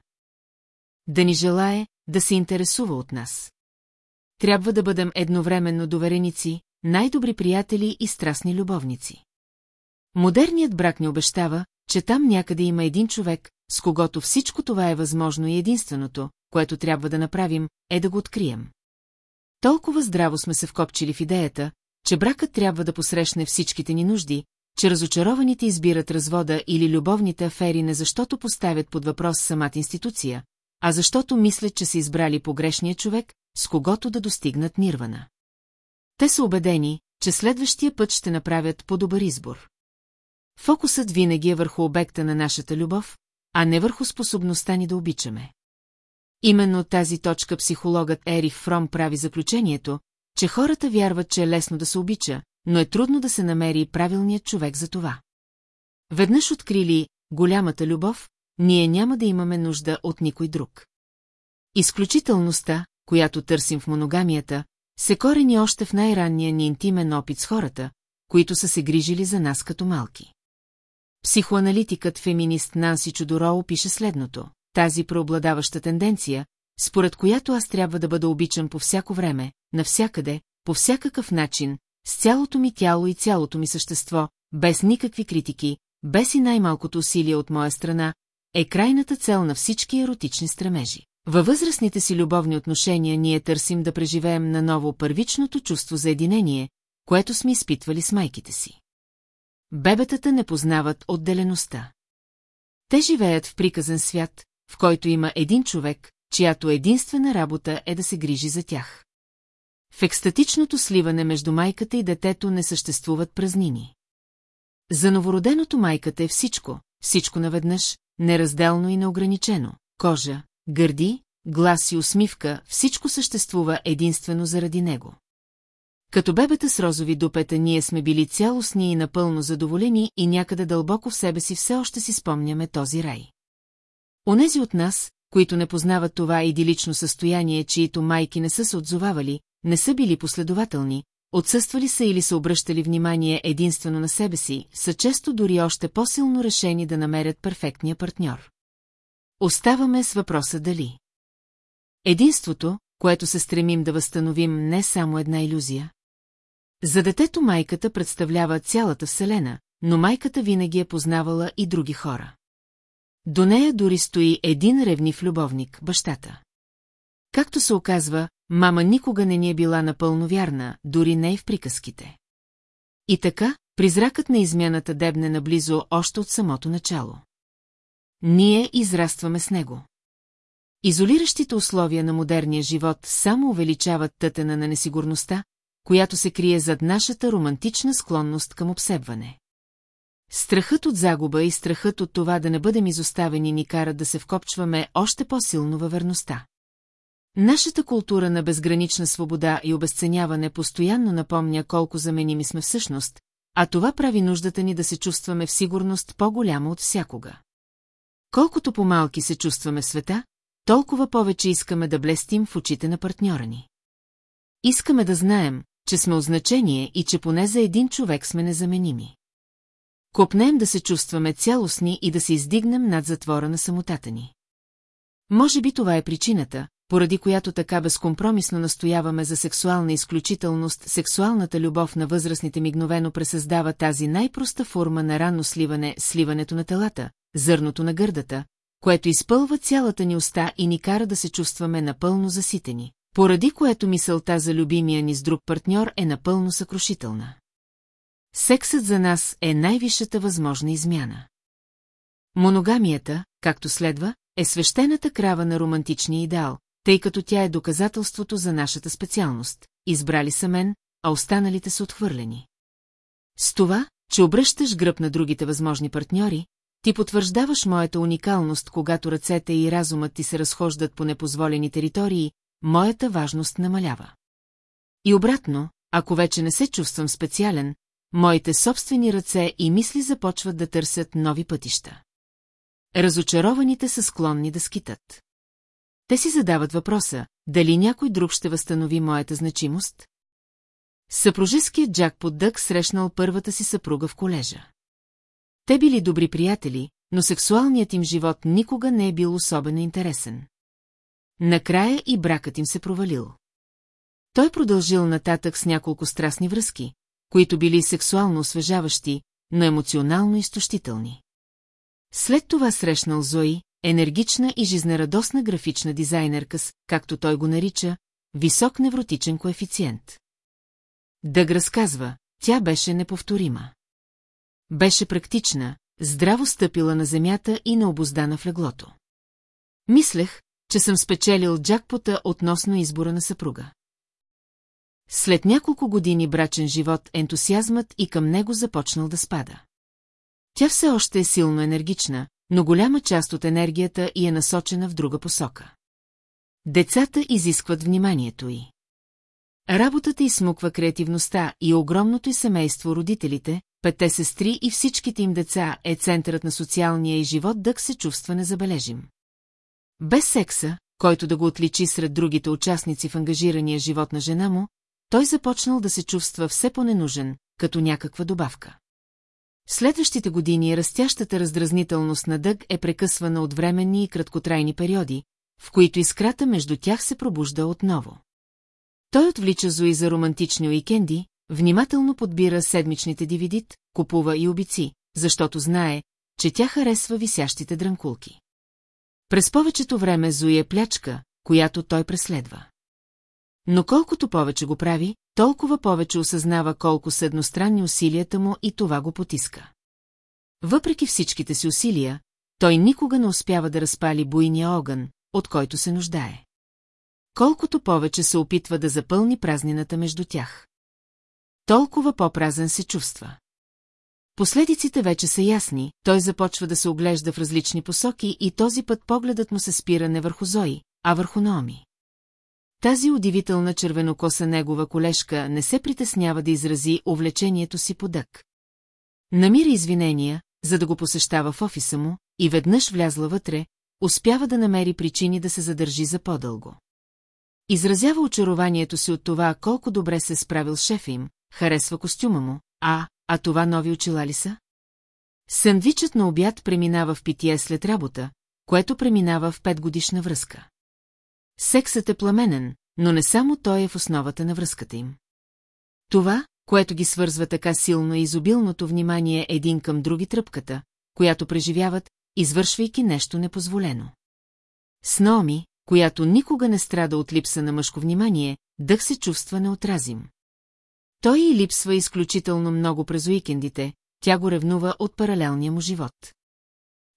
Да ни желае, да се интересува от нас. Трябва да бъдем едновременно довереници, най-добри приятели и страстни любовници. Модерният брак ни обещава, че там някъде има един човек, с когото всичко това е възможно и единственото, което трябва да направим, е да го открием. Толкова здраво сме се вкопчили в идеята, че бракът трябва да посрещне всичките ни нужди, че разочарованите избират развода или любовните афери не защото поставят под въпрос самата институция, а защото мислят, че са избрали погрешния човек, с когото да достигнат нирвана. Те са убедени, че следващия път ще направят по-добър избор. Фокусът винаги е върху обекта на нашата любов, а не върху способността ни да обичаме. Именно от тази точка психологът Ерих Фром прави заключението, че хората вярват, че е лесно да се обича, но е трудно да се намери правилният човек за това. Веднъж открили голямата любов, ние няма да имаме нужда от никой друг. Изключителността, която търсим в моногамията, се корени още в най-ранния ни интимен опит с хората, които са се грижили за нас като малки. Психоаналитикът феминист Нанси Чудороу пише следното. Тази преобладаваща тенденция, според която аз трябва да бъда обичан по всяко време, навсякъде, по всякакъв начин, с цялото ми тяло и цялото ми същество, без никакви критики, без и най-малкото усилие от моя страна, е крайната цел на всички еротични стремежи. Във възрастните си любовни отношения ние търсим да преживеем наново първичното чувство за единение, което сме изпитвали с майките си. Бебетата не познават отделеността. Те живеят в приказен свят, в който има един човек, чиято единствена работа е да се грижи за тях. В екстатичното сливане между майката и детето не съществуват празнини. За новороденото майката е всичко, всичко наведнъж, неразделно и неограничено. Кожа, гърди, глас и усмивка, всичко съществува единствено заради него. Като бебета с розови дупета ние сме били цялостни и напълно задоволени и някъде дълбоко в себе си все още си спомняме този рай. Онези от нас, които не познават това идилично състояние, чието майки не са се отзовавали, не са били последователни, отсъствали са или са обръщали внимание единствено на себе си, са често дори още по-силно решени да намерят перфектния партньор. Оставаме с въпроса дали. Единството, което се стремим да възстановим не само една иллюзия. За детето майката представлява цялата вселена, но майката винаги е познавала и други хора. До нея дори стои един ревнив любовник, бащата. Както се оказва, мама никога не ни е била напълно вярна, дори не и в приказките. И така, призракът на измяната дебне наблизо още от самото начало. Ние израстваме с него. Изолиращите условия на модерния живот само увеличават тътена на несигурността, която се крие зад нашата романтична склонност към обсебване. Страхът от загуба и страхът от това да не бъдем изоставени ни карат да се вкопчваме още по-силно във верността. Нашата култура на безгранична свобода и обесценяване постоянно напомня колко заменими сме всъщност, а това прави нуждата ни да се чувстваме в сигурност по-голяма от всякога. Колкото по-малки се чувстваме в света, толкова повече искаме да блестим в очите на партньора ни. Искаме да знаем, че сме от значение и че поне за един човек сме незаменими. Копнем да се чувстваме цялостни и да се издигнем над затвора на самотата ни. Може би това е причината, поради която така безкомпромисно настояваме за сексуална изключителност, сексуалната любов на възрастните мигновено пресъздава тази най-проста форма на ранно сливане, сливането на телата, зърното на гърдата, което изпълва цялата ни уста и ни кара да се чувстваме напълно заситени, поради което мисълта за любимия ни с друг партньор е напълно съкрушителна. Сексът за нас е най-висшата възможна измяна. Моногамията, както следва, е свещената крава на романтичния идеал, тъй като тя е доказателството за нашата специалност. Избрали са мен, а останалите са отхвърлени. С това, че обръщаш гръб на другите възможни партньори, ти потвърждаваш моята уникалност, когато ръцете и разумът ти се разхождат по непозволени територии, моята важност намалява. И обратно, ако вече не се чувствам специален, моите собствени ръце и мисли започват да търсят нови пътища. Разочарованите са склонни да скитат. Те си задават въпроса, дали някой друг ще възстанови моята значимост? Съпружеският Джак Дък срещнал първата си съпруга в колежа. Те били добри приятели, но сексуалният им живот никога не е бил особено интересен. Накрая и бракът им се провалил. Той продължил нататък с няколко страстни връзки, които били сексуално освежаващи, но емоционално изтощителни. След това срещнал Зои, енергична и жизнерадосна графична дизайнерка с, както той го нарича, висок невротичен коефициент. Дъг разказва, тя беше неповторима. Беше практична, здраво стъпила на земята и необоздана в леглото. Мислех, че съм спечелил джакпота относно избора на съпруга. След няколко години брачен живот, ентусиазмът и към него започнал да спада. Тя все още е силно енергична, но голяма част от енергията й е насочена в друга посока. Децата изискват вниманието й. Работата й смуква креативността и огромното й семейство родителите, петте сестри и всичките им деца е центърът на социалния и живот дък се чувства незабележим. Без секса, който да го отличи сред другите участници в ангажирания живот на жена му, той започнал да се чувства все по-ненужен, като някаква добавка. В следващите години растящата раздразнителност на Дъг е прекъсвана от временни и краткотрайни периоди, в които искрата между тях се пробужда отново. Той отвлича Зои за романтични уикенди, внимателно подбира седмичните дивидит, купува и обици, защото знае, че тя харесва висящите дрънкулки. През повечето време Зои е плячка, която той преследва. Но колкото повече го прави, толкова повече осъзнава колко са едностранни усилията му и това го потиска. Въпреки всичките си усилия, той никога не успява да разпали буйния огън, от който се нуждае. колкото повече се опитва да запълни празнината между тях. Толкова по-празен се чувства. Последиците вече са ясни, той започва да се оглежда в различни посоки и този път погледът му се спира не върху Зои, а върху Наоми. Тази удивителна червенокоса негова колешка не се притеснява да изрази увлечението си по дък. Намира извинения, за да го посещава в офиса му, и веднъж влязла вътре, успява да намери причини да се задържи за по-дълго. Изразява очарованието си от това, колко добре се справил шефа им, харесва костюма му, а, а това нови очила ли са? Сандвичът на обяд преминава в питие след работа, което преминава в петгодишна връзка. Сексът е пламенен, но не само той е в основата на връзката им. Това, което ги свързва така силно и изобилното внимание един към други тръпката, която преживяват, извършвайки нещо непозволено. С Наоми, която никога не страда от липса на мъжко внимание, дъх се чувства неотразим. Той и липсва изключително много през уикендите, тя го ревнува от паралелния му живот.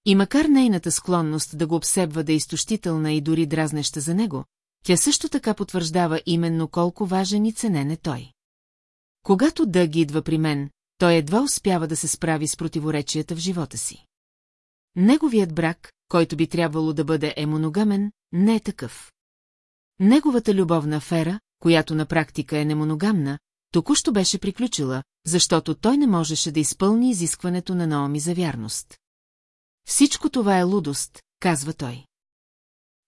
И макар нейната склонност да го обсебва да е изтощителна и дори дразнеща за него, тя също така потвърждава именно колко важен и ценен е той. Когато Дъг идва при мен, той едва успява да се справи с противоречията в живота си. Неговият брак, който би трябвало да бъде емоногамен, не е такъв. Неговата любовна афера, която на практика е немоногамна, току-що беше приключила, защото той не можеше да изпълни изискването на Наоми за вярност. Всичко това е лудост, казва той.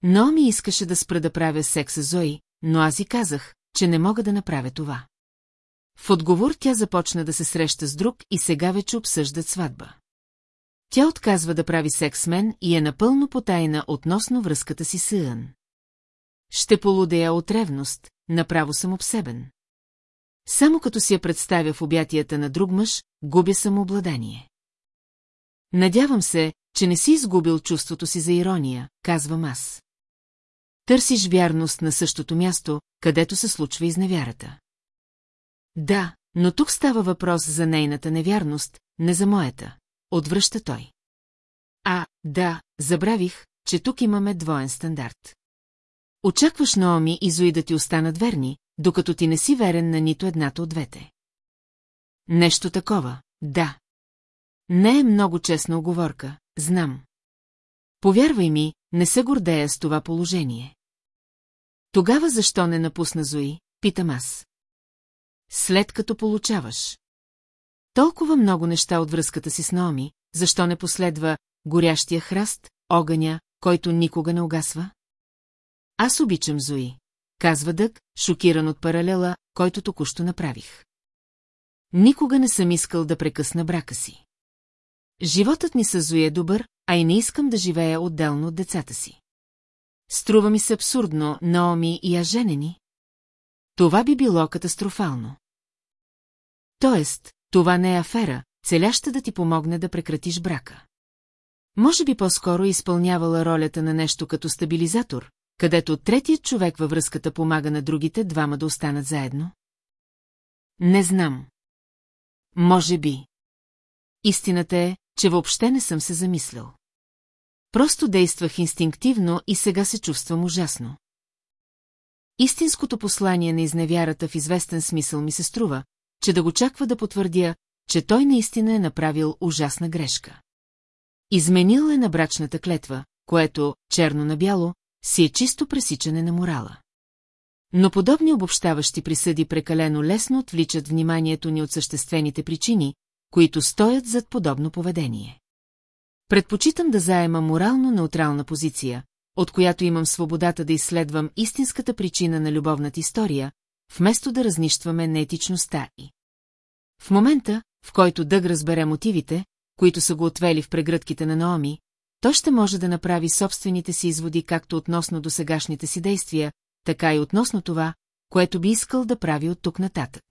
Наоми искаше да спра да правя секс с Зои, но аз и казах, че не мога да направя това. В отговор тя започна да се среща с друг и сега вече обсъждат сватба. Тя отказва да прави секс с мен и е напълно потайна относно връзката си с Иън. Ще полудея от ревност, направо съм обсебен. Само като си я представя в обятията на друг мъж, губя самообладание. Надявам се, че не си изгубил чувството си за ирония, казвам аз. Търсиш вярност на същото място, където се случва изневярата. Да, но тук става въпрос за нейната невярност, не за моята. Отвръща той. А, да, забравих, че тук имаме двоен стандарт. Очакваш Наоми и Зои да ти останат верни, докато ти не си верен на нито едната от двете. Нещо такова, да. Не е много честна оговорка, знам. Повярвай ми, не се гордея с това положение. Тогава защо не напусна Зои, питам аз. След като получаваш. Толкова много неща от връзката си с Наоми, защо не последва горящия храст, огъня, който никога не угасва? Аз обичам Зои, казва Дък, шокиран от паралела, който току-що направих. Никога не съм искал да прекъсна брака си. Животът ни с Зои е добър, а и не искам да живея отделно от децата си. Струва ми се абсурдно, Наоми и аз женени. Това би било катастрофално. Тоест, това не е афера, целяща да ти помогне да прекратиш брака. Може би по-скоро изпълнявала ролята на нещо като стабилизатор, където третият човек във връзката помага на другите двама да останат заедно? Не знам. Може би. Истината е, че въобще не съм се замислял. Просто действах инстинктивно и сега се чувствам ужасно. Истинското послание на изневярата в известен смисъл ми се струва, че да го чаква да потвърдя, че той наистина е направил ужасна грешка. Изменил е на брачната клетва, което, черно на бяло, си е чисто пресичане на морала. Но подобни обобщаващи присъди прекалено лесно отвличат вниманието ни от съществените причини, които стоят зад подобно поведение. Предпочитам да заема морално-неутрална позиция, от която имам свободата да изследвам истинската причина на любовната история, вместо да разнищваме неетичността и. В момента, в който Дъг разбере мотивите, които са го отвели в прегръдките на Наоми, той ще може да направи собствените си изводи както относно досегашните си действия, така и относно това, което би искал да прави от тук нататък.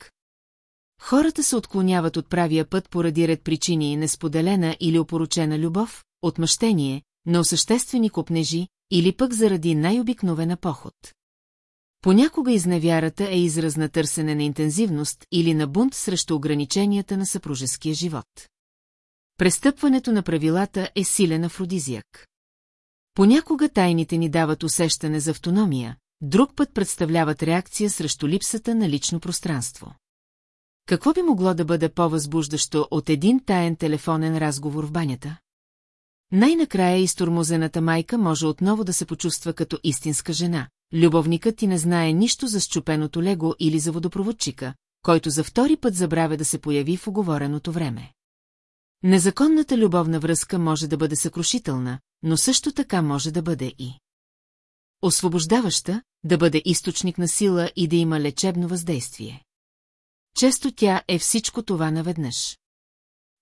Хората се отклоняват от правия път поради ред причини несподелена или опоручена любов, отмъщение, на осъществени купнежи или пък заради най-обикновена поход. Понякога изневярата е израз на търсене на интензивност или на бунт срещу ограниченията на съпружеския живот. Престъпването на правилата е силен афродизиак. Понякога тайните ни дават усещане за автономия, друг път представляват реакция срещу липсата на лично пространство. Какво би могло да бъде по-възбуждащо от един таен телефонен разговор в банята? Най-накрая изтормозената майка може отново да се почувства като истинска жена. Любовникът ти не знае нищо за щупеното лего или за водопроводчика, който за втори път забравя да се появи в оговореното време. Незаконната любовна връзка може да бъде съкрушителна, но също така може да бъде и освобождаваща, да бъде източник на сила и да има лечебно въздействие. Често тя е всичко това наведнъж.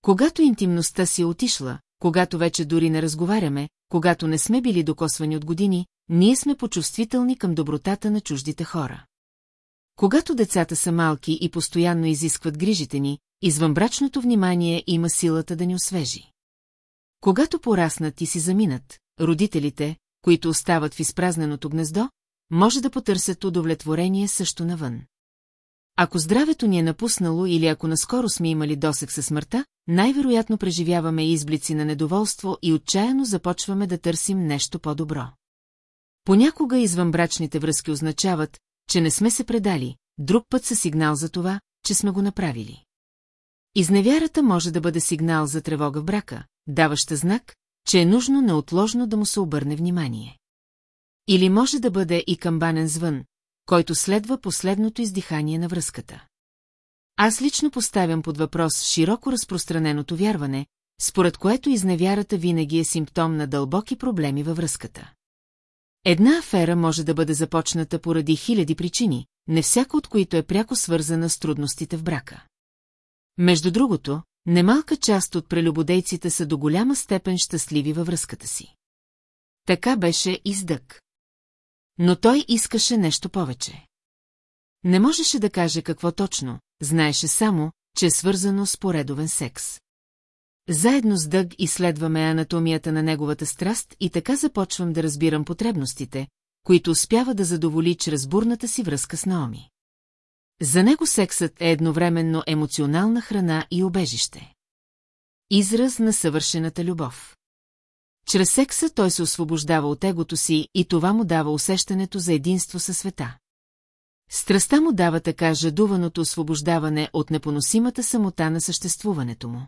Когато интимността си е отишла, когато вече дори не разговаряме, когато не сме били докосвани от години, ние сме почувствителни към добротата на чуждите хора. Когато децата са малки и постоянно изискват грижите ни, извънбрачното внимание има силата да ни освежи. Когато пораснат и си заминат, родителите, които остават в изпразненото гнездо, може да потърсят удовлетворение също навън. Ако здравето ни е напуснало или ако наскоро сме имали досек със смъртта, най-вероятно преживяваме изблици на недоволство и отчаяно започваме да търсим нещо по-добро. Понякога извънбрачните връзки означават, че не сме се предали, друг път са сигнал за това, че сме го направили. Изневярата може да бъде сигнал за тревога в брака, даваща знак, че е нужно неотложно да му се обърне внимание. Или може да бъде и камбанен звън, който следва последното издихание на връзката. Аз лично поставям под въпрос широко разпространеното вярване, според което изневярата винаги е симптом на дълбоки проблеми във връзката. Една афера може да бъде започната поради хиляди причини, не всяка от които е пряко свързана с трудностите в брака. Между другото, немалка част от прелюбодейците са до голяма степен щастливи във връзката си. Така беше и с Дък. Но той искаше нещо повече. Не можеше да каже какво точно, знаеше само, че е свързано с поредовен секс. Заедно с Дъг изследваме анатомията на неговата страст и така започвам да разбирам потребностите, които успява да задоволи чрез бурната си връзка с Наоми. За него сексът е едновременно емоционална храна и обежище. Израз на съвършената любов. Чрез секса той се освобождава от егото си и това му дава усещането за единство със света. Страстта му дава така жадуваното освобождаване от непоносимата самота на съществуването му.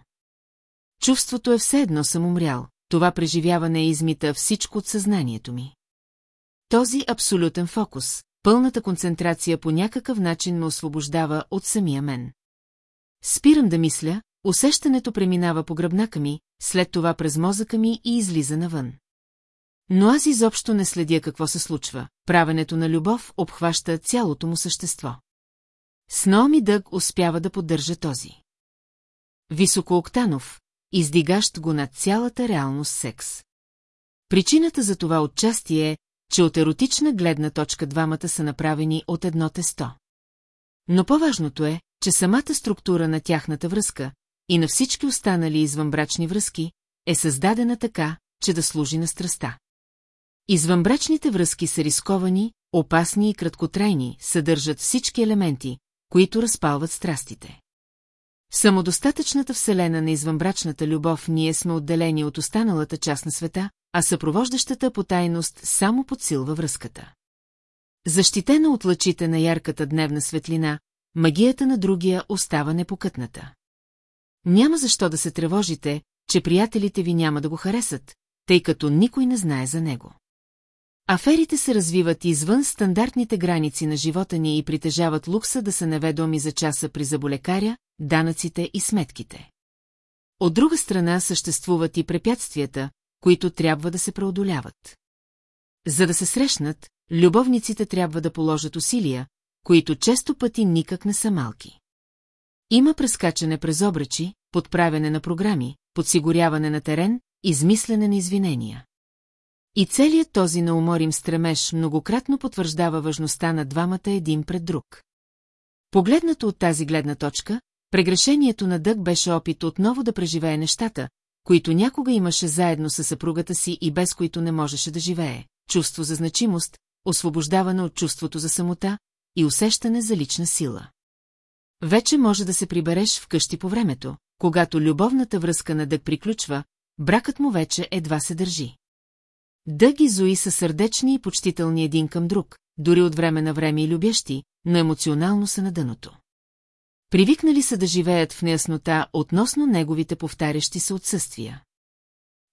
Чувството е все едно съм умрял, това преживяване измита всичко от съзнанието ми. Този абсолютен фокус, пълната концентрация по някакъв начин ме освобождава от самия мен. Спирам да мисля, усещането преминава по гръбнака ми, след това през мозъка ми и излиза навън. Но аз изобщо не следя какво се случва. Правенето на любов обхваща цялото му същество. С ми Дъг успява да поддържа този. Високооктанов, издигащ го над цялата реалност секс. Причината за това отчасти е, че от еротична гледна точка двамата са направени от едно тесто. Но по-важното е, че самата структура на тяхната връзка и на всички останали извънбрачни връзки е създадена така, че да служи на страста. Извънбрачните връзки са рисковани, опасни и краткотрайни, съдържат всички елементи, които разпалват страстите. В самодостатъчната вселена на извънбрачната любов ние сме отделени от останалата част на света, а съпровождащата потайност само подсилва връзката. Защитена от лъчите на ярката дневна светлина, магията на другия остава непокътната. Няма защо да се тревожите, че приятелите ви няма да го харесат, тъй като никой не знае за него. Аферите се развиват извън стандартните граници на живота ни и притежават лукса да са неведоми за часа при заболекаря, данъците и сметките. От друга страна съществуват и препятствията, които трябва да се преодоляват. За да се срещнат, любовниците трябва да положат усилия, които често пъти никак не са малки. Има прескачане през обръчи, подправяне на програми, подсигуряване на терен, измислене на извинения. И целият този науморим стремеж многократно потвърждава важността на двамата един пред друг. Погледнато от тази гледна точка, прегрешението на Дъг беше опит отново да преживее нещата, които някога имаше заедно с съпругата си и без които не можеше да живее. Чувство за значимост, освобождаване от чувството за самота и усещане за лична сила. Вече може да се прибереш вкъщи по времето, когато любовната връзка на Дъг приключва, бракът му вече едва се държи. Дъг и Зои са сърдечни и почтителни един към друг, дори от време на време и любящи, но емоционално са на дъното. Привикнали са да живеят в неяснота относно неговите повтарящи се отсъствия.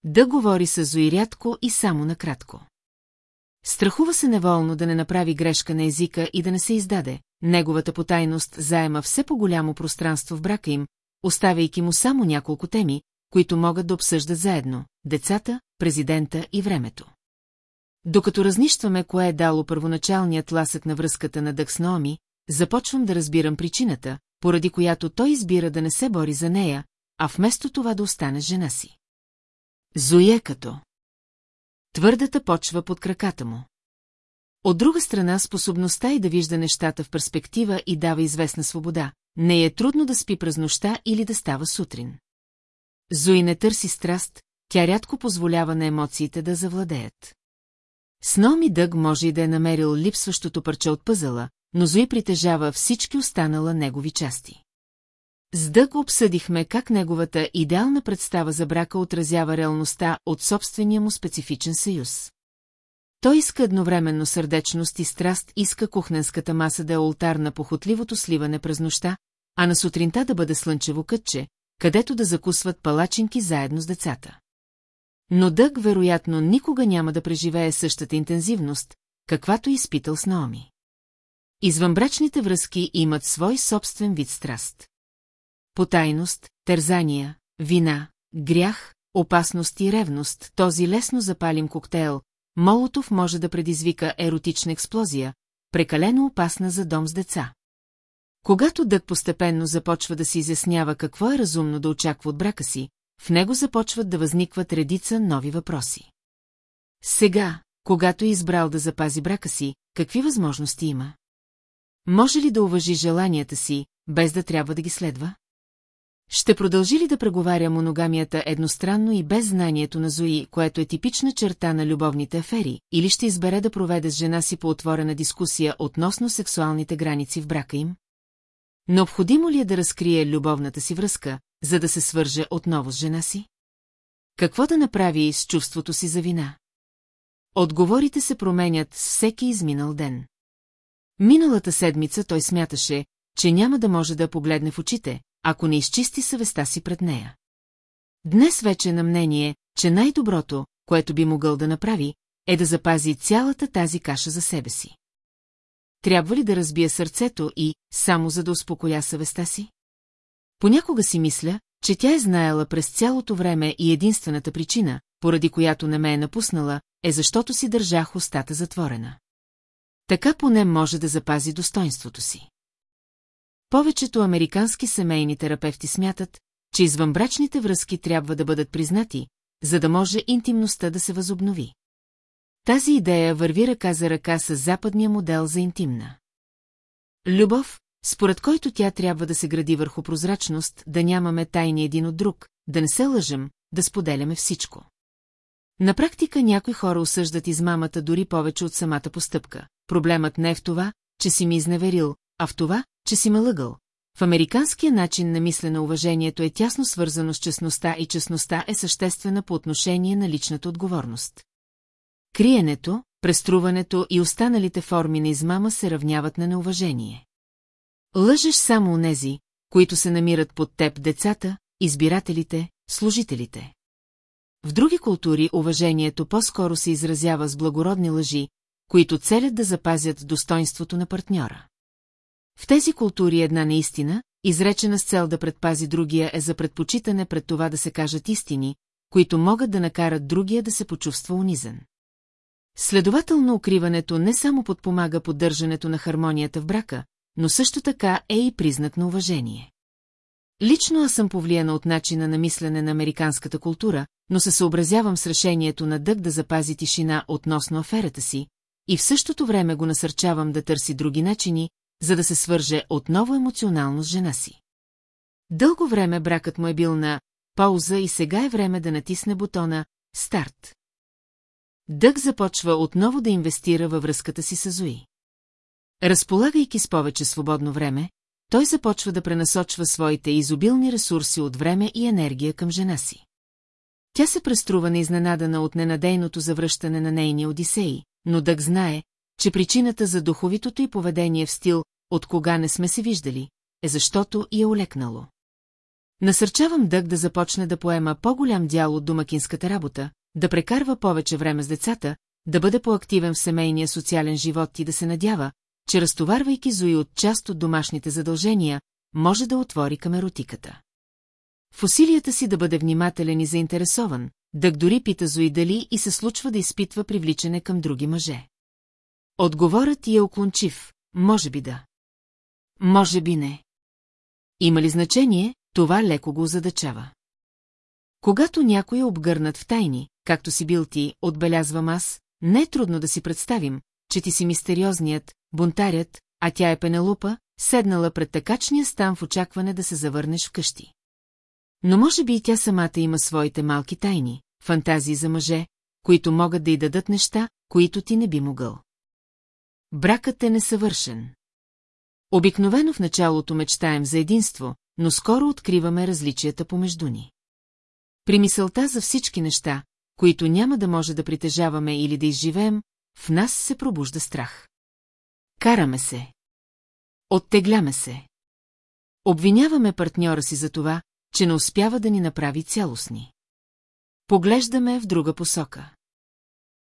Да говори с Зои рядко и само накратко. Страхува се неволно да не направи грешка на езика и да не се издаде, неговата потайност заема все по-голямо пространство в брака им, оставяйки му само няколко теми, които могат да обсъждат заедно – децата, президента и времето. Докато разнищваме кое е дало първоначалният ласък на връзката на Дък с започвам да разбирам причината, поради която той избира да не се бори за нея, а вместо това да остане жена си. Зоя като. Твърдата почва под краката му. От друга страна, способността и да вижда нещата в перспектива и дава известна свобода. Не е трудно да спи през нощта или да става сутрин. Зои не търси страст, тя рядко позволява на емоциите да завладеят. С Номи Дъг може и да е намерил липсващото парче от пъзела, но Зои притежава всички останала негови части. С Дъг обсъдихме как неговата идеална представа за брака отразява реалността от собствения му специфичен съюз. Той иска едновременно сърдечност и страст, иска кухненската маса да е ултар на похотливото сливане през нощта, а на сутринта да бъде слънчево кътче, където да закусват палачинки заедно с децата. Но Дъг вероятно никога няма да преживее същата интензивност, каквато изпитал с Наоми. Извънбрачните връзки имат свой собствен вид страст. Потайност, тързания, вина, грях, опасност и ревност, този лесно запалим коктейл, Молотов може да предизвика еротична експлозия, прекалено опасна за дом с деца. Когато Дъг постепенно започва да си изяснява какво е разумно да очаква от брака си, в него започват да възникват редица нови въпроси. Сега, когато е избрал да запази брака си, какви възможности има? Може ли да уважи желанията си, без да трябва да ги следва? Ще продължи ли да преговаря моногамията едностранно и без знанието на Зои, което е типична черта на любовните афери, или ще избере да проведе с жена си по отворена дискусия относно сексуалните граници в брака им? Необходимо ли е да разкрие любовната си връзка, за да се свърже отново с жена си? Какво да направи с чувството си за вина? Отговорите се променят всеки изминал ден. Миналата седмица той смяташе, че няма да може да погледне в очите, ако не изчисти съвестта си пред нея. Днес вече е на мнение, че най-доброто, което би могъл да направи, е да запази цялата тази каша за себе си. Трябва ли да разбия сърцето и, само за да успокоя съвестта си? Понякога си мисля, че тя е знаела през цялото време и единствената причина, поради която не ме е напуснала, е защото си държах устата затворена. Така поне може да запази достоинството си. Повечето американски семейни терапевти смятат, че извънбрачните връзки трябва да бъдат признати, за да може интимността да се възобнови. Тази идея върви ръка за ръка с западния модел за интимна. Любов, според който тя трябва да се гради върху прозрачност, да нямаме тайни един от друг, да не се лъжем, да споделяме всичко. На практика някои хора осъждат измамата дори повече от самата постъпка. Проблемът не е в това, че си ми изневерил, а в това, че си ме лъгал. В американския начин на мислене уважението е тясно свързано с честността и честността е съществена по отношение на личната отговорност. Криенето, преструването и останалите форми на измама се равняват на неуважение. Лъжеш само онези, които се намират под теб децата, избирателите, служителите. В други култури уважението по-скоро се изразява с благородни лъжи, които целят да запазят достоинството на партньора. В тези култури една неистина, изречена с цел да предпази другия е за предпочитане пред това да се кажат истини, които могат да накарат другия да се почувства унизен. Следователно укриването не само подпомага поддържането на хармонията в брака, но също така е и признак на уважение. Лично аз съм повлияна от начина на мислене на американската култура, но се съобразявам с решението на Дъг да запази тишина относно аферата си, и в същото време го насърчавам да търси други начини, за да се свърже отново емоционално с жена си. Дълго време бракът му е бил на пауза и сега е време да натисне бутона «Старт». Дъг започва отново да инвестира във връзката си с Зои. Разполагайки с повече свободно време, той започва да пренасочва своите изобилни ресурси от време и енергия към жена си. Тя се преструва на изненадана от ненадейното завръщане на нейния Одисеи, но Дъг знае, че причината за духовитото и поведение в стил «от кога не сме се виждали» е защото и е олекнало. Насърчавам Дъг да започне да поема по-голям дял от домакинската работа, да прекарва повече време с децата, да бъде по-активен в семейния социален живот и да се надява, че разтоварвайки Зои от част от домашните задължения, може да отвори към еротиката. В усилията си да бъде внимателен и заинтересован, Дъг дори пита Зои дали и се случва да изпитва привличане към други мъже. Отговорът ти е оклончив, може би да. Може би не. Има ли значение, това леко го задачава. Когато някой е обгърнат в тайни, както си бил ти, отбелязвам аз, не е трудно да си представим, че ти си мистериозният, бунтарят, а тя е Пенелупа, седнала пред такачния стан в очакване да се завърнеш вкъщи. Но може би и тя самата има своите малки тайни, фантазии за мъже, които могат да й дадат неща, които ти не би могъл. Бракът е несъвършен. Обикновено в началото мечтаем за единство, но скоро откриваме различията помежду ни. При мисълта за всички неща, които няма да може да притежаваме или да изживеем, в нас се пробужда страх. Караме се. Оттегляме се. Обвиняваме партньора си за това, че не успява да ни направи цялостни. Поглеждаме в друга посока.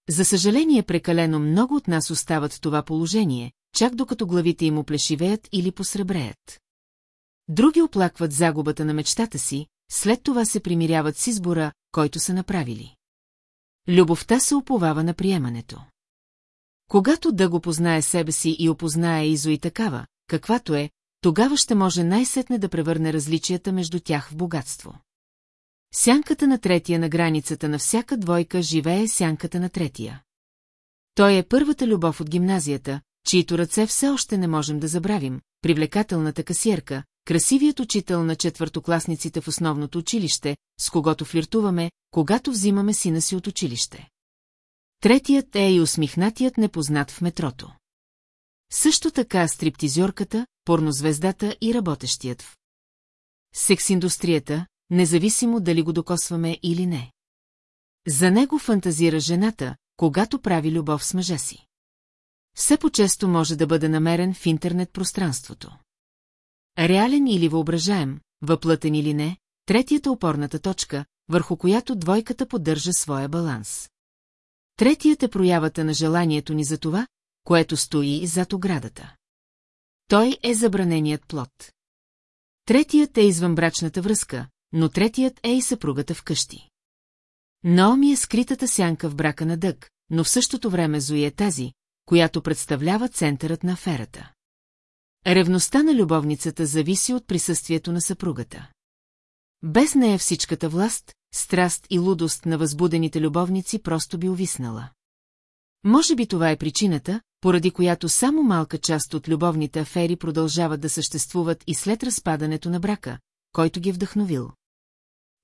За съжаление, прекалено много от нас остават в това положение, чак докато главите им оплешивеят или посребреят. Други оплакват загубата на мечтата си, след това се примиряват с избора, който са направили. Любовта се оповава на приемането. Когато да го познае себе си и опознае Изо и такава, каквато е, тогава ще може най-сетне да превърне различията между тях в богатство. Сянката на третия на границата на всяка двойка живее сянката на третия. Той е първата любов от гимназията, чието ръце все още не можем да забравим, привлекателната касиерка, красивият учител на четвъртокласниците в основното училище, с когото флиртуваме, когато взимаме сина си от училище. Третият е и усмихнатият непознат в метрото. Също така стриптизьорката, порнозвездата и работещият в секс-индустрията, независимо дали го докосваме или не. За него фантазира жената, когато прави любов с мъжа си. Все по-често може да бъде намерен в интернет пространството. Реален или въображаем, въплътен или не, третията опорната точка, върху която двойката поддържа своя баланс. Третият е проявата на желанието ни за това, което стои зад оградата. Той е забраненият плод. Третият е извънбрачната връзка, но третият е и съпругата вкъщи. Наоми е скритата сянка в брака на Дъг, но в същото време Зои е тази, която представлява центърът на аферата. Ревността на любовницата зависи от присъствието на съпругата. Без нея всичката власт, страст и лудост на възбудените любовници просто би увиснала. Може би това е причината, поради която само малка част от любовните афери продължават да съществуват и след разпадането на брака, който ги е вдъхновил.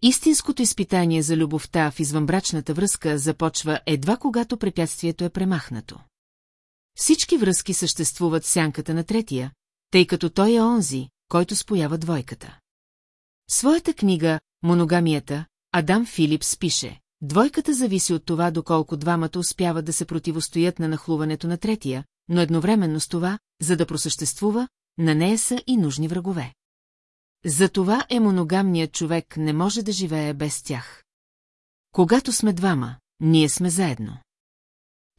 Истинското изпитание за любовта в извънбрачната връзка започва едва когато препятствието е премахнато. Всички връзки съществуват сянката на третия, тъй като той е онзи, който споява двойката. В своята книга «Моногамията» Адам Филипс пише Двойката зависи от това, доколко двамата успяват да се противостоят на нахлуването на третия, но едновременно с това, за да просъществува, на нея са и нужни врагове. Затова е моногамният човек не може да живее без тях. Когато сме двама, ние сме заедно.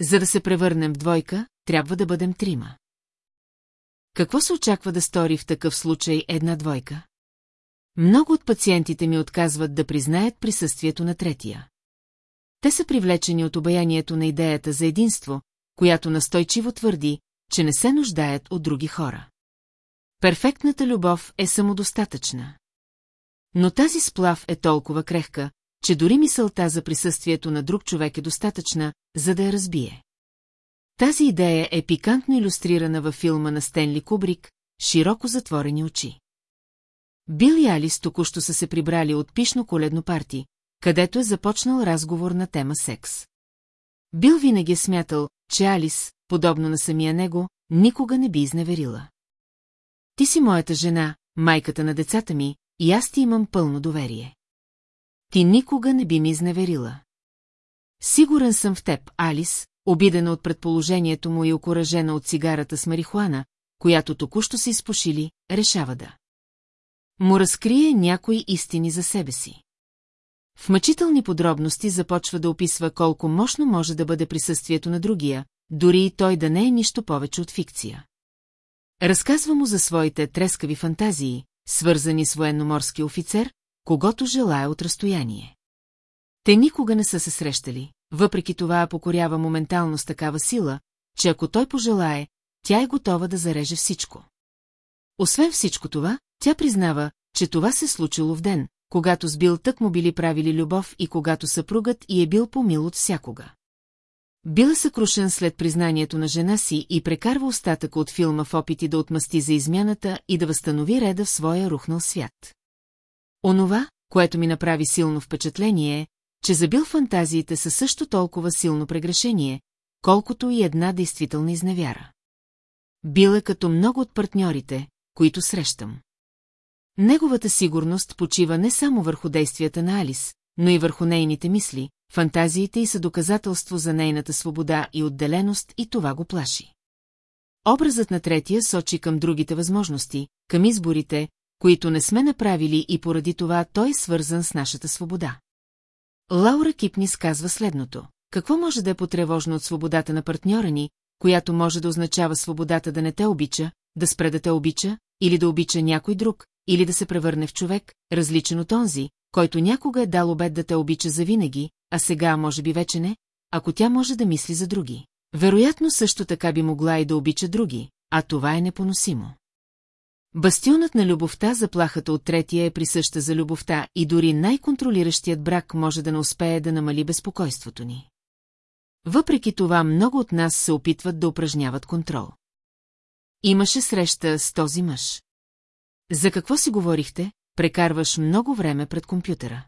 За да се превърнем в двойка, трябва да бъдем трима. Какво се очаква да стори в такъв случай една двойка? Много от пациентите ми отказват да признаят присъствието на третия. Те са привлечени от обаянието на идеята за единство, която настойчиво твърди, че не се нуждаят от други хора. Перфектната любов е самодостатъчна. Но тази сплав е толкова крехка, че дори мисълта за присъствието на друг човек е достатъчна, за да я разбие. Тази идея е пикантно иллюстрирана във филма на Стенли Кубрик «Широко затворени очи». Бил и Алис току-що са се прибрали от пишно коледно парти, където е започнал разговор на тема секс. Бил винаги е смятал, че Алис, подобно на самия него, никога не би изневерила. Ти си моята жена, майката на децата ми, и аз ти имам пълно доверие. Ти никога не би ми изневерила. Сигурен съм в теб, Алис, обидена от предположението му и окоръжена от цигарата с марихуана, която току-що се изпушили, решава да. Му разкрие някои истини за себе си. В мъчителни подробности започва да описва колко мощно може да бъде присъствието на другия, дори и той да не е нищо повече от фикция. Разказва му за своите трескави фантазии, свързани с военноморски офицер, когато желая от разстояние. Те никога не са се срещали, въпреки това покорява моментално с такава сила, че ако той пожелае, тя е готова да зареже всичко. Освен всичко това, тя признава, че това се случило в ден, когато с Бил тък му били правили любов и когато съпругът и е бил помил от всякога. Бил е съкрушен след признанието на жена си и прекарва остатък от филма в опити да отмъсти за измяната и да възстанови реда в своя рухнал свят. Онова, което ми направи силно впечатление е, че за Бил фантазиите са също толкова силно прегрешение, колкото и една действителна изневяра. Бил е като много от партньорите, които срещам. Неговата сигурност почива не само върху действията на Алис, но и върху нейните мисли, фантазиите и са доказателство за нейната свобода и отделеност и това го плаши. Образът на третия сочи към другите възможности, към изборите, които не сме направили и поради това той е свързан с нашата свобода. Лаура Кипнис казва следното. Какво може да е потревожно от свободата на партньора ни, която може да означава свободата да не те обича, да спре да те обича, или да обича някой друг, или да се превърне в човек, различен от онзи, който някога е дал обед да те обича завинаги, а сега може би вече не, ако тя може да мисли за други. Вероятно също така би могла и да обича други, а това е непоносимо. Бастионът на любовта, заплахата от третия е присъща за любовта и дори най-контролиращият брак може да не успее да намали безпокойството ни. Въпреки това много от нас се опитват да упражняват контрол. Имаше среща с този мъж. За какво си говорихте? Прекарваш много време пред компютъра.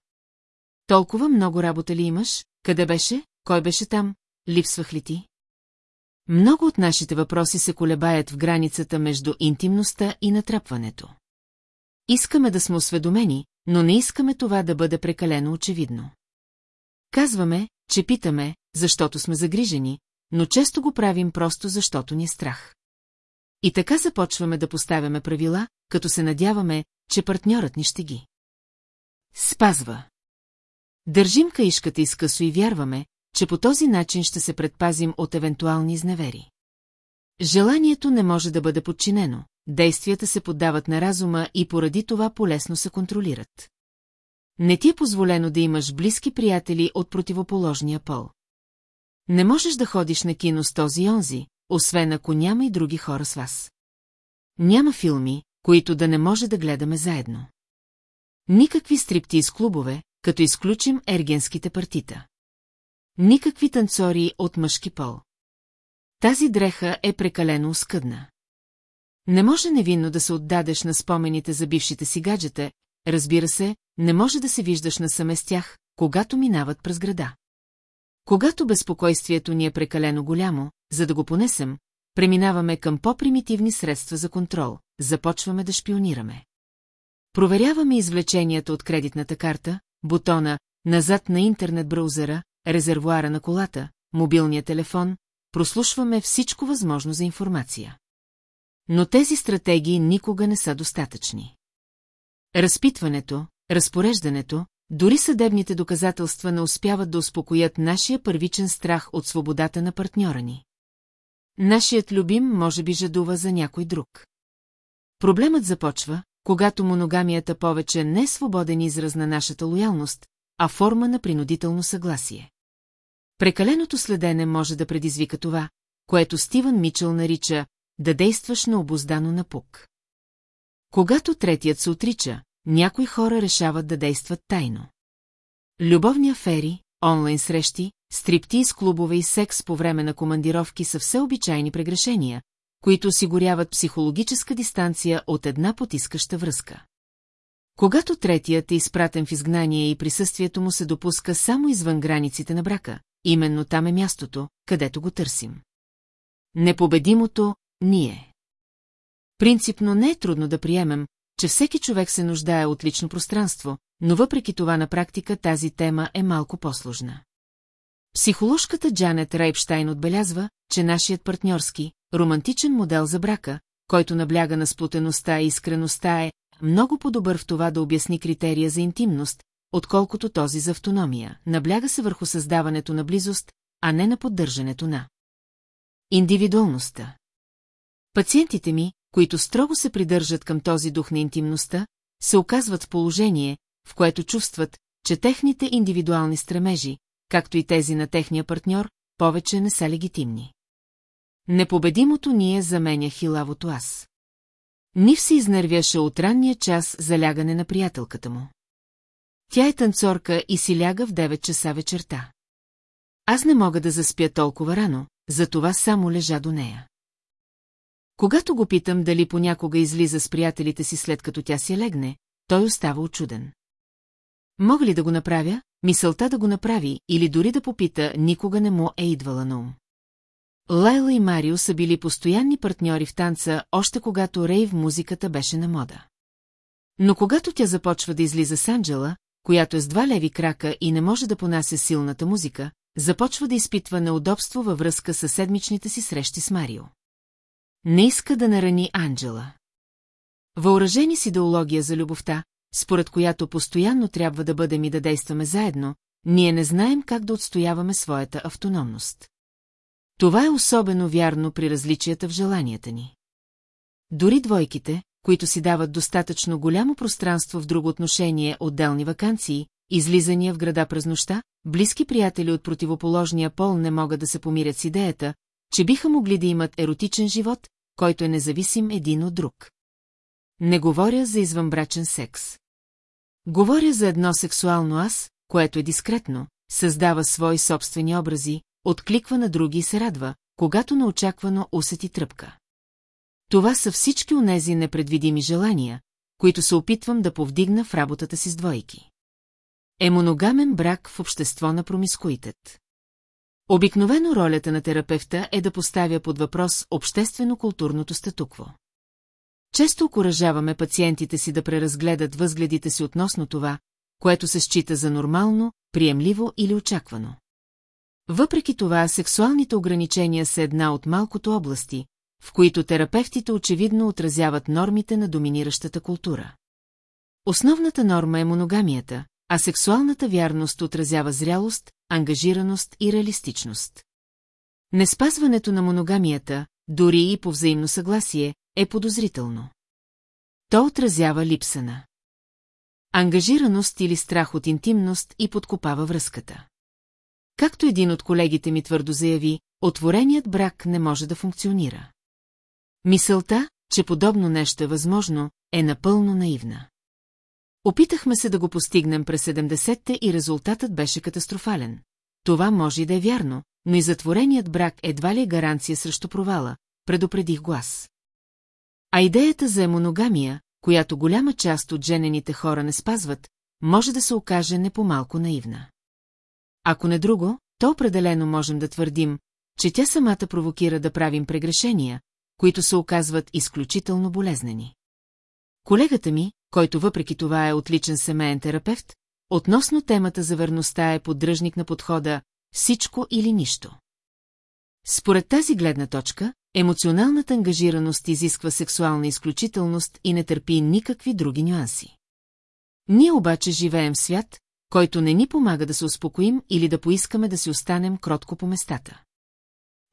Толкова много работа ли имаш? Къде беше? Кой беше там? Липсвах ли ти? Много от нашите въпроси се колебаят в границата между интимността и натрапването. Искаме да сме осведомени, но не искаме това да бъде прекалено очевидно. Казваме, че питаме, защото сме загрижени, но често го правим просто защото ни е страх. И така започваме да поставяме правила, като се надяваме, че партньорът ни ще ги. Спазва. Държим каишката изкъсо и вярваме, че по този начин ще се предпазим от евентуални изневери. Желанието не може да бъде подчинено, действията се поддават на разума и поради това полесно се контролират. Не ти е позволено да имаш близки приятели от противоположния пол. Не можеш да ходиш на кино с този онзи, освен ако няма и други хора с вас. Няма филми, които да не може да гледаме заедно. Никакви стриптиз клубове, като изключим ергенските партита. Никакви танцори от мъжки пол. Тази дреха е прекалено оскъдна. Не може невинно да се отдадеш на спомените за бившите си гаджета, разбира се, не може да се виждаш насаме с тях, когато минават през града. Когато безпокойствието ни е прекалено голямо, за да го понесем, преминаваме към по-примитивни средства за контрол, започваме да шпионираме. Проверяваме извлеченията от кредитната карта, бутона, назад на интернет браузъра, резервуара на колата, мобилния телефон, прослушваме всичко възможно за информация. Но тези стратегии никога не са достатъчни. Разпитването, разпореждането, дори съдебните доказателства не успяват да успокоят нашия първичен страх от свободата на партньора ни. Нашият любим може би жадува за някой друг. Проблемът започва, когато моногамията повече не е свободен израз на нашата лоялност, а форма на принудително съгласие. Прекаленото следене може да предизвика това, което Стивън Мичел нарича да действаш на обоздано напук. Когато третият се отрича, някои хора решават да действат тайно. Любовни афери, онлайн срещи, стриптиз клубове и секс по време на командировки са все обичайни прегрешения, които осигуряват психологическа дистанция от една потискаща връзка. Когато третият е изпратен в изгнание и присъствието му се допуска само извън границите на брака, именно там е мястото, където го търсим. Непобедимото – ние. Принципно не е трудно да приемем, че всеки човек се нуждае от лично пространство, но въпреки това на практика тази тема е малко по-сложна. Психоложката Джанет Рейпштайн отбелязва, че нашият партньорски, романтичен модел за брака, който набляга на сплотеността и искреността е много по-добър в това да обясни критерия за интимност, отколкото този за автономия. Набляга се върху създаването на близост, а не на поддържането на индивидуалността. Пациентите ми, които строго се придържат към този дух на интимността, се оказват в положение, в което чувстват, че техните индивидуални стремежи, както и тези на техния партньор, повече не са легитимни. Непобедимото ние заменя хилавото аз. Нив се изнервяше от ранния час за лягане на приятелката му. Тя е танцорка и си ляга в 9 часа вечерта. Аз не мога да заспя толкова рано, затова само лежа до нея. Когато го питам дали понякога излиза с приятелите си след като тя си легне, той остава очуден. Мога ли да го направя? Мисълта да го направи или дори да попита, никога не му е идвала на ум. Лайла и Марио са били постоянни партньори в танца, още когато рейв музиката беше на мода. Но когато тя започва да излиза с Анджела, която е с два леви крака и не може да понася силната музика, започва да изпитва неудобство във връзка с седмичните си срещи с Марио. Не иска да нарани Анджела. Въоръжени с идеология за любовта, според която постоянно трябва да бъдем и да действаме заедно, ние не знаем как да отстояваме своята автономност. Това е особено вярно при различията в желанията ни. Дори двойките, които си дават достатъчно голямо пространство в друго отношение, отделни вакансии, излизания в града през нощта, близки приятели от противоположния пол не могат да се помирят с идеята, че биха могли да имат еротичен живот, който е независим един от друг. Не говоря за извънбрачен секс. Говоря за едно сексуално аз, което е дискретно, създава свои собствени образи, откликва на други и се радва, когато неочаквано усети тръпка. Това са всички онези непредвидими желания, които се опитвам да повдигна в работата си с двойки. Е моногамен брак в общество на промискуитет. Обикновено ролята на терапевта е да поставя под въпрос обществено-културното статукво. Често окоръжаваме пациентите си да преразгледат възгледите си относно това, което се счита за нормално, приемливо или очаквано. Въпреки това, сексуалните ограничения са една от малкото области, в които терапевтите очевидно отразяват нормите на доминиращата култура. Основната норма е моногамията, а сексуалната вярност отразява зрялост, ангажираност и реалистичност. Неспазването на моногамията, дори и по взаимно съгласие, е подозрително. То отразява липса на ангажираност или страх от интимност и подкопава връзката. Както един от колегите ми твърдо заяви, отвореният брак не може да функционира. Мисълта, че подобно нещо е възможно, е напълно наивна. Опитахме се да го постигнем през 70-те и резултатът беше катастрофален. Това може и да е вярно, но и затвореният брак едва ли е гаранция срещу провала, предупредих глас. А идеята за емоногамия, която голяма част от женените хора не спазват, може да се окаже не по-малко наивна. Ако не друго, то определено можем да твърдим, че тя самата провокира да правим прегрешения, които се оказват изключително болезнени. Колегата ми, който въпреки това е отличен семейен терапевт, относно темата за верността е поддръжник на подхода «всичко или нищо». Според тази гледна точка, емоционалната ангажираност изисква сексуална изключителност и не търпи никакви други нюанси. Ние обаче живеем в свят, който не ни помага да се успокоим или да поискаме да си останем кротко по местата.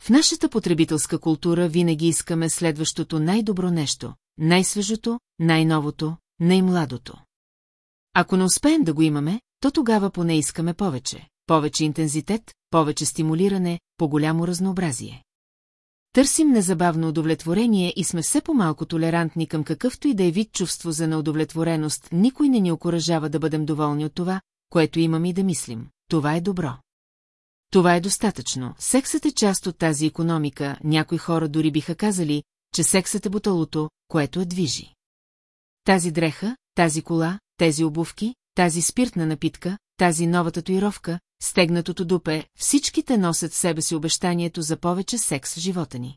В нашата потребителска култура винаги искаме следващото най-добро нещо, най-свежото, най-новото, най-младото. Ако не успеем да го имаме, то тогава поне искаме повече. Повече интензитет, повече стимулиране, по-голямо разнообразие. Търсим незабавно удовлетворение и сме все по-малко толерантни към какъвто и да е вид чувство за неудовлетвореност, никой не ни окоръжава да бъдем доволни от това, което имаме и да мислим. Това е добро. Това е достатъчно. Сексът е част от тази економика, някои хора дори биха казали, че сексът е буталото, което я движи. Тази дреха, тази кола, тези обувки, тази спиртна напитка, тази нова татуировка, стегнатото дупе, всичките носят в себе си обещанието за повече секс в живота ни.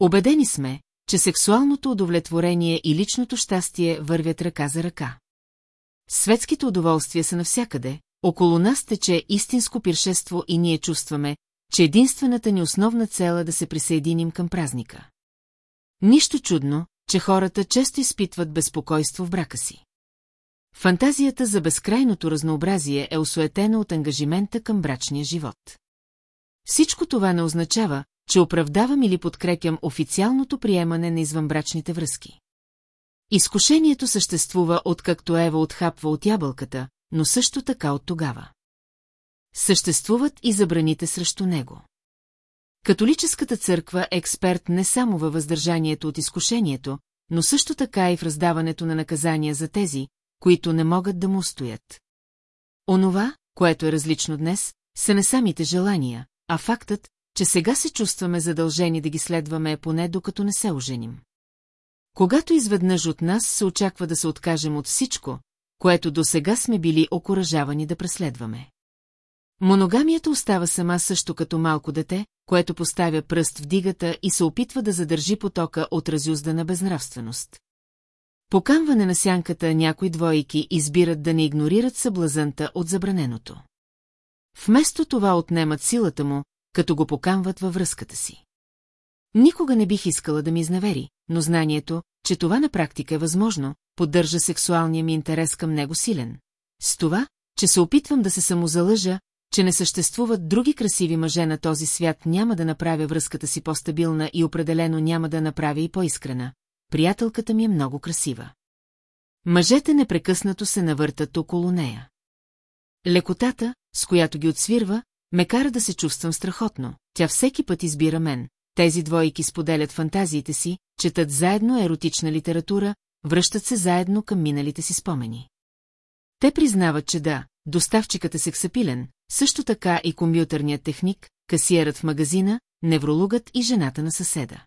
Обедени сме, че сексуалното удовлетворение и личното щастие вървят ръка за ръка. Светските удоволствия са навсякъде, около нас тече истинско пиршество и ние чувстваме, че единствената ни основна цел е да се присъединим към празника. Нищо чудно, че хората често изпитват безпокойство в брака си. Фантазията за безкрайното разнообразие е осуетена от ангажимента към брачния живот. Всичко това не означава, че оправдавам или подкрепям официалното приемане на извънбрачните връзки. Изкушението съществува откакто Ева отхапва от ябълката, но също така от тогава. Съществуват и забраните срещу него. Католическата църква е експерт не само във въздържанието от изкушението, но също така и в раздаването на наказания за тези, които не могат да му устоят. Онова, което е различно днес, са не самите желания, а фактът, че сега се чувстваме задължени да ги следваме поне докато не се оженим. Когато изведнъж от нас се очаква да се откажем от всичко, което до сега сме били окоръжавани да преследваме. Моногамията остава сама също като малко дете, което поставя пръст в дигата и се опитва да задържи потока от разюздана безнравственост. Покамване на сянката някои двойки избират да не игнорират съблазънта от забраненото. Вместо това отнемат силата му, като го покамват във връзката си. Никога не бих искала да ми изневери, но знанието, че това на практика е възможно, поддържа сексуалния ми интерес към него силен. С това, че се опитвам да се самозалъжа, че не съществуват други красиви мъже на този свят, няма да направя връзката си по-стабилна и определено няма да направя и по-искрена. Приятелката ми е много красива. Мъжете непрекъснато се навъртат около нея. Лекотата, с която ги отсвирва, ме кара да се чувствам страхотно. Тя всеки път избира мен. Тези двойки споделят фантазиите си, четат заедно еротична литература, връщат се заедно към миналите си спомени. Те признават, че да, доставчикът е сексапилен, също така и компютърният техник, касиерът в магазина, неврологът и жената на съседа.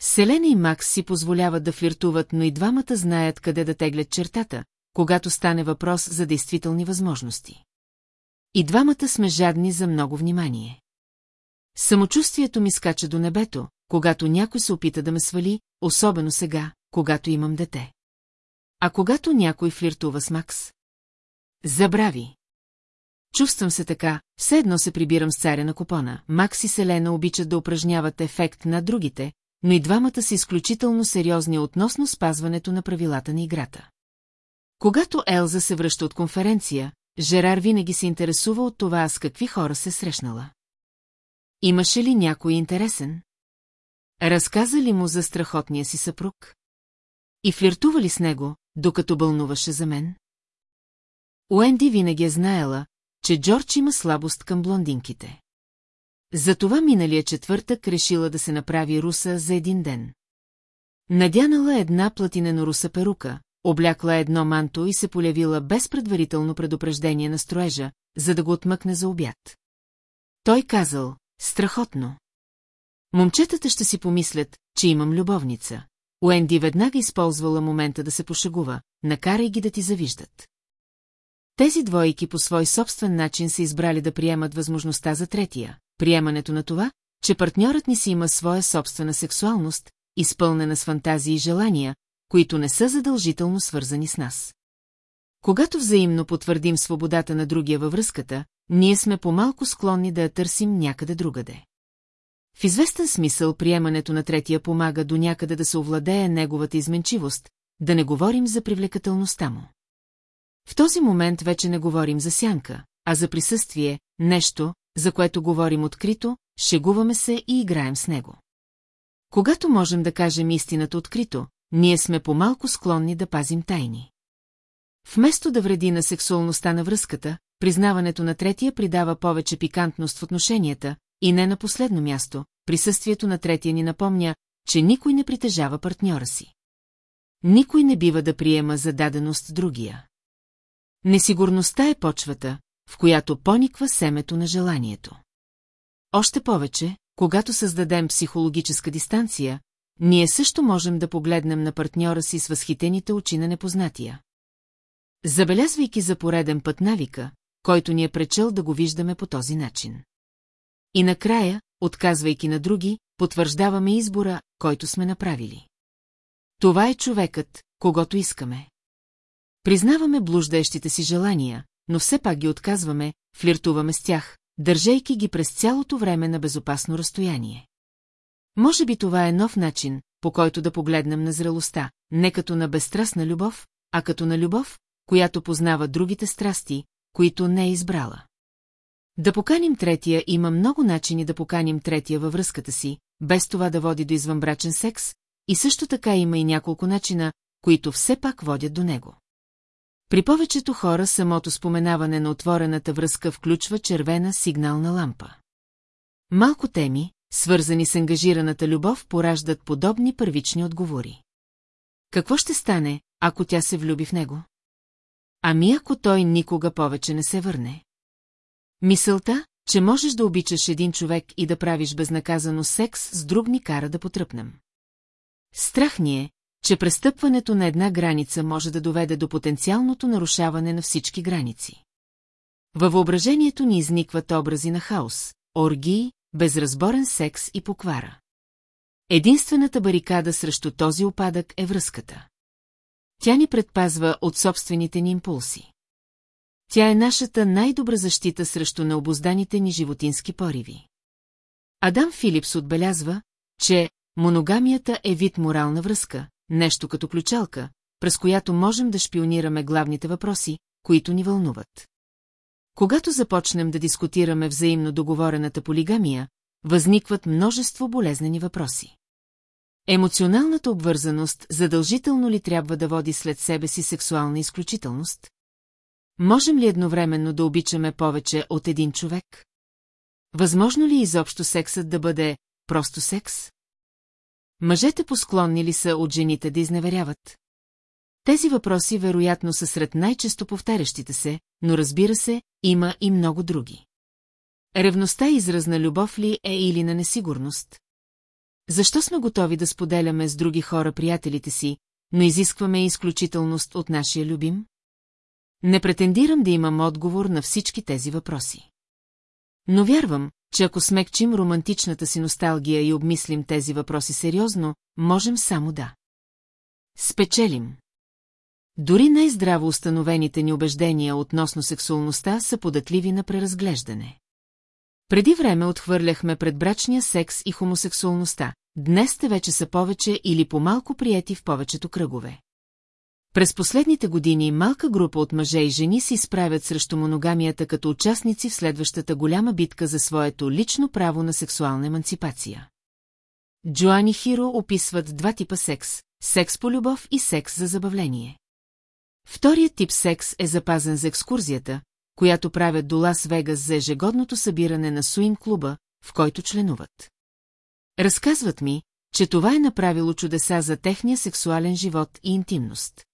Селена и Макс си позволяват да флиртуват, но и двамата знаят къде да теглят чертата, когато стане въпрос за действителни възможности. И двамата сме жадни за много внимание. Самочувствието ми скача до небето, когато някой се опита да ме свали, особено сега, когато имам дете. А когато някой флиртува с Макс? Забрави. Чувствам се така, все едно се прибирам с царя на купона. Макс и Селена обичат да упражняват ефект на другите, но и двамата са изключително сериозни относно спазването на правилата на играта. Когато Елза се връща от конференция, Жерар винаги се интересува от това с какви хора се срещнала. Имаше ли някой интересен? Разказа ли му за страхотния си съпруг? И флиртува ли с него, докато бълнуваше за мен? Уенди винаги е знаела, че Джордж има слабост към блондинките. Затова миналия четвъртък решила да се направи руса за един ден. Надянала една платинено руса перука, облякла едно манто и се полявила без предварително предупреждение на строежа, за да го отмъкне за обяд. Той казал, страхотно. Момчетата ще си помислят, че имам любовница. Уенди веднага използвала момента да се пошегува, накарай ги да ти завиждат. Тези двойки по свой собствен начин са избрали да приемат възможността за третия, приемането на това, че партньорът ни си има своя собствена сексуалност, изпълнена с фантазии и желания, които не са задължително свързани с нас. Когато взаимно потвърдим свободата на другия във връзката, ние сме по-малко склонни да я търсим някъде другаде. В известен смисъл приемането на третия помага до някъде да се овладее неговата изменчивост, да не говорим за привлекателността му. В този момент вече не говорим за сянка, а за присъствие, нещо, за което говорим открито, шегуваме се и играем с него. Когато можем да кажем истината открито, ние сме по-малко склонни да пазим тайни. Вместо да вреди на сексуалността на връзката, признаването на третия придава повече пикантност в отношенията, и не на последно място, присъствието на третия ни напомня, че никой не притежава партньора си. Никой не бива да приема за даденост другия. Несигурността е почвата, в която пониква семето на желанието. Още повече, когато създадем психологическа дистанция, ние също можем да погледнем на партньора си с възхитените очи на непознатия. Забелязвайки за пореден път навика, който ни е пречел да го виждаме по този начин. И накрая, отказвайки на други, потвърждаваме избора, който сме направили. Това е човекът, когато искаме. Признаваме блуждаещите си желания, но все пак ги отказваме, флиртуваме с тях, държейки ги през цялото време на безопасно разстояние. Може би това е нов начин, по който да погледнем на зрелостта, не като на безстрастна любов, а като на любов, която познава другите страсти, които не е избрала. Да поканим третия има много начини да поканим третия във връзката си, без това да води до извънбрачен секс, и също така има и няколко начина, които все пак водят до него. При повечето хора самото споменаване на отворената връзка включва червена сигнална лампа. Малко теми, свързани с ангажираната любов, пораждат подобни първични отговори. Какво ще стане, ако тя се влюби в него? Ами ако той никога повече не се върне? Мисълта, че можеш да обичаш един човек и да правиш безнаказано секс с друг ни кара да потръпнем. Страх ни е, че престъпването на една граница може да доведе до потенциалното нарушаване на всички граници. Във въображението ни изникват образи на хаос, оргии, безразборен секс и поквара. Единствената барикада срещу този опадък е връзката. Тя ни предпазва от собствените ни импулси. Тя е нашата най-добра защита срещу необозданите ни животински пориви. Адам Филипс отбелязва, че моногамията е вид морална връзка, нещо като ключалка, през която можем да шпионираме главните въпроси, които ни вълнуват. Когато започнем да дискутираме взаимно договорената полигамия, възникват множество болезнени въпроси. Емоционалната обвързаност задължително ли трябва да води след себе си сексуална изключителност? Можем ли едновременно да обичаме повече от един човек? Възможно ли изобщо сексът да бъде просто секс? Мъжете посклонни ли са от жените да изневеряват? Тези въпроси вероятно са сред най-често повтарящите се, но разбира се, има и много други. Ревността израз на любов ли е или на несигурност? Защо сме готови да споделяме с други хора приятелите си, но изискваме изключителност от нашия любим? Не претендирам да имам отговор на всички тези въпроси. Но вярвам, че ако смекчим романтичната си носталгия и обмислим тези въпроси сериозно, можем само да. Спечелим. Дори най-здраво установените ни убеждения относно сексуалността са податливи на преразглеждане. Преди време отхвърляхме предбрачния секс и хомосексуалността, днес те вече са повече или по-малко прияти в повечето кръгове. През последните години малка група от мъже и жени се изправят срещу моногамията като участници в следващата голяма битка за своето лично право на сексуална емансипация. Джоани Хиро описват два типа секс – секс по любов и секс за забавление. Вторият тип секс е запазен за екскурзията, която правят до Лас Вегас за ежегодното събиране на Суин клуба, в който членуват. Разказват ми, че това е направило чудеса за техния сексуален живот и интимност.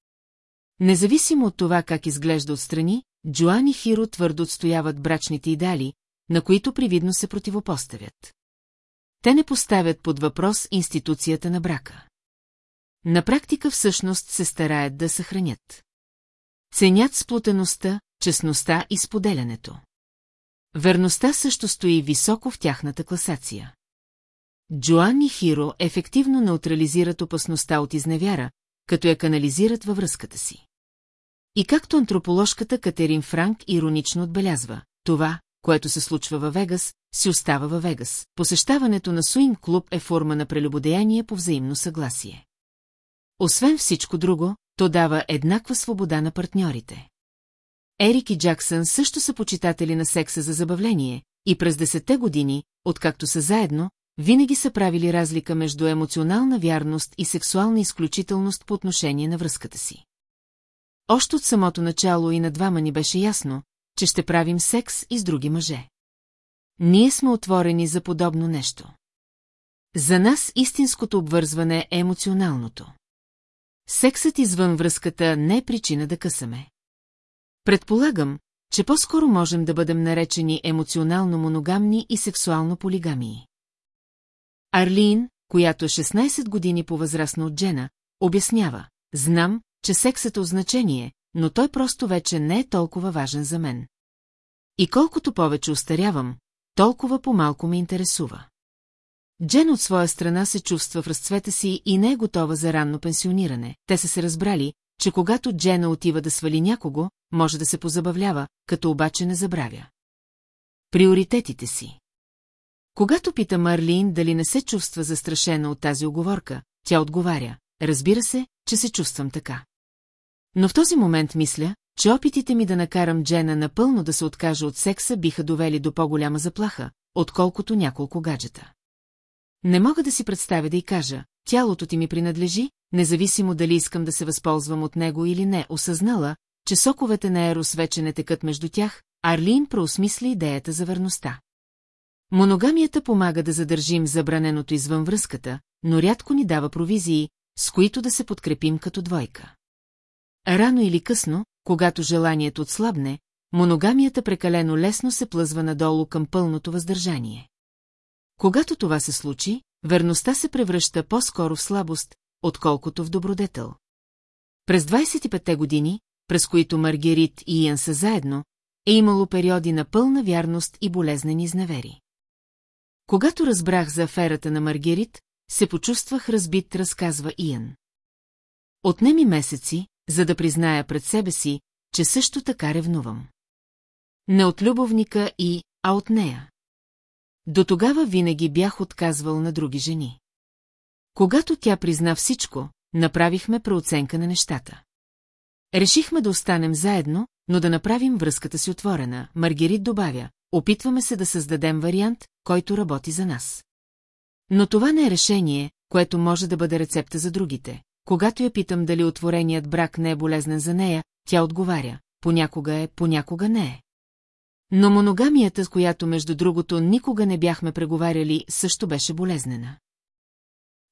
Независимо от това как изглежда отстрани, Джоан и Хиро твърдо отстояват брачните идеали, на които привидно се противопоставят. Те не поставят под въпрос институцията на брака. На практика всъщност се стараят да съхранят. Ценят сплотеността, честността и споделянето. Верността също стои високо в тяхната класация. Джоан и Хиро ефективно неутрализират опасността от изневяра, като я канализират във връзката си. И както антроположката Катерин Франк иронично отбелязва, това, което се случва във Вегас, си остава във Вегас. Посещаването на Суин клуб е форма на прелюбодеяние по взаимно съгласие. Освен всичко друго, то дава еднаква свобода на партньорите. Ерик и Джаксън също са почитатели на секса за забавление, и през десетте години, откакто са заедно, винаги са правили разлика между емоционална вярност и сексуална изключителност по отношение на връзката си. Още от самото начало и на двама ни беше ясно, че ще правим секс и с други мъже. Ние сме отворени за подобно нещо. За нас истинското обвързване е емоционалното. Сексът извън връзката не е причина да късаме. Предполагам, че по-скоро можем да бъдем наречени емоционално моногамни и сексуално полигамии. Арлин, която е 16 години по-възрастна от Джена, обяснява, знам, че сексът е значение, но той просто вече не е толкова важен за мен. И колкото повече устарявам, толкова по-малко ме интересува. Джен от своя страна се чувства в разцвета си и не е готова за ранно пенсиониране. Те са се разбрали, че когато Джена отива да свали някого, може да се позабавлява, като обаче не забравя. Приоритетите си. Когато пита Марлин дали не се чувства застрашена от тази оговорка, тя отговаря, разбира се, че се чувствам така. Но в този момент мисля, че опитите ми да накарам Джена напълно да се откаже от секса биха довели до по-голяма заплаха, отколкото няколко гаджета. Не мога да си представя да й кажа, тялото ти ми принадлежи, независимо дали искам да се възползвам от него или не, осъзнала, че соковете на Ерос вече не текат между тях, Арлин проосмисли идеята за верността. Моногамията помага да задържим забраненото извън връзката, но рядко ни дава провизии, с които да се подкрепим като двойка. Рано или късно, когато желанието отслабне, моногамията прекалено лесно се плъзва надолу към пълното въздържание. Когато това се случи, верността се превръща по-скоро в слабост, отколкото в добродетел. През 25-те години, през които Маргерит и Иан са заедно, е имало периоди на пълна вярност и болезнени изневери. Когато разбрах за аферата на Маргерит, се почувствах разбит, разказва Иан. Отне ми месеци, за да призная пред себе си, че също така ревнувам. Не от любовника и, а от нея. До тогава винаги бях отказвал на други жени. Когато тя призна всичко, направихме преоценка на нещата. Решихме да останем заедно, но да направим връзката си отворена. Маргерит добавя, опитваме се да създадем вариант, който работи за нас. Но това не е решение, което може да бъде рецепта за другите. Когато я питам дали отвореният брак не е болезнен за нея, тя отговаря, понякога е, понякога не е. Но моногамията, с която между другото никога не бяхме преговаряли, също беше болезнена.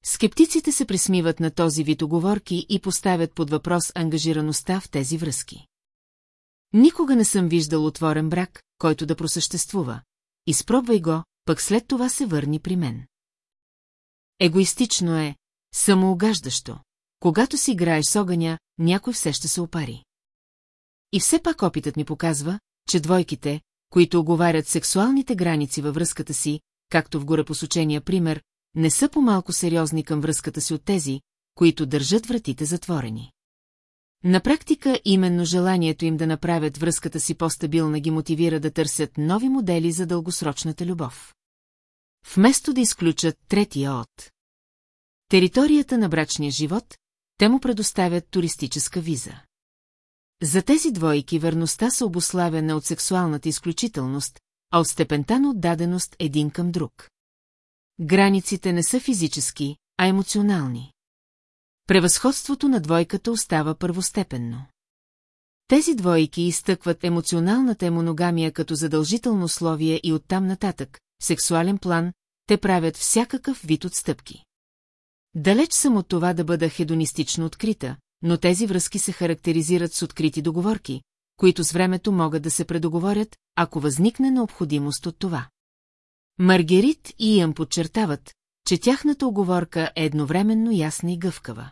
Скептиците се присмиват на този вид оговорки и поставят под въпрос ангажираността в тези връзки. Никога не съм виждал отворен брак, който да просъществува. Изпробвай го, пък след това се върни при мен. Егоистично е, самоугаждащо. Когато си играеш с огъня, някой все ще се опари. И все пак опитът ми показва, че двойките, които оговарят сексуалните граници във връзката си, както в горепосочения пример, не са по-малко сериозни към връзката си от тези, които държат вратите затворени. На практика именно желанието им да направят връзката си по-стабилна ги мотивира да търсят нови модели за дългосрочната любов. Вместо да изключат третия от територията на брачния живот, те му предоставят туристическа виза. За тези двойки верността се обославя не от сексуалната изключителност, а от степента на отдаденост един към друг. Границите не са физически, а емоционални. Превъзходството на двойката остава първостепенно. Тези двойки изтъкват емоционалната моногамия като задължително условие и оттам нататък, сексуален план, те правят всякакъв вид отстъпки. Далеч съм от това да бъда хедонистично открита, но тези връзки се характеризират с открити договорки, които с времето могат да се предоговорят, ако възникне необходимост от това. Маргерит и Иан подчертават, че тяхната оговорка е едновременно ясна и гъвкава.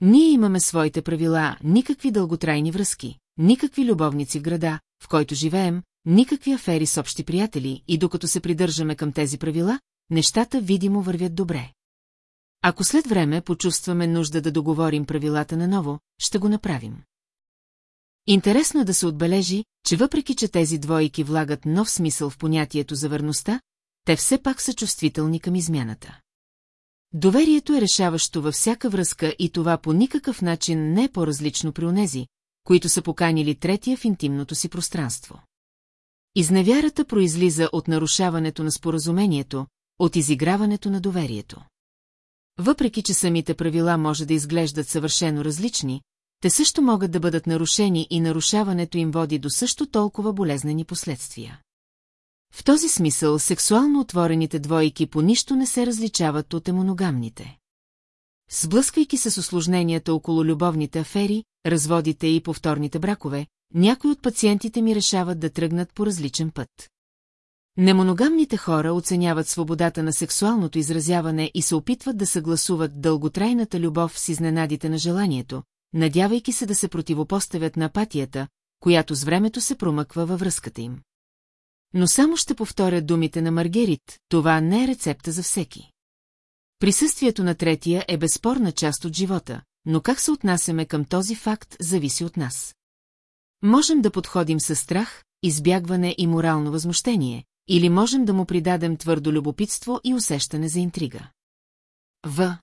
Ние имаме своите правила, никакви дълготрайни връзки, никакви любовници в града, в който живеем, никакви афери с общи приятели и докато се придържаме към тези правила, нещата видимо вървят добре. Ако след време почувстваме нужда да договорим правилата наново, ще го направим. Интересно е да се отбележи, че въпреки, че тези двойки влагат нов смисъл в понятието за верността, те все пак са чувствителни към измяната. Доверието е решаващо във всяка връзка и това по никакъв начин не е по-различно при онези, които са поканили третия в интимното си пространство. Изневярата произлиза от нарушаването на споразумението, от изиграването на доверието. Въпреки, че самите правила може да изглеждат съвършено различни, те също могат да бъдат нарушени и нарушаването им води до също толкова болезнени последствия. В този смисъл сексуално отворените двойки по нищо не се различават от емоногамните. Сблъсквайки се с осложненията около любовните афери, разводите и повторните бракове, някои от пациентите ми решават да тръгнат по различен път. Немоногамните хора оценяват свободата на сексуалното изразяване и се опитват да съгласуват дълготрайната любов с изненадите на желанието, надявайки се да се противопоставят на апатията, която с времето се промъква във връзката им. Но само ще повторя думите на Маргерит, това не е рецепта за всеки. Присъствието на третия е безспорна част от живота, но как се отнасяме към този факт зависи от нас. Можем да подходим със страх, избягване и морално възмущение, или можем да му придадем твърдо любопитство и усещане за интрига. В.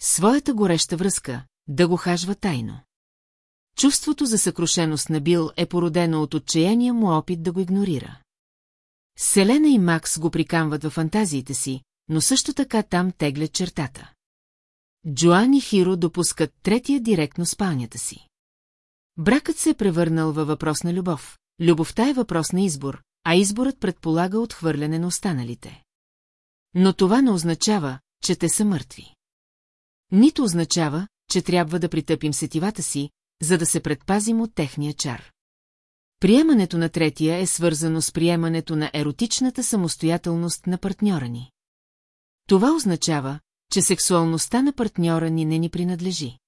Своята гореща връзка, да го хажва тайно. Чувството за съкрушеност на Бил е породено от отчаяния му опит да го игнорира. Селена и Макс го прикамват във фантазиите си, но също така там теглят чертата. Джоан и Хиро допускат третия директно спалнята си. Бракът се е превърнал във въпрос на любов. Любовта е въпрос на избор, а изборът предполага отхвърляне на останалите. Но това не означава, че те са мъртви. Нито означава, че трябва да притъпим сетивата си, за да се предпазим от техния чар. Приемането на третия е свързано с приемането на еротичната самостоятелност на партньора ни. Това означава, че сексуалността на партньора ни не ни принадлежи.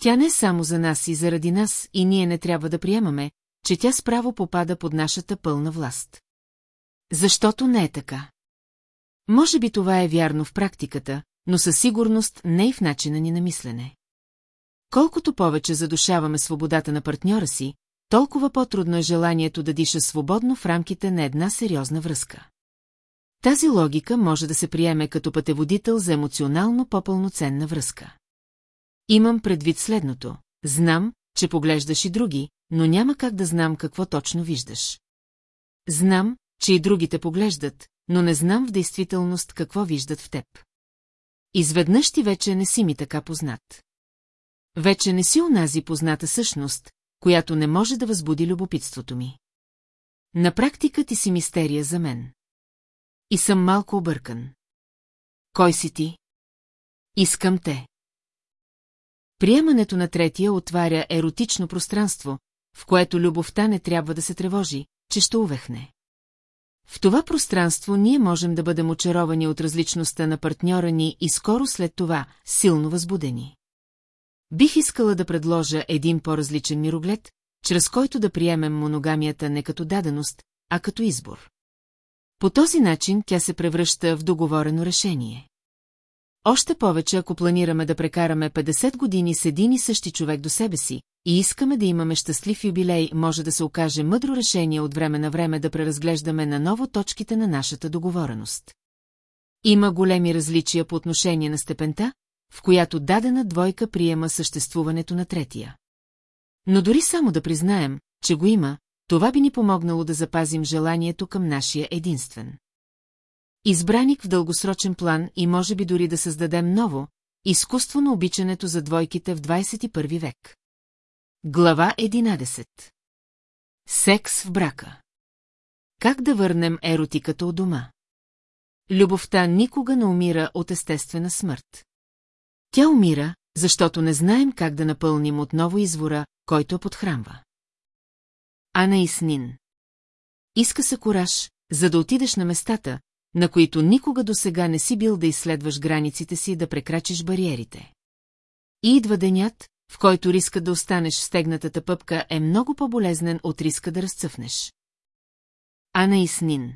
Тя не е само за нас и заради нас, и ние не трябва да приемаме, че тя справо попада под нашата пълна власт. Защото не е така. Може би това е вярно в практиката, но със сигурност не и в начина ни на мислене. Колкото повече задушаваме свободата на партньора си, толкова по-трудно е желанието да диша свободно в рамките на една сериозна връзка. Тази логика може да се приеме като пътеводител за емоционално по-пълноценна връзка. Имам предвид следното. Знам, че поглеждаш и други, но няма как да знам какво точно виждаш. Знам, че и другите поглеждат, но не знам в действителност какво виждат в теб. Изведнъж ти вече не си ми така познат. Вече не си унази позната същност, която не може да възбуди любопитството ми. На практика ти си мистерия за мен. И съм малко объркан. Кой си ти? Искам те. Приемането на третия отваря еротично пространство, в което любовта не трябва да се тревожи, че ще увехне. В това пространство ние можем да бъдем очаровани от различността на партньора ни и скоро след това силно възбудени. Бих искала да предложа един по-различен мироглед, чрез който да приемем моногамията не като даденост, а като избор. По този начин тя се превръща в договорено решение. Още повече, ако планираме да прекараме 50 години с един и същи човек до себе си и искаме да имаме щастлив юбилей, може да се окаже мъдро решение от време на време да преразглеждаме наново точките на нашата договореност. Има големи различия по отношение на степента, в която дадена двойка приема съществуването на третия. Но дори само да признаем, че го има, това би ни помогнало да запазим желанието към нашия единствен. Избраник в дългосрочен план и може би дори да създадем ново, изкуство на обичането за двойките в 21 век. Глава 11 Секс в брака Как да върнем еротиката от дома? Любовта никога не умира от естествена смърт. Тя умира, защото не знаем как да напълним отново извора, който подхранва. Ана Иснин Иска се кораж, за да отидеш на местата, на които никога до сега не си бил да изследваш границите си да прекрачиш бариерите. И идва денят, в който риска да останеш в стегнатата пъпка е много по-болезнен от риска да разцъфнеш. Ана Иснин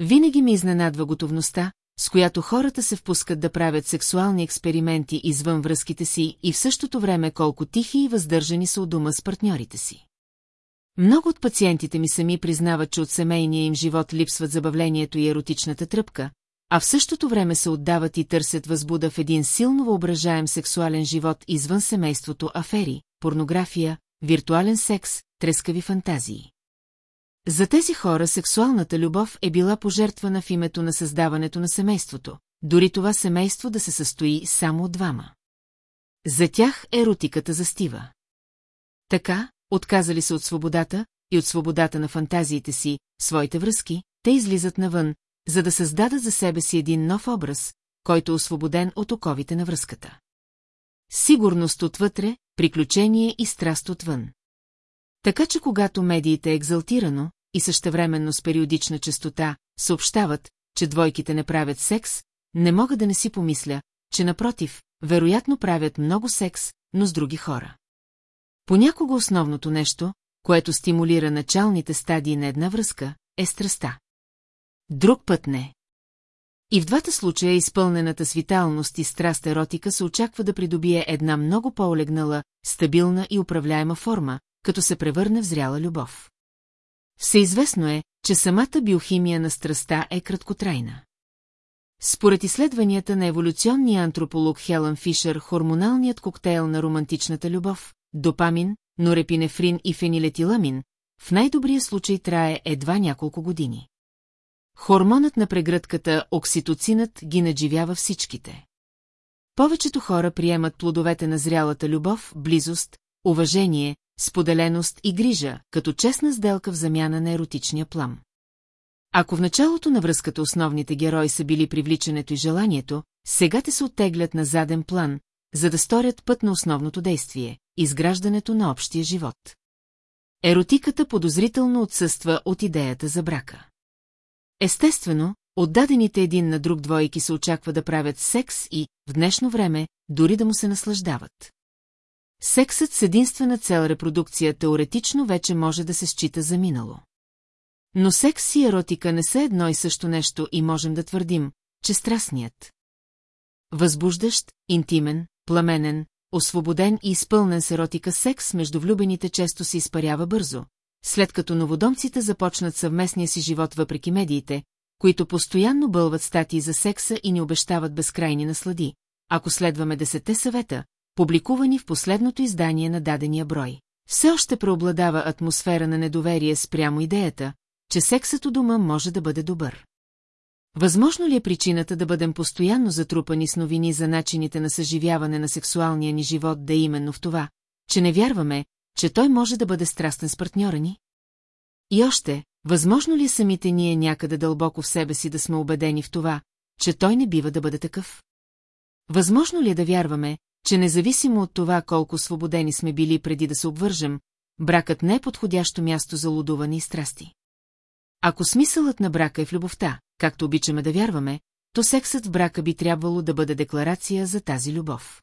Винаги ми изненадва готовността, с която хората се впускат да правят сексуални експерименти извън връзките си и в същото време колко тихи и въздържани са от дома с партньорите си. Много от пациентите ми сами признават, че от семейния им живот липсват забавлението и еротичната тръпка, а в същото време се отдават и търсят възбуда в един силно въображаем сексуален живот извън семейството афери, порнография, виртуален секс, трескави фантазии. За тези хора сексуалната любов е била пожертвана в името на създаването на семейството, дори това семейство да се състои само от двама. За тях еротиката застива. Така, отказали се от свободата и от свободата на фантазиите си, своите връзки, те излизат навън, за да създадат за себе си един нов образ, който е освободен от оковите на връзката. Сигурност отвътре, приключение и страст отвън. Така че когато медиите екзалтирано и същевременно с периодична частота съобщават, че двойките не правят секс, не мога да не си помисля, че напротив, вероятно правят много секс, но с други хора. Понякога основното нещо, което стимулира началните стадии на една връзка, е страста. Друг път не. И в двата случая изпълнената с виталност и страст еротика се очаква да придобие една много по-олегнала, стабилна и управляема форма, като се превърне в зряла любов. Всеизвестно е, че самата биохимия на страста е краткотрайна. Според изследванията на еволюционния антрополог Хелън Фишер, хормоналният коктейл на романтичната любов, допамин, норепинефрин и фенилетиламин, в най-добрия случай трае едва няколко години. Хормонът на прегръдката, окситоцинът, ги надживява всичките. Повечето хора приемат плодовете на зрялата любов, близост, уважение, споделеност и грижа, като честна сделка в замяна на еротичния плам. Ако в началото на връзката основните герои са били привличането и желанието, сега те се оттеглят на заден план, за да сторят път на основното действие – изграждането на общия живот. Еротиката подозрително отсъства от идеята за брака. Естествено, отдадените един на друг двойки се очаква да правят секс и, в днешно време, дори да му се наслаждават. Сексът с единствена цел репродукция теоретично вече може да се счита за минало. Но секс и еротика не са едно и също нещо и можем да твърдим, че страстният. Възбуждащ, интимен, пламенен, освободен и изпълнен с еротика секс между влюбените често се изпарява бързо, след като новодомците започнат съвместния си живот въпреки медиите, които постоянно бълват статии за секса и ни обещават безкрайни наслади, ако следваме десете съвета, публикувани в последното издание на дадения брой. Все още преобладава атмосфера на недоверие спрямо идеята, че сексът у дома може да бъде добър. Възможно ли е причината да бъдем постоянно затрупани с новини за начините на съживяване на сексуалния ни живот да е именно в това, че не вярваме, че той може да бъде страстен с партньора ни? И още, възможно ли е самите ние някъде дълбоко в себе си да сме убедени в това, че той не бива да бъде такъв? Възможно ли е да вярваме, че независимо от това колко свободени сме били преди да се обвържем, бракът не е подходящо място за лудуване и страсти? Ако смисълът на брака е в любовта, както обичаме да вярваме, то сексът в брака би трябвало да бъде декларация за тази любов.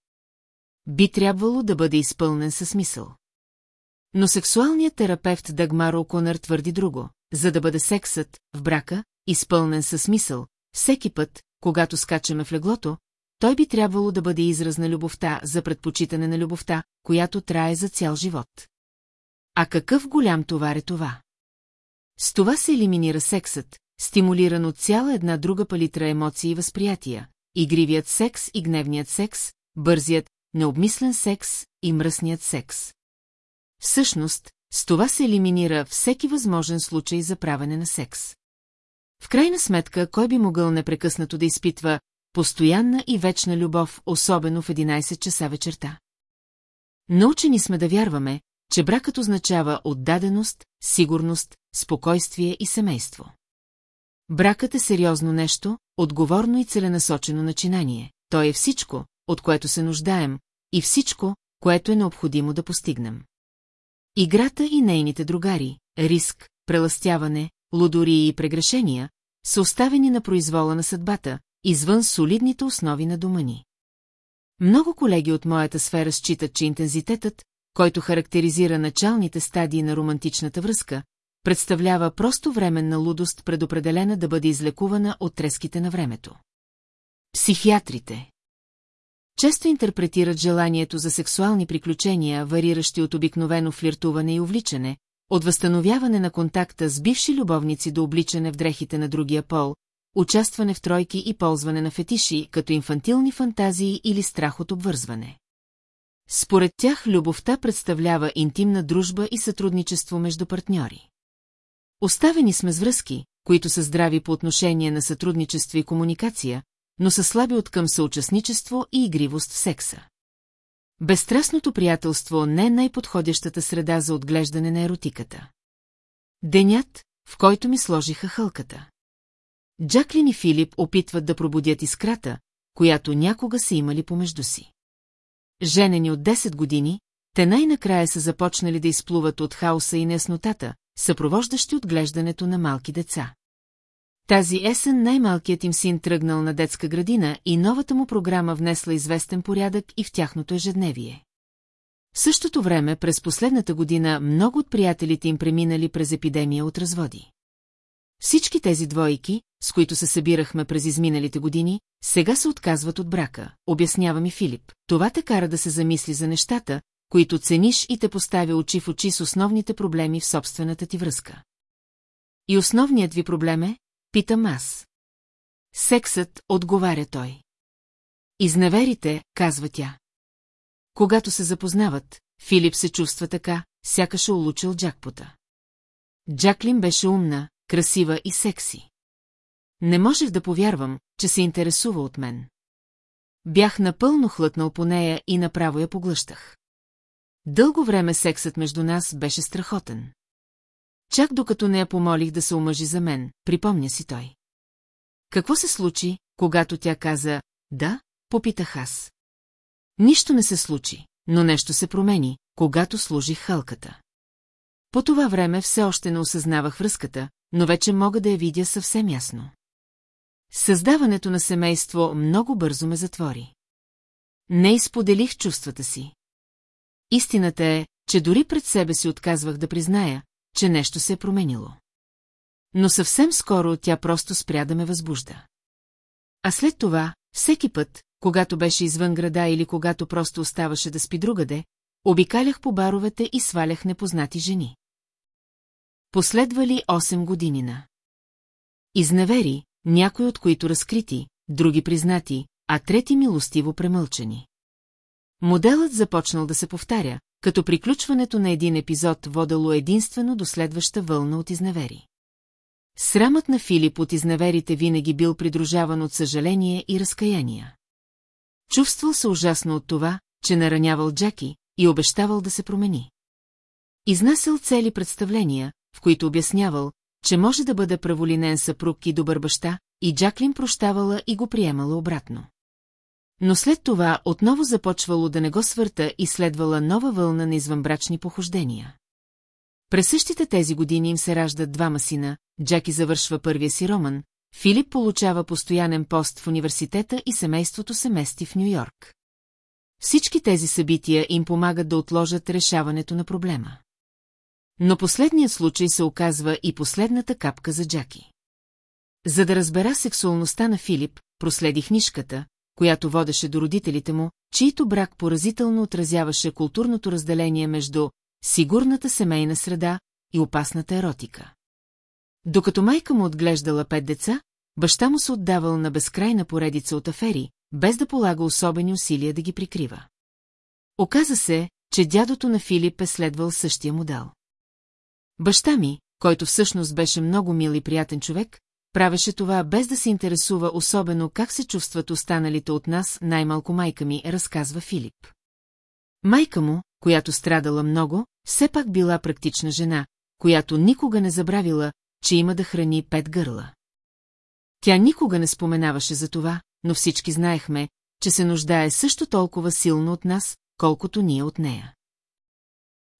Би трябвало да бъде изпълнен със смисъл. Но сексуалният терапевт Дагмар Оконър твърди друго. За да бъде сексът, в брака, изпълнен със смисъл, всеки път, когато скачаме в леглото, той би трябвало да бъде израз на любовта за предпочитане на любовта, която трае за цял живот. А какъв голям товар е това? С това се елиминира сексът, стимулиран от цяла една друга палитра емоции и възприятия, игривият секс и гневният секс, бързият, необмислен секс и мръсният секс. Всъщност, с това се елиминира всеки възможен случай за правене на секс. В крайна сметка, кой би могъл непрекъснато да изпитва постоянна и вечна любов, особено в 11 часа вечерта? Научени сме да вярваме, че бракът означава отдаденост, сигурност, спокойствие и семейство. Бракът е сериозно нещо, отговорно и целенасочено начинание. Той е всичко, от което се нуждаем, и всичко, което е необходимо да постигнем. Играта и нейните другари, риск, преластяване, лудори и прегрешения, са оставени на произвола на съдбата, извън солидните основи на дома ни. Много колеги от моята сфера считат, че интензитетът, който характеризира началните стадии на романтичната връзка, представлява просто временна лудост, предопределена да бъде излекувана от треските на времето. Психиатрите често интерпретират желанието за сексуални приключения, вариращи от обикновено флиртуване и увличане, от възстановяване на контакта с бивши любовници до обличане в дрехите на другия пол, участване в тройки и ползване на фетиши, като инфантилни фантазии или страх от обвързване. Според тях любовта представлява интимна дружба и сътрудничество между партньори. Оставени сме с връзки, които са здрави по отношение на сътрудничество и комуникация, но са слаби от към съучастничество и игривост в секса. Безстрастното приятелство не е най-подходящата среда за отглеждане на еротиката. Денят, в който ми сложиха хълката. Джаклин и Филип опитват да пробудят искрата, която някога са имали помежду си. Женени от 10 години, те най-накрая са започнали да изплуват от хаоса и неснотата, съпровождащи отглеждането на малки деца. Тази есен най-малкият им син тръгнал на детска градина и новата му програма внесла известен порядък и в тяхното ежедневие. В същото време през последната година много от приятелите им преминали през епидемия от разводи. Всички тези двойки, с които се събирахме през изминалите години, сега се отказват от брака, обяснява ми Филип. Това те кара да се замисли за нещата, които цениш и те поставя очи в очи с основните проблеми в собствената ти връзка. И основният ви проблем е, питам аз. Сексът, отговаря той. Изневерите, казва тя. Когато се запознават, Филип се чувства така, сякаш е улучил джакпота. Джаклин беше умна, красива и секси. Не можех да повярвам, че се интересува от мен. Бях напълно хлътнал по нея и направо я поглъщах. Дълго време сексът между нас беше страхотен. Чак докато не я помолих да се омъжи за мен, припомня си той. Какво се случи, когато тя каза «да», попитах аз. Нищо не се случи, но нещо се промени, когато служих халката. По това време все още не осъзнавах връзката, но вече мога да я видя съвсем ясно. Създаването на семейство много бързо ме затвори. Не изподелих чувствата си. Истината е, че дори пред себе си отказвах да призная, че нещо се е променило. Но съвсем скоро тя просто спря да ме възбужда. А след това, всеки път, когато беше извън града или когато просто оставаше да спи другаде, обикалях по баровете и свалях непознати жени. Последвали 8 години на. Изневери, някои от които разкрити, други признати, а трети милостиво премълчени. Моделът започнал да се повтаря, като приключването на един епизод водело единствено до следваща вълна от изневери. Срамът на Филип от изневерите винаги бил придружаван от съжаление и разкаяния. Чувствал се ужасно от това, че наранявал Джаки и обещавал да се промени. Изнасял цели представления, в които обяснявал, че може да бъде праволинен съпруг и добър баща, и Джаклин прощавала и го приемала обратно. Но след това отново започвало да не го свърта и следвала нова вълна на извънбрачни похождения. През същите тези години им се раждат двама сина, Джаки завършва първия си роман, Филип получава постоянен пост в университета и семейството се мести в Нью-Йорк. Всички тези събития им помагат да отложат решаването на проблема. Но последният случай се оказва и последната капка за Джаки. За да разбера сексуалността на Филип, проследих нишката, която водеше до родителите му, чието брак поразително отразяваше културното разделение между сигурната семейна среда и опасната еротика. Докато майка му отглеждала пет деца, баща му се отдавал на безкрайна поредица от афери, без да полага особени усилия да ги прикрива. Оказа се, че дядото на Филип е следвал същия модел. Баща ми, който всъщност беше много мил и приятен човек, правеше това без да се интересува особено как се чувстват останалите от нас, най-малко майка ми, разказва Филип. Майка му, която страдала много, все пак била практична жена, която никога не забравила, че има да храни пет гърла. Тя никога не споменаваше за това, но всички знаехме, че се нуждае също толкова силно от нас, колкото ние от нея.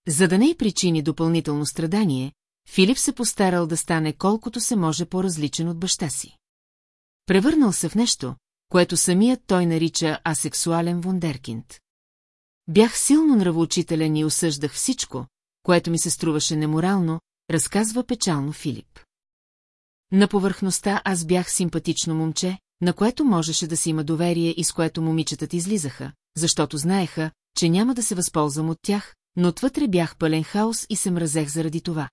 За да не й причини допълнително страдание, Филип се постарал да стане колкото се може по-различен от баща си. Превърнал се в нещо, което самият той нарича асексуален вундеркинд. Бях силно нравоучителен и осъждах всичко, което ми се струваше неморално, разказва печално Филип. На повърхността аз бях симпатично момче, на което можеше да си има доверие и с което момичетата излизаха, защото знаеха, че няма да се възползвам от тях, но отвътре бях пълен хаос и се мразех заради това.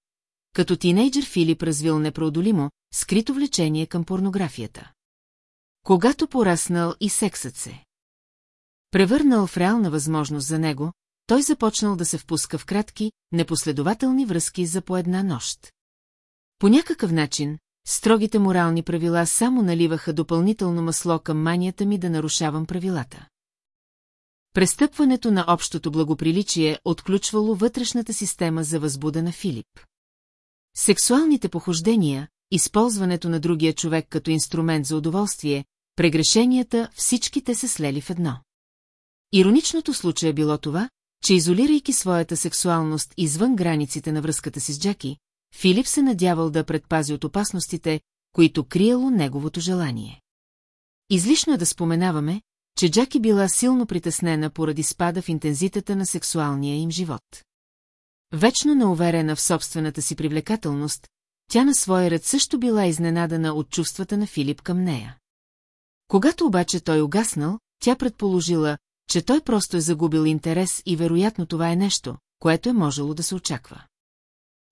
Като тинейджър Филип развил непроодолимо, скрито влечение към порнографията. Когато пораснал и сексът се. Превърнал в реална възможност за него, той започнал да се впуска в кратки, непоследователни връзки за по една нощ. По някакъв начин, строгите морални правила само наливаха допълнително масло към манията ми да нарушавам правилата. Престъпването на общото благоприличие отключвало вътрешната система за възбуда на Филип. Сексуалните похождения, използването на другия човек като инструмент за удоволствие, прегрешенията, всичките се слели в едно. Ироничното случай е било това, че изолирайки своята сексуалност извън границите на връзката си с Джаки, Филип се надявал да предпази от опасностите, които криело неговото желание. Излишно е да споменаваме, че Джаки била силно притеснена поради спада в интензитета на сексуалния им живот. Вечно неуверена в собствената си привлекателност, тя на своя ред също била изненадана от чувствата на Филип към нея. Когато обаче той угаснал, тя предположила, че той просто е загубил интерес и вероятно това е нещо, което е можело да се очаква.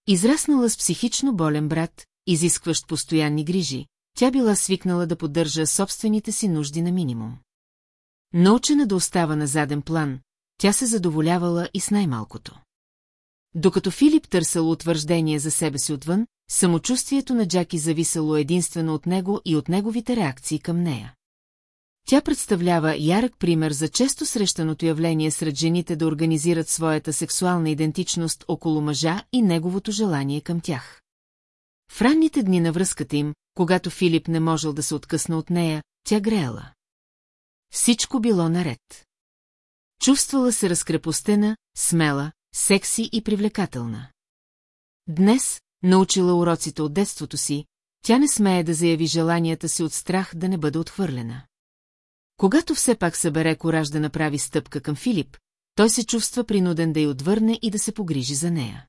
Израснала с психично болен брат, изискващ постоянни грижи, тя била свикнала да поддържа собствените си нужди на минимум. Научена да остава на заден план, тя се задоволявала и с най-малкото. Докато Филип търсал утвърждение за себе си отвън, самочувствието на Джаки зависело единствено от него и от неговите реакции към нея. Тя представлява ярък пример за често срещаното явление сред жените да организират своята сексуална идентичност около мъжа и неговото желание към тях. В ранните дни на връзката им, когато Филип не можел да се откъсна от нея, тя греела. Всичко било наред. Чувствала се разкрепостена, смела, секси и привлекателна. Днес, научила уроците от детството си, тя не смее да заяви желанията си от страх да не бъде отхвърлена. Когато все пак събере кораж да направи стъпка към Филип, той се чувства принуден да й отвърне и да се погрижи за нея.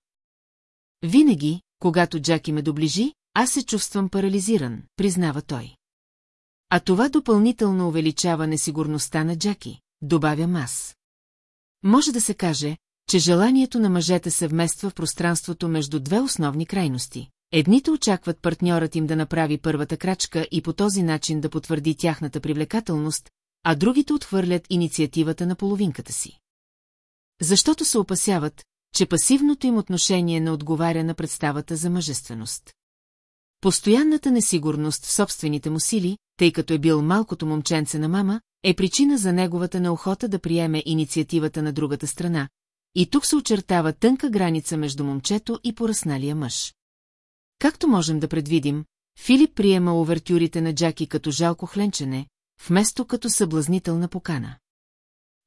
Винаги, когато Джаки ме доближи, аз се чувствам парализиран, признава той. А това допълнително увеличава несигурността на Джаки, добавя Мас. Може да се каже, че желанието на мъжете се вмества в пространството между две основни крайности. Едните очакват партньорът им да направи първата крачка и по този начин да потвърди тяхната привлекателност, а другите отхвърлят инициативата на половинката си. Защото се опасяват, че пасивното им отношение не отговаря на представата за мъжественост. Постоянната несигурност в собствените му сили, тъй като е бил малкото момченце на мама, е причина за неговата неохота да приеме инициативата на другата страна, и тук се очертава тънка граница между момчето и поръсналия мъж. Както можем да предвидим, Филип приема овертюрите на Джаки като жалко хленчене, вместо като съблазнителна покана.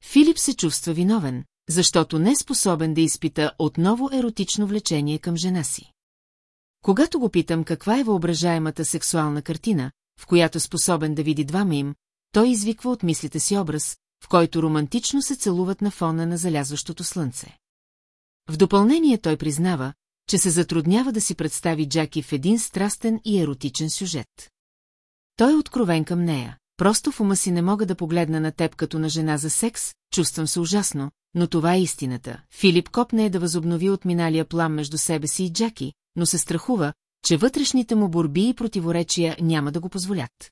Филип се чувства виновен, защото не е способен да изпита отново еротично влечение към жена си. Когато го питам каква е въображаемата сексуална картина, в която способен да види двама им, той извиква от мислите си образ, в който романтично се целуват на фона на залязващото слънце. В допълнение той признава, че се затруднява да си представи Джаки в един страстен и еротичен сюжет. Той е откровен към нея. Просто в ума си не мога да погледна на теб като на жена за секс, чувствам се ужасно, но това е истината. Филип копне е да възобнови от миналия план между себе си и Джаки, но се страхува, че вътрешните му борби и противоречия няма да го позволят.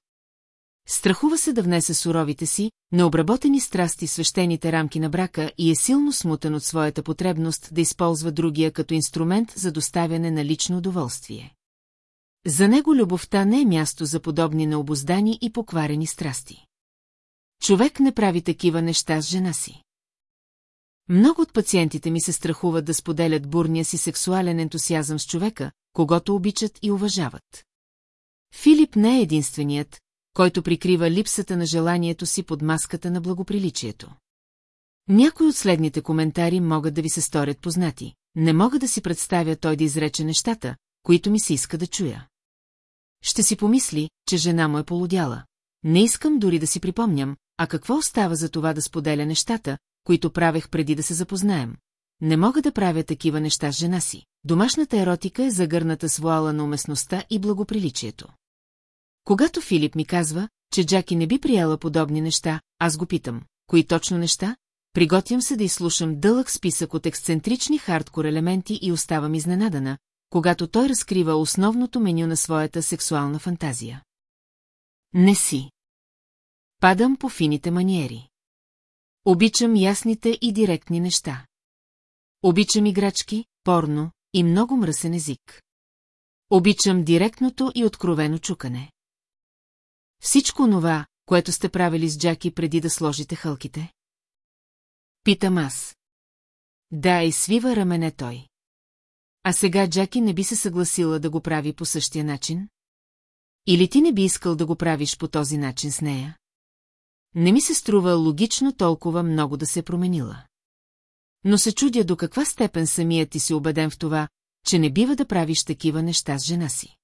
Страхува се да внесе суровите си, необработени страсти свещените рамки на брака и е силно смутен от своята потребност да използва другия като инструмент за доставяне на лично удоволствие. За него любовта не е място за подобни необоздани и покварени страсти. Човек не прави такива неща с жена си. Много от пациентите ми се страхуват да споделят бурния си сексуален ентусиазъм с човека, когато обичат и уважават. Филип не е единственият, който прикрива липсата на желанието си под маската на благоприличието. Някои от следните коментари могат да ви се сторят познати. Не мога да си представя той да изрече нещата, които ми се иска да чуя. Ще си помисли, че жена му е полудяла. Не искам дори да си припомням, а какво остава за това да споделя нещата, които правех преди да се запознаем. Не мога да правя такива неща с жена си. Домашната еротика е загърната с вуала на уместността и благоприличието. Когато Филип ми казва, че Джаки не би приела подобни неща, аз го питам, кои точно неща? Приготвям се да изслушам дълъг списък от ексцентрични хардкор елементи и оставам изненадана, когато той разкрива основното меню на своята сексуална фантазия. Не си. Падам по фините маниери. Обичам ясните и директни неща. Обичам играчки, порно и много мръсен език. Обичам директното и откровено чукане. Всичко това, което сте правили с Джаки преди да сложите хълките? Питам аз. Да, и свива рамене той. А сега Джаки не би се съгласила да го прави по същия начин? Или ти не би искал да го правиш по този начин с нея? Не ми се струва логично толкова много да се променила. Но се чудя до каква степен самият ти си убеден в това, че не бива да правиш такива неща с жена си.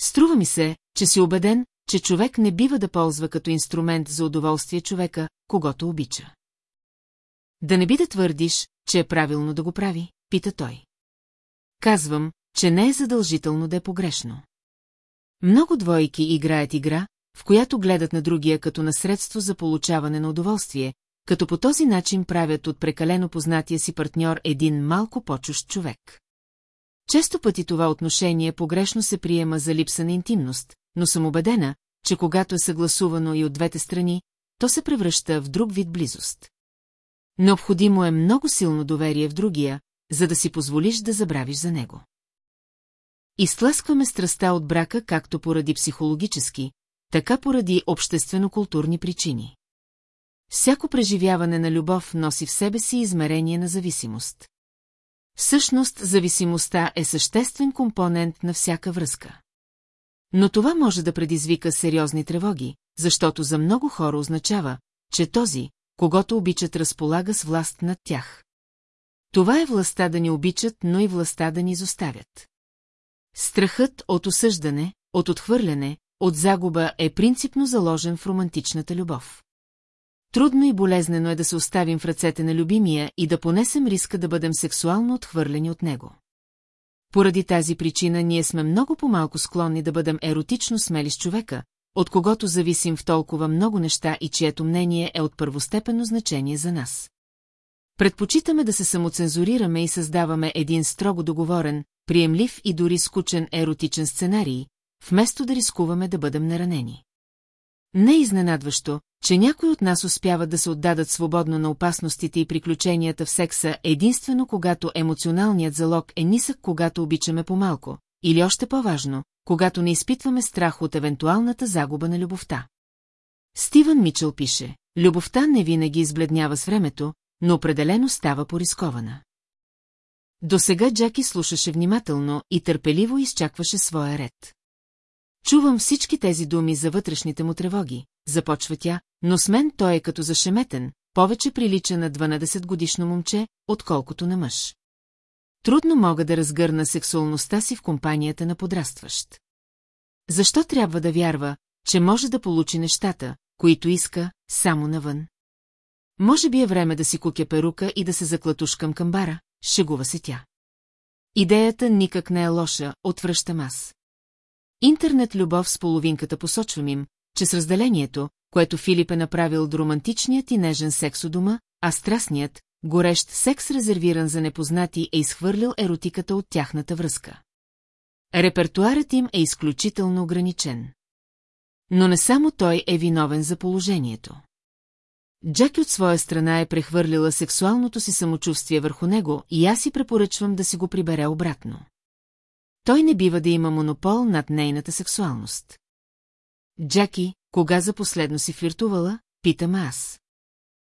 Струва ми се, че си убеден, че човек не бива да ползва като инструмент за удоволствие човека, когато обича. Да не би да твърдиш, че е правилно да го прави, пита той. Казвам, че не е задължително да е погрешно. Много двойки играят игра, в която гледат на другия като на средство за получаване на удоволствие, като по този начин правят от прекалено познатия си партньор един малко по-чущ човек. Често пъти това отношение погрешно се приема за липса на интимност, но съм убедена, че когато е съгласувано и от двете страни, то се превръща в друг вид близост. Необходимо е много силно доверие в другия, за да си позволиш да забравиш за него. Изтласкваме страста от брака както поради психологически, така поради обществено-културни причини. Всяко преживяване на любов носи в себе си измерение на зависимост. Всъщност, зависимостта е съществен компонент на всяка връзка. Но това може да предизвика сериозни тревоги, защото за много хора означава, че този, когато обичат, разполага с власт над тях. Това е властта да ни обичат, но и властта да ни изоставят. Страхът от осъждане, от отхвърляне, от загуба е принципно заложен в романтичната любов. Трудно и болезнено е да се оставим в ръцете на любимия и да понесем риска да бъдем сексуално отхвърлени от него. Поради тази причина ние сме много по-малко склонни да бъдем еротично смели с човека, от когото зависим в толкова много неща и чието мнение е от първостепенно значение за нас. Предпочитаме да се самоцензурираме и създаваме един строго договорен, приемлив и дори скучен еротичен сценарий, вместо да рискуваме да бъдем наранени. Не е изненадващо, че някои от нас успяват да се отдадат свободно на опасностите и приключенията в секса единствено когато емоционалният залог е нисък, когато обичаме по-малко, или още по-важно, когато не изпитваме страх от евентуалната загуба на любовта. Стивън Мичел пише, любовта не винаги избледнява с времето, но определено става порискована. До сега Джаки слушаше внимателно и търпеливо изчакваше своя ред. Чувам всички тези думи за вътрешните му тревоги, започва тя, но с мен той е като зашеметен, повече прилича на 12-годишно момче, отколкото на мъж. Трудно мога да разгърна сексуалността си в компанията на подрастващ. Защо трябва да вярва, че може да получи нещата, които иска, само навън? Може би е време да си кукя перука и да се заклатушкам към бара, шегува се тя. Идеята никак не е лоша, отвръщам аз. Интернет любов с половинката посочвам им, че с разделението, което Филип е направил до романтичният и нежен секс у дома, а страстният, горещ секс резервиран за непознати е изхвърлил еротиката от тяхната връзка. Репертуарът им е изключително ограничен. Но не само той е виновен за положението. Джаки от своя страна е прехвърлила сексуалното си самочувствие върху него и аз си препоръчвам да си го прибере обратно. Той не бива да има монопол над нейната сексуалност. Джаки, кога за последно си флиртувала, питам аз.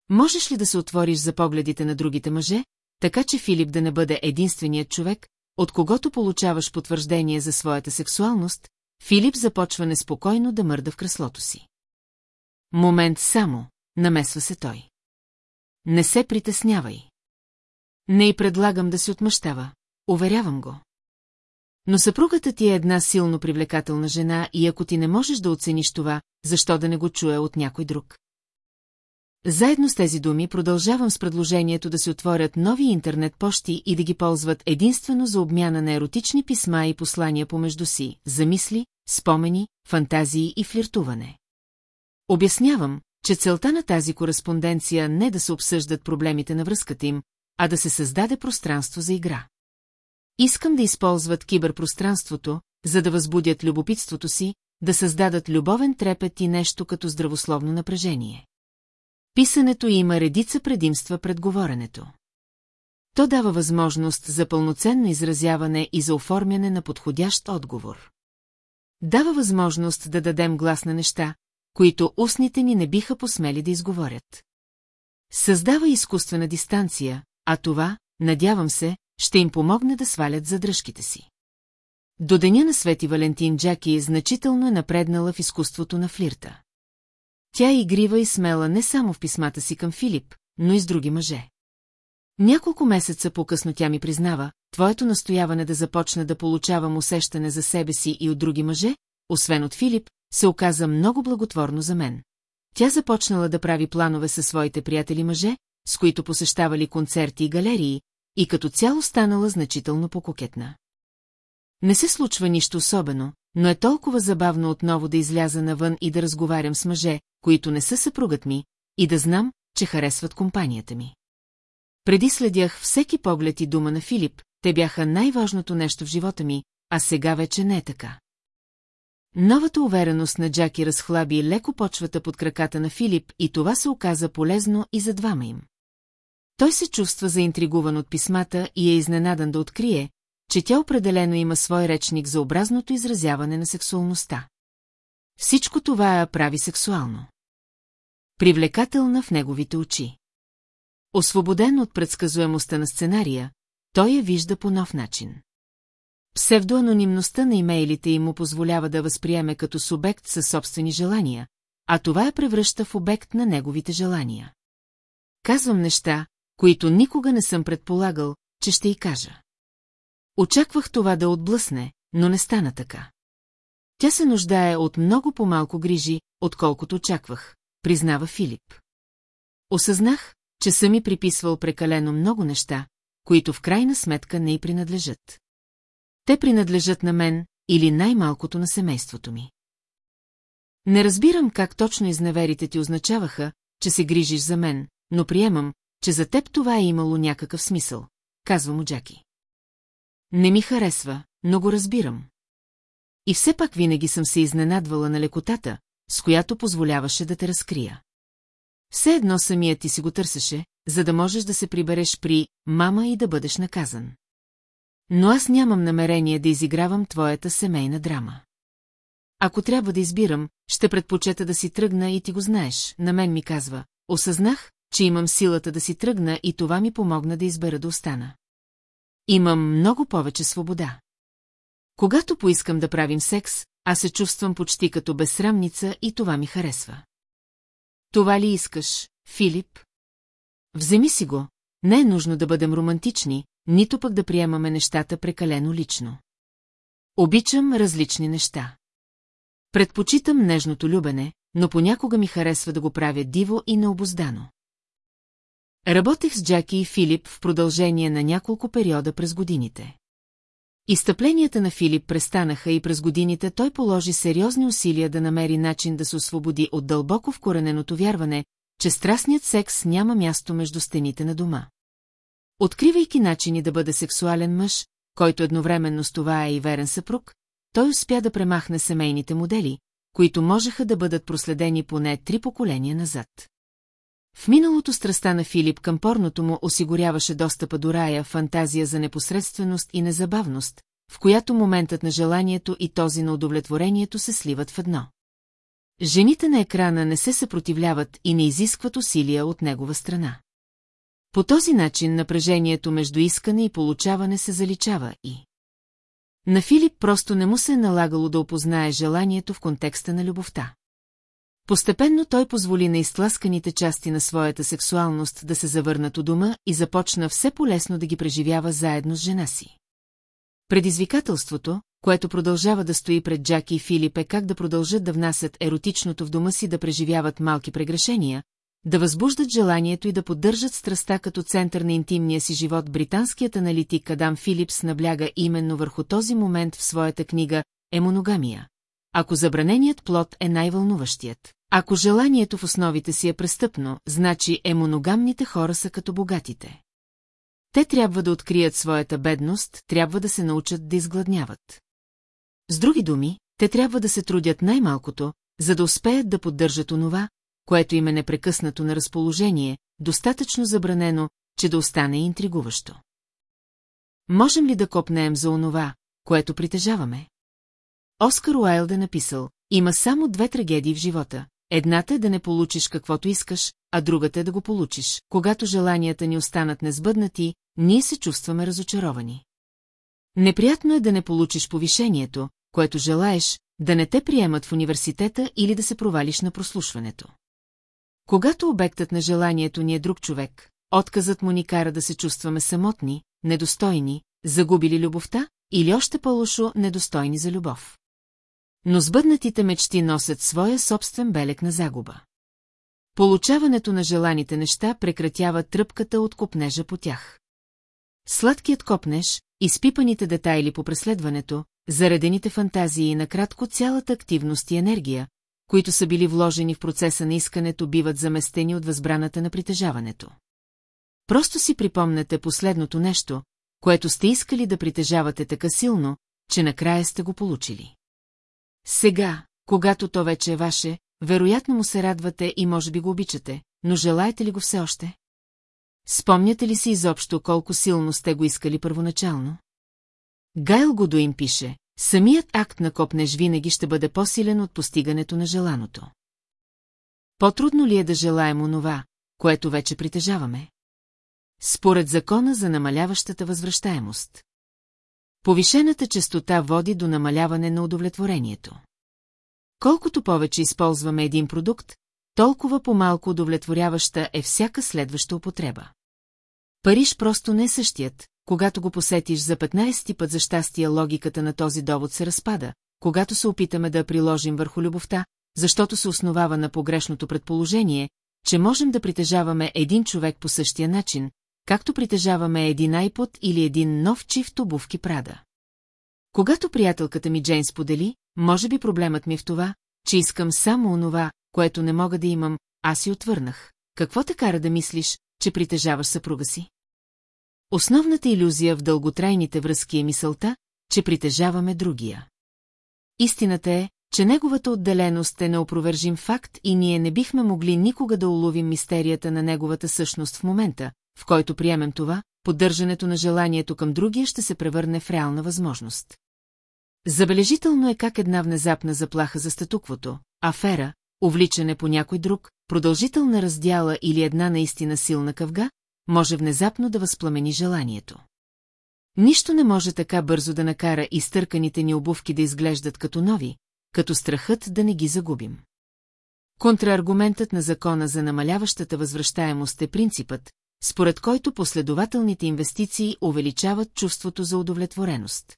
Можеш ли да се отвориш за погледите на другите мъже, така че Филип да не бъде единственият човек, от когото получаваш потвърждение за своята сексуалност, Филип започва неспокойно да мърда в креслото си. Момент само, намесва се той. Не се притеснявай. Не и предлагам да се отмъщава, уверявам го. Но съпругата ти е една силно привлекателна жена и ако ти не можеш да оцениш това, защо да не го чуя от някой друг? Заедно с тези думи продължавам с предложението да се отворят нови интернет пощи и да ги ползват единствено за обмяна на еротични писма и послания помежду си, за мисли, спомени, фантазии и флиртуване. Обяснявам, че целта на тази кореспонденция не е да се обсъждат проблемите на връзката им, а да се създаде пространство за игра. Искам да използват киберпространството, за да възбудят любопитството си, да създадат любовен трепет и нещо като здравословно напрежение. Писането има редица предимства пред говоренето. То дава възможност за пълноценно изразяване и за оформяне на подходящ отговор. Дава възможност да дадем глас на неща, които устните ни не биха посмели да изговорят. Създава изкуствена дистанция, а това, надявам се, ще им помогне да свалят задръжките си. До деня на Свети Валентин Джаки значително е напреднала в изкуството на флирта. Тя е игрива и смела не само в писмата си към Филип, но и с други мъже. Няколко месеца по-късно тя ми признава, твоето настояване да започна да получавам усещане за себе си и от други мъже, освен от Филип, се оказа много благотворно за мен. Тя започнала да прави планове със своите приятели мъже, с които посещавали концерти и галерии, и като цяло станала значително пококетна. Не се случва нищо особено, но е толкова забавно отново да изляза навън и да разговарям с мъже, които не са съпругът ми, и да знам, че харесват компанията ми. Преди следях всеки поглед и дума на Филип, те бяха най-важното нещо в живота ми, а сега вече не е така. Новата увереност на Джаки разхлаби леко почвата под краката на Филип и това се оказа полезно и за двама им. Той се чувства заинтригуван от писмата и е изненадан да открие, че тя определено има свой речник за образното изразяване на сексуалността. Всичко това я прави сексуално. Привлекателна в неговите очи. Освободен от предсказуемостта на сценария, той я вижда по нов начин. Псевдоанонимността на имейлите им му позволява да възприеме като субект със собствени желания, а това я превръща в обект на неговите желания. Казвам неща, които никога не съм предполагал, че ще й кажа. Очаквах това да отблъсне, но не стана така. Тя се нуждае от много по-малко грижи, отколкото очаквах, признава Филип. Осъзнах, че съм ми приписвал прекалено много неща, които в крайна сметка не й принадлежат. Те принадлежат на мен или най-малкото на семейството ми. Не разбирам как точно изневерите ти означаваха, че се грижиш за мен, но приемам, че за теб това е имало някакъв смисъл, казва му Джаки. Не ми харесва, но го разбирам. И все пак винаги съм се изненадвала на лекотата, с която позволяваше да те разкрия. Все едно самият ти си го търсеше, за да можеш да се прибереш при мама и да бъдеш наказан. Но аз нямам намерение да изигравам твоята семейна драма. Ако трябва да избирам, ще предпочета да си тръгна и ти го знаеш, на мен ми казва. Осъзнах, че имам силата да си тръгна и това ми помогна да избера да остана. Имам много повече свобода. Когато поискам да правим секс, аз се чувствам почти като безсрамница и това ми харесва. Това ли искаш, Филип? Вземи си го, не е нужно да бъдем романтични, нито пък да приемаме нещата прекалено лично. Обичам различни неща. Предпочитам нежното любене, но понякога ми харесва да го правя диво и необоздано. Работех с Джаки и Филип в продължение на няколко периода през годините. Изтъпленията на Филип престанаха и през годините той положи сериозни усилия да намери начин да се освободи от дълбоко вкорененото вярване, че страстният секс няма място между стените на дома. Откривайки начини да бъде сексуален мъж, който едновременно с това е и верен съпруг, той успя да премахне семейните модели, които можеха да бъдат проследени поне три поколения назад. В миналото страста на Филип към порното му осигуряваше достъпа до рая, фантазия за непосредственост и незабавност, в която моментът на желанието и този на удовлетворението се сливат в едно. Жените на екрана не се съпротивляват и не изискват усилия от негова страна. По този начин напрежението между искане и получаване се заличава и... На Филип просто не му се е налагало да опознае желанието в контекста на любовта. Постепенно той позволи на изтласканите части на своята сексуалност да се завърнат у дома и започна все полесно да ги преживява заедно с жена си. Предизвикателството, което продължава да стои пред Джаки и Филип е как да продължат да внасят еротичното в дома си да преживяват малки прегрешения, да възбуждат желанието и да поддържат страста като център на интимния си живот. Британският аналитик Адам Филипс набляга именно върху този момент в своята книга «Емоногамия». Ако забраненият плод е най-вълнуващият. Ако желанието в основите си е престъпно, значи емоногамните хора са като богатите. Те трябва да открият своята бедност, трябва да се научат да изгладняват. С други думи, те трябва да се трудят най-малкото, за да успеят да поддържат онова, което им е непрекъснато на разположение, достатъчно забранено, че да остане интригуващо. Можем ли да копнеем за онова, което притежаваме? Оскар Уайлд е написал, има само две трагедии в живота. Едната е да не получиш каквото искаш, а другата е да го получиш. Когато желанията ни останат несбъднати, ние се чувстваме разочаровани. Неприятно е да не получиш повишението, което желаеш, да не те приемат в университета или да се провалиш на прослушването. Когато обектът на желанието ни е друг човек, отказът му ни кара да се чувстваме самотни, недостойни, загубили любовта или още по-лошо недостойни за любов. Но сбъднатите мечти носят своя собствен белек на загуба. Получаването на желаните неща прекратява тръпката от копнежа по тях. Сладкият копнеж, изпипаните детайли по преследването, заредените фантазии и накратко цялата активност и енергия, които са били вложени в процеса на искането, биват заместени от възбраната на притежаването. Просто си припомнете последното нещо, което сте искали да притежавате така силно, че накрая сте го получили. Сега, когато то вече е ваше, вероятно му се радвате и може би го обичате, но желаете ли го все още? Спомняте ли си изобщо колко силно сте го искали първоначално? Гайл Годуин пише, самият акт на копнеж винаги ще бъде по-силен от постигането на желаното. По-трудно ли е да желаем онова, което вече притежаваме? Според закона за намаляващата възвръщаемост. Повишената частота води до намаляване на удовлетворението. Колкото повече използваме един продукт, толкова по-малко удовлетворяваща е всяка следваща употреба. Париж просто не е същият, когато го посетиш за 15 път за щастие логиката на този довод се разпада, когато се опитаме да приложим върху любовта, защото се основава на погрешното предположение, че можем да притежаваме един човек по същия начин, както притежаваме един айпод или един нов чифт обувки Прада. Когато приятелката ми Джейн сподели, може би проблемът ми е в това, че искам само онова, което не мога да имам, аз си отвърнах. Какво те кара да мислиш, че притежаваш съпруга си? Основната иллюзия в дълготрайните връзки е мисълта, че притежаваме другия. Истината е, че неговата отделеност е неопровержим факт и ние не бихме могли никога да уловим мистерията на неговата същност в момента, в който приемем това, поддържането на желанието към другия ще се превърне в реална възможност. Забележително е как една внезапна заплаха за статуквото, афера, увличане по някой друг, продължителна раздяла или една наистина силна къвга, може внезапно да възпламени желанието. Нищо не може така бързо да накара изтърканите ни обувки да изглеждат като нови, като страхът да не ги загубим. Контрааргументът на закона за намаляващата възвръщаемост е принципът, според който последователните инвестиции увеличават чувството за удовлетвореност.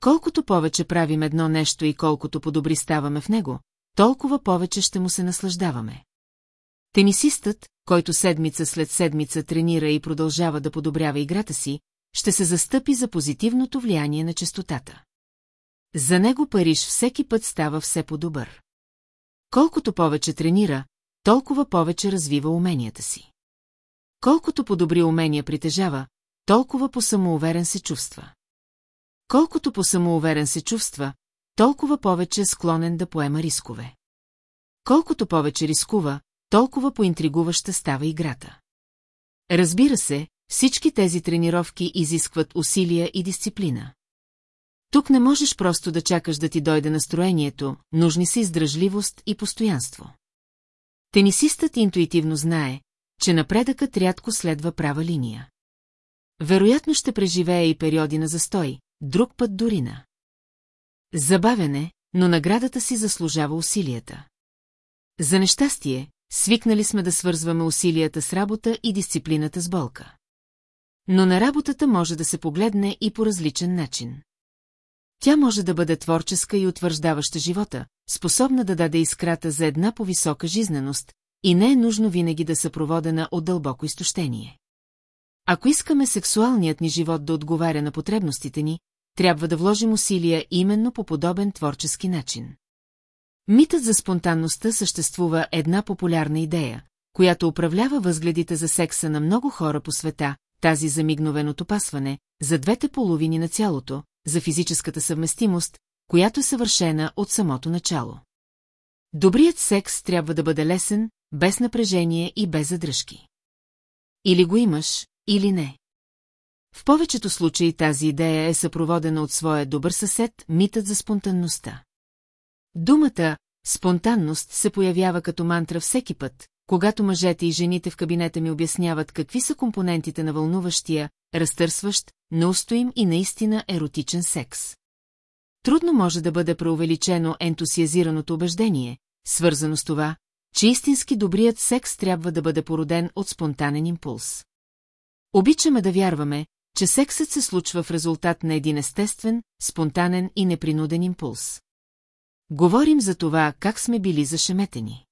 Колкото повече правим едно нещо и колкото подобри ставаме в него, толкова повече ще му се наслаждаваме. Тенисистът, който седмица след седмица тренира и продължава да подобрява играта си, ще се застъпи за позитивното влияние на частотата. За него Париж всеки път става все по-добър. Колкото повече тренира, толкова повече развива уменията си. Колкото по-добри умения притежава, толкова по-самоуверен се чувства. Колкото по-самоуверен се чувства, толкова повече е склонен да поема рискове. Колкото повече рискува, толкова поинтригуваща става играта. Разбира се, всички тези тренировки изискват усилия и дисциплина. Тук не можеш просто да чакаш да ти дойде настроението, нужни са издръжливост и постоянство. Тенисистът интуитивно знае, че напредъкът рядко следва права линия. Вероятно ще преживее и периоди на застой, друг път дори на. Забавяне, но наградата си заслужава усилията. За нещастие, свикнали сме да свързваме усилията с работа и дисциплината с болка. Но на работата може да се погледне и по различен начин. Тя може да бъде творческа и утвърждаваща живота, способна да даде искрата за една по-висока жизненост, и не е нужно винаги да съпроводена от дълбоко изтощение. Ако искаме сексуалният ни живот да отговаря на потребностите ни, трябва да вложим усилия именно по подобен творчески начин. Митът за спонтанността съществува една популярна идея, която управлява възгледите за секса на много хора по света, тази за мигновеното пасване, за двете половини на цялото, за физическата съвместимост, която е съвършена от самото начало. Добрият секс трябва да бъде лесен, без напрежение и без задръжки. Или го имаш, или не. В повечето случаи тази идея е съпроводена от своя добър съсед, митът за спонтанността. Думата «спонтанност» се появява като мантра всеки път, когато мъжете и жените в кабинета ми обясняват какви са компонентите на вълнуващия, разтърсващ, неустоим и наистина еротичен секс. Трудно може да бъде преувеличено ентусиазираното убеждение, свързано с това, че истински добрият секс трябва да бъде породен от спонтанен импулс. Обичаме да вярваме, че сексът се случва в резултат на един естествен, спонтанен и непринуден импулс. Говорим за това, как сме били зашеметени.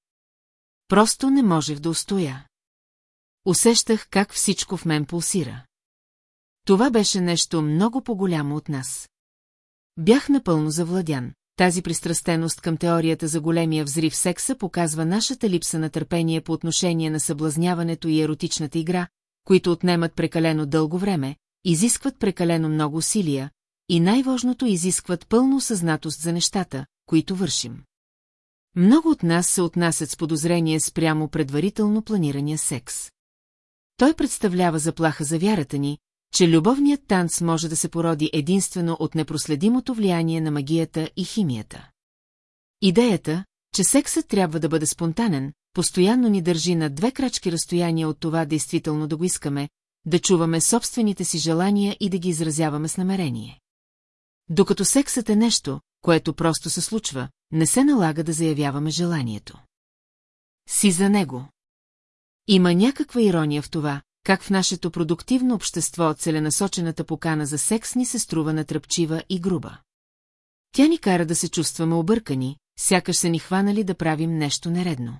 Просто не можех да устоя. Усещах как всичко в мен пулсира. Това беше нещо много по-голямо от нас. бях напълно завладян. Тази пристрастеност към теорията за големия взрив секса показва нашата липса на търпение по отношение на съблазняването и еротичната игра, които отнемат прекалено дълго време, изискват прекалено много усилия и най-важното изискват пълно осъзнатост за нещата, които вършим. Много от нас се отнасят с подозрение спрямо предварително планирания секс. Той представлява заплаха за вярата ни, че любовният танц може да се породи единствено от непроследимото влияние на магията и химията. Идеята, че сексът трябва да бъде спонтанен, постоянно ни държи на две крачки разстояние от това действително да го искаме, да чуваме собствените си желания и да ги изразяваме с намерение. Докато сексът е нещо, което просто се случва, не се налага да заявяваме желанието. Си за него. Има някаква ирония в това, как в нашето продуктивно общество целенасочената покана за секс ни се струва натръпчива и груба. Тя ни кара да се чувстваме объркани, сякаш са ни хванали да правим нещо нередно.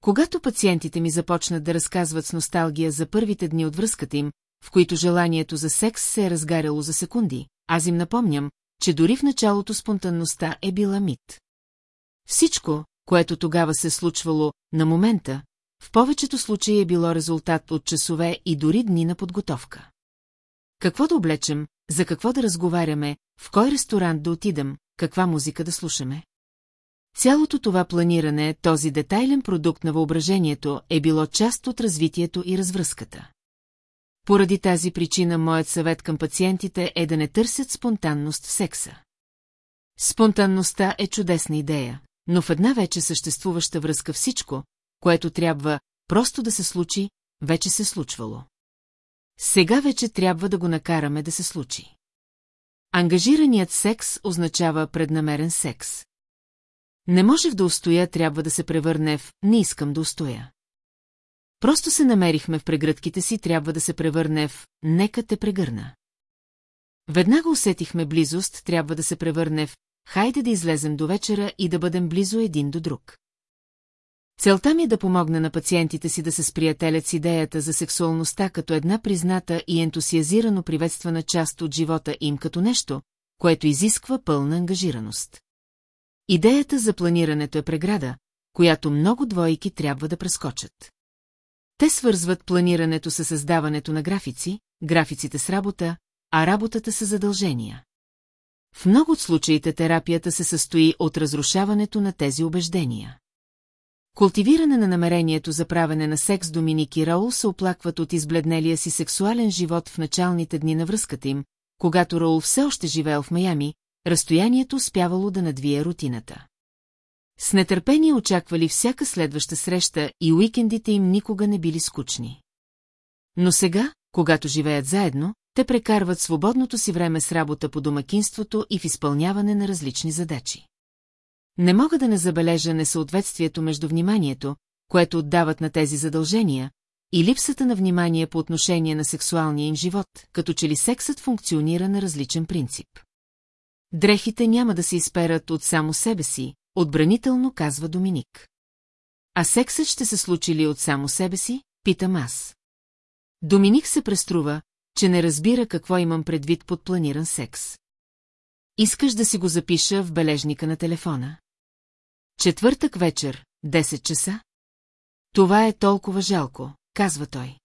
Когато пациентите ми започнат да разказват с носталгия за първите дни от връзката им, в които желанието за секс се е разгаряло за секунди, аз им напомням, че дори в началото спонтанността е била мит. Всичко, което тогава се е случвало на момента, в повечето случаи е било резултат от часове и дори дни на подготовка. Какво да облечем, за какво да разговаряме, в кой ресторант да отидем, каква музика да слушаме? Цялото това планиране, този детайлен продукт на въображението, е било част от развитието и развръзката. Поради тази причина моят съвет към пациентите е да не търсят спонтанност в секса. Спонтанността е чудесна идея, но в една вече съществуваща връзка всичко, което трябва просто да се случи, вече се случвало. Сега вече трябва да го накараме да се случи. Ангажираният секс означава преднамерен секс. Не можех да устоя, трябва да се превърне в «не искам да устоя». Просто се намерихме в прегръдките си, трябва да се превърне в «нека те прегърна». Веднага усетихме близост, трябва да се превърне в «хайде да излезем до вечера и да бъдем близо един до друг». Целта ми е да помогна на пациентите си да се сприятелят с идеята за сексуалността като една призната и ентусиазирано приветствана част от живота им като нещо, което изисква пълна ангажираност. Идеята за планирането е преграда, която много двойки трябва да прескочат. Те свързват планирането с създаването на графици, графиците с работа, а работата с задължения. В много от случаите терапията се състои от разрушаването на тези убеждения. Култивиране на намерението за правене на секс Доминик и Раул се оплакват от избледнелия си сексуален живот в началните дни на връзката им, когато Раул все още живеел в Майами, разстоянието успявало да надвие рутината. С нетърпение очаквали всяка следваща среща и уикендите им никога не били скучни. Но сега, когато живеят заедно, те прекарват свободното си време с работа по домакинството и в изпълняване на различни задачи. Не мога да не забележа несъответствието между вниманието, което отдават на тези задължения, и липсата на внимание по отношение на сексуалния им живот, като че ли сексът функционира на различен принцип. Дрехите няма да се изперат от само себе си, отбранително казва Доминик. А сексът ще се случи ли от само себе си, питам аз. Доминик се преструва, че не разбира какво имам предвид под планиран секс. Искаш да си го запиша в бележника на телефона? Четвъртък вечер, 10 часа? Това е толкова жалко, казва той.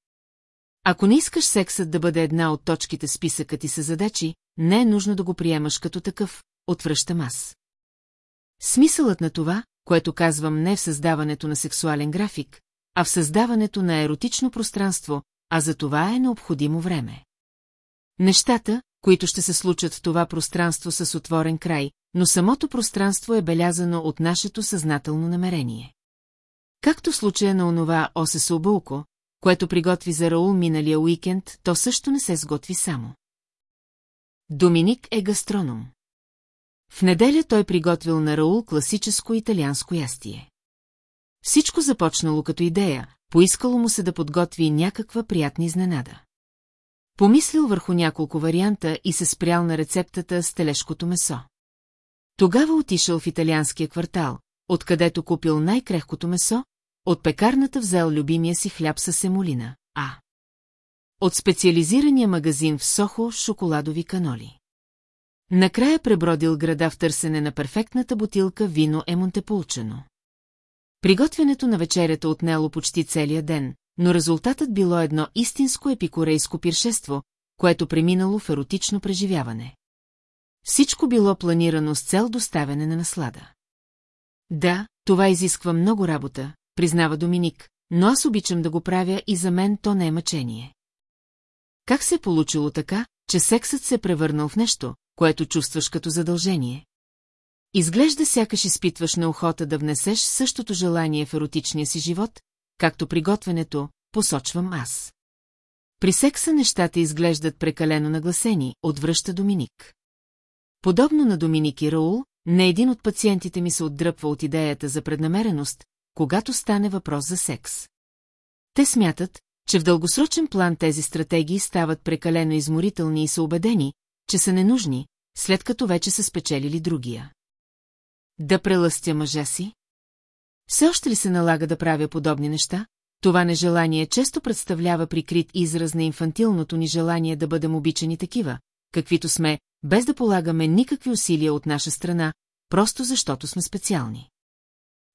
Ако не искаш сексът да бъде една от точките списъка ти са задачи, не е нужно да го приемаш като такъв, отвръщам аз. Смисълът на това, което казвам не в създаването на сексуален график, а в създаването на еротично пространство, а за това е необходимо време. Нещата, които ще се случат в това пространство с отворен край, но самото пространство е белязано от нашето съзнателно намерение. Както в случая на онова Осе Собулко, което приготви за Раул миналия уикенд, то също не се сготви само. Доминик е гастроном. В неделя той приготвил на Раул класическо италианско ястие. Всичко започнало като идея, поискало му се да подготви някаква приятна изненада. Помислил върху няколко варианта и се спрял на рецептата с телешкото месо. Тогава отишъл в италианския квартал, откъдето купил най-крехкото месо, от пекарната взел любимия си хляб с семолина, а от специализирания магазин в Сохо шоколадови каноли. Накрая пребродил града в търсене на перфектната бутилка вино е Монтепулчено. Приготвянето на вечерята отнело почти целия ден, но резултатът било едно истинско епикорейско пиршество, което преминало в еротично преживяване. Всичко било планирано с цел доставяне на наслада. Да, това изисква много работа, признава Доминик, но аз обичам да го правя и за мен то не е мъчение. Как се е получило така, че сексът се е превърнал в нещо, което чувстваш като задължение? Изглежда сякаш изпитваш на охота да внесеш същото желание в еротичния си живот, както при готвенето, посочвам аз. При секса нещата изглеждат прекалено нагласени, отвръща Доминик. Подобно на Доминик и Раул, не един от пациентите ми се отдръпва от идеята за преднамереност, когато стане въпрос за секс. Те смятат, че в дългосрочен план тези стратегии стават прекалено изморителни и са убедени, че са ненужни, след като вече са спечелили другия. Да прелъстя мъжа си? Все още ли се налага да правя подобни неща? Това нежелание често представлява прикрит израз на инфантилното ни желание да бъдем обичани такива, каквито сме, без да полагаме никакви усилия от наша страна, просто защото сме специални.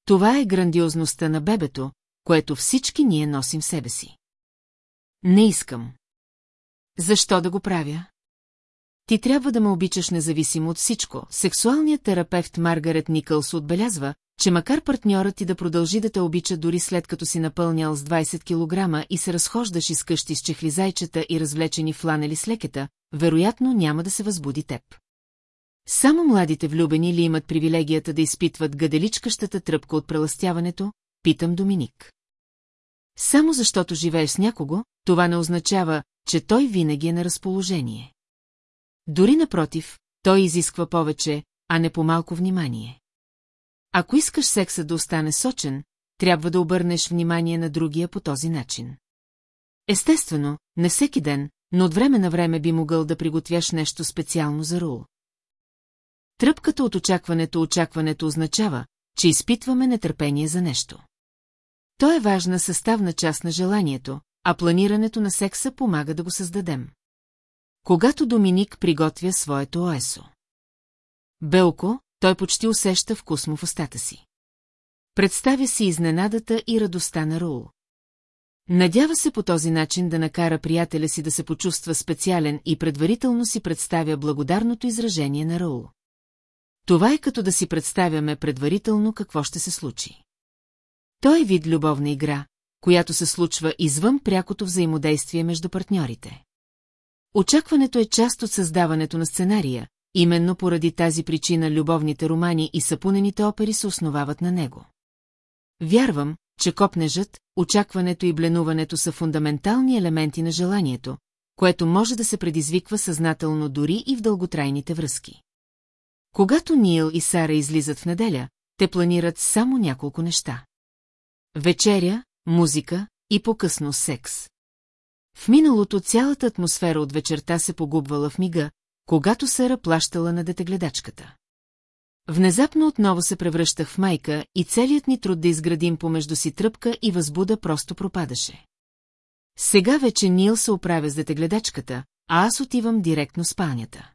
Това е грандиозността на бебето, което всички ние носим в себе си. Не искам. Защо да го правя? Ти трябва да ме обичаш независимо от всичко. Сексуалният терапевт Маргарет Никълс отбелязва, че макар партньорът ти да продължи да те обича дори след като си напълнял с 20 кг и се разхождаш из къщи с чехли зайчета и развлечени фланели с лекета, вероятно няма да се възбуди теб. Само младите влюбени ли имат привилегията да изпитват гаделичкащата тръпка от преластяването, питам Доминик. Само защото живееш с някого, това не означава, че той винаги е на разположение. Дори напротив, той изисква повече, а не по-малко внимание. Ако искаш секса да остане сочен, трябва да обърнеш внимание на другия по този начин. Естествено, не всеки ден, но от време на време би могъл да приготвяш нещо специално за Рул. Тръпката от очакването очакването означава, че изпитваме нетърпение за нещо. То е важна съставна част на желанието, а планирането на секса помага да го създадем. Когато Доминик приготвя своето оесо. Белко, той почти усеща вкус му в устата си. Представя си изненадата и радостта на Рул. Надява се по този начин да накара приятеля си да се почувства специален и предварително си представя благодарното изражение на Раул. Това е като да си представяме предварително какво ще се случи. Той е вид любовна игра, която се случва извън прякото взаимодействие между партньорите. Очакването е част от създаването на сценария, именно поради тази причина любовните романи и сапунените опери се основават на него. Вярвам, че копнежът, очакването и бленуването са фундаментални елементи на желанието, което може да се предизвиква съзнателно дори и в дълготрайните връзки. Когато Нил и Сара излизат в неделя, те планират само няколко неща. Вечеря, музика и по-късно секс. В миналото цялата атмосфера от вечерта се погубвала в мига, когато Сара плащала на детегледачката. Внезапно отново се превръщах в майка и целият ни труд да изградим помежду си тръпка и възбуда просто пропадаше. Сега вече Нил се оправя с детегледачката, а аз отивам директно спалнята.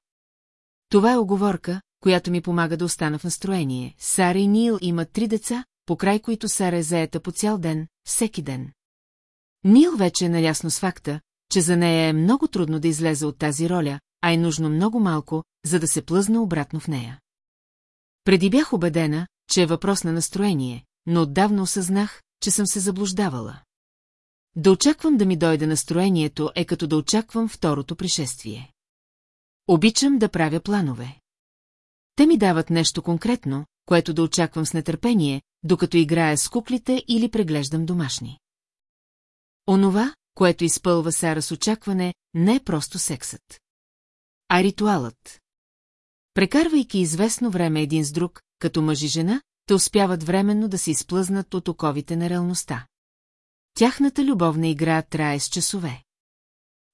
Това е оговорка, която ми помага да остана в настроение. Сара и Нил имат три деца, покрай които Сара е заета по цял ден, всеки ден. Нил вече е наясно с факта, че за нея е много трудно да излезе от тази роля, а е нужно много малко, за да се плъзна обратно в нея. Преди бях убедена, че е въпрос на настроение, но отдавна осъзнах, че съм се заблуждавала. Да очаквам да ми дойде настроението е като да очаквам второто пришествие. Обичам да правя планове. Те ми дават нещо конкретно, което да очаквам с нетърпение, докато играя с куклите или преглеждам домашни. Онова, което изпълва Сара с очакване, не е просто сексът. А ритуалът. Прекарвайки известно време един с друг, като мъж и жена, те успяват временно да се изплъзнат от оковите на реалността. Тяхната любовна игра трае с часове.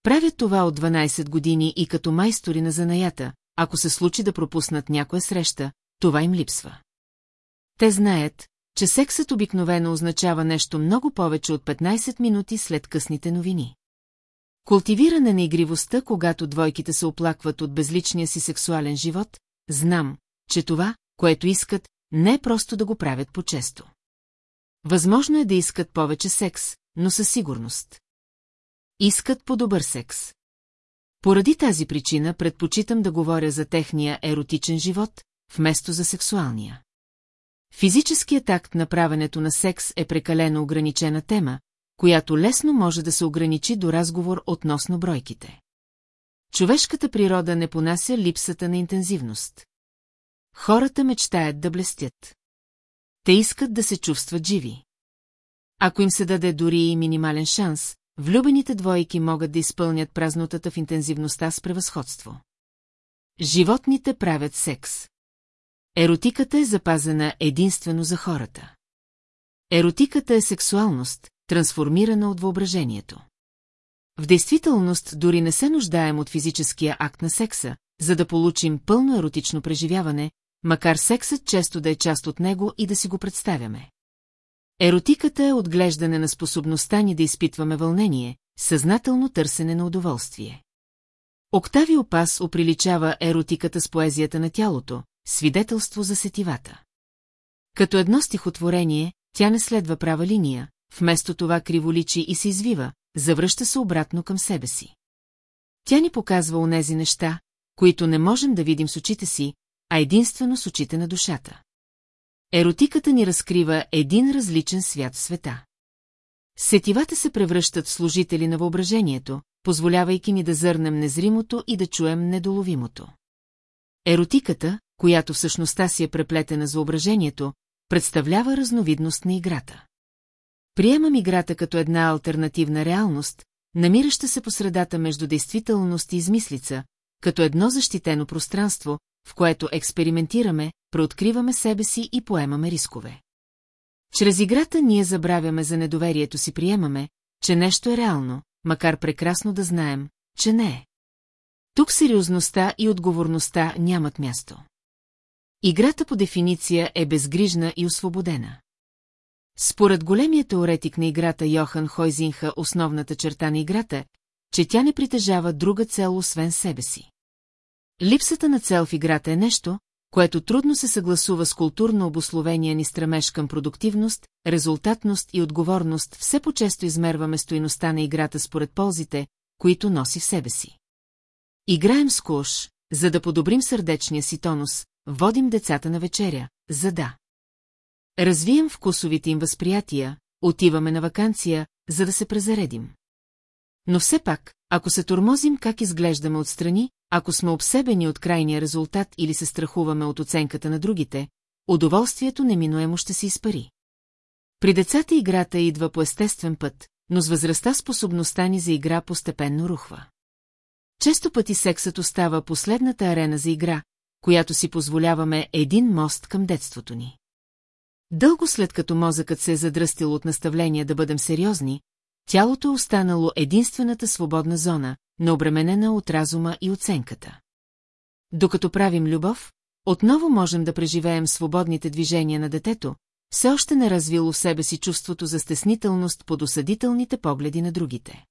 Правят това от 12 години и като майстори на занаята, ако се случи да пропуснат някоя среща, това им липсва. Те знаят, че сексът обикновено означава нещо много повече от 15 минути след късните новини. Култивиране на игривостта, когато двойките се оплакват от безличния си сексуален живот, знам, че това, което искат, не е просто да го правят по-често. Възможно е да искат повече секс, но със сигурност. Искат по-добър секс. Поради тази причина предпочитам да говоря за техния еротичен живот, вместо за сексуалния. Физическият акт на правенето на секс е прекалено ограничена тема, която лесно може да се ограничи до разговор относно бройките. Човешката природа не понася липсата на интензивност. Хората мечтаят да блестят. Те искат да се чувстват живи. Ако им се даде дори и минимален шанс, влюбените двойки могат да изпълнят празнотата в интензивността с превъзходство. Животните правят секс. Еротиката е запазена единствено за хората. Еротиката е сексуалност, трансформирана от въображението. В действителност дори не се нуждаем от физическия акт на секса, за да получим пълно еротично преживяване, макар сексът често да е част от него и да си го представяме. Еротиката е отглеждане на способността ни да изпитваме вълнение, съзнателно търсене на удоволствие. Октавио Пас оприличава еротиката с поезията на тялото, свидетелство за сетивата. Като едно стихотворение, тя не следва права линия, вместо това криволичи и се извива, завръща се обратно към себе си. Тя ни показва онези неща, които не можем да видим с очите си, а единствено с очите на душата. Еротиката ни разкрива един различен свят в света. Сетивата се превръщат в служители на въображението, позволявайки ни да зърнем незримото и да чуем недоловимото. Еротиката, която всъщността си е преплетена за въображението, представлява разновидност на играта. Приемам играта като една альтернативна реалност, намираща се по средата между действителност и измислица, като едно защитено пространство, в което експериментираме, преоткриваме себе си и поемаме рискове. Чрез играта ние забравяме за недоверието си приемаме, че нещо е реално, макар прекрасно да знаем, че не е. Тук сериозността и отговорността нямат място. Играта по дефиниция е безгрижна и освободена. Според големия теоретик на играта Йохан Хойзинха основната черта на играта, че тя не притежава друга цел освен себе си. Липсата на цел в играта е нещо, което трудно се съгласува с културно обословение ни стремеж към продуктивност, резултатност и отговорност, все по-често измерваме стоиността на играта според ползите, които носи в себе си. Играем с кош, за да подобрим сърдечния си тонус, водим децата на вечеря, за да. Развием вкусовите им възприятия, отиваме на вакансия, за да се презаредим. Но все пак, ако се тормозим как изглеждаме отстрани, ако сме обсебени от крайния резултат или се страхуваме от оценката на другите, удоволствието неминуемо ще се изпари. При децата играта идва по естествен път, но с възрастта способността ни за игра постепенно рухва. Често пъти сексът остава последната арена за игра, която си позволяваме един мост към детството ни. Дълго след като мозъкът се е задръстил от наставления да бъдем сериозни, тялото е останало единствената свободна зона, необременена от разума и оценката. Докато правим любов, отново можем да преживеем свободните движения на детето, все още не развило в себе си чувството за стеснителност под осъдителните погледи на другите.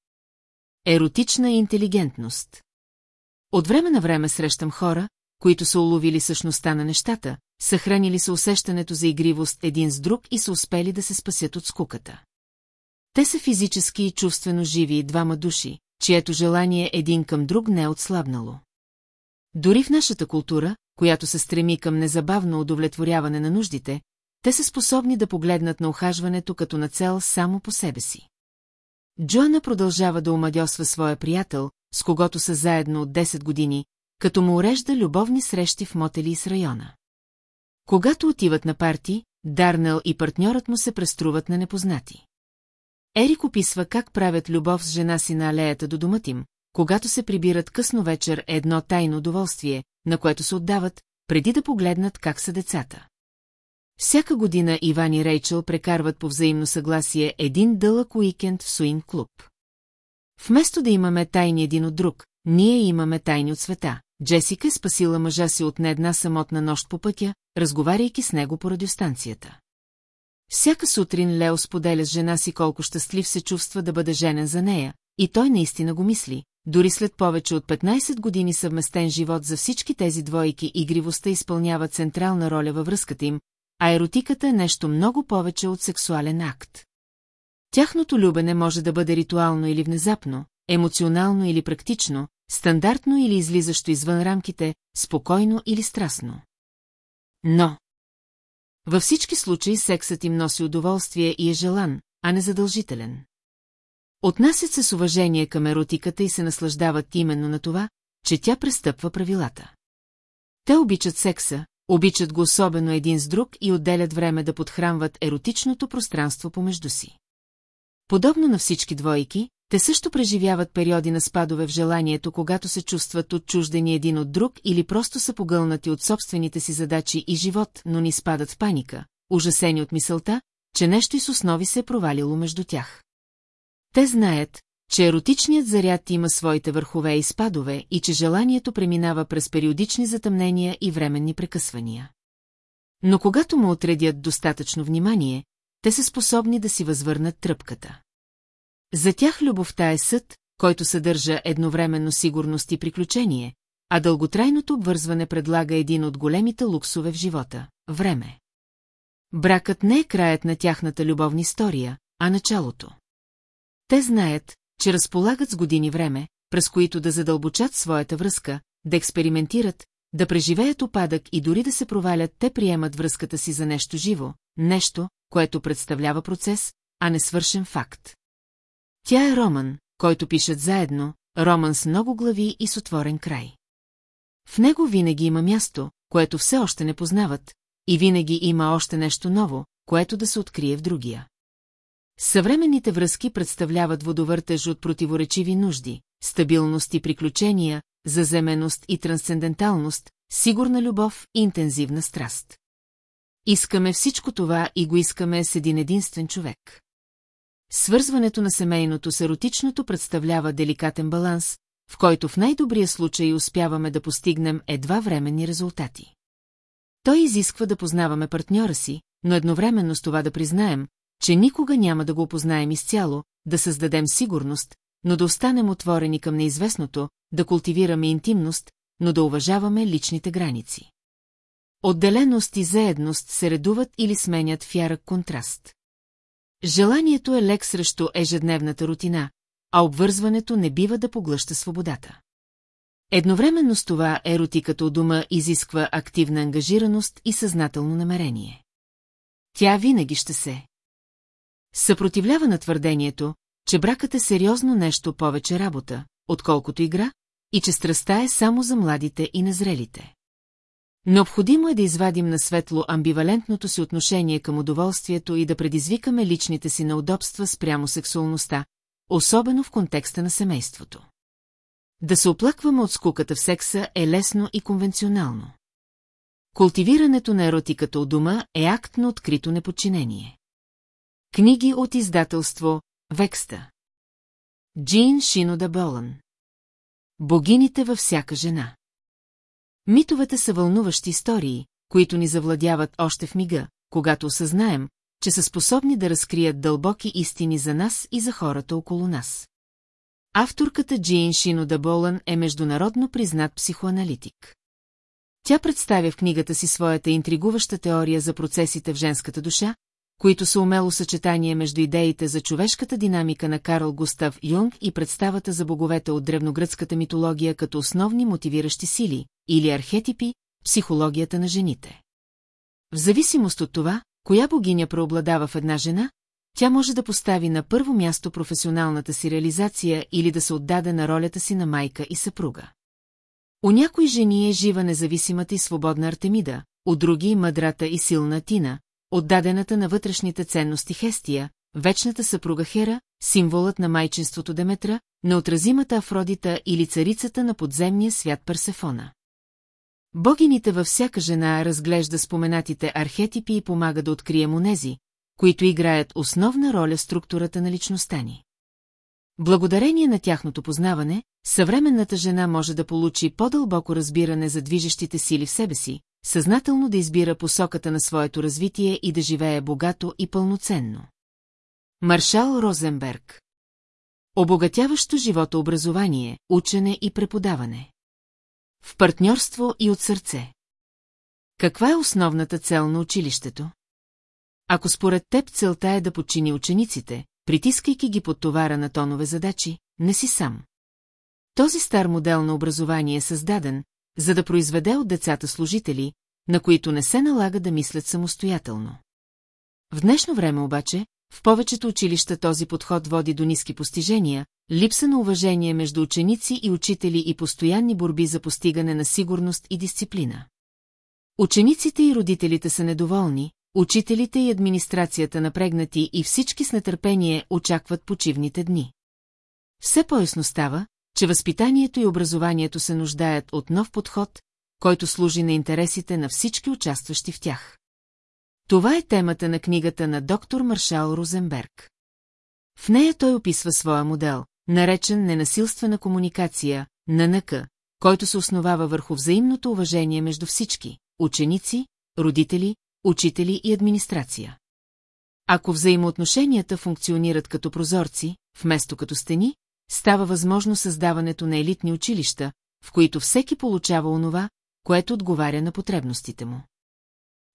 Еротична интелигентност От време на време срещам хора, които са уловили същността на нещата, съхранили са усещането за игривост един с друг и са успели да се спасят от скуката. Те са физически и чувствено живи двама души, чието желание един към друг не е отслабнало. Дори в нашата култура, която се стреми към незабавно удовлетворяване на нуждите, те са способни да погледнат на ухажването като на цел само по себе си. Джоана продължава да омадьосва своя приятел, с когото са заедно от 10 години, като му урежда любовни срещи в мотели с района. Когато отиват на парти, Дарнел и партньорът му се преструват на непознати. Ерик описва как правят любов с жена си на алеята до домът им, когато се прибират късно вечер едно тайно удоволствие, на което се отдават, преди да погледнат как са децата. Всяка година Иван и Рейчел прекарват по взаимно съгласие един дълъг уикенд в Суин клуб. Вместо да имаме тайни един от друг, ние имаме тайни от света. Джесика е спасила мъжа си от не една самотна нощ по пътя, разговаряйки с него по радиостанцията. Всяка сутрин Лео споделя с жена си колко щастлив се чувства да бъде женен за нея, и той наистина го мисли, дори след повече от 15 години съвместен живот за всички тези двойки игривостта изпълнява централна роля във връзката им, а еротиката е нещо много повече от сексуален акт. Тяхното любене може да бъде ритуално или внезапно, емоционално или практично, стандартно или излизащо извън рамките, спокойно или страстно. Но... Във всички случаи сексът им носи удоволствие и е желан, а не задължителен. Отнасят се с уважение към еротиката и се наслаждават именно на това, че тя престъпва правилата. Те обичат секса, обичат го особено един с друг и отделят време да подхранват еротичното пространство помежду си. Подобно на всички двойки, те също преживяват периоди на спадове в желанието, когато се чувстват отчуждени един от друг или просто са погълнати от собствените си задачи и живот, но ни спадат в паника, ужасени от мисълта, че нещо и с основи се е провалило между тях. Те знаят, че еротичният заряд има своите върхове и спадове и че желанието преминава през периодични затъмнения и временни прекъсвания. Но когато му отредят достатъчно внимание, те са способни да си възвърнат тръпката. За тях любовта е съд, който съдържа едновременно сигурност и приключение, а дълготрайното обвързване предлага един от големите луксове в живота – време. Бракът не е краят на тяхната любовна история, а началото. Те знаят, че разполагат с години време, през които да задълбочат своята връзка, да експериментират, да преживеят опадък и дори да се провалят, те приемат връзката си за нещо живо, нещо, което представлява процес, а не свършен факт. Тя е роман, който пишат заедно, роман с много глави и с отворен край. В него винаги има място, което все още не познават, и винаги има още нещо ново, което да се открие в другия. Съвременните връзки представляват водовъртеж от противоречиви нужди, стабилност и приключения, заземеност и трансценденталност, сигурна любов и интензивна страст. Искаме всичко това и го искаме с един единствен човек. Свързването на семейното с еротичното представлява деликатен баланс, в който в най-добрия случай успяваме да постигнем едва временни резултати. Той изисква да познаваме партньора си, но едновременно с това да признаем, че никога няма да го опознаем изцяло, да създадем сигурност, но да останем отворени към неизвестното, да култивираме интимност, но да уважаваме личните граници. Отделеност и заедност се редуват или сменят в ярък контраст. Желанието е лек срещу ежедневната рутина, а обвързването не бива да поглъща свободата. Едновременно с това еротиката у дома изисква активна ангажираност и съзнателно намерение. Тя винаги ще се съпротивлява на твърдението, че бракът е сериозно нещо повече работа, отколкото игра, и че страста е само за младите и незрелите. Необходимо е да извадим на светло амбивалентното си отношение към удоволствието и да предизвикаме личните си неудобства спрямо сексуалността, особено в контекста на семейството. Да се оплакваме от скуката в секса е лесно и конвенционално. Култивирането на еротиката от дома е акт на открито неподчинение. Книги от издателство Векста Джин Шинода Болън Богините във всяка жена Митовете са вълнуващи истории, които ни завладяват още в мига, когато осъзнаем, че са способни да разкрият дълбоки истини за нас и за хората около нас. Авторката Джин Шинода Болън е международно признат психоаналитик. Тя представя в книгата си своята интригуваща теория за процесите в женската душа, които са умело съчетание между идеите за човешката динамика на Карл Густав Юнг и представата за боговете от древногръцката митология като основни мотивиращи сили, или архетипи, психологията на жените. В зависимост от това, коя богиня преобладава в една жена, тя може да постави на първо място професионалната си реализация или да се отдаде на ролята си на майка и съпруга. У някои жени е жива независимата и свободна Артемида, у други мъдрата и силна Тина, отдадената на вътрешните ценности Хестия, вечната съпруга Хера, символът на майчинството Деметра, неотразимата Афродита или царицата на подземния свят Персефона. Богините във всяка жена разглежда споменатите архетипи и помага да открием онези, които играят основна роля в структурата на личността ни. Благодарение на тяхното познаване, съвременната жена може да получи по-дълбоко разбиране за движещите сили в себе си, съзнателно да избира посоката на своето развитие и да живее богато и пълноценно. Маршал Розенберг Обогатяващо живото образование, учене и преподаване. В партньорство и от сърце. Каква е основната цел на училището? Ако според теб целта е да подчини учениците, притискайки ги под товара на тонове задачи, не си сам. Този стар модел на образование е създаден, за да произведе от децата служители, на които не се налага да мислят самостоятелно. В днешно време обаче, в повечето училища този подход води до ниски постижения, липса на уважение между ученици и учители и постоянни борби за постигане на сигурност и дисциплина. Учениците и родителите са недоволни, учителите и администрацията напрегнати и всички с нетърпение очакват почивните дни. Все по-ясно става, че възпитанието и образованието се нуждаят от нов подход, който служи на интересите на всички участващи в тях. Това е темата на книгата на доктор Маршал Розенберг. В нея той описва своя модел, наречен ненасилствена комуникация, ННК, който се основава върху взаимното уважение между всички – ученици, родители, учители и администрация. Ако взаимоотношенията функционират като прозорци, вместо като стени, става възможно създаването на елитни училища, в които всеки получава онова, което отговаря на потребностите му.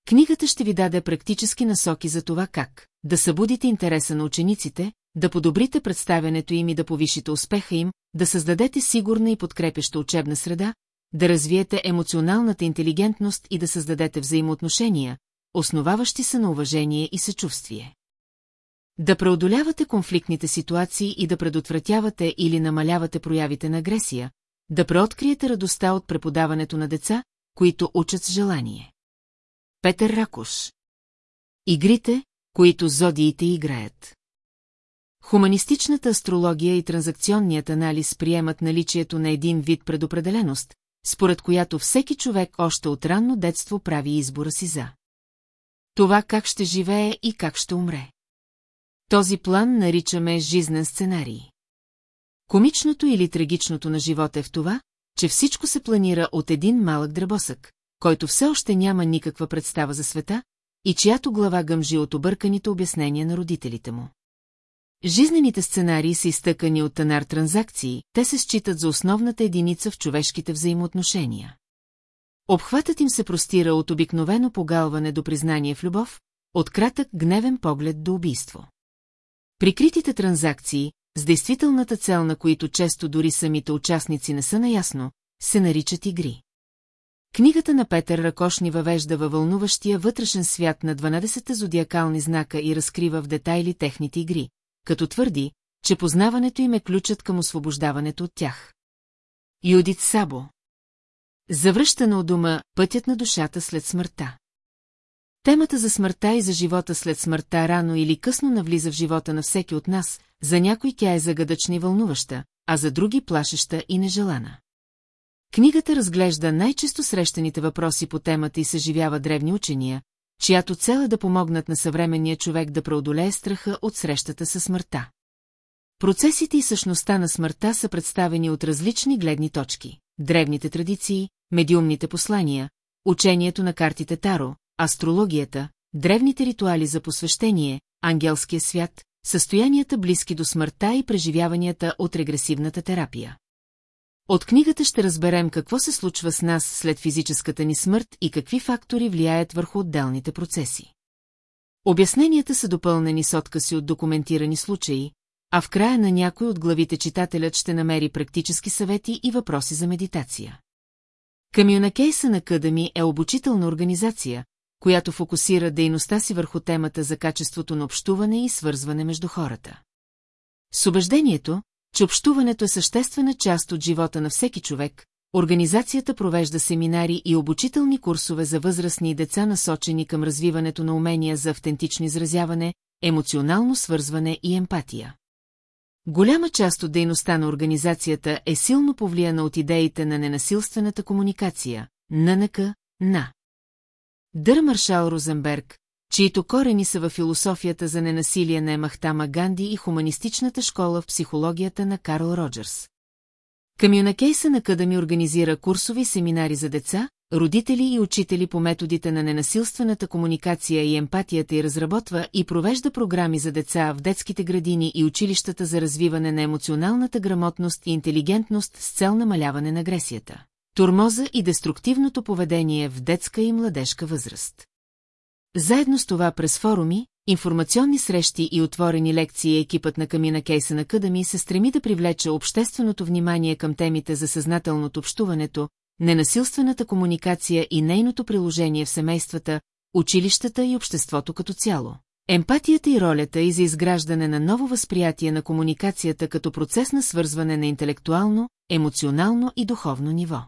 Книгата ще ви даде практически насоки за това как да събудите интереса на учениците, да подобрите представянето им и да повишите успеха им, да създадете сигурна и подкрепеща учебна среда, да развиете емоционалната интелигентност и да създадете взаимоотношения, основаващи се на уважение и съчувствие. Да преодолявате конфликтните ситуации и да предотвратявате или намалявате проявите на агресия, да преоткриете радостта от преподаването на деца, които учат с желание. Петър Ракуш Игрите, които зодиите играят. Хуманистичната астрология и транзакционният анализ приемат наличието на един вид предопределеност, според която всеки човек още от ранно детство прави избора си за. Това как ще живее и как ще умре. Този план наричаме жизнен сценарий. Комичното или трагичното на живота е в това, че всичко се планира от един малък дръбосък, който все още няма никаква представа за света и чиято глава гъмжи от обърканите обяснения на родителите му. Жизнените сценарии са изтъкани от танар транзакции, те се считат за основната единица в човешките взаимоотношения. Обхватът им се простира от обикновено погалване до признание в любов, от кратък гневен поглед до убийство. Прикритите транзакции, с действителната цел на които често дори самите участници не са наясно, се наричат игри. Книгата на Петър Ракош ни въвежда във вълнуващия вътрешен свят на 12-те зодиакални знака и разкрива в детайли техните игри, като твърди, че познаването им е ключът към освобождаването от тях. Юдит Сабо Завръщана от дома пътят на душата след смъртта. Темата за смъртта и за живота след смъртта рано или късно навлиза в живота на всеки от нас, за някой тя е загадъчна и вълнуваща, а за други плашеща и нежелана. Книгата разглежда най-често срещаните въпроси по темата и съживява древни учения, чиято цел е да помогнат на съвременния човек да преодолее страха от срещата със смъртта. Процесите и същността на смъртта са представени от различни гледни точки – древните традиции, медиумните послания, учението на картите Таро, астрологията, древните ритуали за посвещение, ангелския свят, състоянията близки до смъртта и преживяванията от регресивната терапия. От книгата ще разберем какво се случва с нас след физическата ни смърт и какви фактори влияят върху отделните процеси. Обясненията са допълнени с откази от документирани случаи, а в края на някой от главите читателят ще намери практически съвети и въпроси за медитация. Communication Academy е обучителна организация, която фокусира дейността си върху темата за качеството на общуване и свързване между хората. С убеждението, че общуването е съществена част от живота на всеки човек, организацията провежда семинари и обучителни курсове за възрастни и деца насочени към развиването на умения за автентично изразяване, емоционално свързване и емпатия. Голяма част от дейността на организацията е силно повлияна от идеите на ненасилствената комуникация, ННК, на. Дър Маршал Розенберг, чието корени са във философията за ненасилие на Емахтама Ганди и хуманистичната школа в психологията на Карл Роджерс. Communication Academy организира курсови семинари за деца, родители и учители по методите на ненасилствената комуникация и емпатията и разработва и провежда програми за деца в детските градини и училищата за развиване на емоционалната грамотност и интелигентност с цел намаляване на агресията. Турмоза и деструктивното поведение в детска и младежка възраст. Заедно с това през форуми, информационни срещи и отворени лекции екипът на Камина Кейса на Къдами се стреми да привлече общественото внимание към темите за съзнателното общуването, ненасилствената комуникация и нейното приложение в семействата, училищата и обществото като цяло. Емпатията и ролята и за изграждане на ново възприятие на комуникацията като процес на свързване на интелектуално, емоционално и духовно ниво.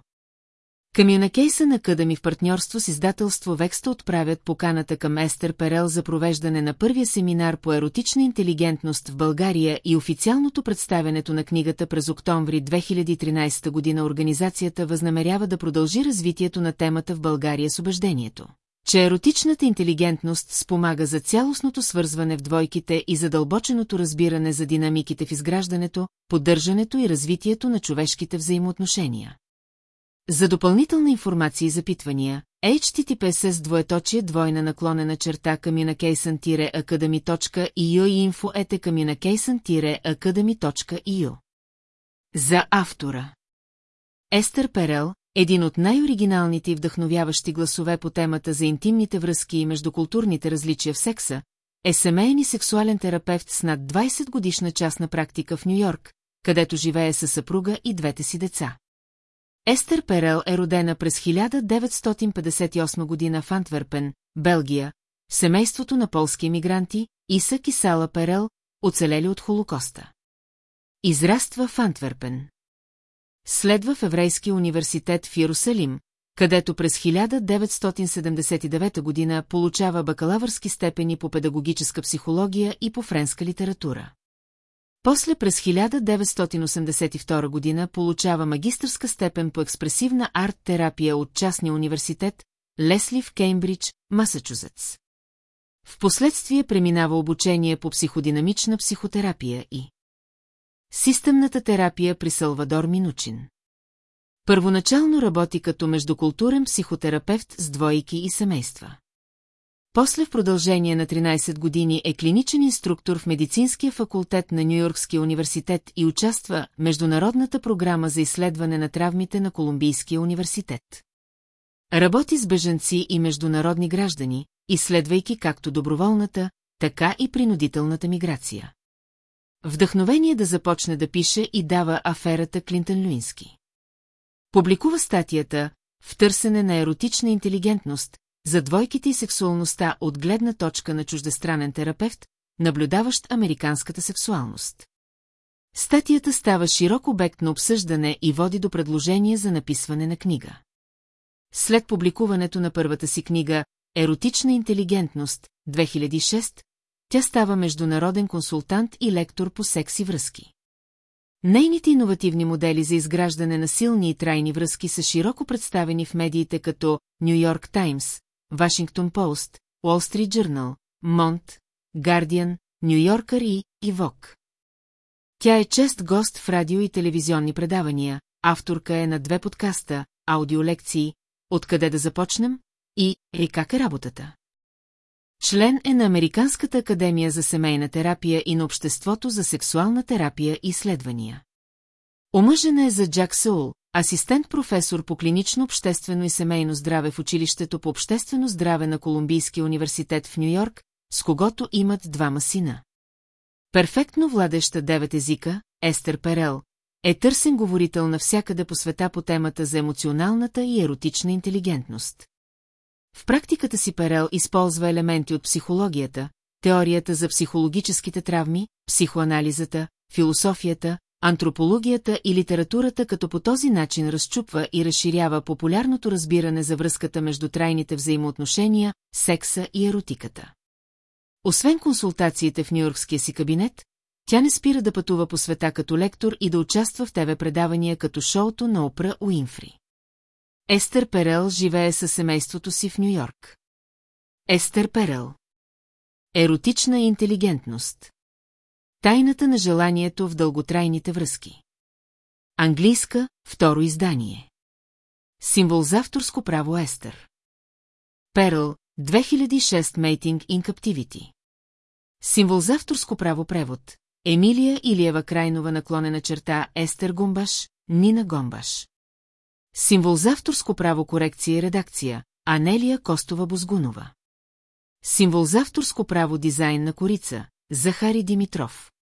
Камюнакейса на Къдами в партньорство с издателство Векста отправят поканата към Естер Перел за провеждане на първия семинар по еротична интелигентност в България и официалното представянето на книгата през октомври 2013 година организацията възнамерява да продължи развитието на темата в България с убеждението че еротичната интелигентност спомага за цялостното свързване в двойките и задълбоченото разбиране за динамиките в изграждането, поддържането и развитието на човешките взаимоотношения. За допълнителна информация и запитвания, https двоеточие двойна наклонена черта communication-academy.eu и info ете communication-academy.eu За автора Естер Перел, един от най-оригиналните и вдъхновяващи гласове по темата за интимните връзки и междукултурните различия в секса, е семейен и сексуален терапевт с над 20 годишна частна практика в Нью-Йорк, където живее със съпруга и двете си деца. Естер Перел е родена през 1958 година в Антверпен, Белгия, семейството на полски емигранти, Исък и Сала Перел, оцелели от Холокоста. Израства в Антверпен. Следва в Еврейския университет в Иерусалим, където през 1979 година получава бакалавърски степени по педагогическа психология и по френска литература. После през 1982 година получава магистърска степен по експресивна арт-терапия от частния университет Лесли в Кеймбридж, Масачузетс. Впоследствие преминава обучение по психодинамична психотерапия и Системната терапия при Салвадор Минучин. Първоначално работи като междукултурен психотерапевт с двойки и семейства. После в продължение на 13 години е клиничен инструктор в медицинския факултет на Нью-Йоркския университет и участва в Международната програма за изследване на травмите на Колумбийския университет. Работи с бежанци и международни граждани, изследвайки както доброволната, така и принудителната миграция. Вдъхновение да започне да пише и дава аферата Клинтън Люински. Публикува статията «В търсене на еротична интелигентност», за двойките и сексуалността от гледна точка на чуждестранен терапевт, наблюдаващ американската сексуалност. Статията става широк обект на обсъждане и води до предложение за написване на книга. След публикуването на първата си книга «Еротична интелигентност» 2006, тя става международен консултант и лектор по секси връзки. Нейните иновативни модели за изграждане на силни и трайни връзки са широко представени в медиите като Нью Йорк Таймс, Вашингтон Пост, Уолл Стрит Джърнал, Монт, Гардиан, Нью Йоркър и Ивок. Тя е чест гост в радио и телевизионни предавания, авторка е на две подкаста, аудиолекции, Откъде да започнем? И «И как е работата?» Член е на Американската академия за семейна терапия и на Обществото за сексуална терапия и изследвания. Омъжена е за Джак Саул, асистент-професор по клинично обществено и семейно здраве в училището по обществено здраве на Колумбийския университет в Нью-Йорк, с когото имат двама сина. Перфектно владеща девет езика, Естер Перел, е търсен говорител навсякъде по света по темата за емоционалната и еротична интелигентност. В практиката си Перел използва елементи от психологията, теорията за психологическите травми, психоанализата, философията, антропологията и литературата, като по този начин разчупва и разширява популярното разбиране за връзката между трайните взаимоотношения, секса и еротиката. Освен консултациите в Нью-Йоркския си кабинет, тя не спира да пътува по света като лектор и да участва в ТВ предавания като шоуто на Опра Уинфри. Естер Перел живее със семейството си в Нью-Йорк. Естер Перел Еротична интелигентност Тайната на желанието в дълготрайните връзки Английска, второ издание Символ за авторско право Естер. Перл, 2006 Mating in Captivity. Символ за авторско право превод. Емилия Илиева Крайнова наклонена черта Естер Гумбаш, Нина Гомбаш. Символ за авторско право корекция и редакция. Анелия Костова Бозгунова. Символ за авторско право дизайн на корица. Захари Димитров.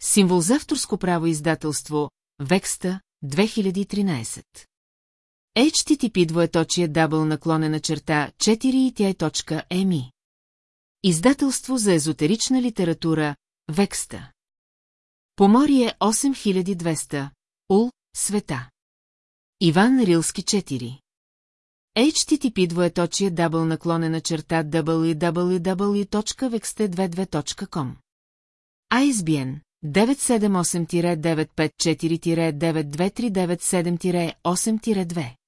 Символ за авторско право издателство. Векста, 2013. HTTP двоеточие дабл наклонена черта 4 и тя е точка еми. Издателство за езотерична литература Векста. Поморие 8200. Ул, света. Иван Рилски 4. HTTP двоеточие дабл наклонена черта www.vexte22.com ISBN 978-954-92397-8-2